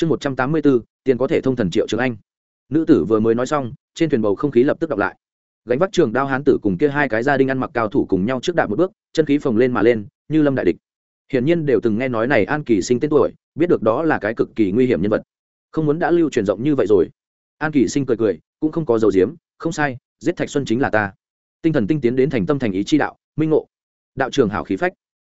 chương một trăm tám mươi bốn tiền có thể thông thần triệu trường anh. Nữ tử vừa mới nói xong, trên thuyền bầu không khí lập tức đọc lại. Gánh vác trường đao hán tử cùng kia hai cái gia đình ăn mặc cao thủ cùng nhau trước đạp một bước, chân khí phồng lên mà lên, như lâm đại địch. Hiển nhiên đều từng nghe nói này an kỳ sinh tên tuổi, biết được đó là cái cực kỳ nguy hiểm nhân vật. Không muốn đã lưu truyền rộng như vậy rồi. An kỳ sinh cười cười, cũng không có dầu diếm, không sai, giết thạch xuân chính là ta. Tinh thần tinh tiến đến thành tâm thành ý chi đạo, minh ngộ. Đạo trưởng hảo khí phách.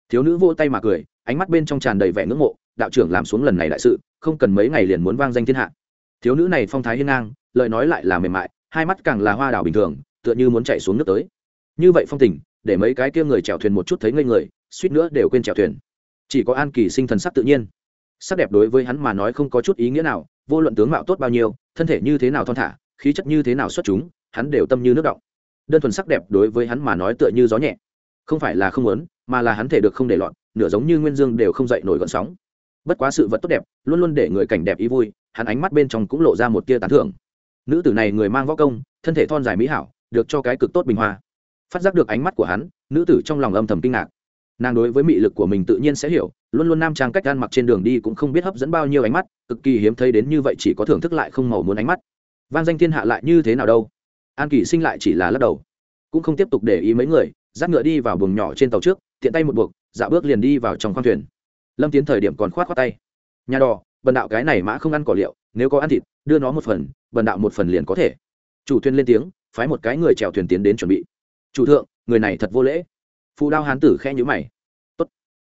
Thiếu nữ vô tay mà cười, ánh mắt bên trong tràn đầy vẻ ngưỡng mộ, đạo trưởng làm xuống lần này đại sự không cần mấy ngày liền muốn vang danh thiên hạ. Thiếu nữ này phong thái hiên ngang, lời nói lại là mềm mại, hai mắt càng là hoa đảo bình thường, tựa như muốn chạy xuống nước tới. Như vậy phong tình, để mấy cái kia người chèo thuyền một chút thấy ngây người, suýt nữa đều quên chèo thuyền. Chỉ có an kỳ sinh thần sắc tự nhiên. Sắc đẹp đối với hắn mà nói không có chút ý nghĩa nào, vô luận tướng mạo tốt bao nhiêu, thân thể như thế nào thon thả, khí chất như thế nào xuất chúng, hắn đều tâm như nước động. Đơn thuần sắc đẹp đối với hắn mà nói tựa như gió nhẹ. Không phải là không muốn, mà là hắn thể được không để lọt, nửa giống như nguyên dương đều không dậy nổi gọn sóng bất quá sự vật tốt đẹp, luôn luôn để người cảnh đẹp ý vui, hắn ánh mắt bên trong cũng lộ ra một tia tán thưởng. Nữ tử này người mang võ công, thân thể thon dài mỹ hảo, được cho cái cực tốt bình hoa. Phát giác được ánh mắt của hắn, nữ tử trong lòng âm thầm kinh ngạc. Nàng đối với mị lực của mình tự nhiên sẽ hiểu, luôn luôn nam trang cách gan mặc trên đường đi cũng không biết hấp dẫn bao nhiêu ánh mắt, cực kỳ hiếm thấy đến như vậy chỉ có thưởng thức lại không màu muốn ánh mắt. Vang danh thiên hạ lại như thế nào đâu? An kỳ sinh lại chỉ là lắc đầu, cũng không tiếp tục để ý mấy người, dắt ngựa đi vào buồng nhỏ trên tàu trước, tiện tay một buộc, dạo bước liền đi vào trong khoang thuyền lâm tiến thời điểm còn khoát khoát tay. Nhà đò, bần đạo cái này mã không ăn cỏ liệu, nếu có ăn thịt, đưa nó một phần, bần đạo một phần liền có thể. Chủ thuyền lên tiếng, phái một cái người chèo thuyền tiến đến chuẩn bị. Chủ thượng, người này thật vô lễ. Phụ đao hán tử khe nhữ mày. Tốt.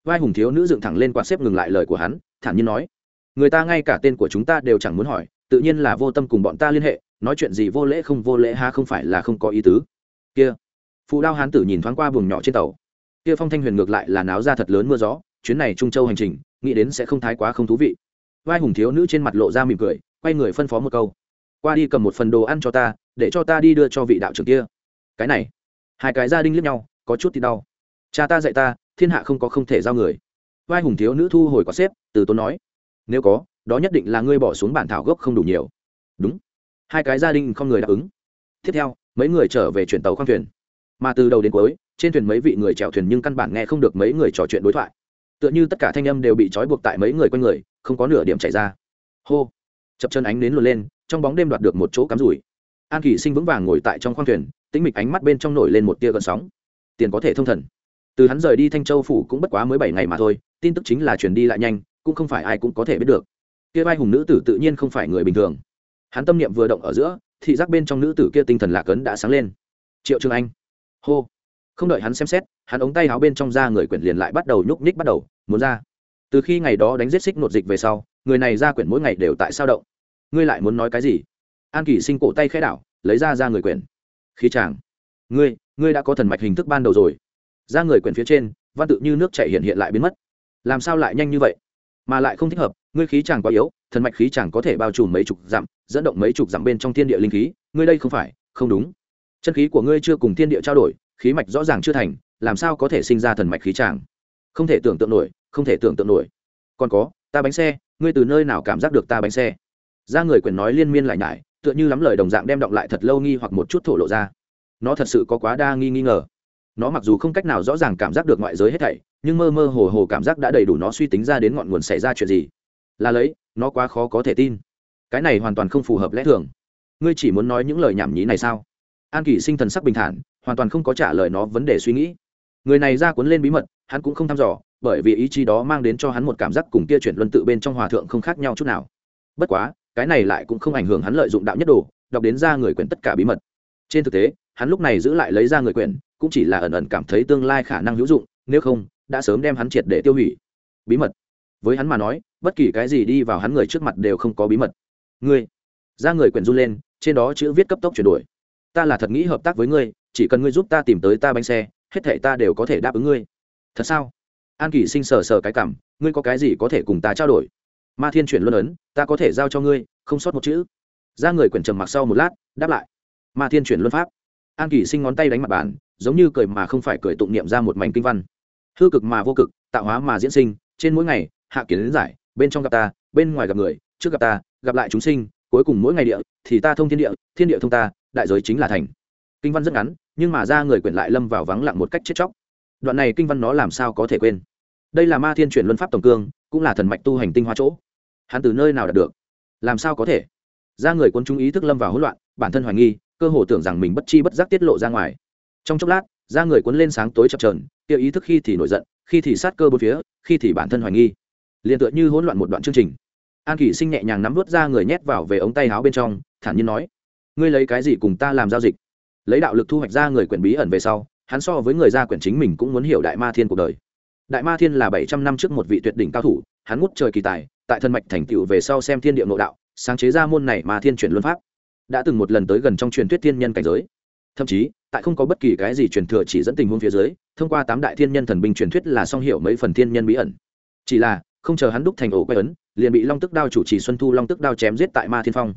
Vai hùng thiếu nữ dựng thẳng lên quạt xếp ngừng lại lời của hắn, thản nhiên nói. Người ta ngay cả tên của chúng ta đều chẳng muốn hỏi, tự nhiên là vô tâm cùng bọn ta liên hệ, nói chuyện gì vô lễ không vô lễ ha không phải là không có ý tứ. Kia. Phụ đao hán tử nhìn thoáng qua buồng nhỏ trên tàu. Kia phong thanh huyền ngược lại là náo ra thật lớn mưa gió chuyến này trung châu hành trình, nghĩ đến sẽ không thái quá không thú vị. Vai hùng thiếu nữ trên mặt lộ ra mỉm cười, quay người phân phó một câu. Qua đi cầm một phần đồ ăn cho ta, để cho ta đi đưa cho vị đạo trưởng kia. Cái này, hai cái gia đình liếc nhau, có chút thì đau. Cha ta dạy ta, thiên hạ không có không thể giao người. Vai hùng thiếu nữ thu hồi quả xếp, từ tốn nói, nếu có, đó nhất định là ngươi bỏ xuống bản thảo gốc không đủ nhiều. Đúng. Hai cái gia đình không người đáp ứng. Tiếp theo, mấy người trở về chuyển tàu khoang thuyền. Mà từ đầu đến cuối, trên thuyền mấy vị người chèo thuyền nhưng căn bản nghe không được mấy người trò chuyện đối thoại tựa như tất cả thanh âm đều bị trói buộc tại mấy người quanh người, không có nửa điểm chạy ra. Hô! Chập chân ánh đến luồn lên, trong bóng đêm đoạt được một chỗ cắm rủi. An kỳ sinh vững vàng ngồi tại trong khoang thuyền, tĩnh mịch ánh mắt bên trong nổi lên một tia gợn sóng. Tiền có thể thông thần. Từ hắn rời đi thanh châu phủ cũng bất quá mới bảy ngày mà thôi, tin tức chính là chuyển đi lại nhanh, cũng không phải ai cũng có thể biết được. Kia vai hùng nữ tử tự nhiên không phải người bình thường. Hắn tâm niệm vừa động ở giữa, thị giác bên trong nữ tử kia tinh thần lạc ấn đã sáng lên. Triệu trương anh. Hô! Không đợi hắn xem xét, hắn ống tay áo bên trong da người quyển liền lại bắt đầu nhúc nhích bắt đầu, muốn ra. Từ khi ngày đó đánh giết xích nột dịch về sau, người này ra quyển mỗi ngày đều tại sao động. Ngươi lại muốn nói cái gì? An kỳ sinh cổ tay khẽ đảo, lấy ra ra người quyển. Khí chàng. Ngươi ngươi đã có thần mạch hình thức ban đầu rồi. Ra người quyển phía trên, văn tự như nước chảy hiện hiện lại biến mất. Làm sao lại nhanh như vậy? Mà lại không thích hợp, ngươi khí chàng quá yếu, thần mạch khí chàng có thể bao trùm mấy chục dặm, dẫn động mấy chục dặm bên trong thiên địa linh khí. Ngươi đây không phải, không đúng. Chân khí của ngươi chưa cùng thiên địa trao đổi khí mạch rõ ràng chưa thành, làm sao có thể sinh ra thần mạch khí chàng không thể tưởng tượng nổi, không thể tưởng tượng nổi. Còn có, ta bánh xe, ngươi từ nơi nào cảm giác được ta bánh xe? Ra người quyền nói liên miên lại nhải, tựa như lắm lời đồng dạng đem động lại thật lâu nghi hoặc một chút thổ lộ ra. Nó thật sự có quá đa nghi nghi ngờ. Nó mặc dù không cách nào rõ ràng cảm giác được ngoại giới hết thảy, nhưng mơ mơ hồ hồ cảm giác đã đầy đủ nó suy tính ra đến ngọn nguồn xảy ra chuyện gì. Là lấy, nó quá khó có thể tin. Cái này hoàn toàn không phù hợp lẽ thường. Ngươi chỉ muốn nói những lời nhảm nhí này sao? An kỳ sinh thần sắc bình thản hoàn toàn không có trả lời nó vấn đề suy nghĩ. Người này ra cuốn lên bí mật, hắn cũng không thăm dò, bởi vì ý chí đó mang đến cho hắn một cảm giác cùng kia chuyển luân tự bên trong hòa thượng không khác nhau chút nào. Bất quá, cái này lại cũng không ảnh hưởng hắn lợi dụng đạo nhất đồ, đọc đến ra người quyển tất cả bí mật. Trên thực tế, hắn lúc này giữ lại lấy ra người quyển, cũng chỉ là ẩn ẩn cảm thấy tương lai khả năng hữu dụng, nếu không, đã sớm đem hắn triệt để tiêu hủy. Bí mật. Với hắn mà nói, bất kỳ cái gì đi vào hắn người trước mặt đều không có bí mật. Ngươi. Ra người quyển run lên, trên đó chữ viết cấp tốc chuyển đổi. Ta là thật nghĩ hợp tác với ngươi chỉ cần ngươi giúp ta tìm tới ta bánh xe, hết thể ta đều có thể đáp ứng ngươi. Thật sao? An kỳ sinh sờ sờ cái cảm, ngươi có cái gì có thể cùng ta trao đổi? Ma thiên chuyển luân ấn, ta có thể giao cho ngươi, không sót một chữ. Ra người quyển trầm mặc sau một lát, đáp lại. Ma thiên chuyển luân pháp. An kỳ sinh ngón tay đánh mặt bàn, giống như cười mà không phải cười tụng niệm ra một mảnh kinh văn. Hư cực mà vô cực, tạo hóa mà diễn sinh, trên mỗi ngày, hạ kiến đến giải, bên trong gặp ta, bên ngoài gặp người, trước gặp ta, gặp lại chúng sinh, cuối cùng mỗi ngày địa, thì ta thông thiên địa thiên địa thông ta, đại giới chính là thành. Kinh văn rất ngắn nhưng mà ra người quyển lại lâm vào vắng lặng một cách chết chóc. Đoạn này kinh văn nó làm sao có thể quên? Đây là ma thiên chuyển luân pháp tổng cương, cũng là thần mạch tu hành tinh hoa chỗ. Hắn từ nơi nào đạt được? Làm sao có thể? Ra người quân chúng ý thức lâm vào hỗn loạn, bản thân hoài nghi, cơ hồ tưởng rằng mình bất chi bất giác tiết lộ ra ngoài. Trong chốc lát, ra người quấn lên sáng tối chập trờn kia ý thức khi thì nổi giận, khi thì sát cơ bốn phía, khi thì bản thân hoài nghi. Liền tựa như hỗn loạn một đoạn chương trình. An kỷ sinh nhẹ nhàng nắm vớt ra người nhét vào về ống tay áo bên trong, thản nhiên nói, ngươi lấy cái gì cùng ta làm giao dịch? Lấy đạo lực thu hoạch ra người quyển bí ẩn về sau, hắn so với người ra quyển chính mình cũng muốn hiểu đại ma thiên cuộc đời. Đại ma thiên là bảy trăm năm trước một vị tuyệt đỉnh cao thủ, hắn ngút trời kỳ tài, tại thân mạch thành tựu về sau xem thiên địa nội đạo, sáng chế ra môn này ma thiên chuyển luân pháp. Đã từng một lần tới gần trong truyền thuyết thiên nhân cảnh giới. Thậm chí, tại không có bất kỳ cái gì truyền thừa chỉ dẫn tình huống phía dưới, thông qua tám đại thiên nhân thần binh truyền thuyết là song hiểu mấy phần thiên nhân bí ẩn. Chỉ là, không chờ hắn đúc thành ổ quay ấn, liền bị long tức đao chủ trì xuân thu long tức đao chém giết tại ma thiên phong.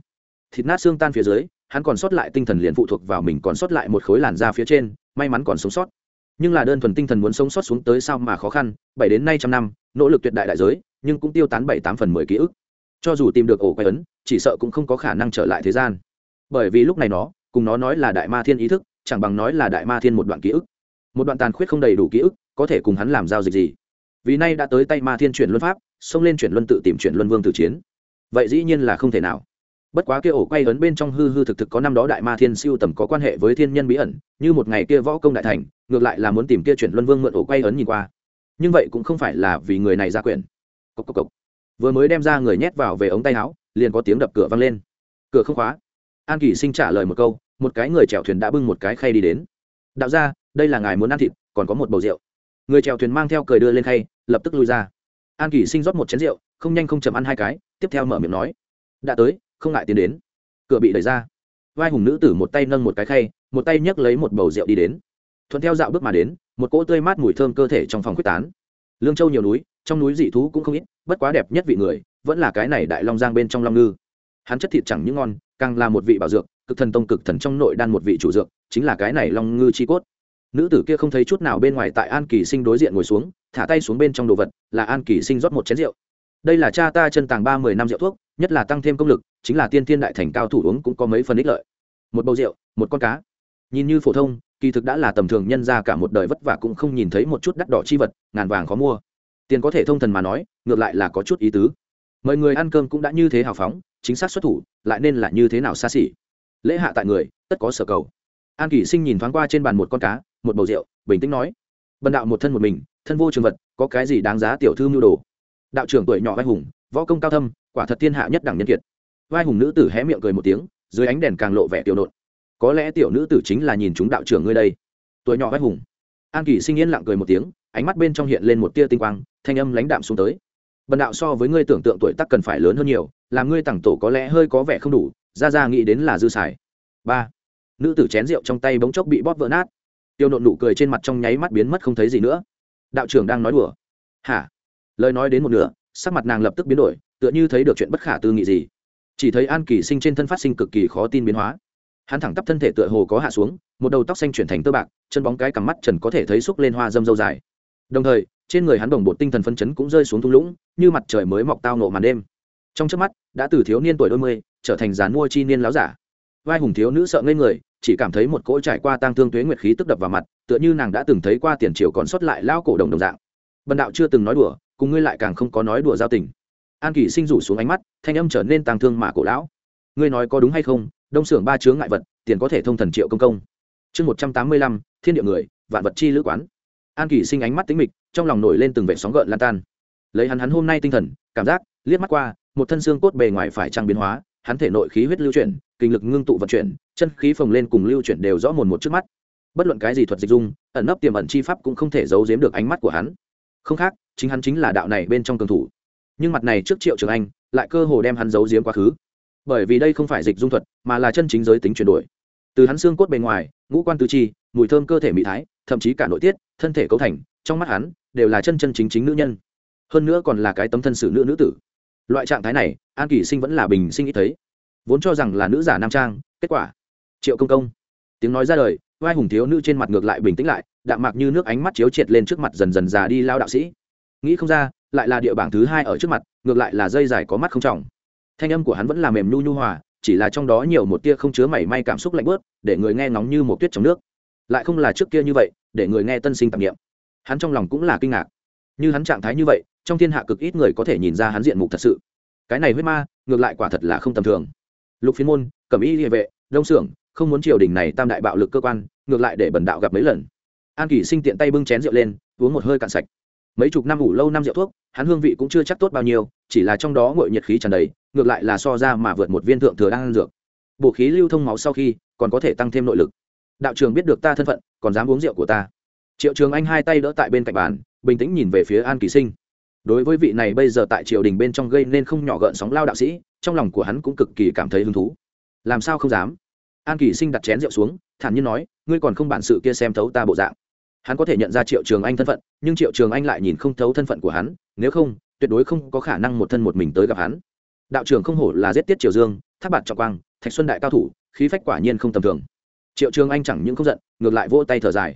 Thịt nát xương tan phía dưới hắn còn sót lại tinh thần liền phụ thuộc vào mình còn sót lại một khối làn da phía trên, may mắn còn sống sót. Nhưng là đơn thuần tinh thần muốn sống sót xuống tới sao mà khó khăn, bảy đến nay trăm năm, nỗ lực tuyệt đại đại giới, nhưng cũng tiêu tán bảy tám phần mười ký ức. Cho dù tìm được ổ quay ấn, chỉ sợ cũng không có khả năng trở lại thế gian. Bởi vì lúc này nó, cùng nó nói là đại ma thiên ý thức, chẳng bằng nói là đại ma thiên một đoạn ký ức. Một đoạn tàn khuyết không đầy đủ ký ức, có thể cùng hắn làm giao dịch gì? Vì nay đã tới tay ma thiên chuyển luân pháp, xông lên chuyển luân tự tìm chuyển luân vương tử chiến. Vậy dĩ nhiên là không thể nào bất quá kia ổ quay ấn bên trong hư hư thực thực có năm đó đại ma thiên siêu tầm có quan hệ với thiên nhân bí ẩn, như một ngày kia võ công đại thành, ngược lại là muốn tìm kia chuyển luân vương mượn ổ quay ấn nhìn qua. Nhưng vậy cũng không phải là vì người này ra quyền. Cốc cốc cốc. vừa mới đem ra người nhét vào về ống tay áo, liền có tiếng đập cửa vang lên. Cửa không khóa. An kỳ sinh trả lời một câu, một cái người chèo thuyền đã bưng một cái khay đi đến. Đạo ra đây là ngài muốn ăn thịt, còn có một bầu rượu. Người chèo thuyền mang theo cười đưa lên khay, lập tức lui ra. An kỳ sinh rót một chén rượu, không nhanh không chậm ăn hai cái, tiếp theo mở miệng nói, đã tới không ngại tiến đến. Cửa bị đẩy ra. Vai hùng nữ tử một tay nâng một cái khay, một tay nhấc lấy một bầu rượu đi đến. Thuận theo dạo bước mà đến, một cỗ tươi mát mùi thơm cơ thể trong phòng quyết tán. Lương châu nhiều núi, trong núi dị thú cũng không ít, bất quá đẹp nhất vị người, vẫn là cái này đại long giang bên trong long ngư. Hắn chất thịt chẳng những ngon, càng là một vị bảo dược, cực thần tông cực thần trong nội đan một vị chủ dược, chính là cái này long ngư chi cốt. Nữ tử kia không thấy chút nào bên ngoài tại an kỳ sinh đối diện ngồi xuống, thả tay xuống bên trong đồ vật, là an kỳ sinh rót một chén rượu. Đây là cha ta chân tàng ba mươi năm rượu thuốc nhất là tăng thêm công lực, chính là tiên thiên đại thành cao thủ uống cũng có mấy phần ích lợi. Một bầu rượu, một con cá. Nhìn như phổ thông, kỳ thực đã là tầm thường nhân ra cả một đời vất vả cũng không nhìn thấy một chút đắt đỏ chi vật, ngàn vàng khó mua. Tiền có thể thông thần mà nói, ngược lại là có chút ý tứ. Mời người ăn cơm cũng đã như thế hào phóng, chính xác xuất thủ, lại nên là như thế nào xa xỉ. Lễ hạ tại người, tất có sở cầu. An kỷ sinh nhìn thoáng qua trên bàn một con cá, một bầu rượu, bình tĩnh nói. Bần đạo một thân một mình, thân vô trường vật, có cái gì đáng giá tiểu thư mưu đồ? Đạo trưởng tuổi nhỏ anh hùng, võ công cao thâm quả thật thiên hạ nhất đẳng nhân kiệt. Vai hùng nữ tử hé miệng cười một tiếng, dưới ánh đèn càng lộ vẻ tiểu nộn. Có lẽ tiểu nữ tử chính là nhìn chúng đạo trưởng ngươi đây. Tuổi nhỏ vai hùng. An kỷ sinh yên lặng cười một tiếng, ánh mắt bên trong hiện lên một tia tinh quang, thanh âm lãnh đạm xuống tới. Bần đạo so với ngươi tưởng tượng tuổi tác cần phải lớn hơn nhiều, làm ngươi tặng tổ có lẽ hơi có vẻ không đủ, ra ra nghĩ đến là dư xài. Ba. Nữ tử chén rượu trong tay bỗng chốc bị bóp vỡ nát. Tiêu nộn nụ cười trên mặt trong nháy mắt biến mất không thấy gì nữa. Đạo trưởng đang nói đùa. Hả? Lời nói đến một nửa, sắc mặt nàng lập tức biến đổi tựa như thấy được chuyện bất khả tư nghị gì. Chỉ thấy an kỳ sinh trên thân phát sinh cực kỳ khó tin biến hóa. Hắn thẳng tắp thân thể tựa hồ có hạ xuống, một đầu tóc xanh chuyển thành tơ bạc, chân bóng cái cằm mắt trần có thể thấy xúc lên hoa dâm dâu dài. Đồng thời, trên người hắn đồng bột tinh thần phân chấn cũng rơi xuống thung lũng, như mặt trời mới mọc tao nộ màn đêm. Trong trước mắt, đã từ thiếu niên tuổi đôi mươi, trở thành dàn mua chi niên láo giả. Vai hùng thiếu nữ sợ ngây người, chỉ cảm thấy một cỗ trải qua tang thương tuế nguyệt khí tức đập vào mặt, tựa như nàng đã từng thấy qua tiền triều còn sót lại lao cổ đồng đồng dạng. Bần đạo chưa từng nói đùa, cùng ngươi lại càng không có nói đùa giao tình an kỳ sinh rủ xuống ánh mắt, thanh âm trở nên tang thương mà cổ lão. Ngươi nói có đúng hay không? Đông xưởng ba chướng ngại vật, tiền có thể thông thần triệu công công. Chương một trăm tám mươi lăm, thiên địa người, vạn vật chi lữ quán. An kỳ sinh ánh mắt tính mịch, trong lòng nổi lên từng vệ sóng gợn lan tan. Lấy hắn hắn hôm nay tinh thần, cảm giác, liếc mắt qua, một thân xương cốt bề ngoài phải trăng biến hóa, hắn thể nội khí huyết lưu chuyển, kinh lực ngưng tụ vận chuyển, chân khí phồng lên cùng lưu chuyển đều rõ mồn một trước mắt. Bất luận cái gì thuật dịch dung, ẩn nấp tiềm ẩn chi pháp cũng không thể giấu giếm được ánh mắt của hắn. Không khác, chính hắn chính là đạo này bên trong cường thủ nhưng mặt này trước triệu trường anh lại cơ hồ đem hắn giấu giếm quá khứ. Bởi vì đây không phải dịch dung thuật, mà là chân chính giới tính chuyển đổi. Từ hắn xương cốt bề ngoài, ngũ quan tư chi, mùi thơm cơ thể mỹ thái, thậm chí cả nội tiết, thân thể cấu thành, trong mắt hắn, đều là chân chân chính chính nữ nhân. Hơn nữa còn là cái tấm thân xử nữ nữ tử. Loại trạng thái này, an kỳ sinh vẫn là bình sinh ít thấy. Vốn cho rằng là nữ giả nam trang, kết quả, triệu công công. Tiếng nói ra đời, vai hùng thiếu nữ trên mặt ngược lại bình tĩnh lại, đạm mạc như nước ánh mắt chiếu triệt lên trước mặt dần dần già đi lao đạo sĩ. Nghĩ không ra lại là địa bảng thứ hai ở trước mặt, ngược lại là dây dài có mắt không trọng. Thanh âm của hắn vẫn là mềm nhu nhu hòa, chỉ là trong đó nhiều một tia không chứa mảy may cảm xúc lạnh bớt để người nghe nóng như một tuyết trong nước. Lại không là trước kia như vậy, để người nghe tân sinh tạp nghiệm hắn trong lòng cũng là kinh ngạc. Như hắn trạng thái như vậy, trong thiên hạ cực ít người có thể nhìn ra hắn diện mục thật sự. Cái này huyết ma, ngược lại quả thật là không tầm thường. Lục phiên môn, cẩm y địa vệ, đông xưởng không muốn triều đình này tam đại bạo lực cơ quan, ngược lại để bần đạo gặp mấy lần. An kỷ sinh tiện tay bưng chén rượu lên, uống một hơi cạn sạch mấy chục năm ngủ lâu năm rượu thuốc, hắn hương vị cũng chưa chắc tốt bao nhiêu, chỉ là trong đó ngội nhiệt khí tràn đầy, ngược lại là so ra mà vượt một viên thượng thừa đang ăn dược. Bộ khí lưu thông máu sau khi, còn có thể tăng thêm nội lực. Đạo trường biết được ta thân phận, còn dám uống rượu của ta. Triệu trường anh hai tay đỡ tại bên cạnh bàn, bình tĩnh nhìn về phía an kỳ sinh. Đối với vị này bây giờ tại triều đình bên trong gây nên không nhỏ gợn sóng lao đạo sĩ, trong lòng của hắn cũng cực kỳ cảm thấy hứng thú. Làm sao không dám? An kỳ sinh đặt chén rượu xuống, thản nhiên nói, ngươi còn không bản sự kia xem thấu ta bộ dạng hắn có thể nhận ra triệu trường anh thân phận, nhưng triệu trường anh lại nhìn không thấu thân phận của hắn, nếu không, tuyệt đối không có khả năng một thân một mình tới gặp hắn. Đạo trưởng không hổ là giết tiết triều dương, tháp bạt trọng quang, thạch xuân đại cao thủ, khí phách quả nhiên không tầm thường. Triệu trường anh chẳng những không giận, ngược lại vỗ tay thở dài.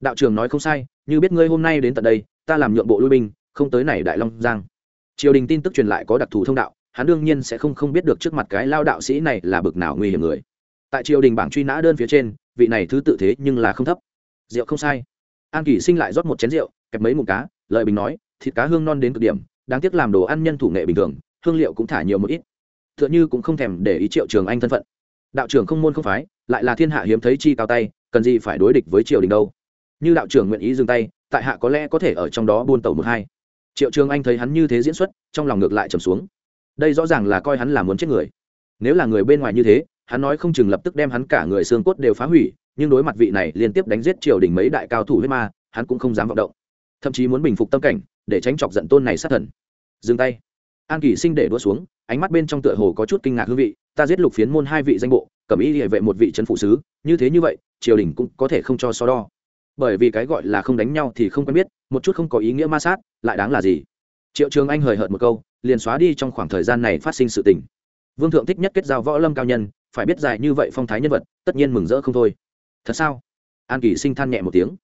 Đạo trường nói không sai, như biết ngươi hôm nay đến tận đây, ta làm nhượng bộ lui binh, không tới này đại long giang. Triều đình tin tức truyền lại có đặc thù thông đạo, hắn đương nhiên sẽ không không biết được trước mặt cái lao đạo sĩ này là bực nào nguy hiểm người. Tại triều đình bảng truy nã đơn phía trên, vị này thứ tự thế nhưng là không thấp. Rượu không sai an kỷ sinh lại rót một chén rượu, kẹp mấy mụn cá lợi bình nói, thịt cá hương non đến cực điểm, đáng tiếc làm đồ ăn nhân thủ nghệ bình thường, hương liệu cũng thả nhiều một ít. T h ư ợ n h ư cũng không thèm để ý triệu trường anh thân phận. Đạo trưởng không môn không phái, lại là thiên hạ hiếm thấy chi cao tay, cần gì phải đối địch với triều đình đâu. Như đạo trưởng nguyện ý dừng tay, tại hạ có lẽ có thể ở trong đó buôn tàu một hai. Triệu trường anh thấy hắn như thế diễn xuất, trong lòng ngược lại trầm xuống. Đây rõ ràng là coi hắn là muốn chết người. Nếu là người bên ngoài như thế, hắn nói không chừng lập tức đem hắn cả người xương cốt đều phá hủy nhưng đối mặt vị này liên tiếp đánh giết triều đình mấy đại cao thủ huyết ma, hắn cũng không dám vọng động. Thậm chí muốn bình phục tâm cảnh, để tránh chọc giận tôn này sát thần. Dừng tay. An kỳ sinh để đua xuống, ánh mắt bên trong tựa hồ có chút kinh ngạc hương vị, ta giết lục phiến môn hai vị danh bộ, cẩm ý địa vệ một vị trấn phụ sứ, như thế như vậy, triều đình cũng có thể không cho so đo. Bởi vì cái gọi là không đánh nhau thì không quen biết, một chút không có ý nghĩa ma sát, lại đáng là gì? Triệu trường anh hời hợt một câu, liền xóa đi trong khoảng thời gian này phát sinh sự tình. Vương thượng thích nhất kết giao võ lâm cao nhân, phải biết dài như vậy phong thái nhân vật, tất nhiên mừng rỡ không thôi thật sao? An kỳ sinh than nhẹ một tiếng.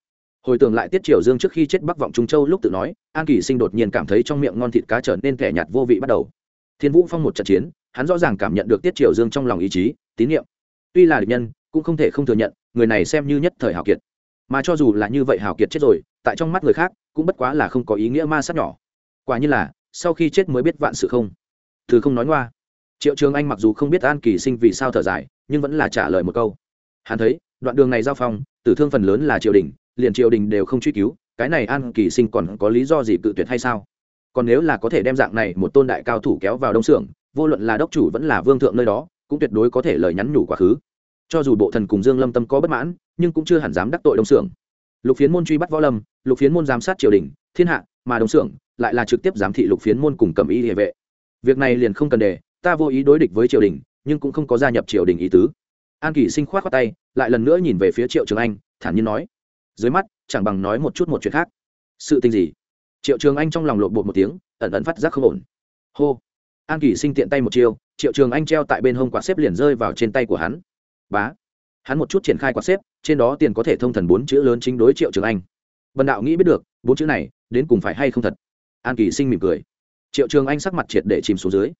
Hồi tưởng lại tiết triều dương trước khi chết bắc vọng trung châu lúc tự nói, an kỳ sinh đột nhiên cảm thấy trong miệng ngon thịt cá trở nên kẻ nhạt vô vị bắt đầu. Thiên vũ phong một trận chiến, hắn rõ ràng cảm nhận được tiết triều dương trong lòng ý chí, tín nhiệm. Tuy là địch nhân, cũng không thể không thừa nhận, người này xem như nhất thời hào kiệt. Mà cho dù là như vậy hào kiệt chết rồi, tại trong mắt người khác, cũng bất quá là không có ý nghĩa ma sát nhỏ. Quả như là, sau khi chết mới biết vạn sự không. Thứ không nói ngoa. Triệu trường anh mặc dù không biết an kỳ sinh vì sao thở dài, nhưng vẫn là trả lời một câu hắn thấy, đoạn đường này giao phong, tử thương phần lớn là triều đình, liền triều đình đều không truy cứu, cái này an kỳ sinh còn có lý do gì cự tuyệt hay sao? Còn nếu là có thể đem dạng này một tôn đại cao thủ kéo vào đông xưởng, vô luận là đốc chủ vẫn là vương thượng nơi đó, cũng tuyệt đối có thể lời nhắn nhủ quá khứ. Cho dù bộ thần cùng dương lâm tâm có bất mãn, nhưng cũng chưa hẳn dám đắc tội đông xưởng. Lục phiến môn truy bắt võ lâm, lục phiến môn giám sát triều đình, thiên hạ, mà đông xưởng lại là trực tiếp giám thị lục phiến môn cùng cầm y địa vệ. Việc này liền không cần đề ta vô ý đối địch với triều đình, nhưng cũng không có gia nhập triều đình ý tứ an Kỳ sinh khoát khoát tay, lại lần nữa nhìn về phía triệu trường anh, thản nhiên nói. Dưới mắt, chẳng bằng nói một chút một chuyện khác. Sự tình gì? Triệu trường anh trong lòng lộn bột một tiếng, ẩn ẩn phát giác không ổn. Hô! An Kỳ sinh tiện tay một chiêu, triệu trường anh treo tại bên hông quạt xếp liền rơi vào trên tay của hắn. Bá! Hắn một chút triển khai quạt xếp, trên đó tiền có thể thông thần bốn chữ lớn chính đối triệu trường anh. Bần đạo nghĩ biết được, bốn chữ này, đến cùng phải hay không thật? An kỳ sinh mỉm cười. Triệu trường anh sắc mặt triệt để chìm xuống dưới.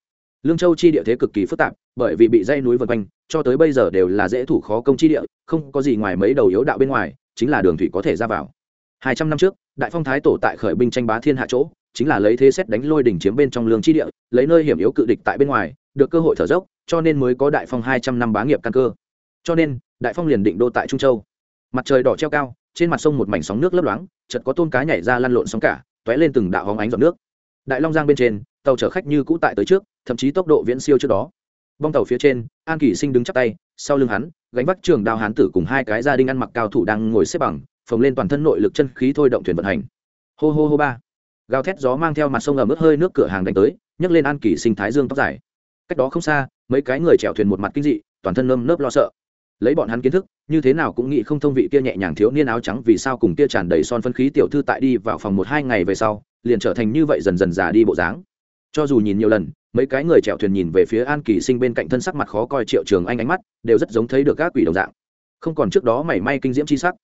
Lương châu chi địa thế cực kỳ phức tạp, bởi vì bị dây núi vân quanh cho tới bây giờ đều là dễ thủ khó công chi địa, không có gì ngoài mấy đầu yếu đạo bên ngoài, chính là đường thủy có thể ra vào. Hai trăm năm trước, đại phong thái tổ tại khởi binh tranh bá thiên hạ chỗ, chính là lấy thế xét đánh lôi đỉnh chiếm bên trong lương chi địa, lấy nơi hiểm yếu cự địch tại bên ngoài, được cơ hội thở dốc, cho nên mới có đại phong hai trăm năm bá nghiệp căn cơ. Cho nên, đại phong liền định đô tại trung châu. Mặt trời đỏ treo cao, trên mặt sông một mảnh sóng nước lấp loáng, chợt có tôm cá nhảy ra lăn lộn sóng cả t lên từng đạo hóng ánh giọt nước. Đại long giang bên trên, tàu chở khách như cũ tại tới trước, thậm chí tốc độ viễn siêu trước đó bong tàu phía trên, an kỳ sinh đứng chắp tay, sau lưng hắn, gánh vác trường đao hán tử cùng hai cái gia đình ăn mặc cao thủ đang ngồi xếp bằng, phồng lên toàn thân nội lực chân khí thôi động thuyền vận hành. Hô hô hô ba. Gào thét gió mang theo mặt sông ở ướt hơi nước cửa hàng đánh tới, nhấc lên an kỳ sinh thái dương tóc dài. Cách đó không xa, mấy cái người chèo thuyền một mặt kinh dị, toàn thân nơm nớp lo sợ. Lấy bọn hắn kiến thức, như thế nào cũng nghĩ không thông vị kia nhẹ nhàng thiếu niên áo trắng vì sao cùng kia tràn đầy son phân khí tiểu thư tại đi vào phòng một hai ngày về sau, liền trở thành như vậy dần dần già đi bộ dáng cho dù nhìn nhiều lần, mấy cái người chèo thuyền nhìn về phía an kỳ sinh bên cạnh thân sắc mặt khó coi triệu trường anh ánh mắt đều rất giống thấy được các quỷ đồng dạng. Không còn trước đó mảy may kinh diễm chi sắc.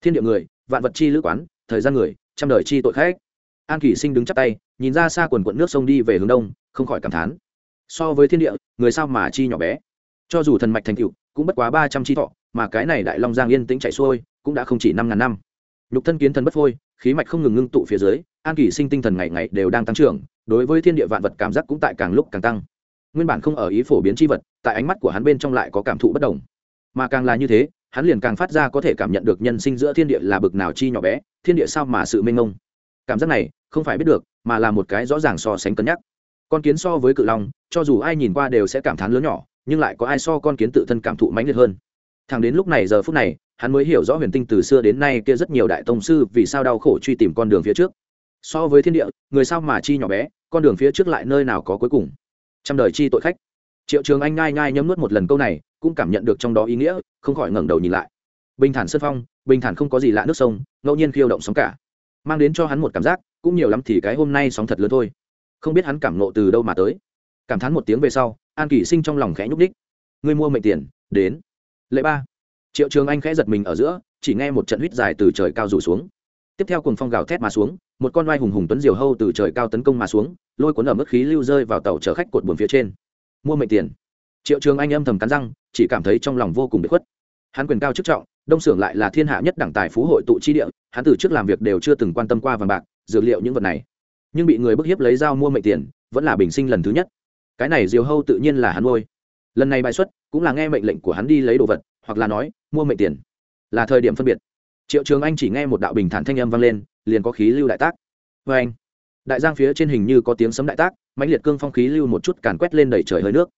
Thiên địa người, vạn vật chi lữ quán, thời gian người, trăm đời chi tội khách an kỳ sinh đứng chắp tay, nhìn ra xa quần quận nước sông đi về hướng đông, không khỏi cảm thán. So với thiên địa, người sao mà chi nhỏ bé? Cho dù thần mạch thành cựu cũng bất quá ba trăm chi thọ, mà cái này đại long giang yên tĩnh chạy xuôi, cũng đã không chỉ năm ngàn năm. Nhục thân kiến thần bất phôi, khí mạch không ngừng ngưng tụ phía dưới an kỳ sinh tinh thần ngày ngày đều đang tăng trưởng, đối với thiên địa vạn vật cảm giác cũng tại càng lúc càng tăng. Nguyên bản không ở ý phổ biến c h i vật, tại ánh mắt của hắn bên trong lại có cảm thụ bất đồng. Mà càng là như thế, hắn liền càng phát ra có thể cảm nhận được nhân sinh giữa thiên địa là bực nào chi nhỏ bé, thiên địa sao mà sự mênh mông. Cảm giác này, không phải biết được, mà là một cái rõ ràng so sánh cân nhắc. Con kiến so với cự long, cho dù ai nhìn qua đều sẽ cảm thán lớn nhỏ, nhưng lại có ai so con kiến tự thân cảm thụ mãnh liệt hơn. Thằng đến lúc này giờ phút này, hắn mới hiểu rõ huyền tinh từ xưa đến nay kia rất nhiều đại tông sư vì sao đau khổ truy tìm con đường phía trước so với thiên địa, người sao mà chi nhỏ bé, con đường phía trước lại nơi nào có cuối cùng? Trăm đời chi tội khách. Triệu trường anh ngai ngai nhấm nuốt một lần câu này, cũng cảm nhận được trong đó ý nghĩa, không khỏi ngẩng đầu nhìn lại. Bình thản sân phong, bình thản không có gì lạ nước sông, ngẫu nhiên khiêu động sóng cả. Mang đến cho hắn một cảm giác, cũng nhiều lắm thì cái hôm nay sóng thật lớn thôi. Không biết hắn cảm nộ từ đâu mà tới. Cảm thán một tiếng về sau, an kỷ sinh trong lòng khẽ nhúc đích người mua mệnh tiền, đến. Lệ ba. Triệu trường anh khẽ giật mình ở giữa, chỉ nghe một trận huýt dài từ trời cao rủ xuống. Tiếp theo cùng phong gào thét mà xuống một con oai hùng hùng tuấn diều hâu từ trời cao tấn công mà xuống, lôi cuốn ở mức khí lưu rơi vào tàu chở khách cột buồn phía trên. Mua mệnh tiền. Triệu trường anh âm thầm cắn răng, chỉ cảm thấy trong lòng vô cùng bị khuất. Hắn quyền cao chức trọng, đông xưởng lại là thiên hạ nhất đảng tài phú hội tụ chi địa, hắn từ trước làm việc đều chưa từng quan tâm qua vàng bạc, dược liệu những vật này. Nhưng bị người bức hiếp lấy dao mua mệnh tiền, vẫn là bình sinh lần thứ nhất. Cái này diều hâu tự nhiên là hắn nuôi. Lần này bài xuất, cũng là nghe mệnh lệnh của hắn đi lấy đồ vật, hoặc là nói, mua mệnh tiền. Là thời điểm phân biệt. Triệu trường anh chỉ nghe một đạo bình thản thanh âm vang lên liền có khí lưu đại tác. Vê anh, đại giang phía trên hình như có tiếng sấm đại tác, mãnh liệt cương phong khí lưu một chút càn quét lên đẩy trời hơi nước.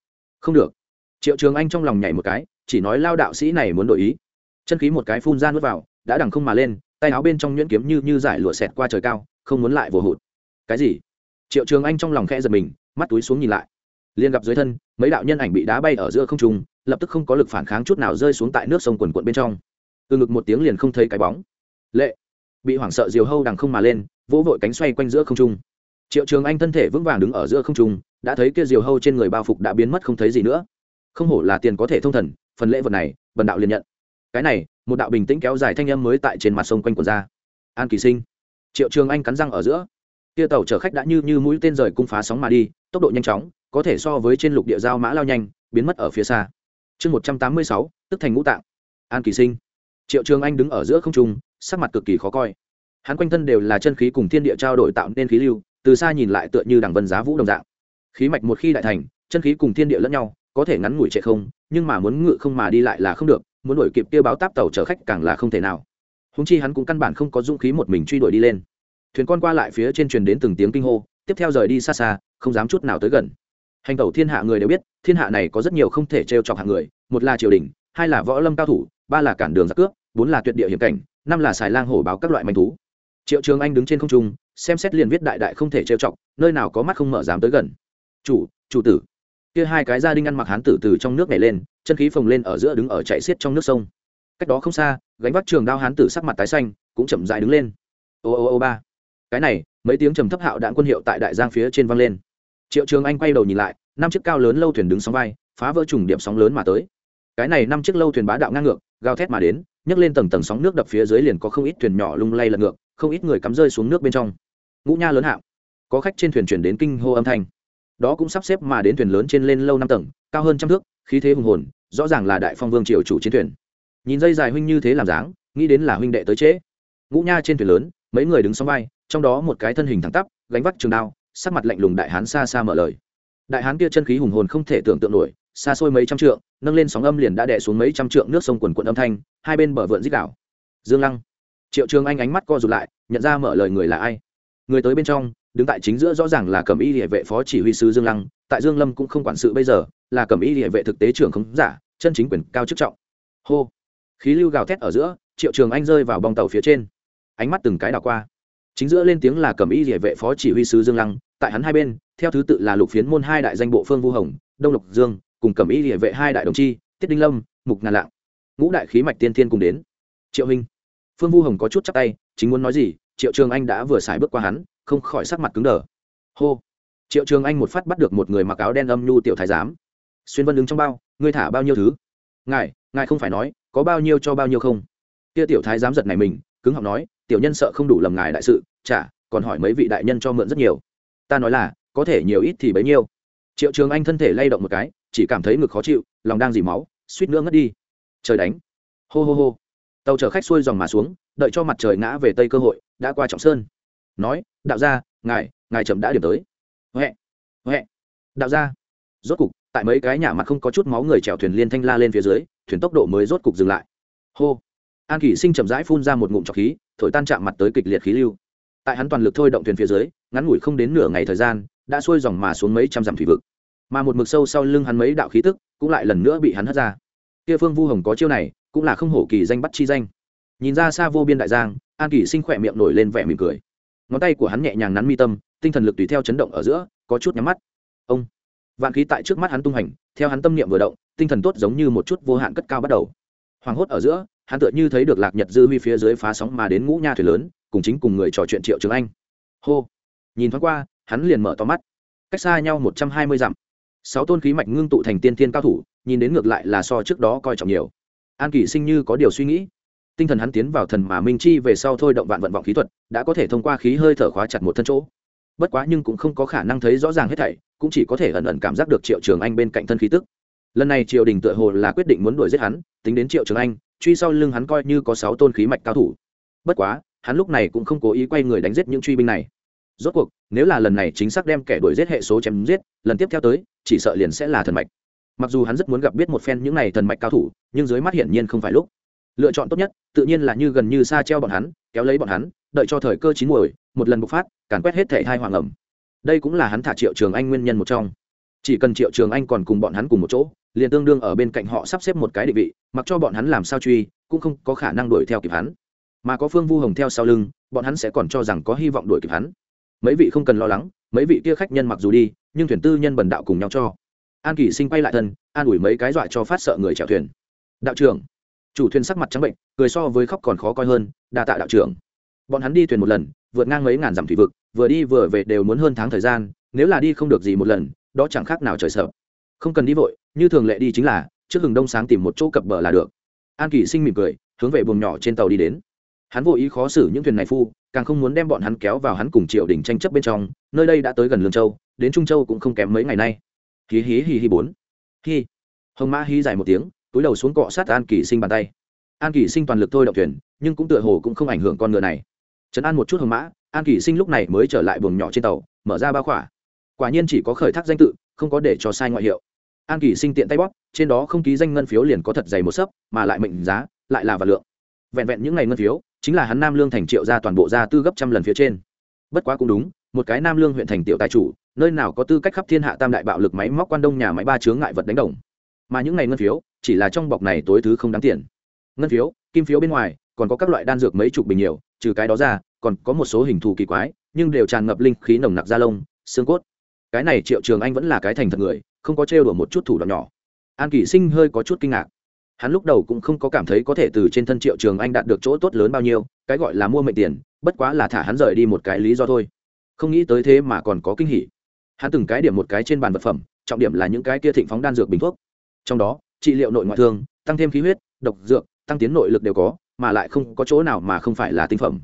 Không được. Triệu trường anh trong lòng nhảy một cái, chỉ nói lao đạo sĩ này muốn đổi ý. Chân khí một cái phun ra nuốt vào, đã đằng không mà lên, tay áo bên trong nhuyễn kiếm như như giải lụa xẹt qua trời cao, không muốn lại vồ hụt. Cái gì? Triệu trường anh trong lòng khẽ giật mình, mắt túi xuống nhìn lại. Liền gặp dưới thân, mấy đạo nhân ảnh bị đá bay ở giữa không trung, lập tức không có lực phản kháng chút nào rơi xuống tại nước sông quần quận bên trong. Từ ngực một tiếng liền không thấy cái bóng. Lệ bị hoảng sợ diều hâu đằng không mà lên, vỗ vội cánh xoay quanh giữa không trung. Triệu trường anh thân thể vững vàng đứng ở giữa không trung, đã thấy kia diều hâu trên người bao phục đã biến mất không thấy gì nữa. Không hổ là tiền có thể thông thần, phần lễ vật này, bần đạo liền nhận. Cái này, một đạo bình tĩnh kéo dài thanh âm mới tại trên mặt sông quanh quần ra. An kỳ sinh. Triệu trường anh cắn răng ở giữa. Kia tàu chở khách đã như như mũi tên rời cung phá sóng mà đi, tốc độ nhanh chóng, có thể so với trên lục địa giao mã lao nhanh, biến mất ở phía xa. Chương một trăm tám mươi sáu, tức thành ngũ tạng. An kỳ sinh. Triệu trường anh đứng ở giữa không trung sắc mặt cực kỳ khó coi. Hắn quanh thân đều là chân khí cùng thiên địa trao đổi tạo nên khí lưu, từ xa nhìn lại tựa như đằng vân giá vũ đồng dạng. Khí mạch một khi đại thành, chân khí cùng thiên địa lẫn nhau, có thể ngắn ngủi chạy không, nhưng mà muốn ngự không mà đi lại là không được, muốn đuổi kịp tiêu báo táp tàu chở khách càng là không thể nào. Húng chi hắn cũng căn bản không có dũng khí một mình truy đuổi đi lên. Thuyền con qua lại phía trên truyền đến từng tiếng kinh hô, tiếp theo rời đi xa xa, không dám chút nào tới gần. Hành tẩu thiên hạ người đều biết, thiên hạ này có rất nhiều không thể trêu chọc hạng người, một là triều đình, hai là võ lâm cao thủ, ba là cản đường giặc cướp, bốn là tuyệt địa hiểm cảnh năm là xài lang hổ báo các loại manh thú. Triệu trường anh đứng trên không trung, xem xét liền viết đại đại không thể trêu chọc, nơi nào có mắt không mở dám tới gần. Chủ chủ tử. Kia hai cái gia đình ăn mặc hán tử từ trong nước này lên, chân khí phồng lên ở giữa đứng ở chạy xiết trong nước sông. Cách đó không xa, gánh vác trường đao hán tử sắc mặt tái xanh, cũng chậm dại đứng lên. Ô ô ô, ba. Cái này, mấy tiếng trầm thấp hạo đạn quân hiệu tại đại giang phía trên vang lên. Triệu trường anh quay đầu nhìn lại, năm chiếc cao lớn lâu thuyền đứng sóng vai, phá vỡ trùng điểm sóng lớn mà tới. Cái này năm chiếc lâu thuyền bá đạo ngang ngược, gào thét mà đến nhấc lên tầng tầng sóng nước đập phía dưới liền có không ít thuyền nhỏ lung lay lật ngược, không ít người cắm rơi xuống nước bên trong. Ngũ nha lớn hạng. Có khách trên thuyền chuyển đến kinh hô âm thanh. Đó cũng sắp xếp mà đến thuyền lớn trên lên lâu năm tầng, cao hơn trăm thước, khí thế hùng hồn, rõ ràng là đại phong vương triều chủ chiến thuyền. Nhìn dây dài huynh như thế làm dáng, nghĩ đến là huynh đệ tới trễ. Ngũ nha trên thuyền lớn, mấy người đứng sóng vai, trong đó một cái thân hình thẳng tắp, gánh vác trường đao, sắc mặt lạnh lùng đại hán xa xa mở lời. Đại hán kia chân khí hùng hồn không thể tưởng tượng nổi xa xôi mấy trăm trượng, nâng lên sóng âm liền đã đè xuống mấy trăm trượng nước sông quần quận âm thanh, hai bên bờ vượn dích đảo dương lăng, triệu trường anh ánh mắt co rụt lại, nhận ra mở lời người là ai. Người tới bên trong, đứng tại chính giữa rõ ràng là cẩm y địa vệ phó chỉ huy sứ dương lăng, tại dương lâm cũng không quản sự bây giờ, là cẩm y địa vệ thực tế trưởng không giả, chân chính quyền cao chức trọng. Hô, khí lưu gào thét ở giữa, triệu trường anh rơi vào bong tàu phía trên. Ánh mắt từng cái đảo qua. Chính giữa lên tiếng là cẩm y địa vệ phó chỉ huy sứ dương lăng, tại hắn hai bên, theo thứ tự là lục phiến môn hai đại danh bộ phương vu hồng, đông lục dương cùng cẩm y địa vệ hai đại đồng chi, tiết đinh lâm, mục ngàn lạng. Ngũ đại khí mạch tiên thiên cùng đến. Triệu huynh phương vu hồng có chút chắc tay, chính muốn nói gì, triệu trường anh đã vừa xài bước qua hắn, không khỏi sắc mặt cứng đờ. Hô. Triệu trường anh một phát bắt được một người mặc áo đen âm nhu tiểu thái giám. Xuyên vân đứng trong bao, ngươi thả bao nhiêu thứ? Ngài ngài không phải nói, có bao nhiêu cho bao nhiêu không? Kia tiểu thái giám giật này mình, cứng họng nói, tiểu nhân sợ không đủ lầm ngài đại sự, chả, còn hỏi mấy vị đại nhân cho mượn rất nhiều. Ta nói là, có thể nhiều ít thì bấy nhiêu. Triệu trường anh thân thể lay động một cái chỉ cảm thấy ngực khó chịu, lòng đang dì máu, suýt nữa ngất đi. Trời đánh. Hô hô hô. Tàu chở khách xuôi dòng mà xuống, đợi cho mặt trời ngã về tây cơ hội, đã qua trọng sơn. Nói, đạo gia, ngài ngài chậm đã điểm tới. Huệ huệ. Đạo gia. Rốt cục, tại mấy cái nhà mặt không có chút máu người chèo thuyền liên thanh la lên phía dưới, thuyền tốc độ mới rốt cục dừng lại. Hô. An kỷ sinh chậm rãi phun ra một ngụm trọc khí, thổi tan chạm mặt tới kịch liệt khí lưu. Tại hắn toàn lực thôi động thuyền phía dưới, ngắn ngủi không đến nửa ngày thời gian, đã xuôi dòng mà xuống mấy trăm dặm thủy vực mà một mực sâu sau lưng hắn mấy đạo khí tức cũng lại lần nữa bị hắn hất ra. Kia phương vu hồng có chiêu này, cũng là không hổ kỳ danh bắt chi danh. Nhìn ra xa vô biên đại giang, an kỷ sinh khỏe miệng nổi lên vẻ mỉm cười. Ngón tay của hắn nhẹ nhàng nắn mi tâm, tinh thần lực tùy theo chấn động ở giữa, có chút nhắm mắt. Ông! Vạn khí tại trước mắt hắn tung hành, theo hắn tâm niệm vừa động, tinh thần tốt giống như một chút vô hạn cất cao bắt đầu. Hoảng hốt ở giữa, hắn tựa như thấy được lạc nhật dư huy phía dưới phá sóng mà đến ngũ nha thuyền lớn, cùng chính cùng người trò chuyện triệu trường anh. Hô! Nhìn thoáng qua, hắn liền mở to mắt. Cách xa nhau một trăm hai mươi dặm sáu tôn khí mạch ngưng tụ thành tiên thiên cao thủ, nhìn đến ngược lại là so trước đó coi trọng nhiều. An kỷ sinh như có điều suy nghĩ. Tinh thần hắn tiến vào thần mà minh chi về sau thôi động vạn vận vọng khí thuật, đã có thể thông qua khí hơi thở khóa chặt một thân chỗ. Bất quá nhưng cũng không có khả năng thấy rõ ràng hết thảy, cũng chỉ có thể ẩn ẩn cảm giác được triệu trường anh bên cạnh thân khí tức. Lần này triều đình tựa hồ là quyết định muốn đuổi giết hắn, tính đến triệu trường anh, truy sau lưng hắn coi như có sáu tôn khí mạch cao thủ. Bất quá, hắn lúc này cũng không cố ý quay người đánh giết những truy binh này rốt cuộc, nếu là lần này chính xác đem kẻ đuổi giết hệ số chém giết, lần tiếp theo tới, chỉ sợ liền sẽ là thần mạch. Mặc dù hắn rất muốn gặp biết một phen những này thần mạch cao thủ, nhưng dưới mắt hiển nhiên không phải lúc. Lựa chọn tốt nhất, tự nhiên là như gần như xa treo bọn hắn, kéo lấy bọn hắn, đợi cho thời cơ chín muồi, một lần bộc phát, càn quét hết thể hai hoàng ẩm. Đây cũng là hắn thả triệu trường anh nguyên nhân một trong. Chỉ cần triệu trường anh còn cùng bọn hắn cùng một chỗ, liền tương đương ở bên cạnh họ sắp xếp một cái định vị, mặc cho bọn hắn làm sao truy, cũng không có khả năng đuổi theo kịp hắn. Mà có phương vu hồng theo sau lưng, bọn hắn sẽ còn cho rằng có hy vọng đuổi kịp hắn mấy vị không cần lo lắng, mấy vị kia khách nhân mặc dù đi, nhưng thuyền tư nhân bần đạo cùng nhau cho. An kỳ sinh quay lại thân, an ủi mấy cái dọa cho phát sợ người chèo thuyền. Đạo trưởng. Chủ thuyền sắc mặt trắng bệnh, cười so với khóc còn khó coi hơn, đa tạ đạo trưởng. Bọn hắn đi thuyền một lần, vượt ngang mấy ngàn dặm thủy vực, vừa đi vừa về đều muốn hơn tháng thời gian, nếu là đi không được gì một lần, đó chẳng khác nào trời sợ. Không cần đi vội, như thường lệ đi chính là, trước hừng đông sáng tìm một chỗ cập bờ là được. An kỳ sinh mỉm cười, hướng về buồng nhỏ trên tàu đi đến hắn vô ý khó xử những thuyền này phu, càng không muốn đem bọn hắn kéo vào hắn cùng triều đình tranh chấp bên trong, nơi đây đã tới gần lương châu, đến trung châu cũng không kém mấy ngày nay. Hí hí hí hí bốn. Hí. Hồng mã hí dài một tiếng, túi đầu xuống cọ sát an kỳ sinh bàn tay. An kỳ sinh toàn lực thôi động thuyền, nhưng cũng tựa hồ cũng không ảnh hưởng con ngựa này. Trấn an một chút hồng mã, an kỳ sinh lúc này mới trở lại buồng nhỏ trên tàu, mở ra ba khỏa. Quả nhiên chỉ có khởi thác danh tự, không có để cho sai ngoại hiệu. An kỳ sinh tiện tay bóp, trên đó không ký danh ngân phiếu liền có thật dày một sấp, mà lại mệnh giá, lại là và lượng. Vẹn vẹn những ngày ngân phiếu chính là hắn nam lương thành triệu ra toàn bộ gia tư gấp trăm lần phía trên. Bất quá cũng đúng, một cái nam lương huyện thành tiểu tài chủ, nơi nào có tư cách khắp thiên hạ tam đại bạo lực máy móc quan đông nhà máy ba chướng ngại vật đánh đồng. Mà những ngày ngân phiếu, chỉ là trong bọc này tối thứ không đáng tiền. Ngân phiếu, kim phiếu bên ngoài, còn có các loại đan dược mấy chục bình nhiều, trừ cái đó ra, còn có một số hình thù kỳ quái, nhưng đều tràn ngập linh khí nồng nặc da lông, xương cốt. Cái này triệu trường anh vẫn là cái thành thật người, không có trêu đùa một chút thủ đoạn nhỏ. An kỷ sinh hơi có chút kinh ngạc hắn lúc đầu cũng không có cảm thấy có thể từ trên thân triệu trường anh đạt được chỗ tốt lớn bao nhiêu, cái gọi là mua mệnh tiền, bất quá là thả hắn rời đi một cái lý do thôi. Không nghĩ tới thế mà còn có kinh hỉ. Hắn từng cái điểm một cái trên bàn vật phẩm, trọng điểm là những cái kia thịnh phóng đan dược bình thuốc. Trong đó, trị liệu nội ngoại thương, tăng thêm khí huyết, độc dược, tăng tiến nội lực đều có, mà lại không có chỗ nào mà không phải là tinh phẩm.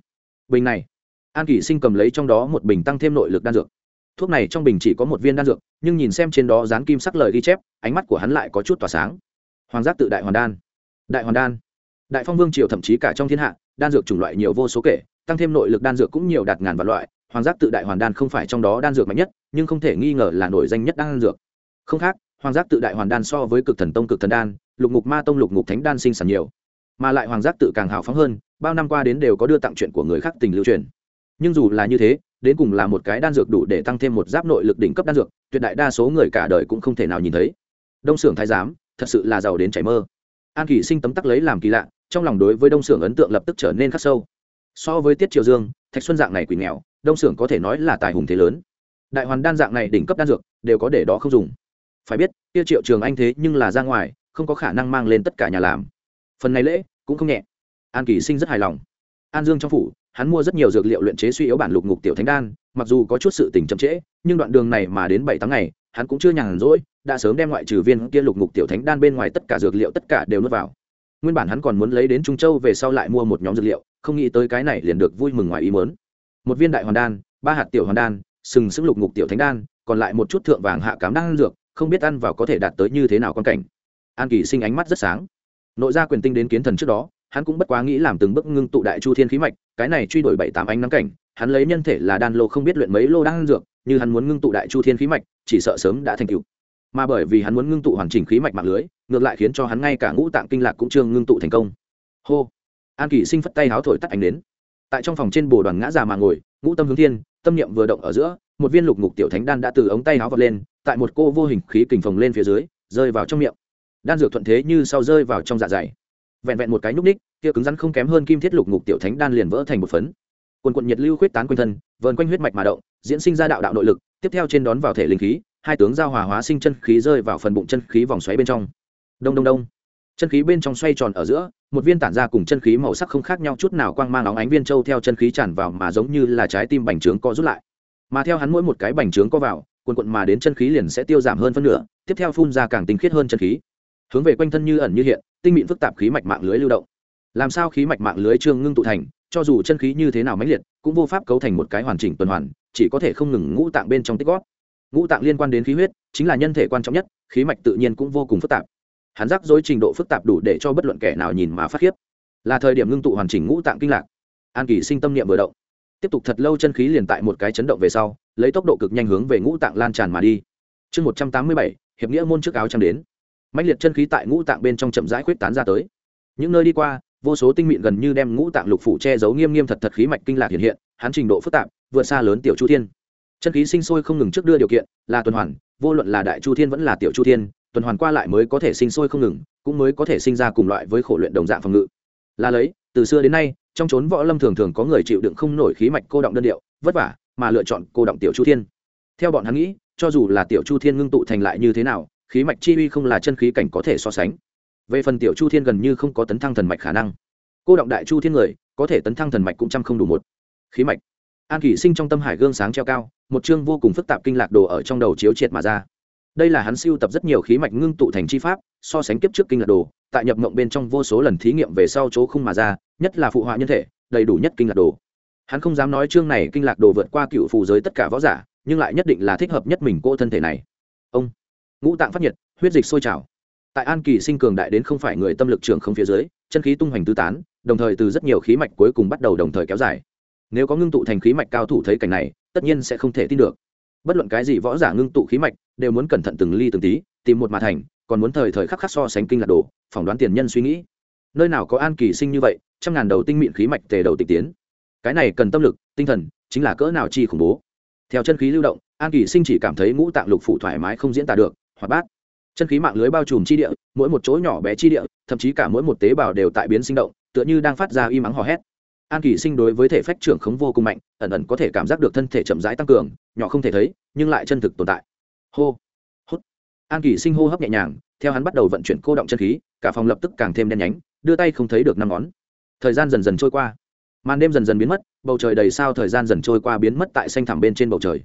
Bình này, an kỷ sinh cầm lấy trong đó một bình tăng thêm nội lực đan dược. Thuốc này trong bình chỉ có một viên đan dược, nhưng nhìn xem trên đó dán kim sắc lời ghi chép, ánh mắt của hắn lại có chút tỏa sáng hoàng giác tự đại hoàn đan. Đại hoàn đan. Đại phong vương triều thậm chí cả trong thiên hạ, đan dược chủng loại nhiều vô số kể, tăng thêm nội lực đan dược cũng nhiều đạt ngàn vạn loại, hoàng giác tự đại hoàn đan không phải trong đó đan dược mạnh nhất, nhưng không thể nghi ngờ là nổi danh nhất đan dược. Không khác, hoàng giác tự đại hoàn đan so với cực thần tông cực thần đan, lục ngục ma tông lục ngục thánh đan sinh sản nhiều. Mà lại hoàng giác tự càng hào phóng hơn, bao năm qua đến đều có đưa tặng chuyện của người khác tình lưu truyền. Nhưng dù là như thế, đến cùng là một cái đan dược đủ để tăng thêm một giáp nội lực đỉnh cấp đan dược, tuyệt đại đa số người cả đời cũng không thể nào nhìn thấy. Đông xưởng thái giám thật sự là giàu đến chảy mơ. An kỷ sinh tấm tắc lấy làm kỳ lạ, trong lòng đối với đông xưởng ấn tượng lập tức trở nên khắc sâu. So với tiết triều dương, thạch xuân dạng này quỷ nghèo, đông xưởng có thể nói là tài hùng thế lớn. Đại hoàn đan dạng này đỉnh cấp đan dược, đều có để đó không dùng. Phải biết tiêu triệu trường anh thế nhưng là ra ngoài, không có khả năng mang lên tất cả nhà làm. Phần này lễ, cũng không nhẹ. An kỳ sinh rất hài lòng. An dương trong phủ, hắn mua rất nhiều dược liệu luyện chế suy yếu bản lục ngục tiểu thánh đan, mặc dù có chút sự tình chậm trễ, nhưng đoạn đường này mà đến bảy tháng ngày hắn cũng chưa nhàn rỗi, đã sớm đem ngoại trừ viên kia lục ngục tiểu thánh đan bên ngoài tất cả dược liệu tất cả đều nuốt vào. Nguyên bản hắn còn muốn lấy đến trung châu về sau lại mua một nhóm dược liệu, không nghĩ tới cái này liền được vui mừng ngoài ý mớn một viên đại hoàn đan, ba hạt tiểu hoàn đan, sừng sững lục ngục tiểu thánh đan, còn lại một chút thượng vàng hạ cám đan dược, không biết ăn vào có thể đạt tới như thế nào quan cảnh. An kỳ sinh ánh mắt rất sáng. Nội gia quyền tinh đến kiến thần trước đó, hắn cũng bất quá nghĩ làm từng bước ngưng tụ đại chu thiên khí mạch, cái này truy đổi bảy tám ánh nắng cảnh, hắn lấy nhân thể là đan lô không biết luyện mấy lô đan dược như hắn muốn ngưng tụ đại chu thiên khí mạch, chỉ sợ sớm đã thành tựu. Mà bởi vì hắn muốn ngưng tụ hoàn chỉnh khí mạch mạng lưới, ngược lại khiến cho hắn ngay cả ngũ tạng kinh lạc cũng chưa ngưng tụ thành công. Hô! An kỳ sinh phất tay háo thổi tắt ánh đến tại trong phòng trên bồ đoàn ngã già mà ngồi, ngũ tâm hướng thiên, tâm niệm vừa động ở giữa, một viên lục ngục tiểu thánh đan đã từ ống tay háo vọt lên, tại một cô vô hình khí kình phồng lên phía dưới, rơi vào trong miệng. Đan dược thuận thế như sau rơi vào trong dạ dày. Vẹn vẹn một cái nhúc ních, kia cứng rắn không kém hơn kim thiết lục ngục tiểu thánh đan liền vỡ thành một phấn. Quần quận nhiệt lưu khuyết tán quanh thân, vờn quanh huyết mạch mà động diễn sinh ra đạo đạo nội lực, tiếp theo trên đón vào thể linh khí, hai tướng giao hòa hóa sinh chân khí rơi vào phần bụng chân khí vòng xoáy bên trong. Đông đông đông. Chân khí bên trong xoay tròn ở giữa, một viên tản ra cùng chân khí màu sắc không khác nhau chút nào quang mang óng ánh viên châu theo chân khí tràn vào mà giống như là trái tim bành trướng co rút lại. Mà theo hắn mỗi một cái bành trướng co vào quần quận mà đến chân khí liền sẽ tiêu giảm hơn phân nửa, tiếp theo phun ra càng tinh khiết hơn chân khí. Hướng về quanh thân như ẩn như hiện, tinh mịn phức tạp khí mạch mạng lưới lưu động. Làm sao khí mạch mạng lưới trương ngưng tụ thành, cho dù chân khí như thế nào mãnh liệt, cũng vô pháp cấu thành một cái hoàn chỉnh tuần hoàn chỉ có thể không ngừng ngũ tạng bên trong tích gót ngũ tạng liên quan đến khí huyết, chính là nhân thể quan trọng nhất, khí mạch tự nhiên cũng vô cùng phức tạp. Hắn rắc rối trình độ phức tạp đủ để cho bất luận kẻ nào nhìn mà phát khiếp. Là thời điểm ngưng tụ hoàn chỉnh ngũ tạng kinh lạc. An kỳ sinh tâm niệm vừa động. Tiếp tục thật lâu chân khí liền tại một cái chấn động về sau, lấy tốc độ cực nhanh hướng về ngũ tạng lan tràn mà đi. Chương một trăm tám mươi bảy, hiệp nghĩa môn trước áo trăng đến. Mạnh liệt chân khí tại ngũ tạng bên trong chậm rãi khuyết tán ra tới. Những nơi đi qua, vô số tinh mịn gần như đem ngũ tạng lục phủ che giấu nghiêm nghiêm thật thật khí mạch kinh lạc hiện hiện, hắn trình độ phức tạp vượt xa lớn tiểu chu thiên. Chân khí sinh sôi không ngừng trước đưa điều kiện, là tuần hoàn, vô luận là đại chu thiên vẫn là tiểu chu thiên, tuần hoàn qua lại mới có thể sinh sôi không ngừng, cũng mới có thể sinh ra cùng loại với khổ luyện đồng dạng phòng ngự. Là lấy, từ xưa đến nay, trong chốn võ lâm thường thường có người chịu đựng không nổi khí mạch cô động đơn điệu, vất vả, mà lựa chọn cô động tiểu chu thiên. Theo bọn hắn nghĩ, cho dù là tiểu chu thiên ngưng tụ thành lại như thế nào, khí mạch chi uy không là chân khí cảnh có thể so sánh. Về phần tiểu chu thiên gần như không có tấn thăng thần mạch khả năng. Cô động đại chu thiên người, có thể tấn thăng thần mạch cũng trăm không đủ một. Khí mạch an kỷ sinh trong tâm hải gương sáng treo cao, một chương vô cùng phức tạp kinh lạc đồ ở trong đầu chiếu triệt mà ra. Đây là hắn siêu tập rất nhiều khí mạch ngưng tụ thành chi pháp, so sánh kiếp trước kinh lạc đồ, tại nhập mộng bên trong vô số lần thí nghiệm về sau chỗ không mà ra, nhất là phụ họa nhân thể, đầy đủ nhất kinh lạc đồ. Hắn không dám nói chương này kinh lạc đồ vượt qua cựu phù giới tất cả võ giả, nhưng lại nhất định là thích hợp nhất mình cô thân thể này. Ông, ngũ tạng phát nhiệt, huyết dịch sôi trào. Tại an kỳ sinh cường đại đến không phải người tâm lực trường không phía dưới, chân khí tung hoành tứ tán, đồng thời từ rất nhiều khí mạch cuối cùng bắt đầu đồng thời kéo dài nếu có ngưng tụ thành khí mạch cao thủ thấy cảnh này, tất nhiên sẽ không thể tin được. Bất luận cái gì võ giả ngưng tụ khí mạch, đều muốn cẩn thận từng ly từng tí, tìm một mà thành, còn muốn thời thời khắc khắc so sánh kinh lạc đồ, phỏng đoán tiền nhân suy nghĩ. Nơi nào có an kỳ sinh như vậy, trăm ngàn đầu tinh mịn khí mạch tề đầu tịch tiến. Cái này cần tâm lực, tinh thần, chính là cỡ nào chi khủng bố. Theo chân khí lưu động, an kỳ sinh chỉ cảm thấy ngũ tạng lục phủ thoải mái không diễn tả được, hoạt bát. Chân khí mạng lưới bao trùm chi địa, mỗi một chỗ nhỏ bé chi địa, thậm chí cả mỗi một tế bào đều tại biến sinh động, tựa như đang phát ra y mắng hò hét an kỳ sinh đối với thể phách trưởng khống vô cùng mạnh, ẩn ẩn có thể cảm giác được thân thể chậm rãi tăng cường, nhỏ không thể thấy, nhưng lại chân thực tồn tại. Hô hốt. an kỳ sinh hô hấp nhẹ nhàng, theo hắn bắt đầu vận chuyển cô động chân khí, cả phòng lập tức càng thêm đen nhánh, đưa tay không thấy được năm ngón. Thời gian dần dần trôi qua. Màn đêm dần dần biến mất, bầu trời đầy sao thời gian dần trôi qua biến mất tại xanh thẳm bên trên bầu trời.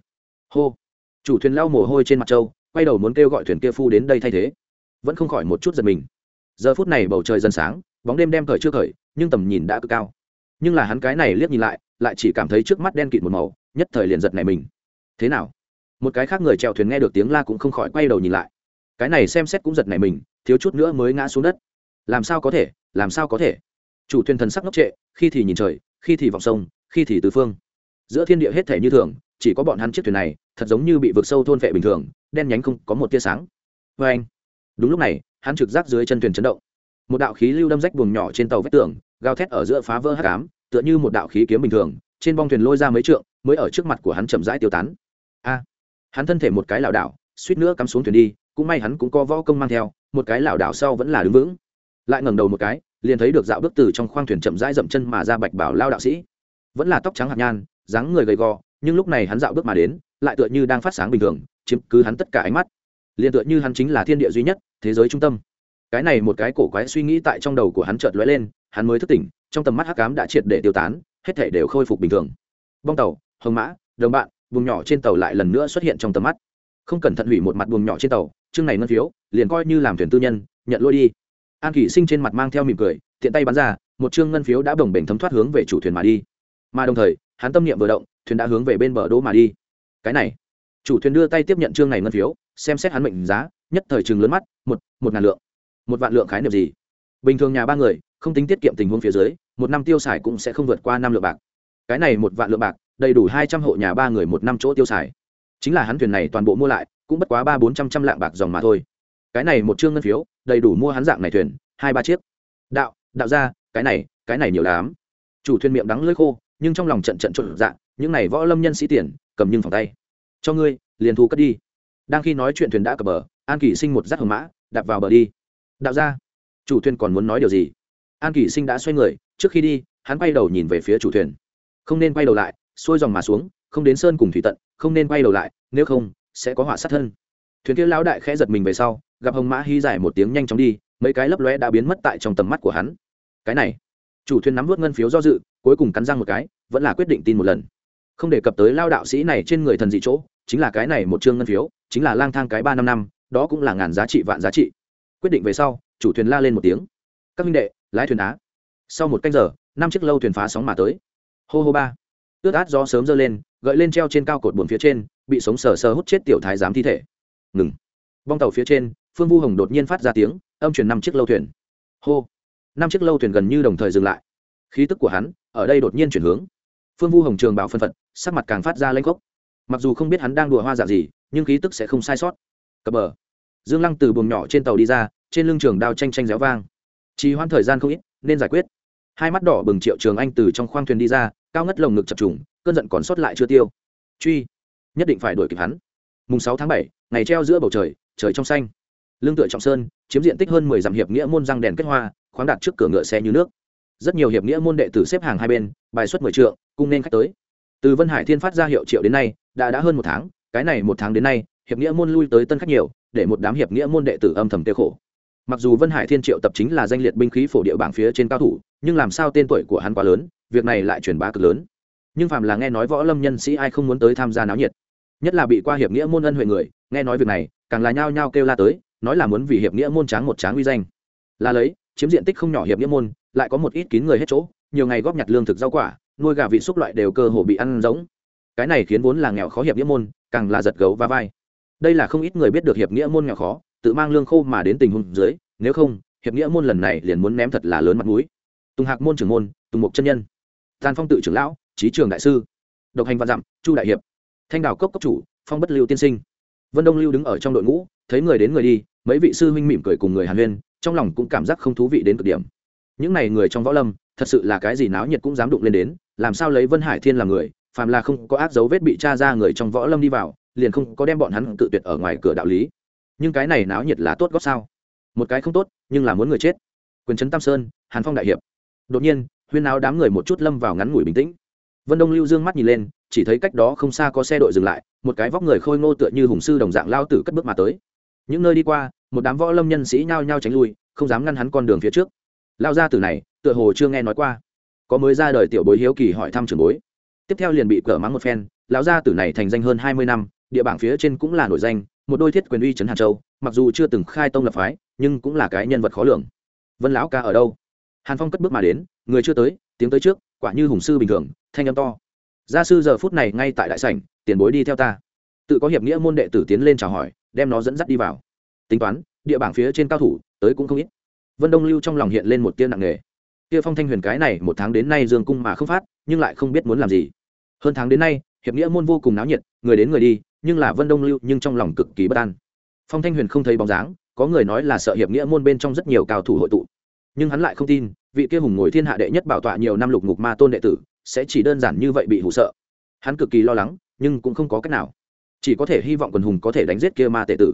Hô. Chủ thuyền lau mồ hôi trên mặt trâu, quay đầu muốn kêu gọi thuyền kia phu đến đây thay thế. Vẫn không khỏi một chút giật mình. Giờ phút này bầu trời dần sáng, bóng đêm đem thời chưa khởi, nhưng tầm nhìn đã cực cao nhưng là hắn cái này liếc nhìn lại lại chỉ cảm thấy trước mắt đen kịt một màu, nhất thời liền giật này mình. Thế nào? Một cái khác người chèo thuyền nghe được tiếng la cũng không khỏi quay đầu nhìn lại. Cái này xem xét cũng giật này mình, thiếu chút nữa mới ngã xuống đất. Làm sao có thể? Làm sao có thể? Chủ thuyền thần sắc ngốc trệ, khi thì nhìn trời, khi thì vọng sông, khi thì tứ phương. Giữa thiên địa hết thể như thường, chỉ có bọn hắn chiếc thuyền này, thật giống như bị vực sâu thôn vệ bình thường, đen nhánh không có một tia sáng. Vê anh đúng lúc này, hắn trực giác dưới chân thuyền chấn động. Một đạo khí lưu đâm rách buồng nhỏ trên tàu vách tường gào thét ở giữa phá vỡ hắc cám tựa như một đạo khí kiếm bình thường, trên bong thuyền lôi ra mấy trượng, mới ở trước mặt của hắn chậm rãi tiêu tán. A! Hắn thân thể một cái lảo đảo, suýt nữa cắm xuống thuyền đi, cũng may hắn cũng có võ công mang theo, một cái lảo đảo sau vẫn là đứng vững. Lại ngẩng đầu một cái, liền thấy được dạo bước từ trong khoang thuyền chậm rãi dậm chân mà ra bạch bảo lao đạo sĩ. Vẫn là tóc trắng hạt nhan, dáng người gầy gò, nhưng lúc này hắn dạo bước mà đến, lại tựa như đang phát sáng bình thường, chiếm cứ hắn tất cả ánh mắt. Liền tựa như hắn chính là thiên địa duy nhất, thế giới trung tâm cái này một cái cổ quái suy nghĩ tại trong đầu của hắn chợt lóe lên, hắn mới thức tỉnh, trong tầm mắt hắc cám đã triệt để tiêu tán, hết thể đều khôi phục bình thường. Bong tàu, hồng mã, đồng bạn buồng nhỏ trên tàu lại lần nữa xuất hiện trong tầm mắt. Không cẩn thận hủy một mặt buồng nhỏ trên tàu, chương này ngân phiếu, liền coi như làm thuyền tư nhân, nhận lôi đi. An kỷ sinh trên mặt mang theo mỉm cười, tiện tay bắn ra, một chương ngân phiếu đã bồng bềnh thấm thoát hướng về chủ thuyền mà đi. Mà đồng thời, hắn tâm niệm vừa động, thuyền đã hướng về bên bờ đỗ mà đi. Cái này, chủ thuyền đưa tay tiếp nhận chương này ngân phiếu, xem xét hắn mệnh giá, nhất thời chừng lớn mắt, một một ngàn lượng một vạn lượng khái niệm gì? Bình thường nhà ba người, không tính tiết kiệm tình huống phía dưới, một năm tiêu xài cũng sẽ không vượt qua năm lượng bạc. Cái này một vạn lượng bạc, đầy đủ hai trăm hộ nhà ba người một năm chỗ tiêu xài. Chính là hắn thuyền này toàn bộ mua lại, cũng bất quá ba bốn trăm trăm lạng bạc dòng mà thôi. Cái này một chương ngân phiếu, đầy đủ mua hắn dạng này thuyền, hai ba chiếc. Đạo đạo ra cái này cái này nhiều lắm. Chủ thuyền miệng đắng lưỡi khô, nhưng trong lòng trận trận trộn dạng những này võ lâm nhân sĩ tiền, cầm nhưng phòng tay. Cho ngươi, liền thu cất đi. Đang khi nói chuyện thuyền đã cập bờ, an kỳ sinh một rác hồng mã, đạp vào bờ đi đạo ra chủ thuyền còn muốn nói điều gì? An kỳ sinh đã xoay người, trước khi đi, hắn quay đầu nhìn về phía chủ thuyền. Không nên quay đầu lại, xuôi dòng mà xuống, không đến sơn cùng thủy tận, không nên quay đầu lại, nếu không, sẽ có họa sát thân. Thuyền kia lão đại khẽ giật mình về sau, gặp hồng mã hy giải một tiếng nhanh chóng đi, mấy cái lấp lóe đã biến mất tại trong tầm mắt của hắn. Cái này, chủ thuyền nắm vớt ngân phiếu do dự, cuối cùng cắn răng một cái, vẫn là quyết định tin một lần. Không đề cập tới lao đạo sĩ này trên người thần dị chỗ, chính là cái này một chương ngân phiếu, chính là lang thang cái ba năm năm, đó cũng là ngàn giá trị vạn giá trị quyết định về sau, chủ thuyền la lên một tiếng. Các minh đệ, lái thuyền á. Sau một canh giờ, năm chiếc lâu thuyền phá sóng mà tới. Hô hô ba. Ướt át gió sớm dơ lên, gợi lên treo trên cao cột buồn phía trên, bị sống sờ sờ hút chết tiểu thái giám thi thể. Ngừng. Bong tàu phía trên, phương vu hồng đột nhiên phát ra tiếng, âm chuyển năm chiếc lâu thuyền. Hô. Năm chiếc lâu thuyền gần như đồng thời dừng lại. Khí tức của hắn, ở đây đột nhiên chuyển hướng. Phương vu hồng trường bảo phân phật, sắc mặt càng phát ra lanh gốc mặc dù không biết hắn đang đùa hoa giả gì, nhưng khí tức sẽ không sai sót. Cập bờ dương lăng từ buồng nhỏ trên tàu đi ra, trên lưng trường đao tranh tranh réo vang. Trì hoãn thời gian không ít, nên giải quyết. Hai mắt đỏ bừng triệu trường anh từ trong khoang thuyền đi ra, cao ngất lồng ngực chập trùng, cơn giận còn sót lại chưa tiêu. Truy, nhất định phải đuổi kịp hắn. Mùng sáu tháng bảy, ngày treo giữa bầu trời trời trong xanh. Lương tựa trọng sơn, chiếm diện tích hơn mười dặm hiệp nghĩa môn răng đèn kết hoa, khoáng đặt trước cửa ngựa xe như nước. Rất nhiều hiệp nghĩa môn đệ tử xếp hàng hai bên, bài xuất mười trượng cung nên khách tới. Từ vân hải thiên phát ra hiệu triệu đến nay, đã đã hơn một tháng, cái này một tháng đến nay, hiệp nghĩa môn lui tới tân khách nhiều để một đám hiệp nghĩa môn đệ tử âm thầm tiêu khổ. Mặc dù vân hải thiên triệu tập chính là danh liệt binh khí phổ địa bảng phía trên cao thủ, nhưng làm sao tên tuổi của hắn quá lớn, việc này lại truyền bá cực lớn. Nhưng phàm là nghe nói võ lâm nhân sĩ ai không muốn tới tham gia náo nhiệt. Nhất là bị qua hiệp nghĩa môn ân huệ người, nghe nói việc này, càng là nhao nhao kêu la tới, nói là muốn vì hiệp nghĩa môn tráng một tráng uy danh. Là lấy, chiếm diện tích không nhỏ hiệp nghĩa môn, lại có một ít kín người hết chỗ, nhiều ngày góp nhặt lương thực rau quả, nuôi gà vị xúc loại đều cơ hồ bị ăn rỗng cái này khiến vốn là nghèo khó hiệp nghĩa môn, càng là giật gấu và vai đây là không ít người biết được hiệp nghĩa môn nghèo khó, tự mang lương khô mà đến tình huống dưới, nếu không, hiệp nghĩa môn lần này liền muốn ném thật là lớn mặt mũi. Tùng hạc môn trưởng môn, tùng mục chân nhân. Tàn phong tự trưởng lão trí trường đại sư. Độc hành văn dặm, chu đại hiệp. Thanh đào cốc cốc chủ, phong bất lưu tiên sinh. Vân đông lưu đứng ở trong đội ngũ, thấy người đến người đi, mấy vị sư huynh mỉm cười cùng người hàn huyên, trong lòng cũng cảm giác không thú vị đến cực điểm. Những n à y người trong võ lâm, thật sự là cái gì náo nhiệt cũng dám đụng lên đến, làm sao lấy vân hải thiên làm người, phàm là không có ác dấu vết bị t r a ra người trong võ lâm đi vào liền không có đem bọn hắn tự tuyệt ở ngoài cửa đạo lý. Nhưng cái này náo nhiệt là tốt góp sao? Một cái không tốt, nhưng là muốn người chết. Quyền trấn tam sơn, hàn phong đại hiệp. Đột nhiên, huyên áo đám người một chút lâm vào ngắn ngủi bình tĩnh. Vân đông lưu dương mắt nhìn lên, chỉ thấy cách đó không xa có xe đội dừng lại, một cái vóc người khôi ngô tựa như hùng sư đồng dạng lao tử cất bước mà tới. Những nơi đi qua, một đám võ lâm nhân sĩ nhao nhao tránh lui, không dám ngăn hắn con đường phía trước. Lao ra từ này, tựa hồ chưa nghe nói qua. Có mới ra đời tiểu bối hiếu kỳ hỏi thăm trường bối. Tiếp theo liền bị cỡ mắng một phen, lão gia tử này thành danh hơn hai mươi năm địa bảng phía trên cũng là nổi danh, một đôi thiết quyền uy trấn hàn châu, mặc dù chưa từng khai tông lập phái, nhưng cũng là cái nhân vật khó lường. Vân lão ca ở đâu? Hàn phong cất bước mà đến, người chưa tới, tiếng tới trước, quả như hùng sư bình thường, thanh âm to. Gia sư giờ phút này ngay tại đại sảnh, tiền bối đi theo ta. Tự có hiệp nghĩa môn đệ tử tiến lên chào hỏi, đem nó dẫn dắt đi vào. Tính toán, địa bảng phía trên cao thủ, tới cũng không ít. Vân đông lưu trong lòng hiện lên một tiên nặng nề. Kia phong thanh huyền cái này một tháng đến nay dương cung mà không phát, nhưng lại không biết muốn làm gì. Hơn tháng đến nay, hiệp nghĩa môn vô cùng náo nhiệt, người đến người đi nhưng là vân đông lưu nhưng trong lòng cực kỳ bất an. Phong thanh huyền không thấy bóng dáng, có người nói là sợ hiệp nghĩa môn bên trong rất nhiều cao thủ hội tụ. Nhưng hắn lại không tin, vị kia hùng ngồi thiên hạ đệ nhất bảo tọa nhiều năm lục ngục ma tôn đệ tử, sẽ chỉ đơn giản như vậy bị hụ sợ. Hắn cực kỳ lo lắng, nhưng cũng không có cách nào. Chỉ có thể hy vọng quần hùng có thể đánh giết kia ma tệ tử.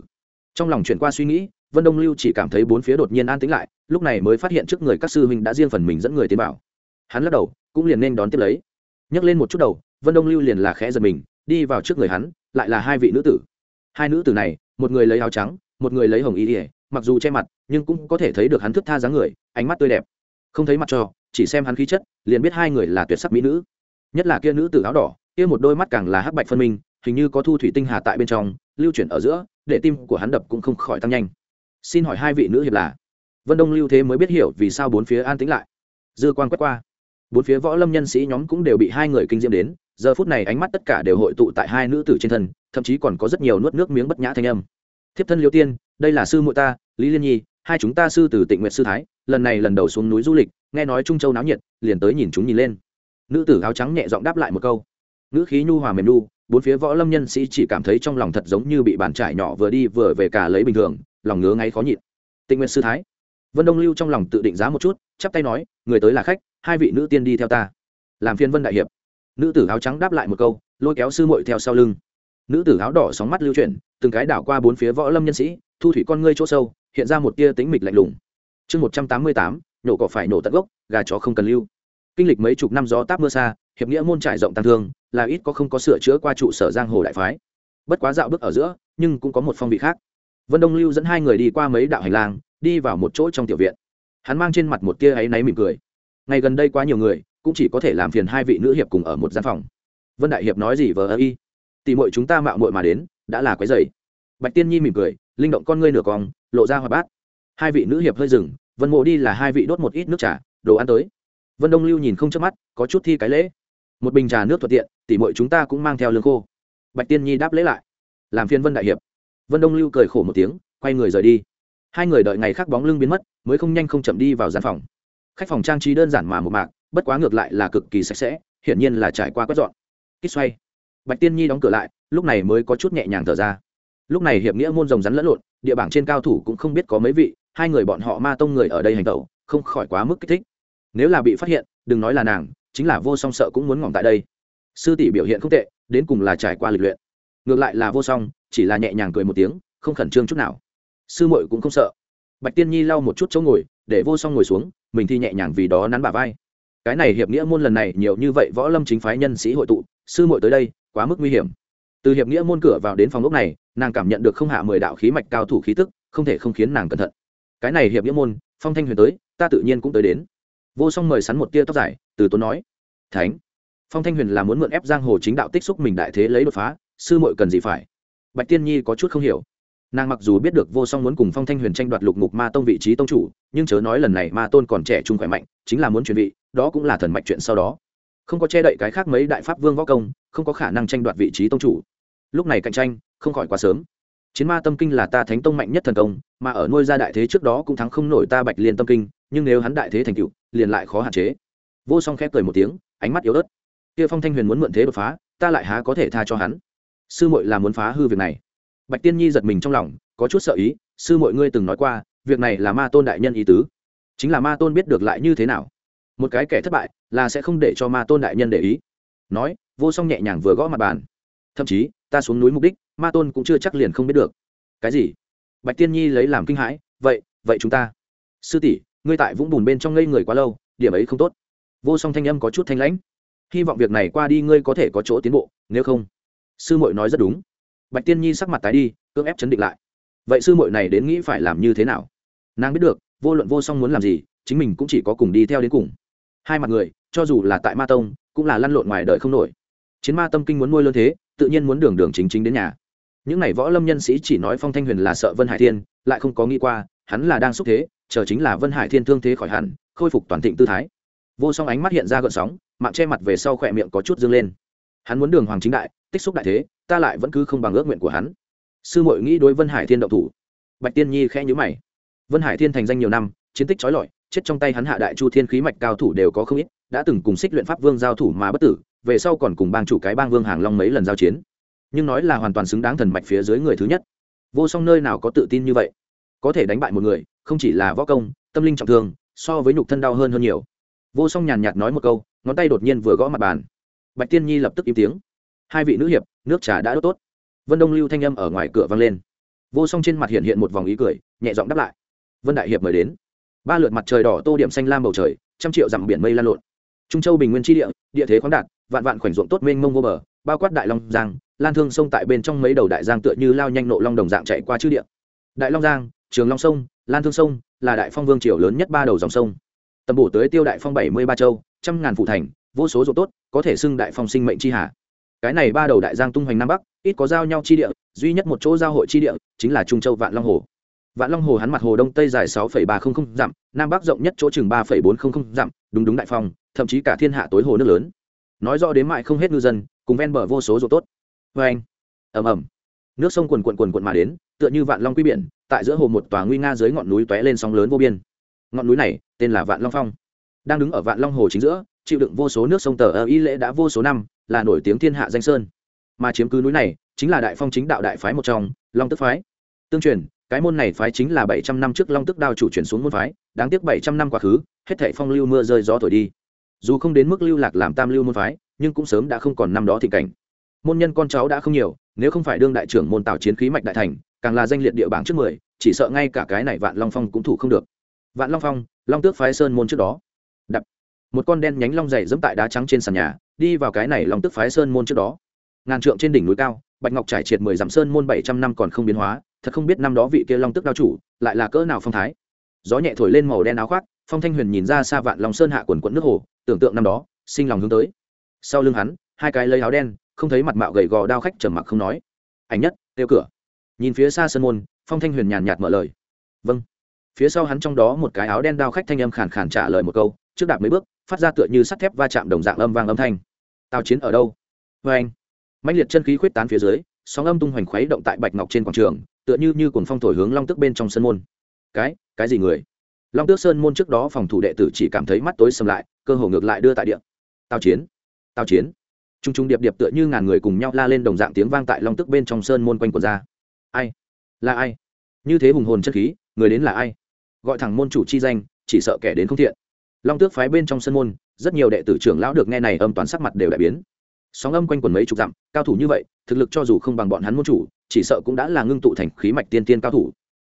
Trong lòng chuyển qua suy nghĩ, vân đông lưu chỉ cảm thấy bốn phía đột nhiên an tĩnh lại, lúc này mới phát hiện trước người các sư huynh đã riêng phần mình dẫn người tiến bảo hắn lắc đầu, cũng liền nên đón tiếp lấy. Nhấc lên một chút đầu, vân đông lưu liền là khẽ giật mình đi vào trước người hắn, lại là hai vị nữ tử. Hai nữ tử này, một người lấy áo trắng, một người lấy hồng y ỉa mặc dù che mặt, nhưng cũng có thể thấy được hắn thức tha dáng người, ánh mắt tươi đẹp. Không thấy mặt cho chỉ xem hắn khí chất, liền biết hai người là tuyệt sắc mỹ nữ. Nhất là kia nữ tử áo đỏ, kia một đôi mắt càng là hắc bạch phân minh, hình như có thu thủy tinh hà tại bên trong, lưu chuyển ở giữa, để tim của hắn đập cũng không khỏi tăng nhanh. Xin hỏi hai vị nữ hiệp là? Vân đông lưu thế mới biết hiểu vì sao bốn phía an tĩnh lại. Dư quan quét qua. Bốn phía võ lâm nhân sĩ nhóm cũng đều bị hai người kinh diễm đến giờ phút này ánh mắt tất cả đều hội tụ tại hai nữ tử trên thân, thậm chí còn có rất nhiều nuốt nước miếng bất nhã thanh âm. Thiếp thân liêu tiên, đây là sư muội ta, lý liên nhi, hai chúng ta sư từ tịnh nguyện sư thái, lần này lần đầu xuống núi du lịch, nghe nói trung châu náo nhiệt, liền tới nhìn chúng nhìn lên. Nữ tử áo trắng nhẹ giọng đáp lại một câu. Nữ khí nhu hòa mềm nu, bốn phía võ lâm nhân sĩ chỉ cảm thấy trong lòng thật giống như bị bàn trải nhỏ vừa đi vừa về cả lấy bình thường, lòng ngứa ngáy khó nhịn. Tịnh nguyện sư thái. Vân đông lưu trong lòng tự định giá một chút, chắp tay nói, người tới là khách, hai vị nữ tiên đi theo ta. Làm phiên vân đại hiệp nữ tử áo trắng đáp lại một câu, lôi kéo sư muội theo sau lưng. Nữ tử áo đỏ sóng mắt lưu chuyển, từng cái đảo qua bốn phía võ lâm nhân sĩ, thu thủy con ngươi chỗ sâu, hiện ra một tia tính mịch lạnh lùng. Chương một trăm tám mươi tám, nhổ cỏ phải nổ tận gốc, gà chó không cần lưu. Kinh lịch mấy chục năm gió táp mưa xa, hiệp nghĩa môn trải rộng tăng thương, là ít có không có sửa chữa qua trụ sở giang hồ đại phái. Bất quá dạo bước ở giữa, nhưng cũng có một phong vị khác. Vân đông lưu dẫn hai người đi qua mấy đạo hành lang, đi vào một chỗ trong tiểu viện. Hắn mang trên mặt một tia áy náy mỉm cười. Ngày gần đây quá nhiều người cũng chỉ có thể làm phiền hai vị nữ hiệp cùng ở một gian phòng. Vân đại hiệp nói gì vờ ơ y. Tỉ mội chúng ta mạo mội mà đến, đã là quái dày bạch tiên nhi mỉm cười, linh động con ngươi nửa cong, lộ ra hoa bát. Hai vị nữ hiệp hơi rừng vân mộ đi là hai vị đốt một ít nước trà, đồ ăn tới. Vân đông lưu nhìn không chớp mắt, có chút thi cái lễ. Một bình trà nước thuận tiện tỉ mội chúng ta cũng mang theo lương khô. Bạch tiên nhi đáp lễ lại. Làm phiên vân đại hiệp. Vân đông lưu cười khổ một tiếng, quay người rời đi. Hai người đợi ngày khác bóng lưng biến mất, mới không nhanh không chậm đi vào gian phòng. Khách phòng trang trí đơn giản mà một mạc bất quá ngược lại là cực kỳ sạch sẽ, hiển nhiên là trải qua quét dọn. Kích xoay. Bạch tiên nhi đóng cửa lại, lúc này mới có chút nhẹ nhàng thở ra. Lúc này hiệp nghĩa môn rồng rắn lẫn lộn, địa bảng trên cao thủ cũng không biết có mấy vị, hai người bọn họ ma tông người ở đây hành tẩu, không khỏi quá mức kích thích. Nếu là bị phát hiện, đừng nói là nàng, chính là vô song sợ cũng muốn ngỏm tại đây. Sư tỷ biểu hiện không tệ, đến cùng là trải qua lịch luyện. Ngược lại là vô song, chỉ là nhẹ nhàng cười một tiếng, không khẩn trương chút nào. Sư muội cũng không sợ. Bạch tiên nhi lau một chút chỗ ngồi, để vô song ngồi xuống, mình thì nhẹ nhàng vì đó nắn bà vai cái này hiệp nghĩa môn lần này nhiều như vậy võ lâm chính phái nhân sĩ hội tụ, sư muội tới đây, quá mức nguy hiểm. Từ hiệp nghĩa môn cửa vào đến phòng lúc này, nàng cảm nhận được không hạ mười đạo khí mạch cao thủ khí tức, không thể không khiến nàng cẩn thận. Cái này hiệp nghĩa môn, phong thanh huyền tới, ta tự nhiên cũng tới đến. Vô song mời sắn một tia tóc dài, từ tốn nói. Thánh, phong thanh huyền là muốn mượn ép giang hồ chính đạo tích xúc mình đại thế lấy đột phá, sư muội cần gì phải? Bạch tiên nhi có chút không hiểu nàng mặc dù biết được vô song muốn cùng phong thanh huyền tranh đoạt lục ngục ma tông vị trí tông chủ, nhưng chớ nói lần này ma tôn còn trẻ trung khỏe mạnh, chính là muốn chuyển vị, đó cũng là thần mạch chuyện sau đó. Không có che đậy cái khác mấy đại pháp vương võ công, không có khả năng tranh đoạt vị trí tông chủ. Lúc này cạnh tranh, không khỏi quá sớm. Chiến ma tâm kinh là ta thánh tông mạnh nhất thần công, mà ở nuôi ra đại thế trước đó cũng thắng không nổi ta bạch liên tâm kinh, nhưng nếu hắn đại thế thành cựu liền lại khó hạn chế. Vô song khép cười một tiếng, ánh mắt yếu ớt. Kia phong thanh huyền muốn mượn thế đột phá, ta lại há có thể tha cho hắn. Sư muội là muốn phá hư việc này bạch tiên nhi giật mình trong lòng, có chút sợ ý, sư muội ngươi từng nói qua, việc này là ma tôn đại nhân ý tứ. Chính là ma tôn biết được lại như thế nào. Một cái kẻ thất bại là sẽ không để cho ma tôn đại nhân để ý. Nói, vô song nhẹ nhàng vừa gõ mặt bàn. Thậm chí, ta xuống núi mục đích, ma tôn cũng chưa chắc liền không biết được. Cái gì? Bạch tiên nhi lấy làm kinh hãi, vậy vậy chúng ta. Sư tỷ, ngươi tại vũng bùn bên trong ngây người quá lâu, điểm ấy không tốt. Vô song thanh âm có chút thanh lãnh. Hy vọng việc này qua đi ngươi có thể có chỗ tiến bộ, nếu không. Sư muội nói rất đúng bạch tiên nhi sắc mặt tái đi, cưỡng ép chấn định lại. Vậy sư muội này đến nghĩ phải làm như thế nào? Nàng biết được, vô luận vô song muốn làm gì, chính mình cũng chỉ có cùng đi theo đến cùng. Hai mặt người, cho dù là tại ma tông, cũng là lăn lộn ngoài đời không nổi. Chiến ma tâm kinh muốn nuôi lớn thế, tự nhiên muốn đường đường chính chính đến nhà. Những n à y võ lâm nhân sĩ chỉ nói phong thanh huyền là sợ vân hải thiên, lại không có nghĩ qua, hắn là đang xúc thế, chờ chính là vân hải thiên thương thế khỏi hẳn, khôi phục toàn thịnh tư thái. Vô song ánh mắt hiện ra gợn sóng, mạng che mặt về sau khỏe miệng có chút dâng lên. Hắn muốn đường hoàng chính đại tích xúc đại thế, ta lại vẫn cứ không bằng ước nguyện của hắn. Sư mội nghĩ đối vân hải thiên động thủ. Bạch tiên nhi khẽ nhữ mày. Vân hải thiên thành danh nhiều năm, chiến tích trói lọi, chết trong tay hắn hạ đại chu thiên khí mạch cao thủ đều có không ít, đã từng cùng xích luyện pháp vương giao thủ mà bất tử, về sau còn cùng bang chủ cái bang vương hàng long mấy lần giao chiến. Nhưng nói là hoàn toàn xứng đáng thần mạch phía dưới người thứ nhất. Vô song nơi nào có tự tin như vậy? Có thể đánh bại một người, không chỉ là võ công, tâm linh trọng thương, so với nhục thân đau hơn hơn nhiều. Vô song nhàn nhạt nói một câu, ngón tay đột nhiên vừa gõ mặt bàn. Bạch tiên nhi lập tức im tiếng hai vị nữ hiệp, nước trà đã đốt tốt. Vân đông lưu thanh â m ở ngoài cửa vang lên. Vô song trên mặt hiện hiện một vòng ý cười, nhẹ giọng đáp lại. Vân đại hiệp mời đến. Ba lượt mặt trời đỏ tô điểm xanh lam bầu trời, trăm triệu dặm biển mây lan lộn. Trung châu bình nguyên tri địa địa thế khoáng đạt, vạn vạn khoảnh ruộng tốt mênh mông vô bờ, bao quát đại long giang, lan thương sông tại bên trong mấy đầu đại giang tựa như lao nhanh nộ long đồng dạng chạy qua chữ địa. Đại long giang, trường long sông, lan thương sông là đại phong vương triều lớn nhất ba đầu dòng sông. Tầm bổ tới tiêu đại phong bảy mươi ba châu, trăm ngàn phụ thành, vô số ruộng tốt, có thể xưng đại phong sinh mệnh tri hà cái này ba đầu đại giang tung hoành nam bắc, ít có giao nhau chi địa, duy nhất một chỗ giao hội chi địa chính là trung châu vạn long hồ. Vạn long hồ hắn mặt hồ đông tây dài sáu ba trăm linh dặm, nam bắc rộng nhất chỗ chừng ba bốn trăm linh dặm, đúng đúng đại phong, thậm chí cả thiên hạ tối hồ nước lớn. Nói rõ đến mại không hết ngư dân, cùng ven bờ vô số ruột tốt. Vê anh, ầm ầm. Nước sông quần quần quần quần mà đến, tựa như vạn long quy biển, tại giữa hồ một tòa nguy nga dưới ngọn núi tóe lên sóng lớn vô biên. Ngọn núi này, tên là vạn long phong. Đang đứng ở vạn long hồ chính giữa, chịu đựng vô số nước sông tờ ơ y lễ đã vô số năm là nổi tiếng thiên hạ danh sơn. Mà chiếm cứ núi này chính là đại phong chính đạo đại phái một trong, long tức phái. Tương truyền, cái môn này phái chính là bảy trăm năm trước long tức đao chủ chuyển xuống môn phái, đáng tiếc bảy trăm năm quá khứ, hết thảy phong lưu mưa rơi gió thổi đi. Dù không đến mức lưu lạc làm tam lưu môn phái, nhưng cũng sớm đã không còn năm đó thị cảnh. Môn nhân con cháu đã không nhiều, nếu không phải đương đại trưởng môn tạo chiến khí mạch đại thành, càng là danh liệt địa bảng trước mười, chỉ sợ ngay cả cái này vạn long phong cũng thủ không được. Vạn long phong, long tước phái sơn môn trước đó một con đen nhánh long dày dẫm tại đá trắng trên sàn nhà, đi vào cái này long tức phái sơn môn trước đó. Ngàn trượng trên đỉnh núi cao, bạch ngọc trải triệt mười dặm sơn môn bảy trăm năm còn không biến hóa, thật không biết năm đó vị kia long tức đao chủ lại là cỡ nào phong thái. Gió nhẹ thổi lên màu đen áo khoác, phong thanh huyền nhìn ra xa vạn lòng sơn hạ quần quận nước hồ, tưởng tượng năm đó, sinh lòng hướng tới. Sau lưng hắn, hai cái lấy áo đen, không thấy mặt mạo gầy gò đao khách trầm mặc không nói. Ảnh nhất, tiêu cửa. Nhìn phía xa sơn môn, phong thanh huyền nhàn nhạt mở lời. Vâng. Phía sau hắn trong đó một cái áo đen đao khách thanh âm khàn khàn trả lời một câu, trước đạp mấy bước phát ra tựa như sắt thép va chạm đồng dạng âm vang âm thanh. Tào chiến ở đâu? Vê anh. Mạnh liệt chân khí khuyết tán phía dưới, sóng âm tung hoành khuấy động tại bạch ngọc trên quảng trường, tựa như như cuồng phong thổi hướng long tức bên trong sân môn. Cái cái gì người? Long tước sơn môn trước đó phòng thủ đệ tử chỉ cảm thấy mắt tối sầm lại, cơ hồ ngược lại đưa tại điện tào chiến tào chiến. T r u n g t r u n g điệp điệp tựa như ngàn người cùng nhau la lên đồng dạng tiếng vang tại long tức bên trong sơn môn quanh quần ra. Ai? Là ai? Như thế hùng hồn chất khí, người đến là ai? Gọi thẳng môn chủ chi danh, chỉ sợ kẻ đến không thiện long tước phái bên trong sân môn, rất nhiều đệ tử trưởng lão được nghe này âm toàn sắc mặt đều đại biến. Sóng âm quanh quần mấy chục dặm, cao thủ như vậy, thực lực cho dù không bằng bọn hắn môn chủ, chỉ sợ cũng đã là ngưng tụ thành khí mạch tiên tiên cao thủ.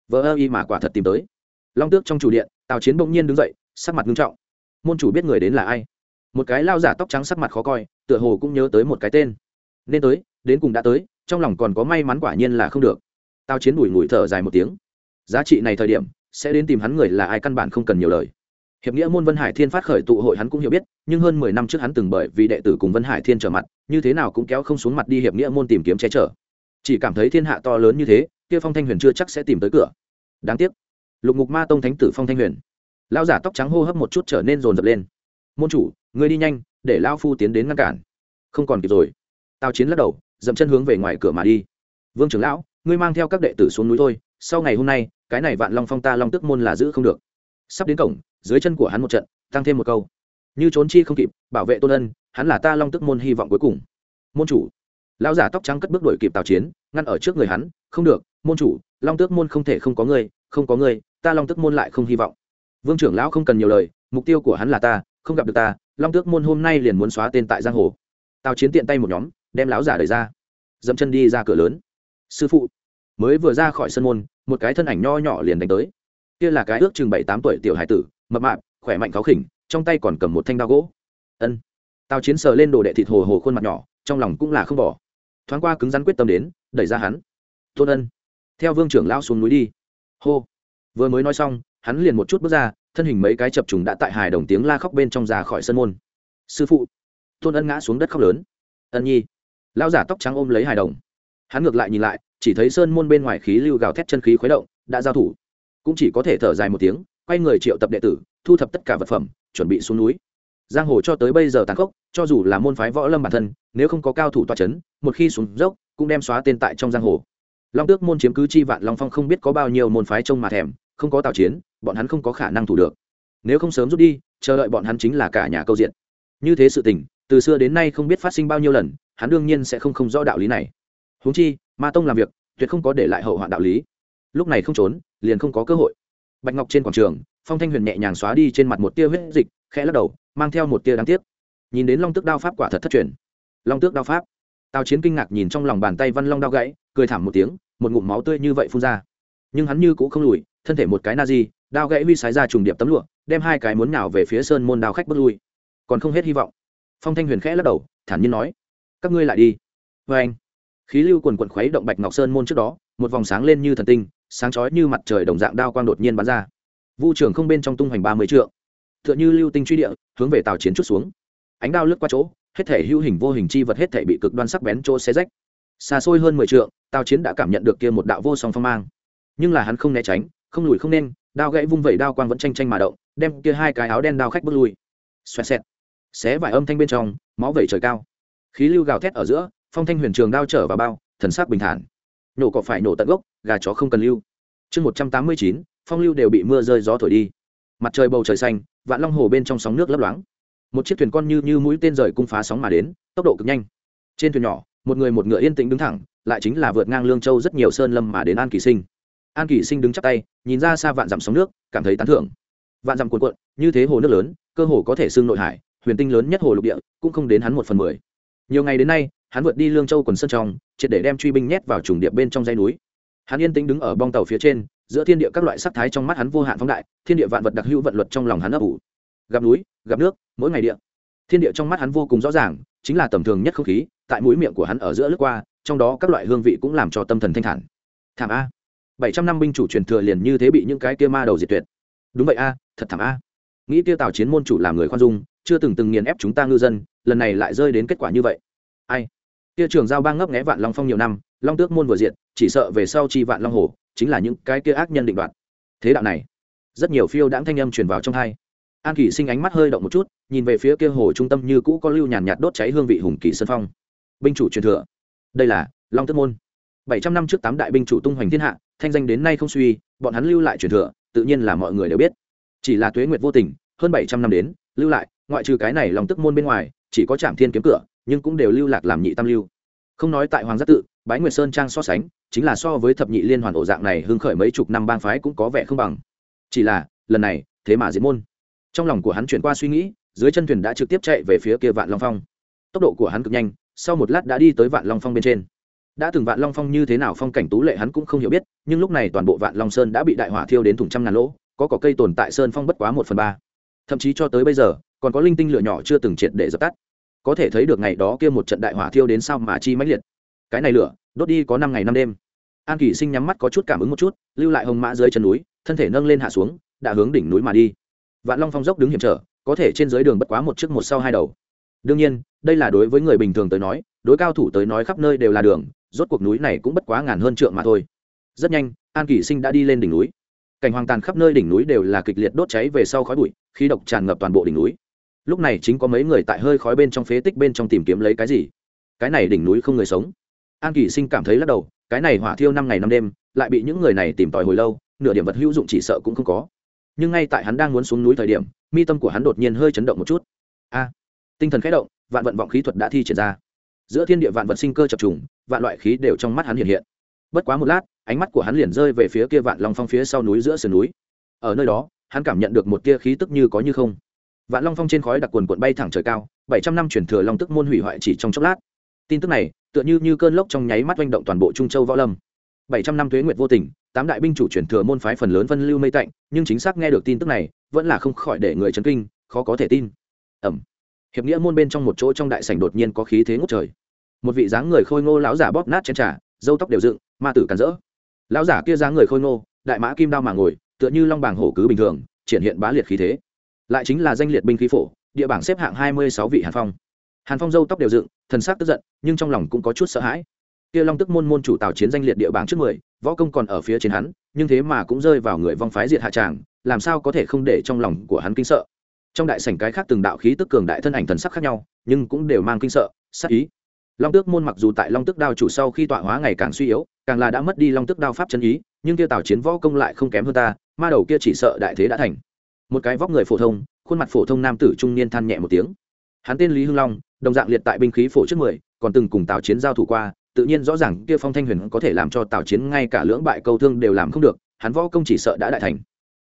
Vỡ ơ y mà quả thật tìm tới. Long tước trong chủ điện, tào chiến bỗng nhiên đứng dậy, sắc mặt nghiêm trọng. Môn chủ biết người đến là ai? Một cái lao giả tóc trắng sắc mặt khó coi, tựa hồ cũng nhớ tới một cái tên. Nên tới, đến cùng đã tới, trong lòng còn có may mắn quả nhiên là không được. Tào chiến đùi ngùi thở dài một tiếng. Giá trị này thời điểm, sẽ đến tìm hắn người là ai căn bản không cần nhiều lời hiệp nghĩa môn vân hải thiên phát khởi tụ hội hắn cũng hiểu biết, nhưng hơn mười năm trước hắn từng bởi vì đệ tử cùng vân hải thiên trở mặt, như thế nào cũng kéo không xuống mặt đi hiệp nghĩa môn tìm kiếm che chở. Chỉ cảm thấy thiên hạ to lớn như thế, kia phong thanh huyền chưa chắc sẽ tìm tới cửa. Đáng tiếc, lục ngục ma tông thánh tử phong thanh huyền. Lao giả tóc trắng hô hấp một chút trở nên rồn rập lên. Môn chủ người đi nhanh, để lao phu tiến đến ngăn cản. Không còn kịp rồi. Tào chiến lắc đầu, dậm chân hướng về ngoài cửa mà đi. Vương trưởng lão, ngươi mang theo các đệ tử xuống núi thôi, sau ngày hôm nay, cái này vạn long phong ta long tức môn là giữ không được. Sắp đến cổng dưới chân của hắn một trận, tăng thêm một câu. Như trốn chi không kịp, bảo vệ tôn ân, hắn là ta long tức môn hy vọng cuối cùng. Môn chủ. Lão giả tóc trắng cất bước đuổi kịp tào chiến, ngăn ở trước người hắn, không được, môn chủ, long tước môn không thể không có ngươi, không có ngươi, ta long tước môn lại không hy vọng. Vương trưởng lão không cần nhiều lời, mục tiêu của hắn là ta, không gặp được ta, long tước môn hôm nay liền muốn xóa tên tại giang hồ. Tào chiến tiện tay một nhóm, đem lão giả đẩy ra. Dẫm chân đi ra cửa lớn. Sư phụ. Mới vừa ra khỏi sân môn, một cái thân ảnh nho nhỏ liền đánh tới. Kia là cái ước chừng bảy tám tuổi tiểu hải tử mập mạp, khỏe mạnh cáo khỉnh, trong tay còn cầm một thanh đao gỗ. Ân. Tào chiến sờ lên đồ đệ thịt hồ hồ khuôn mặt nhỏ, trong lòng cũng là không bỏ. Thoáng qua cứng rắn quyết tâm đến, đẩy ra hắn. Tôn ân. Theo vương trưởng lao xuống núi đi. Hô. Vừa mới nói xong, hắn liền một chút bước ra, thân hình mấy cái chập trùng đã tại hài đồng tiếng la khóc bên trong ra khỏi sân môn. Sư phụ. Tôn ân ngã xuống đất khóc lớn. Ân nhi. Lao giả tóc trắng ôm lấy hài đồng. Hắn ngược lại nhìn lại, chỉ thấy sơn môn bên ngoài khí lưu gào thét chân khí khuấy động, đã giao thủ. Cũng chỉ có thể thở dài một tiếng quay người triệu tập đệ tử, thu thập tất cả vật phẩm, chuẩn bị xuống núi. Giang hồ cho tới bây giờ tàn khốc, cho dù là môn phái võ lâm bản thân, nếu không có cao thủ toa c h ấ n một khi xuống dốc, cũng đem xóa tên tại trong giang hồ. Long tước môn chiếm cứ chi vạn long phong không biết có bao nhiêu môn phái trông mà thèm, không có tào chiến, bọn hắn không có khả năng thủ được. Nếu không sớm rút đi, chờ đợi bọn hắn chính là cả nhà câu diện. Như thế sự tình, từ xưa đến nay không biết phát sinh bao nhiêu lần, hắn đương nhiên sẽ không không rõ đạo lý này. Huống chi, ma tông làm việc, tuyệt không có để lại hậu hoạn đạo lý. Lúc này không trốn, liền không có cơ hội bạch ngọc trên quảng trường, phong thanh huyền nhẹ nhàng xóa đi trên mặt một tia huyết dịch, khẽ lắc đầu, mang theo một tia đáng tiếc. Nhìn đến long tước đao pháp quả thật thất truyền. Long tước đao pháp. Tào chiến kinh ngạc nhìn trong lòng bàn tay văn long đao gãy, cười thảm một tiếng, một ngụm máu tươi như vậy phun ra. Nhưng hắn như cũng không lùi, thân thể một cái na di, đao gãy huy sái ra trùng điệp tấm lụa, đem hai cái muốn nào về phía sơn môn đao khách bước lui. Còn không hết hy vọng. Phong thanh huyền khẽ lắc đầu, thản nhiên nói, các ngươi lại đi. Vê anh khí lưu quần quần khuấy động bạch ngọc sơn môn trước đó, một vòng sáng lên như thần tinh sáng chói như mặt trời đồng dạng đao quang đột nhiên bắn ra. Vu trưởng không bên trong tung hoành ba mươi trượng. T h ư ợ n h ư lưu tinh truy địa, hướng về tàu chiến chút xuống. Ánh đao lướt qua chỗ, hết thể hữu hình vô hình chi vật hết thể bị cực đoan sắc bén chỗ xé rách. Xa xôi hơn mười trượng, tào chiến đã cảm nhận được kia một đạo vô song phong mang. Nhưng là hắn không né tránh, không lùi không nên, đao gãy vung vẩy đao quang vẫn tranh tranh mà động, đem kia hai cái áo đen đao khách bước lui. Xoẹt xẹt. Xé vài âm thanh bên trong, máu vẩy trời cao. Khí lưu gào thét ở giữa, phong thanh huyền trường đao trở vào bao, thần sắc bình thản nổ cỏ phải nổ tận gốc, gà chó không cần lưu. Chương một trăm tám mươi chín, phong lưu đều bị mưa rơi gió thổi đi. Mặt trời bầu trời xanh, vạn long hồ bên trong sóng nước lấp loáng. Một chiếc thuyền con như như mũi tên rời cung phá sóng mà đến, tốc độ cực nhanh. Trên thuyền nhỏ, một người một ngựa yên tĩnh đứng thẳng, lại chính là vượt ngang lương châu rất nhiều sơn lâm mà đến an kỳ sinh. An kỳ sinh đứng chắp tay, nhìn ra xa vạn dặm sóng nước, cảm thấy tán thưởng. Vạn dặm cuồn cuộn, như thế hồ nước lớn, cơ hồ có thể xưng nội hải, huyền tinh lớn nhất hồ lục địa, cũng không đến hắn một phần mười. Nhiều ngày đến nay hắn vượt đi lương châu quần sơn trong, triệt để đem truy binh nhét vào trùng điệp bên trong dãy núi. Hắn yên tĩnh đứng ở bong tàu phía trên, giữa thiên địa các loại sắc thái trong mắt hắn vô hạn phóng đại, thiên địa vạn vật đặc hữu vận luật trong lòng hắn ấp ủ. Gặp núi, gặp nước, mỗi ngày địa. Thiên địa trong mắt hắn vô cùng rõ ràng, chính là tầm thường nhất không khí, tại mũi miệng của hắn ở giữa lướt qua, trong đó các loại hương vị cũng làm cho tâm thần thanh thản. Thảm a. Bảy trăm năm binh chủ truyền thừa liền như thế bị những cái kia ma đầu diệt tuyệt. Đúng vậy a, thật thảm a. Nghĩ kia tào chiến môn chủ làm người khoan dung, chưa từng từng nghiền ép chúng ta ngư dân, lần này lại rơi đến kết quả như vậy. Ai? Kia trường giao bang ngấp nghé vạn long phong nhiều năm, long tước môn vừa diện chỉ sợ về sau chi vạn long hồ, chính là những cái kia ác nhân định đoạt. Thế đạo này, rất nhiều phiêu đãng thanh âm truyền vào trong hai an kỷ sinh ánh mắt hơi động một chút, nhìn về phía kia hồ trung tâm như cũ có lưu nhàn nhạt đốt cháy hương vị hùng kỷ sơn phong. Binh chủ truyền thừa. Đây là long tước môn. Bảy trăm năm trước tám đại binh chủ tung hoành thiên hạ, thanh danh đến nay không suy, bọn hắn lưu lại truyền thừa, tự nhiên là mọi người đều biết. Chỉ là tuế nguyệt vô tình, hơn bảy trăm năm đến, lưu lại, ngoại trừ cái này long tức môn bên ngoài, chỉ có trạm thiên kiếm cửa nhưng cũng đều lưu lạc làm nhị tam lưu. Không nói tại hoàng giác tự, bái nguyệt sơn trang so sánh, chính là so với thập nhị liên hoàn ổ dạng này hưng khởi mấy chục năm bang phái cũng có vẻ không bằng. Chỉ là, lần này, thế mà diễn môn. Trong lòng của hắn chuyển qua suy nghĩ, dưới chân thuyền đã trực tiếp chạy về phía kia vạn long phong. Tốc độ của hắn cực nhanh, sau một lát đã đi tới vạn long phong bên trên. Đã từng vạn long phong như thế nào phong cảnh tú lệ hắn cũng không hiểu biết, nhưng lúc này toàn bộ vạn long sơn đã bị đại hỏa thiêu đến thùng trăm ngàn lỗ, có cỏ cây tồn tại sơn phong bất quá một phần ba. Thậm chí cho tới bây giờ, còn có linh tinh lửa nhỏ chưa từng triệt để dập tắt có thể thấy được ngày đó kia một trận đại hỏa thiêu đến sao mà chi mãnh liệt. Cái này lửa, đốt đi có năm ngày năm đêm. An kỳ sinh nhắm mắt có chút cảm ứng một chút, lưu lại hồng mã dưới chân núi, thân thể nâng lên hạ xuống, đã hướng đỉnh núi mà đi. Vạn long phong dốc đứng hiểm trở, có thể trên dưới đường bất quá một chiếc một sau hai đầu. Đương nhiên, đây là đối với người bình thường tới nói, đối cao thủ tới nói khắp nơi đều là đường, rốt cuộc núi này cũng bất quá ngàn hơn trượng mà thôi. Rất nhanh, an kỳ sinh đã đi lên đỉnh núi. Cảnh hoàng tàn khắp nơi đỉnh núi đều là kịch liệt đốt cháy về sau khói bụi, khí độc tràn ngập toàn bộ đỉnh núi lúc này chính có mấy người tại hơi khói bên trong phế tích bên trong tìm kiếm lấy cái gì? Cái này đỉnh núi không người sống. An kỳ sinh cảm thấy lắc đầu, cái này hỏa thiêu năm ngày năm đêm, lại bị những người này tìm tòi hồi lâu, nửa điểm vật hữu dụng chỉ sợ cũng không có. Nhưng ngay tại hắn đang muốn xuống núi thời điểm, mi tâm của hắn đột nhiên hơi chấn động một chút. A! Tinh thần khẽ động, vạn vận vọng khí thuật đã thi triển ra. Giữa thiên địa vạn vật sinh cơ chập trùng, vạn loại khí đều trong mắt hắn hiện hiện. Bất quá một lát, ánh mắt của hắn liền rơi về phía kia vạn long phong phía sau núi giữa sườn núi. Ở nơi đó, hắn cảm nhận được một tia khí tức như có như không vạn long phong trên khói đặc quần quận bay thẳng trời cao, bảy trăm năm truyền thừa long tức môn hủy hoại chỉ trong chốc lát. Tin tức này, tựa như như cơn lốc trong nháy mắt oanh động toàn bộ trung châu võ lâm. Bảy trăm năm thuế nguyệt vô tình, tám đại binh chủ truyền thừa môn phái phần lớn vân lưu mây tạnh, nhưng chính xác nghe được tin tức này, vẫn là không khỏi để người chấn kinh, khó có thể tin. Ẩm. Hiệp nghĩa môn bên trong một chỗ trong đại sảnh đột nhiên có khí thế ngút trời. Một vị dáng người khôi ngô lão giả bóp nát trên trà dâu tóc đều dựng, ma tử cản rỡ. Lão giả kia dáng người khôi ngô, đại mã kim đao mà ngồi, tựa như long bàng hổ cứ bình thường, triển hiện bá liệt khí thế lại chính là danh liệt binh khí phổ, địa bảng xếp hạng hai mươi sáu vị hàn phong. Hàn phong dâu tóc đều dựng, thần sắc tức giận, nhưng trong lòng cũng có chút sợ hãi. Kia long tức môn môn chủ tào chiến danh liệt địa bảng trước mười, võ công còn ở phía trên hắn, nhưng thế mà cũng rơi vào người vong phái diệt hạ tràng, làm sao có thể không để trong lòng của hắn kinh sợ. Trong đại sảnh cái khác từng đạo khí tức cường đại thân ảnh thần sắc khác nhau, nhưng cũng đều mang kinh sợ sắc ý. Long tước môn mặc dù tại long tước đao chủ sau khi tọa hóa ngày càng suy yếu, càng là đã mất đi long tước đao pháp chân ý, nhưng kia tào chiến võ công lại không kém hơn ta, ma đầu kia chỉ sợ đại thế đã thành một cái vóc người phổ thông, khuôn mặt phổ thông nam tử trung niên than nhẹ một tiếng. Hắn tên lý hưng long, đồng dạng liệt tại binh khí phổ trước mười, còn từng cùng tào chiến giao thủ qua, tự nhiên rõ ràng kia phong thanh huyền có thể làm cho tào chiến ngay cả lưỡng bại câu thương đều làm không được, hắn võ công chỉ sợ đã đại thành.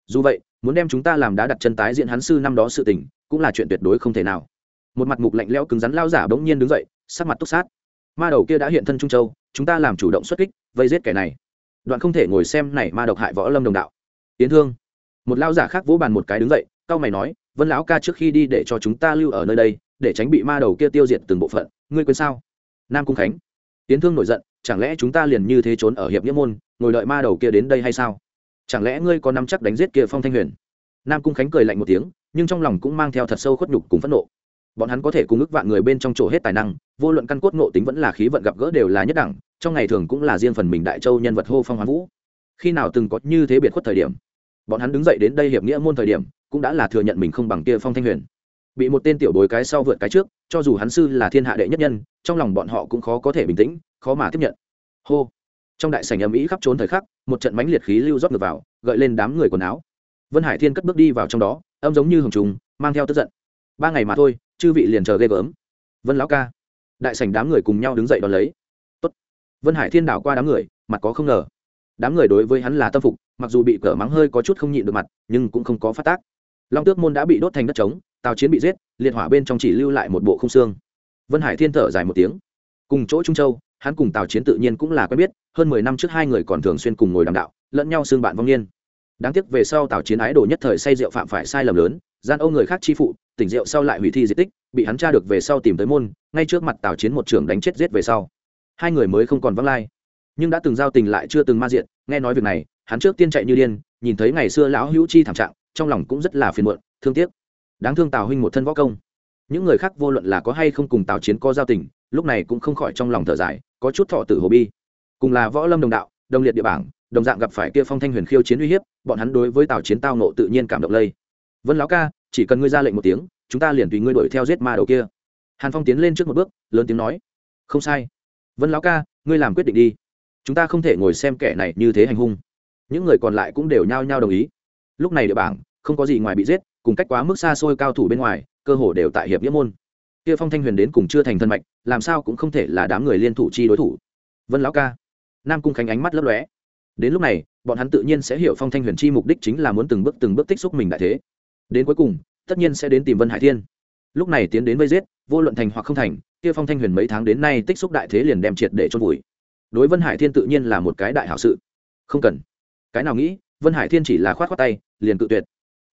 Dù vậy, muốn đem chúng ta làm đá đặt chân tái diện hắn sư năm đó sự tình, cũng là chuyện tuyệt đối không thể nào. Một mặt mục lạnh lẽo cứng rắn lao giả bỗng nhiên đứng dậy, sắc mặt túc sát. Ma đầu kia đã hiện thân trung châu, chúng ta làm chủ động xuất kích, vây giết kẻ này. Đoạn không thể ngồi xem này ma độc hại võ lâm đồng đạo. Tiến thương một lao giả khác vỗ bàn một cái đứng dậy cao mày nói, vân lão ca trước khi đi để cho chúng ta lưu ở nơi đây, để tránh bị ma đầu kia tiêu diệt từng bộ phận, ngươi quên sao? Nam cung khánh, tiến thương nổi giận, chẳng lẽ chúng ta liền như thế trốn ở hiệp nghĩa môn, ngồi đợi ma đầu kia đến đây hay sao? Chẳng lẽ ngươi có nắm chắc đánh giết kia phong thanh huyền? Nam cung khánh cười lạnh một tiếng, nhưng trong lòng cũng mang theo thật sâu khuất nhục cùng phẫn nộ. Bọn hắn có thể cùng ức vạn người bên trong chỗ hết tài năng, vô luận căn cốt ngộ tính vẫn là khí vận gặp gỡ đều là nhất đẳng, trong ngày thường cũng là riêng phần mình đại châu nhân vật hô phong hoán vũ. Khi nào từng có như thế biệt khuất thời điểm? Bọn hắn đứng dậy đến đây hiệp nghĩa môn thời điểm, cũng đã là thừa nhận mình không bằng kia phong thanh huyền. Bị một tên tiểu bối cái sau vượt cái trước, cho dù hắn sư là thiên hạ đệ nhất nhân, trong lòng bọn họ cũng khó có thể bình tĩnh, khó mà tiếp nhận. Hô! Trong đại sảnh âm ý khắp trốn thời khắc, một trận mãnh liệt khí lưu rót ngược vào, gợi lên đám người quần áo. Vân hải thiên cất bước đi vào trong đó, âm giống như hồng trùng, mang theo tức giận. Ba ngày mà thôi, chư vị liền chờ ghê gớm. Vân lão ca. Đại sảnh đám người cùng nhau đứng dậy đón lấy. Tốt. vân hải thiên đảo qua đám người, mặt có không ngờ đám người đối với hắn là tâm phục, mặc dù bị cỡ mắng hơi có chút không nhịn được mặt, nhưng cũng không có phát tác. Long tước môn đã bị đốt thành đất trống tàu chiến bị giết, liệt hỏa bên trong chỉ lưu lại một bộ không xương. Vân hải thiên thở dài một tiếng. Cùng chỗ trung châu, hắn cùng tào chiến tự nhiên cũng là quen biết, hơn mười năm trước hai người còn thường xuyên cùng ngồi đàm đạo, lẫn nhau xương bạn vong niên. Đáng tiếc về sau tào chiến ái đồ nhất thời say rượu phạm phải sai lầm lớn, gian âu người khác chi phụ, tỉnh rượu sau lại hủy thi di tích, bị hắn tra được về sau tìm tới môn, ngay trước mặt tào chiến một trưởng đánh chết giết về sau. Hai người mới không còn văng lai nhưng đã từng giao tình lại chưa từng ma diện, nghe nói việc này, hắn trước tiên chạy như điên, nhìn thấy ngày xưa lão hữu chi thảm trạng, trong lòng cũng rất là phiền muộn, thương tiếc. Đáng thương tào huynh một thân võ công. Những người khác vô luận là có hay không cùng tào chiến có giao tình, lúc này cũng không khỏi trong lòng thở dài, có chút thọ tử hồ bi. Cùng là võ lâm đồng đạo, đồng liệt địa bảng, đồng dạng gặp phải kia phong thanh huyền khiêu chiến uy hiếp, bọn hắn đối với tào chiến tao nộ tự nhiên cảm động lây. Vân lão ca, chỉ cần ngươi ra lệnh một tiếng, chúng ta liền tùy ngươi đuổi theo giết ma đầu kia. Hàn phong tiến lên trước một bước, lớn tiếng nói. Không sai. Vân lão ca, ngươi làm quyết định đi chúng ta không thể ngồi xem kẻ này như thế hành hung. Những người còn lại cũng đều nhao nhao đồng ý. Lúc này địa bảng, không có gì ngoài bị giết, cùng cách quá mức xa xôi cao thủ bên ngoài, cơ hồ đều tại hiệp nghĩa môn. Kia phong thanh huyền đến cùng chưa thành thân mạch, làm sao cũng không thể là đám người liên thủ chi đối thủ. Vân lão ca, nam cung khánh ánh mắt lấp lóe. Đến lúc này, bọn hắn tự nhiên sẽ hiểu phong thanh huyền chi mục đích chính là muốn từng bước từng bước tích xúc mình đại thế. Đến cuối cùng, tất nhiên sẽ đến tìm vân hải thiên. Lúc này tiến đến vây giết, vô luận thành hoặc không thành, kia phong thanh huyền mấy tháng đến nay tích xúc đại thế liền đem triệt để chôn vùi đối vân hải thiên tự nhiên là một cái đại hảo sự. Không cần. Cái nào nghĩ, vân hải thiên chỉ là khoát khoát tay, liền cự tuyệt.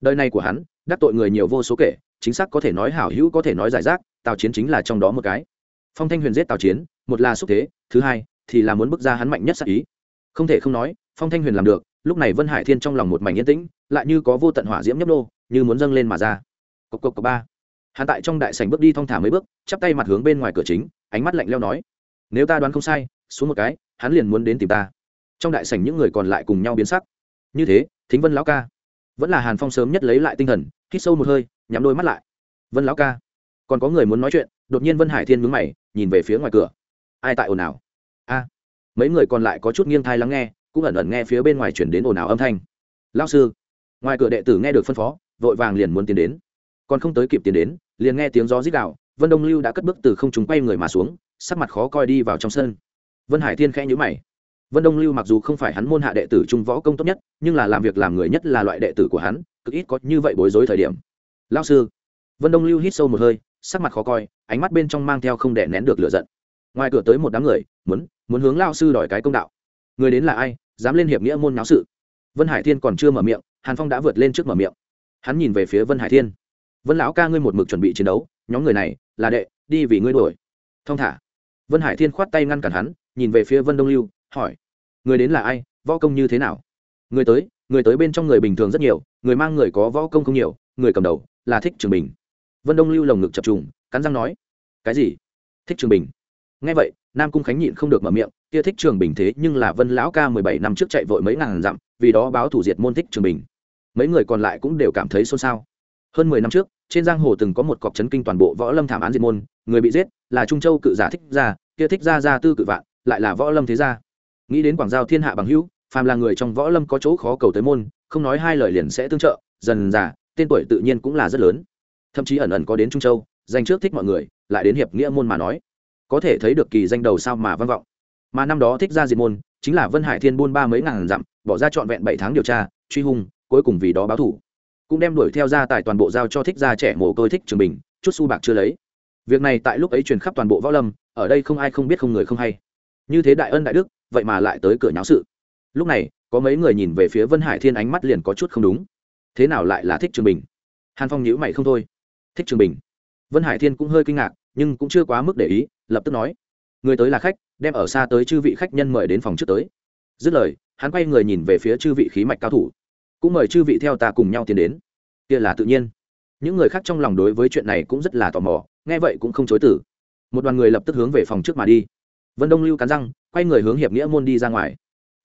Đời này của hắn, đắc tội người nhiều vô số kể, chính xác có thể nói hảo hữu có thể nói giải rác, tào chiến chính là trong đó một cái. Phong thanh huyền giết tào chiến, một là xúc thế, thứ hai thì là muốn bước ra hắn mạnh nhất sắc ý. Không thể không nói, phong thanh huyền làm được, lúc này vân hải thiên trong lòng một mảnh yên tĩnh, lại như có vô tận hỏa diễm nhấp nô, như muốn dâng lên mà ra. Cộc cộc cộc ba. Hắn tại trong đại sảnh bước đi thong thả mấy bước, chắp tay mặt hướng bên ngoài cửa chính, ánh mắt lạnh leo nói, nếu ta đoán không sai xuống một cái, hắn liền muốn đến tìm ta. Trong đại sảnh những người còn lại cùng nhau biến sắc. Như thế, thính vân lão ca. Vẫn là hàn phong sớm nhất lấy lại tinh thần, hít sâu một hơi, nhắm đôi mắt lại. Vân lão ca. Còn có người muốn nói chuyện, đột nhiên vân hải thiên mướn mày, nhìn về phía ngoài cửa. Ai tại ồn ào? A. Mấy người còn lại có chút nghiêng thai lắng nghe, cũng ẩn ẩn nghe phía bên ngoài chuyển đến ồn ào âm thanh. Lao sư. Ngoài cửa đệ tử nghe được phân phó, vội vàng liền muốn tiến đến. Còn không tới kịp tiến đến, liền nghe tiếng gió rít đạo vân đông lưu đã cất bước từ không chúng quay người mà xuống, sắc mặt khó coi đi vào trong sân vân hải thiên khẽ nhữ mày. Vân đông lưu mặc dù không phải hắn môn hạ đệ tử trung võ công tốt nhất, nhưng là làm việc làm người nhất là loại đệ tử của hắn, cực ít có như vậy bối rối thời điểm. Lao sư. Vân đông lưu hít sâu một hơi, sắc mặt khó coi, ánh mắt bên trong mang theo không đè nén được lửa giận. Ngoài cửa tới một đám người, muốn muốn hướng lao sư đòi cái công đạo. Người đến là ai, dám lên hiệp nghĩa môn náo sự? Vân hải thiên còn chưa mở miệng, hàn phong đã vượt lên trước mở miệng. Hắn nhìn về phía vân hải thiên. Vân lão ca ngươi một mực chuẩn bị chiến đấu, nhóm người này, là đệ, đi vì ngươi đuổi. Thong thả. Vân hải thiên khoát tay ngăn cản hắn nhìn về phía vân đông lưu, hỏi, người đến là ai? Võ công như thế nào? Người tới người tới bên trong người bình thường rất nhiều, người mang người có võ công không nhiều, người cầm đầu là thích trường bình. Vân đông lưu lồng ngực chập trùng, cắn răng nói, cái gì? Thích trường bình? Ngay vậy, nam cung khánh nhịn không được mở miệng, kia thích trường bình thế nhưng là vân lão ca mười bảy năm trước chạy vội mấy ngàn dặm, vì đó báo thủ diệt môn thích trường bình. Mấy người còn lại cũng đều cảm thấy xôn xao. Hơn mười năm trước, trên giang hồ từng có một cọc chấn kinh toàn bộ võ lâm thảm án diệt môn, người bị giết là trung châu cự giả thích gia, kia thích gia gia tư cự vạn lại là võ lâm thế gia. Nghĩ đến quảng giao thiên hạ bằng hữu, phàm là người trong võ lâm có chỗ khó cầu tới môn, không nói hai lời liền sẽ tương trợ, dần dà tên tuổi tự nhiên cũng là rất lớn. Thậm chí ẩn ẩn có đến trung châu, danh trước thích mọi người, lại đến hiệp nghĩa môn mà nói. Có thể thấy được kỳ danh đầu sao mà vang vọng. Mà năm đó thích ra diệt môn, chính là vân hải thiên buôn ba mấy ngàn dặm, bỏ ra trọn vẹn bảy tháng điều tra, truy hung, cuối cùng vì đó báo thủ cũng đem đuổi theo ra tại toàn bộ giao cho thích gia trẻ mồ côi thích trường bình, chút su bạc chưa lấy. Việc này tại lúc ấy truyền khắp toàn bộ võ lâm, ở đây không ai không biết không người không hay như thế đại ân đại đức, vậy mà lại tới cửa nháo sự. Lúc này, có mấy người nhìn về phía vân hải thiên ánh mắt liền có chút không đúng. Thế nào lại là thích trường bình? Hàn phong nhữ mày không thôi. Thích trường bình? Vân hải thiên cũng hơi kinh ngạc, nhưng cũng chưa quá mức để ý, lập tức nói. Người tới là khách, đem ở xa tới chư vị khách nhân mời đến phòng trước tới. Dứt lời, hắn quay người nhìn về phía chư vị khí mạch cao thủ. Cũng mời chư vị theo ta cùng nhau tiến đến. Kia là tự nhiên. Những người khác trong lòng đối với chuyện này cũng rất là tò mò, nghe vậy cũng không chối tử một đoàn người lập tức hướng về phòng trước mà đi vân đông lưu cắn răng, quay người hướng hiệp nghĩa môn đi ra ngoài.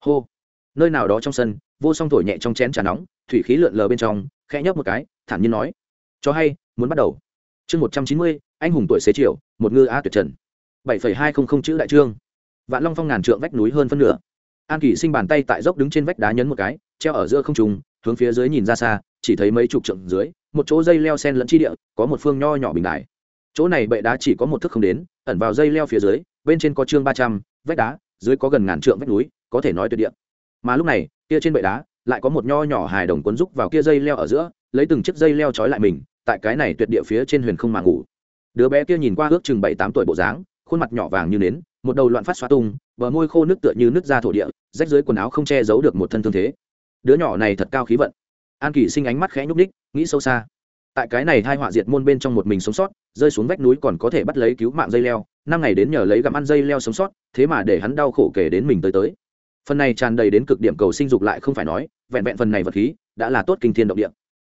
Hô. Nơi nào đó trong sân, vô song thổi nhẹ trong chén trà nóng, thủy khí lượn lờ bên trong, khẽ nhấp một cái, thản nhiên nói. Cho hay, muốn bắt đầu. Chương một trăm chín mươi, anh hùng tuổi xế chiều, một ngư a tuyệt trần. Bảy phẩy hai không không chữ đại trương. Vạn long phong ngàn trượng vách núi hơn phân nửa. An kỷ sinh bàn tay tại dốc đứng trên vách đá nhấn một cái, treo ở giữa không trùng hướng phía dưới nhìn ra xa, chỉ thấy mấy chục trượng dưới, một chỗ dây leo sen lẫn chi địa, có một phương nho nhỏ bình đài chỗ này bệ đá chỉ có một thước không đến, ẩn vào dây leo phía dưới, bên trên có chương ba trăm, vách đá, dưới có gần ngàn trượng vách núi, có thể nói tuyệt địa. Mà lúc này, kia trên bệ đá, lại có một nho nhỏ hài đồng quấn rúc vào kia dây leo ở giữa, lấy từng chiếc dây leo trói lại mình, tại cái này tuyệt địa phía trên huyền không mà ngủ. Đứa bé kia nhìn qua ước chừng bảy tám tuổi bộ dáng, khuôn mặt nhỏ vàng như nến, một đầu loạn phát xoa tung, bờ môi khô nước tựa như nước ra thổ địa, rách dưới quần áo không che giấu được một thân thương thế. Đứa nhỏ này thật cao khí vận. An kỳ sinh ánh mắt khẽ nhúc ních nghĩ sâu xa tại cái này hai họa diệt môn bên trong một mình sống sót, rơi xuống vách núi còn có thể bắt lấy cứu mạng dây leo, năm ngày đến nhờ lấy gặm ăn dây leo sống sót, thế mà để hắn đau khổ kể đến mình tới tới. Phần này tràn đầy đến cực điểm cầu sinh dục lại không phải nói, vẹn vẹn phần này vật khí đã là tốt kinh thiên động địa.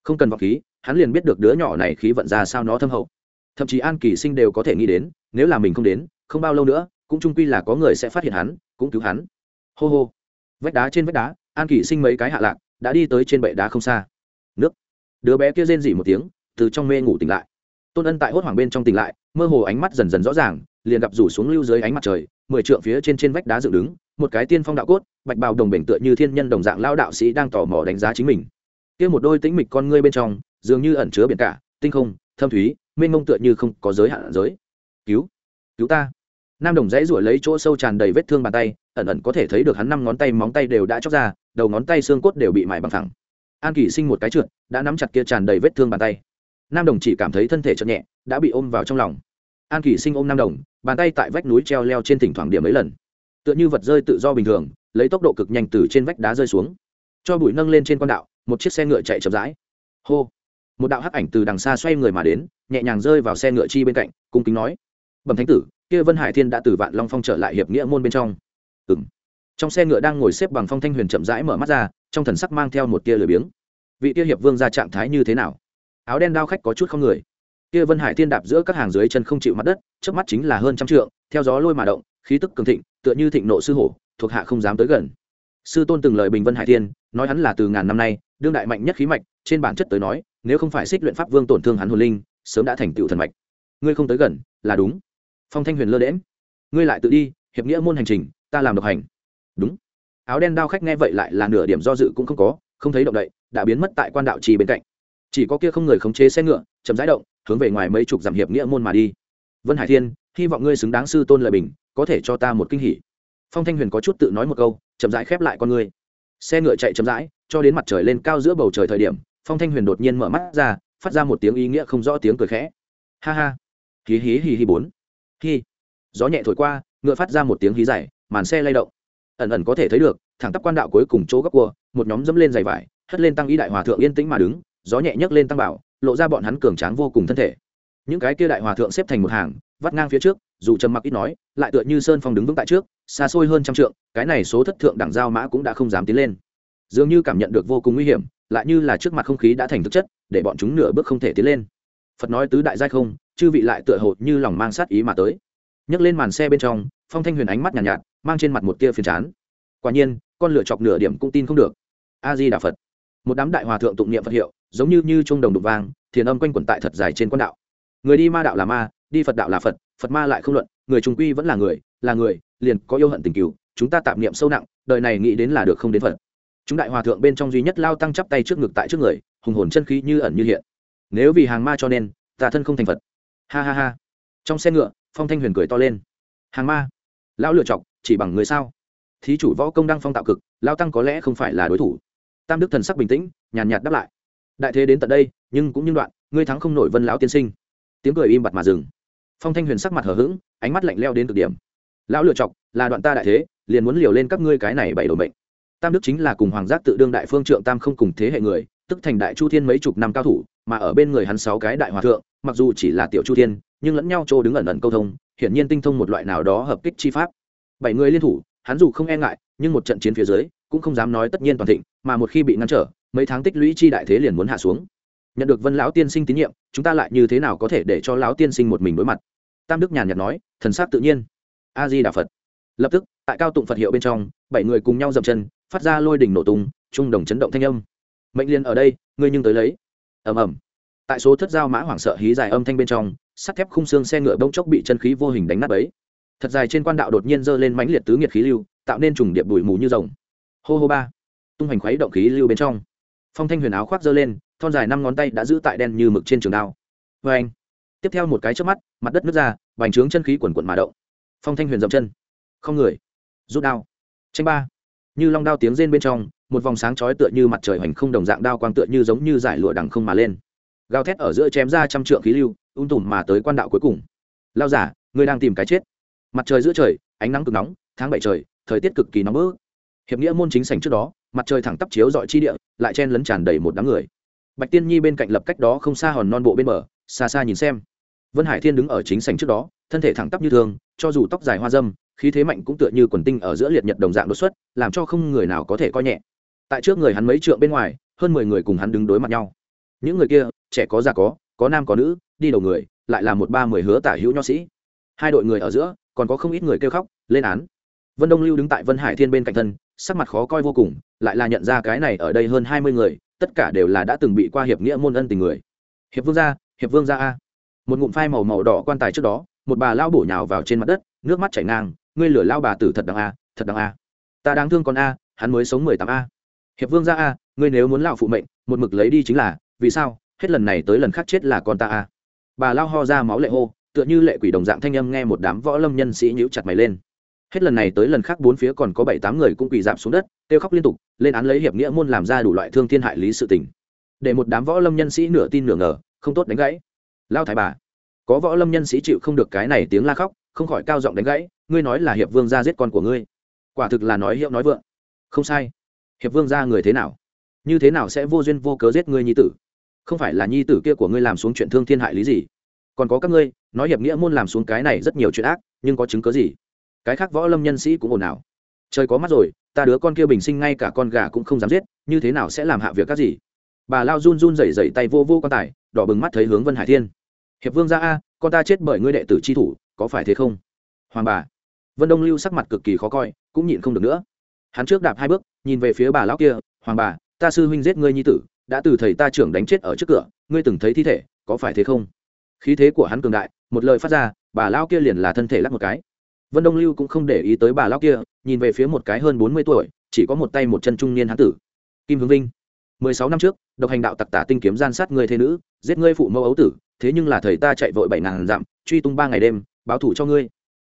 Không cần vật khí, hắn liền biết được đứa nhỏ này khí vận ra sao nó thâm hậu. Thậm chí an kỳ sinh đều có thể nghĩ đến, nếu là mình không đến, không bao lâu nữa, cũng trung quy là có người sẽ phát hiện hắn, cũng cứu hắn. Hô hô. Vách đá trên vách đá, an kỳ sinh mấy cái hạ lạc, đã đi tới trên bệ đá không xa. Nước đứa bé kia rên rỉ một tiếng, từ trong mê ngủ tỉnh lại. Tôn ân tại hốt hoảng bên trong tỉnh lại, mơ hồ ánh mắt dần dần rõ ràng, liền gặp rủ xuống lưu dưới ánh mặt trời, mười trượng phía trên trên vách đá dựng đứng, một cái tiên phong đạo cốt, bạch bào đồng bình tựa như thiên nhân đồng dạng lao đạo sĩ đang tò mò đánh giá chính mình. Kia một đôi tĩnh mịch con ngươi bên trong, dường như ẩn chứa biển cả, tinh không, thâm thúy, mênh mông tựa như không có giới hạn giới. Cứu cứu ta. Nam đồng dãy ruổi lấy chỗ sâu tràn đầy vết thương bàn tay, ẩn ẩn có thể thấy được hắn năm ngón tay móng tay đều đã chóc ra, đầu ngón tay xương cốt đều bị mài bằng thẳng an kỷ sinh một cái trượt, đã nắm chặt kia tràn đầy vết thương bàn tay. Nam đồng chỉ cảm thấy thân thể chậm nhẹ, đã bị ôm vào trong lòng. An kỷ sinh ôm nam đồng, bàn tay tại vách núi treo leo trên thỉnh thoảng điểm mấy lần. Tựa như vật rơi tự do bình thường, lấy tốc độ cực nhanh từ trên vách đá rơi xuống. Cho bụi nâng lên trên con đạo, một chiếc xe ngựa chạy chậm rãi. Hô! Một đạo hắc ảnh từ đằng xa xoay người mà đến, nhẹ nhàng rơi vào xe ngựa chi bên cạnh, cung kính nói. Bẩm thánh tử, kia vân hải thiên đã từ vạn long phong trở lại hiệp nghĩa môn bên trong. Ừ m trong xe ngựa đang ngồi xếp bằng phong thanh huyền chậm rãi mở mắt ra trong thần sắc mang theo một tia lười biếng. Vị tia hiệp vương ra trạng thái như thế nào? Áo đen đao khách có chút không người. Kia vân hải thiên đạp giữa các hàng dưới chân không chịu mặt đất trước mắt chính là hơn trăm trượng, theo gió lôi mà động, khí tức cường thịnh, tựa như thịnh nộ sư hổ, thuộc hạ không dám tới gần. Sư tôn từng lời bình vân hải thiên, nói hắn là từ ngàn năm nay, đương đại mạnh nhất khí mạch, trên bản chất tới nói, nếu không phải xích luyện pháp vương tổn thương hắn hồn linh, sớm đã thành tựu thần mạch. Ngươi không tới gần, là đúng. Phong thanh huyền lơ đễm ngươi lại tự đi, hiệp nghĩa môn hành trình, ta làm độc hành. Đúng áo đen đao khách nghe vậy lại là nửa điểm do dự cũng không có, không thấy động đậy, đã biến mất tại quan đạo trì bên cạnh. Chỉ có kia không người khống chế xe ngựa, chậm rãi động, hướng về ngoài mấy chục dặm hiệp nghĩa môn mà đi. Vân hải thiên, hy vọng ngươi xứng đáng sư tôn lợi bình, có thể cho ta một kinh hỉ. Phong thanh huyền có chút tự nói một câu, chậm rãi khép lại con ngươi. Xe ngựa chạy chậm rãi, cho đến mặt trời lên cao giữa bầu trời thời điểm, phong thanh huyền đột nhiên mở mắt ra, phát ra một tiếng ý nghĩa không rõ tiếng cười khẽ. Ha ha. Hí hí hí hí bốn. Hí. Gió nhẹ thổi qua, ngựa phát ra một tiếng hí dài, màn xe lay động ẩn ẩn có thể thấy được thẳng tắp quan đạo cuối cùng chỗ góc cua một nhóm dẫm lên giày vải hất lên tăng ý đại hòa thượng yên tĩnh mà đứng gió nhẹ nhấc lên tăng bảo lộ ra bọn hắn cường tráng vô cùng thân thể. Những cái kia đại hòa thượng xếp thành một hàng vắt ngang phía trước dù trầm mặc ít nói lại tựa như sơn phong đứng vững tại trước xa xôi hơn trăm trượng cái này số thất thượng đẳng giao mã cũng đã không dám tiến lên. Dường như cảm nhận được vô cùng nguy hiểm lại như là trước mặt không khí đã thành thực chất để bọn chúng nửa bước không thể tiến lên. Phật nói tứ đại giai không chư vị lại tựa hồ như lòng mang sát ý mà tới. Nhấc lên màn xe bên trong phong thanh huyền ánh mắt nhàn nhạt, nhạt mang trên mặt một tia phiền chán. Quả nhiên, con lửa chọc nửa điểm cũng tin không được. A di đà phật. Một đám đại hòa thượng tụng niệm phật hiệu, giống như như trung đồng đục vang, thiền âm quanh quẩn tại thật dài trên quan đạo. Người đi ma đạo là ma, đi phật đạo là phật phật ma lại không luận, người trung quy vẫn là người là người, liền có yêu hận tình cứu chúng ta tạm niệm sâu nặng, đời này nghĩ đến là được không đến phật. Chúng đại hòa thượng bên trong duy nhất lao tăng chắp tay trước ngực tại trước người, hùng hồn chân khí như ẩn như hiện. Nếu vì hàng ma cho nên tà thân không thành phật. Ha ha ha. Trong xe ngựa, phong thanh huyền cười to lên. Hàng ma. Lão lựa chọc chỉ bằng người sao? Thí chủ võ công đăng phong tạo cực lao tăng có lẽ không phải là đối thủ. Tam đức thần sắc bình tĩnh, nhàn nhạt đáp lại. Đại thế đến tận đây, nhưng cũng như đoạn, ngươi thắng không nổi vân lão tiên sinh. Tiếng cười im bặt mà dừng. Phong thanh huyền sắc mặt hờ hững, ánh mắt lạnh leo đến cực điểm. Lão lựa chọc, là đoạn ta đại thế, liền muốn liều lên các ngươi cái này bảy đồ mệnh. Tam đức chính là cùng hoàng giác tự đương đại phương trượng tam không cùng thế hệ người, tức thành đại chu thiên mấy chục năm cao thủ, mà ở bên người hắn sáu cái đại hòa thượng, mặc dù chỉ là tiểu chu thiên, nhưng lẫn nhau chỗ đứng ẩn ẩn câu thông, hiển nhiên tinh thông một loại nào đó hợp kích chi pháp bảy người liên thủ, hắn dù không e ngại, nhưng một trận chiến phía dưới, cũng không dám nói tất nhiên toàn thịnh, mà một khi bị ngăn trở, mấy tháng tích lũy chi đại thế liền muốn hạ xuống. Nhận được vân lão tiên sinh tín nhiệm, chúng ta lại như thế nào có thể để cho lão tiên sinh một mình đối mặt? Tam đức nhàn nhạt nói, thần sắc tự nhiên. A di đà phật lập tức, tại cao tụng phật hiệu bên trong, bảy người cùng nhau dậm chân, phát ra lôi đỉnh nổ tung, trung đồng chấn động thanh âm. Mệnh liên ở đây, ngươi nhưng tới lấy. Ầm ầm. Tại số thất giao mã hoảng sợ hí dài âm thanh bên trong, sắt thép khung xương xe ngựa bỗng chốc bị chân khí vô hình đánh nát ấy thật dài trên quan đạo đột nhiên giơ lên mãnh liệt tứ nghiệt khí lưu, tạo nên trùng điệp bụi mù như rồng. Hô hô ba. Tung hành khuấy động khí lưu bên trong. Phong thanh huyền áo khoác giơ lên, thon dài năm ngón tay đã giữ tại đen như mực trên trường đao. Vê anh. Tiếp theo một cái trước mắt, mặt đất nước ra, bành trướng chân khí quần quận mà động. Phong thanh huyền dậm chân. Không người. Rút đao. Tranh ba. Như long đao tiếng rên bên trong, một vòng sáng chói tựa như mặt trời hoành không đồng dạng đao quang tựa như giống như giải lụa đằng không mà lên. Gào thét ở giữa chém ra trăm trượng khí lưu, ung tùm mà tới quan đạo cuối cùng. Lao giả, ngươi đang tìm cái chết mặt trời giữa trời, ánh nắng cực nóng, tháng bảy trời, thời tiết cực kỳ nóng bức. Hiệp nghĩa môn chính sảnh trước đó, mặt trời thẳng tắp chiếu dọi chi địa, lại chen lấn tràn đầy một đám người. Bạch tiên nhi bên cạnh lập cách đó không xa hòn non bộ bên bờ, xa xa nhìn xem. Vân hải thiên đứng ở chính sảnh trước đó, thân thể thẳng tắp như thường, cho dù tóc dài hoa dâm, khí thế mạnh cũng tựa như quần tinh ở giữa liệt nhật đồng dạng đột xuất, làm cho không người nào có thể coi nhẹ. Tại trước người hắn mấy trượng bên ngoài, hơn mười người cùng hắn đứng đối mặt nhau. Những người kia, trẻ có già có có nam có nữ, đi đầu người, lại là một ba mười hứa tả hữu nho sĩ hai đội người ở giữa, còn có không ít người kêu khóc, lên án. Vân đông lưu đứng tại vân hải thiên bên cạnh thân, sắc mặt khó coi vô cùng, lại là nhận ra cái này ở đây hơn hai mươi người, tất cả đều là đã từng bị qua hiệp nghĩa môn ân tình người. Hiệp vương gia, hiệp vương gia a. Một ngụm phai màu màu đỏ quan tài trước đó, một bà lao bổ nhào vào trên mặt đất, nước mắt chảy ngang, ngươi lửa lao bà tử thật đằng a, thật đằng a. Ta đáng thương con a, hắn mới sống mười tám a. Hiệp vương gia a, ngươi nếu muốn lão phụ mệnh, một mực lấy đi chính là, vì sao? Hết lần này tới lần khác chết là con ta a. Bà lao ho ra máu lệ hô tựa như lệ quỷ đồng dạng thanh âm nghe một đám võ lâm nhân sĩ nhíu chặt mày lên. Hết lần này tới lần khác bốn phía còn có bảy tám người cũng quỳ giảm xuống đất, kêu khóc liên tục, lên án lấy hiệp nghĩa môn làm ra đủ loại thương thiên hại lý sự tình. Để một đám võ lâm nhân sĩ nửa tin nửa ngờ, không tốt đánh gãy. Lao thái bà, có võ lâm nhân sĩ chịu không được cái này tiếng la khóc, không khỏi cao giọng đánh gãy, ngươi nói là hiệp vương gia giết con của ngươi. Quả thực là nói hiệu nói vượng. Không sai. Hiệp vương gia người thế nào? Như thế nào sẽ vô duyên vô cớ giết ngươi nhi tử? Không phải là nhi tử kia của ngươi làm xuống chuyện thương thiên hại lý gì? Còn có các ngươi, nói hiệp nghĩa môn làm xuống cái này rất nhiều chuyện ác, nhưng có chứng cớ gì? Cái khác võ lâm nhân sĩ cũng ồn ào. Trời có mắt rồi, ta đứa con kia bình sinh ngay cả con gà cũng không dám giết, như thế nào sẽ làm hạ việc các gì? Bà lao run run rẩy rẩy tay vô vô quan tài đỏ bừng mắt thấy hướng vân hải thiên. Hiệp vương gia a, con ta chết bởi ngươi đệ tử chi thủ, có phải thế không? Hoàng bà. Vân đông lưu sắc mặt cực kỳ khó coi, cũng nhịn không được nữa. Hắn trước đạp hai bước, nhìn về phía bà lão kia, hoàng bà, ta sư huynh giết ngươi nhi tử, đã từ thầy ta trưởng đánh chết ở trước cửa, ngươi từng thấy thi thể, có phải thế không? Khí thế của hắn cường đại, một lời phát ra, bà lao kia liền là thân thể lắc một cái. Vân đông lưu cũng không để ý tới bà lao kia, nhìn về phía một cái hơn bốn mươi tuổi, chỉ có một tay một chân trung niên hán tử. Kim hướng vinh, mười sáu năm trước, độc hành đạo tặc tả tinh kiếm gian sát người thế nữ, giết ngươi phụ mẫu ấu tử, thế nhưng là thầy ta chạy vội bảy ngàn dặm, truy tung ba ngày đêm, báo thủ cho ngươi.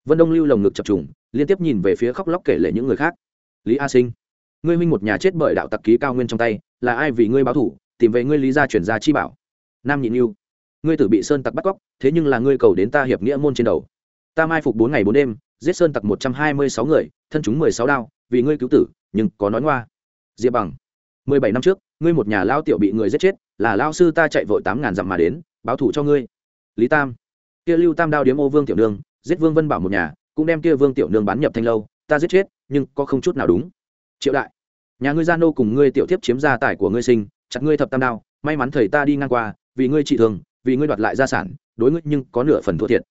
Vân đông lưu lồng ngực chập trùng, liên tiếp nhìn về phía khóc lóc kể lệ những người khác. Lý a sinh, ngươi minh một nhà chết bởi đạo tặc ký cao nguyên trong tay, là ai vì ngươi báo thủ, tìm về ngươi lý gia chuyển gia chi bảo? Nam Nhị yêu ngươi tử bị sơn tặc bắt cóc, thế nhưng là ngươi cầu đến ta hiệp nghĩa môn trên đầu. Ta mai phục bốn ngày bốn đêm, giết sơn tặc một trăm hai mươi sáu người, thân chúng mười sáu đao, vì ngươi cứu tử, nhưng có nói ngoa. Diệp bằng, mười bảy năm trước, ngươi một nhà lao tiểu bị người giết chết, là lao sư ta chạy vội tám ngàn dặm mà đến, báo thủ cho ngươi. Lý tam, kia lưu tam đao điếm ô vương tiểu nương, giết vương vân bảo một nhà, cũng đem kia vương tiểu nương bán nhập thanh lâu, ta giết chết, nhưng có không chút nào đúng. Triệu đại, nhà ngươi gia nô cùng ngươi tiểu tiếp chiếm gia tài của ngươi sinh, chặt ngươi thập tam đao, may mắn thầy ta đi ngang qua, vì ngươi trị thường vì ngươi đoạt lại gia sản, đối ngươi nhưng có nửa phần thua thiệt.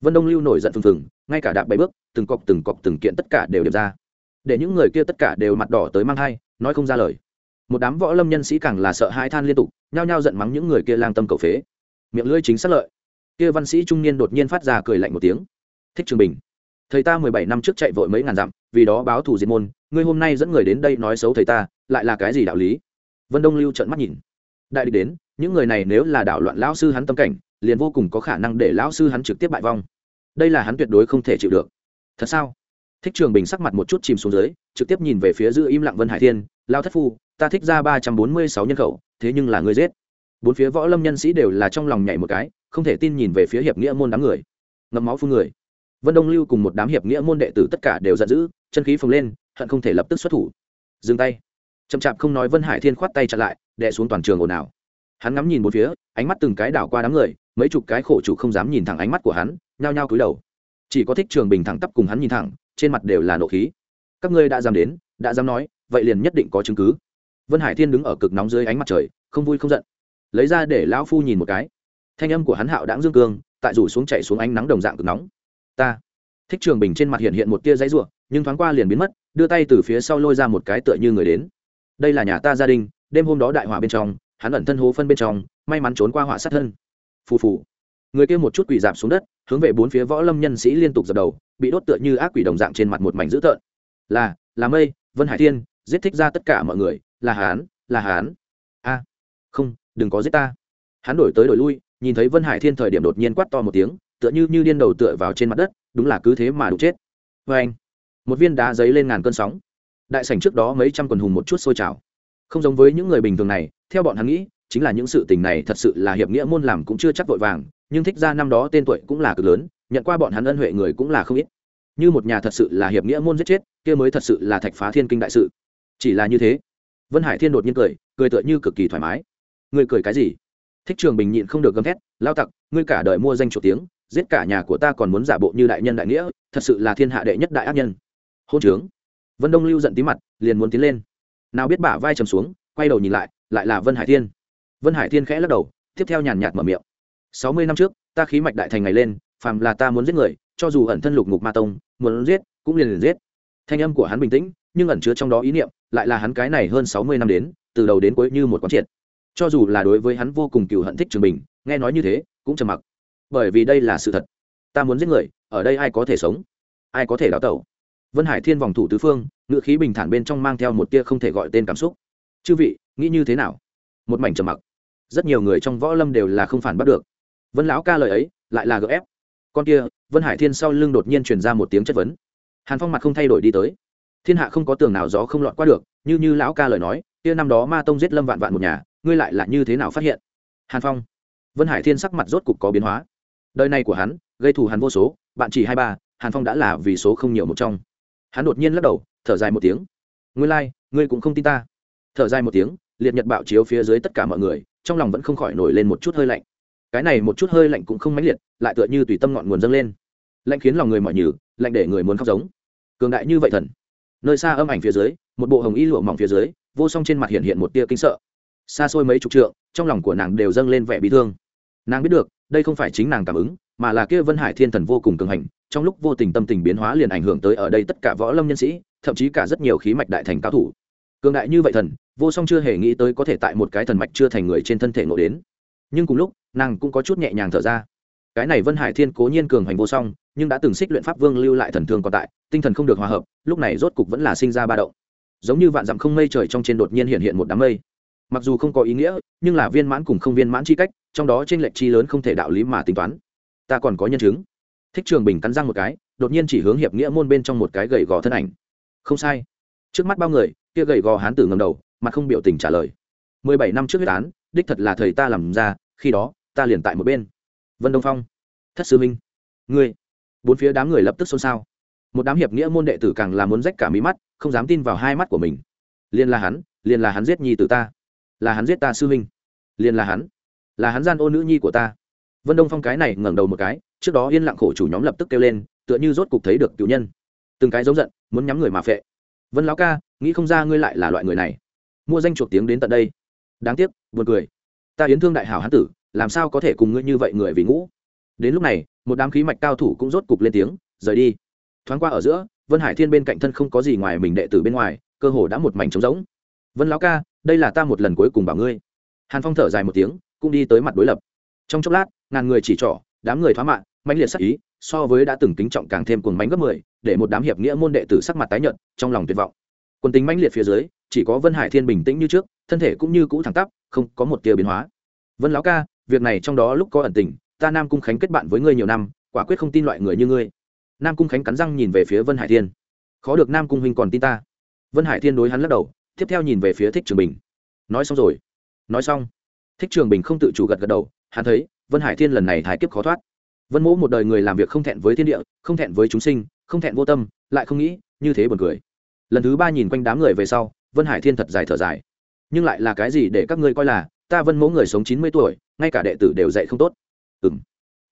Vân đông lưu nổi giận phừng phừng, ngay cả đạp bảy bước, từng cọc từng cọc từng kiện tất cả đều điểm ra. Để những người kia tất cả đều mặt đỏ tới mang hai nói không ra lời. Một đám võ lâm nhân sĩ càng là sợ hai than liên tục, nhao nhao giận mắng những người kia lang tâm cầu phế. Miệng lưỡi chính xác lợi. Kia văn sĩ trung niên đột nhiên phát ra cười lạnh một tiếng. Thích trường bình, thầy ta mười bảy năm trước chạy vội mấy ngàn dặm, vì đó báo thù diệt môn, ngươi hôm nay dẫn người đến đây nói xấu thầy ta, lại là cái gì đạo lý? Vân đông lưu trợn mắt nhìn. Đại địch đến những người này nếu là đảo loạn lão sư hắn tâm cảnh, liền vô cùng có khả năng để lão sư hắn trực tiếp bại vong. Đây là hắn tuyệt đối không thể chịu được. Thật sao? Thích trường bình sắc mặt một chút chìm xuống dưới, trực tiếp nhìn về phía giữ im lặng vân hải thiên lao thất phu, ta thích ra ba trăm bốn mươi sáu nhân khẩu, thế nhưng là ngươi giết. Bốn phía võ lâm nhân sĩ đều là trong lòng nhảy một cái, không thể tin nhìn về phía hiệp nghĩa môn đám người. Ngậm máu phun người. Vân đông lưu cùng một đám hiệp nghĩa môn đệ tử tất cả đều giận dữ, chân khí phồng lên, hận không thể lập tức xuất thủ. Dừng tay. Chậm chạp không nói vân hải thiên khoát tay chặn lại, đè xuống toàn trường ồn ào hắn ngắm nhìn một phía, ánh mắt từng cái đảo qua đám người, mấy chục cái khổ chủ không dám nhìn thẳng ánh mắt của hắn, nhao nhao cúi đầu. Chỉ có thích trường bình thẳng tắp cùng hắn nhìn thẳng, trên mặt đều là nộ khí. Các ngươi đã dám đến, đã dám nói, vậy liền nhất định có chứng cứ. Vân hải thiên đứng ở cực nóng dưới ánh mặt trời, không vui không giận. Lấy ra để lão phu nhìn một cái. Thanh âm của hắn hạo đáng dương cương, tại rủ xuống chạy xuống ánh nắng đồng dạng cực nóng. Ta. Thích trường bình trên mặt hiện hiện một tia giấy ruộng nhưng thoáng qua liền biến mất, đưa tay từ phía sau lôi ra một cái tựa như người đến. Đây là nhà ta gia đình, đêm hôm đó đại hỏa bên trong hắn ẩn thân hố phân bên trong, may mắn trốn qua hỏa sát thân. Phù phù. Người kia một chút quỷ giảm xuống đất, hướng về bốn phía võ lâm nhân sĩ liên tục dập đầu, bị đốt tựa như ác quỷ đồng dạng trên mặt một mảnh dữ tợn. Là là mây, vân hải thiên, giết thích ra tất cả mọi người, là hán là hán a, không, đừng có giết ta. Hắn đổi tới đổi lui, nhìn thấy vân hải thiên thời điểm đột nhiên quát to một tiếng, tựa như như điên đầu tựa vào trên mặt đất, đúng là cứ thế mà đụng chết. Vê anh một viên đá giấy lên ngàn cơn sóng. Đại sảnh trước đó mấy trăm quần hùng một chút sôi trào không giống với những người bình thường này, theo bọn hắn nghĩ, chính là những sự tình này thật sự là hiệp nghĩa môn làm cũng chưa chắc vội vàng, nhưng thích ra năm đó tên tuổi cũng là cực lớn, nhận qua bọn hắn ân huệ người cũng là không ít. Như một nhà thật sự là hiệp nghĩa môn giết chết, kia mới thật sự là thạch phá thiên kinh đại sự. Chỉ là như thế, vân hải thiên đột nhiên cười cười tựa như cực kỳ thoải mái. Ngươi cười cái gì? Thích trường bình nhịn không được gầm thét, lao tặc, ngươi cả đời mua danh chủ tiếng, giết cả nhà của ta còn muốn giả bộ như đại nhân đại nghĩa, thật sự là thiên hạ đệ nhất đại ác nhân. Hôn trướng. Vân đông lưu giận tí mặt, liền muốn tiến lên nào biết bả vai trầm xuống, quay đầu nhìn lại lại là vân hải thiên. Vân hải thiên khẽ lắc đầu, tiếp theo nhàn nhạt mở miệng. Sáu mươi năm trước, ta khí mạch đại thành ngày lên, phàm là ta muốn giết người, cho dù ẩn thân lục ngục ma tông, muốn giết, cũng liền liền giết. Thanh âm của hắn bình tĩnh, nhưng ẩn chứa trong đó ý niệm, lại là hắn cái này hơn sáu mươi năm đến, từ đầu đến cuối như một quán triệt. Cho dù là đối với hắn vô cùng cựu hận thích trường bình, nghe nói như thế, cũng trầm mặc. Bởi vì đây là sự thật. Ta muốn giết người, ở đây ai có thể sống? Ai có thể đào tẩu? Vân hải thiên vòng thủ tứ phương ngựa khí bình thản bên trong mang theo một tia không thể gọi tên cảm xúc. Chư vị, nghĩ như thế nào? Một mảnh trầm mặc. Rất nhiều người trong võ lâm đều là không phản bắt được. Vân lão ca lời ấy, lại là gợ ép. Con kia, vân hải thiên sau lưng đột nhiên truyền ra một tiếng chất vấn. Hàn phong mặt không thay đổi đi tới. Thiên hạ không có tường nào gió không lọt qua được, như như lão ca lời nói, kia năm đó ma tông giết lâm vạn vạn một nhà, ngươi lại là như thế nào phát hiện? Hàn phong. Vân hải thiên sắc mặt rốt cục có biến hóa. Đời này của hắn, gây thù hắn vô số, bạn chỉ hai ba, hàn phong đã là vì số không nhiều một trong hắn đột nhiên lắc đầu thở dài một tiếng. Ngươi lai、like, ngươi cũng không tin ta. Thở dài một tiếng liệt nhật bạo chiếu phía dưới tất cả mọi người trong lòng vẫn không khỏi nổi lên một chút hơi lạnh. Cái này một chút hơi lạnh cũng không mãnh liệt lại tựa như tùy tâm ngọn nguồn dâng lên. Lạnh khiến lòng người mọi nhử lạnh để người muốn khóc giống. Cường đại như vậy thần. Nơi xa âm ảnh phía dưới một bộ hồng y lụa mỏng phía dưới vô song trên mặt hiện hiện một tia kinh sợ. Xa xôi mấy chục trượng trong lòng của nàng đều dâng lên vẻ bị thương. Nàng biết được đây không phải chính nàng cảm ứng mà là kia vân hải thiên thần vô cùng cường hành trong lúc vô tình tâm tình biến hóa liền ảnh hưởng tới ở đây tất cả võ lâm nhân sĩ, thậm chí cả rất nhiều khí mạch đại thành cao thủ. Cường đại như vậy thần, vô song chưa hề nghĩ tới có thể tại một cái thần mạch chưa thành người trên thân thể ngộ đến. Nhưng cùng lúc, nàng cũng có chút nhẹ nhàng thở ra. Cái này vân hải thiên cố nhiên cường hành vô song, nhưng đã từng xích luyện pháp vương lưu lại thần thương còn tại, tinh thần không được hòa hợp, lúc này rốt cục vẫn là sinh ra ba động. Giống như vạn dặm không mây trời trong trên đột nhiên hiện hiện một đám mây. Mặc dù không có ý nghĩa, nhưng là viên mãn cùng không viên mãn chi cách, trong đó trên lệch chi lớn không thể đạo lý mà tính toán. Ta còn có nhân chứng thích trường bình cắn răng một cái, đột nhiên chỉ hướng hiệp nghĩa môn bên trong một cái gầy gò thân ảnh. Không sai. Trước mắt bao người, kia gầy gò hán tử ngầm đầu, mặt không biểu tình trả lời. Mười bảy năm trước huyết án, đích thật là thầy ta làm ra, khi đó, ta liền tại một bên. Vân đông phong. Thất sư minh ngươi. Bốn phía đám người lập tức xôn xao. Một đám hiệp nghĩa môn đệ tử càng là muốn rách cả mí mắt, không dám tin vào hai mắt của mình. Liền là hắn liền là hắn giết nhi tử ta. Là hắn giết ta sư minh liền là hắn. Là hắn gian ô nữ nhi của ta. Vân đông phong cái này ngẩng đầu một cái trước đó yên lặng khổ chủ nhóm lập tức kêu lên, tựa như rốt cục thấy được cựu nhân. Từng cái giống giận, muốn nhắm người mà phệ. Vân lão ca, nghĩ không ra ngươi lại là loại người này. Mua danh chuộc tiếng đến tận đây. Đáng tiếc, buồn cười. Ta hiến thương đại hảo hán tử, làm sao có thể cùng ngươi như vậy người vì ngũ? Đến lúc này, một đám khí mạch cao thủ cũng rốt cục lên tiếng, rời đi. Thoáng qua ở giữa, vân hải thiên bên cạnh thân không có gì ngoài mình đệ tử bên ngoài, cơ hồ đã một mảnh trống rỗng. Vân lão ca, đây là ta một lần cuối cùng bảo ngươi. Hàn phong thở dài một tiếng, cũng đi tới mặt đối lập. Trong chốc lát, ngàn người chỉ trỏ, đám người thoá mạng mãnh liệt sắc ý, so với đã từng kính trọng càng thêm cuồng bánh gấp mười, để một đám hiệp nghĩa môn đệ tử sắc mặt tái nhợt, trong lòng tuyệt vọng. Quân tính mãnh liệt phía dưới, chỉ có vân hải thiên bình tĩnh như trước, thân thể cũng như cũ thẳng tắp, không có một tia biến hóa. Vân lão ca, việc này trong đó lúc có ẩn tình, ta nam cung khánh kết bạn với ngươi nhiều năm, quả quyết không tin loại người như ngươi. Nam cung khánh cắn răng nhìn về phía vân hải thiên. Khó được nam cung huynh còn tin ta. Vân hải thiên đối hắn lắc đầu, tiếp theo nhìn về phía thích trường bình. Nói xong rồi. Nói xong. Thích trường bình không tự chủ gật gật đầu, hắn thấy vân hải thiên lần này thái kiếp khó thoát vân mỗ một đời người làm việc không thẹn với thiên địa, không thẹn với chúng sinh, không thẹn vô tâm, lại không nghĩ, như thế buồn cười. Lần thứ ba nhìn quanh đám người về sau, vân hải thiên thật dài thở dài. Nhưng lại là cái gì để các ngươi coi là, ta vân mẫu người sống chín mươi tuổi, ngay cả đệ tử đều dạy không tốt. Ừ m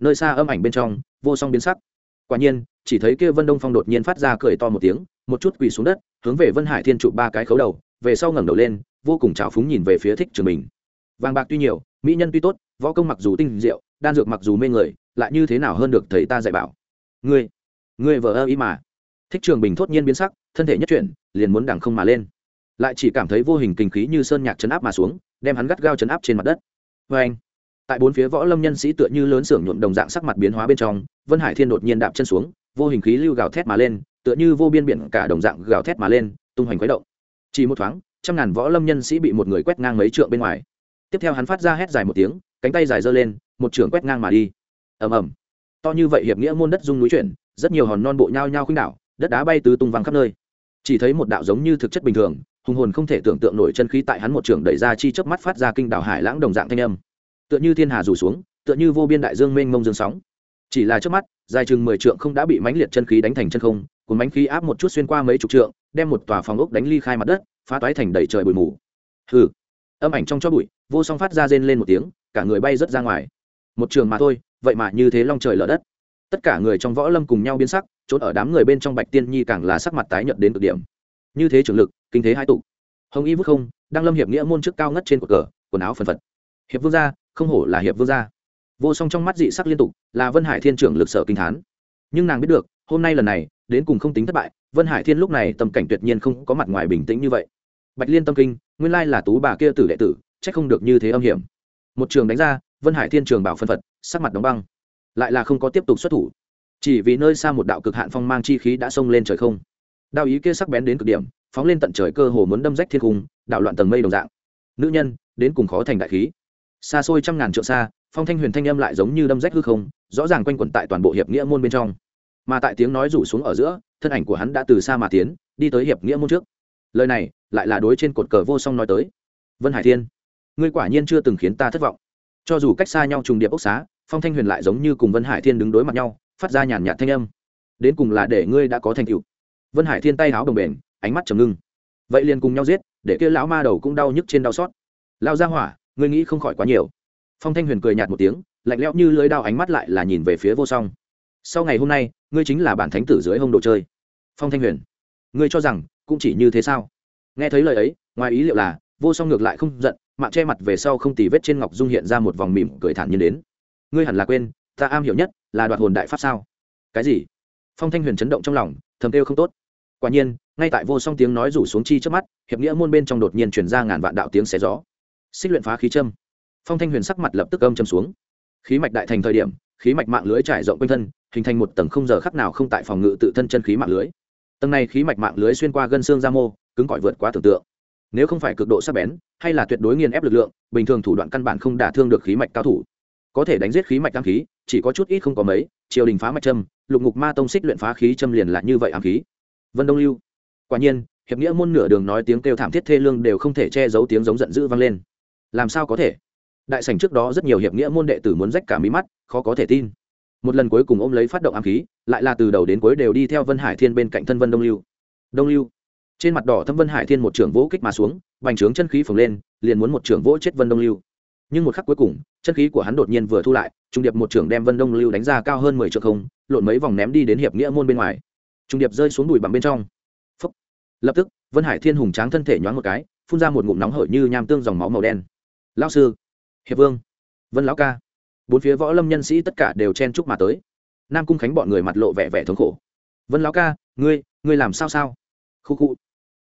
nơi xa âm ảnh bên trong, vô song biến sắc. Quả nhiên, chỉ thấy kia vân đông phong đột nhiên phát ra cười to một tiếng, một chút quỳ xuống đất, hướng về vân hải thiên chụp ba cái khấu đầu, về sau ngẩng đầu lên, vô cùng trào phúng nhìn về phía thích trường mình. Vàng bạc tuy nhiều, mỹ nhân tuy tốt, võ công mặc dù tinh diệu, đan dược mặc dù mê người lại như thế nào hơn được thầy ta dạy bảo? Ngươi ngươi vợ ơ ý mà. Thích trường bình thốt nhiên biến sắc, thân thể nhất chuyển, liền muốn đằng không mà lên. Lại chỉ cảm thấy vô hình kinh khí như sơn nhạc chấn áp mà xuống, đem hắn gắt gao chấn áp trên mặt đất. Vê anh. Tại bốn phía võ lâm nhân sĩ tựa như lớn xưởng nhuộm đồng dạng sắc mặt biến hóa bên trong, vân hải thiên đột nhiên đạp chân xuống, vô hình khí lưu gào thét mà lên, tựa như vô biên biển cả đồng dạng gào thét mà lên, tung hoành khuấy động. Chỉ một thoáng, trăm ngàn võ lâm nhân sĩ bị một người quét ngang mấy trượng bên ngoài. Tiếp theo hắn phát ra hét dài một tiếng, cánh tay dài giơ lên, một trường quét ngang mà đi ầm ầm. To như vậy hiệp nghĩa môn đất dung núi chuyển, rất nhiều hòn non bộ nhao nhao khuynh đảo, đất đá bay tứ tung văng khắp nơi. Chỉ thấy một đạo giống như thực chất bình thường, hùng hồn không thể tưởng tượng nổi chân khí tại hắn một trường đẩy ra chi chớp mắt phát ra kinh đảo hải lãng đồng dạng thanh âm. Tựa như thiên hà rủ xuống, tựa như vô biên đại dương mênh mông dương sóng. Chỉ là trước mắt, dài chừng mười trượng không đã bị mãnh liệt chân khí đánh thành chân không cùng mãnh khí áp một chút xuyên qua mấy chục trượng, đem một tòa phòng ốc đánh ly khai mặt đất, phá toái thành đầy trời bụi mù. Hừ. Âm ảnh trong cho bụi, vô song phát ra rên lên một tiếng, cả người bay rớt ra ngoài. Một trường mà thôi vậy mà như thế long trời lở đất. Tất cả người trong võ lâm cùng nhau biến sắc trốn ở đám người bên trong bạch tiên nhi càng là sắc mặt tái nhợt đến cực điểm. Như thế trường lực, kinh thế hai tụ. Hồng y vút không đang lâm hiệp nghĩa môn trước cao ngất trên cột cờ, quần áo phần phật. Hiệp vương gia, không hổ là hiệp vương gia. Vô song trong mắt dị sắc liên tục, là vân hải thiên trưởng lực sở kinh thán. Nhưng nàng biết được, hôm nay lần này, đến cùng không tính thất bại, vân hải thiên lúc này tâm cảnh tuyệt nhiên không có mặt ngoài bình tĩnh như vậy. Bạch liên tâm kinh, nguyên lai là tú bà kia tử đệ tử c h ắ c không được như thế âm hiểm. Một trường đánh ra, vân hải thiên trường bảo phân phật sắc mặt đóng băng, lại là không có tiếp tục xuất thủ. Chỉ vì nơi xa một đạo cực hạn phong mang chi khí đã xông lên trời không. Đạo ý kia sắc bén đến cực điểm, phóng lên tận trời cơ hồ muốn đâm rách thiên cung, đạo loạn tầng mây đồng dạng. Nữ nhân, đến cùng khó thành đại khí. Xa xôi trăm ngàn trượng xa, phong thanh huyền thanh âm lại giống như đâm rách hư không, rõ ràng quanh quẩn tại toàn bộ hiệp nghĩa môn bên trong. Mà tại tiếng nói rủ xuống ở giữa, thân ảnh của hắn đã từ xa mà tiến, đi tới hiệp nghĩa môn trước. Lời này, lại là đối trên cột cờ vô song nói tới. Vân hải thiên, ngươi quả nhiên chưa từng khiến ta thất vọng. Cho dù cách xa nhau trùng điệp ốc xá phong thanh huyền lại giống như cùng vân hải thiên đứng đối mặt nhau phát ra nhàn nhạt thanh âm đến cùng là để ngươi đã có thành tựu vân hải thiên tay háo đồng bền, ánh mắt trầm ngưng. vậy liền cùng nhau giết, để kia lão ma đầu cũng đau nhức trên đau xót. lao ra hỏa, ngươi nghĩ không khỏi quá nhiều. phong thanh huyền cười nhạt một tiếng, lạnh lẽo như lưới đao ánh mắt lại là nhìn về phía vô song. sau ngày hôm nay, ngươi chính là bản thánh tử dưới hông đồ chơi. phong thanh huyền, ngươi cho rằng cũng chỉ như thế sao? nghe thấy lời ấy, ngoài ý liệu là, vô song ngược lại không giận, mạng che mặt về sau không tì vết trên ngọc dung hiện ra một vòng mỉm cười thản nhiên đến ngươi hẳn là quên, ta am hiểu nhất là đoạt hồn đại pháp sao? Cái gì? Phong thanh huyền chấn động trong lòng, thầm kêu không tốt. Quả nhiên, ngay tại vô song tiếng nói rủ xuống chi trước mắt, hiệp nghĩa môn bên trong đột nhiên chuyển ra ngàn vạn đạo tiếng xé gió. Xích luyện phá khí châm. Phong thanh huyền sắc mặt lập tức âm châm xuống. Khí mạch đại thành thời điểm, khí mạch mạng lưới trải rộng quanh thân, hình thành một tầng không giờ khắc nào không tại phòng ngự tự thân chân khí mạng lưới. Tầng này khí mạch mạng lưới xuyên qua gân xương da mô, cứng cỏi vượt quá tưởng tượng. Nếu không phải cực độ sắc bén, hay là tuyệt đối nghiền ép lực lượng, bình thường thủ đoạn căn bản không đả thương được khí mạch cao thủ có thể đánh giết khí mạch ám khí, chỉ có chút ít không có mấy, triều đình phá mạch châm, lục ngục ma tông xích luyện phá khí châm liền lại như vậy ám khí. Vân đông lưu. Quả nhiên, hiệp nghĩa môn nửa đường nói tiếng kêu thảm thiết thê lương đều không thể che giấu tiếng giống giận dữ vang lên. Làm sao có thể? Đại sảnh trước đó rất nhiều hiệp nghĩa môn đệ tử muốn rách cả mí mắt, khó có thể tin. Một lần cuối cùng ôm lấy phát động ám khí, lại là từ đầu đến cuối đều đi theo vân hải thiên bên cạnh thân vân đông lưu. Đông lưu. Trên mặt đỏ thâm vân hải thiên một trưởng vỗ kích mà xuống, bành trướng chân khí phồng lên, liền muốn một trưởng vỗ chết vân đông lưu nhưng một khắc cuối cùng, chân khí của hắn đột nhiên vừa thu lại, trung điệp một trưởng đem vân đông lưu đánh ra cao hơn mười triệu không, lộn mấy vòng ném đi đến hiệp nghĩa môn bên ngoài. Trung điệp rơi xuống đùi bằng bên trong. Phúc. lập tức, vân hải thiên hùng tráng thân thể nhoáng một cái, phun ra một ngụm nóng hởi như nham tương dòng máu màu đen. Lao sư. Hiệp vương. Vân lão ca. Bốn phía võ lâm nhân sĩ tất cả đều chen chúc mà tới. Nam cung khánh bọn người mặt lộ vẻ vẻ thống khổ. Vân lão ca, ngươi ngươi làm sao sao? Khu khu.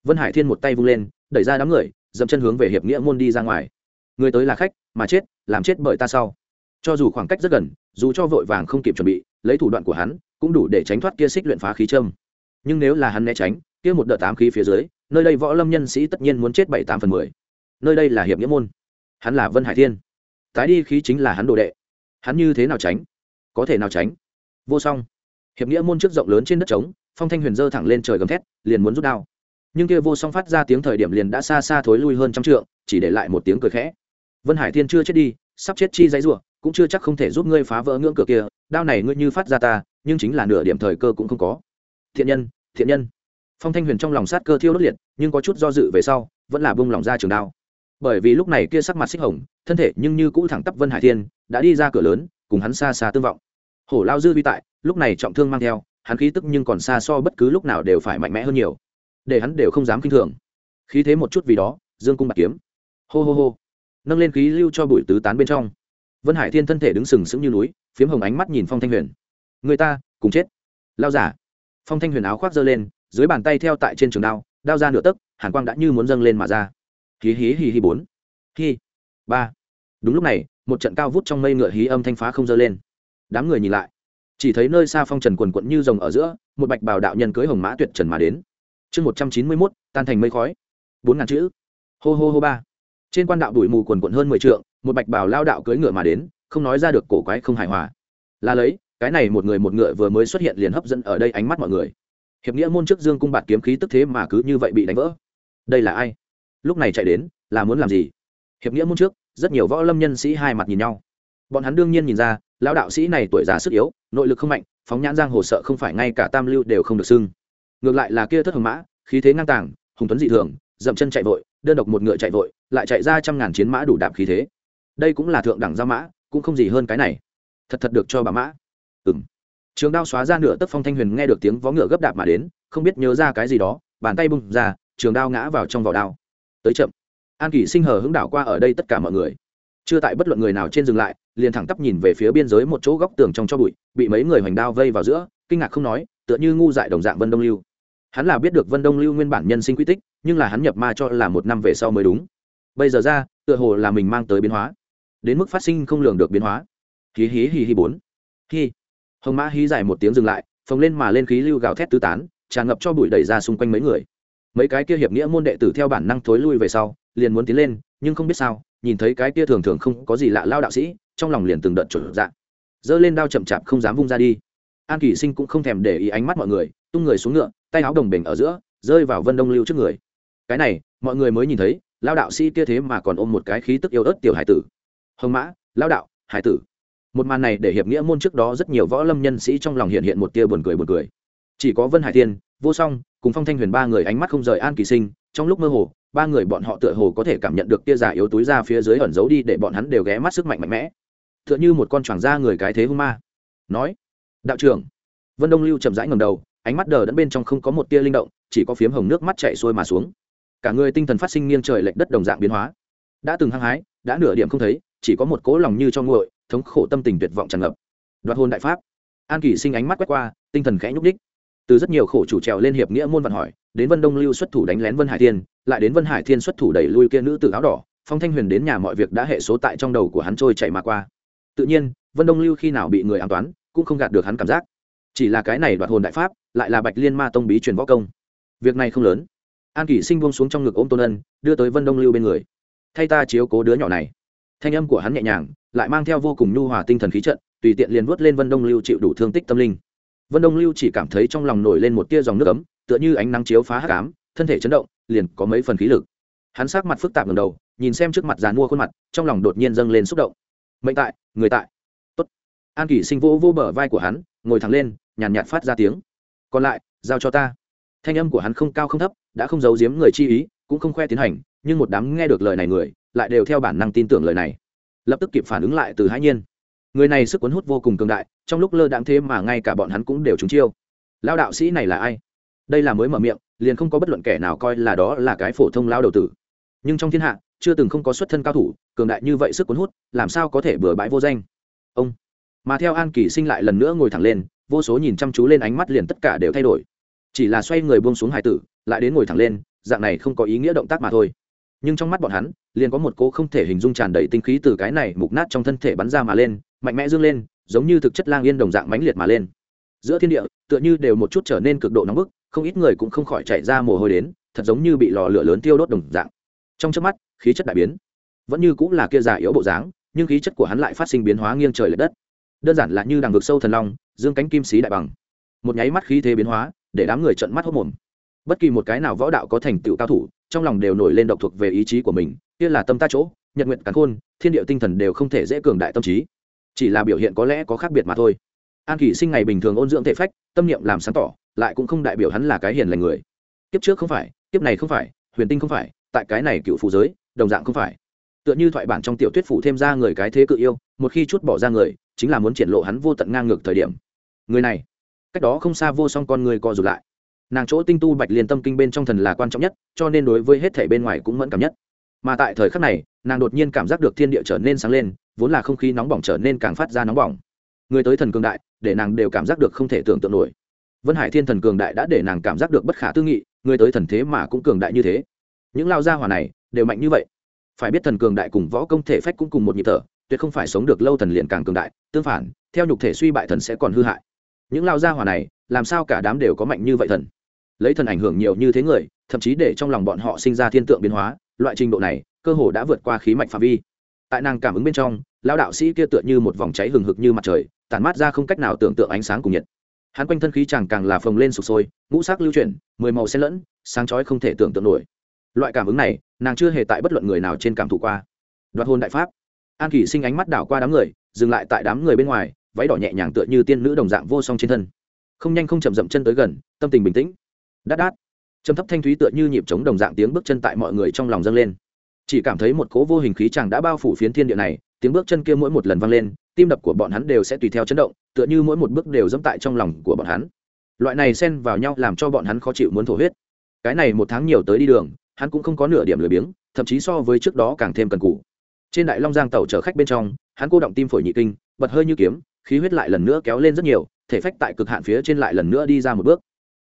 Vân hải thiên một tay vung lên, đẩy ra đám người, dậm chân hướng về hiệp nghĩa môn đi ra ngoài người tới là khách, mà chết, làm chết bởi ta sau. Cho dù khoảng cách rất gần, dù cho vội vàng không kịp chuẩn bị, lấy thủ đoạn của hắn, cũng đủ để tránh thoát kia xích luyện phá khí châm. Nhưng nếu là hắn né tránh, kia một đợt tám khí phía dưới, nơi đây võ lâm nhân sĩ tất nhiên muốn chết bảy tám phần mười. Nơi đây là hiệp nghĩa môn. Hắn là vân hải thiên. Tái đi khí chính là hắn đồ đệ. Hắn như thế nào tránh? Có thể nào tránh? Vô song. Hiệp nghĩa môn trước rộng lớn trên đất trống, phong thanh huyền dơ thẳng lên trời gầm thét, liền muốn rút đao. Nhưng kia vô song phát ra tiếng thời điểm liền đã xa xa thối lui hơn trăm trượng, chỉ để lại một tiếng cười khẽ vân hải thiên chưa chết đi, sắp chết chi dãy rủa, cũng chưa chắc không thể giúp ngươi phá vỡ ngưỡng cửa kia, đao này ngươi như phát ra ta, nhưng chính là nửa điểm thời cơ cũng không có. Thiện nhân thiện nhân. Phong thanh huyền trong lòng sát cơ thiêu đốt liệt, nhưng có chút do dự về sau, vẫn là bung lòng ra trường đao. Bởi vì lúc này kia sắc mặt xích hồng, thân thể nhưng như cũ thẳng tắp vân hải thiên, đã đi ra cửa lớn, cùng hắn xa xa tương vọng. Hổ lao dư vi tại, lúc này trọng thương mang theo, hắn khí tức nhưng còn xa so bất cứ lúc nào đều phải mạnh mẽ hơn nhiều. Để hắn đều không dám k i n h thường. Khí thế một chút vì đó, dương cung bạc kiếm. Hô hô hô nâng lên khí lưu cho bụi tứ tán bên trong. Vân hải thiên thân thể đứng sừng sững như núi, phiếm hồng ánh mắt nhìn phong thanh huyền. Người ta, cùng chết. Lao giả. Phong thanh huyền áo khoác giơ lên, dưới bàn tay theo tại trên trường đao đao ra nửa tấc, hàn quang đã như muốn dâng lên mà ra. Hí hí hí hí bốn. Hí. Ba. Đúng lúc này, một trận cao vút trong mây ngựa hí âm thanh phá không dơ lên. Đám người nhìn lại. Chỉ thấy nơi xa phong trần quần quận như rồng ở giữa, một bạch bào đạo nhân cưới hồng mã tuyệt trần mà đến. Chương một trăm chín mươi mốt, tan thành mây khói. Bốn ngàn chữ. Hô hô hô ba trên quan đạo đuổi mù quần quận hơn mười trượng, một bạch bào lao đạo cưỡi ngựa mà đến, không nói ra được cổ quái không hài hòa. Là lấy, cái này một người một ngựa vừa mới xuất hiện liền hấp dẫn ở đây ánh mắt mọi người. Hiệp nghĩa môn trước dương cung bạt kiếm khí tức thế mà cứ như vậy bị đánh vỡ. Đây là ai? Lúc này chạy đến, là muốn làm gì? Hiệp nghĩa môn trước, rất nhiều võ lâm nhân sĩ hai mặt nhìn nhau. Bọn hắn đương nhiên nhìn ra, lão đạo sĩ này tuổi già sức yếu, nội lực không mạnh, phóng nhãn giang hồ sợ không phải ngay cả tam lưu đều không được xưng. Ngược lại là kia thất hồng mã, khí thế ngang tàng, hùng tuấn dị thường dậm chân chạy vội, đơn độc một ngựa chạy vội, lại chạy ra trăm ngàn chiến mã đủ đạp khí thế. Đây cũng là thượng đẳng giao mã, cũng không gì hơn cái này. Thật thật được cho bà mã. Ừm. trường đao xóa ra nửa tấc phong thanh huyền nghe được tiếng vó ngựa gấp đạp mà đến, không biết nhớ ra cái gì đó, bàn tay bung ra, trường đao ngã vào trong vỏ đao. Tới chậm. An kỷ sinh hờ hướng đảo qua ở đây tất cả mọi người. Chưa tại bất luận người nào trên dừng lại, liền thẳng tắp nhìn về phía biên giới một chỗ góc tường trong cho bụi, bị mấy người hoành đao vây vào giữa, kinh ngạc không nói, tựa như ngu dại đồng dạng vân đông lưu. Hắn là biết được vân đông lưu nguyên bản nhân sinh quy tích nhưng là hắn nhập ma cho là một năm về sau mới đúng. Bây giờ ra, tựa hồ là mình mang tới biến hóa. Đến mức phát sinh không lường được biến hóa. Hí hí hí hí bốn. Hí. Hồng mã hí dài một tiếng dừng lại, phồng lên mà lên khí lưu gào thét tứ tán, tràn ngập cho bụi đẩy ra xung quanh mấy người. Mấy cái kia hiệp nghĩa môn đệ tử theo bản năng thối lui về sau, liền muốn tiến lên, nhưng không biết sao, nhìn thấy cái kia thường thường không có gì lạ lao đạo sĩ, trong lòng liền từng đợt chuẩn dạng giơ lên đao chậm chạp không dám vung ra đi. An kỷ sinh cũng không thèm để ý ánh mắt mọi người, tung người xuống ngựa, tay áo đồng bình ở giữa, rơi vào vân đông lưu trước người cái này, mọi người mới nhìn thấy lao đạo sĩ kia thế mà còn ôm một cái khí tức yêu ớt tiểu hải tử. Hồng mã lao đạo, hải tử. Một màn này để hiệp nghĩa môn trước đó rất nhiều võ lâm nhân sĩ trong lòng hiện hiện một tia buồn cười buồn cười. Chỉ có vân hải tiên vô song, cùng phong thanh huyền ba người ánh mắt không rời an kỳ sinh, trong lúc mơ hồ, ba người bọn họ tựa hồ có thể cảm nhận được tia giả yếu túi ra phía dưới ẩn giấu đi để bọn hắn đều ghé mắt sức mạnh mạnh mẽ. Tựa như một con choàng da người cái thế hung ma. Nói, đạo trưởng. Vân đông lưu chậm rãi ngầm đầu, ánh mắt đờ đẫn bên trong không có một tia linh động, chỉ có phiếm hồng nước mắt chạy xuôi mà xuống cả người tinh thần phát sinh nghiêng trời lệch đất đồng dạng biến hóa. Đã từng hăng hái, đã nửa điểm không thấy, chỉ có một cố lòng như cho nguội, thống khổ tâm tình tuyệt vọng tràn ngập. Đoạt hôn đại pháp. An kỷ sinh ánh mắt quét qua, tinh thần khẽ nhúc đích từ rất nhiều khổ chủ trèo lên hiệp nghĩa môn vận hỏi, đến vân đông lưu xuất thủ đánh lén vân hải thiên, lại đến vân hải thiên xuất thủ đẩy lui kia nữ tử áo đỏ, phong thanh huyền đến nhà mọi việc đã hệ số tại trong đầu của hắn trôi chạy mà qua. Tự nhiên, vân đông lưu khi nào bị người an toán, cũng không gạt được hắn cảm giác. Chỉ là cái này đoạt hồn đại pháp, lại là bạch liên ma tông bí truyền võ công. Việc này không lớn an kỷ sinh buông xuống trong ngực ôm tôn ân, đưa tới vân đông lưu bên người. Thay ta chiếu cố đứa nhỏ này. Thanh âm của hắn nhẹ nhàng, lại mang theo vô cùng nhu hòa tinh thần khí trận, tùy tiện liền vuốt lên vân đông lưu chịu đủ thương tích tâm linh. Vân đông lưu chỉ cảm thấy trong lòng nổi lên một tia dòng nước ấm, tựa như ánh nắng chiếu phá hát cám thân thể chấn động, liền có mấy phần khí lực. Hắn sát mặt phức tạp ngầm đầu, nhìn xem trước mặt dàn mua khuôn mặt, trong lòng đột nhiên dâng lên xúc động. Mệnh tại, người tại. Tốt. An kỷ sinh vô vô bờ vai của hắn, ngồi thẳng lên, nhàn nhạt phát ra tiếng. Còn lại, giao cho ta. Thanh âm của hắn không cao không thấp đã không giấu giếm người chi ý, cũng không khoe tiến hành, nhưng một đám nghe được lời này người, lại đều theo bản năng tin tưởng lời này. Lập tức kịp phản ứng lại từ hãi nhiên. Người này sức cuốn hút vô cùng cường đại, trong lúc lơ đãng thế mà ngay cả bọn hắn cũng đều trúng chiêu. Lao đạo sĩ này là ai? Đây là mới mở miệng, liền không có bất luận kẻ nào coi là đó là cái phổ thông lao đầu tử. Nhưng trong thiên hạ, chưa từng không có xuất thân cao thủ, cường đại như vậy sức cuốn hút, làm sao có thể bừa bãi vô danh? Ông. Mà theo an kỳ sinh lại lần nữa ngồi thẳng lên, vô số nhìn chăm chú lên ánh mắt liền tất cả đều thay đổi. Chỉ là xoay người buông xuống hải tử lại đến ngồi thẳng lên, dạng này không có ý nghĩa động tác mà thôi. Nhưng trong mắt bọn hắn, liền có một cô không thể hình dung tràn đầy tinh khí từ cái này mục nát trong thân thể bắn ra mà lên, mạnh mẽ dương lên, giống như thực chất lang yên đồng dạng mãnh liệt mà lên. Giữa thiên địa, tựa như đều một chút trở nên cực độ nóng bức, không ít người cũng không khỏi chạy ra mồ hôi đến, thật giống như bị lò lửa lớn tiêu đốt đồng dạng. Trong chớp mắt, khí chất đại biến. Vẫn như cũng là kia già yếu bộ dáng, nhưng khí chất của hắn lại phát sinh biến hóa nghiêng trời l ệ đất. Đơn giản là như đằng vực sâu thần long, dương cánh kim xí đại bằng. Một nháy mắt khí thế biến hóa, để đám người trận mắt hốc mồm bất kỳ một cái nào võ đạo có thành tựu cao thủ, trong lòng đều nổi lên độc thuộc về ý chí của mình, kia là tâm ta chỗ, nhật nguyện cắn khôn, thiên địa tinh thần đều không thể dễ cường đại tâm trí. Chỉ là biểu hiện có lẽ có khác biệt mà thôi. An kỷ sinh ngày bình thường ôn dưỡng thể phách, tâm niệm làm sáng tỏ, lại cũng không đại biểu hắn là cái hiền lành người. Kiếp trước không phải, kiếp này không phải, huyền tinh không phải, tại cái này cựu phụ giới, đồng dạng không phải. Tựa như thoại bản trong tiểu thuyết phụ thêm ra người cái thế cự yêu, một khi chút bỏ ra người, chính là muốn triển lộ hắn vô tận ngang ngược thời điểm. Người này, cách đó không xa vô song con người co rụt lại nàng chỗ tinh tu bạch liên tâm kinh bên trong thần là quan trọng nhất, cho nên đối với hết thể bên ngoài cũng mẫn cảm nhất. Mà tại thời khắc này, nàng đột nhiên cảm giác được thiên địa trở nên sáng lên, vốn là không khí nóng bỏng trở nên càng phát ra nóng bỏng. Người tới thần cường đại, để nàng đều cảm giác được không thể tưởng tượng nổi. Vân hải thiên thần cường đại đã để nàng cảm giác được bất khả tư nghị, người tới thần thế mà cũng cường đại như thế. Những lao gia hỏa này, đều mạnh như vậy. Phải biết thần cường đại cùng võ công thể phách cũng cùng một nhịp thở, tuyệt không phải sống được lâu thần liền càng cường đại, tương phản, theo nhục thể suy bại thần sẽ còn hư hại. Những lao gia hỏa này, làm sao cả đám đều có mạnh như vậy thần? Lấy thần ảnh hưởng nhiều như thế người, thậm chí để trong lòng bọn họ sinh ra thiên tượng biến hóa, loại trình độ này, cơ hồ đã vượt qua khí mạch phạm vi. Tại nàng cảm ứng bên trong lao đạo sĩ kia tựa như một vòng cháy hừng hực như mặt trời tàn mát ra không cách nào tưởng tượng ánh sáng cùng nhiệt. Hắn quanh thân khí chẳng càng là phồng lên sụp sôi, ngũ sắc lưu chuyển, mười màu xen lẫn, sáng chói không thể tưởng tượng nổi. Loại cảm ứng này, nàng chưa hề tại bất luận người nào trên cảm thụ qua. Đoạt hôn đại pháp. An kỷ sinh ánh mắt đảo qua đám người, dừng lại tại đám người bên ngoài, váy đỏ nhẹ nhàng tựa như tiên nữ đồng dạng vô song trên thân. Không nhanh không chậm dậm chân tới gần, tâm tình bình tĩnh đát đát. Trầm thấp thanh thúy tựa như nhịp trống đồng dạng tiếng bước chân tại mọi người trong lòng dâng lên. Chỉ cảm thấy một cố vô hình khí chàng đã bao phủ phiến thiên địa này, tiếng bước chân kia mỗi một lần vang lên, tim đập của bọn hắn đều sẽ tùy theo chấn động, tựa như mỗi một bước đều dẫm tại trong lòng của bọn hắn. Loại này xen vào nhau làm cho bọn hắn khó chịu muốn thổ huyết. Cái này một tháng nhiều tới đi đường, hắn cũng không có nửa điểm lười biếng, thậm chí so với trước đó càng thêm cần cù. Trên đại long giang tàu chở khách bên trong, hắn cô động tim phổi nhị kinh, bật hơi như kiếm, khí huyết lại lần nữa kéo lên rất nhiều, thể phách tại cực hạn phía trên lại lần nữa đi ra một bước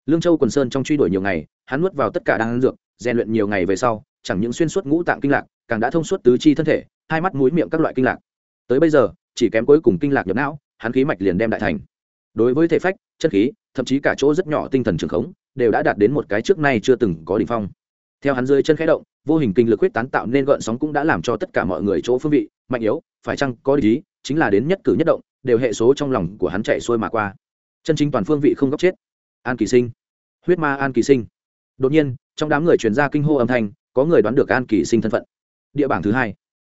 lương châu quần sơn trong truy đuổi nhiều ngày, hắn nuốt vào tất cả đan dược, rèn luyện nhiều ngày về sau, chẳng những xuyên suốt ngũ tạng kinh lạc, càng đã thông suốt tứ chi thân thể, hai mắt, mũi miệng các loại kinh lạc. Tới bây giờ, chỉ kém cuối cùng kinh lạc nhập não, hắn khí mạch liền đem đại thành. Đối với thể phách chất khí, thậm chí cả chỗ rất nhỏ tinh thần trường khống, đều đã đạt đến một cái trước nay chưa từng có đỉnh phong. Theo hắn dưới chân khẽ động, vô hình kinh lực huyết tán tạo nên gợn sóng cũng đã làm cho tất cả mọi người chỗ phương vị, mạnh yếu, phải chăng có lý chính là đến nhất cử nhất động, đều hệ số trong lòng của hắn chạy xuôi mà qua. Chân chính toàn phương vị không góc chết. An kỳ sinh huyết ma an kỳ sinh. Đột nhiên, trong đám người truyền ra kinh hô âm thanh, có người đoán được an kỳ sinh thân phận. Địa bảng thứ hai.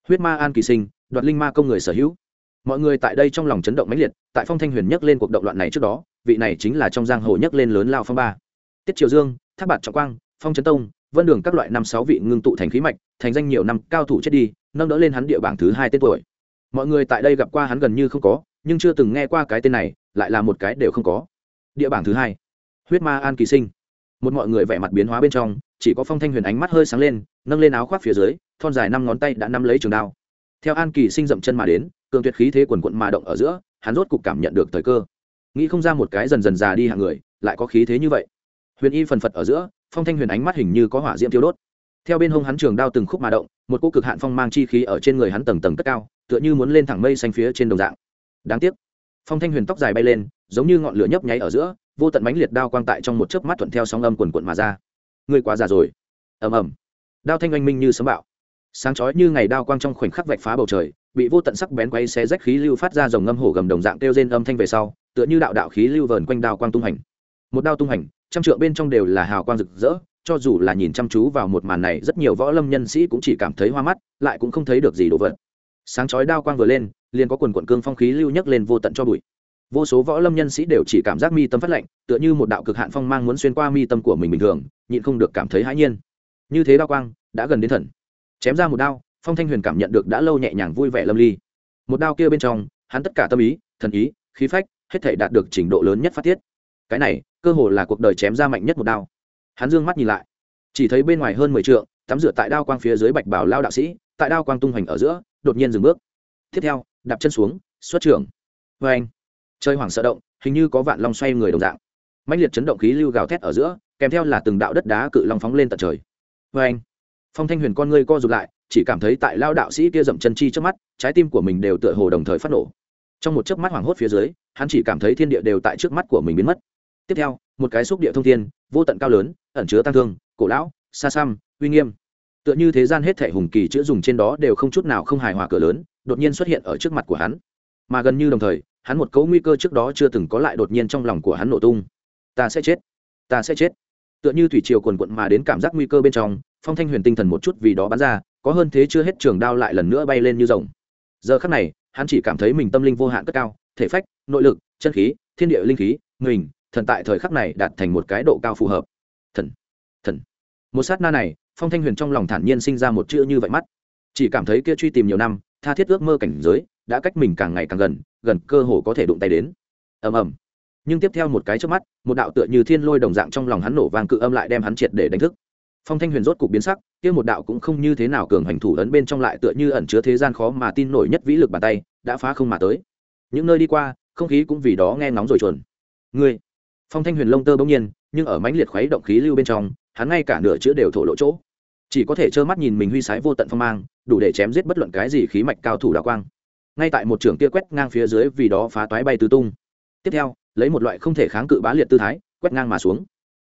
Huyết ma an kỳ sinh, đoạt linh ma công người sở hữu. Mọi người tại đây trong lòng chấn động mãnh liệt, tại phong thanh huyền nhắc lên cuộc động loạn này trước đó, vị này chính là trong giang hồ nhắc lên lớn lao phong ba. Tiết triều dương tháp bạt trọng quang, phong trấn tông, vân đường các loại năm sáu vị ngưng tụ thành khí mạch, thành danh nhiều năm cao thủ chết đi, nâng đỡ lên hắn địa bảng thứ hai tên tuổi. Mọi người tại đây gặp qua hắn gần như không có, nhưng chưa từng nghe qua cái tên này, lại là một cái đều không có. Địa bảng thứ hai huyết ma an kỳ sinh. Một mọi người vẻ mặt biến hóa bên trong, chỉ có phong thanh huyền ánh mắt hơi sáng lên, nâng lên áo khoác phía dưới, thon dài năm ngón tay đã nắm lấy trường đao. Theo an kỳ sinh dậm chân mà đến, cường tuyệt khí thế quần quận mà động ở giữa, hắn rốt cục cảm nhận được thời cơ. Nghĩ không ra một cái dần dần già đi hàng người, lại có khí thế như vậy. Huyền y phần phật ở giữa, phong thanh huyền ánh mắt hình như có hỏa diễm tiêu đốt. Theo bên hông hắn trường đao từng khúc mà động, một cô cực hạn phong mang chi khí ở trên người hắn tầng tầng cất cao, tựa như muốn lên thẳng mây xanh phía trên đồng dạng. Đáng tiếc phong thanh huyền tóc dài bay lên, giống như ngọn lửa nhấp nháy ở giữa, vô tận mánh liệt đao quang tại trong một chớp mắt thuận theo sóng âm quần quận mà ra. Người quá già rồi. Ầm ầm. Đao thanh oanh minh như sấm bạo. Sáng chói như ngày đao quang trong khoảnh khắc vạch phá bầu trời, bị vô tận sắc bén quay xé rách khí lưu phát ra dòng ngâm hổ gầm đồng dạng kêu rên âm thanh về sau, tựa như đạo đạo khí lưu vờn quanh đao quang tung hành. Một đao tung hành, trăm trượng bên trong đều là hào quang rực rỡ, cho dù là nhìn chăm chú vào một màn này, rất nhiều võ lâm nhân sĩ cũng chỉ cảm thấy hoa mắt, lại cũng không thấy được gì đồ vật sáng chói đao quang vừa lên liền có quần quận cương phong khí lưu nhấc lên vô tận cho bụi. Vô số võ lâm nhân sĩ đều chỉ cảm giác mi tâm phát lạnh, tựa như một đạo cực hạn phong mang muốn xuyên qua mi tâm của mình bình thường, nhịn không được cảm thấy hãi nhiên. Như thế đao quang, đã gần đến thần. Chém ra một đao, phong thanh huyền cảm nhận được đã lâu nhẹ nhàng vui vẻ lâm ly. Một đao kia bên trong, hắn tất cả tâm ý, thần ý, khí phách, hết thể đạt được trình độ lớn nhất phát tiết. Cái này, cơ hồ là cuộc đời chém ra mạnh nhất một đao. Hắn dương mắt nhìn lại, chỉ thấy bên ngoài hơn mười trượng, tắm rửa tại đao quang phía dưới bạch bảo lao đạo sĩ, tại đao quang tung hoành ở giữa, đột nhiên dừng bước. Tiếp theo đạp chân xuống, xuất trưởng vê anh, chơi hoảng sợ động, hình như có vạn long xoay người đồng dạng. Mạnh liệt chấn động khí lưu gào thét ở giữa, kèm theo là từng đạo đất đá cự long phóng lên tận trời. Vê anh, phong thanh huyền con ngươi co rụt lại, chỉ cảm thấy tại lao đạo sĩ kia dậm chân chi trước mắt, trái tim của mình đều tựa hồ đồng thời phát nổ. Trong một chớp mắt hoảng hốt phía dưới, hắn chỉ cảm thấy thiên địa đều tại trước mắt của mình biến mất. Tiếp theo, một cái xúc địa thông thiên, vô tận cao lớn, ẩn chứa tăng thương, cổ lão xa xăm, uy nghiêm. Tựa như thế gian hết thể hùng kỳ chữa dùng trên đó đều không chút nào không hài hòa cửa lớn đột nhiên xuất hiện ở trước mặt của hắn. Mà gần như đồng thời, hắn một cấu nguy cơ trước đó chưa từng có lại đột nhiên trong lòng của hắn nổ tung. Ta sẽ chết, ta sẽ chết. Tựa như thủy triều quần quận mà đến cảm giác nguy cơ bên trong, phong thanh huyền tinh thần một chút vì đó bắn ra, có hơn thế chưa hết trường đao lại lần nữa bay lên như rồng. Giờ khắc này, hắn chỉ cảm thấy mình tâm linh vô hạn cất cao, thể phách, nội lực, chân khí, thiên địa linh khí, mình, thần tại thời khắc này đạt thành một cái độ cao phù hợp. Thần thần. Một sát na này, phong thanh huyền trong lòng thản nhiên sinh ra một chữ như vậy mắt. Chỉ cảm thấy kia truy tìm nhiều năm tha thiết ước mơ cảnh giới, đã cách mình càng ngày càng gần gần cơ hồ có thể đụng tay đến. Ầm ầm. Nhưng tiếp theo một cái trước mắt, một đạo tựa như thiên lôi đồng dạng trong lòng hắn nổ vang cự âm lại đem hắn triệt để đánh thức. Phong thanh huyền rốt cục biến sắc, kia một đạo cũng không như thế nào cường hành thủ ấn bên trong lại tựa như ẩn chứa thế gian khó mà tin nổi nhất vĩ lực bàn tay, đã phá không mà tới. Những nơi đi qua, không khí cũng vì đó nghe ngóng rồi chuồn ngươi. Phong thanh huyền lông tơ bỗng nhiên, nhưng ở mãnh liệt khuấy động khí lưu bên trong, hắn ngay cả nửa chữ đều thổ lộ chỗ chỉ có thể trơ mắt nhìn mình huy sái vô tận phong mang, đủ để chém giết bất luận cái gì khí mạch cao thủ đạo quang. Ngay tại một trường kia quét ngang phía dưới vì đó phá toái bay tứ tung. Tiếp theo, lấy một loại không thể kháng cự bá liệt tư thái, quét ngang mà xuống.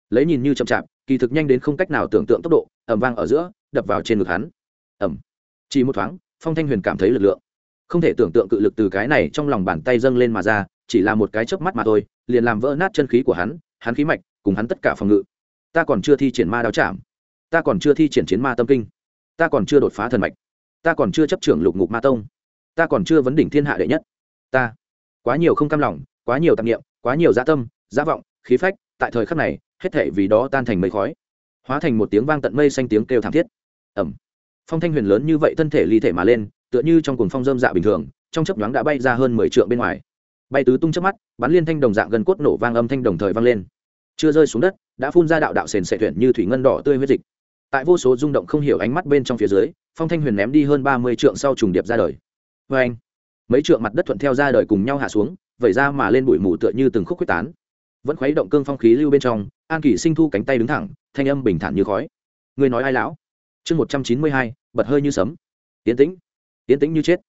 Lấy nhìn như chậm chạp, kỳ thực nhanh đến không cách nào tưởng tượng tốc độ ẩm vang ở giữa, đập vào trên ngực hắn. Ẩm chỉ một thoáng, phong thanh huyền cảm thấy lực lượng. Không thể tưởng tượng cự lực từ cái này trong lòng bàn tay dâng lên mà ra, chỉ là một cái chớp mắt mà thôi, liền làm vỡ nát chân khí của hắn hắn khí mạch, cùng hắn tất cả phòng ngự. Ta còn chưa thi triển ma đao chạm ta còn chưa thi triển chiến ma tâm kinh, ta còn chưa đột phá thần mạch, ta còn chưa chấp trưởng lục ngục ma tông, ta còn chưa vấn đỉnh thiên hạ đệ nhất. Ta, quá nhiều không cam lòng, quá nhiều tạp nghiệm quá nhiều dã tâm dã vọng, khí phách, tại thời khắc này, hết thể vì đó tan thành mây khói, hóa thành một tiếng vang tận mây xanh tiếng kêu thảm thiết. Ẩm phong thanh huyền lớn như vậy thân thể ly thể mà lên, tựa như trong cuồng phong dơm dạ bình thường, trong chấp nhoáng đã bay ra hơn mười t bên ngoài. Bay tứ tung trước mắt, bắn liên thanh đồng dạng gần cốt nổ vang âm thanh đồng thời vang lên. Chưa rơi xuống đất, đã phun ra đạo đạo sền sệ thuyền như thủy ngân đỏ tươi huyết dịch tại vô số rung động không hiểu ánh mắt bên trong phía dưới, phong thanh huyền ném đi hơn ba mươi trượng sau trùng điệp ra đời. Vê anh, mấy trượng mặt đất thuận theo ra đời cùng nhau hạ xuống, vẩy ra mà lên bụi mù tựa như từng khúc quyết tán. Vẫn khuấy động cương phong khí lưu bên trong, an kỷ sinh thu cánh tay đứng thẳng, thanh âm bình thản như khói. Người nói ai lão? Chương một trăm chín mươi hai, bật hơi như sấm. Tiến tĩnh tiến tĩnh như chết.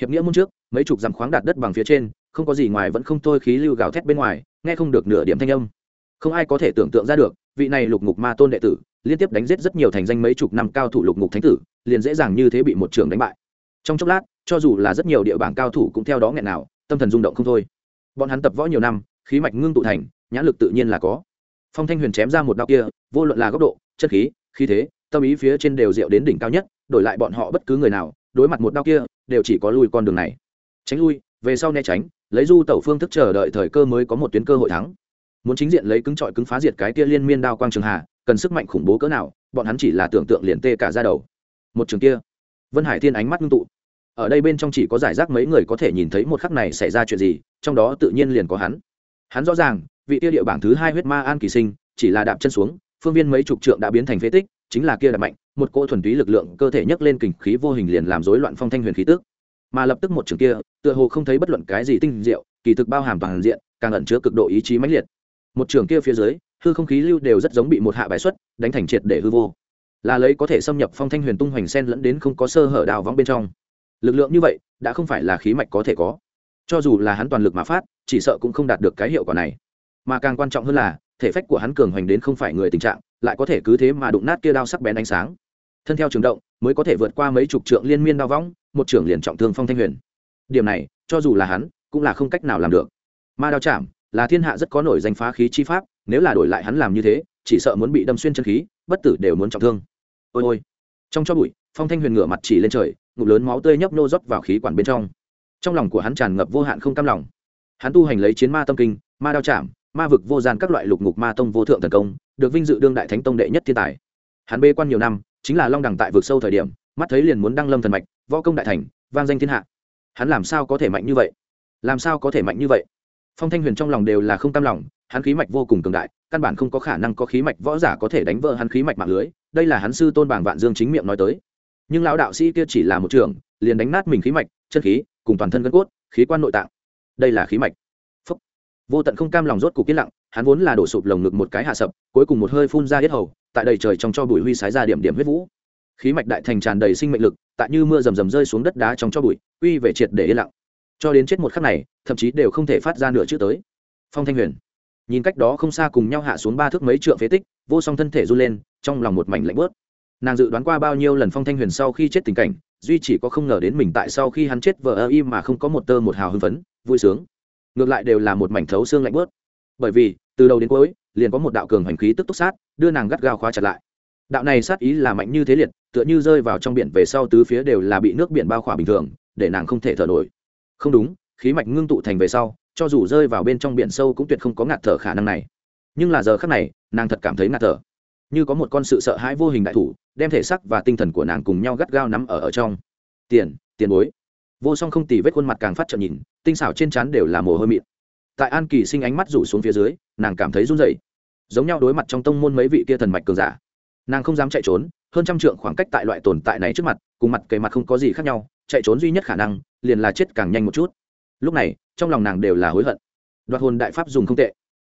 Hiệp nghĩa môn trước, mấy chục dặm khoáng đạt đất bằng phía trên, không có gì ngoài vẫn không thôi khí lưu gào thét bên ngoài, nghe không được nửa điểm thanh âm. Không ai có thể tưởng tượng ra được, vị này lục ngục ma tôn đệ tử liên tiếp đánh giết rất nhiều thành danh mấy chục năm cao thủ lục ngục thánh tử, liền dễ dàng như thế bị một trường đánh bại. Trong chốc lát, cho dù là rất nhiều địa bảng cao thủ cũng theo đó nghẹn nào, tâm thần rung động không thôi. Bọn hắn tập võ nhiều năm, khí mạch ngưng tụ thành, nhãn lực tự nhiên là có. Phong thanh huyền chém ra một đạo kia, vô luận là góc độ, chất khí khí thế, tâm ý phía trên đều diệu đến đỉnh cao nhất, đổi lại bọn họ bất cứ người nào, đối mặt một đao kia, đều chỉ có lui con đường này. Tránh lui, về sau né tránh, lấy du tẩu phương thức chờ đợi thời cơ mới có một tuyến cơ hội thắng muốn chính diện lấy cứng trọi cứng phá diệt cái kia liên miên đao quang trường hà, cần sức mạnh khủng bố cỡ nào, bọn hắn chỉ là tưởng tượng liền tê cả ra đầu. Một trường kia, vân hải thiên ánh mắt ngưng tụ. Ở đây bên trong chỉ có giải rác mấy người có thể nhìn thấy một khắc này xảy ra chuyện gì, trong đó tự nhiên liền có hắn. Hắn rõ ràng, vị tiêu địa bảng thứ hai huyết ma an kỳ sinh, chỉ là đạp chân xuống, phương viên mấy chục trượng đã biến thành phế tích, chính là kia đạp mạnh, một cỗ thuần túy lực lượng cơ thể nhấc lên kình khí vô hình liền làm rối loạn phong thanh huyền khí tức. Mà lập tức một trường kia, tựa hồ không thấy bất luận cái gì tinh diệu, kỳ thực bao hàm toàn diện, càng ẩn chứa cực độ ý chí mãnh liệt một trường kia phía dưới, hư không khí lưu đều rất giống bị một hạ bài xuất, đánh thành triệt để hư vô. Là lấy có thể xâm nhập phong thanh huyền tung hoành sen lẫn đến không có sơ hở đào vong bên trong. Lực lượng như vậy, đã không phải là khí mạch có thể có. Cho dù là hắn toàn lực mà phát, chỉ sợ cũng không đạt được cái hiệu quả này. Mà càng quan trọng hơn là, thể phách của hắn cường hoành đến không phải người tình trạng, lại có thể cứ thế mà đụng nát kia đao sắc bén ánh sáng. Thân theo trường động, mới có thể vượt qua mấy chục trượng liên miên đao vong, một trưởng liền trọng thương phong thanh huyền. Điểm này, cho dù là hắn, cũng là không cách nào làm được. Ma đao chạm là thiên hạ rất có nổi danh phá khí chi pháp, nếu là đổi lại hắn làm như thế, chỉ sợ muốn bị đâm xuyên chân khí, bất tử đều muốn trọng thương. Ôi ôi. Trong cho bụi, phong thanh huyền ngửa mặt chỉ lên trời, ngụm lớn máu tươi nhấp nô rót vào khí quản bên trong. Trong lòng của hắn tràn ngập vô hạn không cam lòng. Hắn tu hành lấy chiến ma tâm kinh, ma đao chạm, ma vực vô gian các loại lục ngục ma tông vô thượng thần công, được vinh dự đương đại thánh tông đệ nhất thiên tài. Hắn bê quan nhiều năm, chính là long đẳng tại vực sâu thời điểm, mắt thấy liền muốn đăng lâm thần mạch, võ công đại thành, vang danh thiên hạ. Hắn làm sao có thể mạnh như vậy? Làm sao có thể mạnh như vậy? Phong thanh huyền trong lòng đều là không tam lòng, hắn khí mạch vô cùng cường đại, căn bản không có khả năng có khí mạch võ giả có thể đánh vỡ hắn khí mạch mạng lưới, đây là hắn sư tôn bảng vạn dương chính miệng nói tới. Nhưng lão đạo sĩ kia chỉ là một trường, liền đánh nát mình khí mạch, chân khí, cùng toàn thân gân cốt, khí quan nội tạng. Đây là khí mạch. Phúc. vô tận không cam lòng rốt cục yên lặng, hắn vốn là đổ sụp lồng ngực một cái hạ sập, cuối cùng một hơi phun ra hết hầu, tại đầy trời trong cho bụi huy sái ra điểm điểm huyết vũ. Khí mạch đại thành tràn đầy sinh mệnh lực, tại như mưa rầm rầm rơi xuống đất đá trong cho bụi uy về triệt để yên lặng cho đến chết một khắc này, thậm chí đều không thể phát ra nửa chữ tới. Phong thanh huyền, nhìn cách đó không xa cùng nhau hạ xuống ba thước mấy trượng phế tích, vô song thân thể run lên, trong lòng một mảnh lạnh bớt nàng dự đoán qua bao nhiêu lần phong thanh huyền sau khi chết tình cảnh, duy chỉ có không ngờ đến mình tại sau khi hắn chết vờ ơ im mà không có một tơ một hào hưng phấn, vui sướng. Ngược lại đều là một mảnh thấu xương lạnh bớt bởi vì, từ đầu đến cuối, liền có một đạo cường hành khí tức túc sát, đưa nàng gắt gao khóa chặt lại. Đạo này sát ý là mạnh như thế liệt, tựa như rơi vào trong biển về sau tứ phía đều là bị nước biển bao khỏa bình thường, để nàng không thể thở nổi không đúng, khí mạch ngưng tụ thành về sau, cho dù rơi vào bên trong biển sâu cũng tuyệt không có ngạt thở khả năng này. Nhưng là giờ khác này, nàng thật cảm thấy ngạt thở. Như có một con sự sợ hãi vô hình đại thủ, đem thể sắc và tinh thần của nàng cùng nhau gắt gao nắm ở ở trong. Tiền tiền bối. Vô song không tì vết khuôn mặt càng phát trợn nhìn, tinh xảo trên trán đều là mồ hôi mịn. Tại an kỳ sinh ánh mắt rủ xuống phía dưới, nàng cảm thấy run rẩy. Giống nhau đối mặt trong tông môn mấy vị kia thần mạch cường giả. Nàng không dám chạy trốn, hơn trăm trượng khoảng cách tại loại tồn tại này trước mặt, cùng mặt kề mặt không có gì khác nhau, chạy trốn duy nhất khả năng liền là chết càng nhanh một chút. Lúc này, trong lòng nàng đều là hối hận. Đoạt hồn đại pháp dùng không tệ.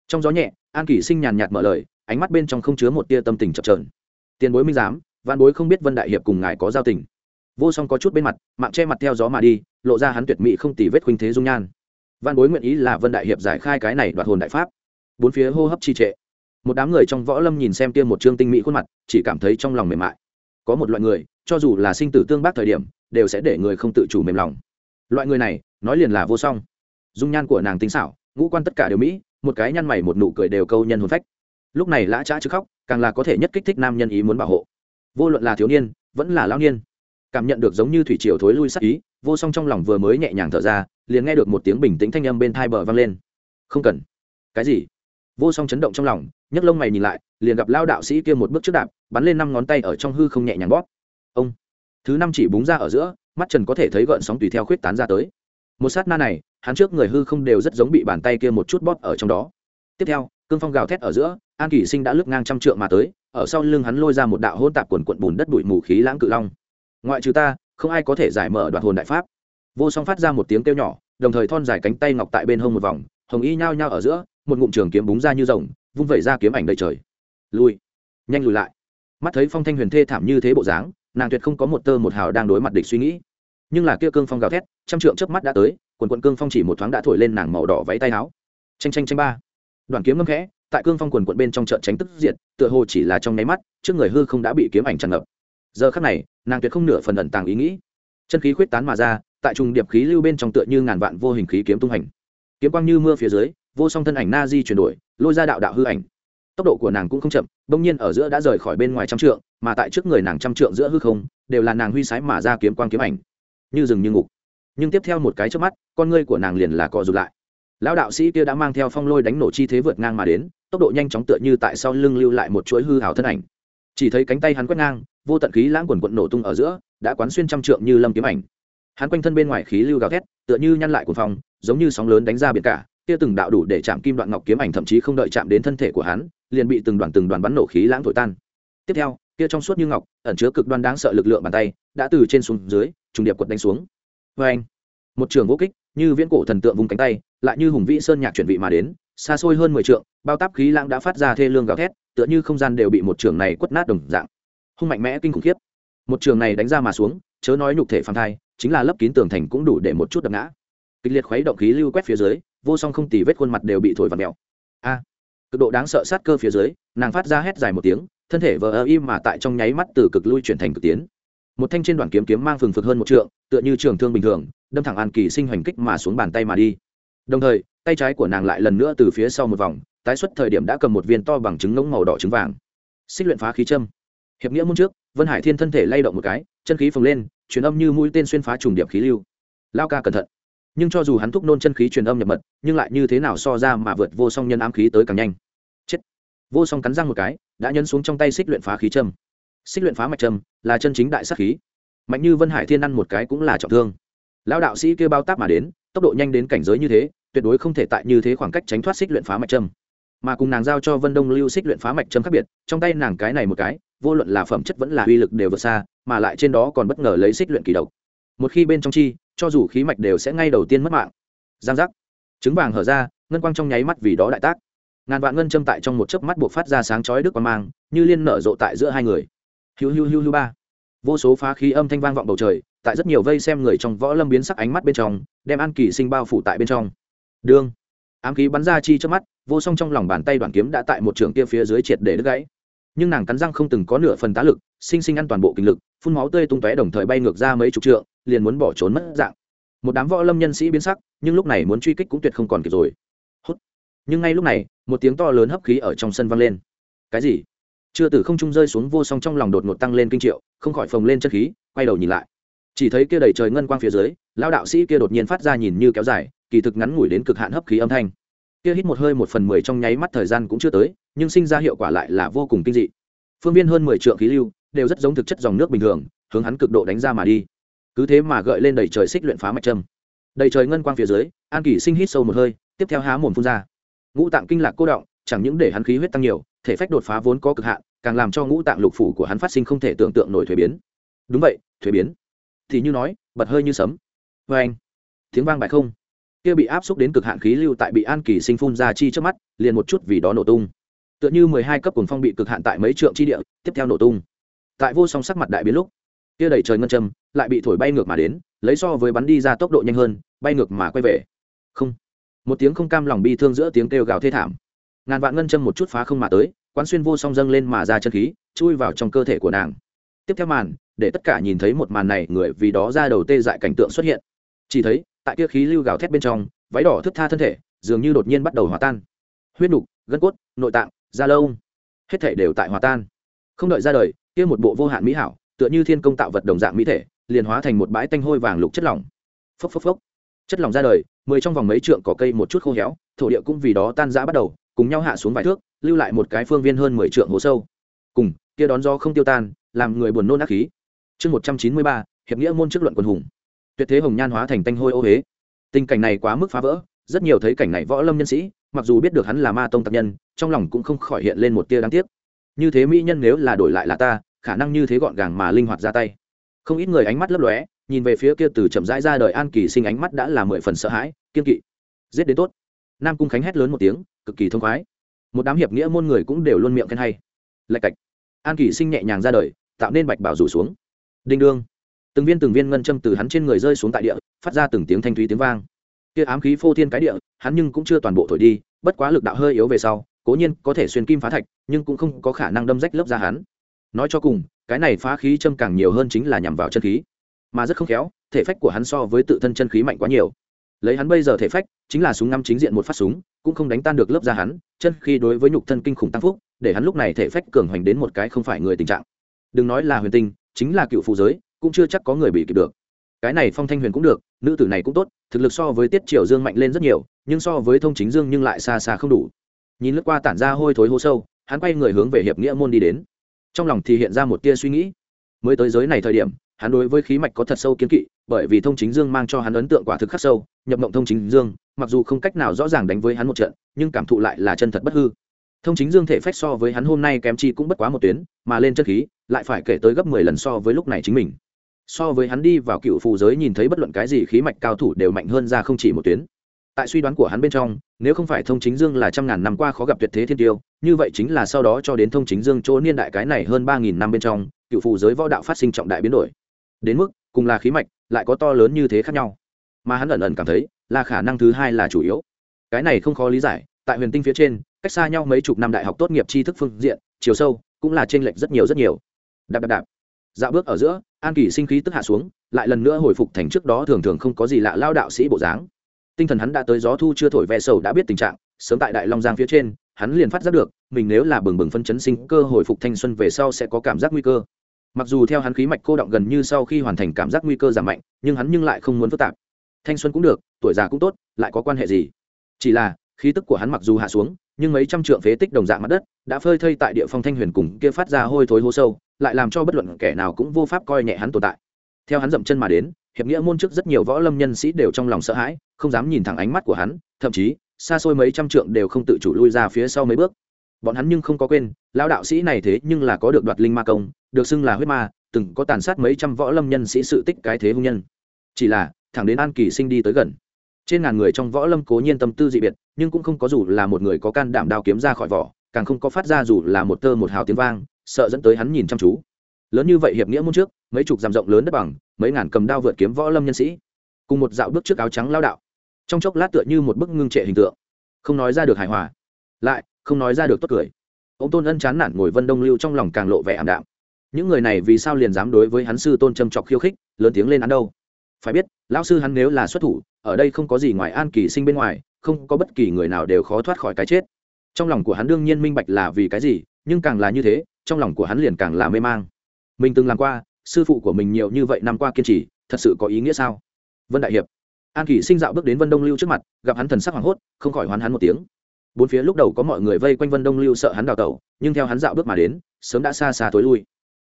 Trong gió nhẹ, an kỷ sinh nhàn nhạt mở lời, ánh mắt bên trong không chứa một tia tâm tình chập trờn tiền bối minh giám văn bối không biết vân đại hiệp cùng ngài có giao tình. Vô song có chút bên mặt, mạng che mặt theo gió mà đi, lộ ra hắn tuyệt mỹ không tì vết khuynh thế dung nhan. Văn bối nguyện ý là vân đại hiệp giải khai cái này đoạt hồn đại pháp. Bốn phía hô hấp trì trệ. Một đám người trong võ lâm nhìn xem tiêm một trương tinh mỹ khuôn mặt, chỉ cảm thấy trong lòng mềm mại. Có một loại người, cho dù là sinh tử tương bác thời điểm, đều sẽ để người không tự chủ mềm lòng loại người này, nói liền là vô song. Dung nhan của nàng tinh xảo, ngũ quan tất cả đều mỹ, một cái nhăn mày một nụ cười đều câu nhân hồn phách. Lúc này lã trá chứ khóc, càng là có thể nhất kích thích nam nhân ý muốn bảo hộ. Vô luận là thiếu niên, vẫn là lao niên, cảm nhận được giống như thủy triều thối lui sắc ý, vô song trong lòng vừa mới nhẹ nhàng thở ra, liền nghe được một tiếng bình tĩnh thanh âm bên thai bờ vang lên. Không cần. Cái gì? Vô song chấn động trong lòng, nhấc lông mày nhìn lại, liền gặp lao đạo sĩ kia một bước trước đạp, bắn lên năm ngón tay ở trong hư không nhẹ nhàng bóp. Ông. Thứ năm chỉ búng ra ở giữa mắt trần có thể thấy gợn sóng tùy theo khuyết tán ra tới. Một sát na này, hắn trước người hư không đều rất giống bị bàn tay kia một chút bóp ở trong đó. Tiếp theo, cương phong gào thét ở giữa, an kỷ sinh đã lướt ngang trăm trượng mà tới, ở sau lưng hắn lôi ra một đạo hôn tạp quần quận bùn đất bụi mù khí lãng cự long. Ngoại trừ ta, không ai có thể giải mở đoạt hồn đại pháp. Vô song phát ra một tiếng kêu nhỏ, đồng thời thon dài cánh tay ngọc tại bên hông một vòng, hồng y nhao nhao ở giữa, một ngụm trường kiếm búng ra như rồng, vung vẩy ra kiếm ảnh đầy trời. Lui, nhanh lùi lại. Mắt thấy phong thanh huyền thê thảm như thế bộ dáng nàng tuyệt không có một tơ một hào đang đối mặt địch suy nghĩ. Nhưng là kia cương phong gào thét, trăm trượng chớp mắt đã tới, quần quận cương phong chỉ một thoáng đã thổi lên nàng màu đỏ váy tay áo. Tranh tranh tranh ba. Đoàn kiếm ngâm khẽ, tại cương phong quần quận bên trong trận tránh tức diện tựa hồ chỉ là trong nháy mắt, trước người hư không đã bị kiếm ảnh tràn ngập. Giờ khắc này, nàng tuyệt không nửa phần ẩn tàng ý nghĩ. Chân khí khuyết tán mà ra, tại trùng điệp khí lưu bên trong tựa như ngàn vạn vô hình khí kiếm tung hành. Kiếm quang như mưa phía dưới, vô song thân ảnh na di chuyển đổi, lôi ra đạo đạo hư ảnh. Tốc độ của nàng cũng không chậm bỗng nhiên ở giữa đã rời khỏi bên ngoài trăm trượng, mà tại trước người nàng trăm trượng giữa hư không, đều là nàng huy sái mà ra kiếm quang kiếm ảnh. Như rừng như ngục. Nhưng tiếp theo một cái trước mắt, con ngươi của nàng liền là co rụt lại. Lão đạo sĩ kia đã mang theo phong lôi đánh nổ chi thế vượt ngang mà đến, tốc độ nhanh chóng tựa như tại sau lưng lưu lại một chuỗi hư hào thân ảnh. Chỉ thấy cánh tay hắn quét ngang, vô tận khí lãng quần quận nổ tung ở giữa, đã quán xuyên trăm trượng như lâm kiếm ảnh. Hắn quanh thân bên ngoài khí lưu gào thét, tựa như nhăn lại cuồng phong, giống như sóng lớn đánh ra biển cả kia từng đạo đủ để chạm kim đoạn ngọc kiếm ảnh thậm chí không đợi chạm đến thân thể của hắn, liền bị từng đoàn từng đoàn bắn nổ khí lãng thổi tan. Tiếp theo, kia trong suốt như ngọc, ẩn chứa cực đoan đáng sợ lực lượng bàn tay, đã từ trên xuống dưới, trùng điệp quật đánh xuống. Vê anh một trường vô kích, như viễn cổ thần tượng vùng cánh tay, lại như hùng vĩ sơn nhạc chuyển vị mà đến, xa xôi hơn mười trượng, bao táp khí lãng đã phát ra thê lương gào thét, tựa như không gian đều bị một trường này quất nát đồng dạng. Hung mạnh mẽ kinh khủng khiếp. Một trường này đánh ra mà xuống, chớ nói nhục thể phàm thai, chính là lấp kín tường thành cũng đủ để một chút đập ngã. Kịch liệt khuấy động khí lưu quét phía dưới vô song không tì vết khuôn mặt đều bị thổi vặn mèo. A, cực độ đáng sợ sát cơ phía dưới, nàng phát ra hét dài một tiếng, thân thể vờ ơ im mà tại trong nháy mắt từ cực lui chuyển thành cực tiến. Một thanh trên đoàn kiếm kiếm mang phừng phực hơn một trượng, tựa như trường thương bình thường, đâm thẳng an kỳ sinh hoành kích mà xuống bàn tay mà đi. Đồng thời, tay trái của nàng lại lần nữa từ phía sau một vòng, tái xuất thời điểm đã cầm một viên to bằng trứng ngỗng màu đỏ trứng vàng. Xích luyện phá khí châm. Hiệp nghĩa môn trước, vân hải thiên thân thể lay động một cái, chân khí phồng lên, truyền âm như mũi tên xuyên phá trùng điệp khí lưu. Lao ca cẩn thận nhưng cho dù hắn thúc nôn chân khí truyền âm nhập mật, nhưng lại như thế nào so ra mà vượt vô song nhân ám khí tới càng nhanh. Chết. Vô song cắn răng một cái, đã nhấn xuống trong tay xích luyện phá khí châm. Xích luyện phá mạch châm là chân chính đại sắc khí. Mạnh như vân hải thiên ăn một cái cũng là trọng thương. Lão đạo sĩ kia bao táp mà đến, tốc độ nhanh đến cảnh giới như thế, tuyệt đối không thể tại như thế khoảng cách tránh thoát xích luyện phá mạch châm. Mà cùng nàng giao cho vân đông lưu xích luyện phá mạch châm khác biệt, trong tay nàng cái này một cái, vô luận là phẩm chất vẫn là uy lực đều vượt xa, mà lại trên đó còn bất ngờ lấy xích luyện kỳ độc. Một khi bên trong chi cho dù khí mạch đều sẽ ngay đầu tiên mất mạng. Giang giác. Trứng vàng hở ra, ngân quang trong nháy mắt vì đó đại tác. Ngàn vạn ngân châm tại trong một chớp mắt buộc phát ra sáng chói đức quang mang, như liên nở rộ tại giữa hai người. Hiu hiu hiu hiu ba. Vô số phá khí âm thanh vang vọng bầu trời, tại rất nhiều vây xem người trong võ lâm biến sắc ánh mắt bên trong, đem an kỳ sinh bao phủ tại bên trong. Đương. Ám khí bắn ra chi trước mắt, vô song trong lòng bàn tay đoàn kiếm đã tại một trường kia phía dưới triệt để đứt gãy. Nhưng nàng cắn răng không từng có nửa phần tá lực, sinh sinh ăn toàn bộ kinh lực, phun máu tươi tung tóe đồng thời bay ngược ra mấy chục trượng liền muốn bỏ trốn mất dạng. Một đám võ lâm nhân sĩ biến sắc, nhưng lúc này muốn truy kích cũng tuyệt không còn kịp rồi. Hút. Nhưng ngay lúc này, một tiếng to lớn hấp khí ở trong sân vang lên. Cái gì? Chưa từ không trung rơi xuống vô song trong lòng đột ngột tăng lên kinh triệu, không khỏi phồng lên chân khí, quay đầu nhìn lại. Chỉ thấy kia đầy trời ngân quang phía dưới lao đạo sĩ kia đột nhiên phát ra nhìn như kéo dài, kỳ thực ngắn ngủi đến cực hạn hấp khí âm thanh. Kia hít một hơi một phần mười trong nháy mắt thời gian cũng chưa tới, nhưng sinh ra hiệu quả lại là vô cùng kinh dị. Phương viên hơn mười triệu khí lưu, đều rất giống thực chất dòng nước bình thường, hướng hắn cực độ đánh ra mà đi cứ thế mà gợi lên đầy trời xích luyện phá mạch châm đầy trời ngân quang phía dưới, an kỳ sinh hít sâu một hơi, tiếp theo há mồm phun ra. Ngũ tạng kinh lạc cô động, chẳng những để hắn khí huyết tăng nhiều, thể phách đột phá vốn có cực hạn, càng làm cho ngũ tạng lục phủ của hắn phát sinh không thể tưởng tượng nổi thuế biến. Đúng vậy, thuế biến. Thì như nói, bật hơi như sấm. Vê anh, tiếng vang bại không. Kia bị áp xúc đến cực hạn khí lưu tại bị an kỳ sinh phun ra chi trước mắt, liền một chút vì đó nổ tung. Tựa như mười hai cấp cuồng phong bị cực hạn tại mấy trượng chi địa, tiếp theo nổ tung. Tại vô song sắc mặt đại biến lúc kia đẩy trời ngân châm, lại bị thổi bay ngược mà đến, lấy so với bắn đi ra tốc độ nhanh hơn, bay ngược mà quay về. Không. Một tiếng không cam lòng bi thương giữa tiếng kêu gào thê thảm. Ngàn vạn ngân châm một chút phá không mà tới, quán xuyên vô song dâng lên mà ra chân khí, chui vào trong cơ thể của nàng. Tiếp theo màn, để tất cả nhìn thấy một màn này, người vì đó ra đầu tê dại cảnh tượng xuất hiện. Chỉ thấy, tại kia khí lưu gào thét bên trong, váy đỏ thức tha thân thể, dường như đột nhiên bắt đầu hòa tan. Huyết nục, gân cốt, nội tạng, da lâu hết thể đều tại hòa tan. Không đợi ra đời, kia một bộ vô hạn mỹ hảo tựa như thiên công tạo vật đồng dạng mỹ thể, liền hóa thành một bãi tanh hôi vàng lục chất lỏng. Phốc phốc phốc. Chất lỏng ra đời, mười trong vòng mấy trượng cỏ cây một chút khô héo, thổ địa cũng vì đó tan rã bắt đầu, cùng nhau hạ xuống vài thước, lưu lại một cái phương viên hơn mười trượng hố sâu. Cùng, kia đón do không tiêu tan, làm người buồn nôn ác khí. Chương một trăm chín mươi ba, hiệp nghĩa môn trước luận quần hùng. Tuyệt thế hồng nhan hóa thành tanh hôi ô huế tình cảnh này quá mức phá vỡ, rất nhiều thấy cảnh này võ lâm nhân sĩ, mặc dù biết được hắn là ma tông tạc nhân, trong lòng cũng không khỏi hiện lên một tia đáng tiếc. Như thế mỹ nhân nếu là đổi lại là ta khả năng như thế gọn gàng mà linh hoạt ra tay. Không ít người ánh mắt lấp lóe, nhìn về phía kia từ chậm rãi ra đời an kỳ sinh ánh mắt đã là mười phần sợ hãi, kiên kỵ. Giết đến tốt. Nam cung khánh hét lớn một tiếng, cực kỳ thông khoái. Một đám hiệp nghĩa môn người cũng đều luôn miệng khen hay. Lạch cạch. An kỳ sinh nhẹ nhàng ra đời, tạo nên bạch bảo rủ xuống. Đinh đương. Từng viên từng viên ngân châm từ hắn trên người rơi xuống tại địa, phát ra từng tiếng thanh thúy tiếng vang. Kia ám khí phô thiên cái địa, hắn nhưng cũng chưa toàn bộ thổi đi, bất quá lực đạo hơi yếu về sau, cố nhiên có thể xuyên kim phá thạch, nhưng cũng không có khả năng đâm rách lớp da hắn nói cho cùng, cái này phá khí châm càng nhiều hơn chính là nhằm vào chân khí. Mà rất không khéo, thể phách của hắn so với tự thân chân khí mạnh quá nhiều. Lấy hắn bây giờ thể phách, chính là súng ngắm chính diện một phát súng, cũng không đánh tan được lớp da hắn, chân khi đối với nhục thân kinh khủng tăng phúc, để hắn lúc này thể phách cường hoành đến một cái không phải người tình trạng. Đừng nói là huyền tinh, chính là cựu phụ giới, cũng chưa chắc có người bị kịp được. Cái này phong thanh huyền cũng được, nữ tử này cũng tốt, thực lực so với tiết triều dương mạnh lên rất nhiều, nhưng so với thông chính dương nhưng lại xa xa không đủ. Nhìn lướt qua tản ra hôi thối hô sâu, hắn quay người hướng về hiệp nghĩa môn đi đến trong lòng thì hiện ra một tia suy nghĩ. Mới tới giới này thời điểm, hắn đối với khí mạch có thật sâu kiến kỵ, bởi vì thông chính dương mang cho hắn ấn tượng quả thực khắc sâu, nhập mộng thông chính dương, mặc dù không cách nào rõ ràng đánh với hắn một trận, nhưng cảm thụ lại là chân thật bất hư. Thông chính dương thể phách so với hắn hôm nay kém chi cũng bất quá một tuyến, mà lên chất khí, lại phải kể tới gấp mười lần so với lúc này chính mình. So với hắn đi vào cựu phù giới nhìn thấy bất luận cái gì khí mạch cao thủ đều mạnh hơn ra không chỉ một tuyến tại suy đoán của hắn bên trong, nếu không phải thông chính dương là trăm ngàn năm qua khó gặp tuyệt thế thiên tiêu, như vậy chính là sau đó cho đến thông chính dương chỗ niên đại cái này hơn ba nghìn năm bên trong, cựu phù giới võ đạo phát sinh trọng đại biến đổi. Đến mức, cùng là khí mạch, lại có to lớn như thế khác nhau. Mà hắn ẩn ẩn cảm thấy, là khả năng thứ hai là chủ yếu. Cái này không khó lý giải, tại huyền tinh phía trên, cách xa nhau mấy chục năm đại học tốt nghiệp tri thức phương diện, chiều sâu, cũng là t r ê n lệch rất nhiều rất nhiều. Đạp đạp đạp. Dạo bước ở giữa, an kỳ sinh khí tức hạ xuống, lại lần nữa hồi phục thành trước đó thường thường không có gì lạ lao đạo sĩ bộ dáng tinh thần hắn đã tới gió thu chưa thổi ve sầu đã biết tình trạng, sớm tại đại long giang phía trên, hắn liền phát giác được, mình nếu là bừng bừng phân chấn sinh cơ hồi phục thanh xuân về sau sẽ có cảm giác nguy cơ. Mặc dù theo hắn khí mạch cô động gần như sau khi hoàn thành cảm giác nguy cơ giảm mạnh, nhưng hắn nhưng lại không muốn phức tạp. Thanh xuân cũng được, tuổi già cũng tốt, lại có quan hệ gì? Chỉ là, khí tức của hắn mặc dù hạ xuống, nhưng mấy trăm trượng phế tích đồng dạng mặt đất, đã phơi thây tại địa phong thanh huyền cùng kia phát ra hôi thối hô sâu, lại làm cho bất luận kẻ nào cũng vô pháp coi nhẹ hắn tồn tại. Theo hắn dậm chân mà đến hiệp nghĩa môn trước rất nhiều võ lâm nhân sĩ đều trong lòng sợ hãi, không dám nhìn thẳng ánh mắt của hắn, thậm chí, xa xôi mấy trăm trượng đều không tự chủ lui ra phía sau mấy bước. Bọn hắn nhưng không có quên, lão đạo sĩ này thế nhưng là có được đoạt linh ma công, được xưng là huyết ma, từng có tàn sát mấy trăm võ lâm nhân sĩ sự tích cái thế hung nhân. Chỉ là, thẳng đến an kỳ sinh đi tới gần. Trên ngàn người trong võ lâm cố nhiên tâm tư dị biệt, nhưng cũng không có dù là một người có can đảm đao kiếm ra khỏi vỏ, càng không có phát ra dù là một tơ một hào tiếng vang, sợ dẫn tới hắn nhìn chăm chú. Lớn như vậy hiệp nghĩa môn trước mấy chục dặm rộng lớn đất bằng, mấy ngàn cầm đao vượt kiếm võ lâm nhân sĩ, cùng một dạo bước trước áo trắng lao đạo. Trong chốc lát tựa như một bức ngưng trệ hình tượng. Không nói ra được hài hòa, lại không nói ra được tốt cười. Ông tôn ân chán nản ngồi vân đông lưu trong lòng càng lộ vẻ ảm đạm. Những người này vì sao liền dám đối với hắn sư tôn châm chọc khiêu khích, lớn tiếng lên án đâu? Phải biết, lão sư hắn nếu là xuất thủ, ở đây không có gì ngoài an kỳ sinh bên ngoài, không có bất kỳ người nào đều khó thoát khỏi cái chết. Trong lòng của hắn đương nhiên minh bạch là vì cái gì, nhưng càng là như thế, trong lòng của hắn liền càng là mê mang. Mình từng làm qua sư phụ của mình nhiều như vậy năm qua kiên trì, thật sự có ý nghĩa sao? Vân đại hiệp. An kỷ sinh dạo bước đến vân đông lưu trước mặt, gặp hắn thần sắc hoảng hốt, không khỏi hoán hắn một tiếng. Bốn phía lúc đầu có mọi người vây quanh vân đông lưu sợ hắn đào tẩu, nhưng theo hắn dạo bước mà đến, sớm đã xa xa tối lui.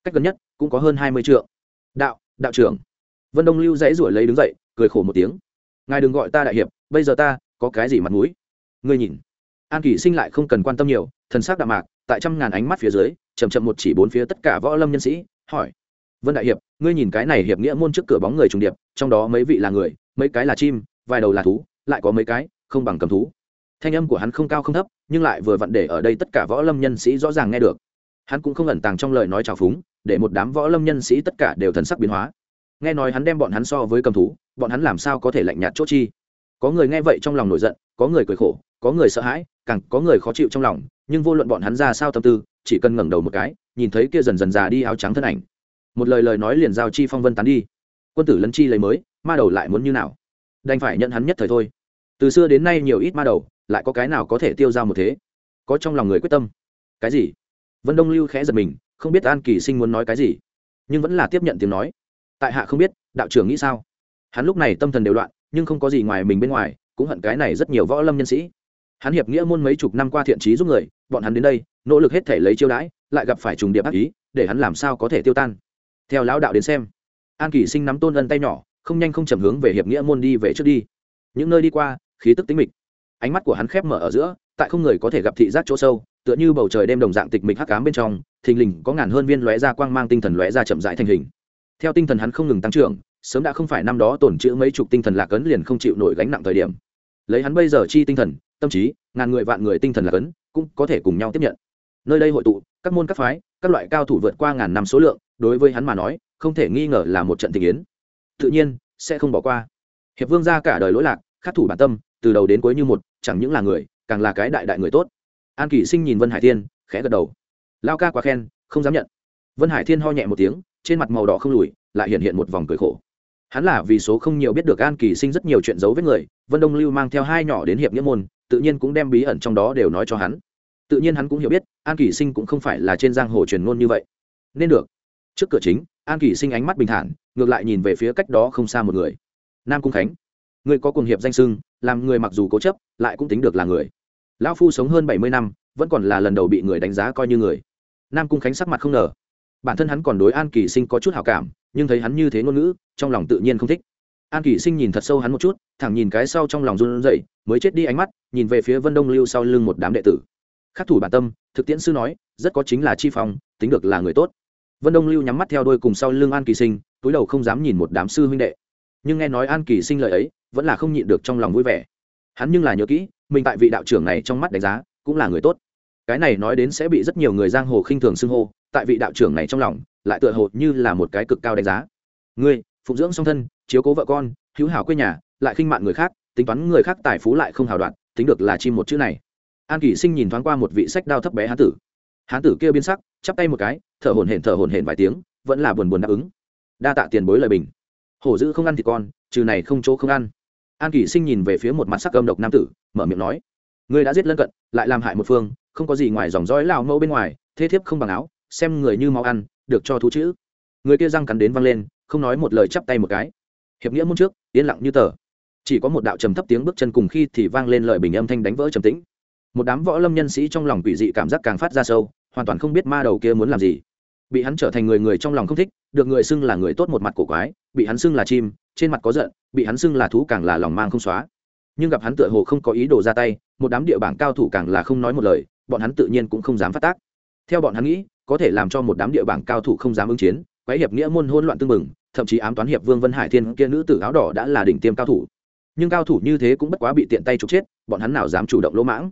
Cách gần nhất, cũng có hơn hai mươi triệu đạo đạo trưởng. Vân đông lưu dãy ruổi lấy đứng dậy, cười khổ một tiếng. Ngài đừng gọi ta đại hiệp, bây giờ ta có cái gì mặt mũi? Ngươi nhìn. An kỷ sinh lại không cần quan tâm nhiều, thần sắc đạm mạc, tại trăm ngàn ánh mắt phía dưới chầm chậm một chỉ bốn phía tất cả võ lâm nhân sĩ, hỏi vân đại hiệp, ngươi nhìn cái này hiệp nghĩa môn trước cửa bóng người trùng điệp, trong đó mấy vị là người, mấy cái là chim, vài đầu là thú, lại có mấy cái không bằng cầm thú. Thanh âm của hắn không cao không thấp, nhưng lại vừa vặn để ở đây tất cả võ lâm nhân sĩ rõ ràng nghe được. Hắn cũng không ẩn tàng trong lời nói trào phúng, để một đám võ lâm nhân sĩ tất cả đều thần sắc biến hóa. Nghe nói hắn đem bọn hắn so với cầm thú, bọn hắn làm sao có thể lạnh nhạt chốt chi? Có người nghe vậy trong lòng nổi giận, có người cười khổ, có người sợ hãi, càng có người khó chịu trong lòng, nhưng vô luận bọn hắn ra sao tâm tư, chỉ cần ngẩng đầu một cái, nhìn thấy kia dần dần già đi áo trắng thân ảnh một lời lời nói liền giao chi phong vân tán đi. Quân tử lân chi lấy mới, ma đầu lại muốn như nào? Đành phải nhận hắn nhất thời thôi. Từ xưa đến nay nhiều ít ma đầu, lại có cái nào có thể tiêu dao một thế? Có trong lòng người quyết tâm. Cái gì? Vân đông lưu khẽ giật mình, không biết an kỳ sinh muốn nói cái gì, nhưng vẫn là tiếp nhận tiếng nói. Tại hạ không biết, đạo trưởng nghĩ sao? Hắn lúc này tâm thần đều loạn, nhưng không có gì ngoài mình bên ngoài, cũng hận cái này rất nhiều võ lâm nhân sĩ. Hắn hiệp nghĩa môn mấy chục năm qua thiện trí giúp người, bọn hắn đến đây, nỗ lực hết thể lấy chiêu đãi, lại gặp phải trùng điệp ác ý, để hắn làm sao có thể tiêu tan? Theo lão đạo đến xem, an kỳ sinh nắm tôn ân tay nhỏ, không nhanh không chậm hướng về hiệp nghĩa môn đi về trước đi. Những nơi đi qua, khí tức tính mịch. Ánh mắt của hắn khép mở ở giữa, tại không người có thể gặp thị giác chỗ sâu, tựa như bầu trời đêm đồng dạng tịch mịch hắc ám bên trong, thình lình có ngàn hơn viên lóe ra quang mang tinh thần lóe ra chậm rãi thành hình. Theo tinh thần hắn không ngừng tăng trưởng, sớm đã không phải năm đó tổn chữ mấy chục tinh thần lạc ấn liền không chịu nổi gánh nặng thời điểm. Lấy hắn bây giờ chi tinh thần, tâm trí, ngàn người vạn người tinh thần lạc ấn, cũng có thể cùng nhau tiếp nhận. Nơi đây hội tụ, các môn các phái, các loại cao thủ vượt qua ngàn năm số lượng đối với hắn mà nói, không thể nghi ngờ là một trận tình yến. Tự nhiên, sẽ không bỏ qua. Hiệp vương ra cả đời lỗi lạc, khắc thủ bản tâm, từ đầu đến cuối như một, chẳng những là người, càng là cái đại đại người tốt. An kỷ sinh nhìn vân hải thiên, khẽ gật đầu. Lao ca quá khen, không dám nhận. Vân hải thiên ho nhẹ một tiếng, trên mặt màu đỏ không lùi, lại hiện hiện một vòng cười khổ. Hắn là vì số không nhiều biết được an kỳ sinh rất nhiều chuyện giấu với người, vân đông lưu mang theo hai nhỏ đến hiệp nghĩa môn, tự nhiên cũng đem bí ẩn trong đó đều nói cho hắn. Tự nhiên hắn cũng hiểu biết, an kỳ sinh cũng không phải là trên giang hồ truyền ngôn như vậy. Nên được trước cửa chính, an kỳ sinh ánh mắt bình thản, ngược lại nhìn về phía cách đó không xa một người. Nam cung khánh, người có cùng hiệp danh sưng, làm người mặc dù cố chấp, lại cũng tính được là người. Lão phu sống hơn bảy mươi năm, vẫn còn là lần đầu bị người đánh giá coi như người. Nam cung khánh sắc mặt không ngờ. Bản thân hắn còn đối an kỳ sinh có chút hào cảm, nhưng thấy hắn như thế ngôn ngữ, trong lòng tự nhiên không thích. An kỳ sinh nhìn thật sâu hắn một chút, thẳng nhìn cái sau trong lòng run rẩy, mới chết đi ánh mắt, nhìn về phía vân đông lưu sau lưng một đám đệ tử. Khắc thủ bản tâm, thực tiễn sư nói, rất có chính là chi phong, tính được là người tốt vân đông lưu nhắm mắt theo đôi cùng sau lưng an kỳ sinh, túi đầu không dám nhìn một đám sư huynh đệ. Nhưng nghe nói an kỳ sinh lời ấy, vẫn là không nhịn được trong lòng vui vẻ. Hắn nhưng là nhớ kỹ, mình tại vị đạo trưởng này trong mắt đánh giá, cũng là người tốt. Cái này nói đến sẽ bị rất nhiều người giang hồ khinh thường xưng hô, tại vị đạo trưởng này trong lòng, lại tựa hồ như là một cái cực cao đánh giá. Ngươi, phụng dưỡng song thân, chiếu cố vợ con, hữu hảo quê nhà, lại khinh mạn người khác, tính toán người khác tài phú lại không hào đoạn, tính được là chim một chữ này. An kỷ sinh nhìn thoáng qua một vị sách đao thấp bé hán tử hán tử kia biến sắc, chắp tay một cái, thở hổn hển thở hổn hển vài tiếng, vẫn là buồn buồn đáp ứng. Đa tạ tiền bối lời bình. Hổ dữ không ăn thì con, trừ này không chỗ không ăn. An kỷ sinh nhìn về phía một mặt sắc âm độc nam tử, mở miệng nói, ngươi đã giết lân cận, lại làm hại một phương, không có gì ngoài dòng dõi lao mẫu bên ngoài, thế thiếp không bằng áo, xem người như máu ăn, được cho thú chữ. Người kia răng cắn đến văng lên, không nói một lời chắp tay một cái. Hiệp nghĩa môn trước, yên lặng như tờ. Chỉ có một đạo trầm thấp tiếng bước chân cùng khi thì vang lên lời bình âm thanh đánh vỡ trầm tĩnh. Một đám võ lâm nhân sĩ trong lòng quỷ dị cảm giác càng phát ra sâu hoàn toàn không biết ma đầu kia muốn làm gì. Bị hắn trở thành người người trong lòng không thích, được người xưng là người tốt một mặt cổ quái, bị hắn xưng là chim, trên mặt có giận, bị hắn xưng là thú càng là lòng mang không xóa. Nhưng gặp hắn tựa hồ không có ý đồ ra tay, một đám địa bảng cao thủ càng là không nói một lời, bọn hắn tự nhiên cũng không dám phát tác. Theo bọn hắn nghĩ, có thể làm cho một đám địa bảng cao thủ không dám ứng chiến, quái hiệp nghĩa môn hôn loạn tương mừng thậm chí ám toán hiệp vương vân hải thiên kia nữ tử áo đỏ đã là đỉnh tiêm cao thủ. Nhưng cao thủ như thế cũng bất quá bị tiện tay trục chết, bọn hắn nào dám chủ động lỗ mãng.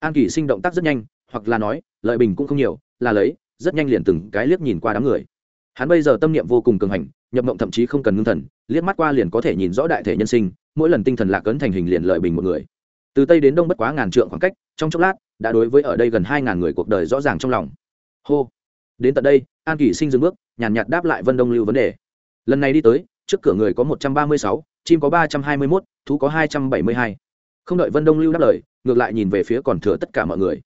An kỳ sinh động tác rất nhanh hoặc là nói, lợi bình cũng không nhiều, là lấy, rất nhanh liền từng cái liếc nhìn qua đám người. Hắn bây giờ tâm niệm vô cùng cường hành, nhập mộng thậm chí không cần ngưng thần, liếc mắt qua liền có thể nhìn rõ đại thể nhân sinh, mỗi lần tinh thần lạc ấn thành hình liền lợi bình một người. Từ tây đến đông bất quá ngàn trượng khoảng cách, trong chốc lát, đã đối với ở đây gần hai ngàn người cuộc đời rõ ràng trong lòng. Hô. Đến tận đây, an kỷ sinh dừng bước, nhàn nhạt đáp lại vân đông lưu vấn đề. Lần này đi tới, trước cửa người có một trăm ba mươi sáu, chim có ba trăm hai mươi mốt, thú có hai trăm bảy mươi hai. Không đợi vân đông lưu đáp lời, ngược lại nhìn về phía còn thừa tất cả mọi người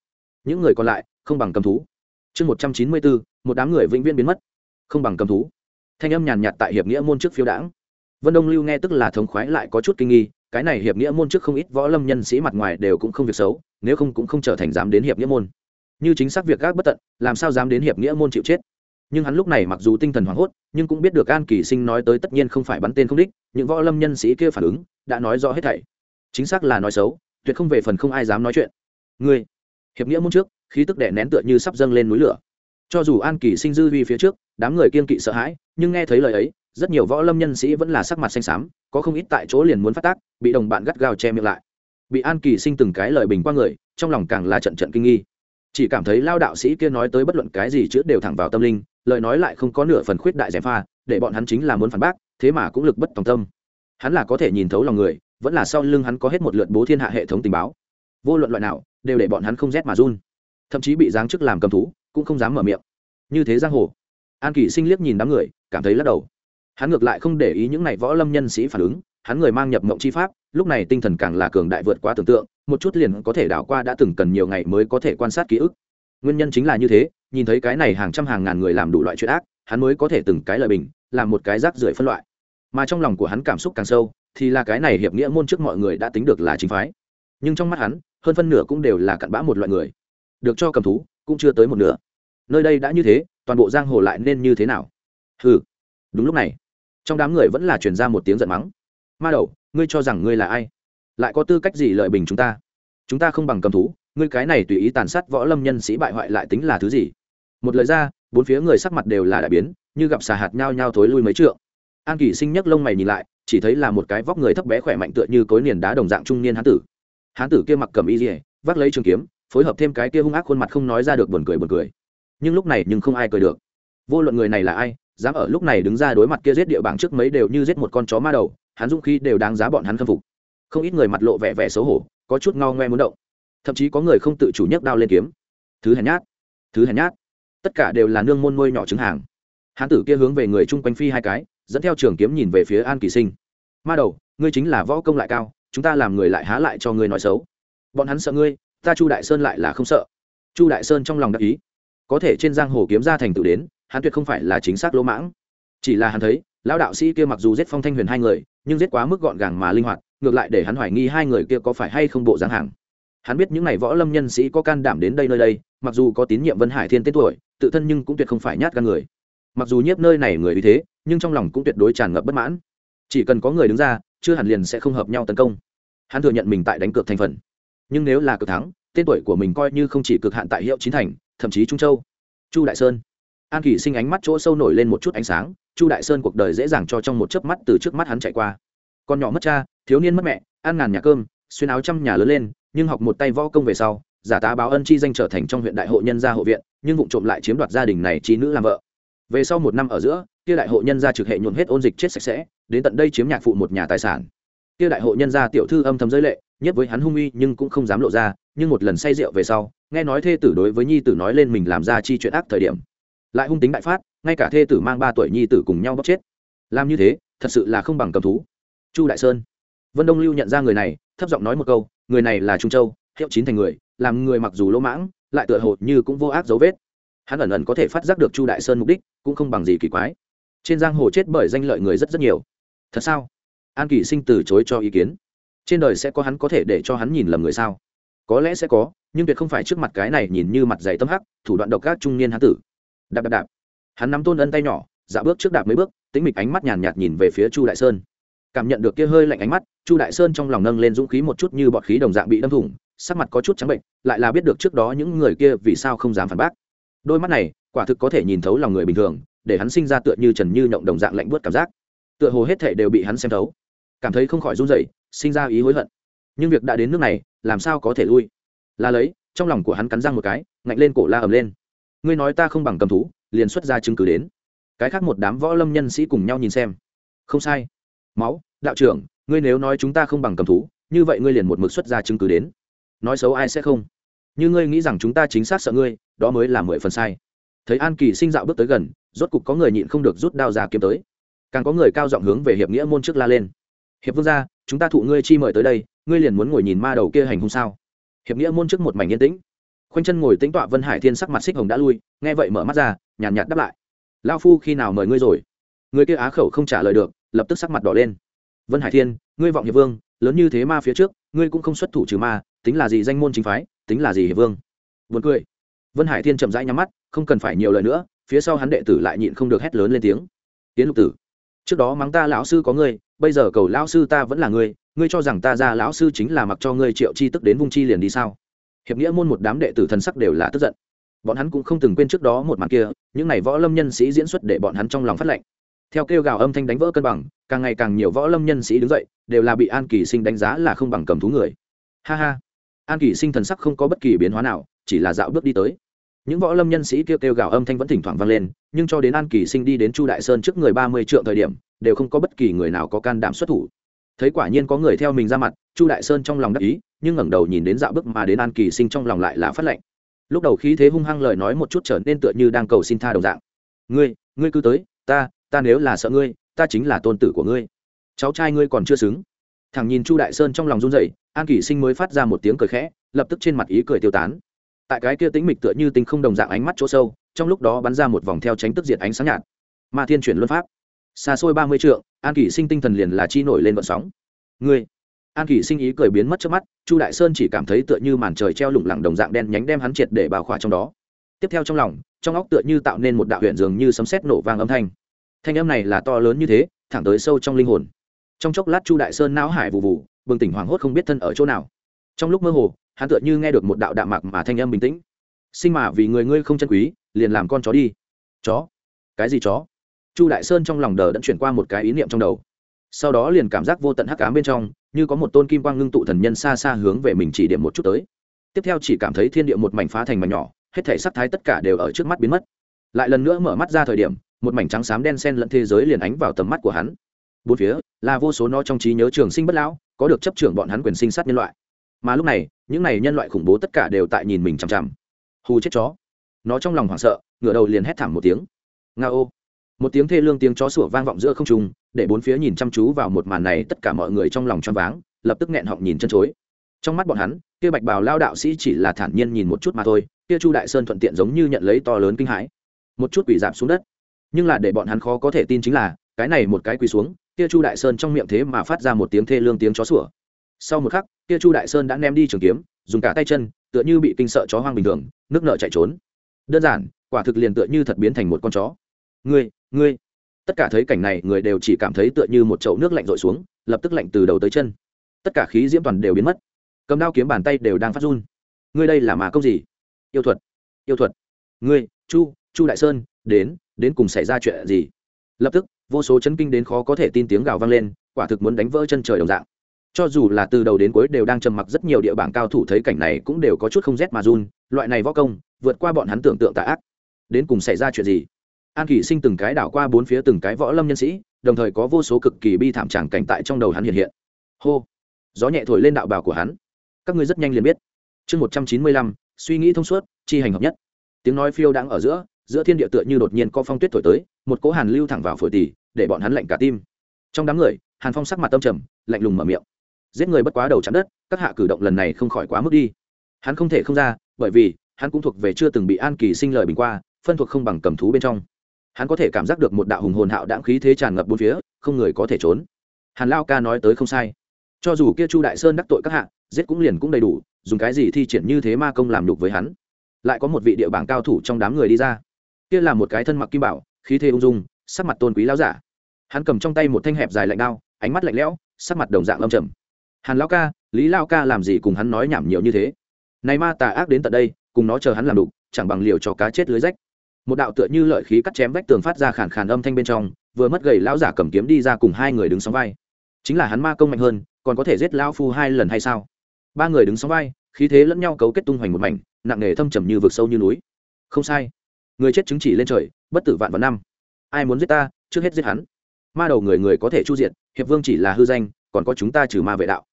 những người còn lại, không bằng cầm thú. Chương một trăm chín mươi bốn, một đám người vĩnh viễn biến mất. Không bằng cầm thú. Thanh âm nhàn nhạt tại hiệp nghĩa môn trước phiếu đảng vân đông lưu nghe tức là thống khoái lại có chút kinh nghi, cái này hiệp nghĩa môn trước không ít võ lâm nhân sĩ mặt ngoài đều cũng không việc xấu, nếu không cũng không trở thành dám đến hiệp nghĩa môn. Như chính xác việc gác bất tận, làm sao dám đến hiệp nghĩa môn chịu chết? Nhưng hắn lúc này mặc dù tinh thần hoảng hốt, nhưng cũng biết được an kỳ sinh nói tới tất nhiên không phải bắn tên không đích, những võ lâm nhân sĩ kia phản ứng, đã nói rõ hết thảy. Chính xác là nói xấu, tuyệt không về phần không ai dám nói chuyện. Ngươi hiệp nghĩa môn trước, khí tức đẻ nén tựa như sắp dâng lên núi lửa. Cho dù an kỳ sinh dư vi phía trước, đám người kiên kỵ sợ hãi, nhưng nghe thấy lời ấy, rất nhiều võ lâm nhân sĩ vẫn là sắc mặt xanh xám, có không ít tại chỗ liền muốn phát tác, bị đồng bạn gắt gao che miệng lại. Bị an kỳ sinh từng cái lời bình qua người, trong lòng càng là trận trận kinh nghi. Chỉ cảm thấy lao đạo sĩ kia nói tới bất luận cái gì chữ đều thẳng vào tâm linh, lời nói lại không có nửa phần khuyết đại giải pha, để bọn hắn chính là muốn phản bác, thế mà cũng lực bất tòng tâm. Hắn là có thể nhìn thấu lòng người, vẫn là sau lưng hắn có hết một lượt bố thiên hạ hệ thống tình báo vô luận loại nào, đều để bọn hắn không rét mà run. Thậm chí bị giáng chức làm cầm thú, cũng không dám mở miệng. Như thế giang hồ, an kỷ sinh liếc nhìn đám người, cảm thấy lắc đầu. Hắn ngược lại không để ý những n à y võ lâm nhân sĩ phản ứng, hắn người mang nhập mộng chi pháp, lúc này tinh thần càng là cường đại vượt qua tưởng tượng, một chút liền có thể đảo qua đã từng cần nhiều ngày mới có thể quan sát ký ức. Nguyên nhân chính là như thế, nhìn thấy cái này hàng trăm hàng ngàn người làm đủ loại chuyện ác, hắn mới có thể từng cái lời bình, làm một cái rác rưởi phân loại. Mà trong lòng của hắn cảm xúc càng sâu, thì là cái này hiệp nghĩa môn trước mọi người đã tính được là chính phái. Nhưng trong mắt hắn hơn phân nửa cũng đều là cặn bã một loại người. Được cho cầm thú, cũng chưa tới một nửa. Nơi đây đã như thế, toàn bộ giang hồ lại nên như thế nào? Ừ đúng lúc này, trong đám người vẫn là truyền ra một tiếng giận mắng. Ma đầu, ngươi cho rằng ngươi là ai? Lại có tư cách gì lợi bình chúng ta? Chúng ta không bằng cầm thú, ngươi cái này tùy ý tàn sát võ lâm nhân sĩ bại hoại lại tính là thứ gì? Một lời ra, bốn phía người sắc mặt đều là đại biến, như gặp xà hạt nhao nhao thối lui mấy trượng. An kỳ sinh nhấc lông mày nhìn lại, chỉ thấy là một cái vóc người thấp bé khỏe mạnh tựa như cối niền đá đồng dạng trung niên hán tử hán tử kia mặc cầm y dỉa vác lấy trường kiếm, phối hợp thêm cái kia hung ác khuôn mặt không nói ra được buồn cười buồn cười. Nhưng lúc này nhưng không ai cười được. Vô luận người này là ai, dám ở lúc này đứng ra đối mặt kia giết địa bảng trước mấy đều như giết một con chó ma đầu, hắn dũng khí đều đáng giá bọn hắn khâm phục. Không ít người mặt lộ vẻ vẻ xấu hổ, có chút ngao ngoe muốn động. Thậm chí có người không tự chủ nhấc đao lên kiếm. Thứ hèn nhát, thứ hèn nhát. Tất cả đều là nương môn nuôi nhỏ trứng hàng. Hán tử kia hướng về người chung quanh phi hai cái, dẫn theo trường kiếm nhìn về phía an kỳ sinh. Ma đầu, ngươi chính là võ công lại cao chúng ta làm người lại há lại cho ngươi nói xấu. Bọn hắn sợ ngươi, ta chu đại sơn lại là không sợ. Chu đại sơn trong lòng đắc ý. Có thể trên giang hồ kiếm ra thành tựu đến, hắn tuyệt không phải là chính xác lỗ mãng. Chỉ là hắn thấy, lão đạo sĩ kia mặc dù giết phong thanh huyền hai người, nhưng giết quá mức gọn gàng mà linh hoạt, ngược lại để hắn hoài nghi hai người kia có phải hay không bộ dáng hàng. Hắn biết những n à y võ lâm nhân sĩ có can đảm đến đây nơi đây, mặc dù có tín nhiệm vân hải thiên tên tuổi, tự thân nhưng cũng tuyệt không phải nhát gan người. Mặc dù nhiếp nơi này người vì thế, nhưng trong lòng cũng tuyệt đối tràn ngập bất mãn. Chỉ cần có người đứng ra chưa hẳn liền sẽ không hợp nhau tấn công. Hắn thừa nhận mình tại đánh cược thành phần. Nhưng nếu là cực thắng, tên tuổi của mình coi như không chỉ cực hạn tại hiệu chín thành, thậm chí trung châu. Chu đại sơn. An kỳ sinh ánh mắt chỗ sâu nổi lên một chút ánh sáng, chu đại sơn cuộc đời dễ dàng cho trong một chớp mắt từ trước mắt hắn chạy qua. Con nhỏ mất cha, thiếu niên mất mẹ, ăn ngàn nhà cơm, xuyên áo trăm nhà lớn lên, nhưng học một tay võ công về sau, giả tá báo ân chi danh trở thành trong huyện đại hộ nhân gia hộ viện, nhưng vụ trộm lại chiếm đoạt gia đình này trí nữ làm vợ. Về sau một năm ở giữa, kia đại hộ nhân gia trực hệ nhuộm hết ôn dịch chết sạch sẽ đến tận đây chiếm nhạc phụ một nhà tài sản. Kia đại hộ nhân gia tiểu thư âm thầm giới lệ, nhất với hắn hung uy nhưng cũng không dám lộ ra, nhưng một lần say rượu về sau, nghe nói thê tử đối với nhi tử nói lên mình làm ra chi chuyện ác thời điểm, lại hung tính đại phát, ngay cả thê tử mang ba tuổi nhi tử cùng nhau bóc chết. Làm như thế, thật sự là không bằng cầm thú. Chu đại sơn. Vân đông lưu nhận ra người này, thấp giọng nói một câu, người này là trung châu, hiệu chín thành người, làm người mặc dù lỗ mãng, lại tựa hồ như cũng vô ác dấu vết. Hắn ẩn ẩn có thể phát giác được chu đại sơn mục đích, cũng không bằng gì kỳ quái. Trên giang hồ chết bởi danh lợi người rất rất nhiều thật sao? An kỳ sinh từ chối cho ý kiến. Trên đời sẽ có hắn có thể để cho hắn nhìn lầm người sao? Có lẽ sẽ có, nhưng tuyệt không phải trước mặt cái này nhìn như mặt dày tâm hắc, thủ đoạn độc các trung niên hán tử. Đạp đạp đạp. Hắn nắm tôn ân tay nhỏ dạ bước trước đạp mấy bước tính mịch ánh mắt nhàn nhạt nhìn về phía chu đại sơn. Cảm nhận được kia hơi lạnh ánh mắt, chu đại sơn trong lòng nâng lên dũng khí một chút như bọt khí đồng dạng bị đâm thủng, sắc mặt có chút trắng bệnh, lại là biết được trước đó những người kia vì sao không dám phản bác. Đôi mắt này, quả thực có thể nhìn thấu lòng người bình thường, để hắn sinh ra tựa như trần như nhộng đồng dạng lạnh buốt cảm giác tựa hồ hết thể đều bị hắn xem thấu. Cảm thấy không khỏi run rẩy, sinh ra ý hối hận. Nhưng việc đã đến nước này, làm sao có thể lui? Là lấy, trong lòng của hắn cắn răng một cái, ngạnh lên cổ la ầm lên. Ngươi nói ta không bằng cầm thú, liền xuất ra chứng cứ đến. Cái khác một đám võ lâm nhân sĩ cùng nhau nhìn xem. Không sai. Máu, đạo trưởng, ngươi nếu nói chúng ta không bằng cầm thú, như vậy ngươi liền một mực xuất ra chứng cứ đến. Nói xấu ai sẽ không? Như ngươi nghĩ rằng chúng ta chính xác sợ ngươi, đó mới là mười phần sai. Thấy an kỳ sinh dạo bước tới gần, rốt cục có người nhịn không được rút đao ra kiếm tới càng có người cao giọng hướng về hiệp nghĩa môn trước la lên. Hiệp vương gia, chúng ta thụ ngươi chi mời tới đây, ngươi liền muốn ngồi nhìn ma đầu kia hành hung sao? Hiệp nghĩa môn trước một mảnh yên tĩnh. Khoanh chân ngồi tính tọa vân hải thiên sắc mặt xích hồng đã lui, nghe vậy mở mắt ra, nhàn nhạt đáp lại. Lao phu khi nào mời ngươi rồi? Người kia á khẩu không trả lời được, lập tức sắc mặt đỏ lên. Vân hải thiên, ngươi vọng hiệp vương, lớn như thế ma phía trước, ngươi cũng không xuất thủ trừ ma, tính là gì danh môn chính phái, tính là gì hiệp vương? Vượt cười. Vân hải thiên chậm rãi nhắm mắt, không cần phải nhiều lời nữa, phía sau hắn đệ tử lại nhịn không được hét lớn lên tiếng. Tiến lục tử trước đó mắng ta lão sư có ngươi, bây giờ cầu lão sư ta vẫn là ngươi ngươi cho rằng ta ra lão sư chính là mặc cho ngươi triệu chi tức đến vung chi liền đi sao? Hiệp nghĩa môn một đám đệ tử thần sắc đều là tức giận. Bọn hắn cũng không từng quên trước đó một màn kia, những n à y võ lâm nhân sĩ diễn xuất để bọn hắn trong lòng phát lệnh. Theo kêu gào âm thanh đánh vỡ cân bằng, càng ngày càng nhiều võ lâm nhân sĩ đứng dậy, đều là bị an kỳ sinh đánh giá là không bằng cầm thú người. Ha ha. An kỳ sinh thần sắc không có bất kỳ biến hóa nào, chỉ là dạo bước đi tới những võ lâm nhân sĩ kêu kêu gào âm thanh vẫn thỉnh thoảng vang lên, nhưng cho đến an kỳ sinh đi đến chu đại sơn trước người ba mươi trượng thời điểm, đều không có bất kỳ người nào có can đảm xuất thủ. Thấy quả nhiên có người theo mình ra mặt, chu đại sơn trong lòng đắc ý, nhưng ngẩng đầu nhìn đến dạo bước mà đến an kỳ sinh trong lòng lại là phát lệnh. Lúc đầu khí thế hung hăng lời nói một chút trở nên tựa như đang cầu xin tha đồng dạng. Ngươi ngươi cứ tới, ta ta nếu là sợ ngươi, ta chính là tôn tử của ngươi. Cháu trai ngươi còn chưa xứng. Thằng nhìn chu đại sơn trong lòng run rẩy, an kỷ sinh mới phát ra một tiếng cười khẽ, lập tức trên mặt ý cười tiêu tán tại cái kia tĩnh mịch tựa như tinh không đồng dạng ánh mắt chỗ sâu, trong lúc đó bắn ra một vòng theo tránh tức diệt ánh sáng nhạt. Ma thiên chuyển luân pháp. Xa xôi ba mươi trượng, an kỷ sinh tinh thần liền là chi nổi lên vận sóng. Ngươi. An kỷ sinh ý cười biến mất trước mắt, chu đại sơn chỉ cảm thấy tựa như màn trời treo lủng lẳng đồng dạng đen nhánh đem hắn triệt để bào khỏa trong đó. Tiếp theo trong lòng, trong óc tựa như tạo nên một đạo huyện dường như sấm sét nổ vang âm thanh. Thanh âm này là to lớn như thế, thẳng tới sâu trong linh hồn. Trong chốc lát chu đại sơn não hải vụ vụ bừng tỉnh hoảng hốt không biết thân ở chỗ nào. Trong lúc mơ hồ hắn tựa như nghe được một đạo đạm mạc mà thanh âm bình tĩnh. Sinh mà vì người ngươi không chân quý, liền làm con chó đi. Chó? Cái gì chó? Chu đại sơn trong lòng đờ đẫn chuyển qua một cái ý niệm trong đầu. Sau đó liền cảm giác vô tận hắc ám bên trong, như có một tôn kim quang ngưng tụ thần nhân xa xa hướng về mình chỉ điểm một chút tới. Tiếp theo chỉ cảm thấy thiên địa một mảnh phá thành mảnh nhỏ, hết thể sắc thái tất cả đều ở trước mắt biến mất. Lại lần nữa mở mắt ra thời điểm, một mảnh trắng xám đen sen lẫn thế giới liền ánh vào tầm mắt của hắn. Bốn phía, là vô số nó trong trí nhớ trường sinh bất lão, có được chấp trưởng bọn hắn quyền sinh sát nhân loại mà lúc này, những này nhân loại khủng bố tất cả đều tại nhìn mình chằm chằm. Hù chết chó. Nó trong lòng hoảng sợ, ngửa đầu liền hét thảm một tiếng. Nga ô. Một tiếng thê lương tiếng chó sủa vang vọng giữa không trung, để bốn phía nhìn chăm chú vào một màn này, tất cả mọi người trong lòng choáng váng, lập tức nghẹn họng nhìn chân chối. Trong mắt bọn hắn, kia bạch bào lao đạo sĩ chỉ là thản nhiên nhìn một chút mà thôi, kia chu đại sơn thuận tiện giống như nhận lấy to lớn kinh hãi. Một chút quỷ giảm xuống đất. Nhưng là để bọn hắn khó có thể tin chính là, cái này một cái quỳ xuống, kia chu đại sơn trong miệng thế mà phát ra một tiếng thê lương tiếng chó sủa. Sau một khắc kia chu đại sơn đã ném đi trường kiếm, dùng cả tay chân, tựa như bị kinh sợ chó hoang bình thường, nước nợ chạy trốn. Đơn giản, quả thực liền tựa như thật biến thành một con chó. Ngươi ngươi. Tất cả thấy cảnh này, người đều chỉ cảm thấy tựa như một chậu nước lạnh rội xuống, lập tức lạnh từ đầu tới chân. Tất cả khí diễm toàn đều biến mất. Cầm đao kiếm bàn tay đều đang phát run. Ngươi đây là mà công gì? Yêu thuật yêu thuật. Ngươi, chu chu đại sơn, đến đến cùng xảy ra chuyện gì? Lập tức, vô số chấn kinh đến khó có thể tin tiếng gào vang lên, quả thực muốn đánh vỡ chân trời đồng dạng cho dù là từ đầu đến cuối đều đang trầm mặc rất nhiều địa bảng cao thủ thấy cảnh này cũng đều có chút không rét mà run, loại này võ công, vượt qua bọn hắn tưởng tượng tà ác. Đến cùng xảy ra chuyện gì? An kỷ sinh từng cái đảo qua bốn phía từng cái võ lâm nhân sĩ, đồng thời có vô số cực kỳ bi thảm tràng cảnh tại trong đầu hắn hiện hiện. Hô! Gió nhẹ thổi lên đạo bào của hắn. Các ngươi rất nhanh liền biết. Chương một trăm chín mươi lăm, suy nghĩ thông suốt, chi hành hợp nhất. Tiếng nói phiêu đang ở giữa giữa thiên địa tựa như đột nhiên có phong tuyết thổi tới, một cỗ hàn lưu thẳng vào phổi tỳ, để bọn hắn lạnh cả tim. Trong đám người, hàn phong sắc mặt tâm trầm, lạnh lùng mở miệng giết người bất quá đầu chắn đất, các hạ cử động lần này không khỏi quá mức đi. Hắn không thể không ra, bởi vì, hắn cũng thuộc về chưa từng bị an kỳ sinh lời bình qua, phân thuộc không bằng cầm thú bên trong. Hắn có thể cảm giác được một đạo hùng hồn hạo đãng khí thế tràn ngập bốn phía, không người có thể trốn. Hàn lao ca nói tới không sai. Cho dù kia chu đại sơn đắc tội các hạ, giết cũng liền cũng đầy đủ, dùng cái gì thi triển như thế ma công làm nhục với hắn? Lại có một vị địa bảng cao thủ trong đám người đi ra. Kia là một cái thân mặc kim bảo, khí thế ung dung, sắc mặt tôn quý lao giả. Hắn cầm trong tay một thanh hẹp dài lạnh đao, ánh mắt lạnh lẽo, sắc mặt đồng dạng lâm trầm hàn lao ca, lý lao ca làm gì cùng hắn nói nhảm nhiều như thế? Này ma tà ác đến tận đây, cùng nó chờ hắn làm đục, chẳng bằng liều cho cá chết lưới rách. Một đạo tựa như lợi khí cắt chém vách tường phát ra khàn khàn âm thanh bên trong, vừa mất gầy lão giả cầm kiếm đi ra cùng hai người đứng sóng vai. Chính là hắn ma công mạnh hơn, còn có thể giết lão phu hai lần hay sao? Ba người đứng sóng vai, khí thế lẫn nhau cấu kết tung hoành một mảnh, nặng nề thâm trầm như vực sâu như núi. Không sai. Người chết chứng chỉ lên trời, bất tử vạn vạn năm. Ai muốn giết ta, trước hết giết hắn. Ma đầu người người có thể chu diện hiệp vương chỉ là hư danh, còn có chúng ta trừ ma vệ đạo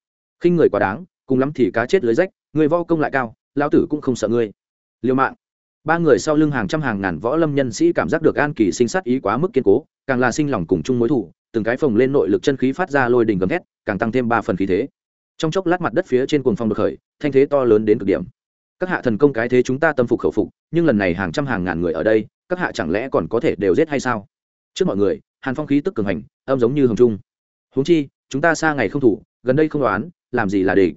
khinh người quá đáng, cùng lắm thì cá chết lưới rách, người vo công lại cao, lão tử cũng không sợ ngươi. Liêu mạng. Ba người sau lưng hàng trăm hàng ngàn võ lâm nhân sĩ cảm giác được an kỳ sinh sát ý quá mức kiên cố, càng là sinh lòng cùng chung mối thủ, từng cái phồng lên nội lực chân khí phát ra lôi đình gầm thét, càng tăng thêm ba phần khí thế. Trong chốc lát mặt đất phía trên cuồng phong được khởi, thanh thế to lớn đến cực điểm. Các hạ thần công cái thế chúng ta tâm phục khẩu phục, nhưng lần này hàng trăm hàng ngàn người ở đây, các hạ chẳng lẽ còn có thể đều giết hay sao? Trước mọi người, hàn phong khí tức cường hành, âm giống như hồng trung. Huống chi, chúng ta xa ngày không thủ gần đây không đoán, làm gì là để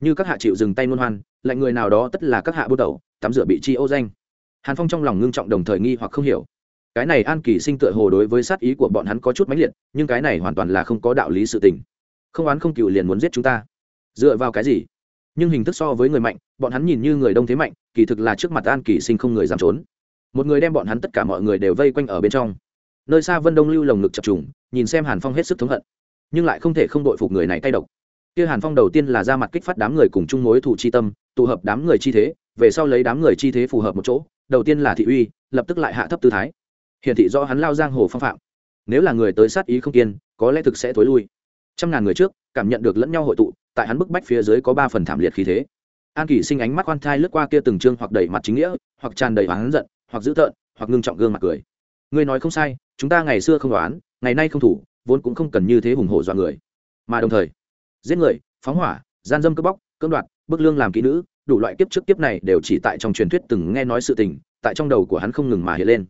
như các hạ chịu dừng tay ngôn hoan lạnh người nào đó tất là các hạ bút đầu, tắm rửa bị chi ô danh. Hàn phong trong lòng ngưng trọng đồng thời nghi hoặc không hiểu. Cái này an kỳ sinh tựa hồ đối với sát ý của bọn hắn có chút mãnh liệt, nhưng cái này hoàn toàn là không có đạo lý sự tình. Không oán không cựu liền muốn giết chúng ta. Dựa vào cái gì? Nhưng hình thức so với người mạnh, bọn hắn nhìn như người đông thế mạnh, kỳ thực là trước mặt an kỳ sinh không người dám trốn. Một người đem bọn hắn tất cả mọi người đều vây quanh ở bên trong. Nơi xa vân đông lưu lồng ngực chập trùng, nhìn xem hàn phong hết sức thống hận nhưng lại không thể không đội phục người này tay độc. Kia hàn phong đầu tiên là ra mặt kích phát đám người cùng chung mối thủ chi tâm, tụ hợp đám người chi thế, về sau lấy đám người chi thế phù hợp một chỗ, đầu tiên là thị uy, lập tức lại hạ thấp tư thái. Hiển thị do hắn lao giang hồ phong phạm. Nếu là người tới sát ý không kiên, có lẽ thực sẽ thối lui. Trăm ngàn người trước, cảm nhận được lẫn nhau hội tụ, tại hắn bức bách phía dưới có ba phần thảm liệt khí thế. An kỷ sinh ánh mắt quan thai lướt qua kia từng trương hoặc đầy mặt chính nghĩa, hoặc tràn đầy oán giận, hoặc dữ tợn, hoặc ngưng trọng gương mặt cười. Ngươi nói không sai, chúng ta ngày xưa không đoán, ngày nay không thủ vốn cũng không cần như thế hùng hổ dọa người. Mà đồng thời, giết người, phóng hỏa, gian dâm cướp bóc, cưỡng đoạt, bức lương làm kỹ nữ, đủ loại kiếp trước kiếp này đều chỉ tại trong truyền thuyết từng nghe nói sự tình, tại trong đầu của hắn không ngừng mà hiện lên.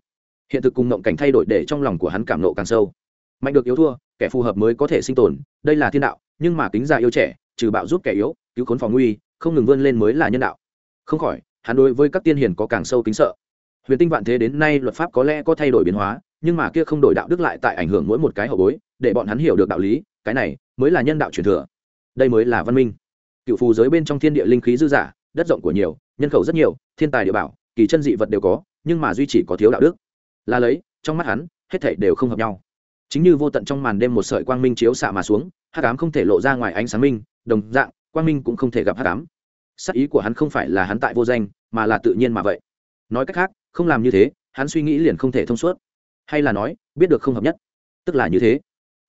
Hiện thực cùng ngộng cảnh thay đổi để trong lòng của hắn cảm nộ càng sâu. Mạnh được yếu thua, kẻ phù hợp mới có thể sinh tồn, đây là thiên đạo, nhưng mà kính già yêu trẻ, trừ bạo giúp kẻ yếu, cứu khốn phòng nguy, không ngừng vươn lên mới là nhân đạo. Không khỏi, hắn đối với các tiên hiền có càng sâu kính sợ. Huyền tinh vạn thế đến nay luật pháp có lẽ có thay đổi biến hóa nhưng mà kia không đổi đạo đức lại tại ảnh hưởng mỗi một cái hậu bối, để bọn hắn hiểu được đạo lý, cái này mới là nhân đạo truyền thừa. Đây mới là văn minh. Cựu phù giới bên trong thiên địa linh khí dư giả, đất rộng của nhiều, nhân khẩu rất nhiều, thiên tài địa bảo, kỳ chân dị vật đều có, nhưng mà duy chỉ có thiếu đạo đức. Là lấy, trong mắt hắn, hết thảy đều không hợp nhau. Chính như vô tận trong màn đêm một sợi quang minh chiếu xạ mà xuống, hắc ám không thể lộ ra ngoài ánh sáng minh, đồng dạng, quang minh cũng không thể gặp hắc ám. Sắc ý của hắn không phải là hắn tại vô danh, mà là tự nhiên mà vậy. Nói cách khác, không làm như thế, hắn suy nghĩ liền không thể thông suốt hay là nói, biết được không hợp nhất. Tức là như thế.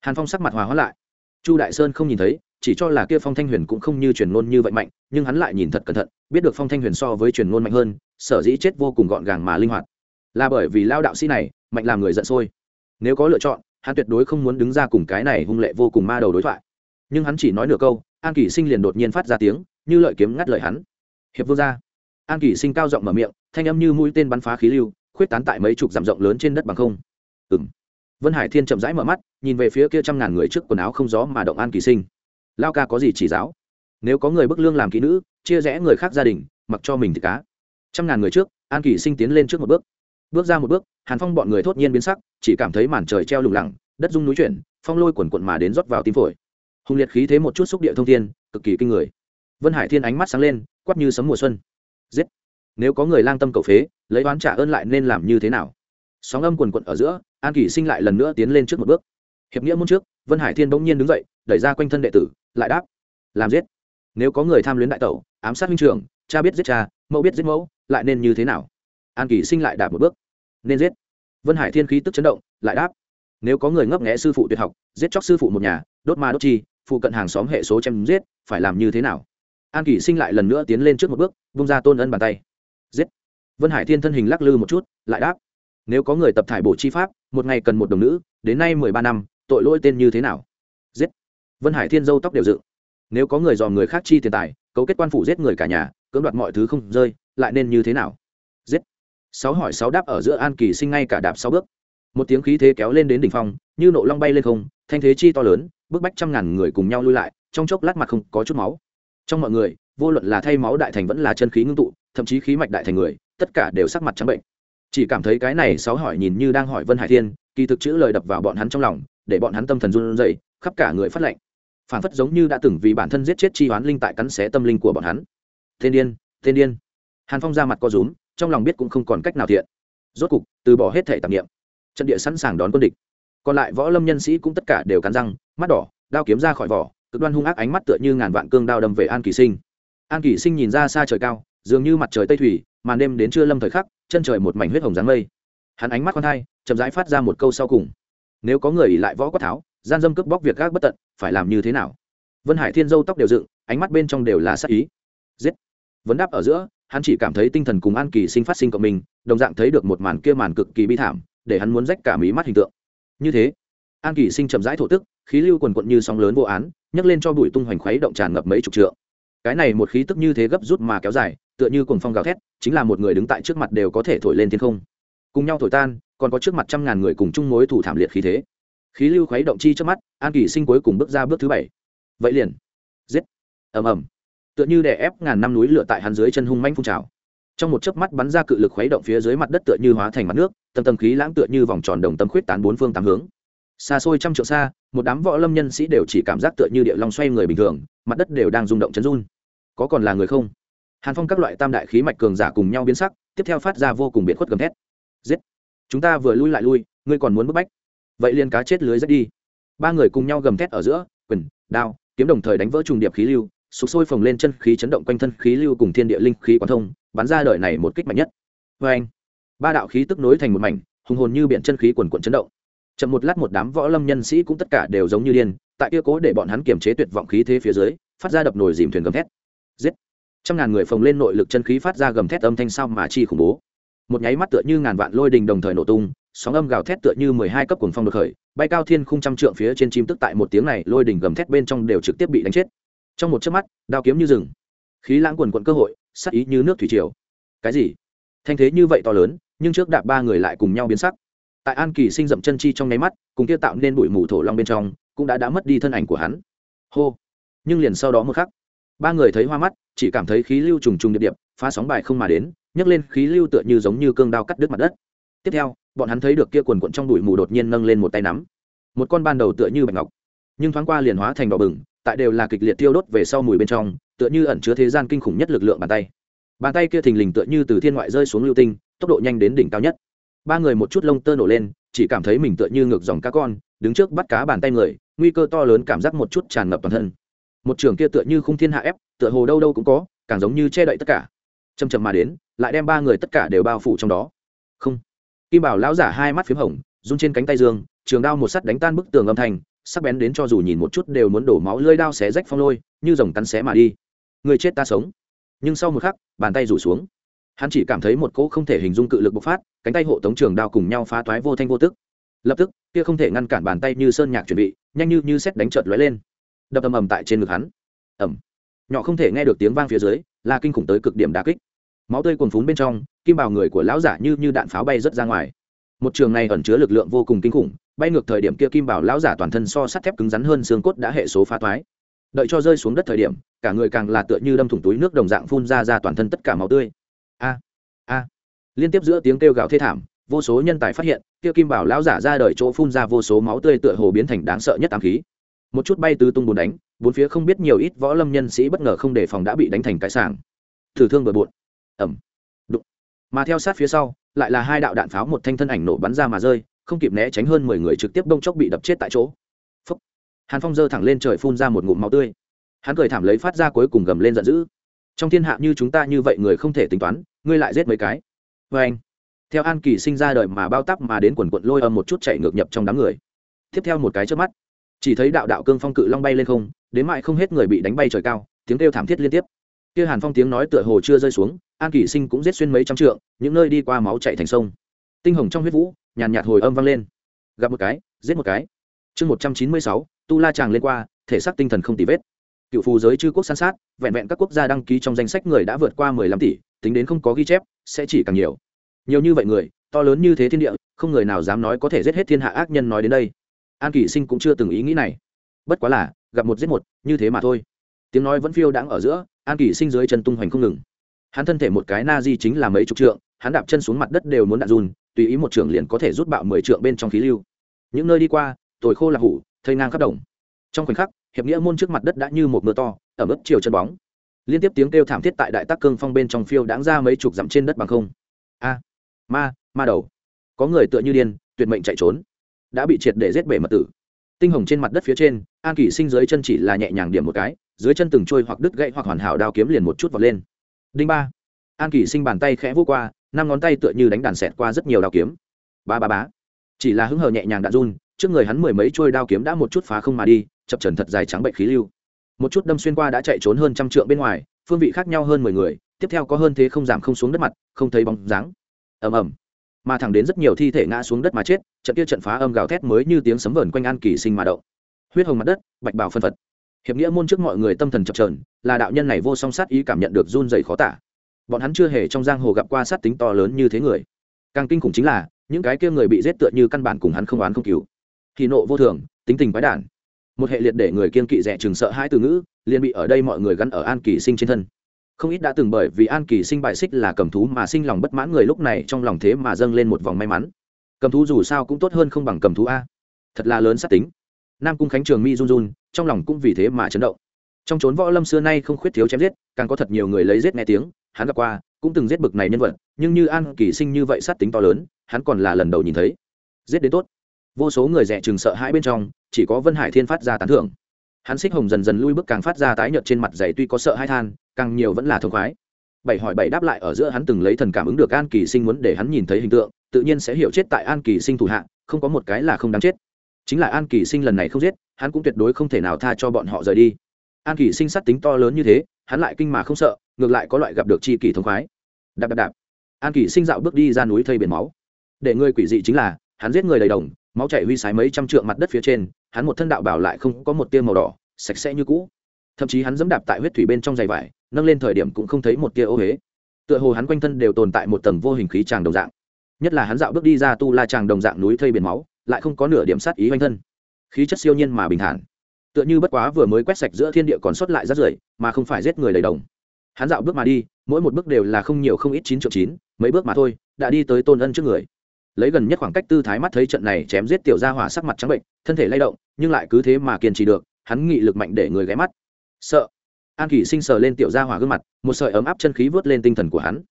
Hàn phong sắc mặt hòa hóa lại. Chu đại sơn không nhìn thấy, chỉ cho là kia phong thanh huyền cũng không như truyền ngôn như vậy mạnh, nhưng hắn lại nhìn thật cẩn thận, biết được phong thanh huyền so với truyền ngôn mạnh hơn, sở dĩ chết vô cùng gọn gàng mà linh hoạt. Là bởi vì lao đạo sĩ này, mạnh làm người giận sôi. Nếu có lựa chọn, hắn tuyệt đối không muốn đứng ra cùng cái này hung lệ vô cùng ma đầu đối thoại. Nhưng hắn chỉ nói nửa câu, an kỷ sinh liền đột nhiên phát ra tiếng, như lợi kiếm ngắt lời hắn. Hiệp vương gia. An kỷ sinh cao giọng mở miệng, thanh âm như mũi tên bắn phá khí lưu, khuyết tán tại mấy chục dặm rộng lớn trên đất bằng không ừng vân hải thiên chậm rãi mở mắt, nhìn về phía kia trăm ngàn người trước quần áo không gió mà động an kỳ sinh. Lao ca có gì chỉ giáo? Nếu có người bức lương làm kỹ nữ, chia rẽ người khác gia đình, mặc cho mình thì cá. Trăm ngàn người trước, an kỳ sinh tiến lên trước một bước. Bước ra một bước, hàn phong bọn người thốt nhiên biến sắc, chỉ cảm thấy màn trời treo lủng lẳng đất rung núi chuyển, phong lôi quần quận mà đến rót vào tim phổi. Hùng liệt khí thế một chút xúc địa thông thiên, cực kỳ kinh người. Vân hải thiên ánh mắt sáng lên, quắp như sấm mùa xuân. Giết! Nếu có người lang tâm cầu phế, lấy oán trả ơn lại nên làm như thế nào? Sóng âm quần quận ở giữa, an kỷ sinh lại lần nữa tiến lên trước một bước. Hiệp nghĩa môn trước, vân hải thiên bỗng nhiên đứng dậy, đẩy ra quanh thân đệ tử, lại đáp, làm giết. Nếu có người tham luyến đại tẩu, ám sát minh trường cha biết giết cha, mẫu biết giết mẫu, lại nên như thế nào? An kỷ sinh lại đạp một bước, nên giết. Vân hải thiên khí tức chấn động, lại đáp, nếu có người ngấp nghẽ sư phụ tuyệt học, giết chóc sư phụ một nhà, đốt ma đốt chi, phụ cận hàng xóm hệ số chém giết, phải làm như thế nào? An kỷ sinh lại lần nữa tiến lên trước một bước, vung ra tôn ân bàn tay. Giết. Vân hải thiên thân hình lắc lư một chút, lại đáp nếu có người tập thải bổ chi pháp, một ngày cần một đồng nữ, đến nay mười ba năm, tội lỗi tên như thế nào? Giết. Vân hải thiên dâu tóc đều dựng. Nếu có người dòm người khác chi tiền tài, cấu kết quan phủ giết người cả nhà, cưỡng đoạt mọi thứ không rơi, lại nên như thế nào? Giết. Sáu hỏi sáu đáp ở giữa an kỳ sinh ngay cả đạp sáu bước. Một tiếng khí thế kéo lên đến đỉnh phong, như nộ long bay lên không, thanh thế chi to lớn, bức bách trăm ngàn người cùng nhau lui lại, trong chốc lát mặt không có chút máu. Trong mọi người, vô luận là thay máu đại thành vẫn là chân khí ngưng tụ, thậm chí khí mạch đại thành người, tất cả đều sắc mặt trắng bệnh chỉ cảm thấy cái này sáu hỏi nhìn như đang hỏi vân hải thiên, kỳ thực chữ lời đập vào bọn hắn trong lòng, để bọn hắn tâm thần run rẩy, khắp cả người phát lệnh phản phất giống như đã từng vì bản thân giết chết chi hoán linh tại cắn xé tâm linh của bọn hắn. Thiên điên thiên điên. Hàn phong ra mặt co rúm, trong lòng biết cũng không còn cách nào thiện. Rốt cục, từ bỏ hết thể tạp nghiệm trận địa sẵn sàng đón quân địch. Còn lại võ lâm nhân sĩ cũng tất cả đều cắn răng, mắt đỏ, đao kiếm ra khỏi vỏ, cực đoan hung ác ánh mắt tựa như ngàn vạn cương đao đâm về an kỳ sinh. An kỳ sinh nhìn ra xa trời cao, dường như mặt trời tây thủy, màn đêm đến trưa lâm thời khắc chân trời một mảnh huyết hồng dáng mây. Hắn ánh mắt con thai, chậm rãi phát ra một câu sau cùng. Nếu có người ỉ lại võ quát tháo, gian dâm cướp bóc việc gác bất tận, phải làm như thế nào? Vân hải thiên dâu tóc đều dựng, ánh mắt bên trong đều là sắc ý. Giết! Vấn đáp ở giữa, hắn chỉ cảm thấy tinh thần cùng an kỳ sinh phát sinh cộng mình, đồng dạng thấy được một màn kia màn cực kỳ bi thảm, để hắn muốn rách cả mí mắt hình tượng. Như thế, an kỳ sinh chậm rãi thổ tức, khí lưu quần quận như sóng lớn vô án, nhấc lên cho bụi tung hoành khuấy động tràn ngập mấy chục trượng. Cái này một khí tức như thế gấp rút mà kéo dài tựa như cuồng phong gào thét, chính là một người đứng tại trước mặt đều có thể thổi lên thiên không. Cùng nhau thổi tan, còn có trước mặt trăm ngàn người cùng chung mối thủ thảm liệt khí thế. Khí lưu khuấy động chi trước mắt, an kỳ sinh cuối cùng bước ra bước thứ bảy. Vậy liền. Giết. Ầm ầm. Tựa như đè ép ngàn năm núi lửa tại hắn dưới chân hung manh phun trào. Trong một chớp mắt bắn ra cự lực khuấy động phía dưới mặt đất tựa như hóa thành mặt nước, tầng tầng khí lãng tựa như vòng tròn đồng tâm khuyết tán bốn phương tám hướng. Xa xôi trăm triệu xa, một đám võ lâm nhân sĩ đều chỉ cảm giác tựa như địa long xoay người bình thường, mặt đất đều đang rung động chấn run. Có còn là người không? Hàn phong các loại tam đại khí mạch cường giả cùng nhau biến sắc, tiếp theo phát ra vô cùng biệt khuất gầm thét. Giết! Chúng ta vừa lui lại lui, ngươi còn muốn bức bách. Vậy liền cá chết lưới rách đi. Ba người cùng nhau gầm thét ở giữa, quyền, đao, kiếm đồng thời đánh vỡ trùng điệp khí lưu sụp sôi phồng lên chân khí chấn động quanh thân khí lưu cùng thiên địa linh khí quán thông, bắn ra đời này một kích mạnh nhất. Vê anh ba đạo khí tức nối thành một mảnh, hùng hồn như biển chân khí quần quận chấn động. Chậm một lát một đám võ lâm nhân sĩ cũng tất cả đều giống như điên, tại kia cố để bọn hắn kiềm chế tuyệt vọng khí thế phía dưới, phát ra đập nồi dìm thuyền gầm thét. Giết! Trăm ngàn người phồng lên nội lực chân khí phát ra gầm thét âm thanh sao mà chi khủng bố. Một nháy mắt tựa như ngàn vạn lôi đình đồng thời nổ tung, sóng âm gào thét tựa như mười hai cấp cuồng phong được khởi, bay cao thiên khung trăm trượng phía trên chim tức tại một tiếng này, lôi đỉnh gầm thét bên trong đều trực tiếp bị đánh chết. Trong một chớp mắt, đao kiếm như rừng. Khí lãng quần quận cơ hội, sắc ý như nước thủy triều. Cái gì? Thanh thế như vậy to lớn, nhưng trước đạp ba người lại cùng nhau biến sắc. Tại an kỳ sinh dậm chân chi trong nháy mắt, cùng kia tạo nên bụi mù thổ long bên trong, cũng đã đã mất đi thân ảnh của hắn. Hô. Nhưng liền sau đó một khắc, ba người thấy hoa mắt chỉ cảm thấy khí lưu trùng trùng điệp điệp, phá sóng bài không mà đến, nhấc lên khí lưu tựa như giống như cương đao cắt đứt mặt đất. Tiếp theo, bọn hắn thấy được kia quần quận trong đùi mù đột nhiên nâng lên một tay nắm. Một con ban đầu tựa như bạch ngọc, nhưng thoáng qua liền hóa thành đỏ bừng, tại đều là kịch liệt tiêu đốt về sau mùi bên trong, tựa như ẩn chứa thế gian kinh khủng nhất lực lượng bàn tay. Bàn tay kia thình lình tựa như từ thiên ngoại rơi xuống lưu tinh, tốc độ nhanh đến đỉnh cao nhất. Ba người một chút lông tơ nổ lên, chỉ cảm thấy mình tựa như ngược dòng cá con, đứng trước bắt cá bàn tay người, nguy cơ to lớn cảm giác một chút tràn ngập toàn thân. Một trường kia tựa như khung thiên hạ ép tựa hồ đâu đâu cũng có, càng giống như che đậy tất cả. Chầm chầm mà đến, lại đem ba người tất cả đều bao phủ trong đó. Không. Kim bảo lão giả hai mắt p h í m hồng, run trên cánh tay dương, trường đao một sắt đánh tan bức tường âm thanh, sắc bén đến cho dù nhìn một chút đều muốn đổ máu lơi đao xé rách phong lôi, như dòng cắn xé mà đi. Người chết ta sống. Nhưng sau một khắc, bàn tay rủ xuống. Hắn chỉ cảm thấy một cỗ không thể hình dung cự lực bộc phát, cánh tay hộ tống trường đao cùng nhau phá toái vô thanh vô tức. Lập tức, kia không thể ngăn cản bàn tay như sơn nhạc chuẩn bị, nhanh như như xét đánh trợt lóe lên. Đập ầm ầm tại trên ngực hắn. Ầm nhỏ không thể nghe được tiếng vang phía dưới, là kinh khủng tới cực điểm đà kích. Máu tươi cuồn phún bên trong, kim bào người của lão giả như như đạn pháo bay rất ra ngoài. Một trường này ẩn chứa lực lượng vô cùng kinh khủng, bay ngược thời điểm kia kim bảo lão giả toàn thân so sắt thép cứng rắn hơn xương cốt đã hệ số phá thoái đợi cho rơi xuống đất thời điểm, cả người càng là tựa như đâm thủng túi nước đồng dạng phun ra ra toàn thân tất cả máu tươi. A a. Liên tiếp giữa tiếng kêu gào thê thảm, vô số nhân tài phát hiện, kia kim bảo lão giả ra đời chỗ phun ra vô số máu tươi tựa hồ biến thành đáng sợ nhất ám khí một chút bay tứ tung bùn đánh, bốn phía không biết nhiều ít võ lâm nhân sĩ bất ngờ không đề phòng đã bị đánh thành cái sàng thử thương bừa bộn. Ẩm. Đụng. Mà theo sát phía sau, lại là hai đạo đạn pháo một thanh thân ảnh nổ bắn ra mà rơi, không kịp né tránh hơn mười người trực tiếp đông chốc bị đập chết tại chỗ. Phúc. hàn phong giơ thẳng lên trời phun ra một ngụm máu tươi. Hắn cười thảm lấy phát ra cuối cùng gầm lên giận dữ. Trong thiên hạ như chúng ta như vậy người không thể tính toán, ngươi lại giết mấy cái. Vê anh. Theo an kỳ sinh ra đời mà bao tắp mà đến quần quận lôi âm một chút chạy ngược nhập trong đám người. Tiếp theo một cái trước mắt chỉ thấy đạo đạo cương phong cự long bay lên không, đến mại không hết người bị đánh bay trời cao, tiếng kêu thảm thiết liên tiếp. Kia hàn phong tiếng nói tựa hồ chưa rơi xuống, an kỳ sinh cũng giết xuyên mấy trăm trượng, những nơi đi qua máu chạy thành sông. Tinh hồng trong huyết vũ, nhàn nhạt hồi âm vang lên. Gặp một cái, giết một cái. Chương một trăm chín mươi sáu, tu la tràng lên qua, thể xác tinh thần không tì vết. Cựu phù giới chư quốc san sát, vẹn vẹn các quốc gia đăng ký trong danh sách người đã vượt qua mười lăm tỷ, tính đến không có ghi chép, sẽ chỉ càng nhiều. Nhiều như vậy người, to lớn như thế thiên địa, không người nào dám nói có thể giết hết thiên hạ ác nhân nói đến đây an kỳ sinh cũng chưa từng ý nghĩ này. Bất quá là, gặp một giết một, như thế mà thôi. Tiếng nói vẫn phiêu đãng ở giữa, an kỳ sinh dưới chân tung hoành không ngừng. Hắn thân thể một cái na di chính là mấy chục trượng, hắn đạp chân xuống mặt đất đều muốn đạn run, tùy ý một trưởng liền có thể rút bạo mười trượng bên trong khí lưu. Những nơi đi qua, tồi khô là hủ, thây ngang khắp đồng. Trong khoảnh khắc, hiệp nghĩa môn trước mặt đất đã như một mưa to, ẩm ướt chiều chân bóng. Liên tiếp tiếng kêu thảm thiết tại đại tắc cương phong bên trong phiêu đáng ra mấy chục dặm trên đất bằng không. A, ma ma đầu. Có người tựa như điên, tuyệt mệnh chạy trốn đã bị triệt để giết bể mật tử. Tinh hồng trên mặt đất phía trên, an kỷ sinh dưới chân chỉ là nhẹ nhàng điểm một cái, dưới chân từng trôi hoặc đứt gãy hoặc hoàn hảo đao kiếm liền một chút vọt lên. Đinh ba. An kỷ sinh bàn tay khẽ vô qua, năm ngón tay tựa như đánh đàn xẹt qua rất nhiều đao kiếm. Ba ba bá chỉ là hứng hờ nhẹ nhàng đạn run, trước người hắn mười mấy trôi đao kiếm đã một chút phá không mà đi, chập trần thật dài trắng bệnh khí lưu. Một chút đâm xuyên qua đã chạy trốn hơn trăm trượng bên ngoài, phương vị khác nhau hơn mười người, tiếp theo có hơn thế không giảm không xuống đất mặt, không thấy bóng dáng. Ầm ầm mà thẳng đến rất nhiều thi thể ngã xuống đất mà chết, trận kia trận phá âm gào thét mới như tiếng sấm vờn quanh an kỳ sinh mà động. Huyết hồng mặt đất, bạch bào phân phật. Hiệp nghĩa môn trước mọi người tâm thần chập trờn là đạo nhân này vô song sát ý cảm nhận được run dày khó tả. Bọn hắn chưa hề trong giang hồ gặp qua sát tính to lớn như thế người. Càng kinh khủng chính là, những cái kia người bị giết tựa như căn bản cùng hắn không oán không cứu thì nộ vô thường, tính tình quái đản. Một hệ liệt để người kiên kỵ rẻ chừng sợ hai từ ngữ, liền bị ở đây mọi người gắn ở an kỳ sinh trên thân không ít đã từng bởi vì an kỳ sinh bại xích là cầm thú mà sinh lòng bất mãn người lúc này trong lòng thế mà dâng lên một vòng may mắn. Cầm thú dù sao cũng tốt hơn không bằng cầm thú a. Thật là lớn sát tính. Nam cung khánh trường mi run run, trong lòng cũng vì thế mà chấn động. Trong trốn võ lâm xưa nay không khuyết thiếu chém giết, càng có thật nhiều người lấy giết nghe tiếng, hắn gặp qua, cũng từng giết bực này nhân vật, nhưng như an kỳ sinh như vậy sát tính to lớn, hắn còn là lần đầu nhìn thấy. Giết đến tốt. Vô số người rẻ chừng sợ hãi bên trong, chỉ có vân hải thiên phát ra tán thưởng. Hắn xích hồng dần dần lui bước càng phát ra tái nhợt trên mặt giày tuy có sợ hai than càng nhiều vẫn là thông khoái. Bảy hỏi bảy đáp lại ở giữa hắn từng lấy thần cảm ứng được an kỳ sinh muốn để hắn nhìn thấy hình tượng, tự nhiên sẽ hiểu chết tại an kỳ sinh thủ hạ, không có một cái là không đáng chết. Chính là an kỳ sinh lần này không giết, hắn cũng tuyệt đối không thể nào tha cho bọn họ rời đi. An kỳ sinh sát tính to lớn như thế, hắn lại kinh mà không sợ, ngược lại có loại gặp được chi kỳ thông khoái. Đạp đạp đạp. An kỳ sinh dạo bước đi ra núi thây biển máu. Để ngươi quỷ dị chính là, hắn giết người đầy đồng, máu chảy huy sái mấy trăm trượng mặt đất phía trên, hắn một thân đạo bảo lại không có một tia màu đỏ, sạch sẽ như cũ. Thậm chí hắn dẫm đạp tại huyết thủy bên trong giày vải nâng lên thời điểm cũng không thấy một tia ô huế. Tựa hồ hắn quanh thân đều tồn tại một tầng vô hình khí tràng đồng dạng. Nhất là hắn dạo bước đi ra tu la tràng đồng dạng núi thây biển máu, lại không có nửa điểm sát ý quanh thân. Khí chất siêu nhiên mà bình thản. Tựa như bất quá vừa mới quét sạch giữa thiên địa còn sót lại rát rưởi, mà không phải giết người đầy đồng. Hắn dạo bước mà đi, mỗi một bước đều là không nhiều không ít chín triệu chín, mấy bước mà thôi, đã đi tới tôn ân trước người. Lấy gần nhất khoảng cách tư thái mắt thấy trận này chém giết tiểu gia hỏa sắc mặt trắng bệnh, thân thể lay động, nhưng lại cứ thế mà kiên trì được, hắn nghị lực mạnh để người ghé mắt. Sợ an kỳ sinh sờ lên tiểu gia hỏa gương mặt, một sợi ấm áp chân khí vớt lên tinh thần của hắn.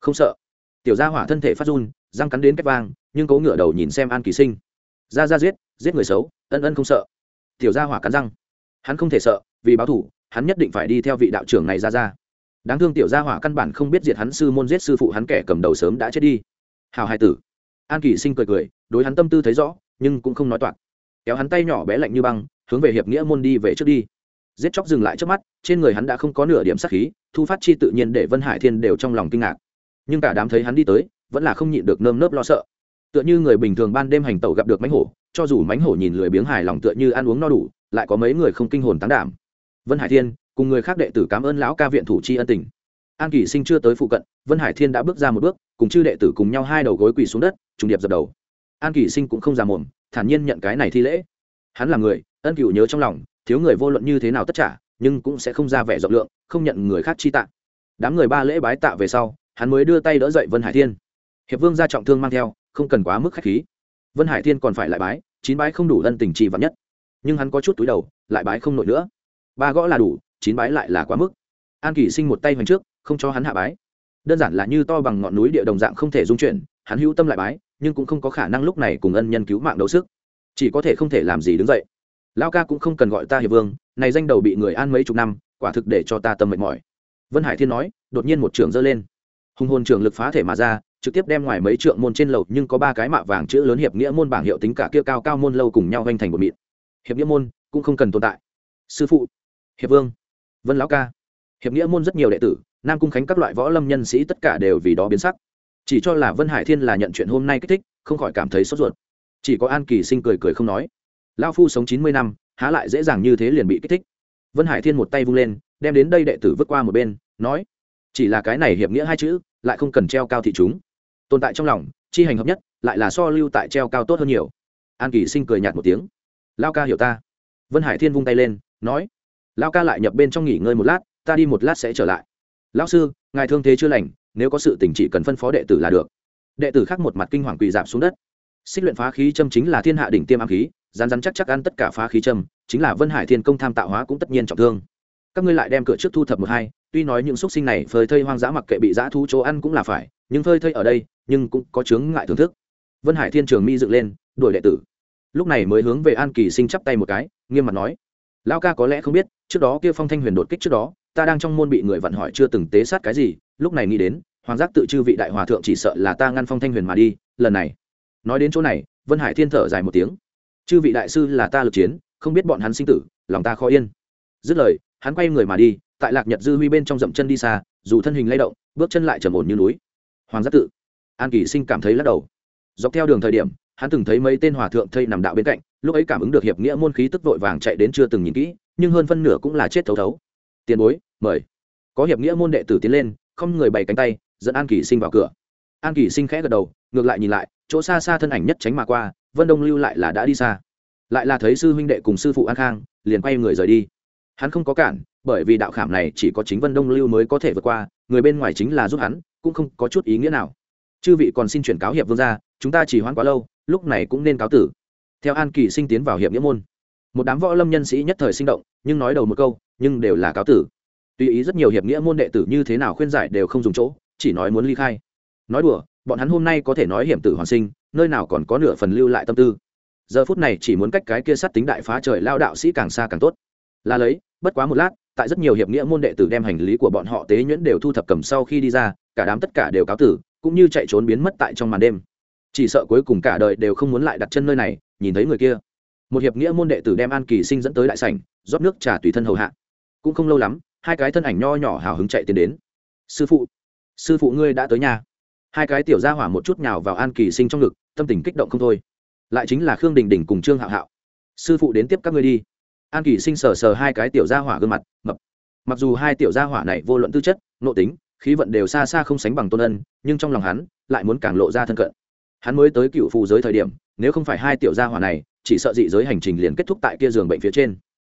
Không sợ. Tiểu gia hỏa thân thể phát run, răng cắn đến cách vang, nhưng cố ngựa đầu nhìn xem an kỳ sinh. Ra ra giết giết người xấu, ân ân không sợ. Tiểu gia hỏa cắn răng. Hắn không thể sợ, vì báo thủ hắn nhất định phải đi theo vị đạo trưởng này ra ra. Đáng thương tiểu gia hỏa căn bản không biết diệt hắn sư môn giết sư phụ hắn kẻ cầm đầu sớm đã chết đi. Hào hai tử. An kỳ sinh cười cười, đối hắn tâm tư thấy rõ, nhưng cũng không nói toạc. Kéo hắn tay nhỏ bé lạnh như băng, hướng về hiệp nghĩa môn đi về trước đi giết chóc dừng lại trước mắt, trên người hắn đã không có nửa điểm sắc khí, thu phát chi tự nhiên để vân hải thiên đều trong lòng kinh ngạc. Nhưng cả đám thấy hắn đi tới, vẫn là không nhịn được nơm nớp lo sợ. Tựa như người bình thường ban đêm hành tẩu gặp được mánh hổ, cho dù mánh hổ nhìn lười biếng hài lòng tựa như ăn uống no đủ, lại có mấy người không kinh hồn tán đảm. Vân hải thiên, cùng người khác đệ tử cảm ơn lão ca viện thủ chi ân tình. An kỷ sinh chưa tới phụ cận, vân hải thiên đã bước ra một bước, cùng chư đệ tử cùng nhau hai đầu gối quỳ xuống đất, trùng điệp dập đầu. An kỷ sinh cũng không già mồm thản nhiên nhận cái này thi lễ. Hắn là người, ân cựu nhớ trong lòng thiếu người vô luận như thế nào tất trả, nhưng cũng sẽ không ra vẻ rộng lượng, không nhận người khác chi tạ. Đám người ba lễ bái tạ về sau, hắn mới đưa tay đỡ dậy vân hải thiên. Hiệp vương ra trọng thương mang theo, không cần quá mức khách khí. Vân hải thiên còn phải lại bái, chín bái không đủ ân tình trì vắn nhất. Nhưng hắn có chút túi đầu, lại bái không nổi nữa. Ba gõ là đủ, chín bái lại là quá mức. An kỷ sinh một tay hoành trước, không cho hắn hạ bái. Đơn giản là như to bằng ngọn núi địa đồng dạng không thể dung chuyển, hắn hữu tâm lại bái, nhưng cũng không có khả năng lúc này cùng ân nhân cứu mạng đấu sức. Chỉ có thể không thể làm gì đứng dậy lao ca cũng không cần gọi ta hiệp vương, này danh đầu bị người an mấy chục năm, quả thực để cho ta tâm mệt mỏi. Vân hải thiên nói, đột nhiên một trường giơ lên. Hùng hồn trường lực phá thể mà ra, trực tiếp đem ngoài mấy trượng môn trên lầu nhưng có ba cái mạ vàng chữ lớn hiệp nghĩa môn bảng hiệu tính cả kia cao cao môn lâu cùng nhau hoành thành một mịn. Hiệp nghĩa môn cũng không cần tồn tại. Sư phụ, hiệp vương, vân lão ca. Hiệp nghĩa môn rất nhiều đệ tử, nam cung khánh các loại võ lâm nhân sĩ tất cả đều vì đó biến sắc. Chỉ cho là vân hải thiên là nhận chuyện hôm nay kích thích, không khỏi cảm thấy sốt ruột. Chỉ có an kỳ sinh cười cười không nói lao phu sống chín mươi năm, há lại dễ dàng như thế liền bị kích thích. Vân hải thiên một tay vung lên, đem đến đây đệ tử vứt qua một bên, nói, chỉ là cái này hiệp nghĩa hai chữ, lại không cần treo cao thị chúng. Tồn tại trong lòng, chi hành hợp nhất, lại là so lưu tại treo cao tốt hơn nhiều. An kỳ sinh cười nhạt một tiếng lao ca hiểu ta. Vân hải thiên vung tay lên, nói lao ca lại nhập bên trong nghỉ ngơi một lát, ta đi một lát sẽ trở lại. Lão sư, ngài thương thế chưa lành, nếu có sự tình chỉ cần phân phó đệ tử là được. Đệ tử khác một mặt kinh hoàng quỳ dạp xuống đất. Xích luyện phá khí châm chính là thiên hạ đỉnh tiêm ám khí rán rán chắc chắc ăn tất cả phá khí châm, chính là vân hải thiên công tham tạo hóa cũng tất nhiên trọng thương. Các ngươi lại đem cửa trước thu thập một hai, tuy nói những xúc sinh này phơi thây hoang dã mặc kệ bị dã thú chỗ ăn cũng là phải, nhưng phơi thây ở đây, nhưng cũng có chướng ngại thưởng thức. Vân hải thiên trường mi dựng lên, đuổi đệ tử. Lúc này mới hướng về an kỳ sinh chắp tay một cái, nghiêm mặt nói lao ca có lẽ không biết, trước đó kia phong thanh huyền đột kích trước đó, ta đang trong môn bị người vặn hỏi chưa từng tế sát cái gì, lúc này nghĩ đến, hoàng giác tự chư vị đại hòa thượng chỉ sợ là ta ngăn phong thanh huyền mà đi, lần này. Nói đến chỗ này, vân hải thiên thở dài một tiếng chư vị đại sư là ta lực chiến, không biết bọn hắn sinh tử, lòng ta khó yên. Dứt lời, hắn quay người mà đi, tại lạc nhật dư huy bên trong dậm chân đi xa, dù thân hình lay động, bước chân lại trầm ổn như núi. Hoàng giác tự. An kỳ sinh cảm thấy lắc đầu. Dọc theo đường thời điểm, hắn từng thấy mấy tên hòa thượng thây nằm đạo bên cạnh, lúc ấy cảm ứng được hiệp nghĩa môn khí tức vội vàng chạy đến chưa từng nhìn kỹ, nhưng hơn phân nửa cũng là chết thấu thấu. Tiền bối, mời. Có hiệp nghĩa môn đệ tử tiến lên, không người bày cánh tay, dẫn an kỳ sinh vào cửa. An kỳ sinh khẽ gật đầu, ngược lại nhìn lại, chỗ xa xa thân ảnh nhất tránh mà qua vân đông lưu lại là đã đi xa lại là thấy sư huynh đệ cùng sư phụ an khang liền quay người rời đi hắn không có cản bởi vì đạo khảm này chỉ có chính vân đông lưu mới có thể vượt qua người bên ngoài chính là giúp hắn cũng không có chút ý nghĩa nào chư vị còn xin chuyển cáo hiệp vương ra chúng ta chỉ hoãn quá lâu lúc này cũng nên cáo tử theo an kỳ sinh tiến vào hiệp nghĩa môn một đám võ lâm nhân sĩ nhất thời sinh động nhưng nói đầu một câu nhưng đều là cáo tử tuy ý rất nhiều hiệp nghĩa môn đệ tử như thế nào khuyên giải đều không dùng chỗ chỉ nói muốn ly khai nói đùa bọn hắn hôm nay có thể nói hiểm tử hoàn sinh nơi nào còn có nửa phần lưu lại tâm tư. Giờ phút này chỉ muốn cách cái kia sát tính đại phá trời lao đạo sĩ càng xa càng tốt. Là lấy, bất quá một lát, tại rất nhiều hiệp nghĩa môn đệ tử đem hành lý của bọn họ tế nhuyễn đều thu thập cầm sau khi đi ra, cả đám tất cả đều cáo tử, cũng như chạy trốn biến mất tại trong màn đêm. Chỉ sợ cuối cùng cả đời đều không muốn lại đặt chân nơi này, nhìn thấy người kia. Một hiệp nghĩa môn đệ tử đem an kỳ sinh dẫn tới đại sảnh, rót nước trà tùy thân hầu hạ. Cũng không lâu lắm, hai cái thân ảnh nho nhỏ hào hứng chạy tiến đến. Sư phụ sư phụ ngươi đã tới nhà hai cái tiểu gia hỏa một chút nhào vào an kỳ sinh trong ngực, tâm tình kích động không thôi. Lại chính là khương đình đình cùng trương hạo hạo. Sư phụ đến tiếp các ngươi đi. An kỳ sinh sờ sờ hai cái tiểu gia hỏa gương mặt mập mặc dù hai tiểu gia hỏa này vô luận tư chất, nội tính, khí vận đều xa xa không sánh bằng tôn ân, nhưng trong lòng hắn lại muốn càng lộ ra thân cận. Hắn mới tới cựu phù giới thời điểm, nếu không phải hai tiểu gia hỏa này, chỉ sợ dị giới hành trình liền kết thúc tại kia giường bệnh phía trên.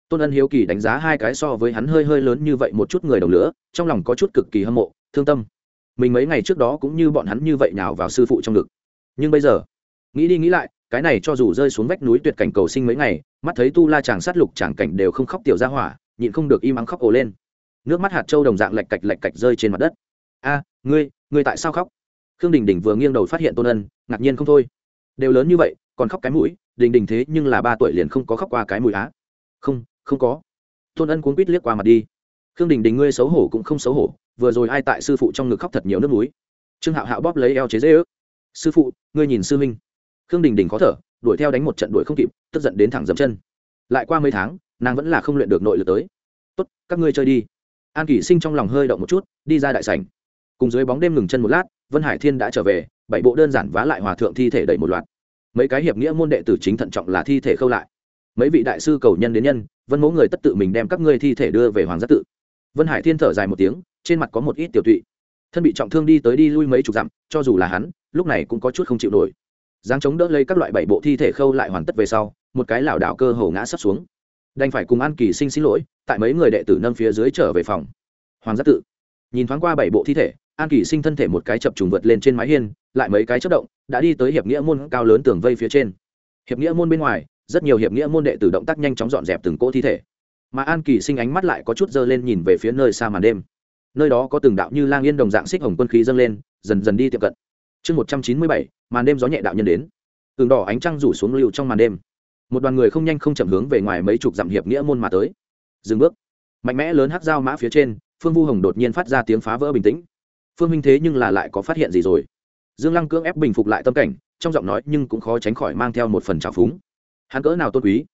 Tôn ân hiếu kỳ đánh giá hai cái so với hắn hơi hơi lớn như vậy một chút người đồng lửa, trong lòng có chút cực kỳ hâm mộ, thương tâm mình mấy ngày trước đó cũng như bọn hắn như vậy nào vào sư phụ trong ngực. Nhưng bây giờ, nghĩ đi nghĩ lại, cái này cho dù rơi xuống vách núi tuyệt cảnh cầu sinh mấy ngày, mắt thấy tu la chàng sát lục chàng cảnh đều không khóc tiểu ra hỏa, nhịn không được im ắng khóc ồ lên. Nước mắt hạt trâu đồng dạng lạch cạch lạch cạch rơi trên mặt đất. A, ngươi ngươi tại sao khóc? Khương đình đình vừa nghiêng đầu phát hiện tôn ân, ngạc nhiên không thôi. Đều lớn như vậy, còn khóc cái mũi, đình đình thế nhưng là ba tuổi liền không có khóc qua cái mũi á. Không không có. Tôn ân cuốn quýt liếc qua mặt đi. Khương đình đình ngươi xấu hổ cũng không xấu hổ vừa rồi ai tại sư phụ trong ngực khóc thật nhiều nước núi trương hạo hạo bóp lấy eo chế dễ ước. Sư phụ, ngươi nhìn sư minh khương đình đình khó thở, đuổi theo đánh một trận đuổi không kịp, tức giận đến thẳng dậm chân. Lại qua mấy tháng, nàng vẫn là không luyện được nội lực tới. Tốt, các ngươi chơi đi. An kỷ sinh trong lòng hơi động một chút, đi ra đại sảnh. Cùng dưới bóng đêm ngừng chân một lát, vân hải thiên đã trở về, bảy bộ đơn giản vá lại hòa thượng thi thể đẩy một loạt. Mấy cái hiệp nghĩa môn đệ tử chính thận trọng là thi thể khâu lại. Mấy vị đại sư cầu nhân đến nhân, vân mẫu người tất tự mình đem các ngươi thi thể đưa về hoàng giác tự vân hải thiên thở dài một tiếng, trên mặt có một ít tiểu tụy. Thân bị trọng thương đi tới đi lui mấy chục dặm, cho dù là hắn, lúc này cũng có chút không chịu nổi. Giáng chống đỡ lấy các loại bảy bộ thi thể khâu lại hoàn tất về sau, một cái lảo đảo cơ hồ ngã sắp xuống. Đành phải cùng an kỳ sinh xin lỗi, tại mấy người đệ tử nâng phía dưới trở về phòng. Hoàng giác tự. Nhìn thoáng qua bảy bộ thi thể, an kỳ sinh thân thể một cái chập trùng vượt lên trên mái hiên, lại mấy cái chất động, đã đi tới hiệp nghĩa môn cao lớn tường vây phía trên. Hiệp nghĩa môn bên ngoài, rất nhiều hiệp nghĩa môn đệ tử động tác nhanh chóng dọn dẹp từng cỗ thi thể mà an kỳ sinh ánh mắt lại có chút dơ lên nhìn về phía nơi xa màn đêm. Nơi đó có từng đạo như lang yên đồng dạng xích hồng quân khí dâng lên, dần dần đi tiệm cận. Chương một trăm chín mươi bảy, màn đêm gió nhẹ đạo nhân đến. Tường đỏ ánh trăng rủ xuống lưu trong màn đêm. Một đoàn người không nhanh không chậm hướng về ngoài mấy chục dặm hiệp nghĩa môn mà tới. Dừng bước. Mạnh mẽ lớn hắc dao mã phía trên, phương vu hồng đột nhiên phát ra tiếng phá vỡ bình tĩnh. Phương minh thế nhưng là lại có phát hiện gì rồi? Dương lăng cưỡng ép bình phục lại tâm cảnh, trong giọng nói nhưng cũng khó tránh khỏi mang theo một phần trào phúng. Hắn cỡ nào tôn quý?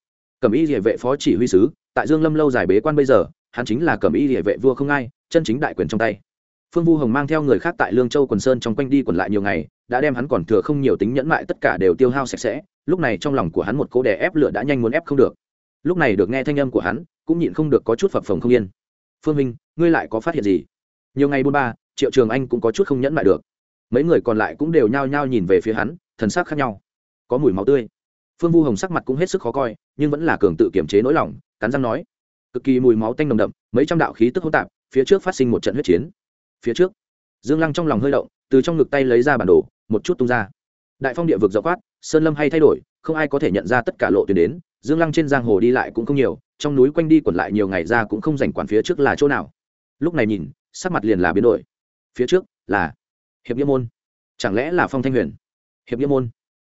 Cẩm y địa vệ phó chỉ huy sứ tại dương lâm lâu dài bế quan bây giờ, hắn chính là cẩm y địa vệ vua không ai, chân chính đại quyền trong tay. Phương vu hồng mang theo người khác tại lương châu quần sơn trong quanh đi quần lại nhiều ngày, đã đem hắn còn thừa không nhiều tính nhẫn mại tất cả đều tiêu hao sạch sẽ, lúc này trong lòng của hắn một cố đè ép lửa đã nhanh muốn ép không được. Lúc này được nghe thanh âm của hắn, cũng nhịn không được có chút phập phồng không yên. Phương minh, ngươi lại có phát hiện gì? Nhiều ngày buôn ba, triệu trường anh cũng có chút không nhẫn mại được. Mấy người còn lại cũng đều nhao nhao nhìn về phía hắn, thần sắc khác nhau. Có mùi máu tươi. Phương vu hồng sắc mặt cũng hết sức khó coi, nhưng vẫn là cường tự kiềm chế nỗi lòng cắn răng nói. Cực kỳ mùi máu tanh nồng đậm, mấy trăm đạo khí tức hỗn tạp, phía trước phát sinh một trận huyết chiến. Phía trước, dương lăng trong lòng hơi động, từ trong ngực tay lấy ra bản đồ, một chút tung ra. Đại phong địa vực dọ quát sơn lâm hay thay đổi, không ai có thể nhận ra tất cả lộ tuyến đến, dương lăng trên giang hồ đi lại cũng không nhiều, trong núi quanh đi quẩn lại nhiều ngày ra cũng không dành quản phía trước là chỗ nào. Lúc này nhìn, sắc mặt liền là biến đổi. Phía trước là hiệp nghĩa môn. Chẳng lẽ là phong thanh huyền? Hiệp nghĩa môn.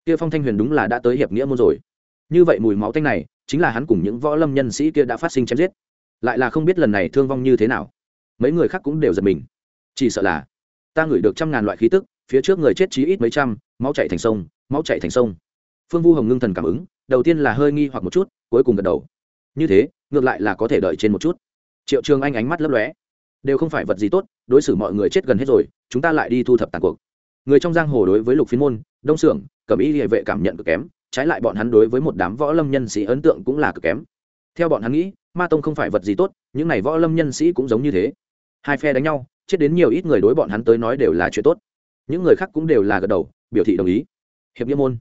Kia phong thanh huyền đúng là đã tới hiệp nghĩa môn rồi. Như vậy mùi máu tanh này chính là hắn cùng những võ lâm nhân sĩ kia đã phát sinh chém giết. Lại là không biết lần này thương vong như thế nào. Mấy người khác cũng đều giật mình. Chỉ sợ là, ta ngửi được trăm ngàn loại khí tức, phía trước người chết chí ít mấy trăm, máu chạy thành sông, máu chạy thành sông. Phương vu hồng ngưng thần cảm ứng, đầu tiên là hơi nghi hoặc một chút, cuối cùng gật đầu. Như thế, ngược lại là có thể đợi trên một chút. Triệu trường anh ánh mắt lấp lóe. Đều không phải vật gì tốt, đối xử mọi người chết gần hết rồi, chúng ta lại đi thu thập tàn cuộc. Người trong giang hồ đối với lục phiên môn, đông xưởng cẩm y địa vệ cảm nhận cực kém trái lại bọn hắn đối với một đám võ lâm nhân sĩ ấn tượng cũng là cực kém. Theo bọn hắn nghĩ, ma tông không phải vật gì tốt, những n à y võ lâm nhân sĩ cũng giống như thế. Hai phe đánh nhau, chết đến nhiều ít người đối bọn hắn tới nói đều là chuyện tốt. Những người khác cũng đều là gật đầu, biểu thị đồng ý. Hiệp nghĩa môn.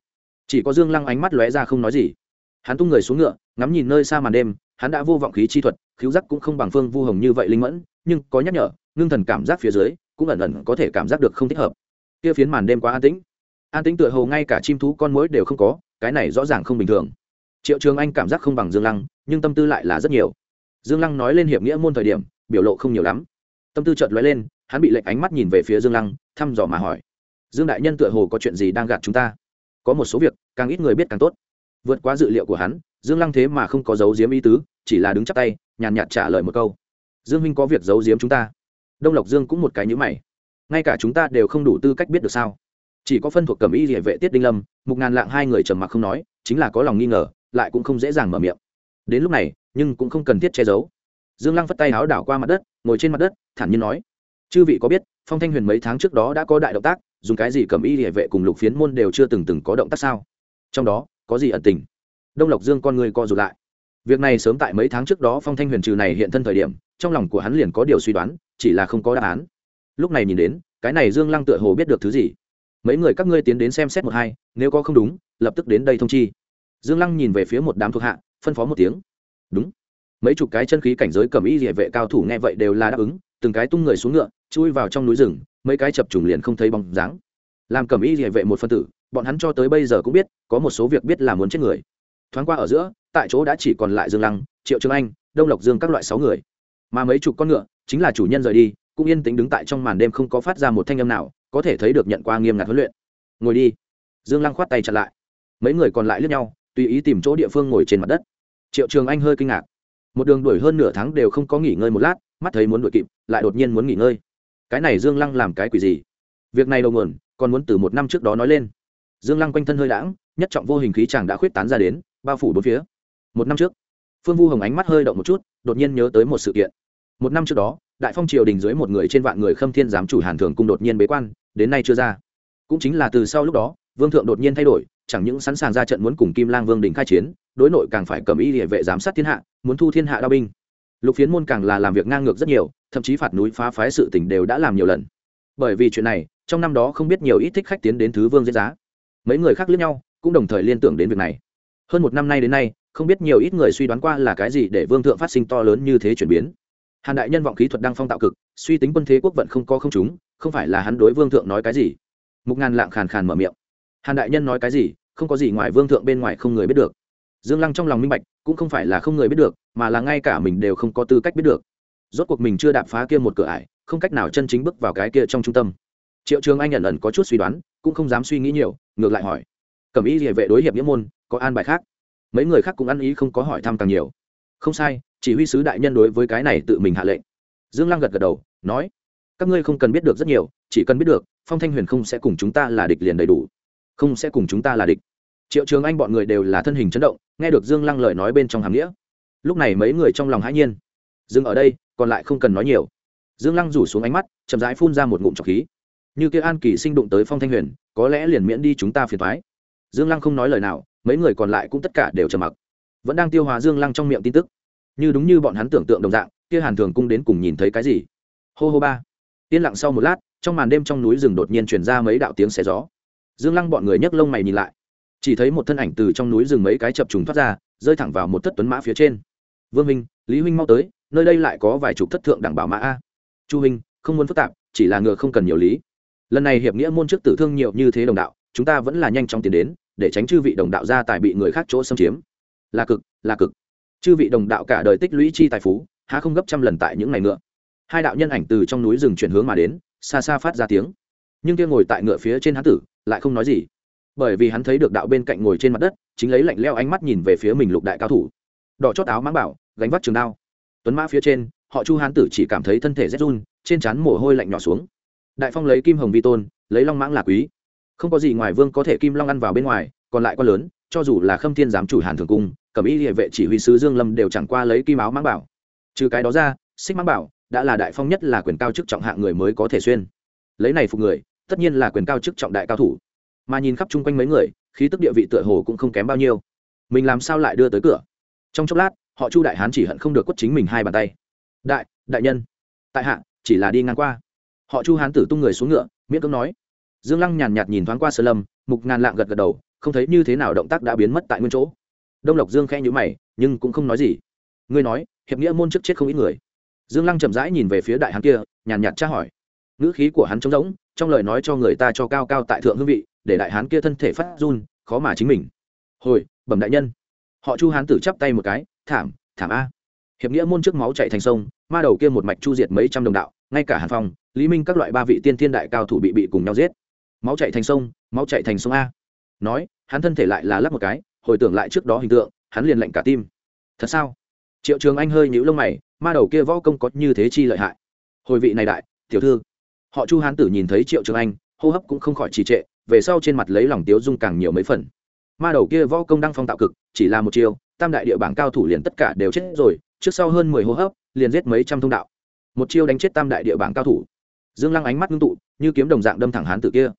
Chỉ có dương lăng ánh mắt lóe ra không nói gì. Hắn tung người xuống ngựa, ngắm nhìn nơi xa màn đêm, hắn đã vô vọng khí chi thuật, khiếu giác cũng không bằng phương vu hồng như vậy linh mẫn, nhưng có nhắc nhở, ngưng thần cảm giác phía dưới, cũng ẩn ẩn có thể cảm giác được không thích hợp. Kia phiến màn đêm quá an tĩnh. An tĩnh tựa hồ ngay cả chim thú con mối đều không có cái này rõ ràng không bình thường. Triệu trường anh cảm giác không bằng dương lăng, nhưng tâm tư lại là rất nhiều. Dương lăng nói lên hiệp nghĩa môn thời điểm, biểu lộ không nhiều lắm. Tâm tư chợt lóe lên, hắn bị lệnh ánh mắt nhìn về phía dương lăng, thăm dò mà hỏi. Dương đại nhân tựa hồ có chuyện gì đang gạt chúng ta? Có một số việc, càng ít người biết càng tốt. Vượt quá dự liệu của hắn, dương lăng thế mà không có dấu diếm ý tứ, chỉ là đứng chắp tay, nhàn nhạt trả lời một câu. Dương minh có việc giấu giếm chúng ta. Đông lộc dương cũng một cái nhữ mày. Ngay cả chúng ta đều không đủ tư cách biết được sao? Chỉ có phân thuộc cầm y địa vệ tiết đinh lâm, mục ngàn lạng hai người trầm mặc không nói, chính là có lòng nghi ngờ, lại cũng không dễ dàng mở miệng. Đến lúc này, nhưng cũng không cần thiết che giấu. Dương lăng phất tay áo đảo qua mặt đất, ngồi trên mặt đất, thản nhiên nói, chư vị có biết, phong thanh huyền mấy tháng trước đó đã có đại động tác, dùng cái gì cầm y địa vệ cùng lục phiến môn đều chưa từng từng có động tác sao? Trong đó, có gì ẩn tình? Đông lộc dương con người co rụt lại. Việc này sớm tại mấy tháng trước đó phong thanh huyền trừ này hiện thân thời điểm, trong lòng của hắn liền có điều suy đoán, chỉ là không có đáp án. Lúc này nhìn đến, cái này dương lăng tựa hồ biết được thứ gì mấy người các ngươi tiến đến xem xét một hai, nếu có không đúng, lập tức đến đây thông chi. Dương lăng nhìn về phía một đám thuộc hạ, phân phó một tiếng. Đúng. Mấy chục cái chân khí cảnh giới cầm y địa vệ cao thủ nghe vậy đều là đáp ứng, từng cái tung người xuống ngựa, chui vào trong núi rừng, mấy cái chập trùng liền không thấy bóng dáng. Làm cầm y địa vệ một phân tử, bọn hắn cho tới bây giờ cũng biết, có một số việc biết là muốn chết người. Thoáng qua ở giữa, tại chỗ đã chỉ còn lại dương lăng, triệu trương anh, đông lộc dương các loại sáu người. Mà mấy chục con ngựa, chính là chủ nhân rời đi, cũng yên tĩnh đứng tại trong màn đêm không có phát ra một thanh âm nào có thể thấy được nhận qua nghiêm ngặt huấn luyện. Ngồi đi. Dương lăng khoát tay chặt lại. Mấy người còn lại lướt nhau, tùy ý tìm chỗ địa phương ngồi trên mặt đất. Triệu trường anh hơi kinh ngạc. Một đường đuổi hơn nửa tháng đều không có nghỉ ngơi một lát, mắt thấy muốn đuổi kịp, lại đột nhiên muốn nghỉ ngơi. Cái này dương lăng làm cái quỷ gì? Việc này đầu nguồn còn muốn từ một năm trước đó nói lên. Dương lăng quanh thân hơi đãng, nhất trọng vô hình khí chàng đã khuyết tán ra đến, bao phủ bốn phía. Một năm trước, phương vu hồng ánh mắt hơi động một chút, đột nhiên nhớ tới một sự kiện một năm trước đó, đại phong triều đình dưới một người trên vạn người khâm thiên giám chủ hàn thường cung đột nhiên bế quan, đến nay chưa ra. Cũng chính là từ sau lúc đó, vương thượng đột nhiên thay đổi, chẳng những sẵn sàng ra trận muốn cùng kim lang vương đình khai chiến, đối nội càng phải cầm ý địa vệ giám sát thiên hạ, muốn thu thiên hạ đao binh. Lục phiến môn càng là làm việc ngang ngược rất nhiều, thậm chí phạt núi phá phái sự tỉnh đều đã làm nhiều lần. Bởi vì chuyện này, trong năm đó không biết nhiều ít thích khách tiến đến thứ vương diễn giá. Mấy người khác lướt nhau, cũng đồng thời liên tưởng đến việc này. Hơn một năm nay đến nay, không biết nhiều ít người suy đoán qua là cái gì để vương thượng phát sinh to lớn như thế chuyển biến hàn đại nhân vọng khí thuật đang phong tạo cực, suy tính quân thế quốc vận không có không chúng không phải là hắn đối vương thượng nói cái gì? Mục ngàn lạng khàn khàn mở miệng. Hàn đại nhân nói cái gì, không có gì ngoài vương thượng bên ngoài không người biết được. Dương lăng trong lòng minh bạch, cũng không phải là không người biết được, mà là ngay cả mình đều không có tư cách biết được. Rốt cuộc mình chưa đạp phá kia một cửa ải, không cách nào chân chính bước vào cái kia trong trung tâm. Triệu trường anh ẩn ẩn có chút suy đoán, cũng không dám suy nghĩ nhiều, ngược lại hỏi. Cẩm ý địa vệ đối hiệp nghĩa môn, có an bài khác? Mấy người khác cũng ăn ý không có hỏi thăm càng nhiều. Không sai chỉ huy sứ đại nhân đối với cái này tự mình hạ lệnh. Dương lăng gật gật đầu, nói, các ngươi không cần biết được rất nhiều, chỉ cần biết được, phong thanh huyền không sẽ cùng chúng ta là địch liền đầy đủ. Không sẽ cùng chúng ta là địch. Triệu trường anh bọn người đều là thân hình chấn động, nghe được dương lăng lời nói bên trong hàm nghĩa. Lúc này mấy người trong lòng hãi nhiên. Dừng ở đây, còn lại không cần nói nhiều. Dương lăng rủ xuống ánh mắt, chậm rãi phun ra một ngụm trọc khí. Như kia an kỳ sinh đụng tới phong thanh huyền, có lẽ liền miễn đi chúng ta phiền thoái dương lăng không nói lời nào, mấy người còn lại cũng tất cả đều trầm mặc. Vẫn đang tiêu hóa dương lăng trong miệng tin tức như đúng như bọn hắn tưởng tượng đồng dạng, kia hàn thường cung đến cùng nhìn thấy cái gì? Hô hô ba. Yên lặng sau một lát, trong màn đêm trong núi rừng đột nhiên truyền ra mấy đạo tiếng xé gió. Dương lăng bọn người nhấc lông mày nhìn lại. Chỉ thấy một thân ảnh từ trong núi rừng mấy cái chập trùng thoát ra, rơi thẳng vào một thất tuấn mã phía trên. Vương minh lý huynh mau tới, nơi đây lại có vài chục thất thượng đẳng bảo mã a. Chu huynh, không muốn phức tạp, chỉ là ngựa không cần nhiều lý. Lần này hiệp nghĩa môn trước tử thương nhiều như thế đồng đạo, chúng ta vẫn là nhanh chóng tiến đến, để tránh chư vị đồng đạo ra tài bị người khác chỗ xâm chiếm. Là cực là cực chư vị đồng đạo cả đời tích lũy chi tài phú, há không gấp trăm lần tại những ngày ngựa. Hai đạo nhân ảnh từ trong núi rừng chuyển hướng mà đến, xa xa phát ra tiếng. Nhưng kia ngồi tại ngựa phía trên hán tử, lại không nói gì. Bởi vì hắn thấy được đạo bên cạnh ngồi trên mặt đất, chính lấy lạnh leo ánh mắt nhìn về phía mình lục đại cao thủ. Đỏ chót áo mãng bảo, gánh vác trường đao. Tuấn mã phía trên, họ chu hán tử chỉ cảm thấy thân thể rét run, trên trán mồ hôi lạnh nhỏ xuống. Đại phong lấy kim hồng vi tôn, lấy long mãng là quý. Không có gì ngoài vương có thể kim long ăn vào bên ngoài, còn lại quá lớn, cho dù là khâm thiên giám chủ hàn thường cung cẩm y địa vệ chỉ huy sứ dương lâm đều chẳng qua lấy kim áo mang bảo. Trừ cái đó ra, xích mang bảo đã là đại phong nhất là quyền cao chức trọng hạng người mới có thể xuyên. Lấy này phục người, tất nhiên là quyền cao chức trọng đại cao thủ. Mà nhìn khắp chung quanh mấy người, khí tức địa vị tựa hồ cũng không kém bao nhiêu. Mình làm sao lại đưa tới cửa? Trong chốc lát, họ chu đại hán chỉ hận không được quất chính mình hai bàn tay. Đại đại nhân. Tại hạ, chỉ là đi ngang qua. Họ chu hán tử tung người xuống ngựa, miễn cưỡng nói. Dương lăng nhàn nhạt nhìn thoáng qua sơ lâm, mục ngàn lạng gật gật đầu, không thấy như thế nào động tác đã biến mất tại nguyên chỗ đông lộc dương khẽ nhữ mày, nhưng cũng không nói gì. Ngươi nói, hiệp nghĩa môn trước chết không ít người. Dương lăng chậm rãi nhìn về phía đại hán kia, nhàn nhạt tra hỏi. Ngữ khí của hắn trống rỗng, trong lời nói cho người ta cho cao cao tại thượng hương vị, để đại hán kia thân thể phát run, khó mà chính mình. Hồi, bẩm đại nhân. Họ chu hán tử chắp tay một cái, thảm thảm a. Hiệp nghĩa môn trước máu chạy thành sông, ma đầu kia một mạch chu diệt mấy trăm đồng đạo, ngay cả hàn phong, lý minh các loại ba vị tiên thiên đại cao thủ bị bị cùng nhau giết. Máu chạy thành sông, máu chạy thành sông a. Nói, hắn thân thể lại là lắp một cái hồi tưởng lại trước đó hình tượng, hắn liền lạnh cả tim. Thật sao? Triệu trường anh hơi nhũ lông mày, ma đầu kia võ công có như thế chi lợi hại. Hồi vị này đại, tiểu thư. Họ chu hán tử nhìn thấy triệu trường anh, hô hấp cũng không khỏi trì trệ, về sau trên mặt lấy lòng tiếu dung càng nhiều mấy phần. Ma đầu kia võ công đang phong tạo cực, chỉ là một chiêu, tam đại địa bảng cao thủ liền tất cả đều chết rồi, trước sau hơn mười hô hấp, liền giết mấy trăm thông đạo. Một chiêu đánh chết tam đại địa bảng cao thủ. Dương lăng ánh mắt ngưng tụ, như kiếm đồng dạng đâm thẳng hán tử kia.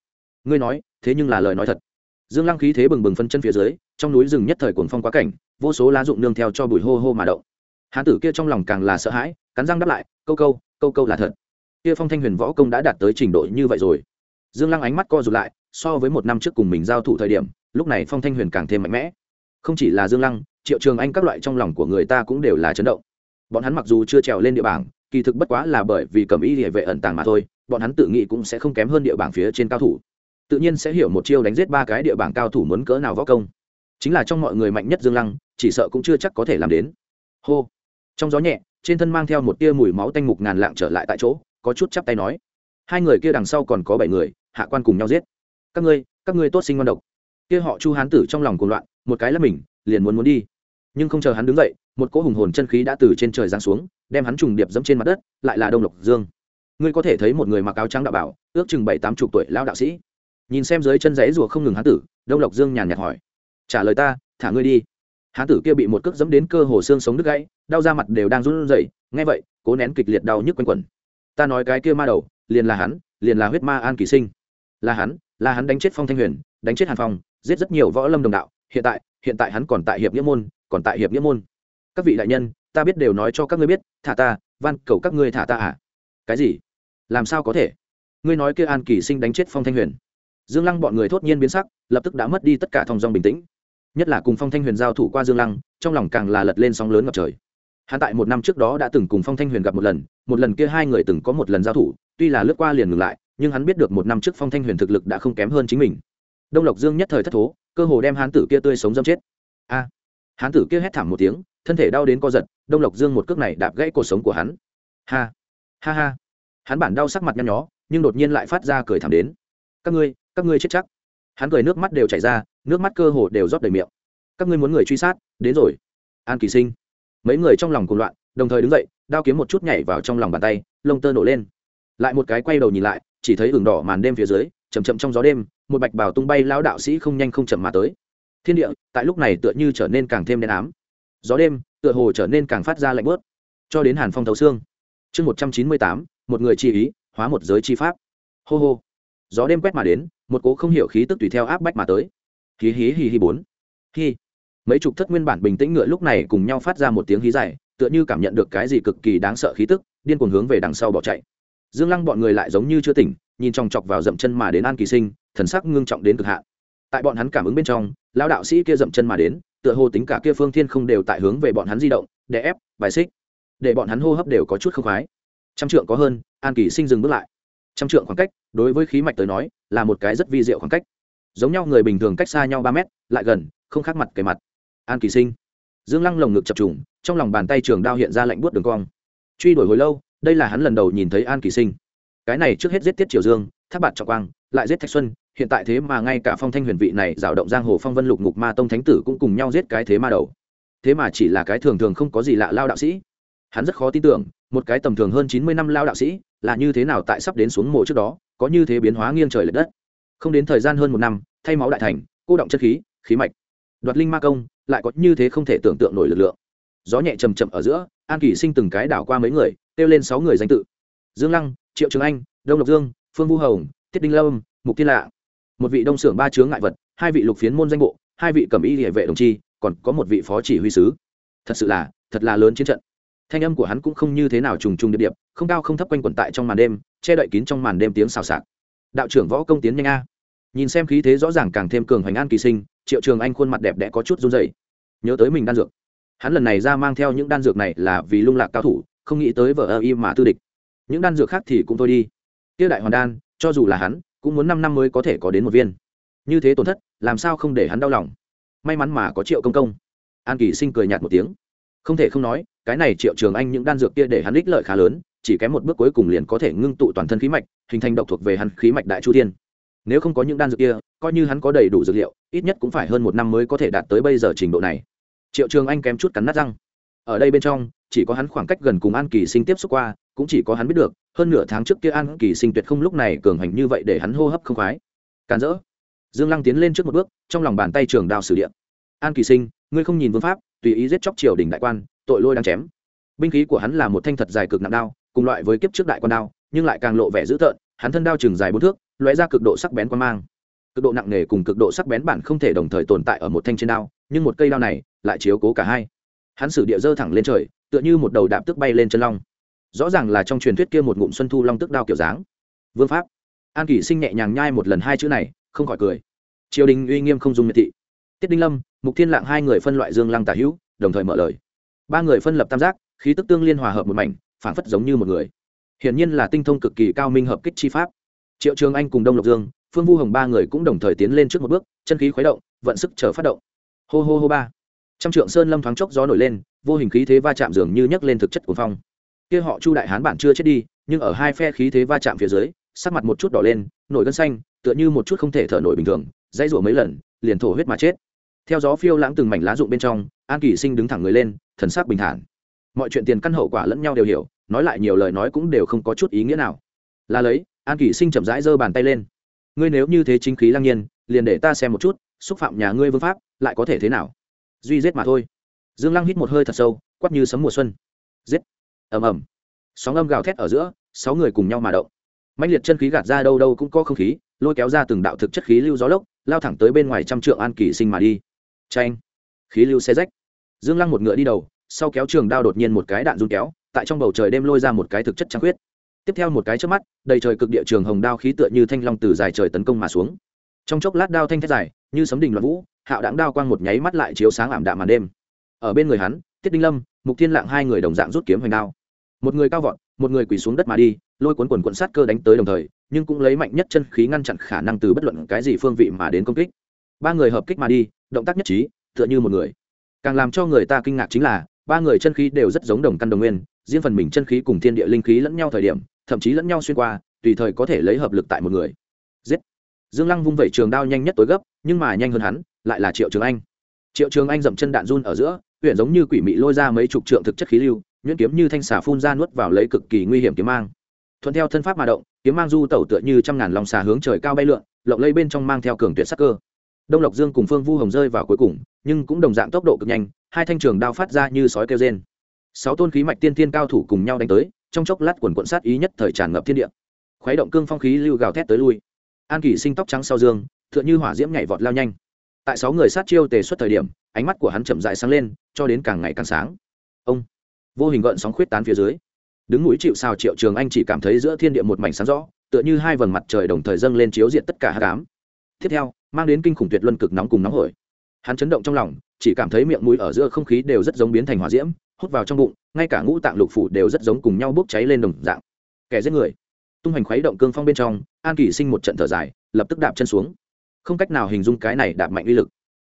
Ngươi nói, thế nhưng là lời nói thật dương lăng khí thế bừng bừng phân chân phía dưới, trong núi rừng nhất thời cuồng phong quá cảnh, vô số lá dụng nương theo cho bụi hô hô mà động. Hán tử kia trong lòng càng là sợ hãi, cắn răng đáp lại, câu câu câu câu là thật. Kia phong thanh huyền võ công đã đạt tới trình độ như vậy rồi. Dương lăng ánh mắt co rụt lại, so với một năm trước cùng mình giao thủ thời điểm, lúc này phong thanh huyền càng thêm mạnh mẽ. Không chỉ là dương lăng, triệu trường anh các loại trong lòng của người ta cũng đều là chấn động. Bọn hắn mặc dù chưa trèo lên địa bảng, kỳ thực bất quá là bởi vì cầm y địa vệ ẩn tàng mà thôi, bọn hắn tự nghĩ cũng sẽ không kém hơn địa bảng phía trên cao thủ tự nhiên sẽ hiểu một chiêu đánh giết ba cái địa bảng cao thủ muốn cỡ nào võ công. Chính là trong mọi người mạnh nhất dương lăng, chỉ sợ cũng chưa chắc có thể làm đến. Hô. Trong gió nhẹ, trên thân mang theo một tia mùi máu tanh mục ngàn lạng trở lại tại chỗ, có chút chắp tay nói. Hai người kia đằng sau còn có bảy người, hạ quan cùng nhau giết. Các ngươi các ngươi tốt sinh ngon độc. Kia họ chu hán tử trong lòng cuồng loạn, một cái là mình, liền muốn muốn đi. Nhưng không chờ hắn đứng dậy, một cỗ hùng hồn chân khí đã từ trên trời giáng xuống, đem hắn trùng điệp dẫm trên mặt đất, lại là đông lộc dương. Ngươi có thể thấy một người mặc áo trắng đạo bảo, ước chừng bảy tám chục tuổi lao đạo sĩ nhìn xem dưới chân giấy rùa không ngừng hán tử, đông lộc dương nhàn nhạt hỏi, trả lời ta, thả ngươi đi. Hán tử kia bị một cước dẫm đến cơ hồ xương sống đứt gãy, đau ra mặt đều đang run rẩy, nghe vậy, cố nén kịch liệt đau nhức quanh quẩn. Ta nói cái kia ma đầu, liền là hắn, liền là huyết ma an kỳ sinh. Là hắn là hắn đánh chết phong thanh huyền, đánh chết hàn phong, giết rất nhiều võ lâm đồng đạo, hiện tại hiện tại hắn còn tại hiệp nghĩa môn, còn tại hiệp nghĩa môn. Các vị đại nhân, ta biết đều nói cho các ngươi biết, thả ta, van cầu các ngươi thả ta à. Cái gì? Làm sao có thể? Ngươi nói kia an kỳ sinh đánh chết phong thanh huyền dương lăng bọn người thốt nhiên biến sắc, lập tức đã mất đi tất cả thong dong bình tĩnh. Nhất là cùng phong thanh huyền giao thủ qua dương lăng, trong lòng càng là lật lên sóng lớn ngập trời. Hắn tại một năm trước đó đã từng cùng phong thanh huyền gặp một lần một lần kia hai người từng có một lần giao thủ, tuy là lướt qua liền ngừng lại, nhưng hắn biết được một năm trước phong thanh huyền thực lực đã không kém hơn chính mình. Đông lộc dương nhất thời thất thố, cơ hồ đem hán tử kia tươi sống dâm chết. A! Hán tử kia hét thảm một tiếng, thân thể đau đến co giật, đông lộc dương một cước này đạp gãy cuộc sống của hắn. Ha! Ha ha! Hắn bản đau sắc mặt nhăn nhó, nhưng đột nhiên lại phát ra cười thảm đến. Các ngươi các ngươi chết chắc. Hắn cười, nước mắt đều chảy ra, nước mắt cơ hồ đều rót đầy miệng. Các ngươi muốn người truy sát, đến rồi. An kỳ sinh. Mấy người trong lòng cùng loạn, đồng thời đứng dậy, đao kiếm một chút nhảy vào trong lòng bàn tay, lông tơ nổ lên. Lại một cái quay đầu nhìn lại, chỉ thấy ửng đỏ màn đêm phía dưới chầm chậm trong gió đêm, một bạch bào tung bay lao đạo sĩ không nhanh không chậm mà tới. Thiên địa, tại lúc này tựa như trở nên càng thêm đen ám. Gió đêm, tựa hồ trở nên càng phát ra lạnh bớt cho đến hàn phong thấu xương. Chương một trăm chín mươi tám, một người chi ý, hóa một giới chi pháp. Hô hô gió đêm quét mà đến, một cố không hiểu khí tức tùy theo áp bách mà tới. Hí hí hí hí bốn. Hí. Mấy chục thất nguyên bản bình tĩnh ngựa lúc này cùng nhau phát ra một tiếng hí dài, tựa như cảm nhận được cái gì cực kỳ đáng sợ khí tức, điên cuồng hướng về đằng sau bỏ chạy. Dương lăng bọn người lại giống như chưa tỉnh, nhìn chòng chọc vào dậm chân mà đến an kỳ sinh, thần sắc ngưng trọng đến cực hạn. Tại bọn hắn cảm ứng bên trong, lão đạo sĩ kia dậm chân mà đến, tựa hồ tính cả kia phương thiên không đều tại hướng về bọn hắn di động, để ép, bài xích. Để bọn hắn hô hấp đều có chút không khoái. Trăm trượng có hơn, an kỳ sinh dừng bước lại trăm trượng khoảng cách, đối với khí mạch tới nói, là một cái rất vi diệu khoảng cách. Giống nhau người bình thường cách xa nhau ba mét, lại gần, không khác mặt kề mặt. An kỳ sinh. Dương lăng lồng ngực chập trùng, trong lòng bàn tay trường đao hiện ra lạnh buốt đường cong. Truy đuổi hồi lâu, đây là hắn lần đầu nhìn thấy an kỳ sinh. Cái này trước hết giết tiết triều dương tháp bạt trọng quang, lại giết thạch xuân, hiện tại thế mà ngay cả phong thanh huyền vị này rào động giang hồ phong vân lục ngục ma tông thánh tử cũng cùng nhau giết cái thế ma đầu. Thế mà chỉ là cái thường thường không có gì lạ lao đạo sĩ. Hắn rất khó tin tưởng một cái tầm thường hơn chín mươi năm lao đạo sĩ, là như thế nào tại sắp đến xuống mộ trước đó, có như thế biến hóa nghiêng trời lệch đất. Không đến thời gian hơn một năm, thay máu đại thành, cô động chất khí khí mạch. Đoạt linh ma công, lại có như thế không thể tưởng tượng nổi lực lượng. Gió nhẹ chầm chậm ở giữa, an kỳ sinh từng cái đảo qua mấy người, kêu lên sáu người danh tự. Dương lăng, triệu trường anh, đông lộc dương, phương vu hồng, tiết đinh lâm, mục thiên lạ. Một vị đông xưởng ba chướng ngại vật, hai vị lục phiến môn danh bộ, hai vị cầm y địa vệ đồng chi, còn có một vị phó chỉ huy sứ. Thật sự là, thật là lớn chiến trận thanh âm của hắn cũng không như thế nào trùng trùng điệp điệp, không cao không thấp quanh quẩn tại trong màn đêm, che đậy kín trong màn đêm tiếng xào xạc. Đạo trưởng võ công tiến nhanh a. Nhìn xem khí thế rõ ràng càng thêm cường hoành an kỳ sinh, triệu trường anh khuôn mặt đẹp đẽ có chút run dày nhớ tới mình đan dược. Hắn lần này ra mang theo những đan dược này là vì lung lạc cao thủ, không nghĩ tới vợ ơ y mà tư địch. Những đan dược khác thì cũng thôi đi. Tiêu đại hoàn đan, cho dù là hắn, cũng muốn năm năm mới có thể có đến một viên. Như thế tổn thất, làm sao không để hắn đau lòng? May mắn mà có triệu công công. An kỳ sinh cười nhạt một tiếng. Không thể không nói cái này triệu trường anh những đan dược kia để hắn ích lợi khá lớn, chỉ kém một bước cuối cùng liền có thể ngưng tụ toàn thân khí mạch, hình thành độc thuộc về hắn khí mạch đại chu thiên. Nếu không có những đan dược kia, coi như hắn có đầy đủ dược liệu, ít nhất cũng phải hơn một năm mới có thể đạt tới bây giờ trình độ này. Triệu trường anh kém chút cắn nát răng. Ở đây bên trong, chỉ có hắn khoảng cách gần cùng an kỳ sinh tiếp xúc qua, cũng chỉ có hắn biết được, hơn nửa tháng trước kia an kỳ sinh tuyệt không lúc này cường hành như vậy để hắn hô hấp không khoái. Càn rỡ. Dương lăng tiến lên trước một bước, trong lòng bàn tay trường đao sử điện an kỳ sinh, ngươi không nhìn vương pháp, tùy ý giết chóc triều đình đại quan tội lôi đang chém. Binh khí của hắn là một thanh thật dài cực nặng đao, cùng loại với kiếp trước đại quan đao, nhưng lại càng lộ vẻ dữ tợn, hắn thân đao chừng dài bốn thước, lóe ra cực độ sắc bén quan mang. Cực độ nặng nề cùng cực độ sắc bén bản không thể đồng thời tồn tại ở một thanh trên đao, nhưng một cây đao này lại chiếu cố cả hai. Hắn sử địa dơ thẳng lên trời, tựa như một đầu đạp tức bay lên chân long. Rõ ràng là trong truyền thuyết kia một ngụm xuân thu long tức đao kiểu dáng. Vương pháp. An kỷ sinh nhẹ nhàng nhai một lần hai chữ này, không khỏi cười. Triều đình uy nghiêm không dùng miệt thị. Tiết đinh lâm, mục thiên lạng hai người phân loại dương lăng tả hữu, đồng thời mở lời ba người phân lập tam giác, khí tức tương liên hòa hợp một mảnh phản phất giống như một người. Hiển nhiên là tinh thông cực kỳ cao minh hợp kích chi pháp. Triệu trường anh cùng đông lộc dương, phương vu hồng ba người cũng đồng thời tiến lên trước một bước, chân khí khuấy động, vận sức chờ phát động. Hô hô hô ba. Trăm trượng sơn lâm thoáng chốc gió nổi lên, vô hình khí thế va chạm dường như nhấc lên thực chất của phong. Kia họ chu đại hán bản chưa chết đi, nhưng ở hai phe khí thế va chạm phía dưới, sắc mặt một chút đỏ lên, nổi gân xanh, tựa như một chút không thể thở nổi bình thường, dãy rủa mấy lần, liền thổ huyết mà chết theo gió phiêu lãng từng mảnh lá rụng bên trong, an kỳ sinh đứng thẳng người lên, thần sắc bình thản. Mọi chuyện tiền căn hậu quả lẫn nhau đều hiểu, nói lại nhiều lời nói cũng đều không có chút ý nghĩa nào. Là lấy, an kỳ sinh chậm rãi giơ bàn tay lên. Ngươi nếu như thế chính khí lăng nhiên, liền để ta xem một chút, xúc phạm nhà ngươi vương pháp, lại có thể thế nào? Duy giết mà thôi. Dương lăng hít một hơi thật sâu quắt như sấm mùa xuân. Giết. Ầm ầm. Sóng âm gào thét ở giữa, sáu người cùng nhau mà động. Mạnh liệt chân khí gạt ra đâu đâu cũng có không khí, lôi kéo ra từng đạo thực chất khí lưu gió lốc, lao thẳng tới bên ngoài trăm trượng an kỳ sinh mà đi tranh khí lưu xe rách. Dương lăng một ngựa đi đầu, sau kéo trường đao đột nhiên một cái đạn run kéo, tại trong bầu trời đêm lôi ra một cái thực chất trắng khuyết. Tiếp theo một cái trước mắt, đầy trời cực địa trường hồng đao khí tựa như thanh long từ dài trời tấn công mà xuống. Trong chốc lát đao thanh thét dài, như sấm đình loạn vũ, hạo đáng đao quang một nháy mắt lại chiếu sáng ảm đạm màn đêm. Ở bên người hắn, tiết đinh lâm, mục thiên lạng hai người đồng dạng rút kiếm hoành đao. Một người cao vọt, một người quỳ xuống đất mà đi, lôi cuốn quần quận sát cơ đánh tới đồng thời, nhưng cũng lấy mạnh nhất chân khí ngăn chặn khả năng từ bất luận cái gì phương vị mà đến công kích. Ba người hợp kích mà đi động tác nhất trí, tựa như một người. Càng làm cho người ta kinh ngạc chính là, ba người chân khí đều rất giống đồng căn đồng nguyên, riêng phần mình chân khí cùng thiên địa linh khí lẫn nhau thời điểm, thậm chí lẫn nhau xuyên qua, tùy thời có thể lấy hợp lực tại một người. Giết! Dương lăng vung vẩy trường đao nhanh nhất tối gấp, nhưng mà nhanh hơn hắn, lại là triệu trường anh. Triệu trường anh dậm chân đạn run ở giữa huyện giống như quỷ mị lôi ra mấy chục trượng thực chất khí lưu, nhuyễn kiếm như thanh xà phun ra nuốt vào lấy cực kỳ nguy hiểm kiếm mang. Thuận theo thân pháp mà động, kiếm mang du tẩu tựa như trăm ngàn lòng xà hướng trời cao bay lượn, lộng lây bên trong mang theo cường tuyệt sắc cơ đông lộc dương cùng phương vu hồng rơi vào cuối cùng, nhưng cũng đồng dạng tốc độ cực nhanh, hai thanh trường đao phát ra như sói kêu rên. Sáu tôn khí mạch tiên thiên cao thủ cùng nhau đánh tới, trong chốc lát quần quận sát ý nhất thời tràn ngập thiên địa. Khuấy động cương phong khí lưu gào thét tới lui. An kỷ sinh tóc trắng sau dương, tựa như hỏa diễm nhảy vọt lao nhanh. Tại sáu người sát chiêu tề xuất thời điểm, ánh mắt của hắn chậm dại sáng lên, cho đến càng ngày càng sáng. Ông! Vô hình gợn sóng khuyết tán phía dưới. Đứng núi chịu sao triệu trường anh chỉ cảm thấy giữa thiên địa một mảnh sáng rõ, tựa như hai vầng mặt trời đồng thời dâng lên chiếu diện tất cả hát cám tiếp theo mang đến kinh khủng tuyệt luân cực nóng cùng nóng hổi. Hắn chấn động trong lòng, chỉ cảm thấy miệng mũi ở giữa không khí đều rất giống biến thành hỏa diễm, hút vào trong bụng, ngay cả ngũ tạng lục phủ đều rất giống cùng nhau bốc cháy lên đồng dạng. Kẻ giết người. Tung hành khuấy động cương phong bên trong, an kỳ sinh một trận thở dài, lập tức đạp chân xuống. Không cách nào hình dung cái này đạp mạnh uy lực.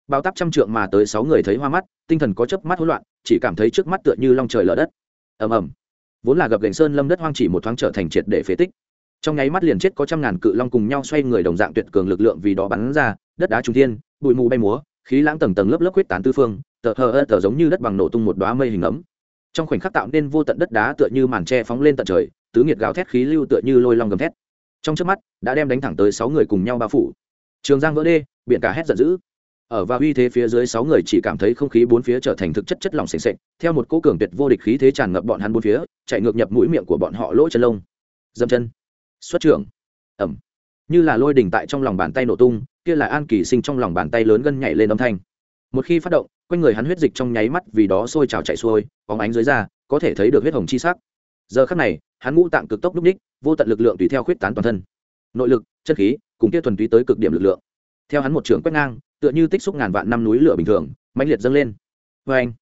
Bao tắp trăm trượng mà tới sáu người thấy hoa mắt, tinh thần có chớp mắt hỗn loạn, chỉ cảm thấy trước mắt tựa như long trời lở đất. Ầm ầm. Vốn là gặp gành sơn lâm đất hoang chỉ một thoáng trở thành triệt để phế tích trong nháy mắt liền chết có trăm ngàn cự long cùng nhau xoay người đồng dạng tuyệt cường lực lượng vì đó bắn ra, đất đá trung thiên, bụi mù bay múa, khí lãng tầng tầng lớp lớp huyết tán tư phương, tờ hờ ơ tờ giống như đất bằng nổ tung một đoá mây hình ấm. Trong khoảnh khắc tạo nên vô tận đất đá tựa như màn tre phóng lên tận trời, tứ nghiệt gào thét khí lưu tựa như lôi long gầm thét. Trong trước mắt, đã đem đánh thẳng tới sáu người cùng nhau bao phủ. Trường giang vỡ đê, biển cả hét giận dữ. Ở và uy thế phía dưới sáu người chỉ cảm thấy không khí bốn phía trở thành thực chất chất lỏng s ề theo một cỗ cường tuyệt vô địch khí thế tràn ngập bọn hắn bốn phía, chạy ngược nhập mũi miệng của bọn họ lỗ chân lông. Dâm chân xuất trưởng. Ẩm như là lôi đỉnh tại trong lòng bàn tay nổ tung, kia là an kỳ sinh trong lòng bàn tay lớn gân nhảy lên âm thanh. Một khi phát động, quanh người hắn huyết dịch trong nháy mắt vì đó sôi trào chạy xuôi, bóng ánh dưới da, có thể thấy được huyết hồng chi sắc. Giờ khắc này, hắn ngũ tạng cực tốc núp ních, vô tận lực lượng tùy theo khuyết tán toàn thân. Nội lực chất khí, cùng kia thuần túy tới cực điểm lực lượng. Theo hắn một trường quét ngang, tựa như tích xúc ngàn vạn năm núi lửa bình thường, mãnh liệt dâng lên. Vê anh,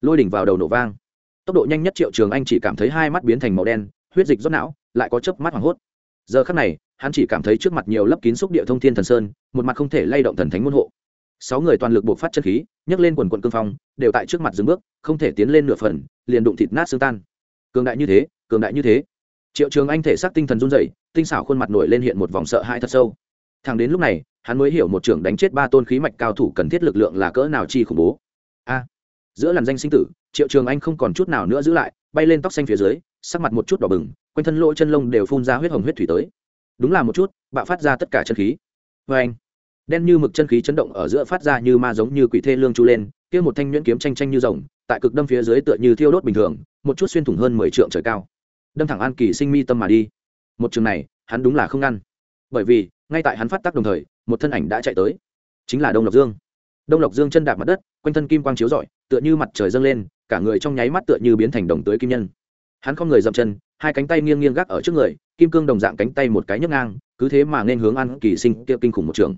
lôi đỉnh vào đầu nổ vang. Tốc độ nhanh nhất triệu trường anh chỉ cảm thấy hai mắt biến thành màu đen, huyết dịch rót não, lại có chớp mắt hoảng hốt giờ khắc này, hắn chỉ cảm thấy trước mặt nhiều lấp kín xúc địa thông thiên thần sơn, một mặt không thể lay động thần thánh môn hộ. Sáu người toàn lực buộc phát chân khí, nhấc lên quần quận cương phong, đều tại trước mặt dừng bước, không thể tiến lên nửa phần, liền đụng thịt nát xương tan. Cường đại như thế, cường đại như thế. Triệu trường anh thể xác tinh thần run dậy tinh xảo khuôn mặt nổi lên hiện một vòng sợ hãi thật sâu. Thằng đến lúc này, hắn mới hiểu một trưởng đánh chết ba tôn khí mạch cao thủ cần thiết lực lượng là cỡ nào chi khủng bố. A. Giữa làn danh sinh tử, triệu trường anh không còn chút nào nữa giữ lại, bay lên tóc xanh phía dưới sắc mặt một chút đỏ bừng, quanh thân lỗ chân lông đều phun ra huyết hồng huyết thủy tới. Đúng là một chút, bạo phát ra tất cả chân khí. Vê anh, đen như mực chân khí chấn động ở giữa phát ra như ma giống như quỷ thê lương chu lên, kia một thanh nhuyễn kiếm tranh tranh như rồng, tại cực đâm phía dưới tựa như thiêu đốt bình thường, một chút xuyên thủng hơn mười trượng trời cao. Đâm thẳng an kỳ sinh mi tâm mà đi. Một trường này, hắn đúng là không ngăn. Bởi vì, ngay tại hắn phát tác đồng thời, một thân ảnh đã chạy tới. Chính là đông lộc dương. Đông lộc dương chân đạp mặt đất, quanh thân kim quang chiếu rọi, tựa như mặt trời dâng lên, cả người trong nháy mắt tựa như biến thành đồng tưới kim nhân hắn không người dậm chân, hai cánh tay nghiêng nghiêng gác ở trước người, kim cương đồng dạng cánh tay một cái nhấc ngang, cứ thế mà nên hướng an kỳ sinh kia kinh khủng một trường.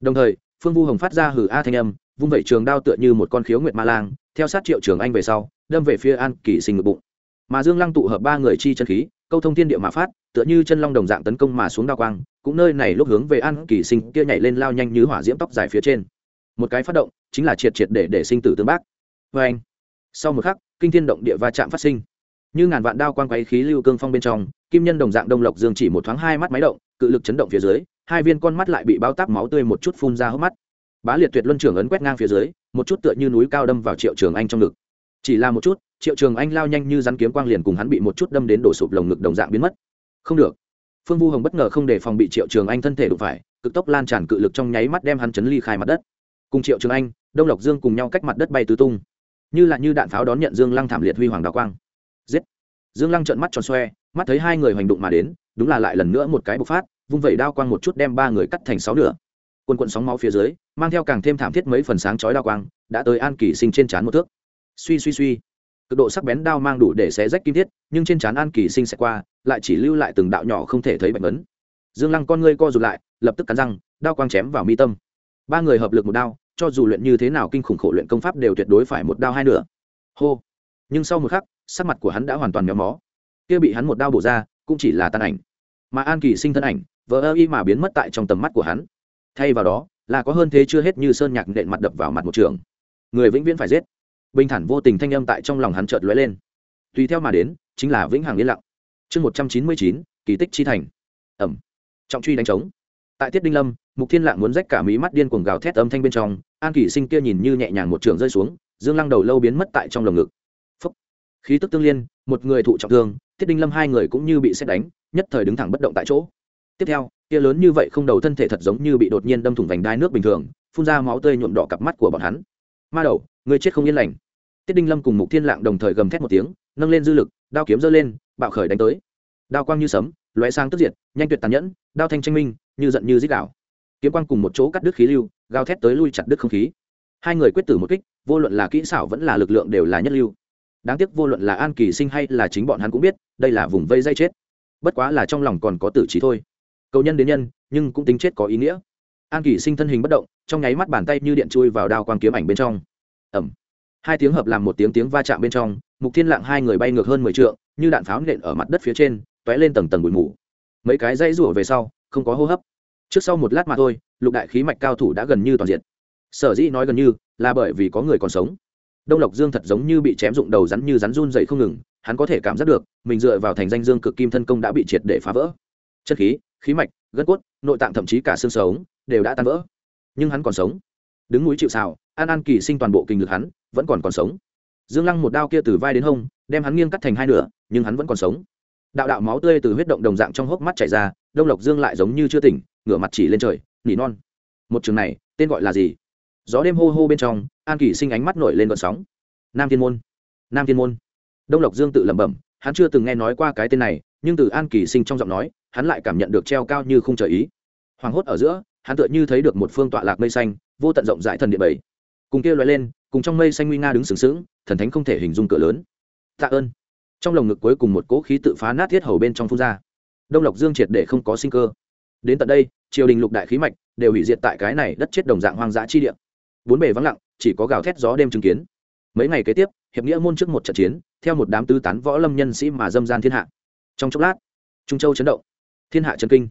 Đồng thời, phương vu hồng phát ra hử a thanh âm, vung vẩy trường đao tựa như một con khiếu nguyệt ma lang, theo sát triệu trường anh về sau, đâm về phía an kỳ sinh ngực bụng. Mà dương lăng tụ hợp ba người chi chân khí, câu thông thiên địa mà phát, tựa như chân long đồng dạng tấn công mà xuống đao quang, cũng nơi này lúc hướng về an kỳ sinh kia nhảy lên lao nhanh như hỏa diễm tóc dài phía trên. Một cái phát động, chính là triệt triệt để để sinh tử tương bác. Vê anh sau một khắc, kinh thiên động địa va chạm phát sinh như ngàn vạn đao quang quấy khí lưu cương phong bên trong, kim nhân đồng dạng đông lộc dương chỉ một thoáng hai mắt máy động, cự lực chấn động phía dưới, hai viên con mắt lại bị bao táp máu tươi một chút phun ra hốc mắt. Bá liệt tuyệt luân trưởng ấn quét ngang phía dưới, một chút tựa như núi cao đâm vào triệu trường anh trong ngực. Chỉ là một chút, triệu trường anh lao nhanh như rắn kiếm quang liền cùng hắn bị một chút đâm đến đổ sụp lồng ngực đồng dạng biến mất. Không được. Phương vu hồng bất ngờ không đề phòng bị triệu trường anh thân thể đụng phải, cực tốc lan tràn cự lực trong nháy mắt đem hắn chấn ly khai mặt đất. Cùng triệu trường anh, đông lộc dương cùng nhau cách mặt đất bay tứ tung. Như là như đạn pháo đón nhận dương lăng thảm liệt huy hoàng đào quang giết. Dương lăng trợn mắt tròn xoe, mắt thấy hai người hoành đụng mà đến, đúng là lại lần nữa một cái bộc phát, vung vẩy đao quang một chút đem ba người cắt thành sáu nửa. Quân quận sóng máu phía dưới, mang theo càng thêm thảm thiết mấy phần sáng chói đao quang, đã tới an kỳ sinh trên trán một thước. Suy suy suy. Cực độ sắc bén đao mang đủ để xé rách kim thiết, nhưng trên trán an kỳ sinh sẽ qua, lại chỉ lưu lại từng đạo nhỏ không thể thấy bạch vấn dương lăng con ngươi co rụt lại, lập tức cắn răng, đao quang chém vào mi tâm. Ba người hợp lực một đao, cho dù luyện như thế nào kinh khủng khổ luyện công pháp đều tuyệt đối phải một đao hai nửa. Hô. Nhưng sau một khắc sắc mặt của hắn đã hoàn toàn méo mó. Kia bị hắn một đao bổ ra, cũng chỉ là tan ảnh. Mà an kỳ sinh thân ảnh vỡ ơ y mà biến mất tại trong tầm mắt của hắn. Thay vào đó, là có hơn thế chưa hết như sơn nhạc nện mặt đập vào mặt một trường. Người vĩnh viễn phải giết. Bình thản vô tình thanh âm tại trong lòng hắn chợt lóe lên. Tùy theo mà đến, chính là vĩnh hằng yên lặng. Chương một trăm chín mươi chín, kỳ tích chi thành. Ẩm. Trọng truy đánh trống. Tại tiết đinh lâm, mục thiên lạng muốn rách cả mí mắt điên cuồng gào thét âm thanh bên trong, an kỳ sinh kia nhìn như nhẹ nhàng một trường rơi xuống, dương lăng đầu lâu biến mất tại trong lồng ngực khí tức tương liên, một người thụ trọng thương tiết đinh lâm hai người cũng như bị xét đánh, nhất thời đứng thẳng bất động tại chỗ. Tiếp theo kia lớn như vậy không đầu thân thể thật giống như bị đột nhiên đâm thủng vành đai nước bình thường, phun ra máu tươi nhuộm đỏ cặp mắt của bọn hắn. Ma đầu người chết không yên lành. Tiết đinh lâm cùng mục thiên lạng đồng thời gầm thét một tiếng, nâng lên dư lực, đao kiếm giơ lên, bạo khởi đánh tới. Đao quang như sấm loé sang tức diệt, nhanh tuyệt tàn nhẫn, đao thanh tranh minh, như giận như giết đảo kiếm quang cùng một chỗ cắt đứt khí lưu, gào thét tới lui chặt đứt không khí. Hai người quyết tử một kích, vô luận là kỹ xảo vẫn là lực lượng đều là nhất lưu đáng tiếc vô luận là an kỳ sinh hay là chính bọn hắn cũng biết, đây là vùng vây dây chết. Bất quá là trong lòng còn có tử trí thôi. Cầu nhân đến nhân, nhưng cũng tính chết có ý nghĩa. An kỳ sinh thân hình bất động, trong nháy mắt bàn tay như điện chui vào đao quang kiếm ảnh bên trong. Ẩm hai tiếng hợp làm một tiếng tiếng va chạm bên trong, mục thiên lạng hai người bay ngược hơn mười t như đạn pháo nện ở mặt đất phía trên t ó é lên tầng tầng bụi mù. Mấy cái dãy rủa về sau, không có hô hấp. Trước sau một lát mà thôi, lục đại khí mạch cao thủ đã gần như toàn diện. Sở dĩ nói gần như, là bởi vì có người còn sống đông lộc dương thật giống như bị chém rụng đầu rắn như rắn run dậy không ngừng, hắn có thể cảm giác được, mình dựa vào thành danh dương cực kim thân công đã bị triệt để phá vỡ. Chất khí khí mạch, gân cốt, nội tạng thậm chí cả xương sống, đều đã tan vỡ. Nhưng hắn còn sống. Đứng núi chịu xào an an kỳ sinh toàn bộ kinh lực hắn, vẫn còn còn sống. Dương lăng một đao kia từ vai đến hông, đem hắn nghiêng cắt thành hai nửa, nhưng hắn vẫn còn sống. Đạo đạo máu tươi từ huyết động đồng dạng trong hốc mắt chảy ra, đông lộc dương lại giống như chưa tỉnh, ngửa mặt chỉ lên trời, nỉ non. Một trường này, tên gọi là gì? Gió đêm hô hô bên trong an kỳ sinh ánh mắt nổi lên vận sóng. Nam thiên môn, nam thiên môn. Đông lộc dương tự lẩm bẩm, hắn chưa từng nghe nói qua cái tên này, nhưng từ an kỳ sinh trong giọng nói, hắn lại cảm nhận được treo cao như không trời ý. Hoàng hốt ở giữa, hắn tựa như thấy được một phương tọa lạc mây xanh, vô tận rộng rãi thần địa bảy cùng kia loại lên, cùng trong mây xanh nguy nga đứng sừng sững, thần thánh không thể hình dung cửa lớn. Tạ ơn. Trong lồng ngực cuối cùng một cỗ khí tự phá nát thiết hầu bên trong phun ra. Đông lộc dương triệt để không có sinh cơ. Đến tận đây, triều đình lục đại khí mạch đều hủy diệt tại cái này đất chết đồng dạng hoang dã chi địa. Bốn bề vắng lặng chỉ có gào thét gió đêm chứng kiến. Mấy ngày kế tiếp, hiệp nghĩa môn trước một trận chiến, theo một đám tứ tán võ lâm nhân sĩ mà dâm gian thiên hạ. Trong chốc lát, trung châu chấn động. Thiên hạ chấn kinh.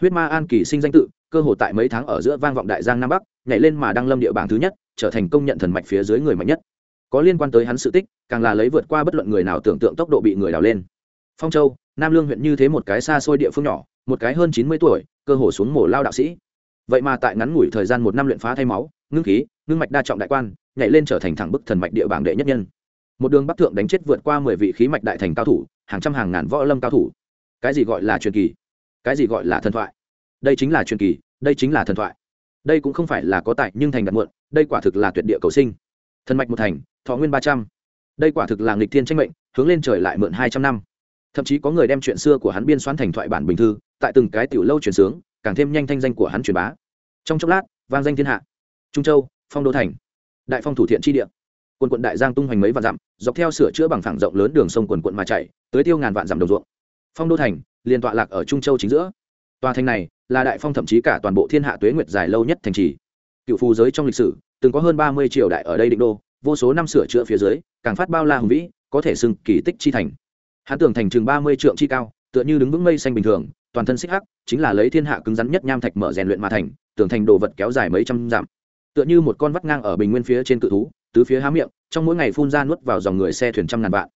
Huyết ma an kỳ sinh danh tự, cơ hội tại mấy tháng ở giữa vang vọng đại giang nam bắc, nhảy lên mà đăng lâm địa bảng thứ nhất, trở thành công nhận thần mạch phía dưới người mạnh nhất. Có liên quan tới hắn sự tích, càng là lấy vượt qua bất luận người nào tưởng tượng tốc độ bị người đào lên. Phong châu, nam lương huyện như thế một cái xa xôi địa phương nhỏ, một cái hơn chín mươi tuổi, cơ hồ xuống mổ lao đạo sĩ. Vậy mà tại ngắn ngủi thời gian một năm luyện phá thay máu, ngưng khí ngưng mạch đa trọng đại quan, nhảy lên trở thành thẳng bức thần mạch địa bảng đệ nhất nhân. Một đường bắc thượng đánh chết vượt qua mười vị khí mạch đại thành cao thủ, hàng trăm hàng ngàn võ lâm cao thủ. Cái gì gọi là truyền kỳ? Cái gì gọi là thần thoại? Đây chính là truyền kỳ, đây chính là thần thoại. Đây cũng không phải là có tại nhưng thành đặt muộn, đây quả thực là tuyệt địa cầu sinh. Thần mạch một thành, thọ nguyên ba trăm. Đây quả thực là nghịch thiên tranh mệnh, hướng lên trời lại mượn hai trăm năm. Thậm chí có người đem chuyện xưa của hắn biên soán thành thoại bản bình thư, tại từng cái tiểu lâu truyền sướng, càng thêm nhanh thanh danh của hắn truyền bá. Trong chốc lát, vang danh thiên hạ. Trung châu phong đô thành. Đại phong thủ thiện tri địa. Quần quận đại giang tung hoành mấy vạn dặm, dọc theo sửa chữa bằng phẳng rộng lớn đường sông quần quận mà chạy tới tiêu ngàn vạn dặm đồng ruộng. Phong đô thành liền tọa lạc ở trung châu chính giữa. Tòa thành này là đại phong thậm chí cả toàn bộ thiên hạ tuế nguyệt dài lâu nhất thành trì. Cựu phù giới trong lịch sử, từng có hơn ba mươi triều đại ở đây định đô, vô số năm sửa chữa phía dưới, càng phát bao la hùng vĩ, có thể xưng kỳ tích chi thành. Hãn tưởng thành chừng ba mươi trượng chi cao, tựa như đứng vững mây xanh bình thường, toàn thân xích hắc, chính là lấy thiên hạ cứng rắn nhất nham thạch mở rèn luyện mà thành tưởng thành đồ vật kéo dài mấy trăm dặm tựa như một con vắt ngang ở bình nguyên phía trên cự thú, tứ phía há miệng, trong mỗi ngày phun ra nuốt vào dòng người xe thuyền trăm ngàn vạn.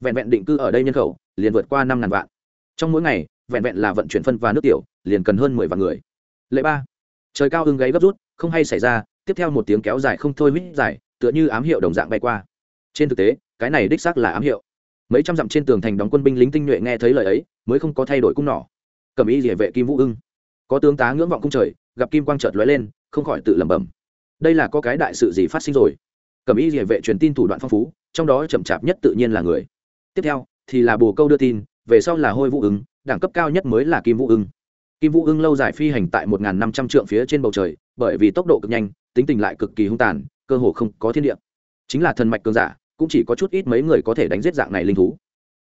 Vẹn vẹn định cư ở đây nhân khẩu, liền vượt qua năm ngàn vạn. Trong mỗi ngày, vẹn vẹn là vận chuyển phân và nước tiểu, liền cần hơn mười vạn người. Lệ ba. Trời cao hưng gáy gấp rút, không hay xảy ra, tiếp theo một tiếng kéo dài không thôi huýt dài, tựa như ám hiệu đồng dạng bay qua. Trên thực tế, cái này đích xác là ám hiệu. Mấy trăm dặm trên tường thành đóng quân binh lính tinh nhuệ nghe thấy lời ấy, mới không có thay đổi cung nỏ. Cầm ý địa vệ kim vũ ưng. Có tướng tá ngưỡng vọng cung trời, gặp kim quang chợt lóe lên, không khỏi tự lẩm bẩm đây là có cái đại sự gì phát sinh rồi? Cẩm y địa vệ truyền tin thủ đoạn phong phú, trong đó chậm chạp nhất tự nhiên là người. Tiếp theo, thì là bồ câu đưa tin, về sau là hôi vũ ứng, đẳng cấp cao nhất mới là kim vũ ưng kim vũ ưng lâu dài phi hành tại một năm trăm trượng phía trên bầu trời, bởi vì tốc độ cực nhanh, tính tình lại cực kỳ hung tàn, cơ hồ không có thiên địa. Chính là thần mạch cường giả, cũng chỉ có chút ít mấy người có thể đánh giết dạng này linh thú.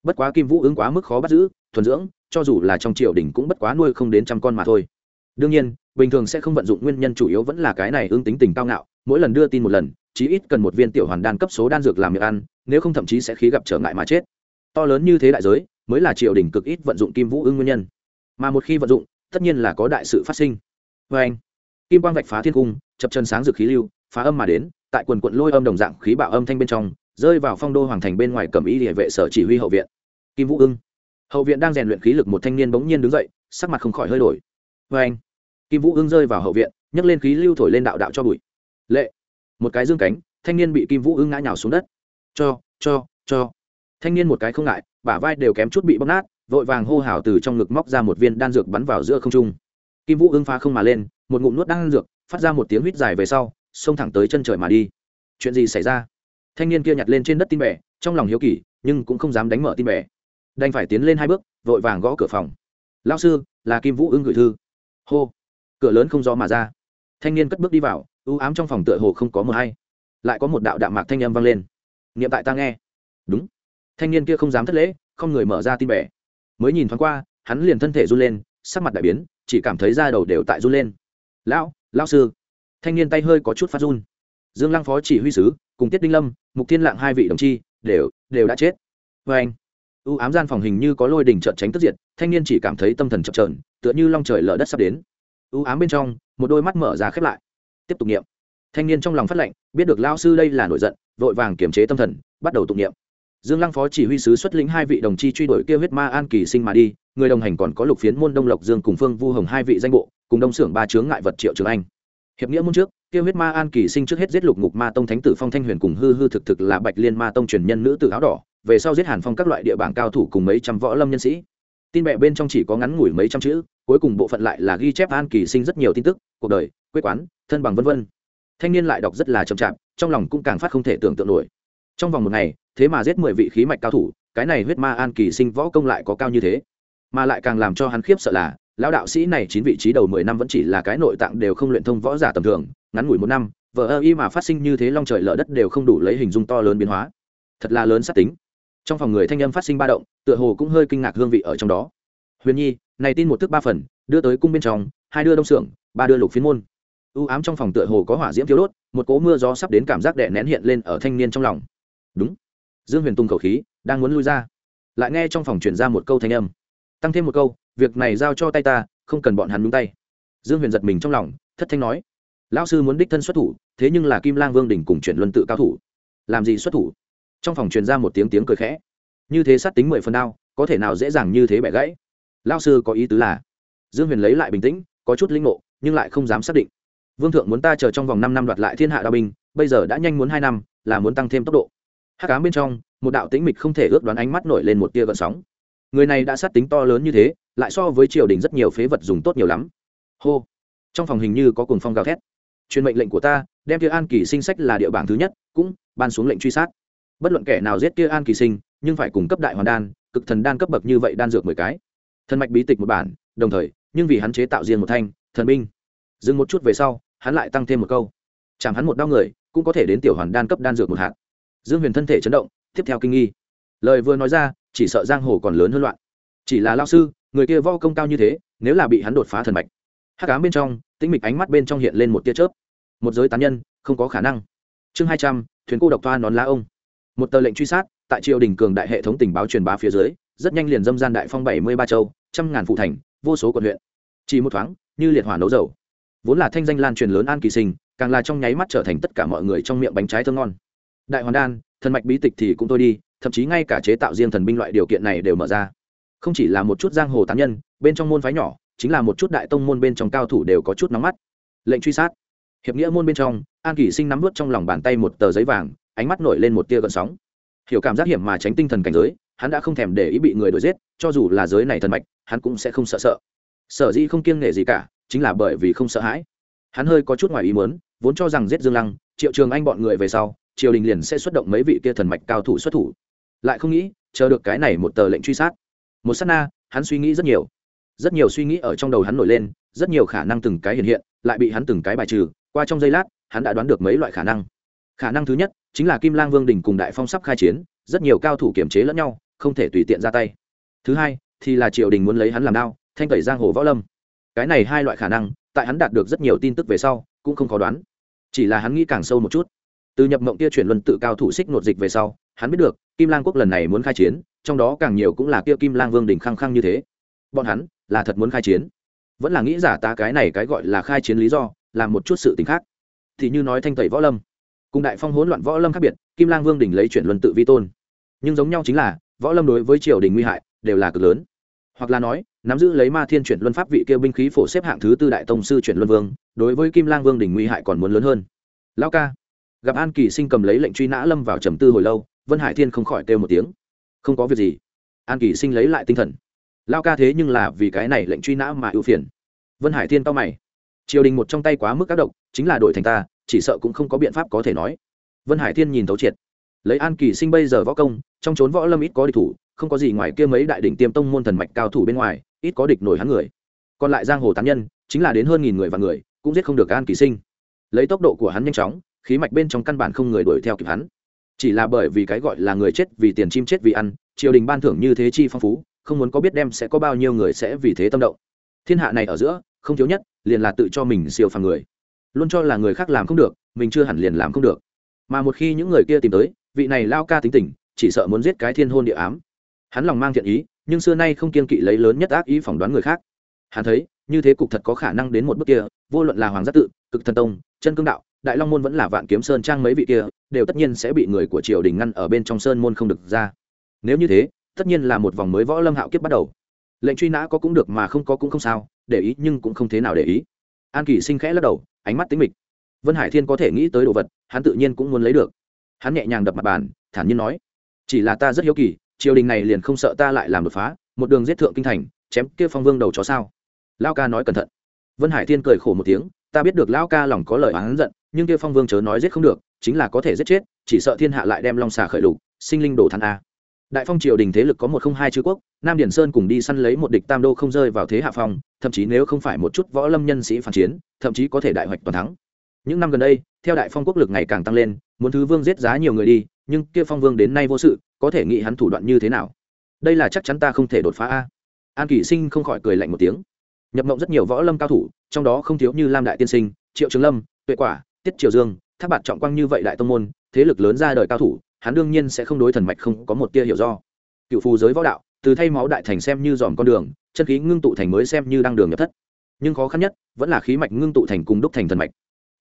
Bất quá kim vũ ứng quá mức khó bắt giữ, thuần dưỡng, cho dù là trong triều đình cũng bất quá nuôi không đến trăm con mà thôi đương nhiên, bình thường sẽ không vận dụng nguyên nhân chủ yếu vẫn là cái này ương tính tình cao ngạo, mỗi lần đưa tin một lần, chí ít cần một viên tiểu hoàn đan cấp số đan dược làm miệng ăn, nếu không thậm chí sẽ khí gặp trở ngại mà chết. To lớn như thế đại giới, mới là triều đình cực ít vận dụng kim vũ ưng nguyên nhân. Mà một khi vận dụng, tất nhiên là có đại sự phát sinh. Vê anh, kim quang vạch phá thiên cung, chập chân sáng dược khí lưu, phá âm mà đến, tại quần quận lôi âm đồng dạng khí bạo âm thanh bên trong, rơi vào phong đô hoàng thành bên ngoài cầm ý địa vệ sở chỉ huy hậu viện. Kim vũ ưng. Hậu viện đang rèn luyện khí lực một thanh niên bỗng nhiên đứng dậy, sắc mặt không khỏi hơi đổi vê anh, kim vũ ương rơi vào hậu viện, nhấc lên khí lưu thổi lên đạo đạo cho bụi. Lệ, một cái dương cánh, thanh niên bị kim vũ ương ngã nhào xuống đất. Cho cho cho. Thanh niên một cái không ngại, bả vai đều kém chút bị bóc nát, vội vàng hô hào từ trong ngực móc ra một viên đan dược bắn vào giữa không trung. Kim vũ ương phá không mà lên, một ngụm nuốt đan dược, phát ra một tiếng huýt dài về sau, xông thẳng tới chân trời mà đi. Chuyện gì xảy ra? Thanh niên kia nhặt lên trên đất tin bẻ trong lòng hiếu kỳ, nhưng cũng không dám đánh mở tin bẻ đành phải tiến lên hai bước, vội vàng gõ cửa phòng. Lao sư, là kim vũ ưng gửi thư hô. Cửa lớn không gió mà ra. Thanh niên cất bước đi vào ưu ám trong phòng tựa hồ không có mờ hay. Lại có một đạo đạm mạc thanh âm vang lên. Niệm tại ta nghe. Đúng. Thanh niên kia không dám thất lễ, không người mở ra tin bẻ mới nhìn thoáng qua, hắn liền thân thể run lên, sắc mặt đại biến, chỉ cảm thấy da đầu đều tại run lên. Lão lão sư. Thanh niên tay hơi có chút phát run. Dương lăng phó chỉ huy sứ, cùng tiết đinh lâm, mục thiên lạng hai vị đồng chi, đều đều đã chết. Vê anh u ám gian phòng hình như có lôi đình trợn tránh tức diệt, thanh niên chỉ cảm thấy tâm thần chập trờn tựa như long trời lở đất sắp đến. U ám bên trong, một đôi mắt mở ra khép lại. Tiếp tục niệm. Thanh niên trong lòng phát lệnh, biết được lao sư đây là nổi giận, vội vàng kiềm chế tâm thần, bắt đầu tụng niệm. Dương lăng phó chỉ huy sứ xuất lĩnh hai vị đồng chi truy đuổi kêu huyết ma an kỳ sinh mà đi, người đồng hành còn có lục phiến môn đông lộc dương cùng phương vu hồng hai vị danh bộ, cùng đông xưởng ba chướng ngại vật triệu trường anh. Hiệp nghĩa môn trước kêu huyết ma an kỳ sinh trước hết giết lục ngục ma tông thánh tử phong thanh huyền cùng hư hư thực thực là bạch liên ma tông truyền nhân nữ tử áo đỏ về sau giết hàn phong các loại địa bảng cao thủ cùng mấy trăm võ lâm nhân sĩ. Tin bệ bên trong chỉ có ngắn ngủi mấy trăm chữ, cuối cùng bộ phận lại là ghi chép an kỳ sinh rất nhiều tin tức, cuộc đời, quê quán, thân bằng vân vân. Thanh niên lại đọc rất là chậm chạp, trong lòng cũng càng phát không thể tưởng tượng nổi. Trong vòng một ngày, thế mà giết mười vị khí mạch cao thủ, cái này huyết ma an kỳ sinh võ công lại có cao như thế. Mà lại càng làm cho hắn khiếp sợ là, lão đạo sĩ này chín vị trí đầu mười năm vẫn chỉ là cái nội tạng đều không luyện thông võ giả tầm thường, ngắn ngủi một năm vợ ơ y mà phát sinh như thế long trời lở đất đều không đủ lấy hình dung to lớn biến hóa. Thật là lớn sát tính trong phòng người thanh âm phát sinh ba động, tựa hồ cũng hơi kinh ngạc hương vị ở trong đó. Huyền nhi, này tin một thức ba phần, đưa tới cung bên trong, hai đưa đông xưởng ba đưa lục phiến môn. Ưu ám trong phòng tựa hồ có hỏa diễm thiếu đốt, một cỗ mưa gió sắp đến cảm giác đè nén hiện lên ở thanh niên trong lòng. Đúng. Dương huyền tung khẩu khí, đang muốn lui ra. Lại nghe trong phòng chuyển ra một câu thanh âm. Tăng thêm một câu, việc này giao cho tay ta, không cần bọn hắn nhúng tay. Dương huyền giật mình trong lòng, thất thanh nói. Lão sư muốn đích thân xuất thủ, thế nhưng là kim lang vương đình cùng chuyển luân tự cao thủ. Làm gì xuất thủ? Trong phòng truyền ra một tiếng tiếng cười khẽ. Như thế sát tính mười phần đao có thể nào dễ dàng như thế bẻ gãy? Lão sư có ý tứ là, dương huyền lấy lại bình tĩnh, có chút linh ngộ, nhưng lại không dám xác định. Vương thượng muốn ta chờ trong vòng năm năm đoạt lại thiên hạ đao binh, bây giờ đã nhanh muốn hai năm, là muốn tăng thêm tốc độ. Hát cám bên trong, một đạo tĩnh mịch không thể ước đoán ánh mắt nổi lên một tia gợn sóng. Người này đã sát tính to lớn như thế, lại so với triều đình rất nhiều phế vật dùng tốt nhiều lắm. Hô. Trong phòng hình như có cùng phong gào thét. Truyền mệnh lệnh của ta, đem kia an kỳ sinh sách là địa bảng thứ nhất, cũng ban xuống lệnh truy sát bất luận kẻ nào giết kia an kỳ sinh, nhưng phải cung cấp đại hoàn đan, cực thần đan cấp bậc như vậy đan dược mười cái. Thần mạch bí tịch một bản, đồng thời, nhưng vì hắn chế tạo riêng một thanh, thần binh. Dừng một chút về sau, hắn lại tăng thêm một câu. Chẳng hắn một đau người, cũng có thể đến tiểu hoàn đan cấp đan dược một hạt. Dương huyền thân thể chấn động, tiếp theo kinh nghi. Lời vừa nói ra, chỉ sợ giang hồ còn lớn hơn loạn. Chỉ là lao sư, người kia vo công cao như thế, nếu là bị hắn đột phá thần mạch. Hát cám bên trong, tĩnh mịch ánh mắt bên trong hiện lên một tia chớp. Một giới tán nhân, không có khả năng. Chương hai trăm, thuyền cô độc toa nón lá ông một tờ lệnh truy sát, tại triều đình cường đại hệ thống tình báo truyền bá phía dưới, rất nhanh liền dâm gian đại phong bảy mươi ba châu, trăm ngàn phụ thành, vô số quận huyện. Chỉ một thoáng, như liệt hỏa nấu dầu. Vốn là thanh danh lan truyền lớn an kỳ sinh, càng là trong nháy mắt trở thành tất cả mọi người trong miệng bánh trái thơm ngon. Đại hoàn đan, thần mạch bí tịch thì cũng thôi đi, thậm chí ngay cả chế tạo riêng thần binh loại điều kiện này đều mở ra. Không chỉ là một chút giang hồ tán nhân, bên trong môn phái nhỏ, chính là một chút đại tông môn bên trong cao thủ đều có chút nóng mắt. Lệnh truy sát. Hiệp nghĩa môn bên trong, an kỳ sinh nắm vút trong lòng bàn tay một tờ giấy vàng ánh mắt nổi lên một tia gợn sóng. Hiểu cảm giác hiểm mà tránh tinh thần cảnh giới, hắn đã không thèm để ý bị người đuổi giết, cho dù là giới này thần mạch, hắn cũng sẽ không sợ sợ. Sở dĩ không kiêng nể gì cả, chính là bởi vì không sợ hãi. Hắn hơi có chút ngoài ý muốn, vốn cho rằng giết dương lăng, triệu trường anh bọn người về sau, triều đình liền sẽ xuất động mấy vị kia thần mạch cao thủ xuất thủ. Lại không nghĩ, chờ được cái này một tờ lệnh truy sát. Một s á t na, hắn suy nghĩ rất nhiều. Rất nhiều suy nghĩ ở trong đầu hắn nổi lên, rất nhiều khả năng từng cái hiện hiện, lại bị hắn từng cái bài trừ, qua trong giây lát, hắn đã đoán được mấy loại khả năng khả năng thứ nhất chính là kim lang vương đình cùng đại phong sắp khai chiến, rất nhiều cao thủ kiểm chế lẫn nhau, không thể tùy tiện ra tay. Thứ hai, thì là triều đình muốn lấy hắn làm đao, thanh tẩy giang hồ võ lâm. Cái này hai loại khả năng, tại hắn đạt được rất nhiều tin tức về sau, cũng không khó đoán. Chỉ là hắn nghĩ càng sâu một chút. Từ nhập mộng kia chuyển luân tự cao thủ xích nột dịch về sau, hắn biết được, kim lang quốc lần này muốn khai chiến, trong đó càng nhiều cũng là kia kim lang vương đình khăng khăng như thế. Bọn hắn, là thật muốn khai chiến. Vẫn là nghĩ giả ta cái này cái gọi là khai chiến lý do, làm một chút sự t khác. Thì như nói thanh tẩy võ lâm cùng đại phong hỗn loạn võ lâm khác biệt, kim lang vương đình lấy chuyển luân tự vi tôn. Nhưng giống nhau chính là, võ lâm đối với triều đình nguy hại, đều là cực lớn. Hoặc là nói, nắm giữ lấy ma thiên chuyển luân pháp vị kêu binh khí phổ xếp hạng thứ tư đại tông sư chuyển luân vương, đối với kim lang vương đình nguy hại còn muốn lớn hơn. Lao ca, gặp an kỳ sinh cầm lấy lệnh truy nã lâm vào trầm tư hồi lâu, vân hải thiên không khỏi kêu một tiếng. Không có việc gì. An kỳ sinh lấy lại tinh thần. Lao ca thế nhưng là vì cái này lệnh truy nã mà ưu phiền. Vân hải thiên to mày. Triều đình một trong tay quá mức các độc, chính là đổi thành ta chỉ sợ cũng không có biện pháp có thể nói. Vân hải thiên nhìn thấu triệt. Lấy an kỳ sinh bây giờ võ công, trong trốn võ lâm ít có địch thủ, không có gì ngoài kia mấy đại đỉnh tiêm tông môn thần mạch cao thủ bên ngoài, ít có địch nổi hắn người. Còn lại giang hồ tán nhân, chính là đến hơn nghìn người và người, cũng giết không được an kỳ sinh. Lấy tốc độ của hắn nhanh chóng, khí mạch bên trong căn bản không người đuổi theo kịp hắn. Chỉ là bởi vì cái gọi là người chết vì tiền chim chết vì ăn, triều đình ban thưởng như thế chi phong phú, không muốn có biết đem sẽ có bao nhiêu người sẽ vì thế tâm động. Thiên hạ này ở giữa, không thiếu nhất, liền là tự cho mình siêu phàm người luôn cho là người khác làm không được, mình chưa hẳn liền làm không được. Mà một khi những người kia tìm tới, vị này lao ca tính tình, chỉ sợ muốn giết cái thiên hôn địa ám. Hắn lòng mang thiện ý, nhưng xưa nay không kiên kỵ lấy lớn nhất ác ý phỏng đoán người khác. Hắn thấy, như thế cục thật có khả năng đến một bước kia, vô luận là hoàng giác tự, cực thần tông, chân cương đạo, đại long môn vẫn là vạn kiếm sơn trang mấy vị kia, đều tất nhiên sẽ bị người của triều đình ngăn ở bên trong sơn môn không được ra. Nếu như thế, tất nhiên là một vòng mới võ lâm hạo kiếp bắt đầu. Lệnh truy nã có cũng được mà không có cũng không sao, để ý nhưng cũng không thế nào để ý an kỳ sinh khẽ lắc đầu, ánh mắt tính mịch. Vân hải thiên có thể nghĩ tới đồ vật, hắn tự nhiên cũng muốn lấy được. Hắn nhẹ nhàng đập mặt bàn, thản nhiên nói, chỉ là ta rất hiếu kỳ, triều đình này liền không sợ ta lại làm đột phá, một đường giết thượng kinh thành, chém kia phong vương đầu chó sao? Lao ca nói cẩn thận. Vân hải thiên cười khổ một tiếng, ta biết được lao ca lòng có lời oán giận, nhưng kia phong vương chớ nói giết không được, chính là có thể giết chết, chỉ sợ thiên hạ lại đem long xà khởi lục, sinh linh đổ thắn a đại phong triều đình thế lực có một không hai chữ quốc, nam điển sơn cùng đi săn lấy một địch tam đô không rơi vào thế hạ phong, thậm chí nếu không phải một chút võ lâm nhân sĩ phản chiến, thậm chí có thể đại hoạch toàn thắng. Những năm gần đây, theo đại phong quốc lực ngày càng tăng lên, muốn thứ vương giết giá nhiều người đi, nhưng kia phong vương đến nay vô sự, có thể nghĩ hắn thủ đoạn như thế nào? Đây là chắc chắn ta không thể đột phá a. An kỷ sinh không khỏi cười lạnh một tiếng. Nhập mộng rất nhiều võ lâm cao thủ, trong đó không thiếu như lam đại tiên sinh, triệu trường lâm, tuệ quả, tiết triều dương tháp bạt trọng quang như vậy đại tông môn, thế lực lớn ra đời cao thủ hắn đương nhiên sẽ không đối thần mạch không có một tia hiểu do. Cựu phù giới võ đạo, từ thay máu đại thành xem như dòm con đường, chân khí ngưng tụ thành mới xem như đang đường nhập thất. Nhưng khó khăn nhất, vẫn là khí mạch ngưng tụ thành cùng đúc thành thần mạch.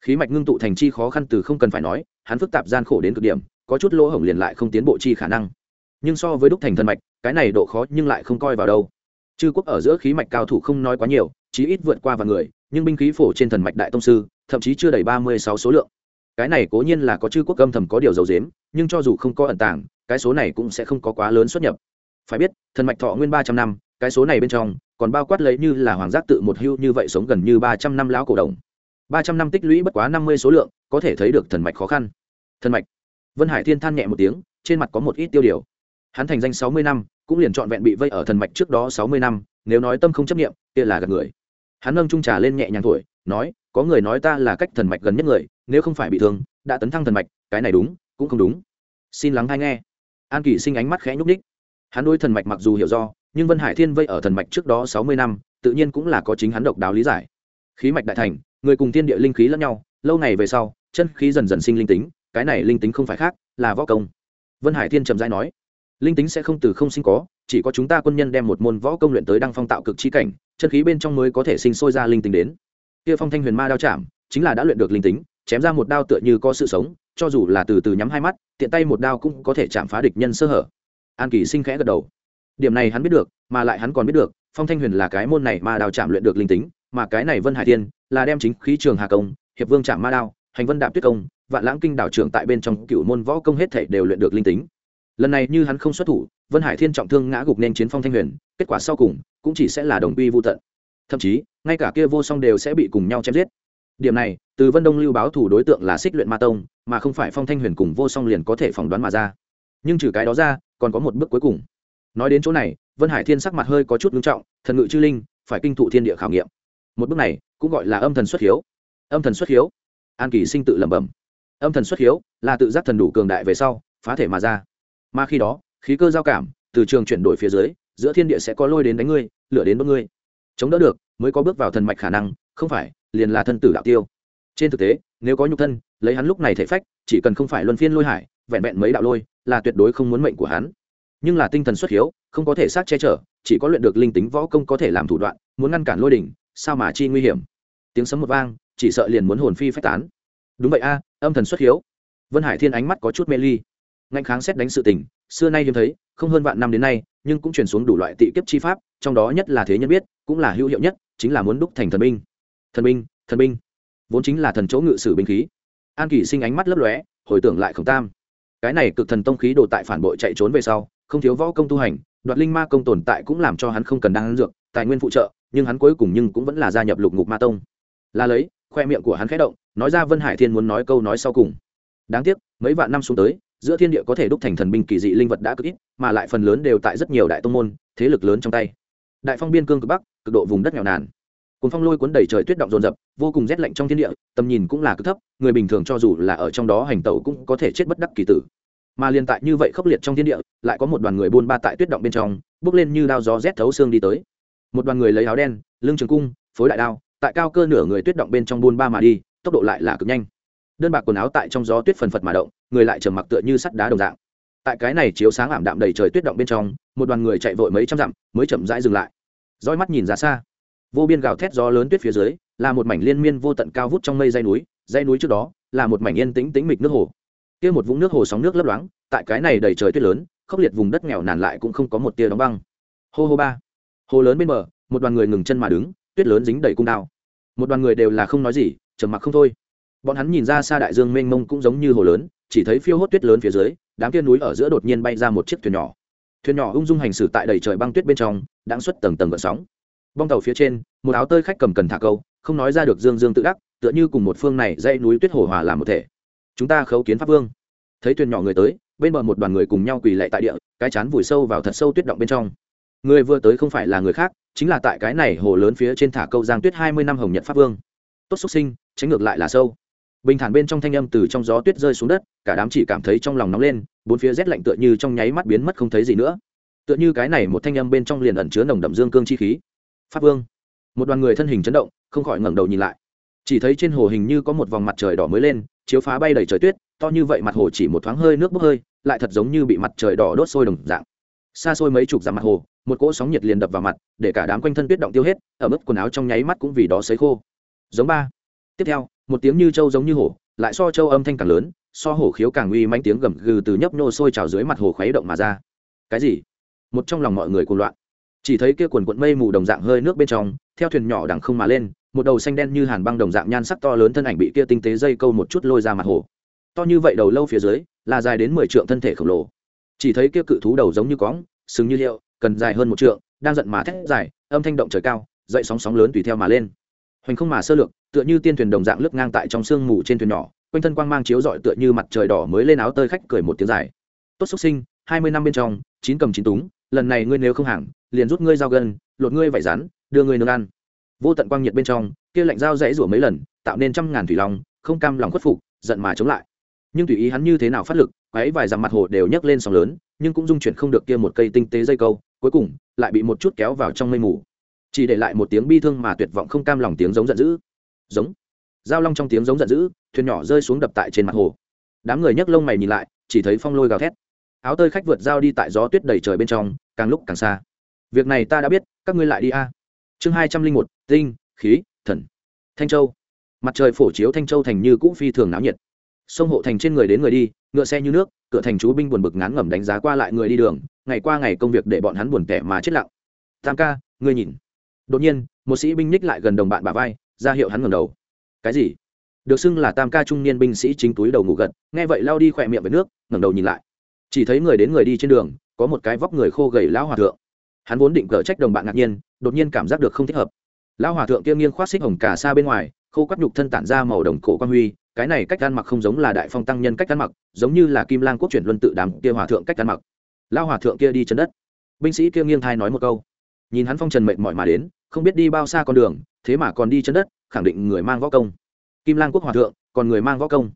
Khí mạch ngưng tụ thành chi khó khăn từ không cần phải nói, hắn phức tạp gian khổ đến cực điểm, có chút lỗ hổng liền lại không tiến bộ chi khả năng. Nhưng so với đúc thành thần mạch, cái này độ khó nhưng lại không coi vào đâu. Chư quốc ở giữa khí mạch cao thủ không nói quá nhiều, chí ít vượt qua vài người, nhưng binh khí phổ trên thần mạch đại tông sư, thậm chí chưa đầy ba mươi sáu số lượng cái này cố nhiên là có chư quốc âm thầm có điều dầu dếm nhưng cho dù không có ẩn tàng, cái số này cũng sẽ không có quá lớn xuất nhập. Phải biết, thần mạch thọ nguyên ba trăm năm, cái số này bên trong, còn bao quát lấy như là hoàng giác tự một hưu như vậy sống gần như ba trăm năm lão cổ đồng. Ba trăm năm tích lũy bất quá năm mươi số lượng, có thể thấy được thần mạch khó khăn. Thần mạch. Vân hải thiên than nhẹ một tiếng, trên mặt có một ít tiêu điều. Hắn thành danh sáu mươi năm, cũng liền trọn vẹn bị vây ở thần mạch trước đó sáu mươi năm, nếu nói tâm không chấp nghiệm kia là gặp người. Hắn nâng trung trà lên nhẹ nhàng thổi, nói có người nói ta là cách thần mạch gần nhất người, nếu không phải bị thương, đã tấn thăng thần mạch, cái này đúng, cũng không đúng. Xin lắng hay nghe. An kỳ sinh ánh mắt khẽ nhúc ních hắn đôi thần mạch mặc dù hiểu do, nhưng vân hải thiên vây ở thần mạch trước đó sáu mươi năm, tự nhiên cũng là có chính hắn độc đáo lý giải. Khí mạch đại thành, người cùng thiên địa linh khí lẫn nhau, lâu ngày về sau, chân khí dần dần sinh linh tính, cái này linh tính không phải khác, là võ công. Vân hải thiên trầm dai nói, linh tính sẽ không từ không sinh có, chỉ có chúng ta quân nhân đem một môn võ công luyện tới đăng phong tạo cực chi cảnh, chân khí bên trong mới có thể sinh sôi ra linh tính đến kia phong thanh huyền ma đao chạm, chính là đã luyện được linh tính, chém ra một đao tựa như có sự sống, cho dù là từ từ nhắm hai mắt, tiện tay một đao cũng có thể chạm phá địch nhân sơ hở. An kỳ sinh khẽ gật đầu. Điểm này hắn biết được, mà lại hắn còn biết được, phong thanh huyền là cái môn này ma đao chạm luyện được linh tính, mà cái này vân hải thiên là đem chính khí trường hà công, hiệp vương chạm ma đao, hành vân đạm tuyết công, vạn lãng kinh đảo trưởng tại bên trong cựu môn võ công hết thể đều luyện được linh tính. Lần này như hắn không xuất thủ, vân hải thiên trọng thương ngã gục nên chiến phong thanh huyền, kết quả sau cùng cũng chỉ sẽ là đồng quy vô tận thậm chí, ngay cả kia vô song đều sẽ bị cùng nhau chém giết. Điểm này, từ vân đông lưu báo thủ đối tượng là xích luyện ma tông, mà không phải phong thanh huyền cùng vô song liền có thể phỏng đoán mà ra. Nhưng trừ cái đó ra, còn có một bước cuối cùng. Nói đến chỗ này, vân hải thiên sắc mặt hơi có chút ngưng trọng, thần ngự chư linh, phải kinh thụ thiên địa khảo nghiệm. Một bước này, cũng gọi là âm thần xuất hiếu. Âm thần xuất hiếu, an kỳ sinh tự lẩm bẩm. Âm thần xuất hiếu, là tự giác thần đủ cường đại về sau, phá thể mà ra. Mà khi đó, khí cơ giao cảm, từ trường chuyển đổi phía dưới, giữa thiên địa sẽ có lôi đến đánh ngươi, lửa đến đốt ngươi chống đỡ được, mới có bước vào thần mạch khả năng, không phải, liền là thân tử đạo tiêu. Trên thực tế, nếu có nhục thân, lấy hắn lúc này thể phách, chỉ cần không phải luân phiên lôi hải, vẹn vẹn mấy đạo lôi, là tuyệt đối không muốn mệnh của hắn. Nhưng là tinh thần xuất hiếu, không có thể xác che chở, chỉ có luyện được linh tính võ công có thể làm thủ đoạn, muốn ngăn cản lôi đỉnh, sao mà chi nguy hiểm? Tiếng sấm một vang, chỉ sợ liền muốn hồn phi phách tán. Đúng vậy a, âm thần xuất hiếu. Vân hải thiên ánh mắt có chút mê ly. Ngạnh kháng xét đánh sự tình, xưa nay hiếm thấy, không hơn vạn năm đến nay, nhưng cũng chuyển xuống đủ loại tị kiếp chi pháp trong đó nhất là thế nhân biết, cũng là hữu hiệu nhất, chính là muốn đúc thành thần binh. Thần binh thần binh. Vốn chính là thần chỗ ngự sử binh khí. An kỷ sinh ánh mắt lấp lóe, hồi tưởng lại khổng tam. Cái này cực thần tông khí đồ tại phản bội chạy trốn về sau, không thiếu võ công tu hành, đoạt linh ma công tồn tại cũng làm cho hắn không cần đang ăn dược, tài nguyên phụ trợ, nhưng hắn cuối cùng nhưng cũng vẫn là gia nhập lục ngục ma tông. Là lấy, khoe miệng của hắn khẽ động, nói ra vân hải thiên muốn nói câu nói sau cùng. Đáng tiếc, mấy vạn năm xuống tới, giữa thiên địa có thể đúc thành thần binh kỳ dị linh vật đã cực ít, mà lại phần lớn đều tại rất nhiều đại tông môn, thế lực lớn trong tay đại phong biên cương cực bắc, cực độ vùng đất nghèo nàn. Cuốn phong lôi cuốn đầy trời tuyết động rồn rập vô cùng rét lạnh trong thiên địa, tầm nhìn cũng là cực thấp, người bình thường cho dù là ở trong đó hành tẩu cũng có thể chết bất đắc kỳ tử. Mà liên tại như vậy khốc liệt trong thiên địa, lại có một đoàn người buôn ba tại tuyết động bên trong, bước lên như đao gió rét thấu xương đi tới. Một đoàn người lấy áo đen, lưng trường cung, phối đại đao, tại cao cơ nửa người tuyết động bên trong buôn ba mà đi, tốc độ lại là cực nhanh. Đơn bạc quần áo tại trong gió tuyết phần phật mà động, người lại trầm mặc tựa như sắt đá đồng dạng tại cái này chiếu sáng ảm đạm đầy trời tuyết động bên trong, một đoàn người chạy vội mấy trăm dặm, mới chậm rãi dừng lại. Roi mắt nhìn ra xa. Vô biên gào thét gió lớn tuyết phía dưới, là một mảnh liên miên vô tận cao vút trong mây dây núi dây núi trước đó, là một mảnh yên tĩnh tĩnh mịch nước hồ. Kia một vũng nước hồ sóng nước lấp loáng, tại cái này đầy trời tuyết lớn, khốc liệt vùng đất nghèo nàn lại cũng không có một tia đóng băng. Hô hô ba. Hồ lớn bên bờ, một đoàn người ngừng chân mà đứng, tuyết lớn dính đầy cung đao. Một đoàn người đều là không nói gì, trầm mặc không thôi. Bọn hắn nhìn ra xa đại dương mênh mông cũng giống như hồ lớn chỉ thấy phiêu hốt tuyết lớn phía dưới, đám kia núi ở giữa đột nhiên bay ra một chiếc thuyền nhỏ. Thuyền nhỏ ung dung hành xử tại đầy trời băng tuyết bên trong, đang xuất tầng tầng gợn sóng. Bong tàu phía trên, một áo tơi khách cầm cần thả câu, không nói ra được dương dương tự đắc, tựa như cùng một phương này dãy núi tuyết hồ hòa làm một thể. Chúng ta khấu kiến pháp vương. Thấy thuyền nhỏ người tới, bên bờ một đoàn người cùng nhau quỳ lạy tại địa, cái chán vùi sâu vào thật sâu tuyết động bên trong. Người vừa tới không phải là người khác, chính là tại cái này hồ lớn phía trên thả câu giang tuyết hai mươi năm hồng nhật pháp vương. Tốt xuất sinh, tránh ngược lại là sâu bình thản bên trong thanh âm từ trong gió tuyết rơi xuống đất, cả đám chỉ cảm thấy trong lòng nóng lên, bốn phía rét lạnh tựa như trong nháy mắt biến mất không thấy gì nữa. Tựa như cái này một thanh âm bên trong liền ẩn chứa nồng đậm dương cương chi khí. Pháp vương. Một đoàn người thân hình chấn động, không khỏi ngẩng đầu nhìn lại. Chỉ thấy trên hồ hình như có một vòng mặt trời đỏ mới lên, chiếu phá bay đầy trời tuyết, to như vậy mặt hồ chỉ một thoáng hơi nước bốc hơi, lại thật giống như bị mặt trời đỏ đốt sôi đồng dạng. Xa xôi mấy chục dặm mặt hồ, một cỗ sóng nhiệt liền đập vào mặt, để cả đám quanh thân tuyết động tiêu hết ở mức quần áo trong nháy mắt cũng vì đó sấy khô. Giống ba. Tiếp theo một tiếng như trâu giống như hổ, lại so trâu âm thanh càng lớn, so hổ khiếu càng uy manh tiếng gầm gừ từ nhấp nhô sôi trào dưới mặt hồ khuấy động mà ra. Cái gì? Một trong lòng mọi người cuồng loạn. Chỉ thấy kia quần quận mây mù đồng dạng hơi nước bên trong, theo thuyền nhỏ đằng không mà lên, một đầu xanh đen như hàn băng đồng dạng nhan sắc to lớn thân ảnh bị kia tinh tế dây câu một chút lôi ra mặt hồ. To như vậy đầu lâu phía dưới, là dài đến mười trượng thân thể khổng lồ. Chỉ thấy kia cự thú đầu giống như cóng sừng như liệu, cần dài hơn một trượng, đang giận mà thét dài, âm thanh động trời cao, dậy sóng sóng lớn tùy theo mà lên. Hoành không mà sơ lược tựa như tiên thuyền đồng dạng lướt ngang tại trong sương mù trên thuyền nhỏ, quanh thân quang mang chiếu rọi tựa như mặt trời đỏ mới lên áo tơi khách cười một tiếng dài. Tốt xuất sinh, hai mươi năm bên trong, chín cầm chín túng, lần này ngươi nếu không hàng, liền rút ngươi dao gân, lột ngươi vải rắn, đưa ngươi nương ăn. Vô tận quang nhiệt bên trong, kia lạnh dao dãy rủa mấy lần, tạo nên trăm ngàn thủy long, không cam lòng khuất phục, giận mà chống lại. Nhưng tùy ý hắn như thế nào phát lực ấy vài dặm mặt hồ đều nhấc lên sóng lớn, nhưng cũng dung chuyển không được kia một cây tinh tế dây câu, cuối cùng, lại bị một chút kéo vào trong mây mù. Chỉ để lại một tiếng bi thương mà tuyệt vọng không cam lòng tiếng giống giận dữ giống. Giao long trong tiếng giống giận dữ, thuyền nhỏ rơi xuống đập tại trên mặt hồ. Đám người nhấc lông mày nhìn lại, chỉ thấy phong lôi gào thét. Áo tơi khách vượt giao đi tại gió tuyết đầy trời bên trong, càng lúc càng xa. Việc này ta đã biết, các ngươi lại đi a. Chương hai trăm linh một, tinh, khí, thần. Thanh châu. Mặt trời phổ chiếu thanh châu thành như cũ phi thường náo nhiệt. Sông hộ thành trên người đến người đi, ngựa xe như nước, cửa thành chú binh buồn bực ngán ngẩm đánh giá qua lại người đi đường, ngày qua ngày công việc để bọn hắn buồn tẻ mà chết lặng. Tam ca, ngươi nhìn. Đột nhiên, một sĩ binh ních lại gần đồng bạn bà vai ra hiệu hắn ngầm đầu. Cái gì? Được xưng là tam ca trung niên binh sĩ chính túi đầu ngủ gật, nghe vậy lao đi khỏe miệng với nước, ngẩng đầu nhìn lại. Chỉ thấy người đến người đi trên đường, có một cái vóc người khô gầy lão hòa thượng. Hắn vốn định cờ trách đồng bạn ngạc nhiên, đột nhiên cảm giác được không thích hợp. Lão hòa thượng kia nghiêng khoác xích hồng cả xa bên ngoài, khô quắt nhục thân tản ra màu đồng cổ quan huy, cái này cách ăn mặc không giống là đại phong tăng nhân cách ăn mặc, giống như là kim lang quốc chuyển luân tự đám kia hòa thượng cách ăn mặc. Lão hòa thượng kia đi chân đất. Binh sĩ kia nghiêng thai nói một câu. Nhìn hắn phong trần mệt mỏi mà đến, không biết đi bao xa con đường thế mà còn đi chân đất, khẳng định người mang võ công. Kim lang quốc hòa thượng, còn người mang võ công.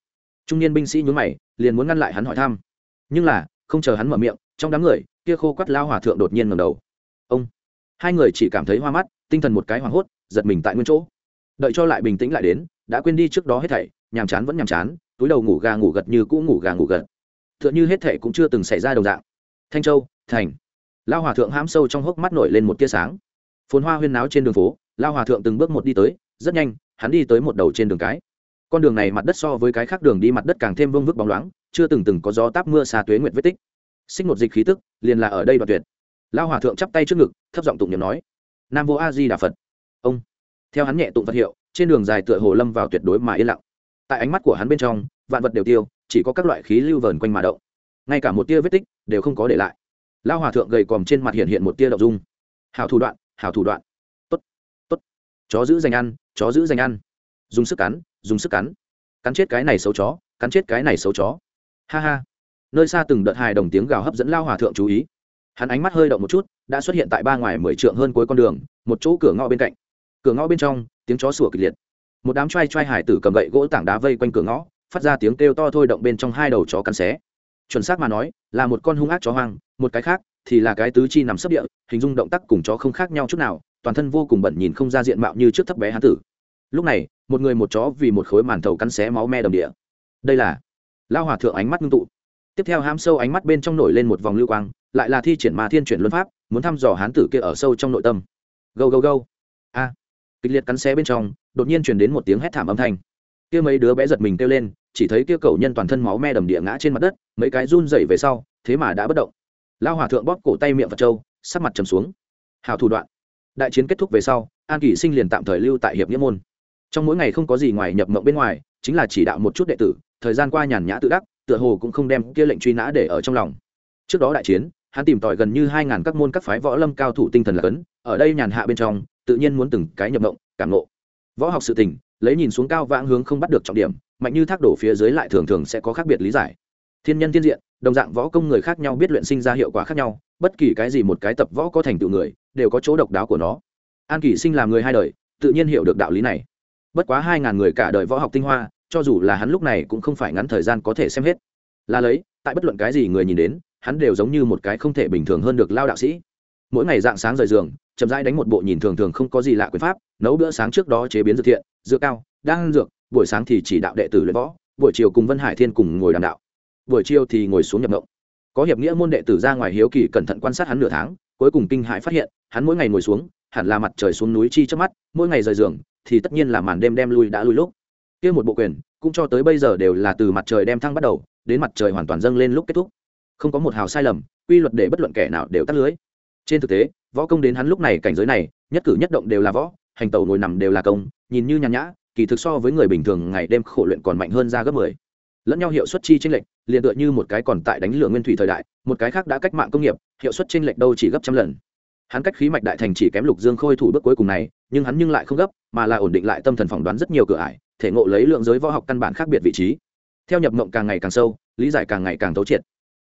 Trung niên binh sĩ nhún mày, liền muốn ngăn lại hắn hỏi thăm. Nhưng là, không chờ hắn mở miệng, trong đám người, kia khô quắt lao hòa thượng đột nhiên ngầm đầu. Ông! Hai người chỉ cảm thấy hoa mắt, tinh thần một cái hoảng hốt, giật mình tại nguyên chỗ. Đợi cho lại bình tĩnh lại đến, đã quên đi trước đó hết thảy, nhàm chán vẫn nhàm chán, túi đầu ngủ gà ngủ gật như cũ ngủ gà ngủ gật. T h ư ợ n h ư hết thảy cũng chưa từng xảy ra đồng dạng. Thanh châu, thành. Lao hòa thượng hãm sâu trong hốc mắt nổi lên một tia sáng. Phồn hoa huyên náo trên đường phố lao hòa thượng từng bước một đi tới, rất nhanh, hắn đi tới một đầu trên đường cái. Con đường này mặt đất so với cái khác đường đi mặt đất càng thêm vương vức bóng loáng, chưa từng từng có gió táp mưa xa tuế nguyệt vết tích. Xích một dịch khí tức, liền là ở đây đoạn tuyệt. Lao hòa thượng chắp tay trước ngực, thấp giọng tụng nhầm nói, nam vô a di đà phật. Ông. Theo hắn nhẹ tụng vật hiệu, trên đường dài tựa hồ lâm vào tuyệt đối mà yên lặng. Tại ánh mắt của hắn bên trong, vạn vật đều tiêu, chỉ có các loại khí lưu vờn quanh mà động. Ngay cả một tia vết tích đều không có để lại. Lao hòa thượng gầy còm trên mặt hiện hiện một tia đậu dung. Hào thủ đoạn hào thủ đoạn chó giữ dành ăn, chó giữ dành ăn. Dùng sức cắn, dùng sức cắn. Cắn chết cái này xấu chó, cắn chết cái này xấu chó. Ha ha. Nơi xa từng đợt hài đồng tiếng gào hấp dẫn lao hòa thượng chú ý. Hắn ánh mắt hơi động một chút, đã xuất hiện tại ba ngoài mười trượng hơn cuối con đường, một chỗ cửa ngõ bên cạnh. Cửa ngõ bên trong, tiếng chó sủa kịch liệt. Một đám trai trai hải tử cầm gậy gỗ tảng đá vây quanh cửa ngõ, phát ra tiếng kêu to thôi động bên trong hai đầu chó cắn xé. Chuẩn xác mà nói, là một con hung ác chó hoang, một cái khác thì là cái tứ chi nằm sấp địa, hình dung động tác cùng chó không khác nhau chút nào toàn thân vô cùng bẩn nhìn không ra diện mạo như trước thấp bé hán tử. Lúc này, một người một chó vì một khối màn thầu cắn xé máu me đồng địa. Đây là lao hòa thượng ánh mắt ngưng tụ. Tiếp theo ham sâu ánh mắt bên trong nổi lên một vòng lưu quang, lại là thi triển ma thiên chuyển luân pháp, muốn thăm dò hán tử kia ở sâu trong nội tâm. Gâu gâu gâu. A. Kịch liệt cắn xé bên trong, đột nhiên chuyển đến một tiếng hét thảm âm thanh. Kia mấy đứa bé giật mình kêu lên, chỉ thấy kia cầu nhân toàn thân máu me đầm địa ngã trên mặt đất, mấy cái run rẩy về sau, thế mà đã bất động. Lao hòa thượng bóp cổ tay miệng vật trâu sắc mặt trầm xuống. Hào thủ đoạn đại chiến kết thúc về sau, an kỷ sinh liền tạm thời lưu tại hiệp nghĩa môn. Trong mỗi ngày không có gì ngoài nhập mộng bên ngoài, chính là chỉ đạo một chút đệ tử, thời gian qua nhàn nhã tự đắc, tựa hồ cũng không đem kia lệnh truy nã để ở trong lòng. Trước đó đại chiến, hắn tìm tòi gần như hai ngàn các môn các phái võ lâm cao thủ tinh thần là cấn, ở đây nhàn hạ bên trong, tự nhiên muốn từng cái nhập mộng, cảm nộ võ học sự tình, lấy nhìn xuống cao vãng hướng không bắt được trọng điểm, mạnh như thác đổ phía dưới lại thường thường sẽ có khác biệt lý giải. Thiên nhân thiên diện, đồng dạng võ công người khác nhau biết luyện sinh ra hiệu quả khác nhau bất kỳ cái gì một cái tập võ có thành tựu người, đều có chỗ độc đáo của nó. An kỷ sinh làm người hai đời, tự nhiên hiểu được đạo lý này. Bất quá hai ngàn người cả đời võ học tinh hoa, cho dù là hắn lúc này cũng không phải ngắn thời gian có thể xem hết. Là lấy, tại bất luận cái gì người nhìn đến, hắn đều giống như một cái không thể bình thường hơn được lao đạo sĩ. Mỗi ngày dạng sáng rời giường, chậm rãi đánh một bộ nhìn thường thường không có gì lạ quyền pháp, nấu bữa sáng trước đó chế biến dược thiện, dược cao đang dược, buổi sáng thì chỉ đạo đệ tử luyện võ, buổi chiều cùng vân hải thiên cùng ngồi đàm đạo, buổi chiều thì ngồi xuống nhập động có hiệp nghĩa môn đệ tử ra ngoài hiếu kỳ cẩn thận quan sát hắn nửa tháng, cuối cùng kinh hãi phát hiện, hắn mỗi ngày ngồi xuống, hẳn là mặt trời xuống núi chi trước mắt, mỗi ngày rời giường, thì tất nhiên là màn đêm đem lui đã lui lúc. Kia một bộ quyền, cũng cho tới bây giờ đều là từ mặt trời đem thăng bắt đầu, đến mặt trời hoàn toàn dâng lên lúc kết thúc. Không có một hào sai lầm, quy luật để bất luận kẻ nào đều tắt lưới. Trên thực tế, võ công đến hắn lúc này cảnh giới này, nhất cử nhất động đều là võ, hành tẩu ngồi nằm đều là công, nhìn như nhàn nhã, kỳ thực so với người bình thường ngày đêm khổ luyện còn mạnh hơn ra gấp mười lẫn nhau hiệu suất chi tranh lệch, liền tựa như một cái còn tại đánh lửa nguyên thủy thời đại, một cái khác đã cách mạng công nghiệp, hiệu suất tranh lệch đâu chỉ gấp trăm lần. Hắn cách khí mạch đại thành chỉ kém lục dương khôi thủ bước cuối cùng này, nhưng hắn nhưng lại không gấp, mà là ổn định lại tâm thần phỏng đoán rất nhiều cửa ải, thể ngộ lấy lượng giới võ học căn bản khác biệt vị trí. Theo nhập mộng càng ngày càng sâu, lý giải càng ngày càng thấu triệt.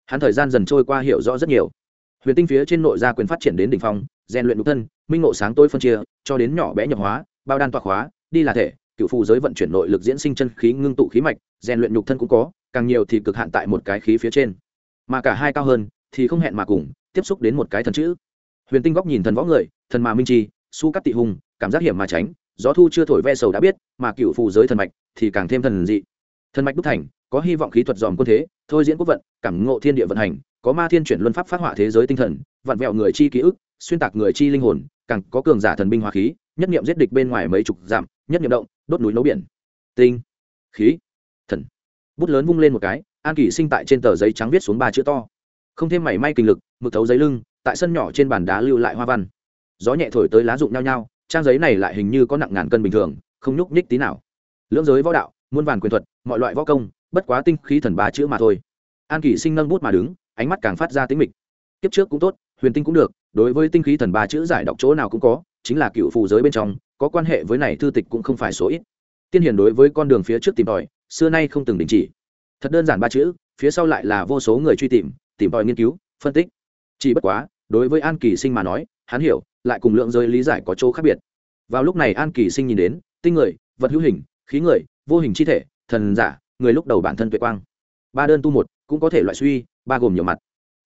Hắn thời gian dần trôi qua hiểu rõ rất nhiều. Huyền tinh phía trên nội gia quyền phát triển đến đỉnh phong, rèn luyện nhục thân, minh ngộ sáng tôi phân chia, cho đến nhỏ bé nhập hóa, bao đan toạc hóa đi là thể cựu phù giới vận chuyển nội lực diễn sinh chân khí ngưng tụ khí mạch, rèn luyện nhục thân cũng có, càng nhiều thì cực hạn tại một cái khí phía trên. Mà cả hai cao hơn, thì không hẹn mà cùng, tiếp xúc đến một cái thần chữ. Huyền tinh góc nhìn thần võ người, thần mà minh chi, su cắt tị hùng, cảm giác hiểm mà tránh, gió thu chưa thổi ve sầu đã biết, mà cựu phù giới thần mạch thì càng thêm thần dị. Thần mạch đúc thành, có hy vọng khí thuật dòm quân thế, thôi diễn quốc vận, cảm ngộ thiên địa vận hành, có ma thiên chuyển luân pháp phát họa thế giới tinh thần, vặn vẹo người chi ký ức, xuyên tạc người chi linh hồn, càng có cường giả thần binh hóa khí, nhất niệm giết địch bên ngoài mấy chục giảm nhất nhiệm động, đốt núi nấu biển. Tinh. Khí. Thần. Bút lớn vung lên một cái, an kỳ sinh tại trên tờ giấy trắng viết xuống ba chữ to. Không thêm mảy may kinh lực, mực thấu giấy lưng, tại sân nhỏ trên bàn đá lưu lại hoa văn. Gió nhẹ thổi tới lá rụng nhao nhao trang giấy này lại hình như có nặng ngàn cân bình thường, không nhúc nhích tí nào. Lưỡng giới võ đạo, muôn vàn quyền thuật, mọi loại võ công, bất quá tinh khí thần ba chữ mà thôi. An kỷ sinh nâng bút mà đứng, ánh mắt càng phát ra tính mịch. Kiếp trước cũng tốt, huyền tinh cũng được, đối với tinh khí thần ba chữ giải đọc chỗ nào cũng có chính là cựu phù giới bên trong, có quan hệ với này thư tịch cũng không phải số ít. Tiên hiền đối với con đường phía trước tìm tòi, xưa nay không từng đình chỉ. Thật đơn giản ba chữ, phía sau lại là vô số người truy tìm tìm tòi nghiên cứu, phân tích. Chỉ bất quá, đối với an kỳ sinh mà nói, hắn hiểu, lại cùng lượng giới lý giải có chỗ khác biệt. Vào lúc này an kỳ sinh nhìn đến, tinh người, vật hữu hình, khí người, vô hình chi thể, thần giả, người lúc đầu bản thân tuệ quang. Ba đơn tu một, cũng có thể loại suy, ba gồm nhiều mặt.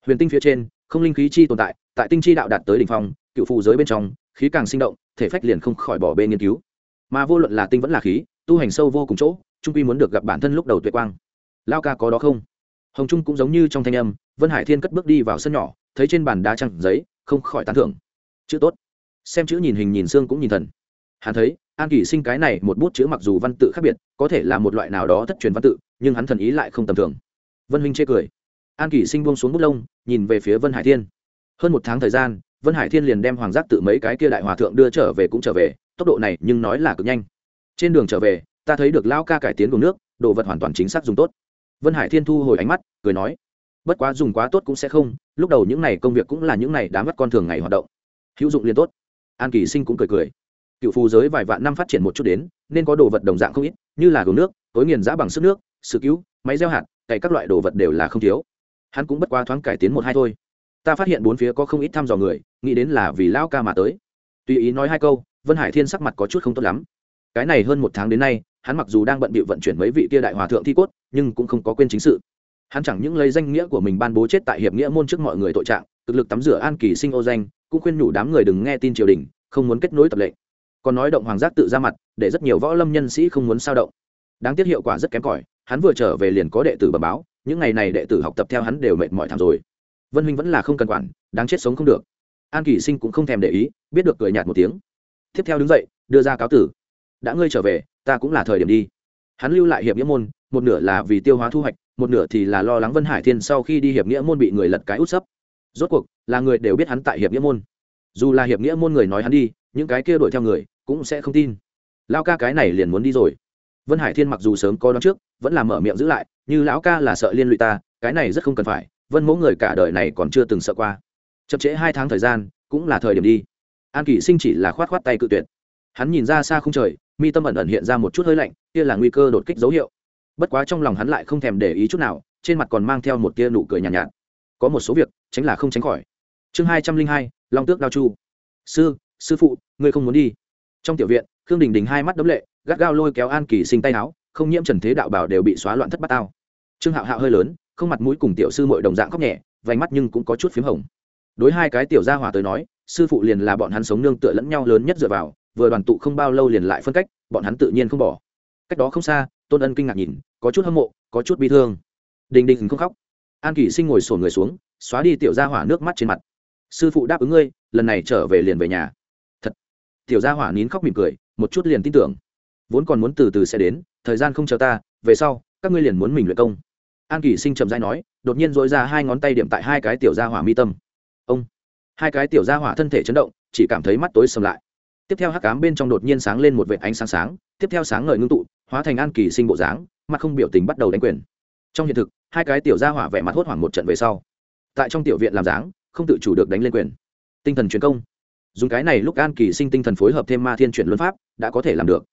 Huyền tinh phía trên, không linh khí chi tồn tại tại tinh chi đạo đạt tới đ ỉ n h phong, cựu phụ giới bên trong khí càng sinh động, thể phách liền không khỏi bỏ bê nghiên cứu. Mà vô luận là tinh vẫn là khí, tu hành sâu vô cùng chỗ trung quy muốn được gặp bản thân lúc đầu tuyệt quang. Lao ca có đó không? Hồng trung cũng giống như trong thanh âm, vân hải thiên cất bước đi vào sân nhỏ, thấy trên bàn đá trăng giấy, không khỏi tán thưởng. Chữ tốt. Xem chữ nhìn hình nhìn xương cũng nhìn thần. Hắn thấy, an kỳ sinh cái này một bút chữ mặc dù văn tự khác biệt, có thể là một loại nào đó thất truyền văn tự, nhưng hắn thần ý lại không tầm thường. Vân huynh chê cười. An kỳ sinh buông xuống bút lông, nhìn về phía vân hải thiên. Hơn một tháng thời gian vân hải thiên liền đem hoàng giác tự mấy cái kia đại hòa thượng đưa trở về cũng trở về, tốc độ này nhưng nói là cực nhanh. Trên đường trở về, ta thấy được lao ca cải tiến gồm nước, đồ vật hoàn toàn chính xác dùng tốt. Vân hải thiên thu hồi ánh mắt, cười nói, bất quá dùng quá tốt cũng sẽ không, lúc đầu những n à y công việc cũng là những n à y đám mắt con thường ngày hoạt động. Hữu dụng liên tốt. An kỳ sinh cũng cười cười, cựu phù giới vài vạn năm phát triển một chút đến, nên có đồ vật đồng dạng không ít, như là gồm nước, tối nghiền giã bằng sức nước, sự cứu, máy gieo hạt, cày các loại đồ vật đều là không thiếu. Hắn cũng bất quá thoáng cải tiến một hai thôi. Ta phát hiện bốn phía có không ít thăm dò người nghĩ đến là vì lao ca mà tới. Tùy ý nói hai câu, vân hải thiên sắc mặt có chút không tốt lắm. Cái này hơn một tháng đến nay, hắn mặc dù đang bận bịu vận chuyển mấy vị kia đại hòa thượng thi cốt, nhưng cũng không có quên chính sự. Hắn chẳng những lấy danh nghĩa của mình ban bố chết tại hiệp nghĩa môn trước mọi người tội trạng, cực lực tắm rửa an kỳ sinh ô danh, cũng khuyên nhủ đám người đừng nghe tin triều đình, không muốn kết nối tập lệ. Còn nói động hoàng giác tự ra mặt, để rất nhiều võ lâm nhân sĩ không muốn sao động. Đáng tiếc hiệu quả rất kém cỏi, hắn vừa trở về liền có đệ tử bờ báo, những ngày này đệ tử học tập theo hắn đều mệt mỏi thảm rồi. Vân huynh vẫn là không cần quản, đáng chết sống không được an kỳ sinh cũng không thèm để ý, biết được cười nhạt một tiếng. Tiếp theo đứng dậy, đưa ra cáo tử. Đã ngươi trở về, ta cũng là thời điểm đi. Hắn lưu lại hiệp nghĩa môn, một nửa là vì tiêu hóa thu hoạch, một nửa thì là lo lắng vân hải thiên sau khi đi hiệp nghĩa môn bị người lật cái út sấp. Rốt cuộc, là người đều biết hắn tại hiệp nghĩa môn. Dù là hiệp nghĩa môn người nói hắn đi, những cái kia đuổi theo người cũng sẽ không tin. Lao ca cái này liền muốn đi rồi. Vân hải thiên mặc dù sớm có đón trước, vẫn là mở miệng giữ lại, như lão ca là sợ liên lụy ta, cái này rất không cần phải, vân mẫu người cả đời này còn chưa từng sợ qua chậm trễ hai tháng thời gian cũng là thời điểm đi. An kỷ sinh chỉ là khoát khoát tay cự tuyệt. Hắn nhìn ra xa không trời mi tâm ẩn ẩn hiện ra một chút hơi lạnh kia là nguy cơ đột kích dấu hiệu. Bất quá trong lòng hắn lại không thèm để ý chút nào trên mặt còn mang theo một tia nụ cười nhàn nhạt, nhạt. Có một số việc tránh là không tránh khỏi. Chương hai trăm linh hai long tước đao chu. Sư sư phụ ngươi không muốn đi. Trong tiểu viện khương đình đình hai mắt đấm lệ gắt gao lôi kéo an kỳ sinh tay áo không nhiễm trần thế đạo bảo đều bị xóa loạn thất bát tao. Trương hạo hạo hơi lớn không mặt mũi cùng tiểu sư mội đồng dạng khóc nhẹ vành mắt nhưng cũng có chút p h í m hồng đối hai cái tiểu gia hỏa tới nói, sư phụ liền là bọn hắn sống nương tựa lẫn nhau lớn nhất dựa vào, vừa đoàn tụ không bao lâu liền lại phân cách, bọn hắn tự nhiên không bỏ. Cách đó không xa, tôn ân kinh ngạc nhìn, có chút hâm mộ, có chút bi thương. Đình đình không khóc. An kỷ sinh ngồi sổn người xuống, xóa đi tiểu gia hỏa nước mắt trên mặt. Sư phụ đáp ứng ngươi, lần này trở về liền về nhà. Thật. Tiểu gia hỏa nín khóc mỉm cười, một chút liền tin tưởng. Vốn còn muốn từ từ sẽ đến, thời gian không chờ ta, về sau, các ngươi liền muốn mình luyện công. An kỳ sinh chậm dai nói, đột nhiên dội ra hai ngón tay điểm tại hai cái tiểu gia hỏa mi tâm ông. Hai cái tiểu gia hỏa thân thể chấn động, chỉ cảm thấy mắt tối sầm lại. Tiếp theo hắc cám bên trong đột nhiên sáng lên một vệt ánh sáng sáng, tiếp theo sáng ngời ngưng tụ, hóa thành an kỳ sinh bộ dáng, mặt không biểu tình bắt đầu đánh quyền. Trong hiện thực, hai cái tiểu gia hỏa vẻ mặt hốt hoảng một trận về sau. Tại trong tiểu viện làm dáng, không tự chủ được đánh lên quyền. Tinh thần truyền công. Dùng cái này lúc an kỳ sinh tinh thần phối hợp thêm ma thiên chuyển luân pháp, đã có thể làm được.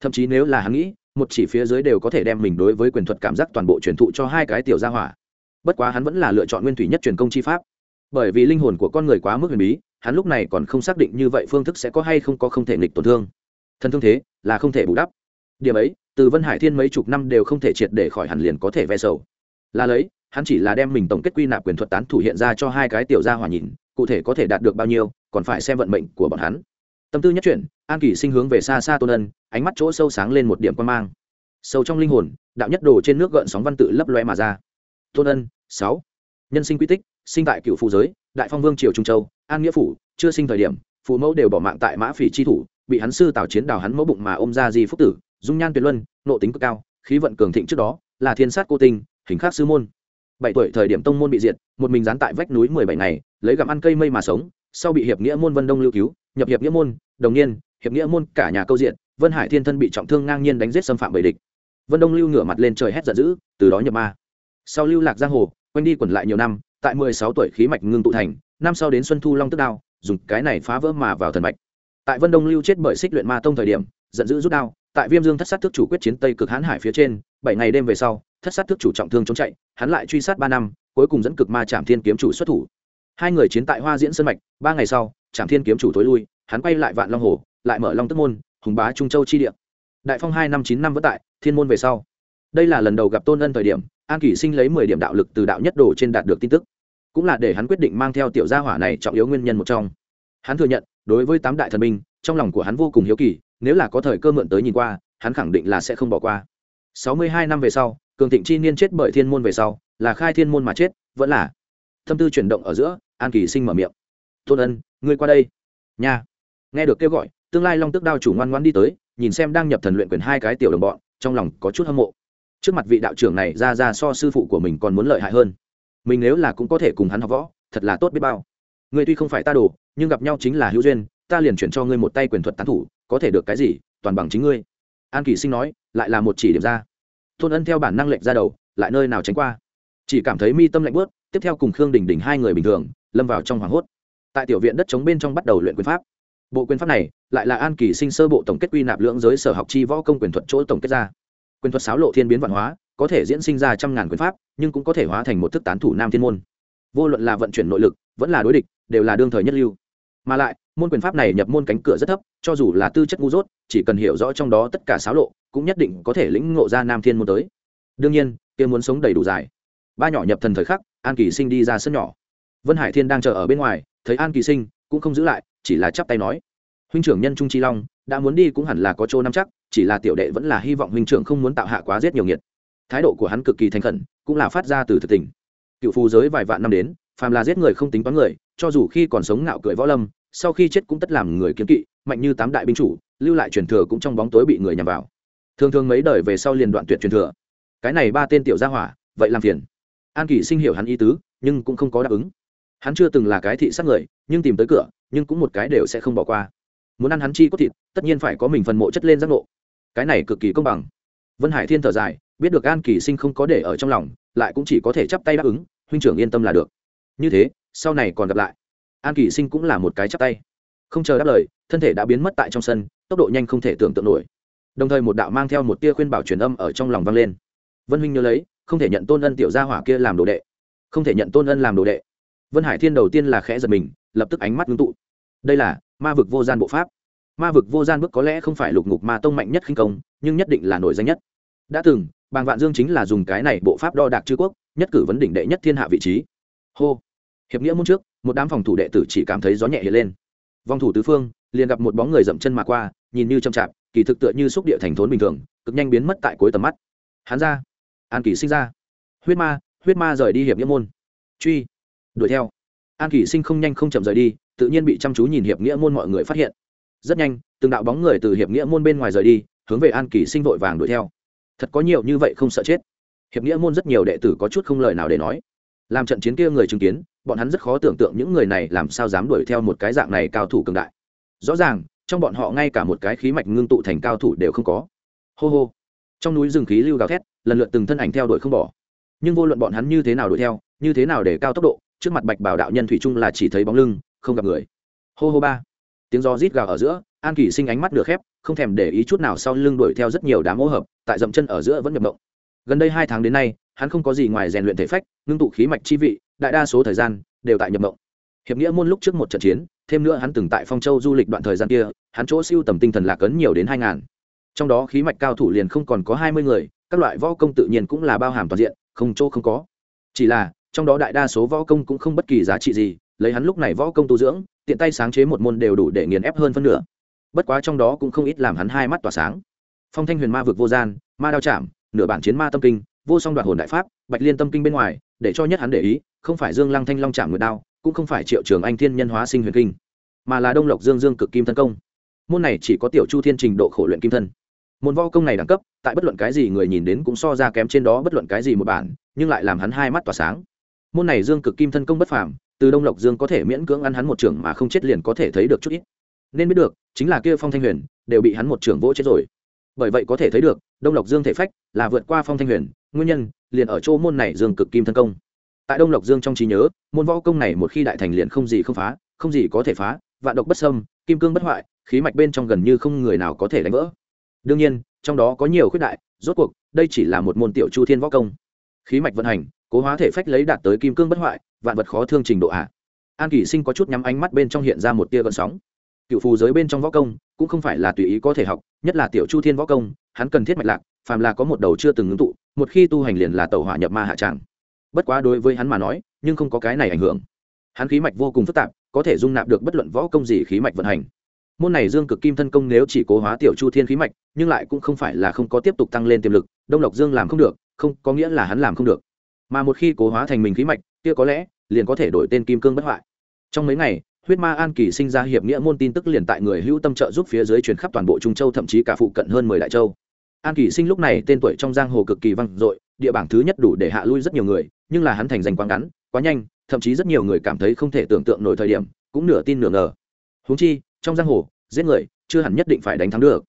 Thậm chí nếu là hắn nghĩ, một chỉ phía dưới đều có thể đem mình đối với quyền thuật cảm giác toàn bộ truyền thụ cho hai cái tiểu gia hỏa. Bất quá hắn vẫn là lựa chọn nguyên thủy nhất truyền công chi pháp bởi vì linh hồn của con người quá mức huyền bí, hắn lúc này còn không xác định như vậy phương thức sẽ có hay không có không thể nghịch tổn thương. Thân thương thế là không thể bù đắp. Điểm ấy, từ vân hải thiên mấy chục năm đều không thể triệt để khỏi hẳn liền có thể ve sầu. Là lấy, hắn chỉ là đem mình tổng kết quy nạp quyền thuật tán thủ hiện ra cho hai cái tiểu gia hỏa nhìn, cụ thể có thể đạt được bao nhiêu, còn phải xem vận mệnh của bọn hắn. Tâm tư nhất chuyển, an kỳ sinh hướng về xa xa tôn ân, ánh mắt chỗ sâu sáng lên một điểm quan mang. Sâu trong linh hồn, đạo nhất đồ trên nước gợn sóng văn tự lấp loe mà ra. Tôn ân, sáu nhân sinh quy tích, sinh tại cựu phụ giới, đại phong vương triều trung châu, an nghĩa phủ, chưa sinh thời điểm, phụ mẫu đều bỏ mạng tại mã phỉ chi thủ, bị hắn sư tào chiến đào hắn mẫu bụng mà ôm ra di phúc tử, dung nhan tuyệt luân, nộ tính cực cao, khí vận cường thịnh trước đó, là thiên sát cô tinh, hình khắc sư môn. Bảy tuổi thời điểm tông môn bị diệt, một mình dán tại vách núi mười bảy ngày, lấy gặm ăn cây mây mà sống, sau bị hiệp nghĩa môn vân đông lưu cứu, nhập hiệp nghĩa môn, đồng niên, hiệp nghĩa môn cả nhà câu diện, vân hải thiên thân bị trọng thương ngang nhiên đánh giết xâm phạm bầy địch. Vân đông lưu ngửa mặt lên trời hét giận dữ, từ đó nhập ma sau lưu lạc giang hồ, quanh đi quẩn lại nhiều năm, tại mười sáu tuổi khí mạch ngưng tụ thành, năm sau đến xuân thu long tức đao, dùng cái này phá vỡ mà vào thần mạch. Tại vân đông lưu chết bởi xích luyện ma tông thời điểm, giận dữ rút đao, tại viêm dương thất sát thức chủ quyết chiến tây cực hãn hải phía trên, bảy ngày đêm về sau, thất sát thức chủ trọng thương chống chạy, hắn lại truy sát ba năm, cuối cùng dẫn cực ma trạm thiên kiếm chủ xuất thủ. Hai người chiến tại hoa diễn sân mạch, ba ngày sau trạm thiên kiếm chủ tối lui, hắn quay lại vạn long hồ, lại mở long tức môn, hùng bá trung châu chi địa. Đại phong hai năm chín năm vẫn tại, thiên môn về sau. Đây là lần đầu gặp tôn ân thời điểm an kỷ sinh lấy mười điểm đạo lực từ đạo nhất đồ trên đạt được tin tức. Cũng là để hắn quyết định mang theo tiểu gia hỏa này trọng yếu nguyên nhân một trong. Hắn thừa nhận, đối với tám đại thần minh trong lòng của hắn vô cùng hiếu kỳ, nếu là có thời cơ mượn tới nhìn qua, hắn khẳng định là sẽ không bỏ qua. Sáu mươi hai năm về sau, cường thịnh chi niên chết bởi thiên môn về sau, là khai thiên môn mà chết, vẫn là. Tâm tư chuyển động ở giữa, an kỳ sinh mở miệng. Tôn ân, ngươi qua đây. Nha. Nghe được kêu gọi, tương lai long tức đao chủ ngoan ngoan đi tới, nhìn xem đang nhập thần luyện quyền hai cái tiểu đồng bọn, trong lòng có chút hâm mộ trước mặt vị đạo trưởng này ra ra so sư phụ của mình còn muốn lợi hại hơn. Mình nếu là cũng có thể cùng hắn học võ, thật là tốt biết bao. Ngươi tuy không phải ta đồ, nhưng gặp nhau chính là hữu duyên, ta liền chuyển cho ngươi một tay quyền thuật tán thủ, có thể được cái gì, toàn bằng chính ngươi. An kỳ sinh nói, lại là một chỉ điểm ra. Tôn ân theo bản năng lệnh ra đầu, lại nơi nào tránh qua. Chỉ cảm thấy mi tâm lạnh bớt tiếp theo cùng khương đình đình hai người bình thường, lâm vào trong hoảng hốt. Tại tiểu viện đất chống bên trong bắt đầu luyện quyền pháp. Bộ quyền pháp này, lại là an kỳ sinh sơ bộ tổng kết quy nạp lưỡng giới sở học chi võ công quyền thuật chỗ tổng kết ra quyền thuật sáo lộ thiên biến văn hóa, có thể diễn sinh ra trăm ngàn quyền pháp, nhưng cũng có thể hóa thành một thức tán thủ nam thiên môn. Vô luận là vận chuyển nội lực, vẫn là đối địch, đều là đương thời nhất lưu. Mà lại, môn quyền pháp này nhập môn cánh cửa rất thấp, cho dù là tư chất ngu dốt, chỉ cần hiểu rõ trong đó tất cả sáo lộ, cũng nhất định có thể lĩnh ngộ ra nam thiên môn tới. Đương nhiên, kia muốn sống đầy đủ dài. Ba nhỏ nhập thần thời khắc, an kỳ sinh đi ra sân nhỏ. Vân hải thiên đang chờ ở bên ngoài, thấy an kỳ sinh, cũng không giữ lại, chỉ là chắp tay nói. Huynh trưởng nhân trung chi long, đã muốn đi cũng hẳn là có chỗ nắm chắc chỉ là tiểu đệ vẫn là hy vọng huynh trưởng không muốn tạo hạ quá giết nhiều nghiệt. Thái độ của hắn cực kỳ thành khẩn, cũng là phát ra từ thực tình. Cựu phù giới vài vạn năm đến, phàm là giết người không tính toán người, cho dù khi còn sống ngạo cười võ lâm, sau khi chết cũng tất làm người kiếm kỵ, mạnh như tám đại binh chủ, lưu lại truyền thừa cũng trong bóng tối bị người nhằm vào. Thường thường mấy đời về sau liền đoạn tuyệt truyền thừa. Cái này ba tên tiểu gia hỏa, vậy làm phiền. An kỳ sinh hiểu hắn ý tứ, nhưng cũng không có đáp ứng. Hắn chưa từng là cái thị sát người, nhưng tìm tới cửa, nhưng cũng một cái đều sẽ không bỏ qua. Muốn ăn hắn chi có thịt, tất nhiên phải có mình phần mộ chất lên giác ngộ cái này cực kỳ công bằng. Vân hải thiên thở dài, biết được an kỳ sinh không có để ở trong lòng, lại cũng chỉ có thể chắp tay đáp ứng, huynh trưởng yên tâm là được. Như thế, sau này còn gặp lại. An kỳ sinh cũng là một cái chắp tay. Không chờ đáp lời, thân thể đã biến mất tại trong sân, tốc độ nhanh không thể tưởng tượng nổi. Đồng thời một đạo mang theo một tia khuyên bảo truyền âm ở trong lòng vang lên. Vân huynh nhớ lấy, không thể nhận tôn ân tiểu gia hỏa kia làm đồ đệ. Không thể nhận tôn ân làm đồ đệ. Vân hải thiên đầu tiên là khẽ giật mình, lập tức ánh mắt ngưng tụ. Đây là ma vực vô gian bộ pháp ma vực vô gian bước có lẽ không phải lục ngục ma tông mạnh nhất khinh công, nhưng nhất định là nổi danh nhất. Đã từng, bàng vạn dương chính là dùng cái này bộ pháp đo đạc chư quốc, nhất cử vấn đỉnh đệ nhất thiên hạ vị trí. Hô. Hiệp nghĩa môn trước, một đám phòng thủ đệ tử chỉ cảm thấy gió nhẹ hiện lên. Vòng thủ tứ phương, liền gặp một bóng người dậm chân mà qua, nhìn như chậm chạp, kỳ thực tựa như xúc địa thành thốn bình thường, cực nhanh biến mất tại cuối tầm mắt. Hắn ra. An kỳ sinh ra. Huyết ma huyết ma rời đi hiệp nghĩa môn. Truy. Đuổi theo. An kỳ sinh không nhanh không chậm rời đi, tự nhiên bị chăm chú nhìn hiệp nghĩa môn mọi người phát hiện rất nhanh, từng đạo bóng người từ hiệp nghĩa môn bên ngoài rời đi, hướng về an kỳ sinh vội vàng đuổi theo. Thật có nhiều như vậy không sợ chết. Hiệp nghĩa môn rất nhiều đệ tử có chút không lời nào để nói. Làm trận chiến kia người chứng kiến, bọn hắn rất khó tưởng tượng những người này làm sao dám đuổi theo một cái dạng này cao thủ cường đại. Rõ ràng, trong bọn họ ngay cả một cái khí mạch ngưng tụ thành cao thủ đều không có. Hô hô. Trong núi rừng khí lưu gào thét, lần lượt từng thân ảnh theo đuổi không bỏ. Nhưng vô luận bọn hắn như thế nào đuổi theo, như thế nào để cao tốc độ, trước mặt bạch bảo đạo nhân thủy trung là chỉ thấy bóng lưng, không gặp người. Hô hô ba tiếng gió rít gào ở giữa, an kỳ sinh ánh mắt được khép, không thèm để ý chút nào sau lưng đuổi theo rất nhiều đám ô hợp, tại dậm chân ở giữa vẫn nhập động gần đây hai tháng đến nay, hắn không có gì ngoài rèn luyện thể phách, ngưng tụ khí mạch chi vị, đại đa số thời gian đều tại nhập mộng. Hiệp nghĩa môn lúc trước một trận chiến, thêm nữa hắn từng tại phong châu du lịch đoạn thời gian kia, hắn chỗ siêu tầm tinh thần lạc ấn nhiều đến hai ngàn. Trong đó khí mạch cao thủ liền không còn có hai mươi người, các loại võ công tự nhiên cũng là bao hàm toàn diện, không chỗ không có. Chỉ là, trong đó đại đa số võ công cũng không bất kỳ giá trị gì, lấy hắn lúc này võ công tu dưỡng tiện tay sáng chế một môn đều đủ để nghiền ép hơn phân nửa. Bất quá trong đó cũng không ít làm hắn hai mắt tỏa sáng. Phong thanh huyền ma vực vô gian, ma đao chạm, nửa bản chiến ma tâm kinh, vô song đoạt hồn đại pháp, bạch liên tâm kinh bên ngoài, để cho nhất hắn để ý, không phải dương lăng thanh long chạm nguyệt đao, cũng không phải triệu trường anh thiên nhân hóa sinh huyền kinh, mà là đông lộc dương dương cực kim thân công. Môn này chỉ có tiểu chu thiên trình độ khổ luyện kim thân. Môn võ công này đẳng cấp, tại bất luận cái gì người nhìn đến cũng so ra kém trên đó bất luận cái gì một bản, nhưng lại làm hắn hai mắt tỏa sáng. Môn này dương cực kim thân công bất phàm từ đông lộc dương có thể miễn cưỡng ăn hắn một trưởng mà không chết liền có thể thấy được chút ít. Nên biết được, chính là kia phong thanh huyền, đều bị hắn một trưởng vỗ chết rồi. Bởi vậy có thể thấy được, đông lộc dương thể phách là vượt qua phong thanh huyền, nguyên nhân liền ở chỗ môn này dương cực kim thân công. Tại đông lộc dương trong trí nhớ, môn võ công này một khi đại thành liền không gì không phá, không gì có thể phá, vạn độc bất sâm kim cương bất hoại, khí mạch bên trong gần như không người nào có thể đánh vỡ. Đương nhiên, trong đó có nhiều khuyết đại, rốt cuộc, đây chỉ là một môn tiểu chu thiên võ công. Khí mạch vận hành, cố hóa thể phách lấy đạt tới kim cương bất hoại vạn vật khó thương trình độ ạ. An kỷ sinh có chút nhắm ánh mắt bên trong hiện ra một tia gợn sóng. Cựu phù giới bên trong võ công cũng không phải là tùy ý có thể học, nhất là tiểu chu thiên võ công, hắn cần thiết mạch lạc, phàm là có một đầu chưa từng ngưng tụ, một khi tu hành liền là tàu hỏa nhập ma hạ tràng bất quá đối với hắn mà nói, nhưng không có cái này ảnh hưởng. Hắn khí mạch vô cùng phức tạp, có thể dung nạp được bất luận võ công gì khí mạch vận hành. Môn này dương cực kim thân công nếu chỉ cố hóa tiểu chu thiên khí mạch, nhưng lại cũng không phải là không có tiếp tục tăng lên tiềm lực, đông lộc dương làm không được, không có nghĩa là hắn làm không được. Mà một khi cố hóa thành mình khí mạch kia có lẽ liền có thể đổi tên kim cương bất hoại. Trong mấy ngày, huyết ma an kỳ sinh ra hiệp nghĩa môn tin tức liền tại người hữu tâm trợ giúp phía dưới truyền khắp toàn bộ trung châu, thậm chí cả phụ cận hơn mười đại châu. An kỳ sinh lúc này tên tuổi trong giang hồ cực kỳ vang dội, địa bảng thứ nhất đủ để hạ lui rất nhiều người, nhưng là hắn thành danh quá ngắn, quá nhanh, thậm chí rất nhiều người cảm thấy không thể tưởng tượng nổi thời điểm, cũng nửa tin nửa ngờ. Huống chi, trong giang hồ, giết người, chưa hẳn nhất định phải đánh thắng được.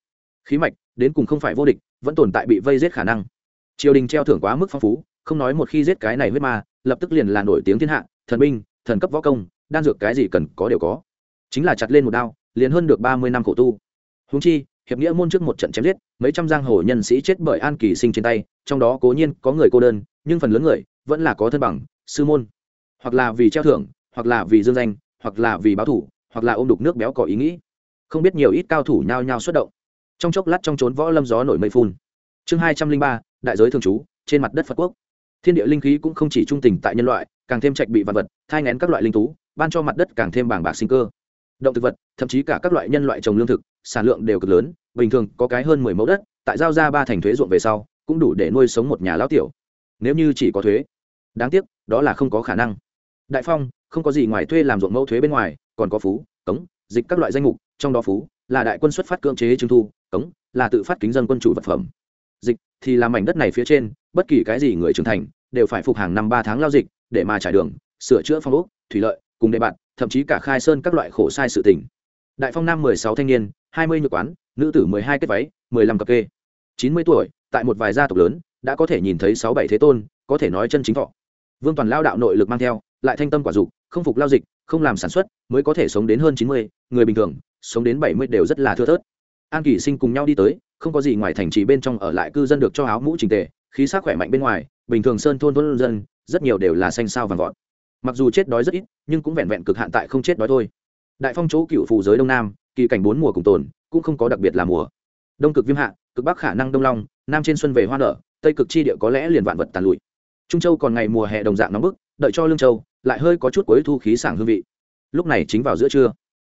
Khí mạch, đến cùng không phải vô địch, vẫn tồn tại bị vây giết khả năng. Triều đình treo thưởng quá mức phong phú không nói một khi giết cái này huyết ma, lập tức liền là nổi tiếng thiên hạ, thần binh, thần cấp võ công, đan dược cái gì cần có đều có. Chính là chặt lên một đao, liền hơn được ba mươi năm khổ tu. Húng chi, hiệp nghĩa môn trước một trận chém giết, mấy trăm giang hồ nhân sĩ chết bởi an kỳ sinh trên tay, trong đó cố nhiên có người cô đơn, nhưng phần lớn người vẫn là có thân bằng, sư môn. Hoặc là vì treo thưởng, hoặc là vì dương danh, hoặc là vì báo thủ, hoặc là ôm đục nước béo có ý nghĩ. Không biết nhiều ít cao thủ nhao nhao xuất động. Trong chốc lát trong trốn võ lâm gió nổi mây phun. Chương hai trăm linh ba, đại giới thường trú, trên mặt đất phật quốc thiên địa linh khí cũng không chỉ trung tình tại nhân loại, càng thêm trạch bị vật vật, thai ngén các loại linh thú, ban cho mặt đất càng thêm bảng bạc sinh cơ. Động thực vật, thậm chí cả các loại nhân loại trồng lương thực, sản lượng đều cực lớn, bình thường có cái hơn mười mẫu đất, tại giao ra ba thành thuế ruộng về sau, cũng đủ để nuôi sống một nhà lão tiểu. Nếu như chỉ có thuế, đáng tiếc, đó là không có khả năng. Đại phong, không có gì ngoài thuê làm ruộng mẫu thuế bên ngoài, còn có phú, cống, dịch các loại danh mục, trong đó phú là đại quân xuất phát cưỡng chế trưng thu, cống là tự phát kính dân quân chủ vật phẩm. Dịch thì làm mảnh đất này phía trên bất kỳ cái gì người trưởng thành đều phải phục hàng năm ba tháng lao dịch để mà trải đường, sửa chữa phong ốc, thủy lợi, cùng đệ bạn thậm chí cả khai sơn các loại khổ sai sự tình. đại phong nam mười sáu thanh niên, hai mươi nhược quán, nữ tử mười hai kết váy, mười lăm cặp kê. Chín mươi tuổi, tại một vài gia tộc lớn, đã có thể nhìn thấy sáu bảy thế tôn, có thể nói chân chính thọ. Vương toàn lao đạo nội lực mang theo, lại thanh tâm quả dục, không phục lao dịch, không làm sản xuất, mới có thể sống đến hơn chín mươi, người bình thường, sống đến bảy mươi đều rất là thưa thớt. An kỷ sinh cùng nhau đi tới, không có gì ngoài thành trì bên trong ở lại cư dân được cho áo mũ trình tề khí sắc khỏe mạnh bên ngoài, bình thường sơn thôn thôn dân, rất nhiều đều là xanh sao vàng vọt. Mặc dù chết đói rất ít, nhưng cũng vẹn vẹn cực hạn tại không chết đói thôi. Đại phong chỗ cựu phù giới đông nam, kỳ cảnh bốn mùa cùng tồn, cũng không có đặc biệt là mùa. Đông cực viêm hạ, cực bắc khả năng đông long, nam trên xuân về hoa nở, tây cực chi địa có lẽ liền vạn vật tàn lụi. Trung châu còn ngày mùa hè đồng dạng nóng bức, đợi cho lương châu, lại hơi có chút cuối thu khí sảng hương vị. Lúc này chính vào giữa trưa,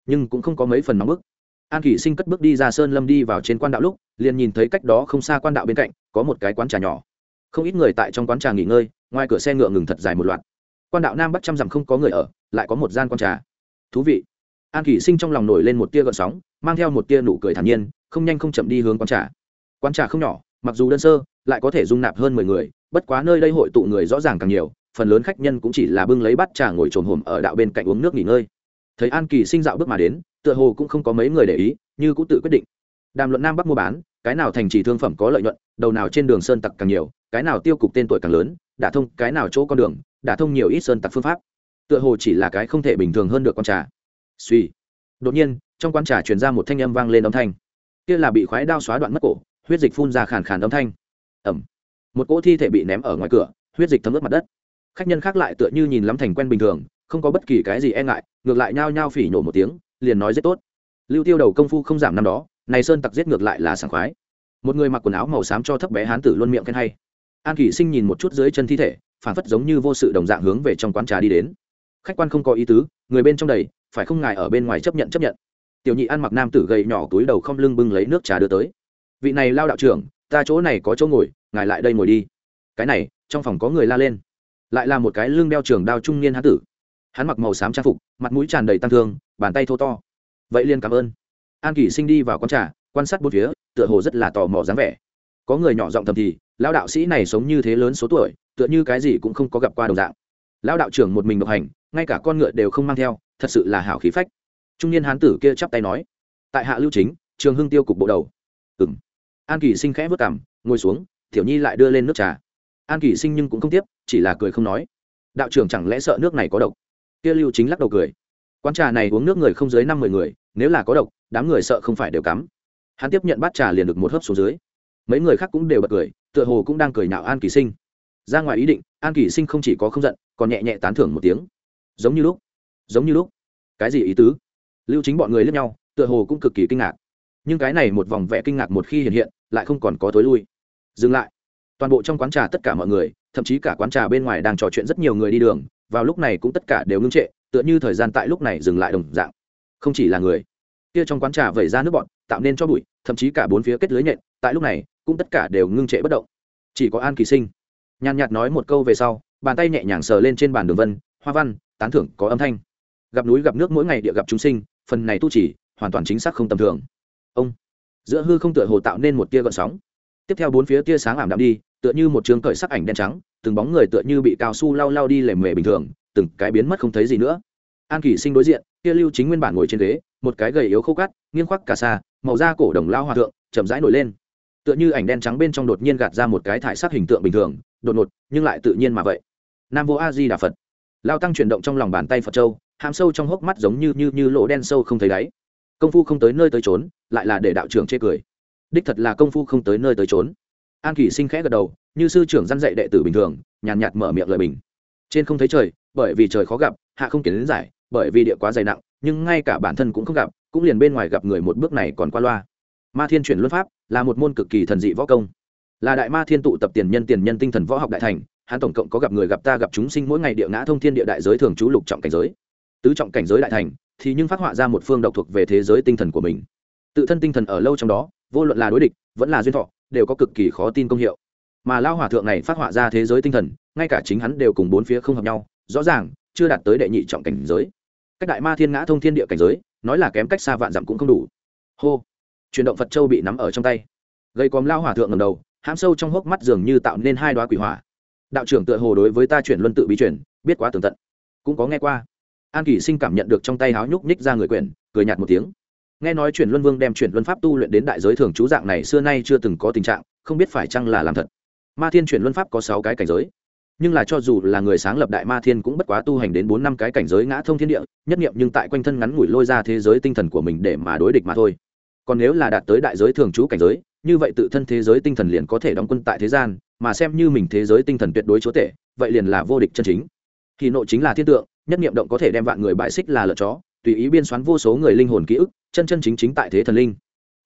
nhưng cũng không có mấy phần nóng bức. An kỷ sinh cất bước đi ra sơn lâm đi vào trên quan đạo lúc liền nhìn thấy cách đó không xa quan đạo bên cạnh, có một cái quán trà nhỏ. Không ít người tại trong quán trà nghỉ ngơi, ngoài cửa xe ngựa ngừng thật dài một loạt. Quan đạo nam bắc trăm dặm không có người ở, lại có một gian quan trà. Thú vị. An kỷ sinh trong lòng nổi lên một tia gợn sóng, mang theo một tia nụ cười thản nhiên, không nhanh không chậm đi hướng quán trà. Quán trà không nhỏ, mặc dù đơn sơ, lại có thể dung nạp hơn mười người, bất quá nơi đây hội tụ người rõ ràng càng nhiều, phần lớn khách nhân cũng chỉ là bưng lấy bát trà ngồi trồn hồm ở đạo bên cạnh uống nước nghỉ ngơi. Thấy an kỳ sinh dạo bước mà đến, tựa hồ cũng không có mấy người để ý, như cũng tự quyết định đàm luận nam bắc mua bán, cái nào thành trì thương phẩm có lợi nhuận, đầu nào trên đường sơn tặc càng nhiều, cái nào tiêu cục tên tuổi càng lớn đã thông cái nào chỗ con đường đã thông nhiều ít sơn tặc phương pháp. Tựa hồ chỉ là cái không thể bình thường hơn được con trà. Suy. Đột nhiên, trong quán trà truyền ra một thanh âm vang lên âm thanh. Kia là bị khoái đao xóa đoạn mất cổ, huyết dịch phun ra khàn khàn âm thanh. Ẩm. Một cỗ thi thể bị ném ở ngoài cửa, huyết dịch thấm ướt mặt đất. Khách nhân khác lại tựa như nhìn lắm thành quen bình thường, không có bất kỳ cái gì e ngại, ngược lại nhao nhao phỉ nhổ một tiếng, liền nói rất tốt. Lưu tiêu đầu công phu không giảm năm đó này sơn tặc giết ngược lại là sảng khoái. Một người mặc quần áo màu xám cho thấp bé hán tử luôn miệng khen hay. An kỷ sinh nhìn một chút dưới chân thi thể phản phất giống như vô sự đồng dạng hướng về trong quán trà đi đến. Khách quan không có ý tứ, người bên trong đầy, phải không ngài ở bên ngoài chấp nhận chấp nhận. Tiểu nhị ăn mặc nam tử gầy nhỏ túi đầu không lưng bưng lấy nước trà đưa tới. Vị này lao đạo trưởng, ta chỗ này có chỗ ngồi, ngài lại đây ngồi đi. Cái này, trong phòng có người la lên. Lại là một cái lưng đeo trường đao trung niên hán tử. Hắn mặc màu xám trang phục, mặt mũi tràn đầy tăng thương, bàn tay thô to. Vậy liên cảm ơn an kỷ sinh đi vào con trà, quan sát bốn phía, tựa hồ rất là tò mò dáng vẻ. Có người nhỏ giọng thầm thì, lão đạo sĩ này sống như thế lớn số tuổi, tựa như cái gì cũng không có gặp qua đồng dạng. Lão đạo trưởng một mình độc hành, ngay cả con ngựa đều không mang theo, thật sự là hảo khí phách. Trung niên hán tử kia chắp tay nói, tại hạ lưu chính, trường hưng tiêu cục bộ đầu. Ừ m an kỳ sinh khẽ vất cảm ngồi xuống, tiểu nhi lại đưa lên nước trà. An kỳ sinh nhưng cũng không tiếp, chỉ là cười không nói. Đạo trưởng chẳng lẽ sợ nước này có độc? Kia lưu chính lắc đầu cười. Quán trà này uống nước người không dưới năm mười người nếu là có độc, đám người sợ không phải đều cắm. Hắn tiếp nhận bát trà liền được một hớp xuống dưới. Mấy người khác cũng đều bật cười, tựa hồ cũng đang cười nhạo an kỳ sinh. Ra ngoài ý định, an kỳ sinh không chỉ có không giận, còn nhẹ nhẹ tán thưởng một tiếng. Giống như lúc, giống như lúc. Cái gì ý tứ? Lưu chính bọn người lướt nhau, tựa hồ cũng cực kỳ kinh ngạc. Nhưng cái này một vòng vẽ kinh ngạc một khi hiện hiện, lại không còn có tối lui. Dừng lại. Toàn bộ trong quán trà tất cả mọi người, thậm chí cả quán trà bên ngoài đang trò chuyện rất nhiều người đi đường, vào lúc này cũng tất cả đều ngưng trệ, tựa như thời gian tại lúc này dừng lại đồng dạng không chỉ là người. Kia trong quán trà vẩy ra nước bọn tạo nên cho bụi, thậm chí cả bốn phía kết lưới nhện, tại lúc này, cũng tất cả đều ngưng trệ bất động. Chỉ có an kỳ sinh. Nhàn nhạt nói một câu về sau, bàn tay nhẹ nhàng sờ lên trên bàn đường vân, hoa văn, tán thưởng, có âm thanh. Gặp núi gặp nước mỗi ngày địa gặp chúng sinh, phần này tu chỉ, hoàn toàn chính xác không tầm thường. Ông. Giữa hư không tựa hồ tạo nên một tia gợn sóng. Tiếp theo bốn phía tia sáng ảm đạm đi, tựa như một trường cởi sắc ảnh đen trắng, từng bóng người tựa như bị cao su lau lau đi lềm mề bình thường, từng cái biến mất không thấy gì nữa. An kỳ sinh đối diện kia lưu chính nguyên bản ngồi trên ghế một cái gầy yếu khô cắt nghiêng khoác cả xa màu da cổ đồng lao hòa thượng chậm rãi nổi lên. Tựa như ảnh đen trắng bên trong đột nhiên gạt ra một cái thải sắc hình tượng bình thường đột ngột nhưng lại tự nhiên mà vậy. Nam vô a di đà phật. Lao tăng chuyển động trong lòng bàn tay phật châu hàm sâu trong hốc mắt giống như như như lỗ đen sâu không thấy đáy. Công phu không tới nơi tới trốn lại là để đạo trưởng chê cười. Đích thật là công phu không tới nơi tới trốn. An kỷ sinh khẽ gật đầu như sư trưởng dăn dạy đệ tử bình thường nhàn nhạt, mở miệng lời bình. Trên không thấy trời bởi vì trời khó gặp hạ không kiến đến giải bởi vì địa quá dày nặng, nhưng ngay cả bản thân cũng không gặp, cũng liền bên ngoài gặp người một bước này còn qua loa. Ma thiên chuyển luân pháp là một môn cực kỳ thần dị võ công. Là đại ma thiên tụ tập tiền nhân tiền nhân tinh thần võ học đại thành, hắn tổng cộng có gặp người gặp ta gặp chúng sinh mỗi ngày địa ngã thông thiên địa đại giới thường trú lục trọng cảnh giới. Tứ trọng cảnh giới đại thành thì nhưng phát họa ra một phương độc thuộc về thế giới tinh thần của mình. Tự thân tinh thần ở lâu trong đó, vô luận là đối địch, vẫn là duyên thọ, đều có cực kỳ khó tin công hiệu. Mà lao hòa thượng này phát họa ra thế giới tinh thần, ngay cả chính hắn đều cùng bốn phía không hợp nhau, rõ ràng chưa đạt tới đệ nhị trọng cảnh giới cách đại ma thiên ngã thông thiên địa cảnh giới, nói là kém cách xa vạn dặm cũng không đủ. Hô. Chuyển động phật châu bị nắm ở trong tay. Gây còm lao hòa thượng ngầm đầu, hãm sâu trong hốc mắt dường như tạo nên hai đoá quỷ hỏa. Đạo trưởng tựa hồ đối với ta chuyển luân tự bí chuyển biết quá tường tận. Cũng có nghe qua. An kỷ sinh cảm nhận được trong tay háo nhúc nhích ra người quyển, cười nhạt một tiếng. Nghe nói chuyển luân vương đem chuyển luân pháp tu luyện đến đại giới thường chú dạng này xưa nay chưa từng có tình trạng, không biết phải chăng là làm thật. Ma thiên chuyển luân pháp có sáu cái cảnh giới nhưng là cho dù là người sáng lập đại ma thiên cũng bất quá tu hành đến bốn năm cái cảnh giới ngã thông thiên địa, nhất nghiệm nhưng tại quanh thân ngắn ngủi lôi ra thế giới tinh thần của mình để mà đối địch mà thôi. Còn nếu là đạt tới đại giới thường trú cảnh giới, như vậy tự thân thế giới tinh thần liền có thể đóng quân tại thế gian, mà xem như mình thế giới tinh thần tuyệt đối chúa tể, vậy liền là vô địch chân chính. Thì nội chính là thiên tượng, nhất nghiệm động có thể đem vạn người bại xích là lợn chó, tùy ý biên xoắn vô số người linh hồn ký ức, chân chân chính chính tại thế thần linh.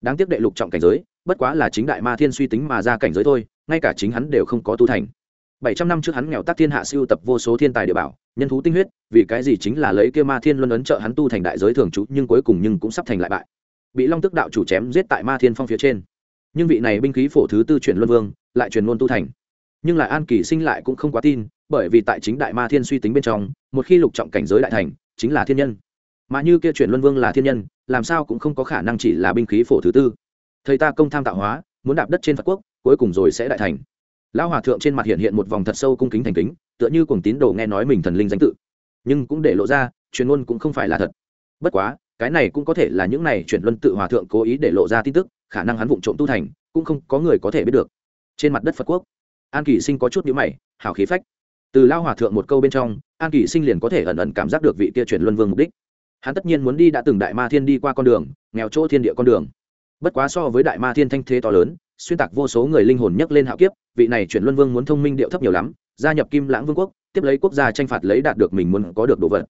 Đáng tiếc đệ lục trọng cảnh giới, bất quá là chính đại ma thiên suy tính mà ra cảnh giới thôi, ngay cả chính hắn đều không có tu thành bảy trăm năm trước hắn nghèo tác thiên hạ siêu tập vô số thiên tài địa bảo, nhân thú tinh huyết, vì cái gì chính là lấy kia ma thiên luân ấn trợ hắn tu thành đại giới thường trú, nhưng cuối cùng nhưng cũng sắp thành lại bại. Bị long tức đạo chủ chém giết tại ma thiên phong phía trên. Nhưng vị này binh khí phổ thứ tư chuyển luân vương, lại truyền ngôn tu thành. Nhưng lại an kỳ sinh lại cũng không quá tin, bởi vì tại chính đại ma thiên suy tính bên trong, một khi lục trọng cảnh giới đại thành, chính là thiên nhân. Mà như kia chuyển luân vương là thiên nhân, làm sao cũng không có khả năng chỉ là binh khí phổ thứ tư. Thầy ta công tham tạo hóa, muốn đạp đất trên phật quốc, cuối cùng rồi sẽ đại thành lão hòa thượng trên mặt hiện hiện một vòng thật sâu cung kính thành kính, tựa như cùng tín đồ nghe nói mình thần linh danh tự. Nhưng cũng để lộ ra, truyền ngôn cũng không phải là thật. Bất quá, cái này cũng có thể là những này chuyển luân tự hòa thượng cố ý để lộ ra tin tức, khả năng hắn vụng trộm tu thành, cũng không có người có thể biết được. Trên mặt đất phật quốc, an kỳ sinh có chút nhữ mày, hào khí phách. Từ lao hòa thượng một câu bên trong, an kỳ sinh liền có thể ẩn ẩn cảm giác được vị kia chuyển luân vương mục đích. Hắn tất nhiên muốn đi đã từng đại ma thiên đi qua con đường, nghèo chỗ thiên địa con đường. Bất quá so với đại ma thiên thanh thế to lớn xuyên tạc vô số người linh hồn nhấc lên hạo kiếp, vị này chuyển luân vương muốn thông minh điệu thấp nhiều lắm, gia nhập kim lãng vương quốc, tiếp lấy quốc gia tranh phạt lấy đạt được mình muốn có được đồ vật.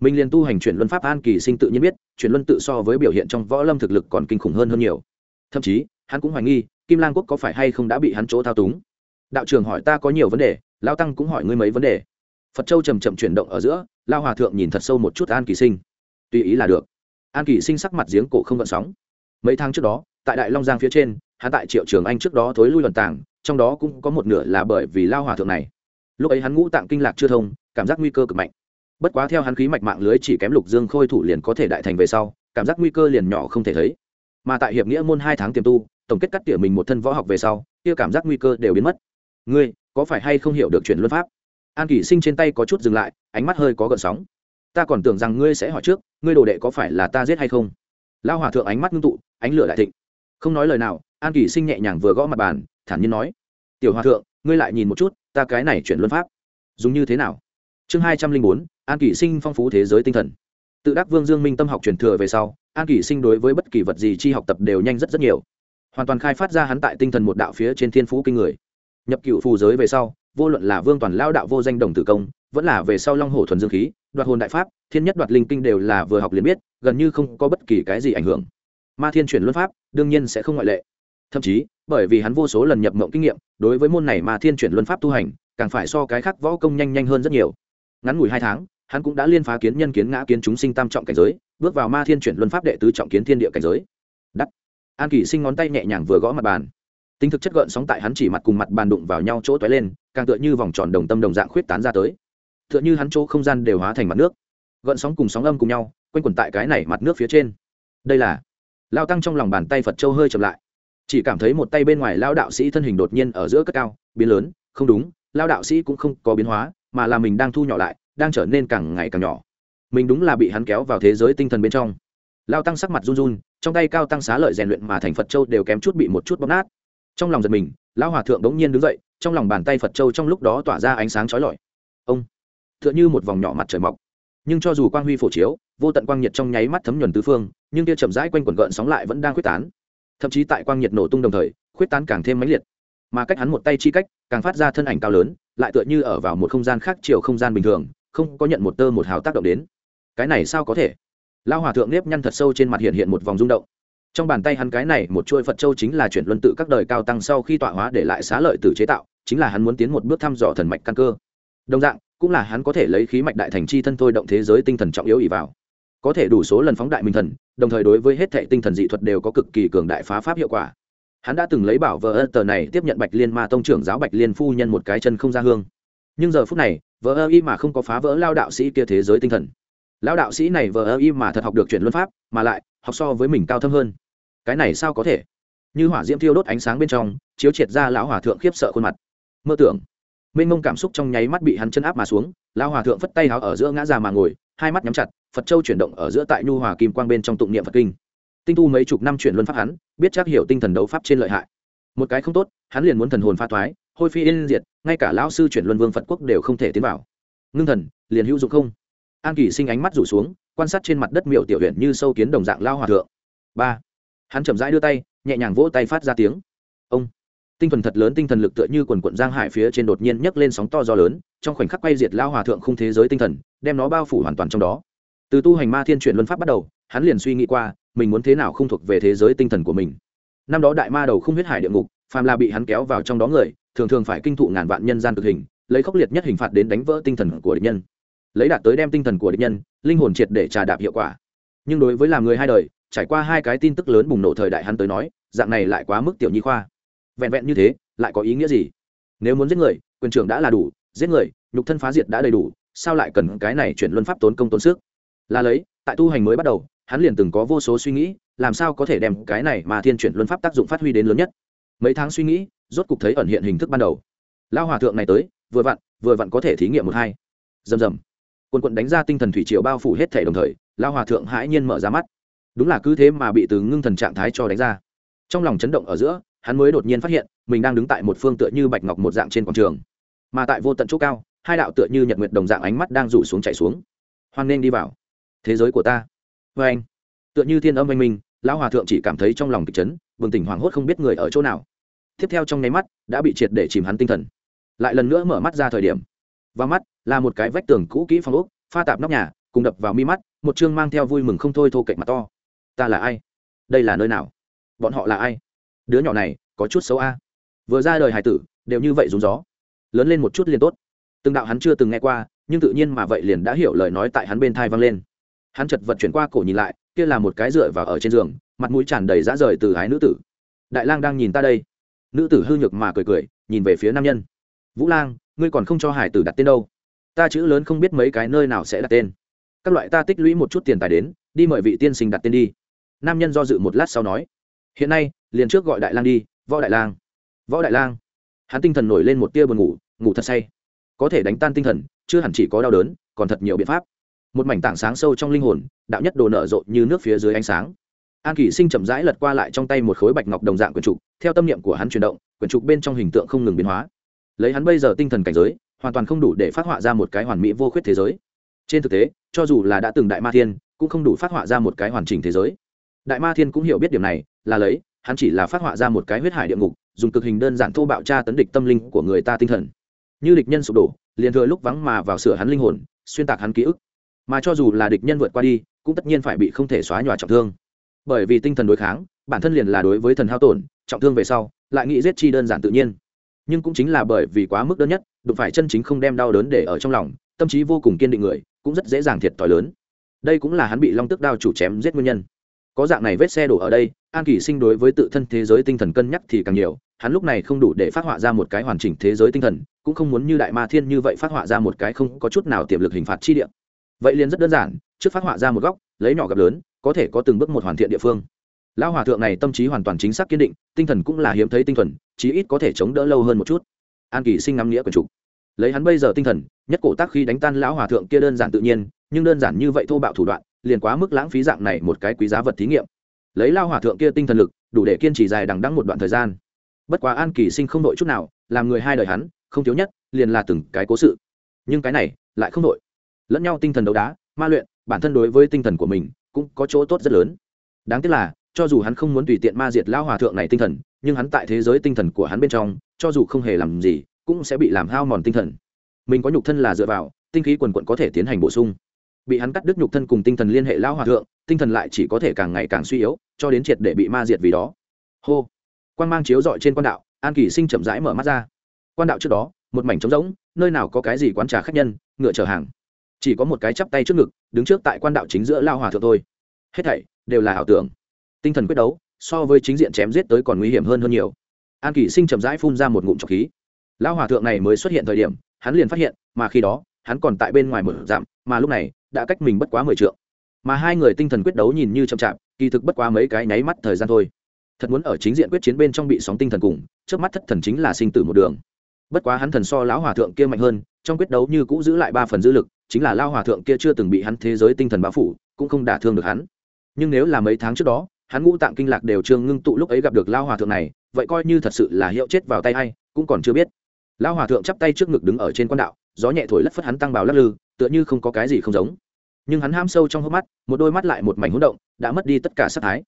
Mình liền tu hành chuyển luân pháp an kỳ sinh tự nhiên biết, chuyển luân tự so với biểu hiện trong võ lâm thực lực còn kinh khủng hơn hơn nhiều. Thậm chí, hắn cũng hoài nghi, kim lang quốc có phải hay không đã bị hắn chỗ thao túng? Đạo trưởng hỏi ta có nhiều vấn đề lao tăng cũng hỏi ngươi mấy vấn đề. Phật châu chầm chậm chuyển động ở giữa lao hòa thượng nhìn thật sâu một chút an kỳ sinh. Tùy ý là được. An kỳ sinh sắc mặt giếng cổ không gợn sóng. Mấy tháng trước đó, tại đại long giang phía trên hắn tại triệu trường anh trước đó thối lui luận tàng, trong đó cũng có một nửa là bởi vì lao hòa thượng này. Lúc ấy hắn ngũ tạng kinh lạc chưa thông, cảm giác nguy cơ cực mạnh. Bất quá theo hắn khí mạch mạng lưới chỉ kém lục dương khôi thủ liền có thể đại thành về sau, cảm giác nguy cơ liền nhỏ không thể thấy. Mà tại hiệp nghĩa môn hai tháng tiềm tu, tổng kết cắt tỉa mình một thân võ học về sau, kia cảm giác nguy cơ đều biến mất. Ngươi, có phải hay không hiểu được chuyển luân pháp? An kỷ sinh trên tay có chút dừng lại, ánh mắt hơi có gợn sóng. Ta còn tưởng rằng ngươi sẽ hỏi trước, ngươi đồ đệ có phải là ta giết hay không? Lao hòa thượng ánh mắt ngưng tụ, ánh lửa đại thịnh. Không nói lời nào an kỷ sinh nhẹ nhàng vừa gõ mặt bàn, thản nhiên nói, tiểu hòa thượng, ngươi lại nhìn một chút, ta cái này chuyển luân pháp, dùng như thế nào? Chương hai trăm linh bốn, an kỷ sinh phong phú thế giới tinh thần. Tự đắc vương dương minh tâm học truyền thừa về sau, an kỷ sinh đối với bất kỳ vật gì chi học tập đều nhanh rất rất nhiều. Hoàn toàn khai phát ra hắn tại tinh thần một đạo phía trên thiên phú kinh người. Nhập cựu phù giới về sau, vô luận là vương toàn lao đạo vô danh đồng tử công, vẫn là về sau long hổ thuần dương khí, đoạt hồn đại pháp, thiên nhất đoạt linh kinh đều là vừa học liền biết, gần như không có bất kỳ cái gì ảnh hưởng. Ma thiên chuyển luân pháp, đương nhiên sẽ không ngoại lệ thậm chí, bởi vì hắn vô số lần nhập mộng kinh nghiệm, đối với môn này mà thiên chuyển luân pháp tu hành, càng phải so cái khác võ công nhanh nhanh hơn rất nhiều. Ngắn ngủi hai tháng, hắn cũng đã liên phá kiến nhân kiến ngã kiến chúng sinh tam trọng cảnh giới, bước vào ma thiên chuyển luân pháp đệ tứ trọng kiến thiên địa cảnh giới. Đắt an kỷ sinh ngón tay nhẹ nhàng vừa gõ mặt bàn. Tính thực chất gợn sóng tại hắn chỉ mặt cùng mặt bàn đụng vào nhau chỗ toé lên, càng tựa như vòng tròn đồng tâm đồng dạng khuyết tán ra tới. Tựa như hắn chỗ không gian đều hóa thành mặt nước. Gợn sóng cùng sóng âm cùng nhau, quanh quẩn tại cái này mặt nước phía trên. Đây là lao tăng trong lòng bàn tay phật châu hơi chậm lại chỉ cảm thấy một tay bên ngoài lao đạo sĩ thân hình đột nhiên ở giữa cất cao, biến lớn, không đúng, lao đạo sĩ cũng không có biến hóa, mà là mình đang thu nhỏ lại, đang trở nên càng ngày càng nhỏ. Mình đúng là bị hắn kéo vào thế giới tinh thần bên trong. Lao tăng sắc mặt run run, trong tay cao tăng xá lợi rèn luyện mà thành phật châu đều kém chút bị một chút bóp nát. Trong lòng giật mình, lão hòa thượng bỗng nhiên đứng dậy, trong lòng bàn tay phật châu trong lúc đó tỏa ra ánh sáng trói lọi. Ông t h ư ợ n h ư một vòng nhỏ mặt trời mọc. Nhưng cho dù quang huy phổ chiếu, vô tận quang nhiệt trong nháy mắt thấm nhuần tứ phương, nhưng kia chậm rãi quanh quần gợn sóng lại vẫn đang quyết tán thậm chí tại quang nhiệt nổ tung đồng thời, khuyết tán càng thêm mãnh liệt. Mà cách hắn một tay chi cách, càng phát ra thân ảnh cao lớn, lại tựa như ở vào một không gian khác chiều không gian bình thường, không có nhận một tơ một hào tác động đến. Cái này sao có thể? Lao hòa thượng nếp nhăn thật sâu trên mặt hiện hiện một vòng rung động. Trong bàn tay hắn cái này một chuôi phật châu chính là chuyển luân tự các đời cao tăng sau khi tọa hóa để lại xá lợi từ chế tạo, chính là hắn muốn tiến một bước thăm dò thần mạch căn cơ. Đồng dạng, cũng là hắn có thể lấy khí mạch đại thành chi thân thôi động thế giới tinh thần trọng yếu ỉ vào có thể đủ số lần phóng đại minh thần, đồng thời đối với hết thệ tinh thần dị thuật đều có cực kỳ cường đại phá pháp hiệu quả. Hắn đã từng lấy bảo vợ ơ tờ này tiếp nhận bạch liên ma tông trưởng giáo bạch liên phu nhân một cái chân không ra hương. Nhưng giờ phút này, vợ ơ y mà không có phá vỡ lao đạo sĩ kia thế giới tinh thần. Lao đạo sĩ này vợ ơ y mà thật học được chuyển luân pháp, mà lại, học so với mình cao thâm hơn. Cái này sao có thể? Như hỏa diễm thiêu đốt ánh sáng bên trong, chiếu triệt ra lão hòa thượng khiếp sợ khuôn mặt. Mơ tưởng. Mênh mông cảm xúc trong nháy mắt bị hắn chân áp mà xuống, lão hòa thượng phất tay háo ở giữa ngã già mà ngồi, hai mắt nhắm chặt phật châu chuyển động ở giữa tại nhu hòa kim quang bên trong tụng niệm phật kinh. Tinh tu mấy chục năm chuyển luân pháp hắn, biết chắc hiểu tinh thần đấu pháp trên lợi hại. Một cái không tốt, hắn liền muốn thần hồn pha thoái, hôi phi yên diệt, ngay cả lão sư chuyển luân vương phật quốc đều không thể tiến vào. Ngưng thần, liền hữu dụng không? An kỳ sinh ánh mắt rủ xuống, quan sát trên mặt đất miệu tiểu huyện như sâu kiến đồng dạng lao hòa thượng. Ba. Hắn chậm rãi đưa tay, nhẹ nhàng vỗ tay phát ra tiếng. Ông. Tinh thần thật lớn tinh thần lực tựa như quần quận giang hải phía trên đột nhiên nhấc lên sóng to gió lớn, trong khoảnh khắc quay diệt lao hòa thượng không thế giới tinh thần, đem nó bao phủ hoàn toàn trong đó từ tu hành ma thiên chuyển luân pháp bắt đầu, hắn liền suy nghĩ qua, mình muốn thế nào không thuộc về thế giới tinh thần của mình. Năm đó đại ma đầu không huyết hải địa ngục, phàm là bị hắn kéo vào trong đó người, thường thường phải kinh thụ ngàn vạn nhân gian cực hình, lấy khốc liệt nhất hình phạt đến đánh vỡ tinh thần của địch nhân. Lấy đạt tới đem tinh thần của địch nhân, linh hồn triệt để trà đạp hiệu quả. Nhưng đối với làm người hai đời, trải qua hai cái tin tức lớn bùng nổ thời đại hắn tới nói, dạng này lại quá mức tiểu nhi khoa. Vẹn vẹn như thế, lại có ý nghĩa gì? Nếu muốn giết người, quyền trưởng đã là đủ, giết người, nhục thân phá diệt đã đầy đủ, sao lại cần cái này chuyển luân pháp tốn công tốn sức? Là lấy, tại tu hành mới bắt đầu, hắn liền từng có vô số suy nghĩ, làm sao có thể đem cái này mà thiên chuyển luân pháp tác dụng phát huy đến lớn nhất. Mấy tháng suy nghĩ, rốt cục thấy ẩn hiện hình thức ban đầu. Lao hòa thượng này tới, vừa vặn vừa vặn có thể thí nghiệm một hai. Rầm rầm. Quân quận đánh ra tinh thần thủy triều bao phủ hết thể đồng thời lao hòa thượng hãi nhiên mở ra mắt. Đúng là cứ thế mà bị từ ngưng thần trạng thái cho đánh ra. Trong lòng chấn động ở giữa, hắn mới đột nhiên phát hiện, mình đang đứng tại một phương tựa như bạch ngọc một dạng trên quảng trường. Mà tại vô tận chỗ cao, hai đạo tựa như nhật nguyệt đồng dạng ánh mắt đang rủ xuống chạy xuống. Hoan nên đi vào thế giới của ta. Vê anh. Tựa như thiên âm anh minh, lão hòa thượng chỉ cảm thấy trong lòng kịch chấn, bừng tỉnh hoảng hốt không biết người ở chỗ nào. Tiếp theo trong nháy mắt, đã bị triệt để chìm hắn tinh thần. Lại lần nữa mở mắt ra thời điểm. Và mắt, là một cái vách tường cũ kỹ phong ốc, pha tạp nóc nhà, cùng đập vào mi mắt, một chương mang theo vui mừng không thôi thô cạnh mặt to. Ta là ai? Đây là nơi nào? Bọn họ là ai? Đứa nhỏ này, có chút xấu a. Vừa ra đời hải tử, đều như vậy rúng gió. Lớn lên một chút liền tốt. Từng đạo hắn chưa từng nghe qua, nhưng tự nhiên mà vậy liền đã hiểu lời nói tại hắn bên thai vang lên hắn chật vật chuyển qua cổ nhìn lại, kia là một cái dựa vào ở trên giường, mặt mũi tràn đầy dã rời từ ái nữ tử. Đại lang đang nhìn ta đây. Nữ tử hư nhược mà cười cười, nhìn về phía nam nhân. Vũ lang, ngươi còn không cho hải tử đặt tên đâu. Ta chữ lớn không biết mấy cái nơi nào sẽ đặt tên. Các loại ta tích lũy một chút tiền tài đến, đi mời vị tiên sinh đặt tên đi. Nam nhân do dự một lát sau nói. Hiện nay, liền trước gọi đại lang đi, võ đại lang. Võ đại lang. Hắn tinh thần nổi lên một tia buồn ngủ ngủ thật say. Có thể đánh tan tinh thần, chưa hẳn chỉ có đau đớn, còn thật nhiều biện pháp một mảnh tảng sáng sâu trong linh hồn, đạo nhất đồ nở rộ như nước phía dưới ánh sáng. An kỷ sinh chậm rãi lật qua lại trong tay một khối bạch ngọc đồng dạng quyển trục, theo tâm niệm của hắn chuyển động, quyển trục bên trong hình tượng không ngừng biến hóa. Lấy hắn bây giờ tinh thần cảnh giới, hoàn toàn không đủ để phát họa ra một cái hoàn mỹ vô khuyết thế giới. Trên thực tế, cho dù là đã từng đại ma thiên, cũng không đủ phát họa ra một cái hoàn chỉnh thế giới. Đại ma thiên cũng hiểu biết điểm này, là lấy, hắn chỉ là phát họa ra một cái huyết hải địa ngục, dùng cực hình đơn giản thô bạo tra tấn địch tâm linh của người ta tinh thần. Như địch nhân sụp đổ, liền thừa lúc vắng mà vào sửa hắn linh hồn, xuyên tạc hắn ký ức mà cho dù là địch nhân vượt qua đi, cũng tất nhiên phải bị không thể xóa nhòa trọng thương. Bởi vì tinh thần đối kháng, bản thân liền là đối với thần hao tổn, trọng thương về sau, lại nghĩ giết chi đơn giản tự nhiên. Nhưng cũng chính là bởi vì quá mức đơn nhất, đụng phải chân chính không đem đau đớn để ở trong lòng, tâm trí vô cùng kiên định người, cũng rất dễ dàng thiệt thòi lớn. Đây cũng là hắn bị long tức đao chủ chém giết nguyên nhân. Có dạng này vết xe đổ ở đây, an kỷ sinh đối với tự thân thế giới tinh thần cân nhắc thì càng nhiều, hắn lúc này không đủ để phát họa ra một cái hoàn chỉnh thế giới tinh thần, cũng không muốn như đại ma thiên như vậy phát họa ra một cái không có chút nào tiềm lực hình phạt chi địa vậy liền rất đơn giản, trước phát họa ra một góc, lấy nhỏ gặp lớn, có thể có từng bước một hoàn thiện địa phương. Lão hòa thượng này tâm trí hoàn toàn chính xác kiên định, tinh thần cũng là hiếm thấy tinh thuần, chí ít có thể chống đỡ lâu hơn một chút. An kỳ sinh ngắm nghĩa quần trục lấy hắn bây giờ tinh thần, nhất cổ tác khi đánh tan lão hòa thượng kia đơn giản tự nhiên, nhưng đơn giản như vậy thô bạo thủ đoạn, liền quá mức lãng phí dạng này một cái quý giá vật thí nghiệm. Lấy lao hòa thượng kia tinh thần lực, đủ để kiên trì dài đằng đẵng một đoạn thời gian. Bất quá an kỳ sinh không đội chút nào, làm người hai đời hắn, không thiếu nhất, liền là từng cái cố sự. Nhưng cái này, lại không đội lẫn nhau tinh thần đấu đá, ma luyện, bản thân đối với tinh thần của mình cũng có chỗ tốt rất lớn. Đáng tiếc là, cho dù hắn không muốn tùy tiện ma diệt lao hòa thượng này tinh thần, nhưng hắn tại thế giới tinh thần của hắn bên trong, cho dù không hề làm gì, cũng sẽ bị làm hao mòn tinh thần. Mình có nhục thân là dựa vào, tinh khí quần quận có thể tiến hành bổ sung. Bị hắn cắt đứt nhục thân cùng tinh thần liên hệ lao hòa thượng, tinh thần lại chỉ có thể càng ngày càng suy yếu, cho đến triệt để bị ma diệt vì đó. Hô! Quan mang chiếu dọi trên quan đạo, an kỳ sinh chậm rãi mở mắt ra. Quan đạo trước đó, một mảnh trống rỗng, nơi nào có cái gì quán trà khách nhân, ngựa chở hàng chỉ có một cái chắp tay trước ngực, đứng trước tại quan đạo chính giữa lao hòa thượng thôi. Hết thảy đều là ảo tưởng. Tinh thần quyết đấu, so với chính diện chém giết tới còn nguy hiểm hơn hơn nhiều. An kỷ sinh chậm rãi phun ra một ngụm trọc khí. Lao hòa thượng này mới xuất hiện thời điểm, hắn liền phát hiện, mà khi đó, hắn còn tại bên ngoài một giảm mà lúc này, đã cách mình bất quá mười trượng. Mà hai người tinh thần quyết đấu nhìn như chậm chạp, kỳ thực bất quá mấy cái nháy mắt thời gian thôi. Thật muốn ở chính diện quyết chiến bên trong bị sóng tinh thần cùng, trước mắt thất thần chính là sinh tử một đường. Bất quá hắn thần so lão hòa thượng kia mạnh hơn, trong quyết đấu như cũ giữ lại ba phần dữ lực chính là lao hòa thượng kia chưa từng bị hắn thế giới tinh thần báo phủ, cũng không đả thương được hắn. Nhưng nếu là mấy tháng trước đó, hắn ngũ tạng kinh lạc đều trương ngưng tụ lúc ấy gặp được lao hòa thượng này, vậy coi như thật sự là hiệu chết vào tay hay cũng còn chưa biết. Lao hòa thượng chắp tay trước ngực đứng ở trên quan đạo, gió nhẹ thổi lất phất hắn tăng bào lắc lư, tựa như không có cái gì không giống. Nhưng hắn ham sâu trong hốc mắt, một đôi mắt lại một mảnh hỗn động, đã mất đi tất cả sắc thái.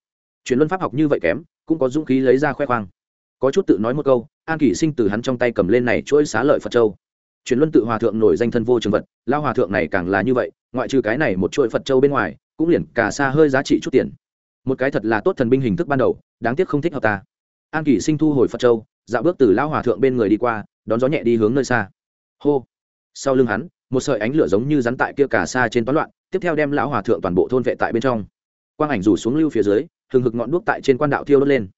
Chuyển luân pháp học như vậy kém, cũng có dũng khí lấy ra khoe khoang. Có chút tự nói một câu, an kỷ sinh từ hắn trong tay cầm lên này chuỗi xá lợi phật châu chuyển luân tự hòa thượng nổi danh thân vô trường vật lao hòa thượng này càng là như vậy, ngoại trừ cái này một chuỗi phật châu bên ngoài, cũng liền cả xa hơi giá trị chút tiền. Một cái thật là tốt thần binh hình thức ban đầu, đáng tiếc không thích hợp ta. An kỷ sinh thu hồi phật châu, dạo bước từ lao hòa thượng bên người đi qua, đón gió nhẹ đi hướng nơi xa. Hô! Sau lưng hắn, một sợi ánh lửa giống như rắn tại kia cả xa trên toán loạn, tiếp theo đem lão hòa thượng toàn bộ thôn vệ tại bên trong. Quang ảnh rủ xuống lưu phía dưới, hừng hực ngọn đuốc tại trên quan đạo thiêu đốt lên.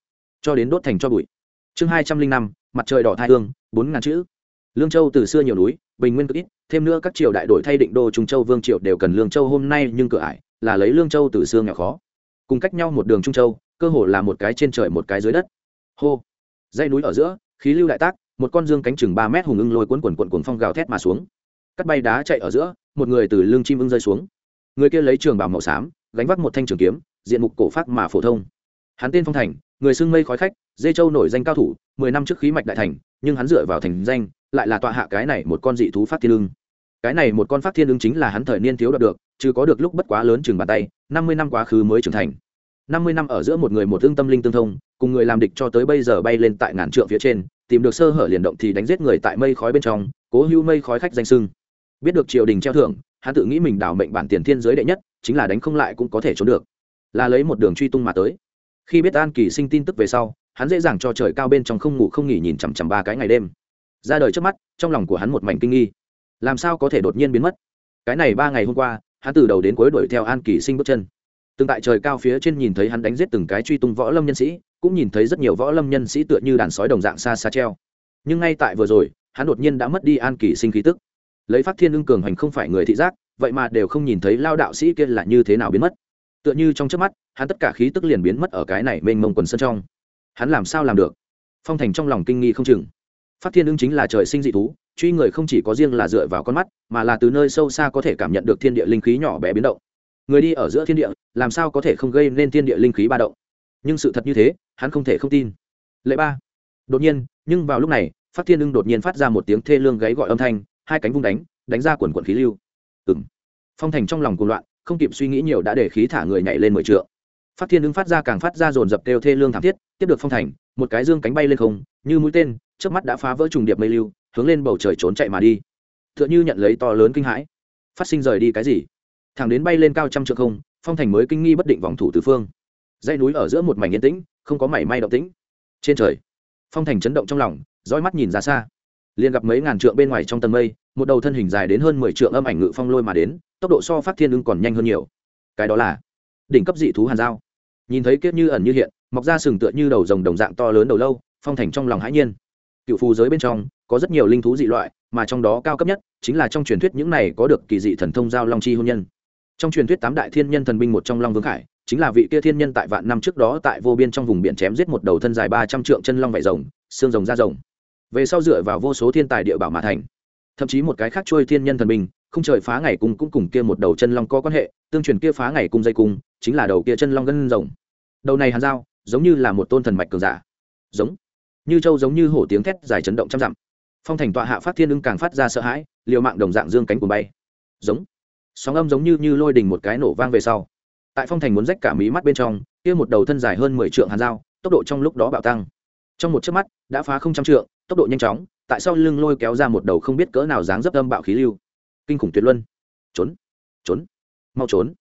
Cho đến đốt thành cho bụi. Chương hai trăm linh năm, mặt trời đỏ thai hương, bốn ngàn chữ lương châu từ xưa nhiều núi, bình nguyên cực ít, thêm nữa các triều đại đổi thay định đô trung châu vương triều đều cần lương châu hôm nay nhưng cửa ải, là lấy lương châu từ xưa nghèo khó. Cùng cách nhau một đường trung châu, cơ hồ là một cái trên trời một cái dưới đất. Hô. Dây núi ở giữa, khí lưu đại tác, một con dương cánh chừng ba mét hùng ưng lôi cuốn quần quần cuồng phong gào thét mà xuống. Cắt bay đá chạy ở giữa, một người từ lưng chim ưng rơi xuống. Người kia lấy trường bảo màu xám, gánh vác một thanh trường kiếm, diện mục cổ phát mà phổ thông. Hắn tên phong thành, người xưng mây khói khách, dê châu nổi danh cao thủ, mười năm trước khí mạch đại thành nhưng hắn dựa vào thành danh, lại là tọa hạ cái này một con dị thú phát thiên ưng. Cái này một con phát thiên ưng chính là hắn thời niên thiếu đạt được, chứ có được lúc bất quá lớn chừng bàn tay, năm mươi năm quá khứ mới trưởng thành. Năm mươi năm ở giữa một người một thương tâm linh tương thông, cùng người làm địch cho tới bây giờ bay lên tại ngàn trượng phía trên, tìm được sơ hở liền động thì đánh giết người tại mây khói bên trong, cố hữu mây khói khách danh sưng. Biết được triều đình treo thưởng, hắn tự nghĩ mình đảo mệnh bản tiền thiên giới đệ nhất, chính là đánh không lại cũng có thể trốn được. Là lấy một đường truy tung mà tới. Khi biết an kỳ sinh tin tức về sau hắn dễ dàng cho trời cao bên trong không ngủ không nghỉ nhìn chằm chằm ba cái ngày đêm. Ra đời trước mắt, trong lòng của hắn một mảnh kinh nghi. Làm sao có thể đột nhiên biến mất? Cái này ba ngày hôm qua, hắn từ đầu đến cuối đuổi theo an kỳ sinh bước chân. Từng tại trời cao phía trên nhìn thấy hắn đánh giết từng cái truy tung võ lâm nhân sĩ, cũng nhìn thấy rất nhiều võ lâm nhân sĩ tựa như đàn sói đồng dạng xa xa treo. Nhưng ngay tại vừa rồi, hắn đột nhiên đã mất đi an kỳ sinh khí tức. Lấy phát thiên ưng cường hành không phải người thị giác, vậy mà đều không nhìn thấy lao đạo sĩ kia là như thế nào biến mất. Tựa như trong trước mắt, hắn tất cả khí tức liền biến mất ở cái này mênh mông quần sân trong hắn làm sao làm được? Phong thành trong lòng kinh nghi không chừng. Phát thiên ứng chính là trời sinh dị thú, truy người không chỉ có riêng là dựa vào con mắt, mà là từ nơi sâu xa có thể cảm nhận được thiên địa linh khí nhỏ bé biến động. Người đi ở giữa thiên địa, làm sao có thể không gây nên thiên địa linh khí ba động? Nhưng sự thật như thế, hắn không thể không tin. Lệ ba. Đột nhiên, nhưng vào lúc này, phát thiên ưng đột nhiên phát ra một tiếng thê lương gáy gọi âm thanh, hai cánh vung đánh đánh ra quần quần khí lưu. Ừng phong thành trong lòng cuồng loạn, không kịp suy nghĩ nhiều đã để khí thả người nhảy lên mười trượng phát thiên ứng phát ra càng phát ra dồn dập kêu thê lương thảm thiết, tiếp được phong thành, một cái dương cánh bay lên không, như mũi tên trước mắt đã phá vỡ trùng điệp mây lưu, hướng lên bầu trời trốn chạy mà đi. T h ư ợ n h ư nhận lấy to lớn kinh hãi. Phát sinh rời đi cái gì? Thẳng đến bay lên cao trăm trượng không, phong thành mới kinh nghi bất định vòng thủ tứ phương. Dãy núi ở giữa một mảnh yên tĩnh, không có mảy may động tĩnh. Trên trời, phong thành chấn động trong lòng, dõi mắt nhìn ra xa. Liền gặp mấy ngàn trượng bên ngoài trong tầng mây, một đầu thân hình dài đến hơn mười trượng âm ảnh ngự phong lôi mà đến, tốc độ so phát thiên ưng còn nhanh hơn nhiều. Cái đó là đỉnh cấp dị thú hàn giao nhìn thấy kiết như ẩn như hiện, mọc ra sừng tựa như đầu rồng đồng dạng to lớn đầu lâu, phong thành trong lòng hãi nhiên. Cựu phù giới bên trong, có rất nhiều linh thú dị loại, mà trong đó cao cấp nhất chính là trong truyền thuyết những này có được kỳ dị thần thông giao long chi hôn nhân. Trong truyền thuyết tám đại thiên nhân thần binh một trong long vương khải, chính là vị kia thiên nhân tại vạn năm trước đó tại vô biên trong vùng biển chém giết một đầu thân dài ba trăm trượng chân long vải rồng, xương rồng da rồng. Về sau dựa vào vô số thiên tài địa bảo mà thành. Thậm chí một cái khác trôi thiên nhân thần binh, không trời phá ngày cùng cũng cùng kia một đầu chân long có quan hệ tương truyền kia phá ngày cung dây cung, chính là đầu kia chân long gân rồng. Đầu này hàn dao, giống như là một tôn thần mạch cường giả. Giống. Như châu giống như hổ tiếng thét dài chấn động trăm dặm. Phong thành tọa hạ phát thiên ưng càng phát ra sợ hãi, liều mạng đồng dạng dương cánh của bay. Giống. Sóng âm giống như như lôi đình một cái nổ vang về sau. Tại phong thành muốn rách cả mí mắt bên trong, kia một đầu thân dài hơn mười trượng hàn dao, tốc độ trong lúc đó bạo tăng. Trong một chớp mắt, đã phá không trăm trượng, tốc độ nhanh chóng, tại sau lưng lôi kéo ra một đầu không biết cỡ nào dáng dấp âm bạo khí lưu. Kinh khủng tuyệt luân. Trốn. Trốn mau trốn.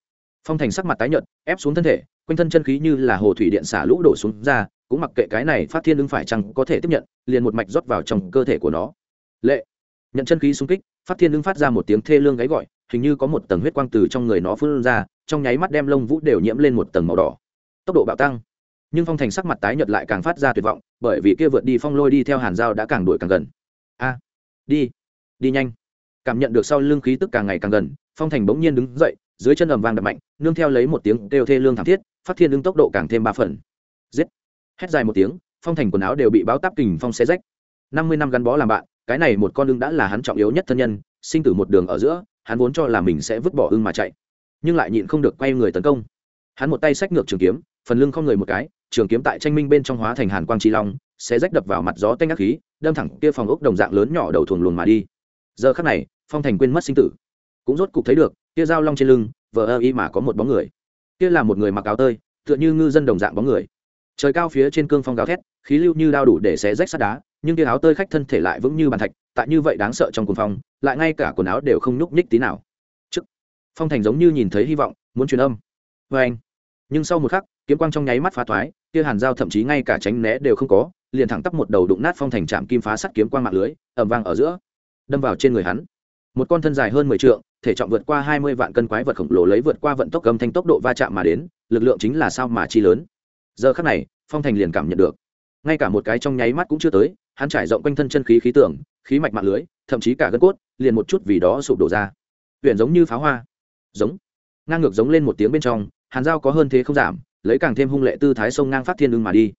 Phong thành sắc mặt tái nhợt, ép xuống thân thể, quanh thân chân khí như là hồ thủy điện xả lũ đổ xuống ra, cũng mặc kệ cái này phát thiên ứng phải chăng có thể tiếp nhận, liền một mạch rót vào trong cơ thể của nó. Lệ. Nhận chân khí xung kích, phát thiên ứng phát ra một tiếng thê lương gáy gọi, hình như có một tầng huyết quang từ trong người nó phun ra, trong nháy mắt đem lông vũ đều nhiễm lên một tầng màu đỏ. Tốc độ bạo tăng. Nhưng phong thành sắc mặt tái nhợt lại càng phát ra tuyệt vọng, bởi vì kia vượt đi phong lôi đi theo hàn dao đã càng đuổi càng gần. A. Đi. Đi nhanh. Cảm nhận được sau lưng khí tức càng ngày càng gần, phong thành bỗng nhiên đứng dậy dưới chân ầm vang đập mạnh, nương theo lấy một tiếng kêu thê lương thảm thiết, phát thiên ứng tốc độ càng thêm ba phần. Giết! Hét dài một tiếng, phong thành quần áo đều bị báo táp kình phong xé rách. Năm mươi năm gắn bó làm bạn, cái này một con ưng đã là hắn trọng yếu nhất thân nhân, sinh tử một đường ở giữa, hắn vốn cho là mình sẽ vứt bỏ ưng mà chạy, nhưng lại nhịn không được quay người tấn công. Hắn một tay xách ngược trường kiếm, phần lưng không người một cái, trường kiếm tại tranh minh bên trong hóa thành hàn quang chi long sẽ rách đập vào mặt gió tanh ác khí, đâm thẳng kia phòng ốc đồng dạng lớn nhỏ đầu thuồng luồn mà đi. Giờ khắc này, phong thành quên mất sinh tử. Cũng rốt cục thấy được kia dao long trên lưng, vờ ơ y mà có một bóng người. Kia là một người mặc áo tơi, tựa như ngư dân đồng dạng bóng người. Trời cao phía trên cương phong gào thét, khí lưu như đao đủ để xé rách sắt đá, nhưng kia áo tơi khách thân thể lại vững như bàn thạch, tại như vậy đáng sợ trong cuồng phong, lại ngay cả quần áo đều không nhúc nhích tí nào. Trước, phong thành giống như nhìn thấy hy vọng, muốn truyền âm. Vê anh, nhưng sau một khắc, kiếm quang trong nháy mắt phá thoái, kia hàn dao thậm chí ngay cả tránh né đều không có, liền thẳng tắp một đầu đụng nát phong thành trạm kim phá sắt kiếm quang mạng lưới ẩm vang ở giữa, đâm vào trên người hắn một con thân dài hơn mười trượng, thể trọng vượt qua hai mươi vạn cân quái vật khổng lồ lấy vượt qua vận tốc âm thanh tốc độ va chạm mà đến, lực lượng chính là sao mà chi lớn. Giờ khắc này, phong thành liền cảm nhận được. Ngay cả một cái trong nháy mắt cũng chưa tới, hắn trải rộng quanh thân chân khí khí tưởng, khí mạch mạng lưới, thậm chí cả gân cốt, liền một chút vì đó sụp đổ ra. Huyện giống như pháo hoa. Giống. Ngang ngược giống lên một tiếng bên trong, hàn dao có hơn thế không giảm, lấy càng thêm hung lệ tư thái sông ngang phát thiên đương mà đi.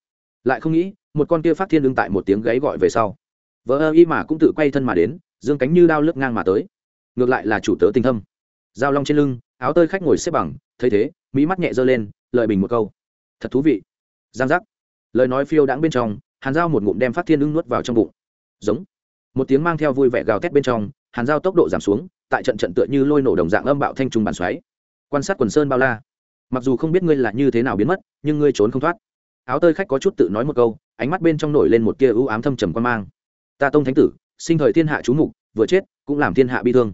Lại không nghĩ, một con kia phát thiên đương tại một tiếng gáy gọi về sau, vỡ ơ y mà cũng tự quay thân mà đến dương cánh như đao lướt ngang mà tới. Ngược lại là chủ tớ tình thâm. Dao long trên lưng, áo tơi khách ngồi xếp bằng, thấy thế, mỹ mắt nhẹ giơ lên, lợi bình một câu. Thật thú vị. Giang giác. Lời nói phiêu đãng bên trong, hàn dao một ngụm đem phát thiên ưng nuốt vào trong bụng. Giống. Một tiếng mang theo vui vẻ gào thét bên trong, hàn dao tốc độ giảm xuống, tại trận trận tựa như lôi nổ đồng dạng âm bạo thanh trùng bàn xoáy. Quan sát quần sơn bao la. Mặc dù không biết ngươi là như thế nào biến mất, nhưng ngươi trốn không thoát. Áo tơi khách có chút tự nói một câu, ánh mắt bên trong nổi lên một tia ưu ám thâm trầm quan mang. Ta tông thánh tử sinh thời thiên hạ chú mục, vừa chết, cũng làm thiên hạ bi thương.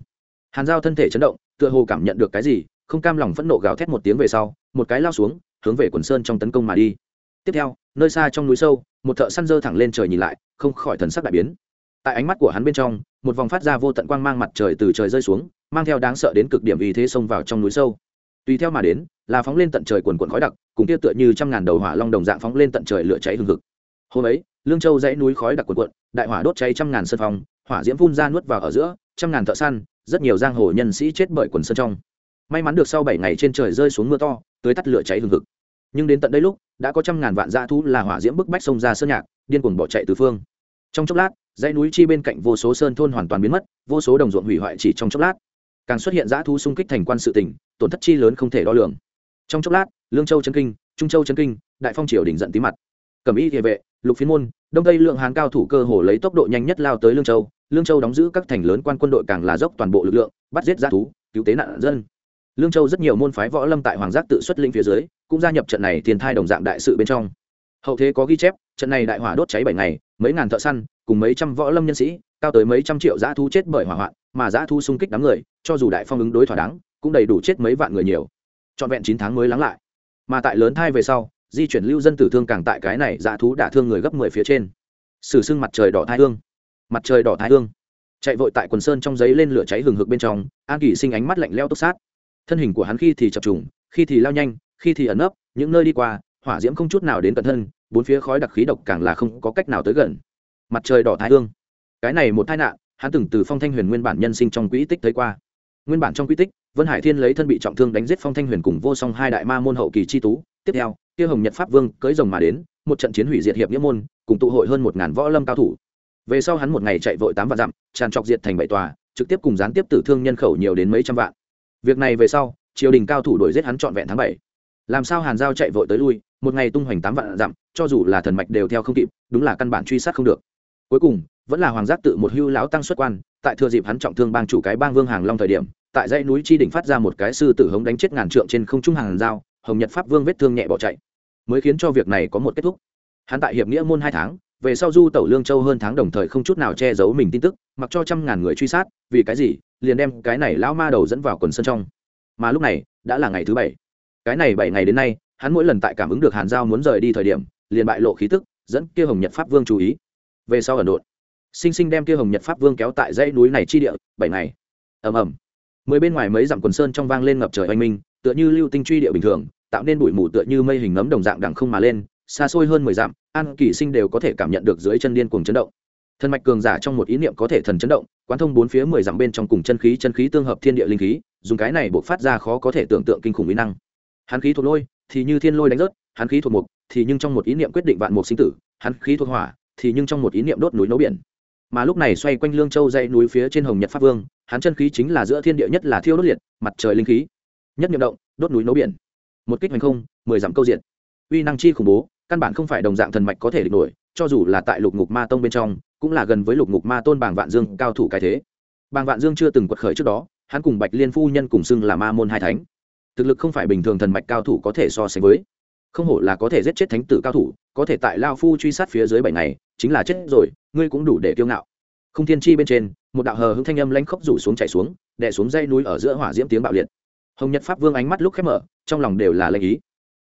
Hàn giao thân thể chấn động, tựa hồ cảm nhận được cái gì, không cam lòng phẫn nộ gào thét một tiếng về sau, một cái lao xuống, hướng về quần sơn trong tấn công mà đi. Tiếp theo, nơi xa trong núi sâu, một thợ săn dơ thẳng lên trời nhìn lại, không khỏi thần sắc đại biến. Tại ánh mắt của hắn bên trong, một vòng phát ra vô tận quang mang mặt trời từ trời rơi xuống, mang theo đáng sợ đến cực điểm vì thế xông vào trong núi sâu. Tùy theo mà đến, là phóng lên tận trời quần quần khói đặc, cùng kia tựa như trăm ngàn đầu hỏa long đồng dạng phóng lên tận trời lửa cháy hừng hực hôm ấy, lương châu dãy núi khói đặc quần quận đại hỏa đốt cháy trăm ngàn sân phòng hỏa diễm phun ra nuốt vào ở giữa, trăm ngàn thợ săn, rất nhiều giang hồ nhân sĩ chết bởi quần sơn trong. May mắn được sau bảy ngày trên trời rơi xuống mưa to tới tắt lửa cháy hừng hực. Nhưng đến tận đây lúc, đã có trăm ngàn vạn dã thú là hỏa diễm bức bách sông ra sơn nhạc, điên cuồng bỏ chạy từ phương. Trong chốc lát, dãy núi chi bên cạnh vô số sơn thôn hoàn toàn biến mất, vô số đồng ruộng hủy hoại chỉ trong chốc lát. Càng xuất hiện dã thú xung kích thành quan sự tỉnh tổn thất chi lớn không thể đo lường. Trong chốc lát, lương châu chân kinh, trung châu chân kinh, đại phong triều đình giận tí mặt. Cẩm y địa vệ lục phiến môn, đông tây lượng hán cao thủ cơ hồ lấy tốc độ nhanh nhất lao tới lương châu. Lương châu đóng giữ các thành lớn quan quân đội càng là dốc toàn bộ lực lượng, bắt giết g thú, cứu tế nạn dân. Lương châu rất nhiều môn phái võ lâm tại hoàng giác tự xuất linh phía dưới, cũng gia nhập trận này tiền thai đồng dạng đại sự bên trong. Hậu thế có ghi chép, trận này đại hỏa đốt cháy bảy ngày, mấy ngàn thợ săn, cùng mấy trăm võ lâm nhân sĩ, cao tới mấy trăm triệu dã thú chết bởi hỏa hoạn, mà dã thú xung kích đám người, cho dù đại phong ứng đối thỏa đáng, cũng đầy đủ chết mấy vạn người nhiều. Trọn vẹn chín tháng mới lắng lại. Mà tại lớn thai về sau di chuyển lưu dân tử thương càng tại cái này, dã thú đả thương người gấp mười phía trên. Sử sưng mặt trời đỏ thái hương. Mặt trời đỏ thái hương. Chạy vội tại quần sơn trong giấy lên lửa cháy hừng hực bên trong, an kỳ sinh ánh mắt lạnh leo túc sát. Thân hình của hắn khi thì chập trùng, khi thì lao nhanh, khi thì ẩn nấp, những nơi đi qua, hỏa diễm không chút nào đến cận thân, bốn phía khói đặc khí độc càng là không có cách nào tới gần. Mặt trời đỏ thái hương. Cái này một tai nạn, hắn từng từ phong thanh huyền nguyên bản nhân sinh trong quỹ tích thấy qua. Nguyên bản trong quỹ tích, vân hải thiên lấy thân bị trọng thương đánh giết phong thanh huyền cùng vô song hai đại ma môn hậu kỳ chi tú tiếp theo, kia hồng nhật pháp vương cưới rồng mà đến, một trận chiến hủy diệt hiệp nghĩa môn, cùng tụ hội hơn một ngàn võ lâm cao thủ. Về sau hắn một ngày chạy vội tám vạn dặm, tràn trọc diệt thành bảy tòa, trực tiếp cùng gián tiếp tử thương nhân khẩu nhiều đến mấy trăm vạn. Việc này về sau, triều đình cao thủ đuổi giết hắn trọn vẹn tháng bảy. Làm sao hàn giao chạy vội tới lui, một ngày tung hoành tám vạn dặm, cho dù là thần mạch đều theo không kịp, đúng là căn bản truy sát không được. Cuối cùng, vẫn là hoàng giác tự một hưu lão tăng xuất quan, tại thừa dịp hắn trọng thương bang chủ cái bang vương hàng long thời điểm, tại dãy núi chi đỉnh phát ra một cái sư tử hống đánh chết ngàn trượng trên không trung hàng giao hồng nhật pháp vương vết thương nhẹ bỏ chạy, mới khiến cho việc này có một kết thúc. Hắn tại hiệp nghĩa môn hai tháng, về sau du tẩu lương châu hơn tháng đồng thời không chút nào che giấu mình tin tức, mặc cho trăm ngàn người truy sát, vì cái gì, liền đem cái này lão ma đầu dẫn vào quần sân trong. Mà lúc này, đã là ngày thứ bảy. Cái này bảy ngày đến nay, hắn mỗi lần tại cảm ứng được hàn giao muốn rời đi thời điểm, liền bại lộ khí tức, dẫn kia hồng nhật pháp vương chú ý. Về sau ẩn độn, sinh sinh đem kia hồng nhật pháp vương kéo tại dãy núi này chi địa, bảy ngày. Ầm ầm. Mười bên ngoài mấy dặm quần sơn trong vang lên ngập trời oanh minh tựa như lưu tinh truy địa bình thường, tạo nên bụi mù tựa như mây hình nấm đồng dạng đằng không mà lên, xa xôi hơn mười dặm, an kỳ sinh đều có thể cảm nhận được dưới chân điên cuồng chấn động. Thần mạch cường giả trong một ý niệm có thể thần chấn động, quán thông bốn phía mười dặm bên trong cùng chân khí chân khí tương hợp thiên địa linh khí, dùng cái này buộc phát ra khó có thể tưởng tượng kinh khủng mỹ năng. Hắn khí thuộc lôi, thì như thiên lôi đánh rớt, hắn khí thuộc mục, thì nhưng trong một ý niệm quyết định vạn mục sinh tử, hắn khí thuộc hỏa, thì nhưng trong một ý niệm đốt núi nấu biển. Mà lúc này xoay quanh lương châu dãy núi phía trên hồng nhật pháp vương, hắn chân khí chính là giữa thiên địa nhất là thiêu đốt liệt, mặt trời linh khí nhất niệm động, đốt núi nấu biển. Một kích hành không, mười dặm câu diện uy năng chi khủng bố, căn bản không phải đồng dạng thần mạch có thể địch nổi, cho dù là tại lục ngục ma tông bên trong, cũng là gần với lục ngục ma tôn bàng vạn dương cao thủ cái thế. Bàng vạn dương chưa từng quật khởi trước đó, hắn cùng bạch liên phu nhân cùng xưng là ma môn hai thánh. Thực lực không phải bình thường thần mạch cao thủ có thể so sánh với. Không hổ là có thể giết chết thánh tử cao thủ, có thể tại lao phu truy sát phía dưới bảy ngày, chính là chết rồi, ngươi cũng đủ để kiêu ngạo. Không thiên chi bên trên, một đạo hờ hững thanh âm lanh khốc rủ xuống chạy xuống, đè xuống dây núi ở giữa hỏa diễm tiếng bạo liệt hồng nhật pháp vương ánh mắt lúc khép mở, trong lòng đều là lệnh ý.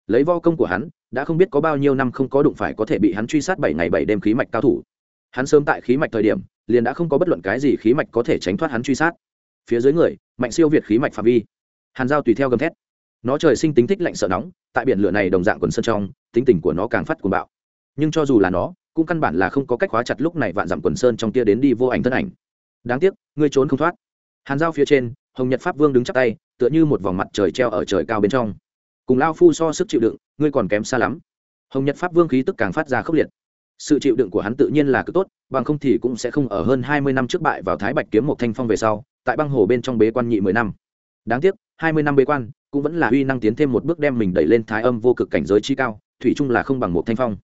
Lấy vo công của hắn, đã không biết có bao nhiêu năm không có đụng phải có thể bị hắn truy sát bảy ngày bảy đêm khí mạch cao thủ. Hắn sớm tại khí mạch thời điểm, liền đã không có bất luận cái gì khí mạch có thể tránh thoát hắn truy sát. Phía dưới người, mạnh siêu việt khí mạch phạm vi. Hàn giao tùy theo gầm thét. Nó trời sinh tính thích lạnh sợ nóng, tại biển lửa này đồng dạng quần sân trong, tính tình của nó càng phát cuồng bạo. Nhưng cho dù là nó, cũng căn bản là không có cách khóa chặt lúc này vạn dặm quần sơn trong tia đến đi vô ảnh thân ảnh. Đáng tiếc, ngươi trốn không thoát. Hàn giao phía trên hồng nhật pháp vương đứng chắp tay, tựa như một vòng mặt trời treo ở trời cao bên trong. Cùng lao phu so sức chịu đựng, ngươi còn kém xa lắm. Hồng nhật pháp vương khí tức càng phát ra khốc liệt. Sự chịu đựng của hắn tự nhiên là cực tốt, bằng không thì cũng sẽ không ở hơn hai mươi năm trước bại vào thái bạch kiếm một thanh phong về sau, tại băng hồ bên trong bế quan nhị mười năm. Đáng tiếc, hai mươi năm bế quan, cũng vẫn là uy năng tiến thêm một bước đem mình đẩy lên thái âm vô cực cảnh giới chi cao, thủy chung là không bằng một thanh phong.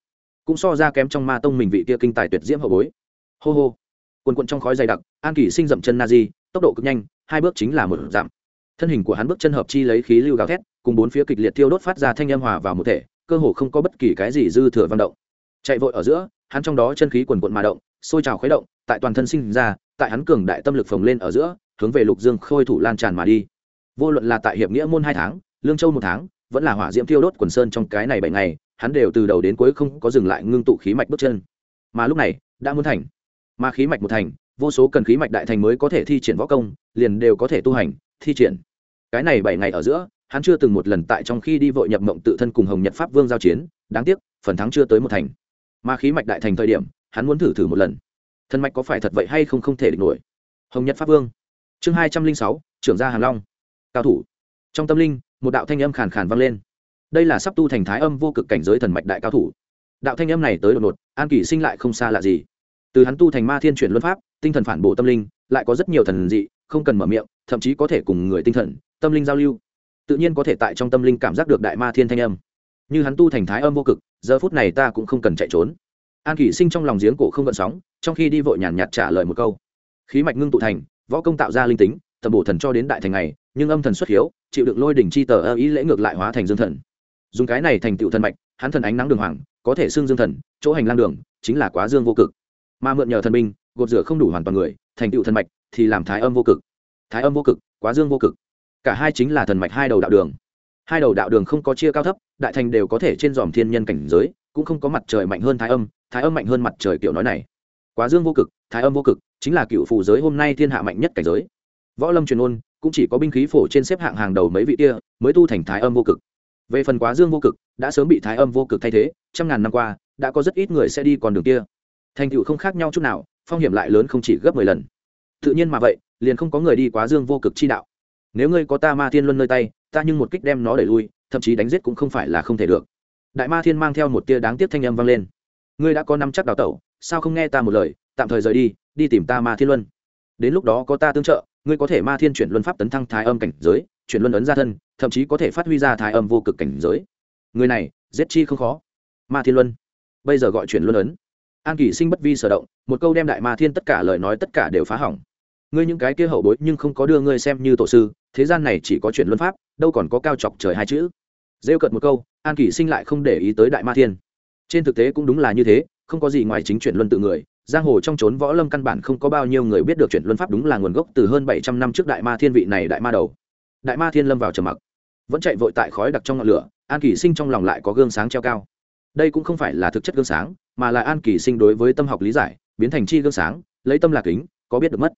Cũng so ra kém trong ma tông mình vị kia kinh tài tuyệt diễm hậu bối. Hô hô. Quần quận trong khói dày đặc, an kỷ sinh dậm chân na di, tốc độ cực nhanh hai bước chính là một giảm thân hình của hắn bước chân hợp chi lấy khí lưu gào thét, cùng bốn phía kịch liệt thiêu đốt phát ra thanh âm hòa vào một thể, cơ hồ không có bất kỳ cái gì dư thừa vận động. Chạy vội ở giữa, hắn trong đó chân khí quần quận mà động, sôi trào khuấy động, tại toàn thân sinh ra, tại hắn cường đại tâm lực phồng lên ở giữa, hướng về lục dương khôi thủ lan tràn mà đi. Vô luận là tại hiệp nghĩa môn hai tháng, lương châu một tháng, vẫn là hỏa diễm thiêu đốt quần sơn trong cái này bảy ngày, hắn đều từ đầu đến cuối không có dừng lại ngưng tụ khí mạch bước chân. Mà lúc này, đã muốn thành. Mà khí mạch một thành vô số cần khí mạch đại thành mới có thể thi triển võ công, liền đều có thể tu hành, thi triển. Cái này bảy ngày ở giữa, hắn chưa từng một lần tại trong khi đi vội nhập mộng tự thân cùng hồng nhật pháp vương giao chiến, đáng tiếc, phần thắng chưa tới một thành. Mà khí mạch đại thành thời điểm, hắn muốn thử thử một lần. Thân mạch có phải thật vậy hay không không thể địch nổi. Hồng nhật pháp vương. Chương hai trăm linh sáu, trưởng gia hàn long. Cao thủ. Trong tâm linh, một đạo thanh âm khàn khàn vang lên. Đây là sắp tu thành thái âm vô cực cảnh giới thần mạch đại cao thủ. Đạo thanh âm này tới đột ngột, an kỷ sinh lại không xa lạ gì. Từ hắn tu thành ma thiên chuyển luân pháp tinh thần phản bổ tâm linh, lại có rất nhiều thần dị, không cần mở miệng, thậm chí có thể cùng người tinh thần, tâm linh giao lưu. Tự nhiên có thể tại trong tâm linh cảm giác được đại ma thiên thanh âm. Như hắn tu thành thái âm vô cực, giờ phút này ta cũng không cần chạy trốn. An kỷ sinh trong lòng giếng cổ không gợn sóng, trong khi đi vội nhàn nhạt trả lời một câu. Khí mạch ngưng tụ thành, võ công tạo ra linh tính, tầm bổ thần cho đến đại thành này nhưng âm thần xuất hiếu, chịu đựng lôi đỉnh chi tờ ơ ý lễ ngược lại hóa thành dương thần. Dùng cái này thành tựu thần mạch, hắn thần ánh nắng đường hoàng, có thể xưng dương thần, chỗ hành lang đường, chính là quá dương vô cực. Mà mượn nhờ thần binh gột rửa không đủ hoàn toàn người, thành tựu thần mạch thì làm thái âm vô cực. Thái âm vô cực, quá dương vô cực. Cả hai chính là thần mạch hai đầu đạo đường. Hai đầu đạo đường không có chia cao thấp, đại thành đều có thể trên dòm thiên nhân cảnh giới, cũng không có mặt trời mạnh hơn thái âm thái âm mạnh hơn mặt trời kiểu nói này. Quá dương vô cực, thái âm vô cực chính là cựu phù giới hôm nay thiên hạ mạnh nhất cảnh giới. Võ lâm truyền ôn, cũng chỉ có binh khí phổ trên xếp hạng hàng đầu mấy vị kia mới tu thành thái âm vô cực. Về phần quá dương vô cực, đã sớm bị thái âm vô cực thay thế, trăm ngàn năm qua, đã có rất ít người sẽ đi con đường kia. Thành tựu không khác nhau chút nào phong hiểm lại lớn không chỉ gấp mười lần. Tự nhiên mà vậy, liền không có người đi quá dương vô cực chi đạo. Nếu ngươi có ta ma thiên luân nơi tay, ta nhưng một kích đem nó đẩy lui, thậm chí đánh giết cũng không phải là không thể được. Đại ma thiên mang theo một tia đáng tiếc thanh âm vang lên. Ngươi đã có năm chắc đào tẩu, sao không nghe ta một lời, tạm thời rời đi đi tìm ta ma thiên luân. Đến lúc đó có ta tương trợ, ngươi có thể ma thiên chuyển luân pháp tấn thăng thái âm cảnh giới, chuyển luân ấn ra thân, thậm chí có thể phát huy ra thái âm vô cực cảnh giới. Người này, giết chi không khó. Ma thiên luân. Bây giờ gọi chuyển luân ấn an kỷ sinh bất vi sở động, một câu đem đại ma thiên tất cả lời nói tất cả đều phá hỏng. Ngươi những cái kia hậu bối nhưng không có đưa ngươi xem như tổ sư, thế gian này chỉ có chuyện luân pháp, đâu còn có cao chọc trời hai chữ. Rêu cợt một câu, an kỷ sinh lại không để ý tới đại ma thiên. Trên thực tế cũng đúng là như thế, không có gì ngoài chính chuyển luân tự người, giang hồ trong trốn võ lâm căn bản không có bao nhiêu người biết được chuyển luân pháp đúng là nguồn gốc từ hơn bảy trăm năm trước đại ma thiên vị này đại ma đầu. Đại ma thiên lâm vào trầm mặc, vẫn chạy vội tại khói đặc trong ngọn lửa, an kỳ sinh trong lòng lại có gương sáng treo cao đây cũng không phải là thực chất gương sáng, mà là an kỳ sinh đối với tâm học lý giải, biến thành chi gương sáng, lấy tâm là kính, có biết được mất.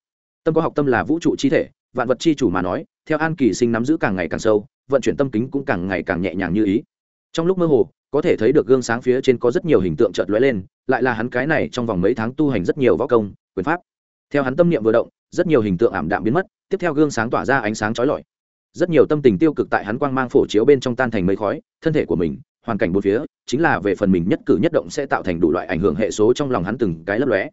Tâm có học tâm là vũ trụ chi thể, vạn vật chi chủ mà nói, theo an kỳ sinh nắm giữ càng ngày càng sâu, vận chuyển tâm kính cũng càng ngày càng nhẹ nhàng như ý. Trong lúc mơ hồ, có thể thấy được gương sáng phía trên có rất nhiều hình tượng chợt lóe lên, lại là hắn cái này trong vòng mấy tháng tu hành rất nhiều võ công, quyền pháp. Theo hắn tâm niệm vừa động, rất nhiều hình tượng ảm đạm biến mất, tiếp theo gương sáng tỏa ra ánh sáng chói lọi. Rất nhiều tâm tình tiêu cực tại hắn quang mang phổ chiếu bên trong tan thành mây khói, thân thể của mình hoàn cảnh bốn phía, chính là về phần mình nhất cử nhất động sẽ tạo thành đủ loại ảnh hưởng hệ số trong lòng hắn từng cái lấp lóe.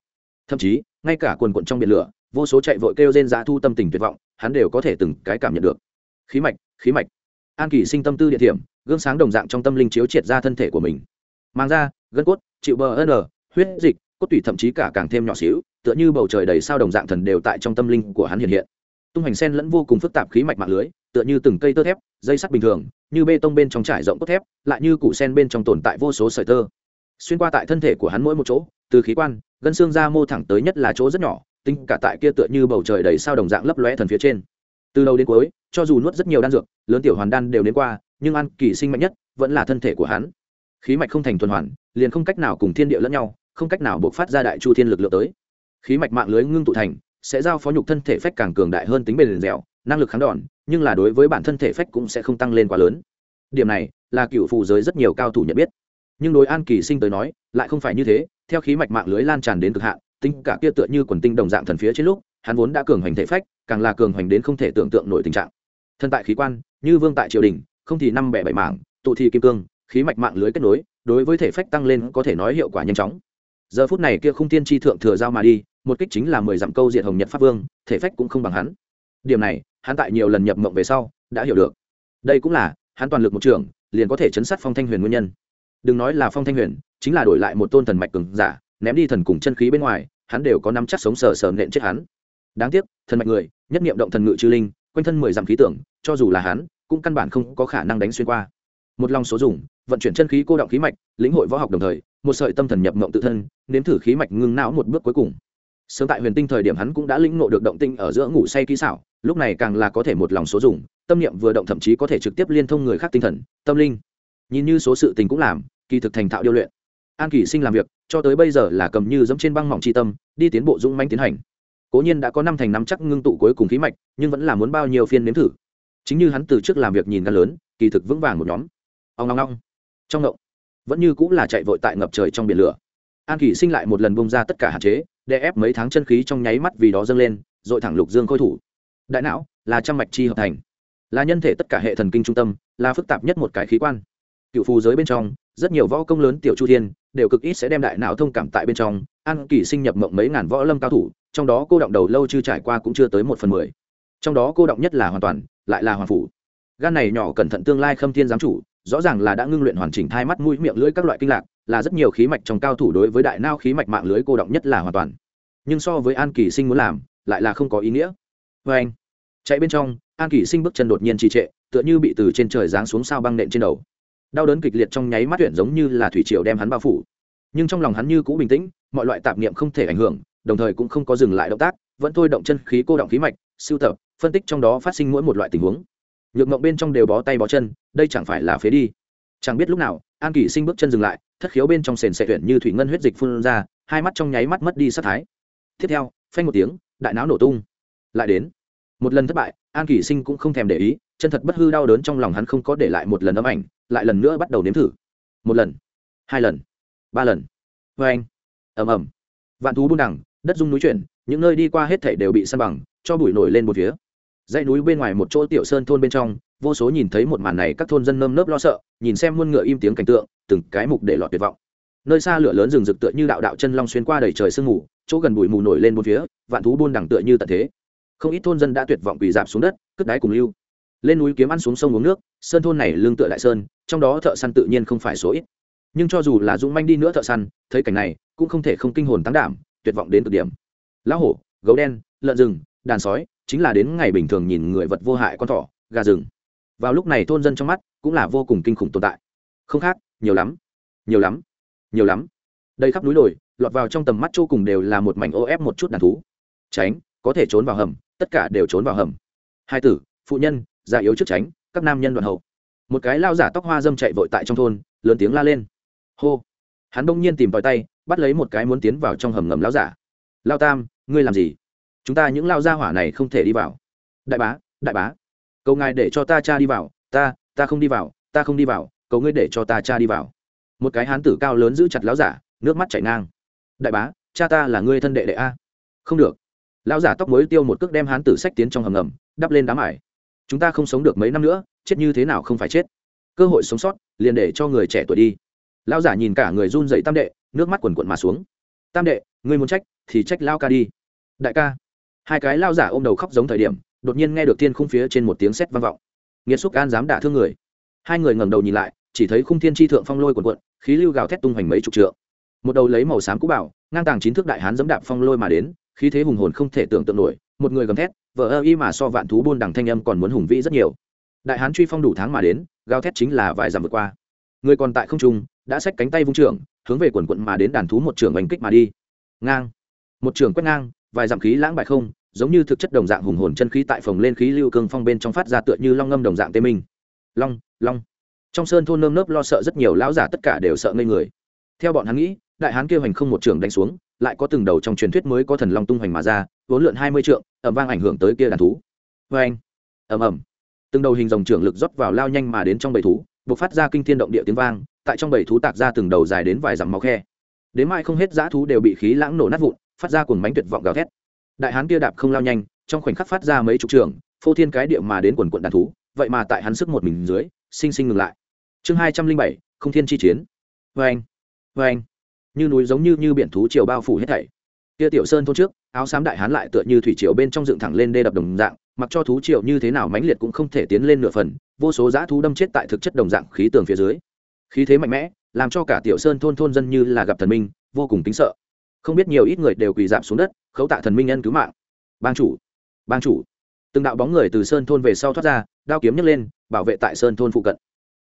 Thậm chí, ngay cả quần quận trong biển lửa, vô số chạy vội kêu rên giá thu tâm tình tuyệt vọng, hắn đều có thể từng cái cảm nhận được. Khí mạch khí mạch. An kỳ sinh tâm tư địa điểm gương sáng đồng dạng trong tâm linh chiếu triệt ra thân thể của mình. Mang ra, gân cốt, chịu bờ n huyết dịch, cốt tủy thậm chí cả càng thêm nhỏ xíu, tựa như bầu trời đầy sao đồng dạng thần đều tại trong tâm linh của hắn hiện hiện. Tung hành sen lẫn vô cùng phức tạp khí mạch mạng lưới tựa như từng cây tơ thép, dây sắt bình thường, như bê tông bên trong trải rộng cốt thép, lại như củ sen bên trong tồn tại vô số sợi tơ. Xuyên qua tại thân thể của hắn mỗi một chỗ, từ khí quan, gân xương ra mô thẳng tới nhất là chỗ rất nhỏ, tính cả tại kia tựa như bầu trời đầy sao đồng dạng lấp lóe thần phía trên. Từ đầu đến cuối, cho dù nuốt rất nhiều đan dược, lớn tiểu hoàn đan đều đến qua, nhưng ăn kỳ sinh mạnh nhất vẫn là thân thể của hắn. Khí mạch không thành tuần hoàn, liền không cách nào cùng thiên địa lẫn nhau, không cách nào buộc phát ra đại chu thiên lực lượng tới. Khí mạch mạng lưới ngưng tụ thành, sẽ giao phó nhục thân thể phách càng cường đại hơn tính bền dẻo, năng lực kháng đòn nhưng là đối với bản thân thể phách cũng sẽ không tăng lên quá lớn. Điểm này là cựu phù giới rất nhiều cao thủ nhận biết. Nhưng đối an kỳ sinh tới nói, lại không phải như thế, theo khí mạch mạng lưới lan tràn đến cực hạn, tính cả kia tựa như quần tinh đồng dạng thần phía trên lúc, hắn vốn đã cường hoành thể phách, càng là cường hoành đến không thể tưởng tượng nổi tình trạng. Thân tại khí quan, như vương tại triều đình, không thì năm bẻ bảy mảng, tụ thì kim cương, khí mạch mạng lưới kết nối, đối với thể phách tăng lên có thể nói hiệu quả nhanh chóng. Giờ phút này kia không tiên tri thượng thừa giao mà đi, một kích chính là mười dặm câu diện hồng nhật pháp vương, thể phách cũng không bằng hắn điểm này, hắn tại nhiều lần nhập mộng về sau, đã hiểu được. Đây cũng là, hắn toàn lực một trường, liền có thể chấn sát phong thanh huyền nguyên nhân. Đừng nói là phong thanh huyền, chính là đổi lại một tôn thần mạch cường giả, ném đi thần cùng chân khí bên ngoài, hắn đều có nắm chắc sống sờ sờ nện chết hắn. Đáng tiếc, thần mạch người, nhất niệm động thần ngự chư linh, quanh thân mười dặm khí tưởng, cho dù là hắn, cũng căn bản không có khả năng đánh xuyên qua. Một lòng số dùng, vận chuyển chân khí cô động khí mạch, lĩnh hội võ học đồng thời, một sợi tâm thần nhập mộng tự thân, nếm thử khí mạch ngưng não một bước cuối cùng. Sớm tại huyền tinh thời điểm hắn cũng đã lĩnh ngộ được động tinh ở giữa ngủ say kỹ xảo lúc này càng là có thể một lòng số dùng, tâm niệm vừa động thậm chí có thể trực tiếp liên thông người khác tinh thần, tâm linh. Nhìn như số sự tình cũng làm, kỳ thực thành thạo điêu luyện. An kỳ sinh làm việc, cho tới bây giờ là cầm như dẫm trên băng mỏng tri tâm, đi tiến bộ dũng manh tiến hành. Cố nhiên đã có năm thành năm chắc ngưng tụ cuối cùng khí mạch, nhưng vẫn là muốn bao nhiêu phiên nếm thử. Chính như hắn từ trước làm việc nhìn gan lớn, kỳ thực vững vàng một nhóm. Ông ngong ngong trong ngộng, vẫn như cũng là chạy vội tại ngập trời trong biển lửa. An kỳ sinh lại một lần bông ra tất cả hạn chế để ép mấy tháng chân khí trong nháy mắt vì đó dâng lên dội thẳng lục dương khôi thủ đại não là trăm mạch chi hợp thành. Là nhân thể tất cả hệ thần kinh trung tâm, là phức tạp nhất một cái khí quan. Cựu phù giới bên trong, rất nhiều võ công lớn tiểu chu thiên đều cực ít sẽ đem đại não thông cảm tại bên trong an kỳ sinh nhập mộng mấy ngàn võ lâm cao thủ, trong đó cô động đầu lâu chưa trải qua cũng chưa tới một phần mười. Trong đó cô động nhất là hoàn toàn, lại là hoàn phủ. Gan này nhỏ cẩn thận tương lai khâm thiên giám chủ, rõ ràng là đã ngưng luyện hoàn chỉnh thai mắt, mũi miệng lưỡi các loại kinh lạc, là rất nhiều khí mạch trong cao thủ đối với đại nao khí mạch mạng lưới cô động nhất là hoàn toàn. Nhưng so với an kỳ sinh muốn làm, lại là không có ý nghĩa vê anh. Chạy bên trong, an kỳ sinh bước chân đột nhiên trì trệ, tựa như bị từ trên trời giáng xuống sao băng nện trên đầu. Đau đớn kịch liệt trong nháy mắt tuyển giống như là thủy triều đem hắn bao phủ. Nhưng trong lòng hắn như cũ bình tĩnh, mọi loại tạp niệm không thể ảnh hưởng, đồng thời cũng không có dừng lại động tác, vẫn thôi động chân khí cô động khí mạch siêu tập, phân tích trong đó phát sinh mỗi một loại tình huống. Nhược mộng bên trong đều bó tay bó chân, đây chẳng phải là phế đi. Chẳng biết lúc nào, an kỳ sinh bước chân dừng lại, thất khiếu bên trong sền sệ tuyển như thủy ngân huyết dịch phun ra, hai mắt trong nháy mắt mất đi sát thái. Tiếp theo, phanh một tiếng, đại não nổ tung. Lại đến một lần thất bại, an Kỷ sinh cũng không thèm để ý, chân thật bất hư đau đớn trong lòng hắn không có để lại một lần âm ảnh, lại lần nữa bắt đầu nếm thử. Một lần, hai lần, ba lần. Vê anh, ầm ầm. Vạn thú buôn đẳng đất dung núi chuyển, những nơi đi qua hết thảy đều bị săn bằng, cho bụi nổi lên một phía. Dãy núi bên ngoài một chỗ tiểu sơn thôn bên trong, vô số nhìn thấy một màn này các thôn dân nơm nớp lo sợ, nhìn xem muôn ngựa im tiếng cảnh tượng, từng cái mục để lọt tuyệt vọng. Nơi xa lửa lớn rừng rực tựa như đạo đạo chân long xuyên qua đầy trời sương mù, chỗ gần bụi mù nổi lên một phía, vạn thú buôn đẳng tựa như tận thế không ít thôn dân đã tuyệt vọng quỳ dạp xuống đất, cất đáy cùng lưu. Lên núi kiếm ăn xuống sông uống nước, sơn thôn này lương tựa lại sơn, trong đó thợ săn tự nhiên không phải số ít. Nhưng cho dù là dũng manh đi nữa thợ săn, thấy cảnh này, cũng không thể không kinh hồn tăng đảm, tuyệt vọng đến cực điểm. Lão hổ, gấu đen, lợn rừng, đàn sói, chính là đến ngày bình thường nhìn người vật vô hại con thỏ, gà rừng. Vào lúc này thôn dân trong mắt cũng là vô cùng kinh khủng tồn tại. Không khác, nhiều lắm nhiều lắm nhiều lắm. Đây khắp núi đồi, lọt vào trong tầm mắt chỗ cùng đều là một mảnh ô ép một chút đàn thú. Tránh, có thể trốn vào hầm tất cả đều trốn vào hầm. Hai tử, phụ nhân, già yếu trước tránh, các nam nhân đoạn hậu. Một cái lao giả tóc hoa dâm chạy vội tại trong thôn, lớn tiếng la lên. Hô. Hắn bỗng nhiên tìm tòi tay, bắt lấy một cái muốn tiến vào trong hầm ngầm lao giả. Lao tam, ngươi làm gì? Chúng ta những lao gia hỏa này không thể đi vào. Đại bá đại bá. Cầu ngài để cho ta cha đi vào. Ta ta không đi vào, ta không đi vào. Cầu ngươi để cho ta cha đi vào. Một cái hán tử cao lớn giữ chặt lão giả, nước mắt chảy ngang. Đại bá, cha ta là ngươi thân đệ đệ a. Không được lão giả tóc mới tiêu một cước đem hán tử sách tiến trong hầm ngầm, đắp lên đám ải. Chúng ta không sống được mấy năm nữa, chết như thế nào không phải chết. Cơ hội sống sót, liền để cho người trẻ tuổi đi. Lão giả nhìn cả người run dậy tam đệ, nước mắt quần quận mà xuống. Tam đệ, ngươi muốn trách, thì trách lao ca đi. Đại ca. Hai cái lao giả ôm đầu khóc giống thời điểm, đột nhiên nghe được thiên khung phía trên một tiếng sét vang vọng. Nghiệt xúc an dám đả thương người. Hai người ngẩng đầu nhìn lại, chỉ thấy khung thiên tri thượng phong lôi quần quận khí lưu gào thét tung hoành mấy chục trượng. Một đầu lấy màu xám cũ bảo, ngang tàng chín thước đại hán dẫm đạp phong lôi mà đến khí thế hùng hồn không thể tưởng tượng nổi, một người gầm thét vợ ơ y mà so vạn thú buôn đằng thanh âm còn muốn hùng vĩ rất nhiều. Đại hán truy phong đủ tháng mà đến, gào thét chính là vài dặm vượt qua. Người còn tại không trung, đã xách cánh tay vung trưởng, hướng về quần quận mà đến đàn thú một trường oanh kích mà đi. Ngang. Một trường quét ngang, vài dặm khí lãng bại không, giống như thực chất đồng dạng hùng hồn chân khí tại phòng lên khí lưu cương phong bên trong phát ra tựa như long ngâm đồng dạng tê minh. Long long. Trong sơn thôn nơm nớp lo sợ rất nhiều lão giả tất cả đều sợ ngây người. Theo bọn hắn nghĩ đại hán kêu hành không một trường đánh xuống, lại có từng đầu trong truyền thuyết mới có thần long tung hoành mà ra, vốn lượn hai mươi trượng ẩm vang ảnh hưởng tới kia đàn thú. Vê anh ẩm ẩm từng đầu hình dòng trưởng lực rót vào lao nhanh mà đến trong bầy thú buộc phát ra kinh thiên động địa tiếng vang, tại trong bầy thú tạc ra từng đầu dài đến vài dặm máu khe. Đến mai không hết dã thú đều bị khí lãng nổ nát vụn, phát ra cuồng bánh tuyệt vọng gào thét. Đại hán kia đạp không lao nhanh, trong khoảnh khắc phát ra mấy chục trường, phô thiên cái địa mà đến quần quận đàn thú, vậy mà tại hắn sức một mình dưới, sinh sinh ngừng lại. Chương hai trăm linh bảy, không thiên chi chiến. Vê anh vê anh như núi giống như như biển thú chiều bao phủ hết thảy. Kia tiểu sơn thôn trước, áo xám đại hán lại tựa như thủy triều bên trong dựng thẳng lên đê đập đồng dạng, mặc cho thú triều như thế nào mãnh liệt cũng không thể tiến lên nửa phần, vô số dã thú đâm chết tại thực chất đồng dạng khí tường phía dưới. Khí thế mạnh mẽ, làm cho cả tiểu sơn thôn thôn dân như là gặp thần minh, vô cùng kính sợ. Không biết nhiều ít người đều quỳ dạp xuống đất, khấu tạ thần minh nhân cứu mạng. Bang chủ bang chủ. Từng đạo bóng người từ sơn thôn về sau thoát ra, đao kiếm nhấc lên, bảo vệ tại sơn thôn phụ cận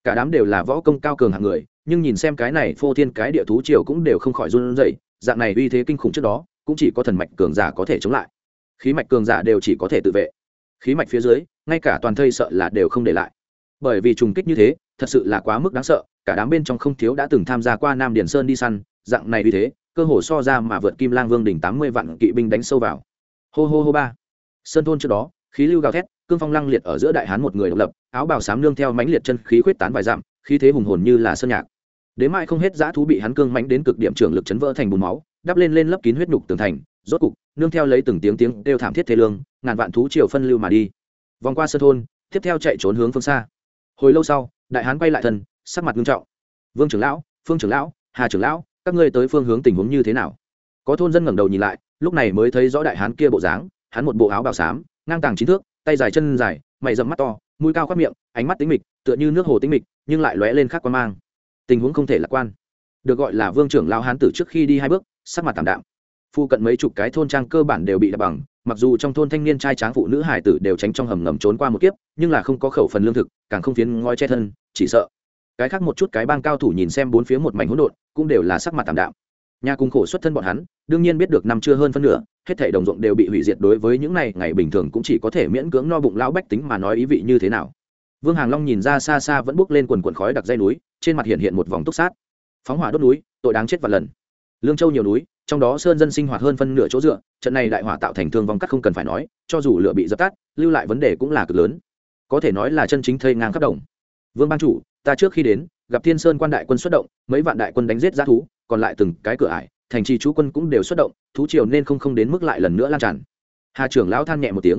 cả đám đều là võ công cao cường hạng người, nhưng nhìn xem cái này phô thiên cái địa thú triều cũng đều không khỏi run rẩy, dạng này uy thế kinh khủng trước đó, cũng chỉ có thần mạch cường giả có thể chống lại. Khí mạch cường giả đều chỉ có thể tự vệ. Khí mạch phía dưới, ngay cả toàn thây sợ là đều không để lại. Bởi vì trùng kích như thế, thật sự là quá mức đáng sợ, cả đám bên trong không thiếu đã từng tham gia qua nam điển sơn đi săn, dạng này vì thế, cơ hồ so ra mà vượt kim lang vương đỉnh tám mươi vạn kỵ binh đánh sâu vào. Hô hô hô ba. Sơn thôn trước đó khí lưu gào thét, cương phong lăng liệt ở giữa đại hán một người độc lập, áo bào xám nương theo mãnh liệt chân khí khuyết tán vài dặm, khí thế hùng hồn như là sơn nhạc. Đến mai không hết dã thú bị hắn cương mãnh đến cực điểm trường lực chấn vỡ thành bùn máu, đắp lên lên lấp kín huyết nhục tường thành, rốt cục, nương theo lấy từng tiếng tiếng đều thảm thiết thế lương, ngàn vạn thú triều phân lưu mà đi. Vòng qua sơ thôn, tiếp theo chạy trốn hướng phương xa. Hồi lâu sau, đại hán quay lại thân, sắc mặt nghiêm trọng. Vương trưởng lão, phương trưởng lão, hà trưởng lão, các ngươi tới phương hướng tình huống như thế nào? Có thôn dân ngẩng đầu nhìn lại, lúc này mới thấy rõ đại hán kia bộ dáng, hắn một bộ áo bào xám ngang tàng chín thước, tay dài chân dài, mày rậm mắt to, mũi cao khoác miệng, ánh mắt tính mịch, tựa như nước hồ tính mịch, nhưng lại lóe lên khác quan mang. Tình huống không thể lạc quan. Được gọi là vương trưởng lao hán tử trước khi đi hai bước, sắc mặt tảm đạm. Phu cận mấy chục cái thôn trang cơ bản đều bị đập bằng, mặc dù trong thôn thanh niên trai tráng phụ nữ hải tử đều tránh trong hầm ngầm trốn qua một kiếp, nhưng là không có khẩu phần lương thực, càng không phiến ngói che thân, chỉ sợ. Cái khác một chút cái bang cao thủ nhìn xem bốn phía một mảnh hỗn độn, cũng đều là sắc mặt tảm đạm. Nhà cùng khổ xuất thân bọn hắn, đương nhiên biết được năm chưa hơn phân nửa hết thảy đồng ruộng đều bị hủy diệt, đối với những này, ngày bình thường cũng chỉ có thể miễn cưỡng no bụng lão bách tính mà nói ý vị như thế nào. Vương hàng long nhìn ra xa xa vẫn bước lên quần quần khói đặc dây núi, trên mặt hiện hiện một vòng túc sát. Phóng hỏa đốt núi, tội đáng chết và lần. Lương châu nhiều núi, trong đó sơn dân sinh hoạt hơn phân nửa chỗ dựa, trận này đại hỏa tạo thành thương vong cắt không cần phải nói, cho dù lửa bị dập tắt, lưu lại vấn đề cũng là cực lớn. Có thể nói là chân chính thây ngang khắp đồng. Vương ban chủ, ta trước khi đến, gặp thiên sơn quan đại quân xuất động, mấy vạn đại quân đánh giết g thú, còn lại từng cái cửa ải thành trì chú quân cũng đều xuất động, thú triều nên không không đến mức lại lần nữa lan tràn. Hà trưởng lão than nhẹ một tiếng.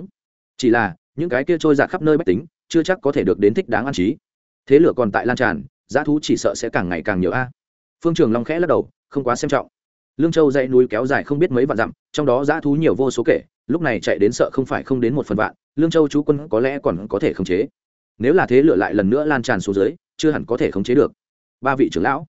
Chỉ là, những cái kia trôi giạt khắp nơi bách tính, chưa chắc có thể được đến thích đáng an trí. Thế lửa còn tại lan tràn, giá thú chỉ sợ sẽ càng ngày càng nhiều a. Phương trường long khẽ lắc đầu, không quá xem trọng. Lương châu dãy núi kéo dài không biết mấy vạn dặm, trong đó giá thú nhiều vô số kể, lúc này chạy đến sợ không phải không đến một phần vạn, lương châu chú quân có lẽ còn có thể khống chế. Nếu là thế lửa lại lần nữa lan tràn xuống dưới, chưa hẳn có thể khống chế được. Ba vị trưởng lão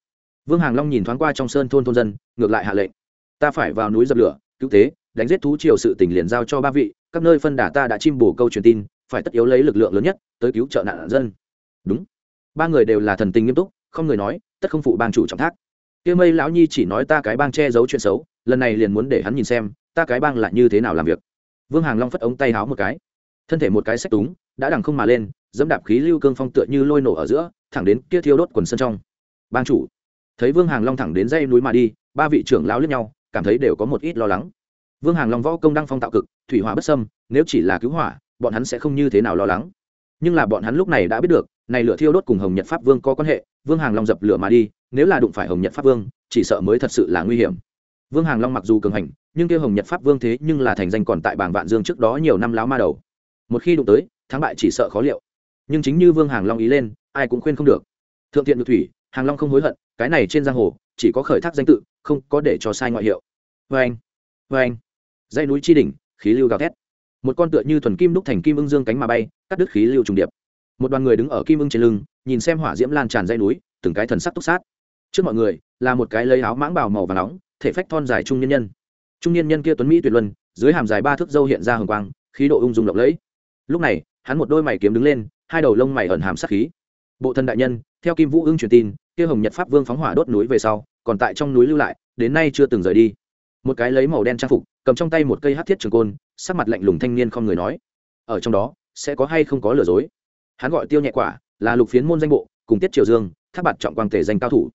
vương hàng long nhìn thoáng qua trong sơn thôn thôn dân, ngược lại hạ lệnh. Ta phải vào núi dập lửa, cứu tế, đánh giết thú triều sự tình liền giao cho ba vị, các nơi phân đả ta đã chim bổ câu truyền tin, phải tất yếu lấy lực lượng lớn nhất tới cứu trợ nạn dân. Đúng. Ba người đều là thần tình nghiêm túc, không người nói, tất không phụ bang chủ trọng thác. Kia mây lão nhi chỉ nói ta cái bang che giấu chuyện xấu, lần này liền muốn để hắn nhìn xem, ta cái bang là như thế nào làm việc. Vương hàng long phất ống tay háo một cái. Thân thể một cái sách túng, đã đằng không mà lên, dẫm đạp khí lưu cương phong tựa như lôi nổ ở giữa, thẳng đến kia thiêu đốt quần sân trong. Bang chủ thấy vương hàng long thẳng đến dây núi mà đi ba vị trưởng lão lướt nhau cảm thấy đều có một ít lo lắng vương hàng long võ công đăng phong tạo cực thủy hỏa bất sâm nếu chỉ là cứu hỏa bọn hắn sẽ không như thế nào lo lắng nhưng là bọn hắn lúc này đã biết được này lửa thiêu đốt cùng hồng nhật pháp vương có quan hệ vương hàng long dập lửa mà đi nếu là đụng phải hồng nhật pháp vương chỉ sợ mới thật sự là nguy hiểm vương hàng long mặc dù cường hành nhưng kêu hồng nhật pháp vương thế nhưng là thành danh còn tại bảng vạn dương trước đó nhiều năm láo ma đầu một khi đụng tới thắng bại chỉ sợ khó liệu nhưng chính như vương hàng long ý lên ai cũng khuyên không được thượng thiện được thủy hàng long không hối hận cái này trên giang hồ, chỉ có khởi thác danh tự, không có để cho sai ngoại hiệu. Vê anh vê anh. Dãy núi chi đỉnh, khí lưu gào thét. Một con tựa như thuần kim đúc thành kim ưng dương cánh mà bay, cắt đứt khí lưu trùng điệp. Một đoàn người đứng ở kim ưng trên lưng, nhìn xem hỏa diễm lan tràn dãy núi, từng cái thần sắc túc sát. Trước mọi người, là một cái lấy áo mãng bào màu và nóng, thể phách thon dài trung nhân nhân. Trung nhân nhân kia tuấn mỹ tuyệt luân, dưới hàm dài ba thước dâu hiện ra hồng quang, khí độ ung dung lộng lẫy. Lúc này, hắn một đôi mày kiếm đứng lên, hai đầu lông mày ẩn hàm sát khí. Bộ thân đại nhân, theo kim vũ ưng truyền tin kia hồng nhật pháp vương phóng hỏa đốt núi về sau, còn tại trong núi lưu lại, đến nay chưa từng rời đi. Một cái lấy màu đen trang phục, cầm trong tay một cây hát thiết trường côn, sắc mặt lạnh lùng thanh niên không người nói, ở trong đó, sẽ có hay không có lừa dối? Hắn gọi tiêu nhẹ quả, là lục phiến môn danh bộ, cùng tiết triều dương tháp bạt trọng quang tề danh cao thủ.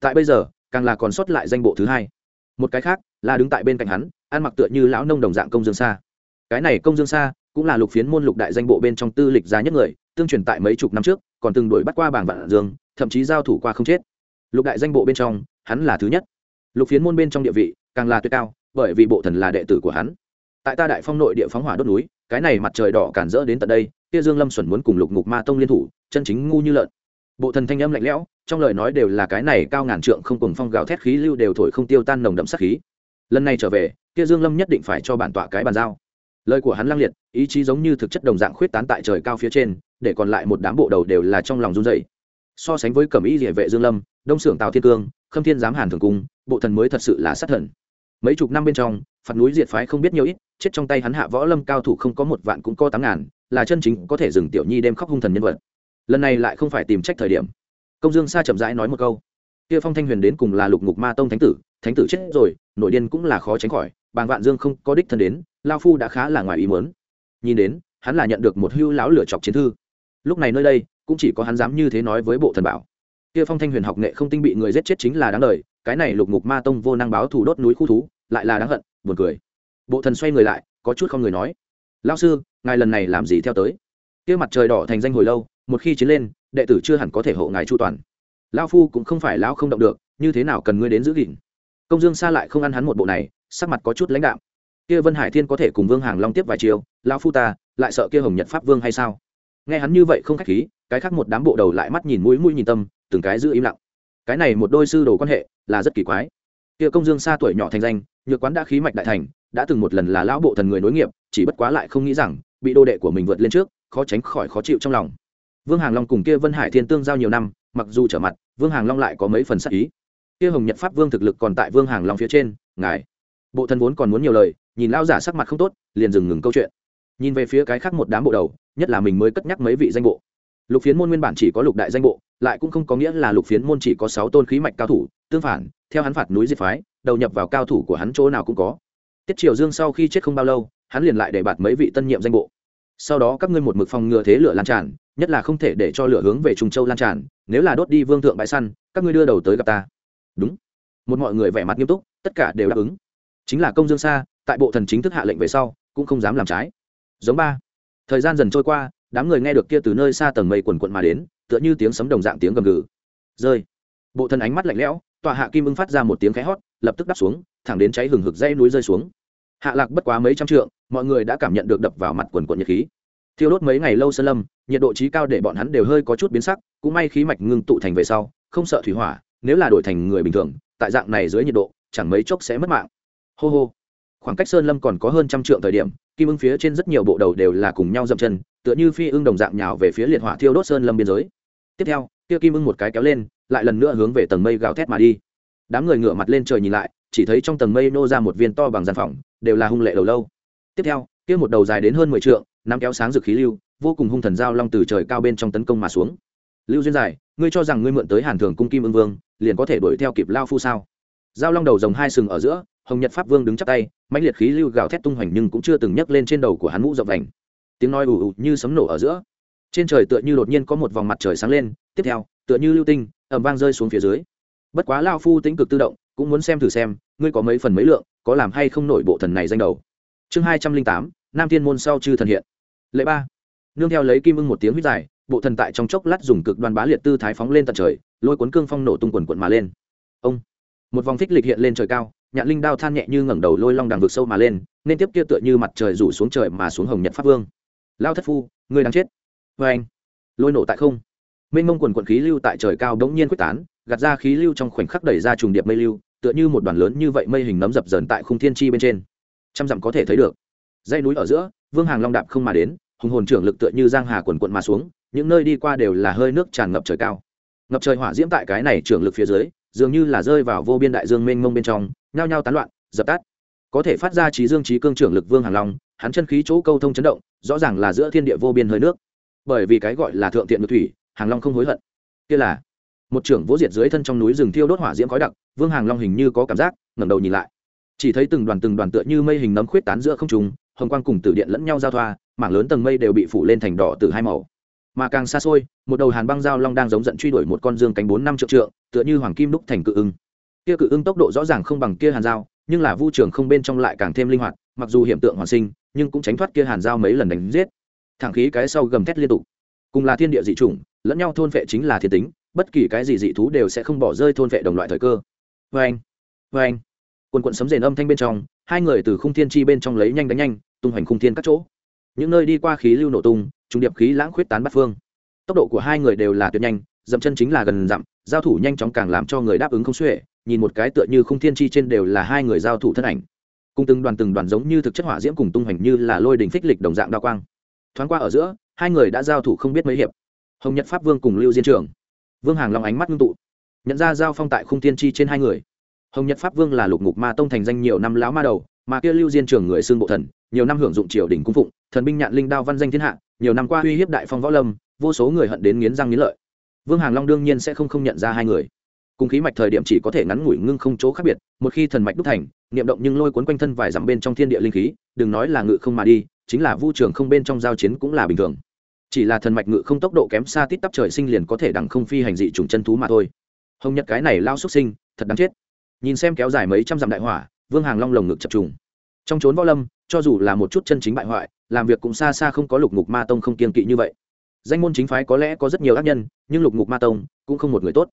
Tại bây giờ, càng là còn sót lại danh bộ thứ hai. Một cái khác, là đứng tại bên cạnh hắn, ăn mặc tựa như lão nông đồng dạng công dương xa cái này công dương xa cũng là lục phiến môn lục đại danh bộ bên trong tư lịch giá nhất người, tương truyền tại mấy chục năm trước, còn từng đuổi bắt qua bảng vạn dương thậm chí giao thủ qua không chết. Lục đại danh bộ bên trong, hắn là thứ nhất. Lục phiến môn bên trong địa vị, càng là tuyệt cao, bởi vì bộ thần là đệ tử của hắn. Tại ta đại phong nội địa phóng hỏa đốt núi, cái này mặt trời đỏ cản rỡ đến tận đây, kia dương lâm xuẩn muốn cùng lục ngục ma tông liên thủ, chân chính ngu như lợn. Bộ thần thanh âm lạnh lẽo, trong lời nói đều là cái này cao ngàn trượng không cùng phong gào thét khí lưu đều thổi không tiêu tan nồng đậm sát khí. Lần này trở về, kia dương lâm nhất định phải cho bản tọa cái bàn giao. Lời của hắn lang liệt, ý chí giống như thực chất đồng dạng khuyết tán tại trời cao phía trên, để còn lại một đám bộ đầu đều là trong lòng run rẩy so sánh với cẩm y địa vệ dương lâm, đông xưởng tào thiên cương, khâm thiên giám hàn thường cung, bộ thần mới thật sự là sát thần. Mấy chục năm bên trong phạt núi diệt phái không biết nhiều ít, chết trong tay hắn hạ võ lâm cao thủ không có một vạn cũng có tám ngàn, là chân chính có thể dừng tiểu nhi đêm khóc hung thần nhân vật. Lần này lại không phải tìm trách thời điểm. Công dương sa chậm rãi nói một câu. Kia phong thanh huyền đến cùng là lục ngục ma tông thánh tử thánh tử chết rồi, nội điên cũng là khó tránh khỏi, bàng vạn dương không có đích thân đến, lao phu đã khá là ngoài ý muốn. Nhìn đến, hắn là nhận được một hưu lão lửa chọc chiến thư. Lúc này nơi đây cũng chỉ có hắn dám như thế nói với bộ thần bảo. Kia phong thanh huyền học nghệ không tinh bị người giết chết chính là đáng đời, cái này lục ngục ma tông vô năng báo thủ đốt núi khu thú, lại là đáng hận, buồn cười. Bộ thần xoay người lại, có chút không người nói. Lao sư, ngài lần này làm gì theo tới? Kia mặt trời đỏ thành danh hồi lâu, một khi chiến lên, đệ tử chưa hẳn có thể hộ ngài chu toàn. Lao phu cũng không phải lão không động được, như thế nào cần ngươi đến giữ gìn? Công dương xa lại không ăn hắn một bộ này, sắc mặt có chút lãnh đạm. Kia vân hải thiên có thể cùng vương hàng long tiếp vài chiều lao phu ta, lại sợ kia hồng nhật pháp vương hay sao? Nghe hắn như vậy không khách khí, cái khác một đám bộ đầu lại mắt nhìn mũi mũi nhìn tâm, từng cái giữ im lặng. Cái này một đôi sư đồ quan hệ là rất kỳ quái. Kia công dương xa tuổi nhỏ thành danh, nhược quán đã khí mạch đại thành, đã từng một lần là lão bộ thần người nối nghiệp, chỉ bất quá lại không nghĩ rằng, bị đô đệ của mình vượt lên trước, khó tránh khỏi khó chịu trong lòng. Vương hàng long cùng kia vân hải thiên tương giao nhiều năm, mặc dù trở mặt, vương hàng long lại có mấy phần sắc ý. Kia hồng nhật pháp vương thực lực còn tại vương hàng long phía trên, ngài. Bộ thần vốn còn muốn nhiều lời, nhìn lao giả sắc mặt không tốt, liền dừng ngừng câu chuyện nhìn về phía cái khác một đám bộ đầu, nhất là mình mới cất nhắc mấy vị danh bộ. Lục phiến môn nguyên bản chỉ có lục đại danh bộ, lại cũng không có nghĩa là lục phiến môn chỉ có sáu tôn khí mạch cao thủ, tương phản, theo hắn phạt núi diệt phái, đầu nhập vào cao thủ của hắn chỗ nào cũng có. Tiết triều dương sau khi chết không bao lâu, hắn liền lại để bạt mấy vị tân nhiệm danh bộ. Sau đó các ngươi một mực phòng ngừa thế lửa lan tràn, nhất là không thể để cho lửa hướng về trung châu lan tràn, nếu là đốt đi vương thượng bãi săn, các ngươi đưa đầu tới gặp ta. Đúng. Một mọi người vẻ mặt nghiêm túc, tất cả đều đáp ứng. Chính là công dương sa tại bộ thần chính thức hạ lệnh về sau, cũng không dám làm trái giống ba. Thời gian dần trôi qua, đám người nghe được kia từ nơi xa tầng mây quần quận mà đến, tựa như tiếng sấm đồng dạng tiếng gầm gừ. Rơi. Bộ thân ánh mắt lạnh lẽo tọa hạ kim ưng phát ra một tiếng khẽ hót, lập tức đắp xuống, thẳng đến cháy hừng hực dây núi rơi xuống. Hạ lạc bất quá mấy trăm trượng, mọi người đã cảm nhận được đập vào mặt quần quận nhiệt khí. Thiêu đốt mấy ngày lâu sơn lâm, nhiệt độ trí cao để bọn hắn đều hơi có chút biến sắc, cũng may khí mạch ngưng tụ thành về sau, không sợ thủy hỏa, nếu là đổi thành người bình thường, tại dạng này dưới nhiệt độ, chẳng mấy chốc sẽ mất mạng. Hô hô khoảng cách sơn lâm còn có hơn trăm trượng thời điểm, kim ưng phía trên rất nhiều bộ đầu đều là cùng nhau dậm chân, tựa như phi ưng đồng dạng nhào về phía liệt hỏa thiêu đốt sơn lâm biên giới. Tiếp theo, kia kim ưng một cái kéo lên, lại lần nữa hướng về tầng mây gào thét mà đi. Đám người ngửa mặt lên trời nhìn lại, chỉ thấy trong tầng mây nô ra một viên to bằng gian phòng, đều là hung lệ đầu lâu. Tiếp theo, kia một đầu dài đến hơn mười trượng, nắm kéo sáng rực khí lưu, vô cùng hung thần giao long từ trời cao bên trong tấn công mà xuống. Lưu duyên dài ngươi cho rằng ngươi mượn tới hàn thường cung kim ưng vương, liền có thể đuổi theo kịp lao phu sao? Giao long đầu rồng hai sừng ở giữa, hồng nhật pháp vương đứng chắp tay, mãnh liệt khí lưu gào thét tung hoành nhưng cũng chưa từng nhấc lên trên đầu của hắn mũ rộng vành. Tiếng nói ù ù như sấm nổ ở giữa. Trên trời tựa như đột nhiên có một vòng mặt trời sáng lên, tiếp theo, tựa như lưu tinh ẩm vang rơi xuống phía dưới. Bất quá lao phu tính cực tự động, cũng muốn xem thử xem, ngươi có mấy phần mấy lượng, có làm hay không nổi bộ thần này danh đầu. Chương hai trăm linh tám, nam thiên môn sau chư thần hiện. Lệ ba. Nương theo lấy kim ưng một tiếng huyết dài, bộ thần tại trong chốc lát dùng cực đoan bá liệt tư thái phóng lên tận trời, lôi cuốn cương phong nổ tung quần quận mà lên. Ông một vòng thích lịch hiện lên trời cao, nhạn linh đao than nhẹ như ngẩng đầu lôi long đằng vực sâu mà lên, nên tiếp kia tựa như mặt trời rủ xuống trời mà xuống hồng nhật pháp vương. Lao thất phu, ngươi đang chết. Vê anh, lôi nổ tại không. Mênh mông quần quận khí lưu tại trời cao đống nhiên quyết tán, gạt ra khí lưu trong khoảnh khắc đẩy ra trùng điệp mây lưu, tựa như một đoàn lớn như vậy mây hình nấm dập dờn tại khung thiên chi bên trên. Trăm dặm có thể thấy được. Dây núi ở giữa, vương hàng long đạp không mà đến, hùng hồn trưởng lực tựa như giang hà quần quận mà xuống, những nơi đi qua đều là hơi nước tràn ngập trời cao. Ngập trời hỏa diễm tại cái này trưởng lực phía dưới dường như là rơi vào vô biên đại dương mênh mông bên trong, nhao nhao tán loạn, dập tắt. Có thể phát ra trí dương trí cương trưởng lực vương hàng long, hắn chân khí chỗ câu thông chấn động, rõ ràng là giữa thiên địa vô biên hơi nước. Bởi vì cái gọi là thượng tiện ngược thủy, hàng long không hối hận. Kia là, một trưởng vỗ diệt dưới thân trong núi rừng thiêu đốt hỏa diễm khói đặc, vương hàng long hình như có cảm giác, ngẩng đầu nhìn lại. Chỉ thấy từng đoàn từng đoàn tựa như mây hình nấm khuyết tán giữa không trùng hồng quang cùng tử điện lẫn nhau giao thoa, mảng lớn tầng mây đều bị phủ lên thành đỏ từ hai màu. Mà càng xa xôi, một đầu hàn băng giao long đang giống giận truy đuổi một con dương cánh bốn năm triệu trượng tựa như hoàng kim đúc thành cự ưng. Kia cự ưng tốc độ rõ ràng không bằng kia hàn dao, nhưng là vu trường không bên trong lại càng thêm linh hoạt, mặc dù hiện tượng hoàn sinh, nhưng cũng tránh thoát kia hàn dao mấy lần đánh giết. Thẳng khí cái sau gầm thét liên tục. Cùng là thiên địa dị chủng, lẫn nhau thôn vệ chính là thiên tính, bất kỳ cái gì dị thú đều sẽ không bỏ rơi thôn vệ đồng loại thời cơ. Vê anh vê anh quần quận sấm rền âm thanh bên trong, hai người từ khung thiên chi bên trong lấy nhanh đánh nhanh, tung hoành khung thiên các chỗ. Những nơi đi qua khí lưu nổ tung, trung điệp khí lãng khuyết tán bắt phương. Tốc độ của hai người đều là tuyệt nhanh, dậm chân chính là gần dặm giao thủ nhanh chóng càng làm cho người đáp ứng không xuể, nhìn một cái tựa như khung thiên chi trên đều là hai người giao thủ thân ảnh. Cùng từng đoàn từng đoàn giống như thực chất hỏa diễm cùng tung hoành như là lôi đình phích lịch đồng dạng đa quang. Thoáng qua ở giữa, hai người đã giao thủ không biết mấy hiệp. Hồng nhật pháp vương cùng lưu diên trường. Vương hàng long ánh mắt ngưng tụ, nhận ra giao phong tại khung tiên chi trên hai người. Hồng nhật pháp vương là lục ngục ma tông thành danh nhiều năm láo ma đầu, mà kia lưu diên trường người xương bộ thần, nhiều năm hưởng dụng triều đình cung phụng, thần binh nhạn linh đao văn danh thiên hạ, nhiều năm qua uy hiếp đại phong võ lâm, vô số người hận đến nghiến răng nghiến lợi vương hàng long đương nhiên sẽ không không nhận ra hai người. Cùng khí mạch thời điểm chỉ có thể ngắn ngủi ngưng không chỗ khác biệt, một khi thần mạch đúc thành, niệm động nhưng lôi cuốn quanh thân vài dặm bên trong thiên địa linh khí, đừng nói là ngự không mà đi, chính là vu trường không bên trong giao chiến cũng là bình thường. Chỉ là thần mạch ngự không tốc độ kém xa tít tắp trời sinh liền có thể đằng không phi hành dị trùng chân thú mà thôi. Hồng nhật cái này lao xuất sinh, thật đáng chết. Nhìn xem kéo dài mấy trăm dặm đại hỏa, vương hàng long lồng ngực chập trùng. Trong trốn võ lâm, cho dù là một chút chân chính bại hoại, làm việc cũng xa xa không có lục ngục ma tông không kiên kỵ như vậy danh môn chính phái có lẽ có rất nhiều ác nhân, nhưng lục ngục ma tông cũng không một người tốt.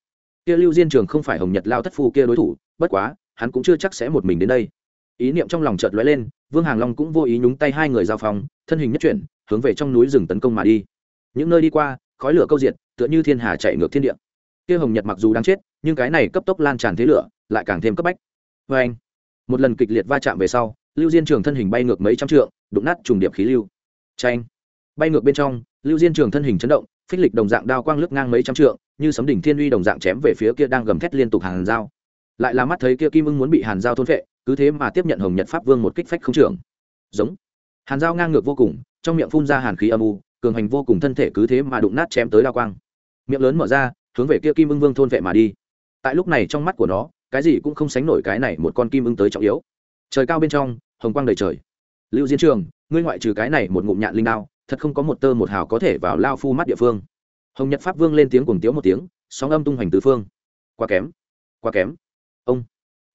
Kia lưu diên trường không phải hồng nhật lao thất phu kia đối thủ, bất quá, hắn cũng chưa chắc sẽ một mình đến đây. Ý niệm trong lòng chợt lóe lên, vương hàng long cũng vô ý nhúng tay hai người giao phòng, thân hình nhất chuyển, hướng về trong núi rừng tấn công mà đi. Những nơi đi qua, khói lửa câu diệt, tựa như thiên hà chạy ngược thiên địa. Kia hồng nhật mặc dù đang chết, nhưng cái này cấp tốc lan tràn thế lửa, lại càng thêm cấp bách. Vê anh, một lần kịch liệt va chạm về sau, lưu diên trường thân hình bay ngược mấy trăm trượng, đụng nát trùng điệp khí lưu. Tranh bay ngược bên trong lưu diên trường thân hình chấn động, phích lịch đồng dạng đao quang lướt ngang mấy trăm trượng, như sấm đỉnh thiên uy đồng dạng chém về phía kia đang gầm thét liên tục hàn dao lại là mắt thấy kia kim ưng muốn bị hàn dao thôn vệ, cứ thế mà tiếp nhận hồng nhật pháp vương một kích phách không trưởng. Giống. Hàn dao ngang ngược vô cùng, trong miệng phun ra hàn khí âm u, cường hành vô cùng thân thể cứ thế mà đụng nát chém tới đao quang. Miệng lớn mở ra, hướng về kia kim ưng vương thôn vệ mà đi. Tại lúc này trong mắt của nó, cái gì cũng không sánh nổi cái này một con kim ưng tới trọng yếu. Trời cao bên trong, hồng quang đầy trời. Lưu diên trường, ngươi ngoại trừ cái này một ngụm nhạn linh đao thật không có một tơ một hào có thể vào lao phu mắt địa phương. Hồng nhật pháp vương lên tiếng cùng tiếu một tiếng, sóng âm tung hoành tứ phương. Quá kém quá kém. Ông,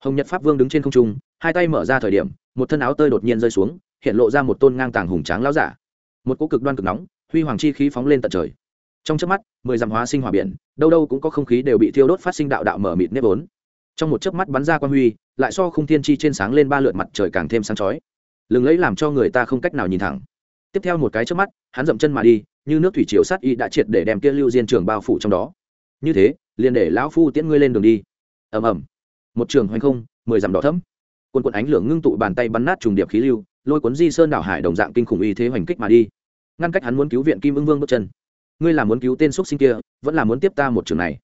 hồng nhật pháp vương đứng trên không trung, hai tay mở ra thời điểm, một thân áo tơi đột nhiên rơi xuống, hiện lộ ra một tôn ngang tàng hùng tráng lão giả. Một cỗ cực đoan cực nóng, huy hoàng chi khí phóng lên tận trời. Trong chớp mắt, mười dặm hóa sinh hỏa biển, đâu đâu cũng có không khí đều bị thiêu đốt phát sinh đạo đạo mở mịt nếp vốn. Trong một chớp mắt bắn ra quan huy, lại so khung thiên chi trên sáng lên ba lượt mặt trời càng thêm sáng chói. Lừng lẫy làm cho người ta không cách nào nhìn thẳng tiếp theo một cái chớp mắt, hắn dậm chân mà đi, như nước thủy triều sát y đã triệt để đem kia lưu diên trường bao phủ trong đó. Như thế, liền để lão phu tiễn ngươi lên đường đi. Ầm ầm. Một trường hoành không, mười dặm đỏ thẫm. Quân quận ánh lửa ngưng tụ bàn tay bắn nát trùng điệp khí lưu, lôi cuốn di sơn đảo hải đồng dạng kinh khủng y thế hoành kích mà đi. Ngăn cách hắn muốn cứu viện kim ưng vương bước chân. Ngươi là muốn cứu tên xúc sinh kia, vẫn là muốn tiếp ta một trường này?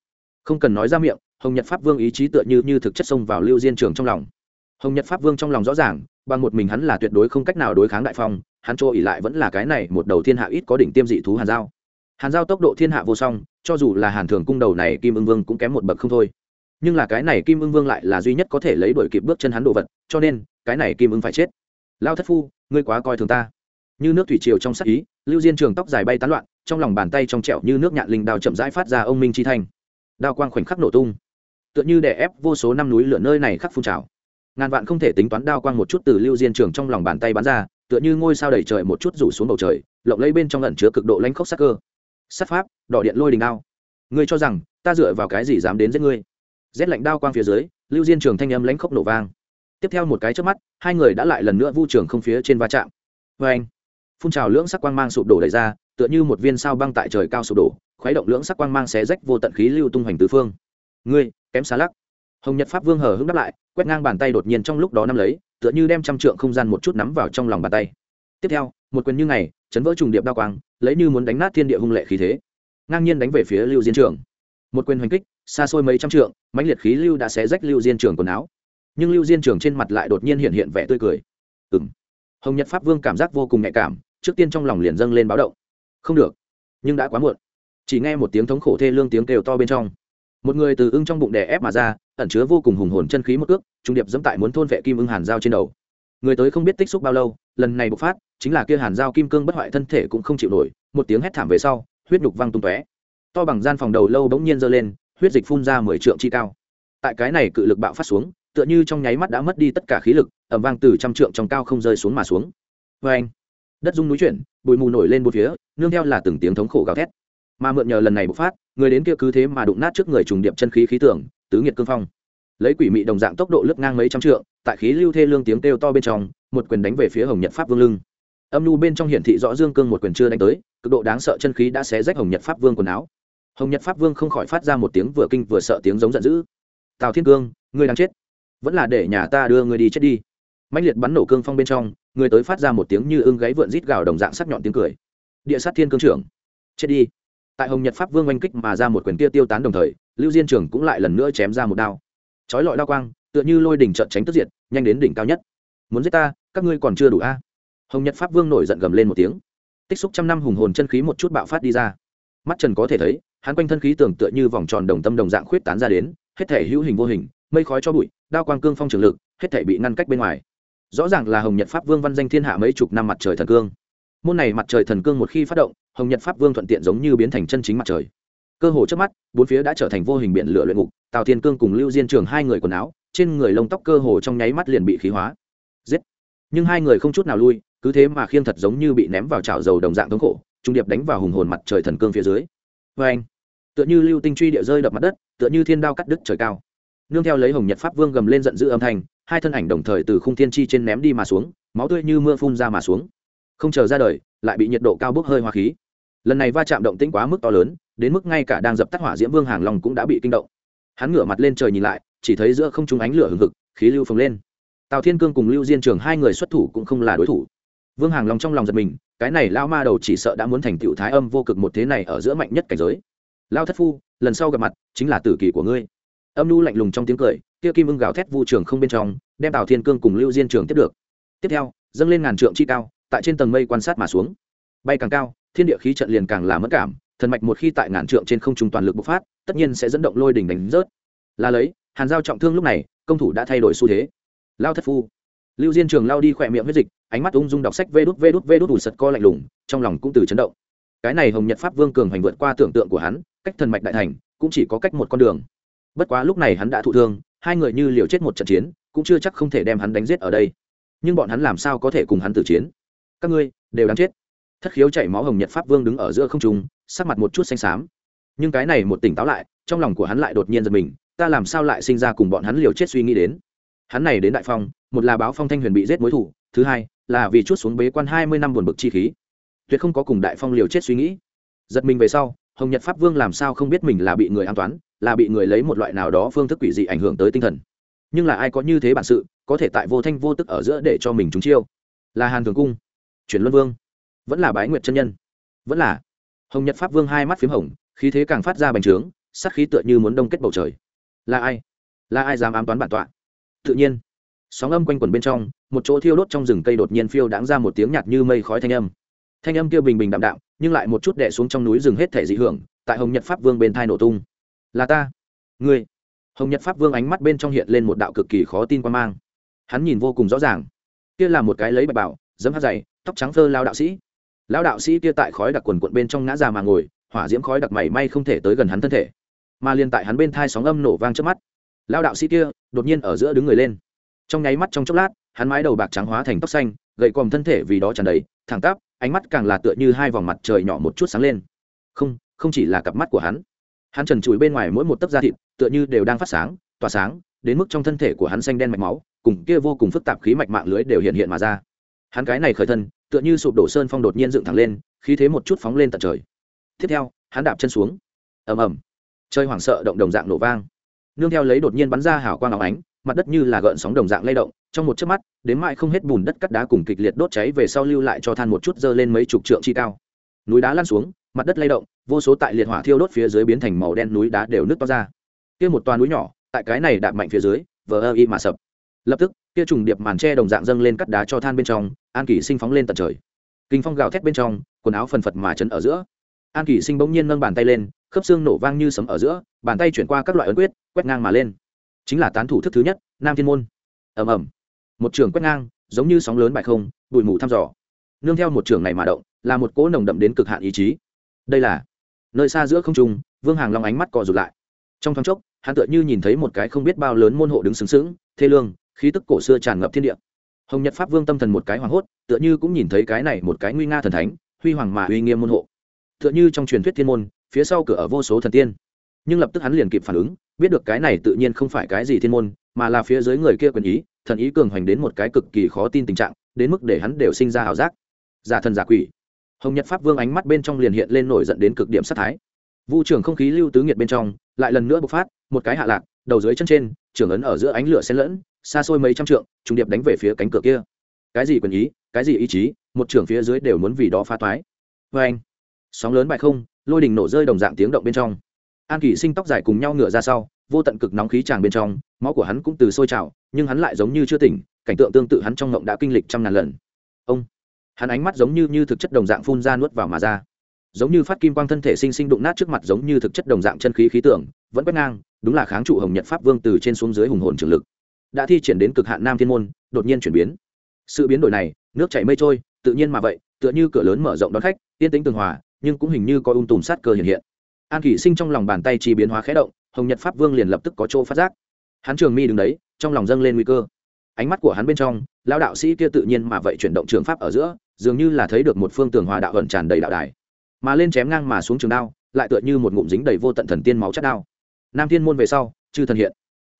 Không cần nói ra miệng, hồng nhật pháp vương ý chí tựa như như thực chất xông vào lưu diên trường trong lòng hồng nhật pháp vương trong lòng rõ ràng, bằng một mình hắn là tuyệt đối không cách nào đối kháng đại phong, hắn chỗ ỉ lại vẫn là cái này một đầu thiên hạ ít có đỉnh tiêm dị thú hàn giao. Hàn giao tốc độ thiên hạ vô song, cho dù là hàn thường cung đầu này kim ưng vương cũng kém một bậc không thôi. Nhưng là cái này kim ưng vương lại là duy nhất có thể lấy đổi kịp bước chân hắn đồ vật, cho nên, cái này kim ưng phải chết. Lao thất phu, ngươi quá coi thường ta. Như nước thủy triều trong sắc ý, lưu diên trường tóc dài bay tán loạn, trong lòng bàn tay trong trẹo như nước nhạn linh đào chậm rãi phát ra ông minh chi thanh. Đao quang khoảnh khắc nổ tung. Tựa như đè ép vô số năm núi lửa nơi này khắc phun trào ngàn vạn không thể tính toán đao quang một chút từ lưu diên trường trong lòng bàn tay bắn ra, tựa như ngôi sao đầy trời một chút rủ xuống bầu trời, lộng lấy bên trong lẩn chứa cực độ lanh khốc sắc cơ. Sát pháp, đỏ điện lôi đình đao. Ngươi cho rằng, ta dựa vào cái gì dám đến giết ngươi? Rét lạnh đao quang phía dưới, lưu diên trường thanh âm lãnh khốc nổ vang. Tiếp theo một cái trước mắt, hai người đã lại lần nữa vu trường không phía trên va chạm. Vê anh, phun trào lưỡng sắc quang mang sụp đổ đầy ra, tựa như một viên sao băng tại trời cao sụp đổ, khuấy động lưỡng sắc quang mang xé rách vô tận khí lưu tung hoành tứ phương. Ngươi, kém xa lắc hồng nhật pháp vương hờ hững đáp lại, quét ngang bàn tay đột nhiên trong lúc đó nắm lấy, tựa như đem trăm trượng không gian một chút nắm vào trong lòng bàn tay. Tiếp theo, một quyền như ngày, chấn vỡ trùng điệp đa quang, lấy như muốn đánh nát thiên địa hung lệ khí thế. Ngang nhiên đánh về phía lưu diên trường. Một quyền hoành kích, xa xôi mấy trăm trượng, mãnh liệt khí lưu đã xé rách lưu diên trường quần áo. Nhưng lưu diên trường trên mặt lại đột nhiên hiện hiện vẻ tươi cười. Ừ m hồng nhật pháp vương cảm giác vô cùng nhạy cảm, trước tiên trong lòng liền dâng lên báo động. Không được. Nhưng đã quá muộn. Chỉ nghe một tiếng thống khổ thê lương tiếng kêu to bên trong một người từ ưng trong bụng đè ép mà ra, ẩn chứa vô cùng hùng hồn chân khí một ước trung điệp dẫm tại muốn thôn vệ kim ưng hàn dao trên đầu. Người tới không biết tích xúc bao lâu, lần này bộc phát, chính là kia hàn dao kim cương bất hoại thân thể cũng không chịu nổi, một tiếng hét thảm về sau, huyết nhục văng tung tóe. To bằng gian phòng đầu lâu bỗng nhiên giơ lên, huyết dịch phun ra mười trượng chi cao. Tại cái này cự lực bạo phát xuống, tựa như trong nháy mắt đã mất đi tất cả khí lực ẩm vang từ trăm trượng trong cao không rơi xuống mà xuống. Vê anh đất rung núi chuyển, bụi mù nổi lên bốn phía, nương theo là từng tiếng thống khổ gào thét mà mượn nhờ lần này bộc phát, người đến kia cứ thế mà đụng nát trước người trùng điệp chân khí khí tưởng tứ nghiệt cương phong. Lấy quỷ mị đồng dạng tốc độ lướt ngang mấy trăm trượng, tại khí lưu thê lương tiếng kêu to bên trong, một quyền đánh về phía hồng nhật pháp vương lưng. Âm nhu bên trong hiển thị rõ dương cương một quyền chưa đánh tới, cực độ đáng sợ chân khí đã xé rách hồng nhật pháp vương quần áo. Hồng nhật pháp vương không khỏi phát ra một tiếng vừa kinh vừa sợ tiếng giống giận dữ. Tào thiên cương, ngươi đang chết. Vẫn là để nhà ta đưa ngươi đi chết đi. Mạnh liệt bắn nổ cương phong bên trong, người tới phát ra một tiếng như ưng gáy vượn rít gào đồng dạng sắc nhọn tiếng cười. Địa sát thiên cương trưởng, chết đi tại hồng nhật pháp vương oanh kích mà ra một quyền kia tiêu tán đồng thời, lưu diên trường cũng lại lần nữa chém ra một đao. Chói lọi đao quang, tựa như lôi đỉnh trận tránh tức diệt, nhanh đến đỉnh cao nhất. Muốn giết ta, các ngươi còn chưa đủ a? Hồng nhật pháp vương nổi giận gầm lên một tiếng. Tích xúc trăm năm hùng hồn chân khí một chút bạo phát đi ra. Mắt trần có thể thấy, hắn quanh thân khí tưởng tựa như vòng tròn đồng tâm đồng dạng khuyết tán ra đến, hết thể hữu hình vô hình, mây khói cho bụi, đao quang cương phong trường lực, hết thể bị ngăn cách bên ngoài. Rõ ràng là hồng nhật pháp vương văn danh thiên hạ mấy chục năm mặt trời thần cương. Môn này mặt trời thần cương một khi phát động hồng nhật pháp vương thuận tiện giống như biến thành chân chính mặt trời. Cơ hồ trước mắt, bốn phía đã trở thành vô hình biển lửa luyện ngục, tào thiên cương cùng lưu diên trường hai người quần áo, trên người lông tóc cơ hồ trong nháy mắt liền bị khí hóa. Giết! Nhưng hai người không chút nào lui, cứ thế mà khiêng thật giống như bị ném vào chảo dầu đồng dạng thống khổ, trung điệp đánh vào hùng hồn mặt trời thần cương phía dưới. Vê anh tựa như lưu tinh truy địa rơi đập mặt đất, tựa như thiên đao cắt đứt trời cao. Nương theo lấy hồng nhật pháp vương gầm lên giận dữ âm thanh, hai thân ảnh đồng thời từ khung thiên chi trên ném đi mà xuống, máu tươi như mưa phun ra mà xuống. Không chờ ra đời, lại bị nhiệt độ cao bốc hơi hoa khí lần này va chạm động tĩnh quá mức to lớn, đến mức ngay cả đang dập tắt hỏa diễm vương hàng long cũng đã bị kinh động. Hắn ngửa mặt lên trời nhìn lại, chỉ thấy giữa không trung ánh lửa hừng hực, khí lưu phồng lên. Tào thiên cương cùng lưu diên trường hai người xuất thủ cũng không là đối thủ. Vương hàng long trong lòng giật mình, cái này lao ma đầu chỉ sợ đã muốn thành tựu thái âm vô cực một thế này ở giữa mạnh nhất cảnh giới. Lao thất phu, lần sau gặp mặt, chính là tử kỳ của ngươi. Âm nu lạnh lùng trong tiếng cười, kia kim ưng gào thét vu trường không bên trong, đem tào thiên cương cùng lưu diên trường tiếp được. Tiếp theo, dâng lên ngàn trượng chi cao, tại trên tầng mây quan sát mà xuống bay càng cao, thiên địa khí trận liền càng là mất cảm, thần mạch một khi tại ngàn trượng trên không trung toàn lực bộc phát, tất nhiên sẽ dẫn động lôi đỉnh đánh rớt. Là lấy, hàn giao trọng thương lúc này, công thủ đã thay đổi xu thế. Lao thất phu. Lưu diên trường lao đi khỏe miệng huyết dịch, ánh mắt ung dung đọc sách vê đút vê đút vê đút ủi sật co lạnh lùng, trong lòng cũng từ chấn động. Cái này hồng nhật pháp vương cường hành vượt qua tưởng tượng của hắn, cách thần mạch đại thành, cũng chỉ có cách một con đường. Bất quá lúc này hắn đã thụ thương, hai người như liều chết một trận chiến, cũng chưa chắc không thể đem hắn đánh giết ở đây. Nhưng bọn hắn làm sao có thể cùng hắn tử chiến? Các ngươi, đều đáng chết thất khiếu chảy máu hồng nhật pháp vương đứng ở giữa không trung, sắc mặt một chút xanh xám. Nhưng cái này một tỉnh táo lại, trong lòng của hắn lại đột nhiên giật mình, ta làm sao lại sinh ra cùng bọn hắn liều chết suy nghĩ đến? Hắn này đến đại phong, một là báo phong thanh huyền bị giết mối thủ, thứ hai là vì chút xuống bế quan hai mươi năm buồn bực chi khí. Tuyệt không có cùng đại phong liều chết suy nghĩ. Giật mình về sau, hồng nhật pháp vương làm sao không biết mình là bị người an toán, là bị người lấy một loại nào đó phương thức quỷ dị ảnh hưởng tới tinh thần. Nhưng là ai có như thế bản sự, có thể tại vô thanh vô tức ở giữa để cho mình trúng chiêu? Là hàn thường cung, chuyển luân vương vẫn là bái nguyệt chân nhân. Vẫn là. Hồng nhật pháp vương hai mắt p h í m hồng, khí thế càng phát ra bành trướng sắc khí tựa như muốn đông kết bầu trời. Là ai? Là ai dám ám toán bản tọa? Tự nhiên. Sóng âm quanh quẩn bên trong, một chỗ thiêu đốt trong rừng cây đột nhiên phiêu đáng ra một tiếng nhạt như mây khói thanh âm. Thanh âm kia bình bình đạm đạm, nhưng lại một chút đẻ xuống trong núi rừng hết thể dị hưởng, tại hồng nhật pháp vương bên thai nổ tung. Là ta. Ngươi. Hồng nhật pháp vương ánh mắt bên trong hiện lên một đạo cực kỳ khó tin quan mang. Hắn nhìn vô cùng rõ ràng. Kia là một cái lấy bạch bảo dấm hát dày, tóc trắng thơ lao đạo sĩ. Lão đạo sĩ kia tại khói đặc quần quận bên trong ngã già mà ngồi, hỏa diễm khói đặc mảy may không thể tới gần hắn thân thể, mà liền tại hắn bên thai sóng âm nổ vang trước mắt. Lão đạo sĩ kia đột nhiên ở giữa đứng người lên. Trong nháy mắt trong chốc lát, hắn mái đầu bạc trắng hóa thành tóc xanh gậy còm thân thể vì đó tràn đầy, thẳng tắp, ánh mắt càng là tựa như hai vòng mặt trời nhỏ một chút sáng lên. Không không chỉ là cặp mắt của hắn. Hắn trần trụi bên ngoài mỗi một tấc da thịt, tựa như đều đang phát sáng, tỏa sáng, đến mức trong thân thể của hắn xanh đen mạch máu, cùng kia vô cùng phức tạp khí mạch mạng lưới đều hiện hiện mà ra hắn cái này khởi thân, tựa như sụp đổ sơn phong đột nhiên dựng thẳng lên, khí thế một chút phóng lên tận trời. Tiếp theo, hắn đạp chân xuống. Ầm ầm. Chơi hoảng sợ động đồng dạng nổ vang. Nương theo lấy đột nhiên bắn ra hào quang áo ánh, mặt đất như là gợn sóng đồng dạng lay động, trong một chớp mắt, đến mãi không hết bùn đất cắt đá cùng kịch liệt đốt cháy về sau lưu lại cho than một chút dơ lên mấy chục trượng chi cao. Núi đá lăn xuống, mặt đất lay động, vô số tại liệt hỏa thiêu đốt phía dưới biến thành màu đen núi đá đều nứt to ra. Kia một toa núi nhỏ, tại cái này đạp mạnh phía dưới, vờ ơ y mà sập. Lập tức kia trùng điệp màn tre đồng dạng dâng lên cắt đá cho than bên trong, an kỷ sinh phóng lên tận trời. Kinh phong gào thét bên trong, quần áo phần phật mà chấn ở giữa. An kỷ sinh bỗng nhiên nâng bàn tay lên, khớp xương nổ vang như sấm ở giữa, bàn tay chuyển qua các loại ấn quyết, quét ngang mà lên. Chính là tán thủ thức thứ nhất, nam thiên môn. Ầm ầm. Một trường quét ngang, giống như sóng lớn bại không, bụi mù thăm dò. Nương theo một trường này mà động, là một cỗ nồng đậm đến cực hạn ý chí. Đây là nơi xa giữa không trung, vương hàng long ánh mắt cò rụt lại. Trong thoáng chốc, hắn tựa như nhìn thấy một cái không biết bao lớn môn hộ đứng sướng sướng thê lương khí tức cổ xưa tràn ngập thiên địa. Hồng nhật pháp vương tâm thần một cái hoảng hốt, tựa như cũng nhìn thấy cái này một cái nguy nga thần thánh, huy hoàng mà uy nghiêm môn hộ. Tựa như trong truyền thuyết thiên môn, phía sau cửa ở vô số thần tiên. Nhưng lập tức hắn liền kịp phản ứng, biết được cái này tự nhiên không phải cái gì thiên môn, mà là phía dưới người kia quyền ý, thần ý cường hoành đến một cái cực kỳ khó tin tình trạng, đến mức để hắn đều sinh ra ảo giác. Giả thần giả quỷ. Hồng nhật pháp vương ánh mắt bên trong liền hiện lên nổi dẫn đến cực điểm sát thái. Vu trưởng không khí lưu tứ nghiệt bên trong, lại lần nữa bộc phát, một cái hạ lạc, đầu dưới chân trên, trưởng ấn ở giữa ánh lửa xen lẫn xa xôi mấy trăm trượng trung điệp đánh về phía cánh cửa kia. Cái gì quyền ý, cái gì ý chí, một trưởng phía dưới đều muốn vì đó phá toái vê anh, sóng lớn bại không, lôi đình nổ rơi đồng dạng tiếng động bên trong. An kỷ sinh tóc dài cùng nhau ngựa ra sau, vô tận cực nóng khí tràng bên trong, máu của hắn cũng từ sôi trào, nhưng hắn lại giống như chưa tỉnh, cảnh tượng tương tự hắn trong ngộng đã kinh lịch trăm ngàn lần. Ông, hắn ánh mắt giống như như thực chất đồng dạng phun ra nuốt vào mà ra. Giống như phát kim quang thân thể sinh sinh đụng nát trước mặt giống như thực chất đồng dạng chân khí khí tượng, vẫn quét ngang, đúng là kháng trụ hồng nhật pháp vương từ trên xuống dưới hùng hồn trường lực đã thi triển đến cực hạn nam thiên môn, đột nhiên chuyển biến. Sự biến đổi này, nước chảy mây trôi, tự nhiên mà vậy, tựa như cửa lớn mở rộng đón khách tiên tính tường hòa, nhưng cũng hình như có ung tùm sát cơ hiện hiện. An kỷ sinh trong lòng bàn tay chi biến hóa khẽ động, hồng nhật pháp vương liền lập tức có chỗ phát giác. Hắn trường mi đứng đấy, trong lòng dâng lên nguy cơ. Ánh mắt của hắn bên trong lao đạo sĩ kia tự nhiên mà vậy chuyển động trường pháp ở giữa, dường như là thấy được một phương tường hòa đạo ẩn tràn đầy đạo đài. Mà lên chém ngang mà xuống trường đao, lại tựa như một ngụm dính đầy vô tận thần tiên máu chất đao. Nam thiên môn về sau, chư thần hiện.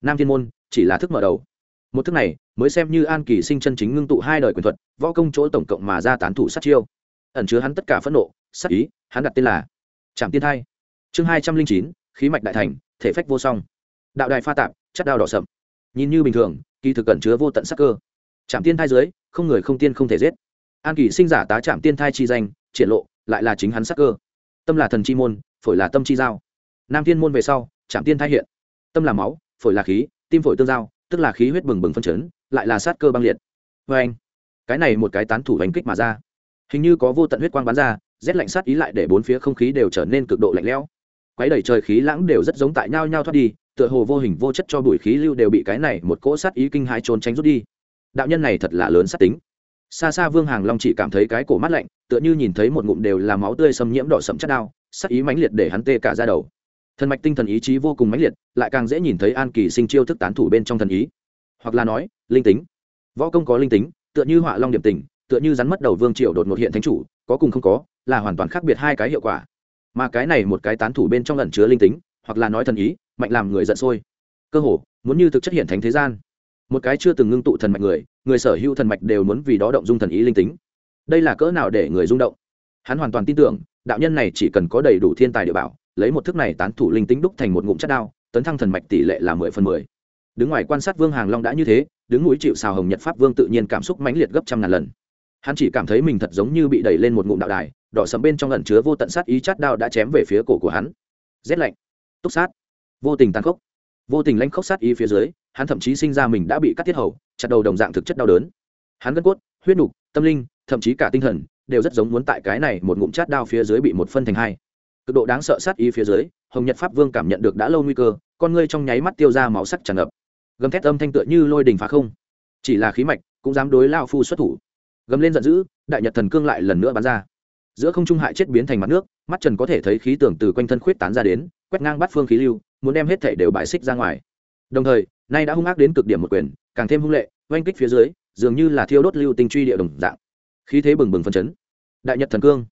Nam thiên môn chỉ là thức mở đầu. Một thức này, mới xem như an kỳ sinh chân chính ngưng tụ hai đời quyền thuật, võ công chỗ tổng cộng mà ra tán thủ sát chiêu. Ẩn chứa hắn tất cả phẫn nộ, sát ý, hắn đặt tên là trạm tiên thai. Chương hai trăm linh chín, khí mạch đại thành, thể phách vô song. Đạo đài pha tạp, chất đao đỏ sậm. Nhìn như bình thường, kỳ thực cẩn chứa vô tận sắc cơ. Trạm tiên thai dưới, không người không tiên không thể giết. An kỳ sinh giả tá trạm tiên thai chi danh, triển lộ, lại là chính hắn sắc cơ. Tâm là thần chi môn, phổi là tâm chi giao. Nam tiên môn về sau, trạm tiên thai hiện. Tâm là máu, phổi là khí tim phổi tương giao, tức là khí huyết bừng bừng phân chấn, lại là sát cơ băng liệt. Vê anh, cái này một cái tán thủ đánh kích mà ra. Hình như có vô tận huyết quang bắn ra, rét lạnh sát ý lại để bốn phía không khí đều trở nên cực độ lạnh lẽo. Quấy đẩy trời khí lãng đều rất giống tại nhau nhau thoát đi, tựa hồ vô hình vô chất cho bụi khí lưu đều bị cái này một cỗ sát ý kinh hãi trốn tránh rút đi. Đạo nhân này thật là lớn sát tính. Xa xa vương hàng long chỉ cảm thấy cái cổ mắt lạnh, tựa như nhìn thấy một ngụm đều là máu tươi xâm nhiễm đỏ sẫm chất đao sát ý mãnh liệt để hắn tê cả ra đầu thần mạch tinh thần ý chí vô cùng mãnh liệt, lại càng dễ nhìn thấy an kỳ sinh chiêu thức tán thủ bên trong thần ý. Hoặc là nói, linh tính. Võ công có linh tính, tựa như họa long điểm tình, tựa như rắn mất đầu vương triệu đột ngột hiện thánh chủ, có cùng không có, là hoàn toàn khác biệt hai cái hiệu quả. Mà cái này một cái tán thủ bên trong lẩn chứa linh tính, hoặc là nói thần ý, mạnh làm người giận sôi. Cơ hồ, muốn như thực chất hiện thánh thế gian. Một cái chưa từng ngưng tụ thần mạch người người sở hữu thần mạch đều muốn vì đó động dung thần ý linh tính. Đây là cỡ nào để người rung động? Hắn hoàn toàn tin tưởng, đạo nhân này chỉ cần có đầy đủ thiên tài địa bảo lấy một thức này tán thủ linh tính đúc thành một ngụm chất đao, tấn thăng thần mạch tỷ lệ là mười phần mười. Đứng ngoài quan sát vương hàng long đã như thế, đứng núi chịu xào hồng nhật pháp vương tự nhiên cảm xúc mãnh liệt gấp trăm ngàn lần. Hắn chỉ cảm thấy mình thật giống như bị đẩy lên một ngụm đạo đài, đỏ sầm bên trong ẩn chứa vô tận sát ý chát đao đã chém về phía cổ của hắn. Rét lạnh, túc sát, vô tình tàn khốc, vô tình lãnh khốc sát ý phía dưới, hắn thậm chí sinh ra mình đã bị cắt tiết hầu, chặt đầu đồng dạng thực chất đau đớn. Hắn gân cốt, huyết nục, tâm linh, thậm chí cả tinh thần, đều rất giống muốn tại cái này một ngụm chát đao phía dưới bị một phân thành hai cực độ đáng sợ sát ý phía dưới, hồng nhật pháp vương cảm nhận được đã lâu nguy cơ, con ngươi trong nháy mắt tiêu ra máu sắc tràn ngập. Gầm thét âm thanh tựa như lôi đình phá không. Chỉ là khí mạch, cũng dám đối lao phu xuất thủ. Gầm lên giận dữ, đại nhật thần cương lại lần nữa bắn ra. Giữa không trung hại chết biến thành mặt nước, mắt trần có thể thấy khí tưởng từ quanh thân khuyết tán ra đến, quét ngang bắt phương khí lưu, muốn đem hết thể đều bại xích ra ngoài. Đồng thời, nay đã hung ác đến cực điểm một quyền, càng thêm hung lệ, oanh kích phía dưới, dường như là thiêu đốt lưu tinh truy địa đồng dạng. Khí thế bừng bừng phân chấn. Đại nhật thần cương.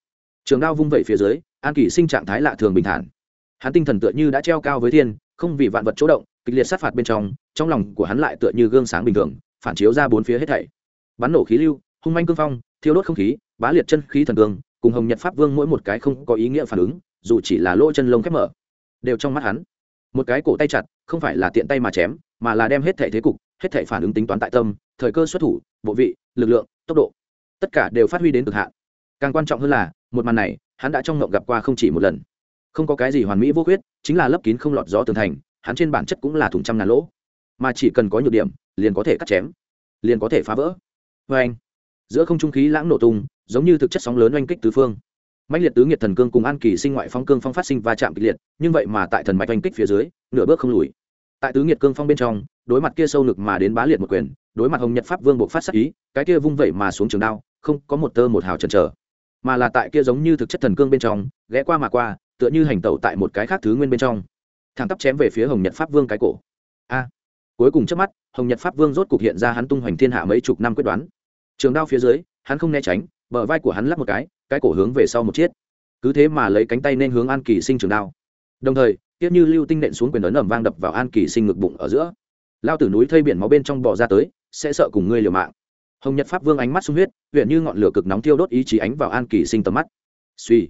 Trường đao vung vẩy phía dưới an kỷ sinh trạng thái lạ thường bình thản. Hắn tinh thần tựa như đã treo cao với thiên, không vì vạn vật chỗ động, kịch liệt sát phạt bên trong trong lòng của hắn lại tựa như gương sáng bình thường, phản chiếu ra bốn phía hết thảy. Bắn nổ khí lưu, hung manh cương phong, thiêu đốt không khí, bá liệt chân khí thần cương cùng hồng nhật pháp vương mỗi một cái không có ý nghĩa phản ứng, dù chỉ là lỗ chân lông khép mở, đều trong mắt hắn. Một cái cổ tay chặt, không phải là tiện tay mà chém, mà là đem hết thể thế cục, hết thể phản ứng tính toán tại tâm, thời cơ xuất thủ, bộ vị, lực lượng, tốc độ, tất cả đều phát huy đến cực hạn. Càng quan trọng hơn là, một màn này hắn đã trong ngộng gặp qua không chỉ một lần. Không có cái gì hoàn mỹ vô khuyết, chính là lấp kín không lọt gió tường thành, hắn trên bản chất cũng là thủng trăm ngàn lỗ. Mà chỉ cần có nhược điểm, liền có thể cắt chém, liền có thể phá vỡ. Vê anh, giữa không trung khí lãng nổ tung, giống như thực chất sóng lớn oanh kích tứ phương. Mạnh liệt tứ nghiệt thần cương cùng an kỳ sinh ngoại phong cương phong phát sinh va chạm kịch liệt, nhưng vậy mà tại thần mạch oanh kích phía dưới, nửa bước không lùi. Tại tứ nghiệt cương phong bên trong, đối mặt kia sâu lực mà đến bá liệt một quyền, đối mặt hồng nhật pháp vương buộc phát sắc ý, cái kia vung vẩy mà xuống trường đao, không có một tơ một hào chần chờ mà là tại kia giống như thực chất thần cương bên trong, ghé qua mà qua, tựa như hành tẩu tại một cái khác thứ nguyên bên trong. Thẳng tắp chém về phía hồng nhật pháp vương cái cổ. A. Cuối cùng trước mắt, hồng nhật pháp vương rốt cục hiện ra hắn tung hoành thiên hạ mấy chục năm quyết đoán. Trường đao phía dưới, hắn không né tránh, bờ vai của hắn lắp một cái cái cổ hướng về sau một chiếc cứ thế mà lấy cánh tay nên hướng an kỳ sinh trường đao. Đồng thời tiếc như lưu tinh nện xuống quyền ấn ẩm vang đập vào an kỳ sinh ngực bụng ở giữa. Lao từ núi thây biển máu bên trong bò ra tới, sẽ sợ cùng ngươi liều mạng hồng nhật pháp vương ánh mắt sung huyết, huyện như ngọn lửa cực nóng tiêu đốt ý chí ánh vào an kỳ sinh tầm mắt. Suy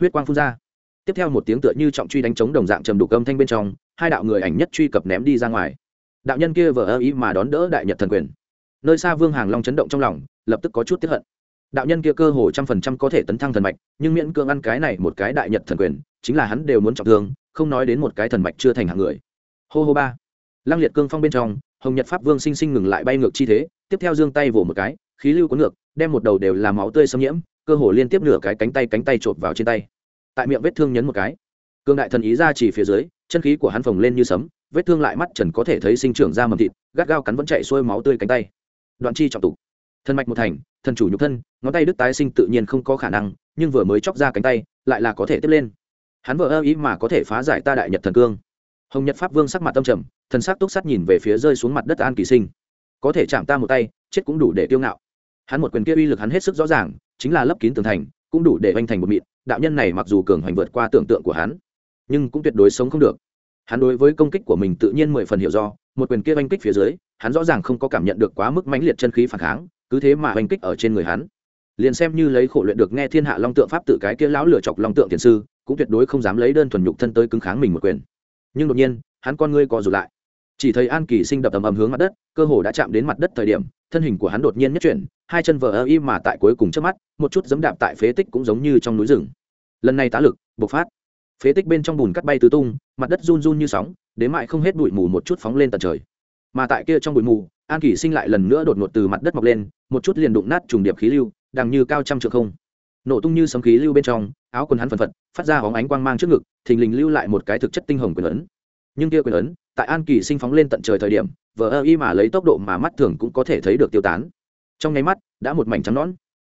huyết quang phun ra. Tiếp theo một tiếng tựa như trọng truy đánh trống đồng dạng trầm đục âm thanh bên trong, hai đạo người ảnh nhất truy cập ném đi ra ngoài. Đạo nhân kia vờ ơ ý mà đón đỡ đại nhật thần quyền. Nơi xa vương hàng long chấn động trong lòng, lập tức có chút tiếp hận. Đạo nhân kia cơ hồ trăm phần trăm có thể tấn thăng thần mạch, nhưng miễn cưỡng ăn cái này một cái đại nhật thần quyền, chính là hắn đều muốn trọng thương, không nói đến một cái thần mạch chưa thành hạng người. Hô hô ba. Lăng liệt cương phong bên trong, hồng nhật pháp vương sinh sinh ngừng lại bay ngược chi thế tiếp theo giương tay vỗ một cái, khí lưu cuốn ngược, đem một đầu đều là máu tươi xâm nhiễm, cơ hồ liên tiếp nửa cái cánh tay cánh tay chộp vào trên tay. Tại miệng vết thương nhấn một cái. Cương đại thần ý ra chỉ phía dưới, chân khí của hắn phồng lên như sấm, vết thương lại mắt trần có thể thấy sinh trưởng ra mầm thịt, gắt gao cắn vẫn chạy xuôi máu tươi cánh tay. Đoạn chi trọng tục. Thân mạch một thành, thần chủ nhục thân, ngón tay đứt tái sinh tự nhiên không có khả năng, nhưng vừa mới chóc ra cánh tay, lại là có thể tiếp lên. Hắn vợ ơ ý mà có thể phá giải ta đại nhật thần cương. Hồng nhật pháp vương sắc mặt tâm trầm, thần sắc túc sắt nhìn về phía rơi xuống mặt đất an kỳ sinh có thể chạm ta một tay, chết cũng đủ để tiêu ngạo. Hắn một quyền kia uy lực hắn hết sức rõ ràng, chính là lấp kín tường thành, cũng đủ để oanh thành một mịn. Đạo nhân này mặc dù cường hoành vượt qua tưởng tượng của hắn, nhưng cũng tuyệt đối sống không được. Hắn đối với công kích của mình tự nhiên mười phần hiểu do, một quyền kia oanh kích phía dưới, hắn rõ ràng không có cảm nhận được quá mức mãnh liệt chân khí phản kháng, cứ thế mà oanh kích ở trên người hắn. Liền xem như lấy khổ luyện được nghe thiên hạ long tượng pháp tự cái kia lão lửa chọc long tượng thiền sư, cũng tuyệt đối không dám lấy đơn thuần nhục thân tới cứng kháng mình một quyền. Nhưng đột nhiên, hắn con ngươi co rụt lại chỉ thấy an kỳ sinh đập ầm ầm hướng mặt đất, cơ hồ đã chạm đến mặt đất thời điểm, thân hình của hắn đột nhiên nhất chuyển, hai chân vờ ơ y mà tại cuối cùng trước mắt, một chút dẫm đạp tại phế tích cũng giống như trong núi rừng. Lần này tá lực, bộc phát. Phế tích bên trong bùn cắt bay tứ tung, mặt đất run run như sóng, đến mại không hết bụi mù một chút phóng lên tận trời. Mà tại kia trong bụi mù, an kỳ sinh lại lần nữa đột ngột từ mặt đất mọc lên, một chút liền đụng nát trùng điệp khí lưu, đằng như cao trăm trượng không. Nổ tung như sấm khí lưu bên trong, áo quần hắn phần phật, phát ra hóng ánh quang mang trước ngực, thình lình lưu lại một cái thực chất tinh hồng quyền ấn nhưng kia quyền ấn, tại an kỳ sinh phóng lên tận trời thời điểm, vờ ơ y mà lấy tốc độ mà mắt thường cũng có thể thấy được tiêu tán. Trong nháy mắt, đã một mảnh trắng nón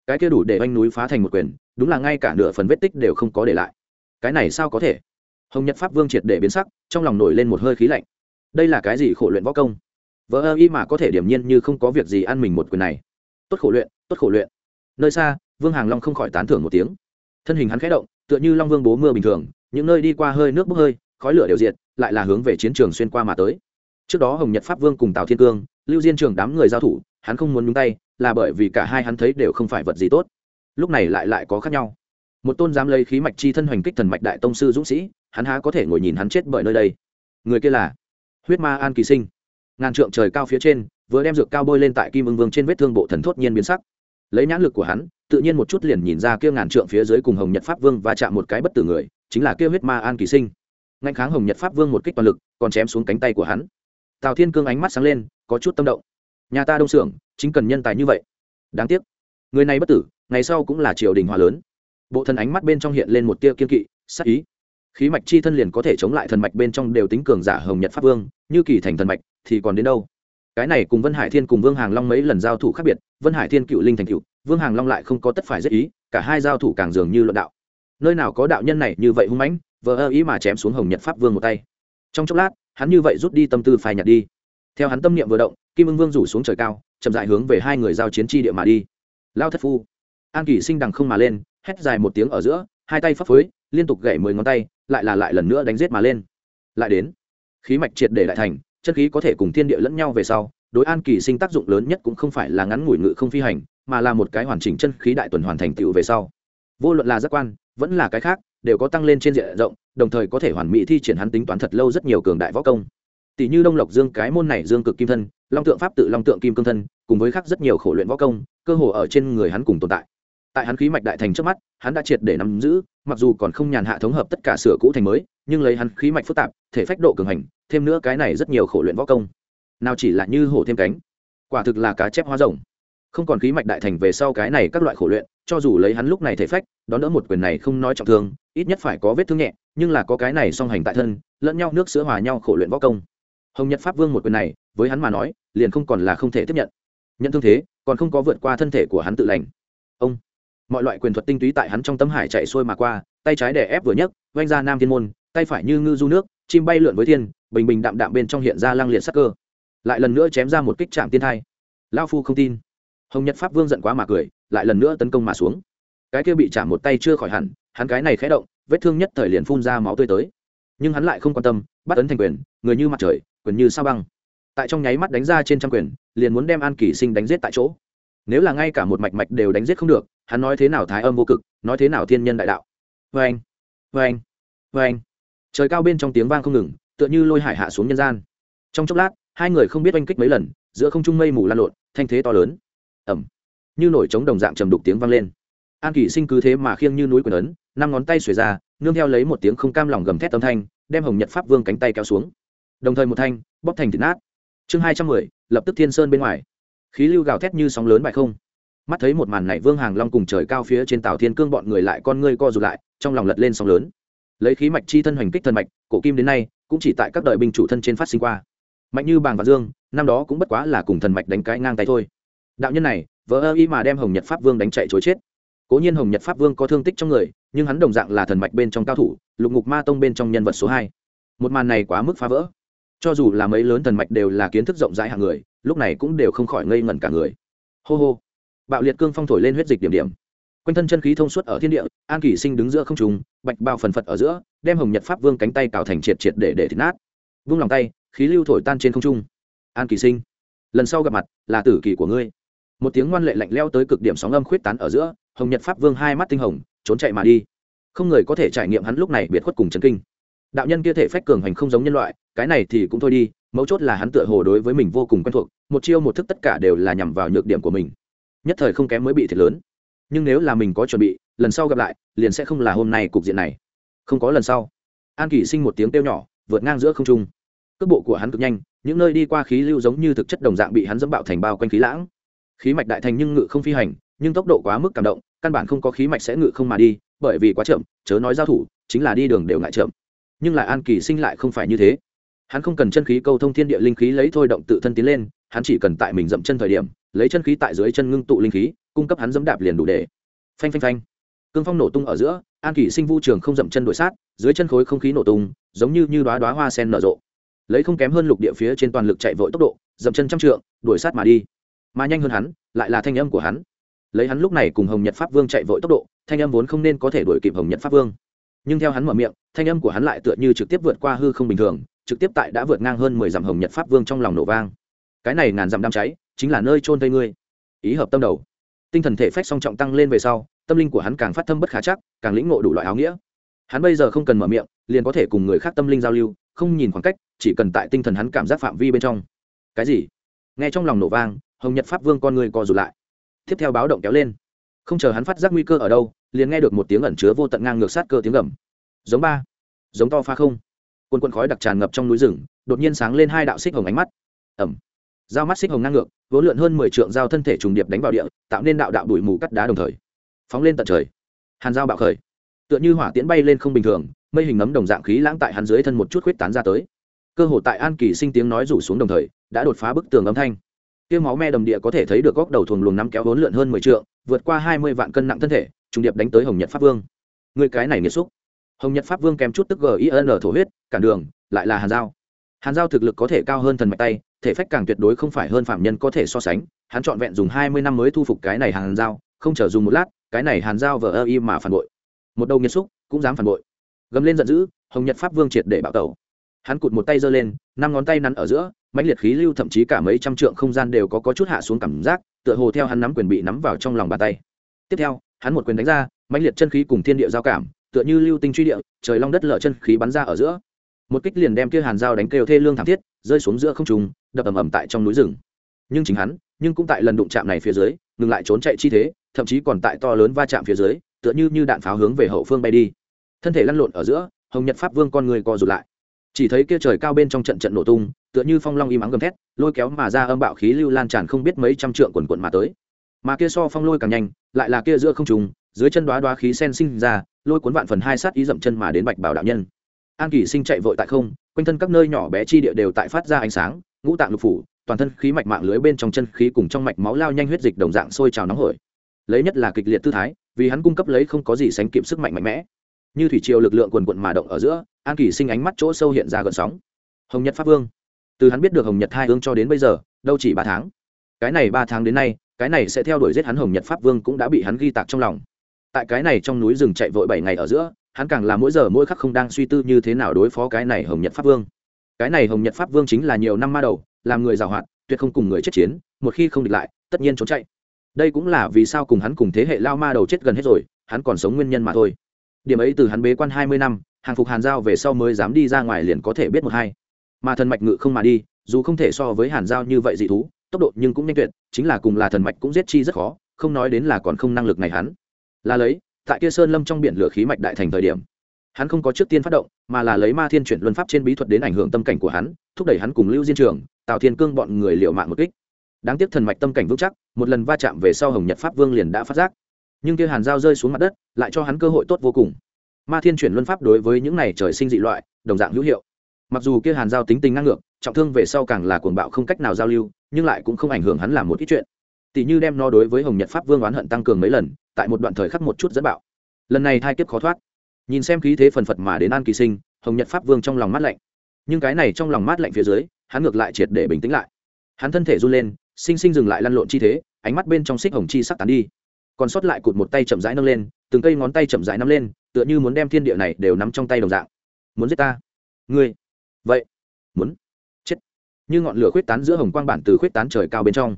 cái kia đủ để oanh núi phá thành một quyền, đúng là ngay cả nửa phần vết tích đều không có để lại. Cái này sao có thể? Hồng nhật pháp vương triệt để biến sắc, trong lòng nổi lên một hơi khí lạnh. Đây là cái gì khổ luyện võ công? Vợ ơ y mà có thể điểm nhiên như không có việc gì ăn mình một quyền này. Tốt khổ luyện, tốt khổ luyện. Nơi xa, vương hàng long không khỏi tán thưởng một tiếng. Thân hình hắn khẽ động, tựa như long vương bố mưa bình thường, những nơi đi qua hơi nước bốc hơi khói lửa đều diệt, lại là hướng về chiến trường xuyên qua mà tới. Trước đó hồng nhật pháp vương cùng tào thiên cương, lưu diên trường đám người giao thủ, hắn không muốn nhúng tay, là bởi vì cả hai hắn thấy đều không phải vật gì tốt. Lúc này lại lại có khác nhau. Một tôn dám lấy khí mạch chi thân hoành kích thần mạch đại tông sư dũng sĩ, hắn há có thể ngồi nhìn hắn chết bởi nơi đây? Người kia là huyết ma an kỳ sinh. Ngàn trượng trời cao phía trên, vừa đem dược cao bôi lên tại kim ưng vương trên vết thương bộ thần thốt nhiên biến sắc. Lấy nhãn lực của hắn, tự nhiên một chút liền nhìn ra kia ngàn trượng phía dưới cùng hồng nhật pháp vương và chạm một cái bất tử người, chính là kia huyết ma an kỳ sinh ngạnh kháng hồng nhật pháp vương một kích toàn lực, còn chém xuống cánh tay của hắn. Tào thiên cương ánh mắt sáng lên, có chút tâm động. Nhà ta đông xưởng, chính cần nhân tài như vậy. Đáng tiếc. Người này bất tử, ngày sau cũng là triều đình hòa lớn. Bộ thần ánh mắt bên trong hiện lên một tia kiên kỵ, sắc ý. Khí mạch chi thân liền có thể chống lại thần mạch bên trong đều tính cường giả hồng nhật pháp vương, như kỳ thành thần mạch, thì còn đến đâu? Cái này cùng vân hải thiên cùng vương hàng long mấy lần giao thủ khác biệt, vân hải thiên cựu linh thành cựu, vương hàng long lại không có tất phải rất ý, cả hai giao thủ càng dường như luận đạo. Nơi nào có đạo nhân này như vậy hung mãnh vờ ơ ý mà chém xuống hồng nhật pháp vương một tay. Trong chốc lát, hắn như vậy rút đi tâm tư phai nhạt đi. Theo hắn tâm niệm vừa động, kim ưng vương rủ xuống trời cao, chậm dại hướng về hai người giao chiến tri địa mà đi. Lao thất phu. An kỷ sinh đằng không mà lên, hét dài một tiếng ở giữa, hai tay phấp phới, liên tục gậy mười ngón tay, lại là lại lần nữa đánh g i ế t mà lên. Lại đến. Khí mạch triệt để đại thành, chân khí có thể cùng thiên địa lẫn nhau về sau, đối an kỳ sinh tác dụng lớn nhất cũng không phải là ngắn ngủi ngự không phi hành, mà là một cái hoàn chỉnh chân khí đại tuần hoàn thành tựu về sau. Vô luận là giác quan, vẫn là cái khác đều có tăng lên trên diện rộng, đồng thời có thể hoàn mỹ thi triển hắn tính toán thật lâu rất nhiều cường đại võ công. Tỷ như đông lộc dương, cái môn này dương cực kim thân, long tượng pháp tự, long tượng kim cương thân, cùng với khác rất nhiều khổ luyện võ công, cơ hồ ở trên người hắn cùng tồn tại. Tại hắn khí mạch đại thành trước mắt, hắn đã triệt để nắm giữ, mặc dù còn không nhàn hạ thống hợp tất cả sửa cũ thành mới, nhưng lấy hắn khí mạch phức tạp, thể phách độ cường hành, thêm nữa cái này rất nhiều khổ luyện võ công. Nào chỉ là như hổ thêm cánh, quả thực là cá chép hoa rồng. Không còn khí mạch đại thành về sau cái này các loại khổ luyện cho dù lấy hắn lúc này thể phách, đón đỡ một quyền này không nói trọng thương, ít nhất phải có vết thương nhẹ, nhưng là có cái này song hành tại thân, lẫn nhau nước sữa hòa nhau khổ luyện võ công. Hồng nhật pháp vương một quyền này, với hắn mà nói, liền không còn là không thể tiếp nhận. Nhận thương thế, còn không có vượt qua thân thể của hắn tự lành. Ông, mọi loại quyền thuật tinh túy tại hắn trong tấm hải chạy xuôi mà qua, tay trái đè ép vừa nhấc vanh ra nam thiên môn, tay phải như ngư du nước, chim bay lượn với thiên, bình bình đạm đạm bên trong hiện ra lăng liệt sắc cơ. Lại lần nữa chém ra một kích chạm tiên thai. Lao phu không tin. Hồng nhật pháp vương giận quá mà cười lại lần nữa tấn công mà xuống. Cái kia bị chạm một tay chưa khỏi hẳn, hắn cái này khẽ động, vết thương nhất thời liền phun ra máu tươi tới. Nhưng hắn lại không quan tâm, bắt ấn thành quyền, người như mặt trời, quyền như sao băng. Tại trong nháy mắt đánh ra trên trăm quyền, liền muốn đem an kỳ sinh đánh giết tại chỗ. Nếu là ngay cả một mạch mạch đều đánh giết không được, hắn nói thế nào thái âm vô cực, nói thế nào thiên nhân đại đạo. Vê anh vê anh vê anh trời cao bên trong tiếng vang không ngừng, tựa như lôi hải hạ xuống nhân gian. Trong chốc lát, hai người không biết oanh kích mấy lần, giữa không trung mây mù lan lộn, thanh thế to lớn. Ẩm như nổi trống đồng dạng trầm đục tiếng vang lên. An kỷ sinh cứ thế mà khiêng như núi quyền ấn, năm ngón tay xuề ra, nương theo lấy một tiếng không cam lòng gầm thét âm thanh, đem hồng nhật pháp vương cánh tay kéo xuống. Đồng thời một thanh, bóp thành thịt nát. Chương hai trăm mười, lập tức thiên sơn bên ngoài. Khí lưu gào thét như sóng lớn bại không. Mắt thấy một màn này, vương hàng long cùng trời cao phía trên tàu thiên cương bọn người lại con ngươi co rụt lại, trong lòng lật lên sóng lớn. Lấy khí mạch chi thân hoành kích thân mạch, cổ kim đến nay, cũng chỉ tại các đời binh chủ thân trên phát sinh qua. Mạnh như bàng và dương, năm đó cũng bất quá là cùng thần mạch đánh cái ngang tay thôi. Đạo nhân này vỡ ơ y mà đem hồng nhật pháp vương đánh chạy chối chết. Cố nhiên hồng nhật pháp vương có thương tích trong người, nhưng hắn đồng dạng là thần mạch bên trong cao thủ, lục ngục ma tông bên trong nhân vật số hai. Một màn này quá mức phá vỡ. Cho dù là mấy lớn thần mạch đều là kiến thức rộng rãi hàng người, lúc này cũng đều không khỏi ngây ngẩn cả người. Hô hô. Bạo liệt cương phong thổi lên huyết dịch điểm điểm. Quanh thân chân khí thông suốt ở thiên địa, an kỷ sinh đứng giữa không trùng bạch bao phần phật ở giữa, đem hồng nhật pháp vương cánh tay cào thành triệt triệt để để thịt nát. Vung lòng tay, khí lưu thổi tan trên không trung. An kỳ sinh, lần sau gặp mặt là tử kỳ của ngươi một tiếng ngoan lệ lạnh leo tới cực điểm sóng âm khuyết tán ở giữa, hồng nhật pháp vương hai mắt tinh hồng, trốn chạy mà đi. Không người có thể trải nghiệm hắn lúc này biệt khuất cùng chấn kinh. Đạo nhân kia thể phách cường hành không giống nhân loại, cái này thì cũng thôi đi, mấu chốt là hắn tựa hồ đối với mình vô cùng quen thuộc, một chiêu một thức tất cả đều là nhằm vào nhược điểm của mình. Nhất thời không kém mới bị thiệt lớn. Nhưng nếu là mình có chuẩn bị, lần sau gặp lại, liền sẽ không là hôm nay cục diện này. Không có lần sau. An kỷ sinh một tiếng kêu nhỏ, vượt ngang giữa không trung. Cước bộ của hắn cực nhanh, những nơi đi qua khí lưu giống như thực chất đồng dạng bị hắn dẫm bạo thành bao quanh khí lãng khí mạch đại thành nhưng ngự không phi hành, nhưng tốc độ quá mức cảm động, căn bản không có khí mạch sẽ ngự không mà đi, bởi vì quá chậm, chớ nói giao thủ, chính là đi đường đều ngại chậm. Nhưng lại an kỳ sinh lại không phải như thế. Hắn không cần chân khí câu thông thiên địa linh khí lấy thôi động tự thân tiến lên, hắn chỉ cần tại mình dậm chân thời điểm, lấy chân khí tại dưới chân ngưng tụ linh khí, cung cấp hắn dẫm đạp liền đủ để. Phanh phanh phanh. Cương phong nổ tung ở giữa, an kỷ sinh vu trường không dậm chân đội sát, dưới chân khối không khí nổ tung, giống như như đoá đoá hoa sen nở rộ. Lấy không kém hơn lục địa phía trên toàn lực chạy vội tốc độ, dậm chân trăm trượng, đuổi sát mà đi mà nhanh hơn hắn, lại là thanh âm của hắn. Lấy hắn lúc này cùng hồng nhật pháp vương chạy vội tốc độ, thanh âm vốn không nên có thể đuổi kịp hồng nhật pháp vương. Nhưng theo hắn mở miệng, thanh âm của hắn lại tựa như trực tiếp vượt qua hư không bình thường, trực tiếp tại đã vượt ngang hơn mười dặm hồng nhật pháp vương trong lòng nổ vang. Cái này ngàn dặm đám cháy, chính là nơi trôn tây ngươi. Ý hợp tâm đầu. Tinh thần thể phách song trọng tăng lên về sau, tâm linh của hắn càng phát thâm bất khả chắc, càng lĩnh ngộ đủ loại áo nghĩa. Hắn bây giờ không cần mở miệng, liền có thể cùng người khác tâm linh giao lưu, không nhìn khoảng cách, chỉ cần tại tinh thần hắn cảm giác phạm vi bên trong. Cái gì? Nghe trong lòng nổ vang hồng nhật pháp vương con người co rụt lại. Tiếp theo báo động kéo lên. Không chờ hắn phát giác nguy cơ ở đâu, liền nghe được một tiếng ẩn chứa vô tận ngang ngược sát cơ tiếng gầm. Giống ba. Giống to pha không. Quân quân khói đặc tràn ngập trong núi rừng, đột nhiên sáng lên hai đạo xích hồng ánh mắt. Ẩm dao mắt xích hồng ngang ngược vốn lượn hơn mười trượng dao thân thể trùng điệp đánh vào địa, tạo nên đạo đạo đuổi mù cắt đá đồng thời. Phóng lên tận trời. Hàn dao bạo khởi. Tựa như hỏa tiễn bay lên không bình thường, mây hình nấm đồng dạng khí lãng tại hắn dưới thân một chút khuyết tán ra tới. Cơ hồ tại an kỳ sinh tiếng nói rủ xuống đồng thời, đã đột phá bức tường âm thanh tiêu máu me đầm địa có thể thấy được góc đầu thuồng luồng nắm kéo vốn lượn hơn mười trượng, vượt qua hai mươi vạn cân nặng thân thể, trùng điệp đánh tới hồng nhật pháp vương. Người cái này nghiệt xúc. Hồng nhật pháp vương kèm chút tức gin thổ huyết, cản đường, lại là hàn giao. Hàn giao thực lực có thể cao hơn thần mạch tay, thể phách càng tuyệt đối không phải hơn phạm nhân có thể so sánh, hắn trọn vẹn dùng hai mươi năm mới thu phục cái này hàn giao, không chờ dùng một lát, cái này hàn giao vờ ơ y mà phản bội. Một đầu nghiệt xúc, cũng dám phản bội. Gầm lên giận dữ, hồng nhật pháp vương triệt để bạo tẩu. Hắn cụt một tay giơ lên, năm ngón tay nắn ở giữa mãnh liệt khí lưu thậm chí cả mấy trăm trượng không gian đều có, có chút hạ xuống cảm giác tựa hồ theo hắn nắm quyền bị nắm vào trong lòng bàn tay. Tiếp theo hắn một quyền đánh ra mãnh liệt chân khí cùng thiên địa giao cảm tựa như lưu tinh truy địa trời long đất lở chân khí bắn ra ở giữa. Một kích liền đem kia hàn dao đánh kêu thê lương thảm thiết rơi xuống giữa không trùng đập ầm ầm tại trong núi rừng. Nhưng chính hắn nhưng cũng tại lần đụng chạm này phía dưới ngừng lại trốn chạy chi thế thậm chí còn tại to lớn va chạm phía dưới tựa như như đạn pháo hướng về hậu phương bay đi. Thân thể lăn lộn ở giữa hồng nhật pháp vương con người co rụt lại. Chỉ thấy kia trời cao bên trong trận trận nổ tung tựa như phong long im ắng gầm thét, lôi kéo mà ra âm bạo khí lưu lan tràn không biết mấy trăm trượng quần quận mà tới. Mà kia so phong lôi càng nhanh, lại là kia giữa không trùng dưới chân đoá đoá khí sen sinh ra, lôi cuốn vạn phần hai sát ý dậm chân mà đến bạch bảo đạo nhân. An kỳ sinh chạy vội tại không, quanh thân các nơi nhỏ bé chi địa đều tại phát ra ánh sáng, ngũ tạng lục phủ, toàn thân khí mạch mạng lưới bên trong chân khí cùng trong mạch máu lao nhanh huyết dịch đồng dạng sôi trào nóng hổi. Lấy nhất là kịch liệt tư thái, vì hắn cung cấp lấy không có gì sánh kịp sức mạnh mạnh mẽ. Như thủy triều lực lượng quần quận mà động ở giữa, an kỳ sinh ánh mắt chỗ sâu hiện ra gợn sóng. Hồng nhất pháp vương từ hắn biết được hồng nhật hai hương cho đến bây giờ, đâu chỉ ba tháng. Cái này ba tháng đến nay, cái này sẽ theo đuổi giết hắn hồng nhật pháp vương cũng đã bị hắn ghi tạc trong lòng. Tại cái này trong núi rừng chạy vội bảy ngày ở giữa, hắn càng là mỗi giờ mỗi khắc không đang suy tư như thế nào đối phó cái này hồng nhật pháp vương. Cái này hồng nhật pháp vương chính là nhiều năm ma đầu, làm người giàu hoạt tuyệt không cùng người chết chiến, một khi không địch lại, tất nhiên trốn chạy. Đây cũng là vì sao cùng hắn cùng thế hệ lao ma đầu chết gần hết rồi, hắn còn sống nguyên nhân mà thôi. Điểm ấy từ hắn bế quan hai mươi năm, hàng phục hàn giao về sau mới dám đi ra ngoài liền có thể biết một hai mà thần mạch ngự không mà đi, dù không thể so với hàn giao như vậy dị thú, tốc độ nhưng cũng nhanh tuyệt, chính là cùng là thần mạch cũng giết chi rất khó, không nói đến là còn không năng lực này hắn. Là lấy, tại kia sơn lâm trong biển lửa khí mạch đại thành thời điểm, hắn không có trước tiên phát động, mà là lấy ma thiên chuyển luân pháp trên bí thuật đến ảnh hưởng tâm cảnh của hắn, thúc đẩy hắn cùng lưu diên trường tạo thiên cương bọn người liệu mạng một kích. Đáng tiếc thần mạch tâm cảnh vững chắc, một lần va chạm về sau hồng nhật pháp vương liền đã phát giác. Nhưng kia hàn dao rơi xuống mặt đất, lại cho hắn cơ hội tốt vô cùng. Ma thiên chuyển luân pháp đối với những này trời sinh dị loại, đồng dạng hữu hiệu mặc dù kia hàn giao tính tình ngang ngược, trọng thương về sau càng là cuồng bạo không cách nào giao lưu, nhưng lại cũng không ảnh hưởng hắn làm một ít chuyện. Tỷ như đem nó đối với hồng nhật pháp vương oán hận tăng cường mấy lần, tại một đoạn thời khắc một chút dẫn bạo. Lần này thai kiếp khó thoát. Nhìn xem khí thế phần phật mà đến an kỳ sinh, hồng nhật pháp vương trong lòng mát lạnh. Nhưng cái này trong lòng mát lạnh phía dưới, hắn ngược lại triệt để bình tĩnh lại. Hắn thân thể run lên, sinh sinh dừng lại lăn lộn chi thế, ánh mắt bên trong xích hồng chi sắc tán đi. Còn sót lại cụt một tay chậm rãi nâng lên, từng cây ngón tay chậm rãi nắm lên, tựa như muốn đem thiên địa này đều nắm trong tay đồng dạng. Muốn giết ta? Ngươi! Vậy, muốn chết. Như ngọn lửa khuyết tán giữa hồng quang bản từ khuyết tán trời cao bên trong.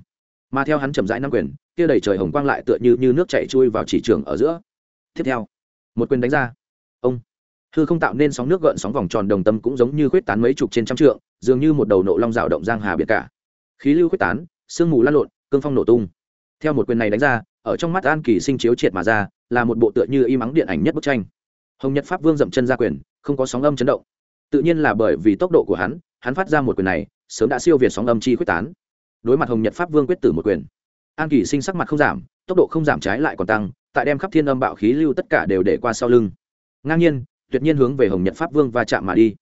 Mà theo hắn chậm rãi năm quyền, kia đầy trời hồng quang lại tựa như như nước chảy chui vào chỉ trường ở giữa. Tiếp theo, một quyền đánh ra. Ông, hư không tạo nên sóng nước gợn sóng vòng tròn đồng tâm cũng giống như khuyết tán mấy chục trên trăm trượng, dường như một đầu nộ long rào động giang hà biệt cả. Khí lưu khuyết tán, sương mù lan lộn, cương phong nổ tung. Theo một quyền này đánh ra, ở trong mắt an kỳ sinh chiếu triệt mà ra, là một bộ tựa như y mắng điện ảnh nhất bức tranh. Hồng nhật pháp vương dậm chân ra quyền, không có sóng âm chấn động tự nhiên là bởi vì tốc độ của hắn hắn phát ra một quyền này, sớm đã siêu việt sóng âm chi quyết tán. Đối mặt hồng nhật pháp vương quyết tử một quyền, an kỳ sinh sắc mặt không giảm, tốc độ không giảm trái lại còn tăng, tại đem khắp thiên âm bạo khí lưu tất cả đều để qua sau lưng. Ngang nhiên, tuyệt nhiên hướng về hồng nhật pháp vương và chạm mà đi.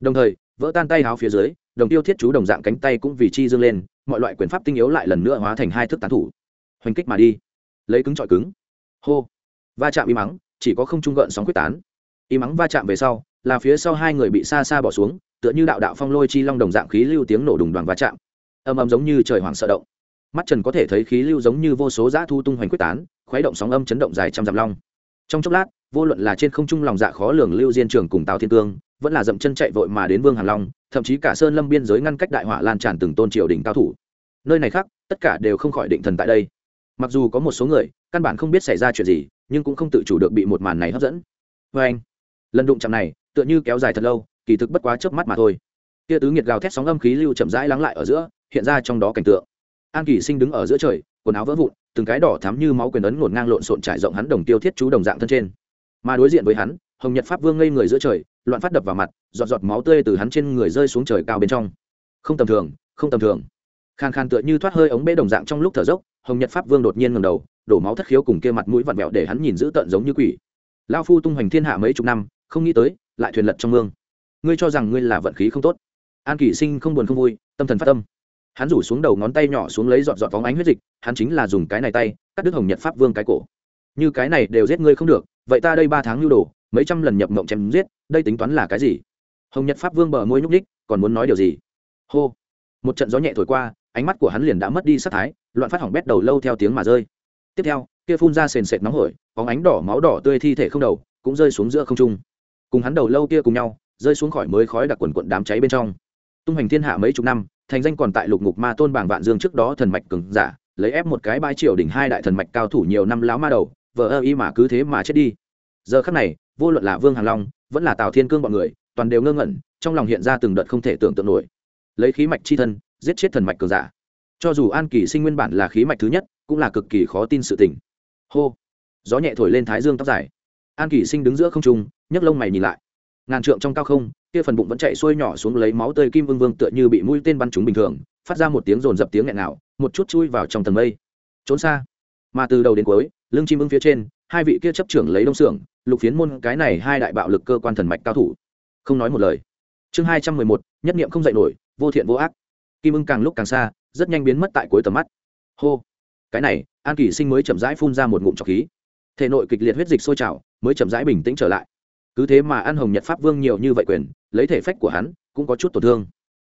Đồng thời, vỡ tan tay háo phía dưới, đồng tiêu thiết chú đồng dạng cánh tay cũng vì chi dương lên, mọi loại quyền pháp tinh yếu lại lần nữa hóa thành hai thức tán thủ. Hoành kích mà đi. Lấy cứng trọi cứng. Hô. Va chạm y mắng, chỉ có không trung gợn sóng quyết tán. Y mắng va chạm về sau là phía sau hai người bị xa xa bỏ xuống, tựa như đạo đạo phong lôi chi long đồng dạng khí lưu tiếng nổ đùng đoàn va chạm. Âm âm giống như trời hoàng sợ động. Mắt trần có thể thấy khí lưu giống như vô số dã thu tung hoành quyết tán, khuấy động sóng âm chấn động dài trăm dặm long. Trong chốc lát, vô luận là trên không trung lòng dạ khó lường lưu diên trường cùng tào thiên cương, vẫn là dậm chân chạy vội mà đến vương hàn long, thậm chí cả sơn lâm biên giới ngăn cách đại họa lan tràn từng tôn triều đình cao thủ. Nơi này khác, tất cả đều không khỏi định thần tại đây. Mặc dù có một số người, căn bản không biết xảy ra chuyện gì, nhưng cũng không tự chủ được bị một màn này hấp dẫn. Vê anh lần đụng chạm này tựa như kéo dài thật lâu, kỳ thực bất quá chớp mắt mà thôi. Kia tứ nghiệt gào thét sóng âm khí lưu chậm rãi lắng lại ở giữa, hiện ra trong đó cảnh tượng. An kỳ sinh đứng ở giữa trời, quần áo vỡ vụn, từng cái đỏ thắm như máu quyền ấn ngổn ngang lộn xộn trải rộng hắn đồng tiêu thiết chú đồng dạng thân trên. Mà đối diện với hắn, hồng nhật pháp vương ngây người giữa trời, loạn phát đập vào mặt, giọt giọt máu tươi từ hắn trên người rơi xuống trời cao bên trong. Không tầm thường, không tầm thường. Khàn khàn tựa như thoát hơi ống bê đồng dạng trong lúc thở dốc, hồng nhật pháp vương đột nhiên ngầm đầu, đổ máu thất khiếu cùng kia mặt mũi vặn vẹo để hắn nhìn giữ tợn giống như quỷ. Lao phu tung hoành thiên hạ mấy chục năm, không nghĩ tới lại thuyền lật trong mương. Ngươi cho rằng ngươi là vận khí không tốt. An kỷ sinh không buồn không vui, tâm thần phát tâm. Hắn rủ xuống đầu ngón tay nhỏ xuống lấy dọn dọn phóng ánh huyết dịch, hắn chính là dùng cái này tay, cắt đứt hồng nhật pháp vương cái cổ. Như cái này đều giết ngươi không được, vậy ta đây ba tháng lưu đồ, mấy trăm lần nhập mộng chém giết, đây tính toán là cái gì? Hồng nhật pháp vương bờ môi nhúc ních còn muốn nói điều gì? Hô. Một trận gió nhẹ thổi qua, ánh mắt của hắn liền đã mất đi sắc thái, loạn phát hỏng bét đầu lâu theo tiếng mà rơi. Tiếp theo, kia phun ra sền sệt nóng hổi, bóng ánh đỏ máu đỏ tươi thi thể không đầu, cũng rơi xuống giữa không trung cùng hắn đầu lâu kia cùng nhau, rơi xuống khỏi mới khói đặc quần quận đám cháy bên trong. Tung hành thiên hạ mấy chục năm, thành danh còn tại lục ngục ma tôn bảng vạn dương trước đó thần mạch cứng giả, lấy ép một cái bãi triều đỉnh hai đại thần mạch cao thủ nhiều năm láo ma đầu vợ ơ y mà cứ thế mà chết đi. Giờ khắc này, vô luận là vương hàng long, vẫn là tào thiên cương bọn người, toàn đều ngơ ngẩn, trong lòng hiện ra từng đợt không thể tưởng tượng nổi. Lấy khí mạch chi thân, giết chết thần mạch cường giả. Cho dù an kỳ sinh nguyên bản là khí mạch thứ nhất, cũng là cực kỳ khó tin sự tình. Hô. Gió nhẹ thổi lên thái dương tóc dài an kỷ sinh đứng giữa không trung, nhấc lông mày nhìn lại. Ngàn trượng trong cao không, kia phần bụng vẫn chạy xuôi nhỏ xuống lấy máu tươi kim vương vương tựa như bị mũi tên bắn trúng bình thường, phát ra một tiếng rồn dập tiếng nghẹn nào một chút chui vào trong tầng mây. Trốn xa. Mà từ đầu đến cuối, lưng chim ưng phía trên, hai vị kia chấp trưởng lấy đông xưởng, lục phiến môn cái này hai đại bạo lực cơ quan thần mạch cao thủ. Không nói một lời. Chương hai trăm mười một, nhất niệm không dạy nổi, vô thiện vô ác. Kim ưng càng lúc càng xa, rất nhanh biến mất tại cuối tầm mắt. Hô. Cái này, an kỳ sinh mới chậm rãi phun ra một ngụm trọc khí thể nội kịch liệt huyết dịch sôi trào, mới chậm rãi bình tĩnh trở lại. Cứ thế mà an hồng nhật pháp vương nhiều như vậy quyền, lấy thể phách của hắn, cũng có chút tổn thương.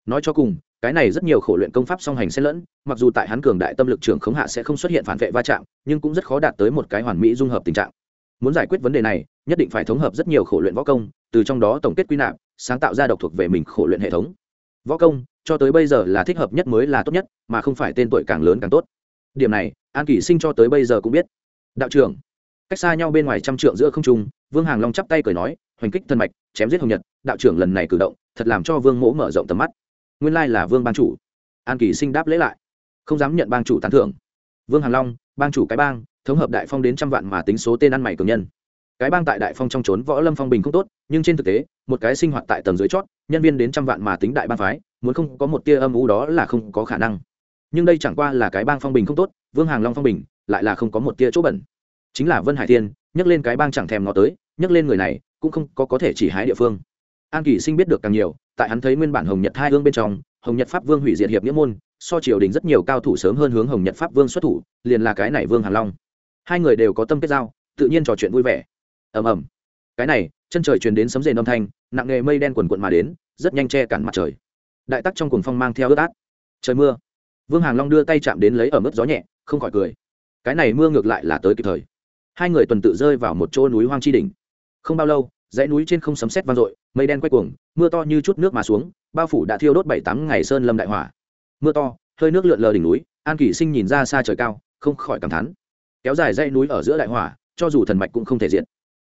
Nói cho cùng, cái này rất nhiều khổ luyện công pháp song hành xen lẫn, mặc dù tại hắn cường đại tâm lực trường khống hạ sẽ không xuất hiện phản vệ va chạm, nhưng cũng rất khó đạt tới một cái hoàn mỹ dung hợp tình trạng. Muốn giải quyết vấn đề này, nhất định phải thống hợp rất nhiều khổ luyện võ công, từ trong đó tổng kết quy nạp, sáng tạo ra độc thuộc về mình khổ luyện hệ thống. Võ công, cho tới bây giờ là thích hợp nhất mới là tốt nhất, mà không phải tên tuổi càng lớn càng tốt. Điểm này, an kỷ sinh cho tới bây giờ cũng biết. Đạo trưởng cách xa nhau bên ngoài trăm trượng giữa không trung, vương hàng long chắp tay cười nói, hoành kích thân mạch, chém giết hồng nhật, đạo trưởng lần này cử động, thật làm cho vương mỗ mở rộng tầm mắt. Nguyên lai là vương ban chủ. An kỳ sinh đáp lễ lại. Không dám nhận bang chủ tán thưởng. Vương hàng long, bang chủ cái bang, thống hợp đại phong đến trăm vạn mà tính số tên ăn mày cường nhân. Cái bang tại đại phong trong trốn võ lâm phong bình không tốt, nhưng trên thực tế, một cái sinh hoạt tại tầng dưới chót, nhân viên đến trăm vạn mà tính đại bang phái, muốn không có một tia âm u đó là không có khả năng. Nhưng đây chẳng qua là cái bang phong bình không tốt, vương hàng long phong bình, lại là không có một tia chỗ bẩn chính là vân hải thiên nhắc lên cái bang chẳng thèm nó tới nhắc lên người này, cũng không có có thể chỉ hái địa phương. An kỳ sinh biết được càng nhiều, tại hắn thấy nguyên bản hồng nhật hai hương bên trong, hồng nhật pháp vương hủy diệt hiệp nghĩa môn, so triều đình rất nhiều cao thủ sớm hơn hướng hồng nhật pháp vương xuất thủ, liền là cái này vương hàn long. Hai người đều có tâm kết giao, tự nhiên trò chuyện vui vẻ. Ầm ầm. Cái này, chân trời truyền đến sấm rền âm thanh, nặng nghề mây đen quần quận mà đến, rất nhanh che cản mặt trời. Đại tắc trong cuồng phong mang theo ướt át. Trời mưa. Vương hàng long đưa tay chạm đến lấy ở mức gió nhẹ, không khỏi cười. Cái này mưa ngược lại là tới kịp thời hai người tuần tự rơi vào một chỗ núi hoang chi đỉnh. Không bao lâu, dãy núi trên không sấm sét vang dội, mây đen quay cuồng, mưa to như chút nước mà xuống, bao phủ đã thiêu đốt bảy tám ngày sơn lâm đại hỏa. Mưa to, hơi nước lượn lờ đỉnh núi, an kỷ sinh nhìn ra xa trời cao, không khỏi cảm thán. Kéo dài dãy núi ở giữa đại hỏa, cho dù thần mạch cũng không thể diện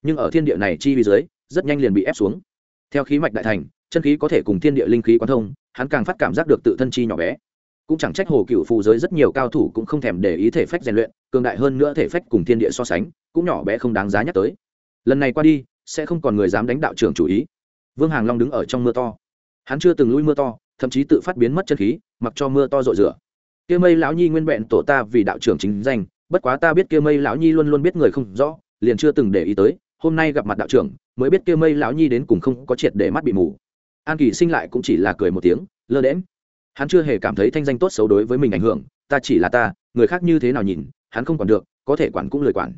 nhưng ở thiên địa này chi vì dưới, rất nhanh liền bị ép xuống. Theo khí mạch đại thành, chân khí có thể cùng thiên địa linh khí quán thông, hắn càng phát cảm giác được tự thân chi nhỏ bé cũng chẳng trách hồ cựu phù giới rất nhiều cao thủ cũng không thèm để ý thể phách rèn luyện, cường đại hơn nữa thể phách cùng thiên địa so sánh, cũng nhỏ bé không đáng giá nhắc tới. Lần này qua đi, sẽ không còn người dám đánh đạo trưởng chủ ý. Vương hàng long đứng ở trong mưa to. Hắn chưa từng lui mưa to, thậm chí tự phát biến mất chân khí, mặc cho mưa to rội rửa. Kia mây lão nhi nguyên vẹn tổ ta vì đạo trưởng chính danh, bất quá ta biết kia mây lão nhi luôn luôn biết người không rõ, liền chưa từng để ý tới, hôm nay gặp mặt đạo trưởng, mới biết kia mây lão nhi đến cùng không có triệt để mắt bị mù. An kỳ sinh lại cũng chỉ là cười một tiếng, lơ đễm hắn chưa hề cảm thấy thanh danh tốt xấu đối với mình ảnh hưởng, ta chỉ là ta, người khác như thế nào nhìn, hắn không quản được, có thể quản cũng lời quản.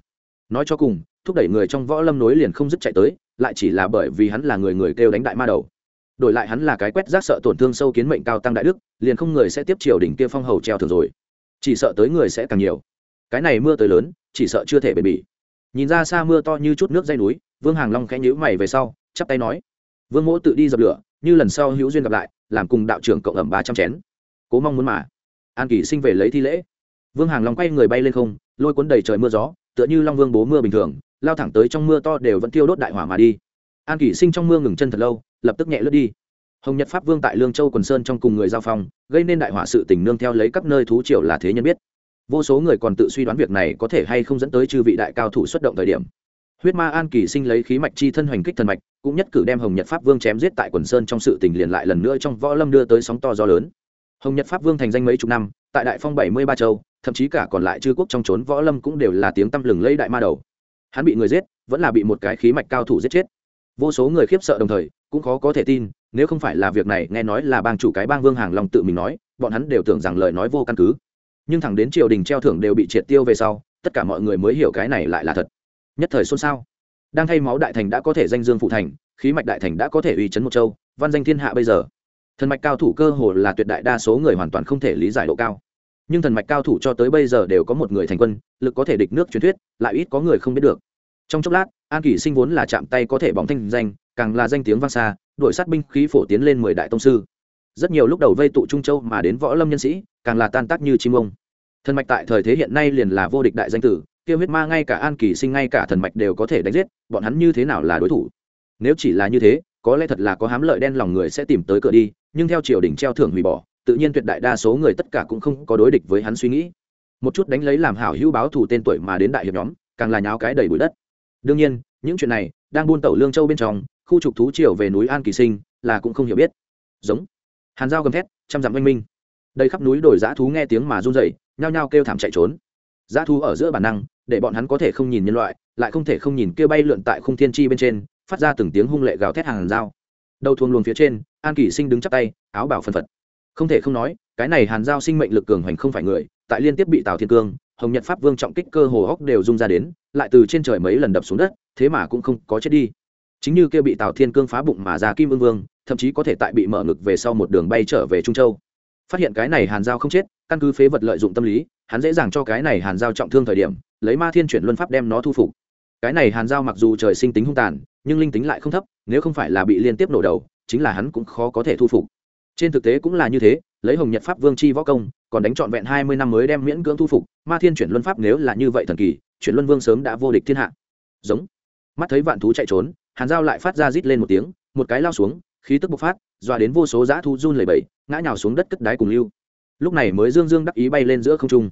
Nói cho cùng, thúc đẩy người trong võ lâm nối liền không dứt chạy tới, lại chỉ là bởi vì hắn là người người kêu đánh đại ma đầu. Đổi lại hắn là cái quét rác sợ tổn thương sâu kiến mệnh cao tăng đại đức, liền không người sẽ tiếp triều đỉnh kia phong hầu treo thường rồi. Chỉ sợ tới người sẽ càng nhiều. Cái này mưa tới lớn, chỉ sợ chưa thể bền bỉ. Nhìn ra xa mưa to như chút nước dây núi, vương hàng long khẽ nhíu mày về sau, chắp tay nói, vương mỗ tự đi dập lửa, như lần sau hữu duyên gặp lại làm cùng đạo trưởng cộng ẩm ba trăm chén. Cố mong muốn mà. An kỳ sinh về lấy thi lễ. Vương hàng long quay người bay lên không, lôi cuốn đầy trời mưa gió, tựa như long vương bố mưa bình thường, lao thẳng tới trong mưa to đều vẫn tiêu đốt đại hỏa mà đi. An kỷ sinh trong mưa ngừng chân thật lâu, lập tức nhẹ lướt đi. Hồng nhật pháp vương tại lương châu quần sơn trong cùng người giao phong, gây nên đại hỏa sự tình nương theo lấy các nơi thú triều là thế nhân biết. Vô số người còn tự suy đoán việc này có thể hay không dẫn tới chư vị đại cao thủ xuất động thời điểm. Huyết ma an kỳ sinh lấy khí mạch chi thân hoành kích thần mạch cũng nhất cử đem hồng nhật pháp vương chém giết tại quần sơn trong sự tình liền lại lần nữa trong võ lâm đưa tới sóng to gió lớn. Hồng nhật pháp vương thành danh mấy chục năm, tại đại phong bảy mươi ba châu, thậm chí cả còn lại chư quốc trong trốn võ lâm cũng đều là tiếng tăm lừng lây đại ma đầu. Hắn bị người giết, vẫn là bị một cái khí mạch cao thủ giết chết. Vô số người khiếp sợ đồng thời, cũng khó có thể tin, nếu không phải là việc này, nghe nói là bang chủ cái bang vương hàng long tự mình nói, bọn hắn đều tưởng rằng lời nói vô căn cứ. Nhưng thẳng đến triều đình treo thưởng đều bị triệt tiêu về sau, tất cả mọi người mới hiểu cái này lại là thật. Nhất thời xôn xao đang thay máu đại thành đã có thể danh dương phụ thành, khí mạch đại thành đã có thể uy chấn một châu, văn danh thiên hạ bây giờ. Thần mạch cao thủ cơ hồ là tuyệt đại đa số người hoàn toàn không thể lý giải độ cao. Nhưng thần mạch cao thủ cho tới bây giờ đều có một người thành quân, lực có thể địch nước truyền thuyết, lại ít có người không biết được. Trong chốc lát, an kỷ sinh vốn là chạm tay có thể bóng thanh danh, càng là danh tiếng vang xa, đội sát binh khí phổ tiến lên mười đại tông sư. Rất nhiều lúc đầu vây tụ trung châu mà đến võ lâm nhân sĩ, càng là tan tác như chim ông. Thần mạch tại thời thế hiện nay liền là vô địch đại danh tử kia huyết ma ngay cả an kỳ sinh ngay cả thần mạch đều có thể đánh giết, bọn hắn như thế nào là đối thủ? Nếu chỉ là như thế, có lẽ thật là có hám lợi đen lòng người sẽ tìm tới cửa đi, nhưng theo triều đình treo thưởng hủy bỏ, tự nhiên tuyệt đại đa số người tất cả cũng không có đối địch với hắn suy nghĩ. Một chút đánh lấy làm hảo hữu báo thù tên tuổi mà đến đại hiệp nhóm, càng là nháo cái đầy bụi đất. Đương nhiên, những chuyện này đang buôn tẩu lương châu bên trong, khu trục thú triều về núi an kỳ sinh là cũng không hiểu biết. Giống. Hàn dao gầm thét, trăm dặm oanh minh. Đây khắp núi đồi dã thú nghe tiếng mà run rẩy, nhao nhao kêu thảm chạy trốn. Dã thú ở giữa bản năng để bọn hắn có thể không nhìn nhân loại, lại không thể không nhìn kêu bay lượn tại khung thiên chi bên trên, phát ra từng tiếng hung lệ gào thét hàng dao đầu thuồng luồng phía trên, an Kỷ sinh đứng chắp tay, áo bảo phân phật. Không thể không nói, cái này hàn giao sinh mệnh lực cường hoành không phải người, tại liên tiếp bị tào thiên cương, hồng nhật pháp vương trọng kích cơ hồ hóc đều rung ra đến, lại từ trên trời mấy lần đập xuống đất, thế mà cũng không có chết đi. Chính như kia bị tào thiên cương phá bụng mà ra kim ương vương, thậm chí có thể tại bị mở ngực về sau một đường bay trở về trung châu. Phát hiện cái này hàn giao không chết, căn cứ phế vật lợi dụng tâm lý, hắn dễ dàng cho cái này hàn giao trọng thương thời điểm lấy ma thiên chuyển luân pháp đem nó thu phục. Cái này hàn giao mặc dù trời sinh tính hung tàn, nhưng linh tính lại không thấp, nếu không phải là bị liên tiếp nổ đầu, chính là hắn cũng khó có thể thu phục. Trên thực tế cũng là như thế, lấy hồng nhật pháp vương c h i võ công, còn đánh trọn vẹn hai mươi năm mới đem miễn cưỡng thu phục, ma thiên chuyển luân pháp nếu là như vậy thần kỳ, chuyển luân vương sớm đã vô địch thiên hạ. Giống. Mắt thấy vạn thú chạy trốn, hàn giao lại phát ra rít lên một tiếng, một cái lao xuống, khí tức bộc phát, dọa đến vô số dã thu run lầy bẫy ngã nhào xuống đất cất đáy cùng lưu. Lúc này mới dương dương đắc ý bay lên giữa không trung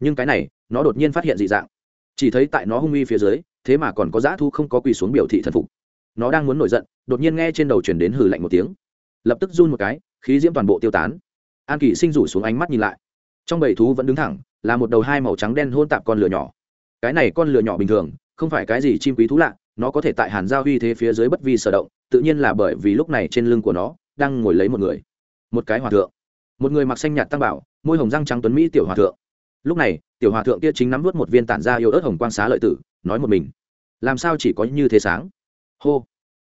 nhưng cái này, nó đột nhiên phát hiện dị dạng. Chỉ thấy tại nó hung uy phía dưới, thế mà còn có dã thu không có quỳ xuống biểu thị thần phục. Nó đang muốn nổi giận, đột nhiên nghe trên đầu chuyển đến hử lạnh một tiếng. Lập tức run một cái, khí diễm toàn bộ tiêu tán. An kỳ sinh rủ xuống ánh mắt nhìn lại. Trong bầy thú vẫn đứng thẳng, là một đầu hai màu trắng đen hôn tạp con lửa nhỏ. Cái này con lửa nhỏ bình thường, không phải cái gì chim quý thú lạ, nó có thể tại hàn giao huy thế phía dưới bất vi sở động, tự nhiên là bởi vì lúc này trên lưng của nó, đang ngồi lấy một người. Một cái hòa thượng. Một người mặc xanh nhạt tăng bảo, môi hồng răng trắng tuấn mỹ tiểu hòa thượng lúc này, tiểu hòa thượng kia chính nắm vớt một viên tản ra yêu ớt hồng quang xá lợi tử, nói một mình. Làm sao chỉ có như thế sáng? Hô.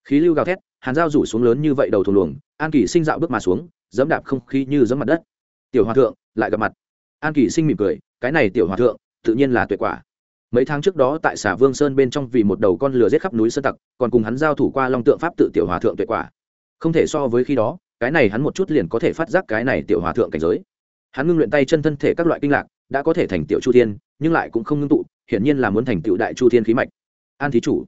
Khí lưu gào thét, hàn dao rủ xuống lớn như vậy đầu thùng luồng, an kỳ sinh dạo bước mà xuống, dẫm đạp không khí như dẫm mặt đất. Tiểu hòa thượng, lại gặp mặt. An kỳ sinh mỉm cười, cái này tiểu hòa thượng, tự nhiên là tuyệt quả. Mấy tháng trước đó tại xà vương sơn bên trong vì một đầu con lừa giết khắp núi sơn tặc, còn cùng hắn giao thủ qua long tượng pháp tự tiểu hòa thượng tuyệt quả. Không thể so với khi đó, cái này hắn một chút liền có thể phát giác cái này tiểu hòa thượng cảnh giới hắn ngưng luyện tay chân thân thể các loại kinh lạc, đã có thể thành tiểu chu thiên, nhưng lại cũng không ngưng tụ, hiển nhiên là muốn thành tiểu đại chu thiên khí mạch. An thí chủ.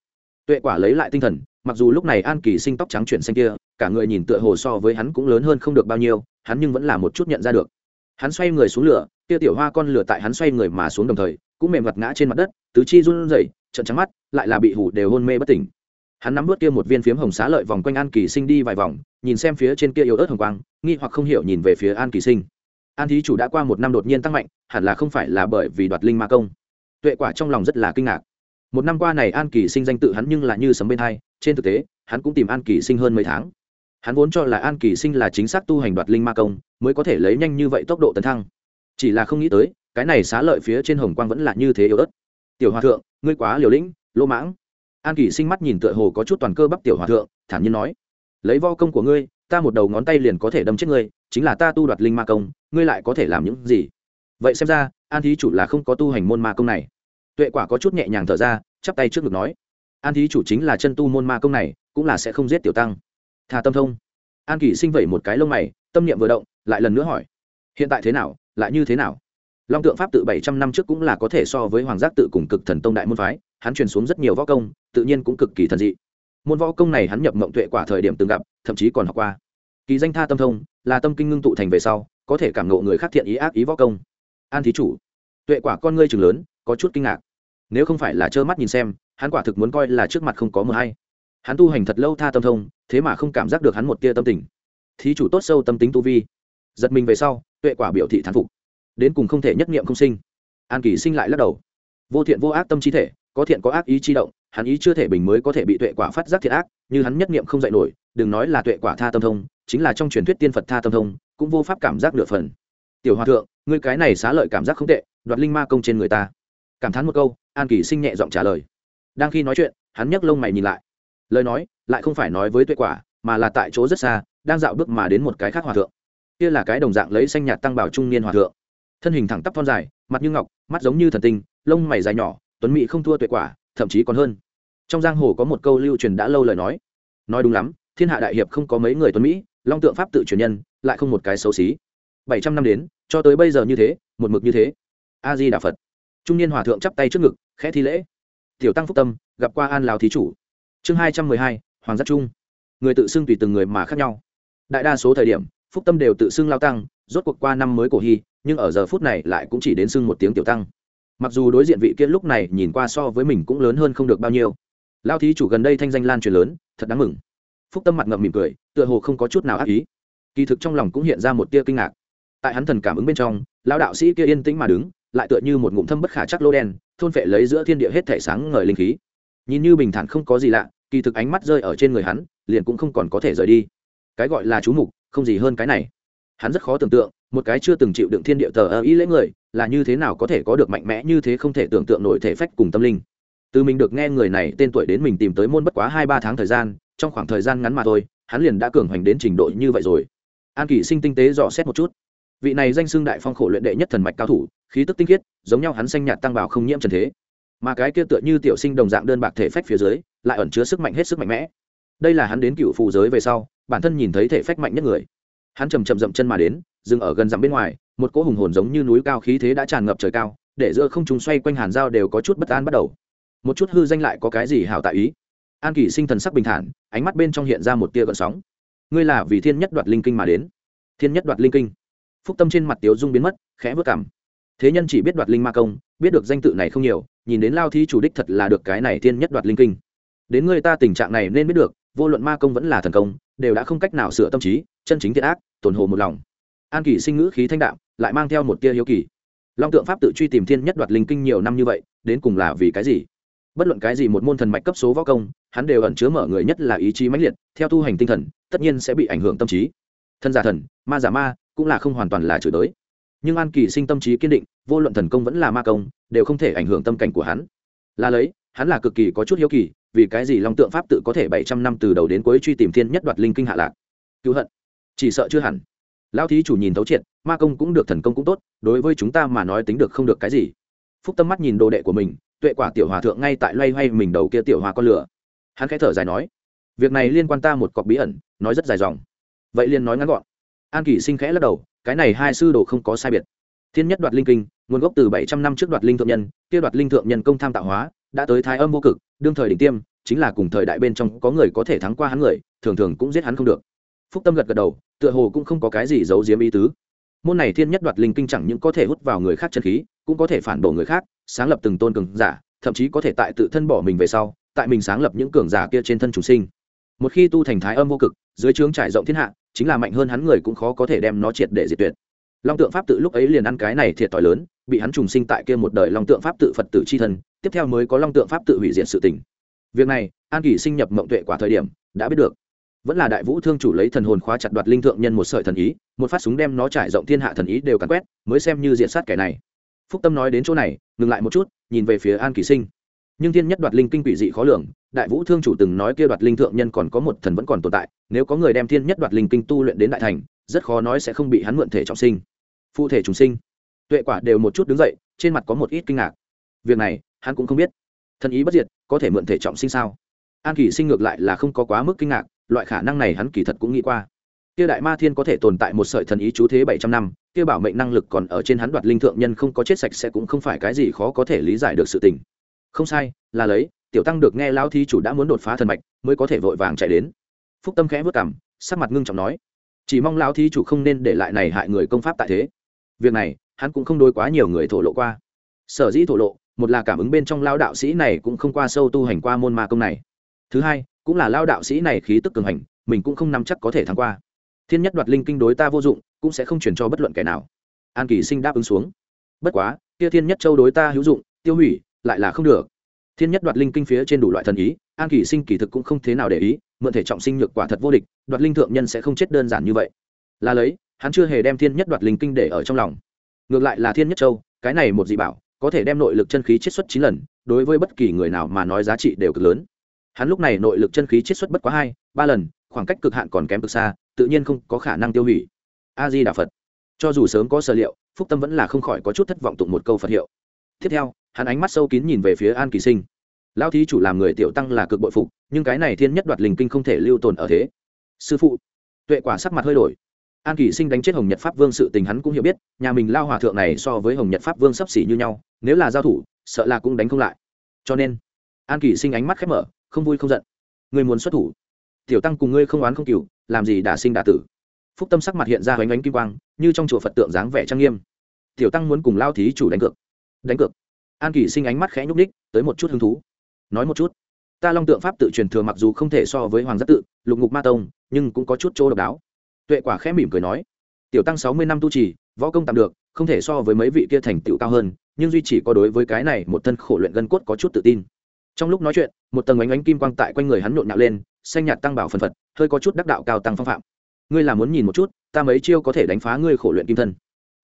Tuệ quả lấy lại tinh thần, mặc dù lúc này an kỳ sinh tóc trắng chuyển xanh kia, cả người nhìn tựa hồ so với hắn cũng lớn hơn không được bao nhiêu, hắn nhưng vẫn là một chút nhận ra được. Hắn xoay người xuống lửa, kia tiểu hoa con lửa tại hắn xoay người mà xuống đồng thời, cũng mềm mặt ngã trên mặt đất, tứ chi run rẩy trận trắng mắt, lại là bị hủ đều hôn mê bất tỉnh. Hắn nắm vớt kia một viên phiếm hồng xá lợi vòng quanh an kỳ sinh đi vài vòng, nhìn xem phía trên kia yếu ớt hồng quang, nghi hoặc không hiểu nhìn về phía an kỳ sinh an thí chủ đã qua một năm đột nhiên tăng mạnh, hẳn là không phải là bởi vì đoạt linh ma công. Tuệ quả trong lòng rất là kinh ngạc. Một năm qua này an kỳ sinh danh tự hắn nhưng là như sấm bên hai, trên thực tế, hắn cũng tìm an kỳ sinh hơn mấy tháng. Hắn vốn cho là an kỳ sinh là chính xác tu hành đoạt linh ma công, mới có thể lấy nhanh như vậy tốc độ tấn thăng. Chỉ là không nghĩ tới, cái này xá lợi phía trên hồng quang vẫn là như thế yếu ớt. Tiểu hòa thượng, ngươi quá liều lĩnh lô mãng. An kỳ sinh mắt nhìn tựa hồ có chút toàn cơ bắp tiểu hòa thượng, thản nhiên nói. Lấy vo công của ngươi ta một đầu ngón tay liền có thể đâm chết ngươi, chính là ta tu đoạt linh ma công, ngươi lại có thể làm những gì? Vậy xem ra, an thí chủ là không có tu hành môn ma công này. Tuệ quả có chút nhẹ nhàng thở ra, chắp tay trước ngực nói, an thí chủ chính là chân tu môn ma công này, cũng là sẽ không giết tiểu tăng. Thà tâm thông. An kỳ sinh vẩy một cái lông mày, tâm niệm vừa động, lại lần nữa hỏi, hiện tại thế nào, lại như thế nào? Long tượng pháp tự bảy trăm năm trước cũng là có thể so với hoàng giác tự cùng cực thần tông đại môn phái, hắn truyền xuống rất nhiều võ công, tự nhiên cũng cực kỳ thần dị môn võ công này hắn nhập mộng tuệ quả thời điểm từng gặp, thậm chí còn học qua. Kỳ danh tha tâm thông, là tâm kinh ngưng tụ thành về sau, có thể cảm ngộ người khác thiện ý ác ý võ công. An thí chủ, tuệ quả con ngươi chừng lớn, có chút kinh ngạc. Nếu không phải là trơ mắt nhìn xem, hắn quả thực muốn coi là trước mặt không có mờ hay. Hắn tu hành thật lâu tha tâm thông, thế mà không cảm giác được hắn một tia tâm tình. Thí chủ tốt sâu tâm tính tu vi. Giật mình về sau, tuệ quả biểu thị thán phục. Đến cùng không thể nhất nghiệm không sinh. An kỳ sinh lại lắc đầu. Vô thiện vô ác tâm trí thể có thiện có ác ý chi động, hắn ý chưa thể bình mới có thể bị tuệ quả phát giác thiện ác, như hắn nhất niệm không dạy nổi, đừng nói là tuệ quả tha tâm thông, chính là trong truyền thuyết tiên phật tha tâm thông, cũng vô pháp cảm giác nửa phần. Tiểu hòa thượng, ngươi cái này xá lợi cảm giác không tệ, đoạt linh ma công trên người ta. Cảm thán một câu, an kỳ sinh nhẹ giọng trả lời. Đang khi nói chuyện, hắn nhấc lông mày nhìn lại. Lời nói, lại không phải nói với tuệ quả, mà là tại chỗ rất xa, đang dạo bước mà đến một cái khác hòa thượng. Kia là cái đồng dạng lấy xanh nhạt tăng bảo trung niên hòa thượng. Thân hình thẳng tắp thon dài, mặt như ngọc, mắt giống như thần tinh, lông mày dài nhỏ tuấn mỹ không thua tuệ quả, thậm chí còn hơn. Trong giang hồ có một câu lưu truyền đã lâu lời nói. Nói đúng lắm, thiên hạ đại hiệp không có mấy người tuấn mỹ, long tượng pháp tự truyền nhân, lại không một cái xấu xí. Bảy trăm năm đến, cho tới bây giờ như thế, một mực như thế. A di đà phật. Trung niên hòa thượng chắp tay trước ngực, khẽ thi lễ. Tiểu tăng phúc tâm, gặp qua an lào thí chủ. Chương hai trăm mười hai, hoàng giác trung. Người tự xưng tùy từng người mà khác nhau. Đại đa số thời điểm, phúc tâm đều tự xưng lao tăng, rốt cuộc qua năm mới cổ hy, nhưng ở giờ phút này lại cũng chỉ đến xưng một tiếng tiểu tăng mặc dù đối diện vị kia lúc này nhìn qua so với mình cũng lớn hơn không được bao nhiêu. Lao thí chủ gần đây thanh danh lan truyền lớn, thật đáng mừng. Phúc tâm mặt ngậm mỉm cười, tựa hồ không có chút nào ác ý. Kỳ thực trong lòng cũng hiện ra một tia kinh ngạc. Tại hắn thần cảm ứng bên trong lao đạo sĩ kia yên tĩnh mà đứng, lại tựa như một ngụm thâm bất khả chắc lô đen, thôn phệ lấy giữa thiên địa hết thể sáng ngời linh khí. Nhìn như bình thản không có gì lạ, kỳ thực ánh mắt rơi ở trên người hắn, liền cũng không còn có thể rời đi. Cái gọi là chú mục, không gì hơn cái này. Hắn rất khó tưởng tượng một cái chưa từng chịu đựng thiên địa tờ ơ ý lễ người, là như thế nào có thể có được mạnh mẽ như thế không thể tưởng tượng nổi thể phách cùng tâm linh. Từ mình được nghe người này tên tuổi đến mình tìm tới môn bất quá hai ba tháng thời gian, trong khoảng thời gian ngắn mà thôi, hắn liền đã cường hoành đến trình độ như vậy rồi. An kỷ sinh tinh tế dò xét một chút. Vị này danh xưng đại phong khổ luyện đệ nhất thần mạch cao thủ, khí tức tinh khiết, giống nhau hắn xanh nhạt tăng vào không nhiễm trần thế. Mà cái kia tựa như tiểu sinh đồng dạng đơn bạc thể phách phía dưới, lại ẩn chứa sức mạnh hết sức mạnh mẽ. Đây là hắn đến cựu phù giới về sau, bản thân nhìn thấy thể phách mạnh nhất người. Hắn chầm chậm dậm chân mà đến dừng ở gần dặm bên ngoài, một cỗ hùng hồn giống như núi cao khí thế đã tràn ngập trời cao, để giữa không trùng xoay quanh hàn dao đều có chút bất an bắt đầu. Một chút hư danh lại có cái gì hảo tại ý? An kỷ sinh thần sắc bình thản, ánh mắt bên trong hiện ra một tia gợn sóng. Ngươi là vì thiên nhất đoạt linh kinh mà đến. Thiên nhất đoạt linh kinh. Phúc tâm trên mặt tiếu dung biến mất, khẽ vớt cảm. Thế nhân chỉ biết đoạt linh ma công, biết được danh tự này không nhiều, nhìn đến lao thi chủ đích thật là được cái này thiên nhất đoạt linh kinh. Đến người ta tình trạng này nên biết được, vô luận ma công vẫn là thần công, đều đã không cách nào sửa tâm trí, chân chính thiệt ác tổn hồ một lòng an kỷ sinh ngữ khí thanh đạm, lại mang theo một tia hiếu kỳ. Long tượng pháp tự truy tìm thiên nhất đoạt linh kinh nhiều năm như vậy, đến cùng là vì cái gì? Bất luận cái gì một môn thần mạch cấp số võ công, hắn đều ẩn chứa mở người nhất là ý chí mãnh liệt, theo tu hành tinh thần, tất nhiên sẽ bị ảnh hưởng tâm trí. Thân giả thần, ma giả ma, cũng là không hoàn toàn là chửi đới nhưng an kỳ sinh tâm trí kiên định, vô luận thần công vẫn là ma công, đều không thể ảnh hưởng tâm cảnh của hắn. Là lấy, hắn là cực kỳ có chút hiếu kỳ, vì cái gì long tượng pháp tự có thể bảy trăm năm từ đầu đến cuối truy tìm thiên nhất đoạt linh kinh hạ lạc? Cứu hận. Chỉ sợ chưa hẳn lão thí chủ nhìn thấu triệt, ma công cũng được, thần công cũng tốt, đối với chúng ta mà nói tính được không được cái gì. Phúc tâm mắt nhìn đồ đệ của mình, tuệ quả tiểu hòa thượng ngay tại loay hoay mình đầu kia tiểu hòa con lửa. Hắn khẽ thở dài nói, việc này liên quan ta một cọc bí ẩn, nói rất dài dòng. Vậy liền nói ngắn gọn. An kỷ sinh khẽ lắc đầu, cái này hai sư đồ không có sai biệt. Thiên nhất đoạt linh kinh, nguồn gốc từ bảy trăm năm trước đoạt linh thượng nhân, kia đoạt linh thượng nhân công tham tạo hóa, đã tới thái âm vô cực, đương thời đỉnh tiêm, chính là cùng thời đại bên trong có người có thể thắng qua hắn người, thường thường cũng giết hắn không được. Phúc tâm gật gật đầu tựa hồ cũng không có cái gì giấu giếm ý tứ. Môn này thiên nhất đoạt linh kinh chẳng những có thể hút vào người khác chân khí, cũng có thể phản bổ người khác, sáng lập từng tôn cường giả, thậm chí có thể tại tự thân bỏ mình về sau, tại mình sáng lập những cường giả kia trên thân chủ sinh. Một khi tu thành thái âm vô cực, dưới trướng trải rộng thiên hạ, chính là mạnh hơn hắn người cũng khó có thể đem nó triệt để diệt tuyệt. Long tượng pháp tự lúc ấy liền ăn cái này thiệt t lớn, bị hắn trùng sinh tại kia một đời long tượng pháp tự phật tử c h i thân, tiếp theo mới có long tượng pháp tự hủy diệt sự tỉnh việc này, an kỳ sinh nhập mộng tuệ quả thời điểm, đã biết được vẫn là đại vũ thương chủ lấy thần hồn khóa chặt đoạt linh thượng nhân một sợi thần ý, một phát súng đem nó trải rộng thiên hạ thần ý đều cắn quét, mới xem như diện sát kẻ này. Phúc tâm nói đến chỗ này, ngừng lại một chút, nhìn về phía an kỳ sinh. Nhưng thiên nhất đoạt linh kinh quỷ dị khó lường, đại vũ thương chủ từng nói kia đoạt linh thượng nhân còn có một thần vẫn còn tồn tại, nếu có người đem thiên nhất đoạt linh kinh tu luyện đến đại thành, rất khó nói sẽ không bị hắn mượn thể trọng sinh. Phụ thể trùng sinh. Tuệ quả đều một chút đứng dậy, trên mặt có một ít kinh ngạc. Việc này, hắn cũng không biết. Thần ý bất diệt, có thể mượn thể trọng sinh sao? An kỳ sinh ngược lại là không có quá mức kinh ngạc loại khả năng này hắn kỳ thật cũng nghĩ qua. Kia đại ma thiên có thể tồn tại một sợi thần ý chú thế bảy trăm năm, kia bảo mệnh năng lực còn ở trên hắn đoạt linh thượng nhân không có chết sạch sẽ cũng không phải cái gì khó có thể lý giải được sự tình. Không sai, là lấy, tiểu tăng được nghe lão thí chủ đã muốn đột phá thần mạch, mới có thể vội vàng chạy đến. Phúc tâm khẽ vất cảm sắc mặt ngưng trọng nói, chỉ mong lão thí chủ không nên để lại này hại người công pháp tại thế. Việc này, hắn cũng không đối quá nhiều người thổ lộ qua. Sở dĩ thổ lộ, một là cảm ứng bên trong lao đạo sĩ này cũng không qua sâu tu hành qua môn ma công này. Thứ hai cũng là lao đạo sĩ này khí tức cường hành, mình cũng không nắm chắc có thể thắng qua. Thiên nhất đoạt linh kinh đối ta vô dụng, cũng sẽ không chuyển cho bất luận kẻ nào. An kỳ sinh đáp ứng xuống. Bất quá, kia thiên nhất châu đối ta hữu dụng, tiêu hủy, lại là không được. Thiên nhất đoạt linh kinh phía trên đủ loại thần ý, an kỳ sinh kỳ thực cũng không thế nào để ý, mượn thể trọng sinh nhược quả thật vô địch, đoạt linh thượng nhân sẽ không chết đơn giản như vậy. Là lấy, hắn chưa hề đem thiên nhất đoạt linh kinh để ở trong lòng. Ngược lại là thiên nhất châu, cái này một dị bảo, có thể đem nội lực chân khí chiết xuất chín lần, đối với bất kỳ người nào mà nói giá trị đều cực lớn hắn lúc này nội lực chân khí chiết xuất bất quá hai, ba lần, khoảng cách cực hạn còn kém cực xa, tự nhiên không có khả năng tiêu hủy. A di đà phật. Cho dù sớm có sở liệu, phúc tâm vẫn là không khỏi có chút thất vọng tụng một câu phật hiệu. Tiếp theo, hắn ánh mắt sâu kín nhìn về phía an kỳ sinh. Lao thí chủ làm người tiểu tăng là cực bội phục, nhưng cái này thiên nhất đoạt linh kinh không thể lưu tồn ở thế. Sư phụ. Tuệ quả sắc mặt hơi đổi. An kỳ sinh đánh chết hồng nhật pháp vương sự tình hắn cũng hiểu biết, nhà mình lao hòa thượng này so với hồng nhật pháp vương sắp xỉ như nhau, nếu là giao thủ, sợ là cũng đánh không lại. Cho nên, an kỳ sinh ánh mắt khép mở không vui không giận. Ngươi muốn xuất thủ. Tiểu tăng cùng ngươi không oán không cừu, làm gì đả sinh đả tử? Phúc tâm sắc mặt hiện ra hoành ánh kim quang, như trong chùa phật tượng dáng vẻ trang nghiêm. Tiểu tăng muốn cùng lao thí chủ đánh cược. Đánh cược. An kỳ sinh ánh mắt khẽ nhúc ních tới một chút hứng thú. Nói một chút. Ta long tượng pháp tự truyền thừa mặc dù không thể so với hoàng giác tự, lục ngục ma tông, nhưng cũng có chút chỗ độc đáo. Tuệ quả khẽ mỉm cười nói. Tiểu tăng sáu mươi năm tu trì, võ công tạm được, không thể so với mấy vị kia thành tựu cao hơn, nhưng duy chỉ có đối với cái này một thân khổ luyện gân cốt có chút tự tin trong lúc nói chuyện, một tầng ánh ánh kim quang tại quanh người hắn nhộn nhạo lên, xanh nhạt tăng bảo phần phật, hơi có chút đắc đạo cao tăng phong phạm. Ngươi là muốn nhìn một chút, ta mấy chiêu có thể đánh phá ngươi khổ luyện kim thân.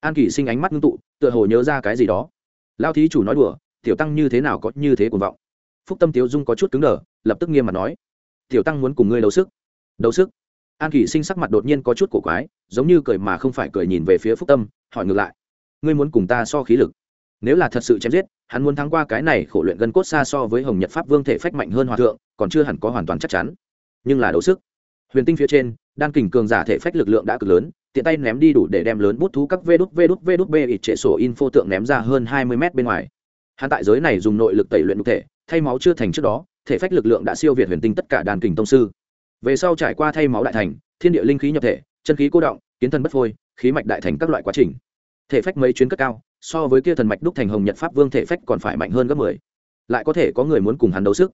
An kỷ sinh ánh mắt ngưng tụ, tựa hồ nhớ ra cái gì đó. Lao thí chủ nói đùa, tiểu tăng như thế nào có như thế cuồng vọng? Phúc tâm tiếu dung có chút cứng đờ, lập tức nghiêm mặt nói, tiểu tăng muốn cùng ngươi đấu sức. Đấu sức? An kỷ sinh sắc mặt đột nhiên có chút cổ quái, giống như cười mà không phải cười nhìn về phía phúc tâm, hỏi ngược lại, ngươi muốn cùng ta so khí lực? Nếu là thật sự chém giết hắn muốn thắng qua cái này khổ luyện gân cốt xa so với hồng nhật pháp vương thể phách mạnh hơn hòa thượng, còn chưa hẳn có hoàn toàn chắc chắn. Nhưng là đấu sức. Huyền tinh phía trên, đan kình cường giả thể phách lực lượng đã cực lớn, tiện tay ném đi đủ để đem lớn bút thú các vê đút vê đút vê đút bê ít trệ sổ info tượng ném ra hơn hai mươi mét bên ngoài. Hắn tại giới này dùng nội lực tẩy luyện cụ thể, thay máu chưa thành trước đó, thể phách lực lượng đã siêu việt huyền tinh tất cả đàn kình tông sư. Về sau trải qua thay máu đại thành, thiên địa linh khí nhập thể, chân khí cô động, kiến thân bất phôi, khí mạch đại thành các loại quá trình. Thể phách mấy chuyến cất cao so với kia thần mạch đúc thành hồng nhật pháp vương thể phách còn phải mạnh hơn gấp mười. Lại có thể có người muốn cùng hắn đấu sức.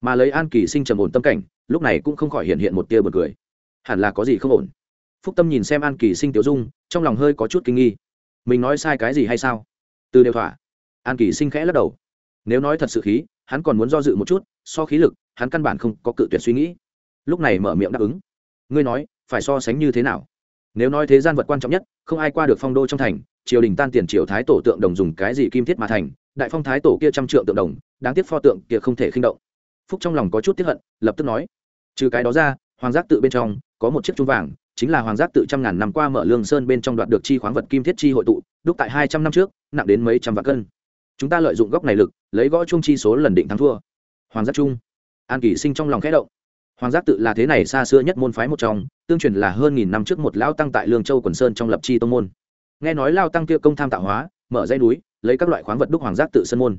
Mà lấy an kỳ sinh trầm ổn tâm cảnh, lúc này cũng không khỏi hiện hiện một tia bật cười. Hẳn là có gì không ổn? Phúc tâm nhìn xem an kỳ sinh tiểu dung, trong lòng hơi có chút kinh nghi. Mình nói sai cái gì hay sao? Từ đều thỏa. An kỳ sinh khẽ lắc đầu. Nếu nói thật sự khí, hắn còn muốn do dự một chút, so khí lực, hắn căn bản không có cự tuyệt suy nghĩ. Lúc này mở miệng đáp ứng. Ngươi nói, phải so sánh như thế nào? Nếu nói thế gian vật quan trọng nhất, không ai qua được phong đô trong thành triều đình tan tiền triều thái tổ tượng đồng dùng cái gì kim thiết mà thành, đại phong thái tổ kia trăm trượng tượng đồng, đáng tiếc pho tượng kia không thể khinh động. Phúc trong lòng có chút tiếp hận, lập tức nói, trừ cái đó ra, hoàng giác tự bên trong, có một chiếc trung vàng, chính là hoàng giác tự trăm ngàn năm qua mở lương sơn bên trong đoạt được chi khoáng vật kim thiết chi hội tụ, đúc tại hai trăm năm trước, nặng đến mấy trăm vạn cân. Chúng ta lợi dụng góc này lực, lấy gõ chung chi số lần định thắng thua. Hoàng giác trung an kỳ sinh trong lòng khẽ động. Hoàng giác tự là thế này xa xưa nhất môn phái một trong, tương truyền là hơn nghìn năm trước một lão tăng tại lương châu quần sơn trong lập chi tông môn nghe nói lao tăng kia công tham tạo hóa, mở dây núi, lấy các loại khoáng vật đúc hoàng giác tự sơn môn.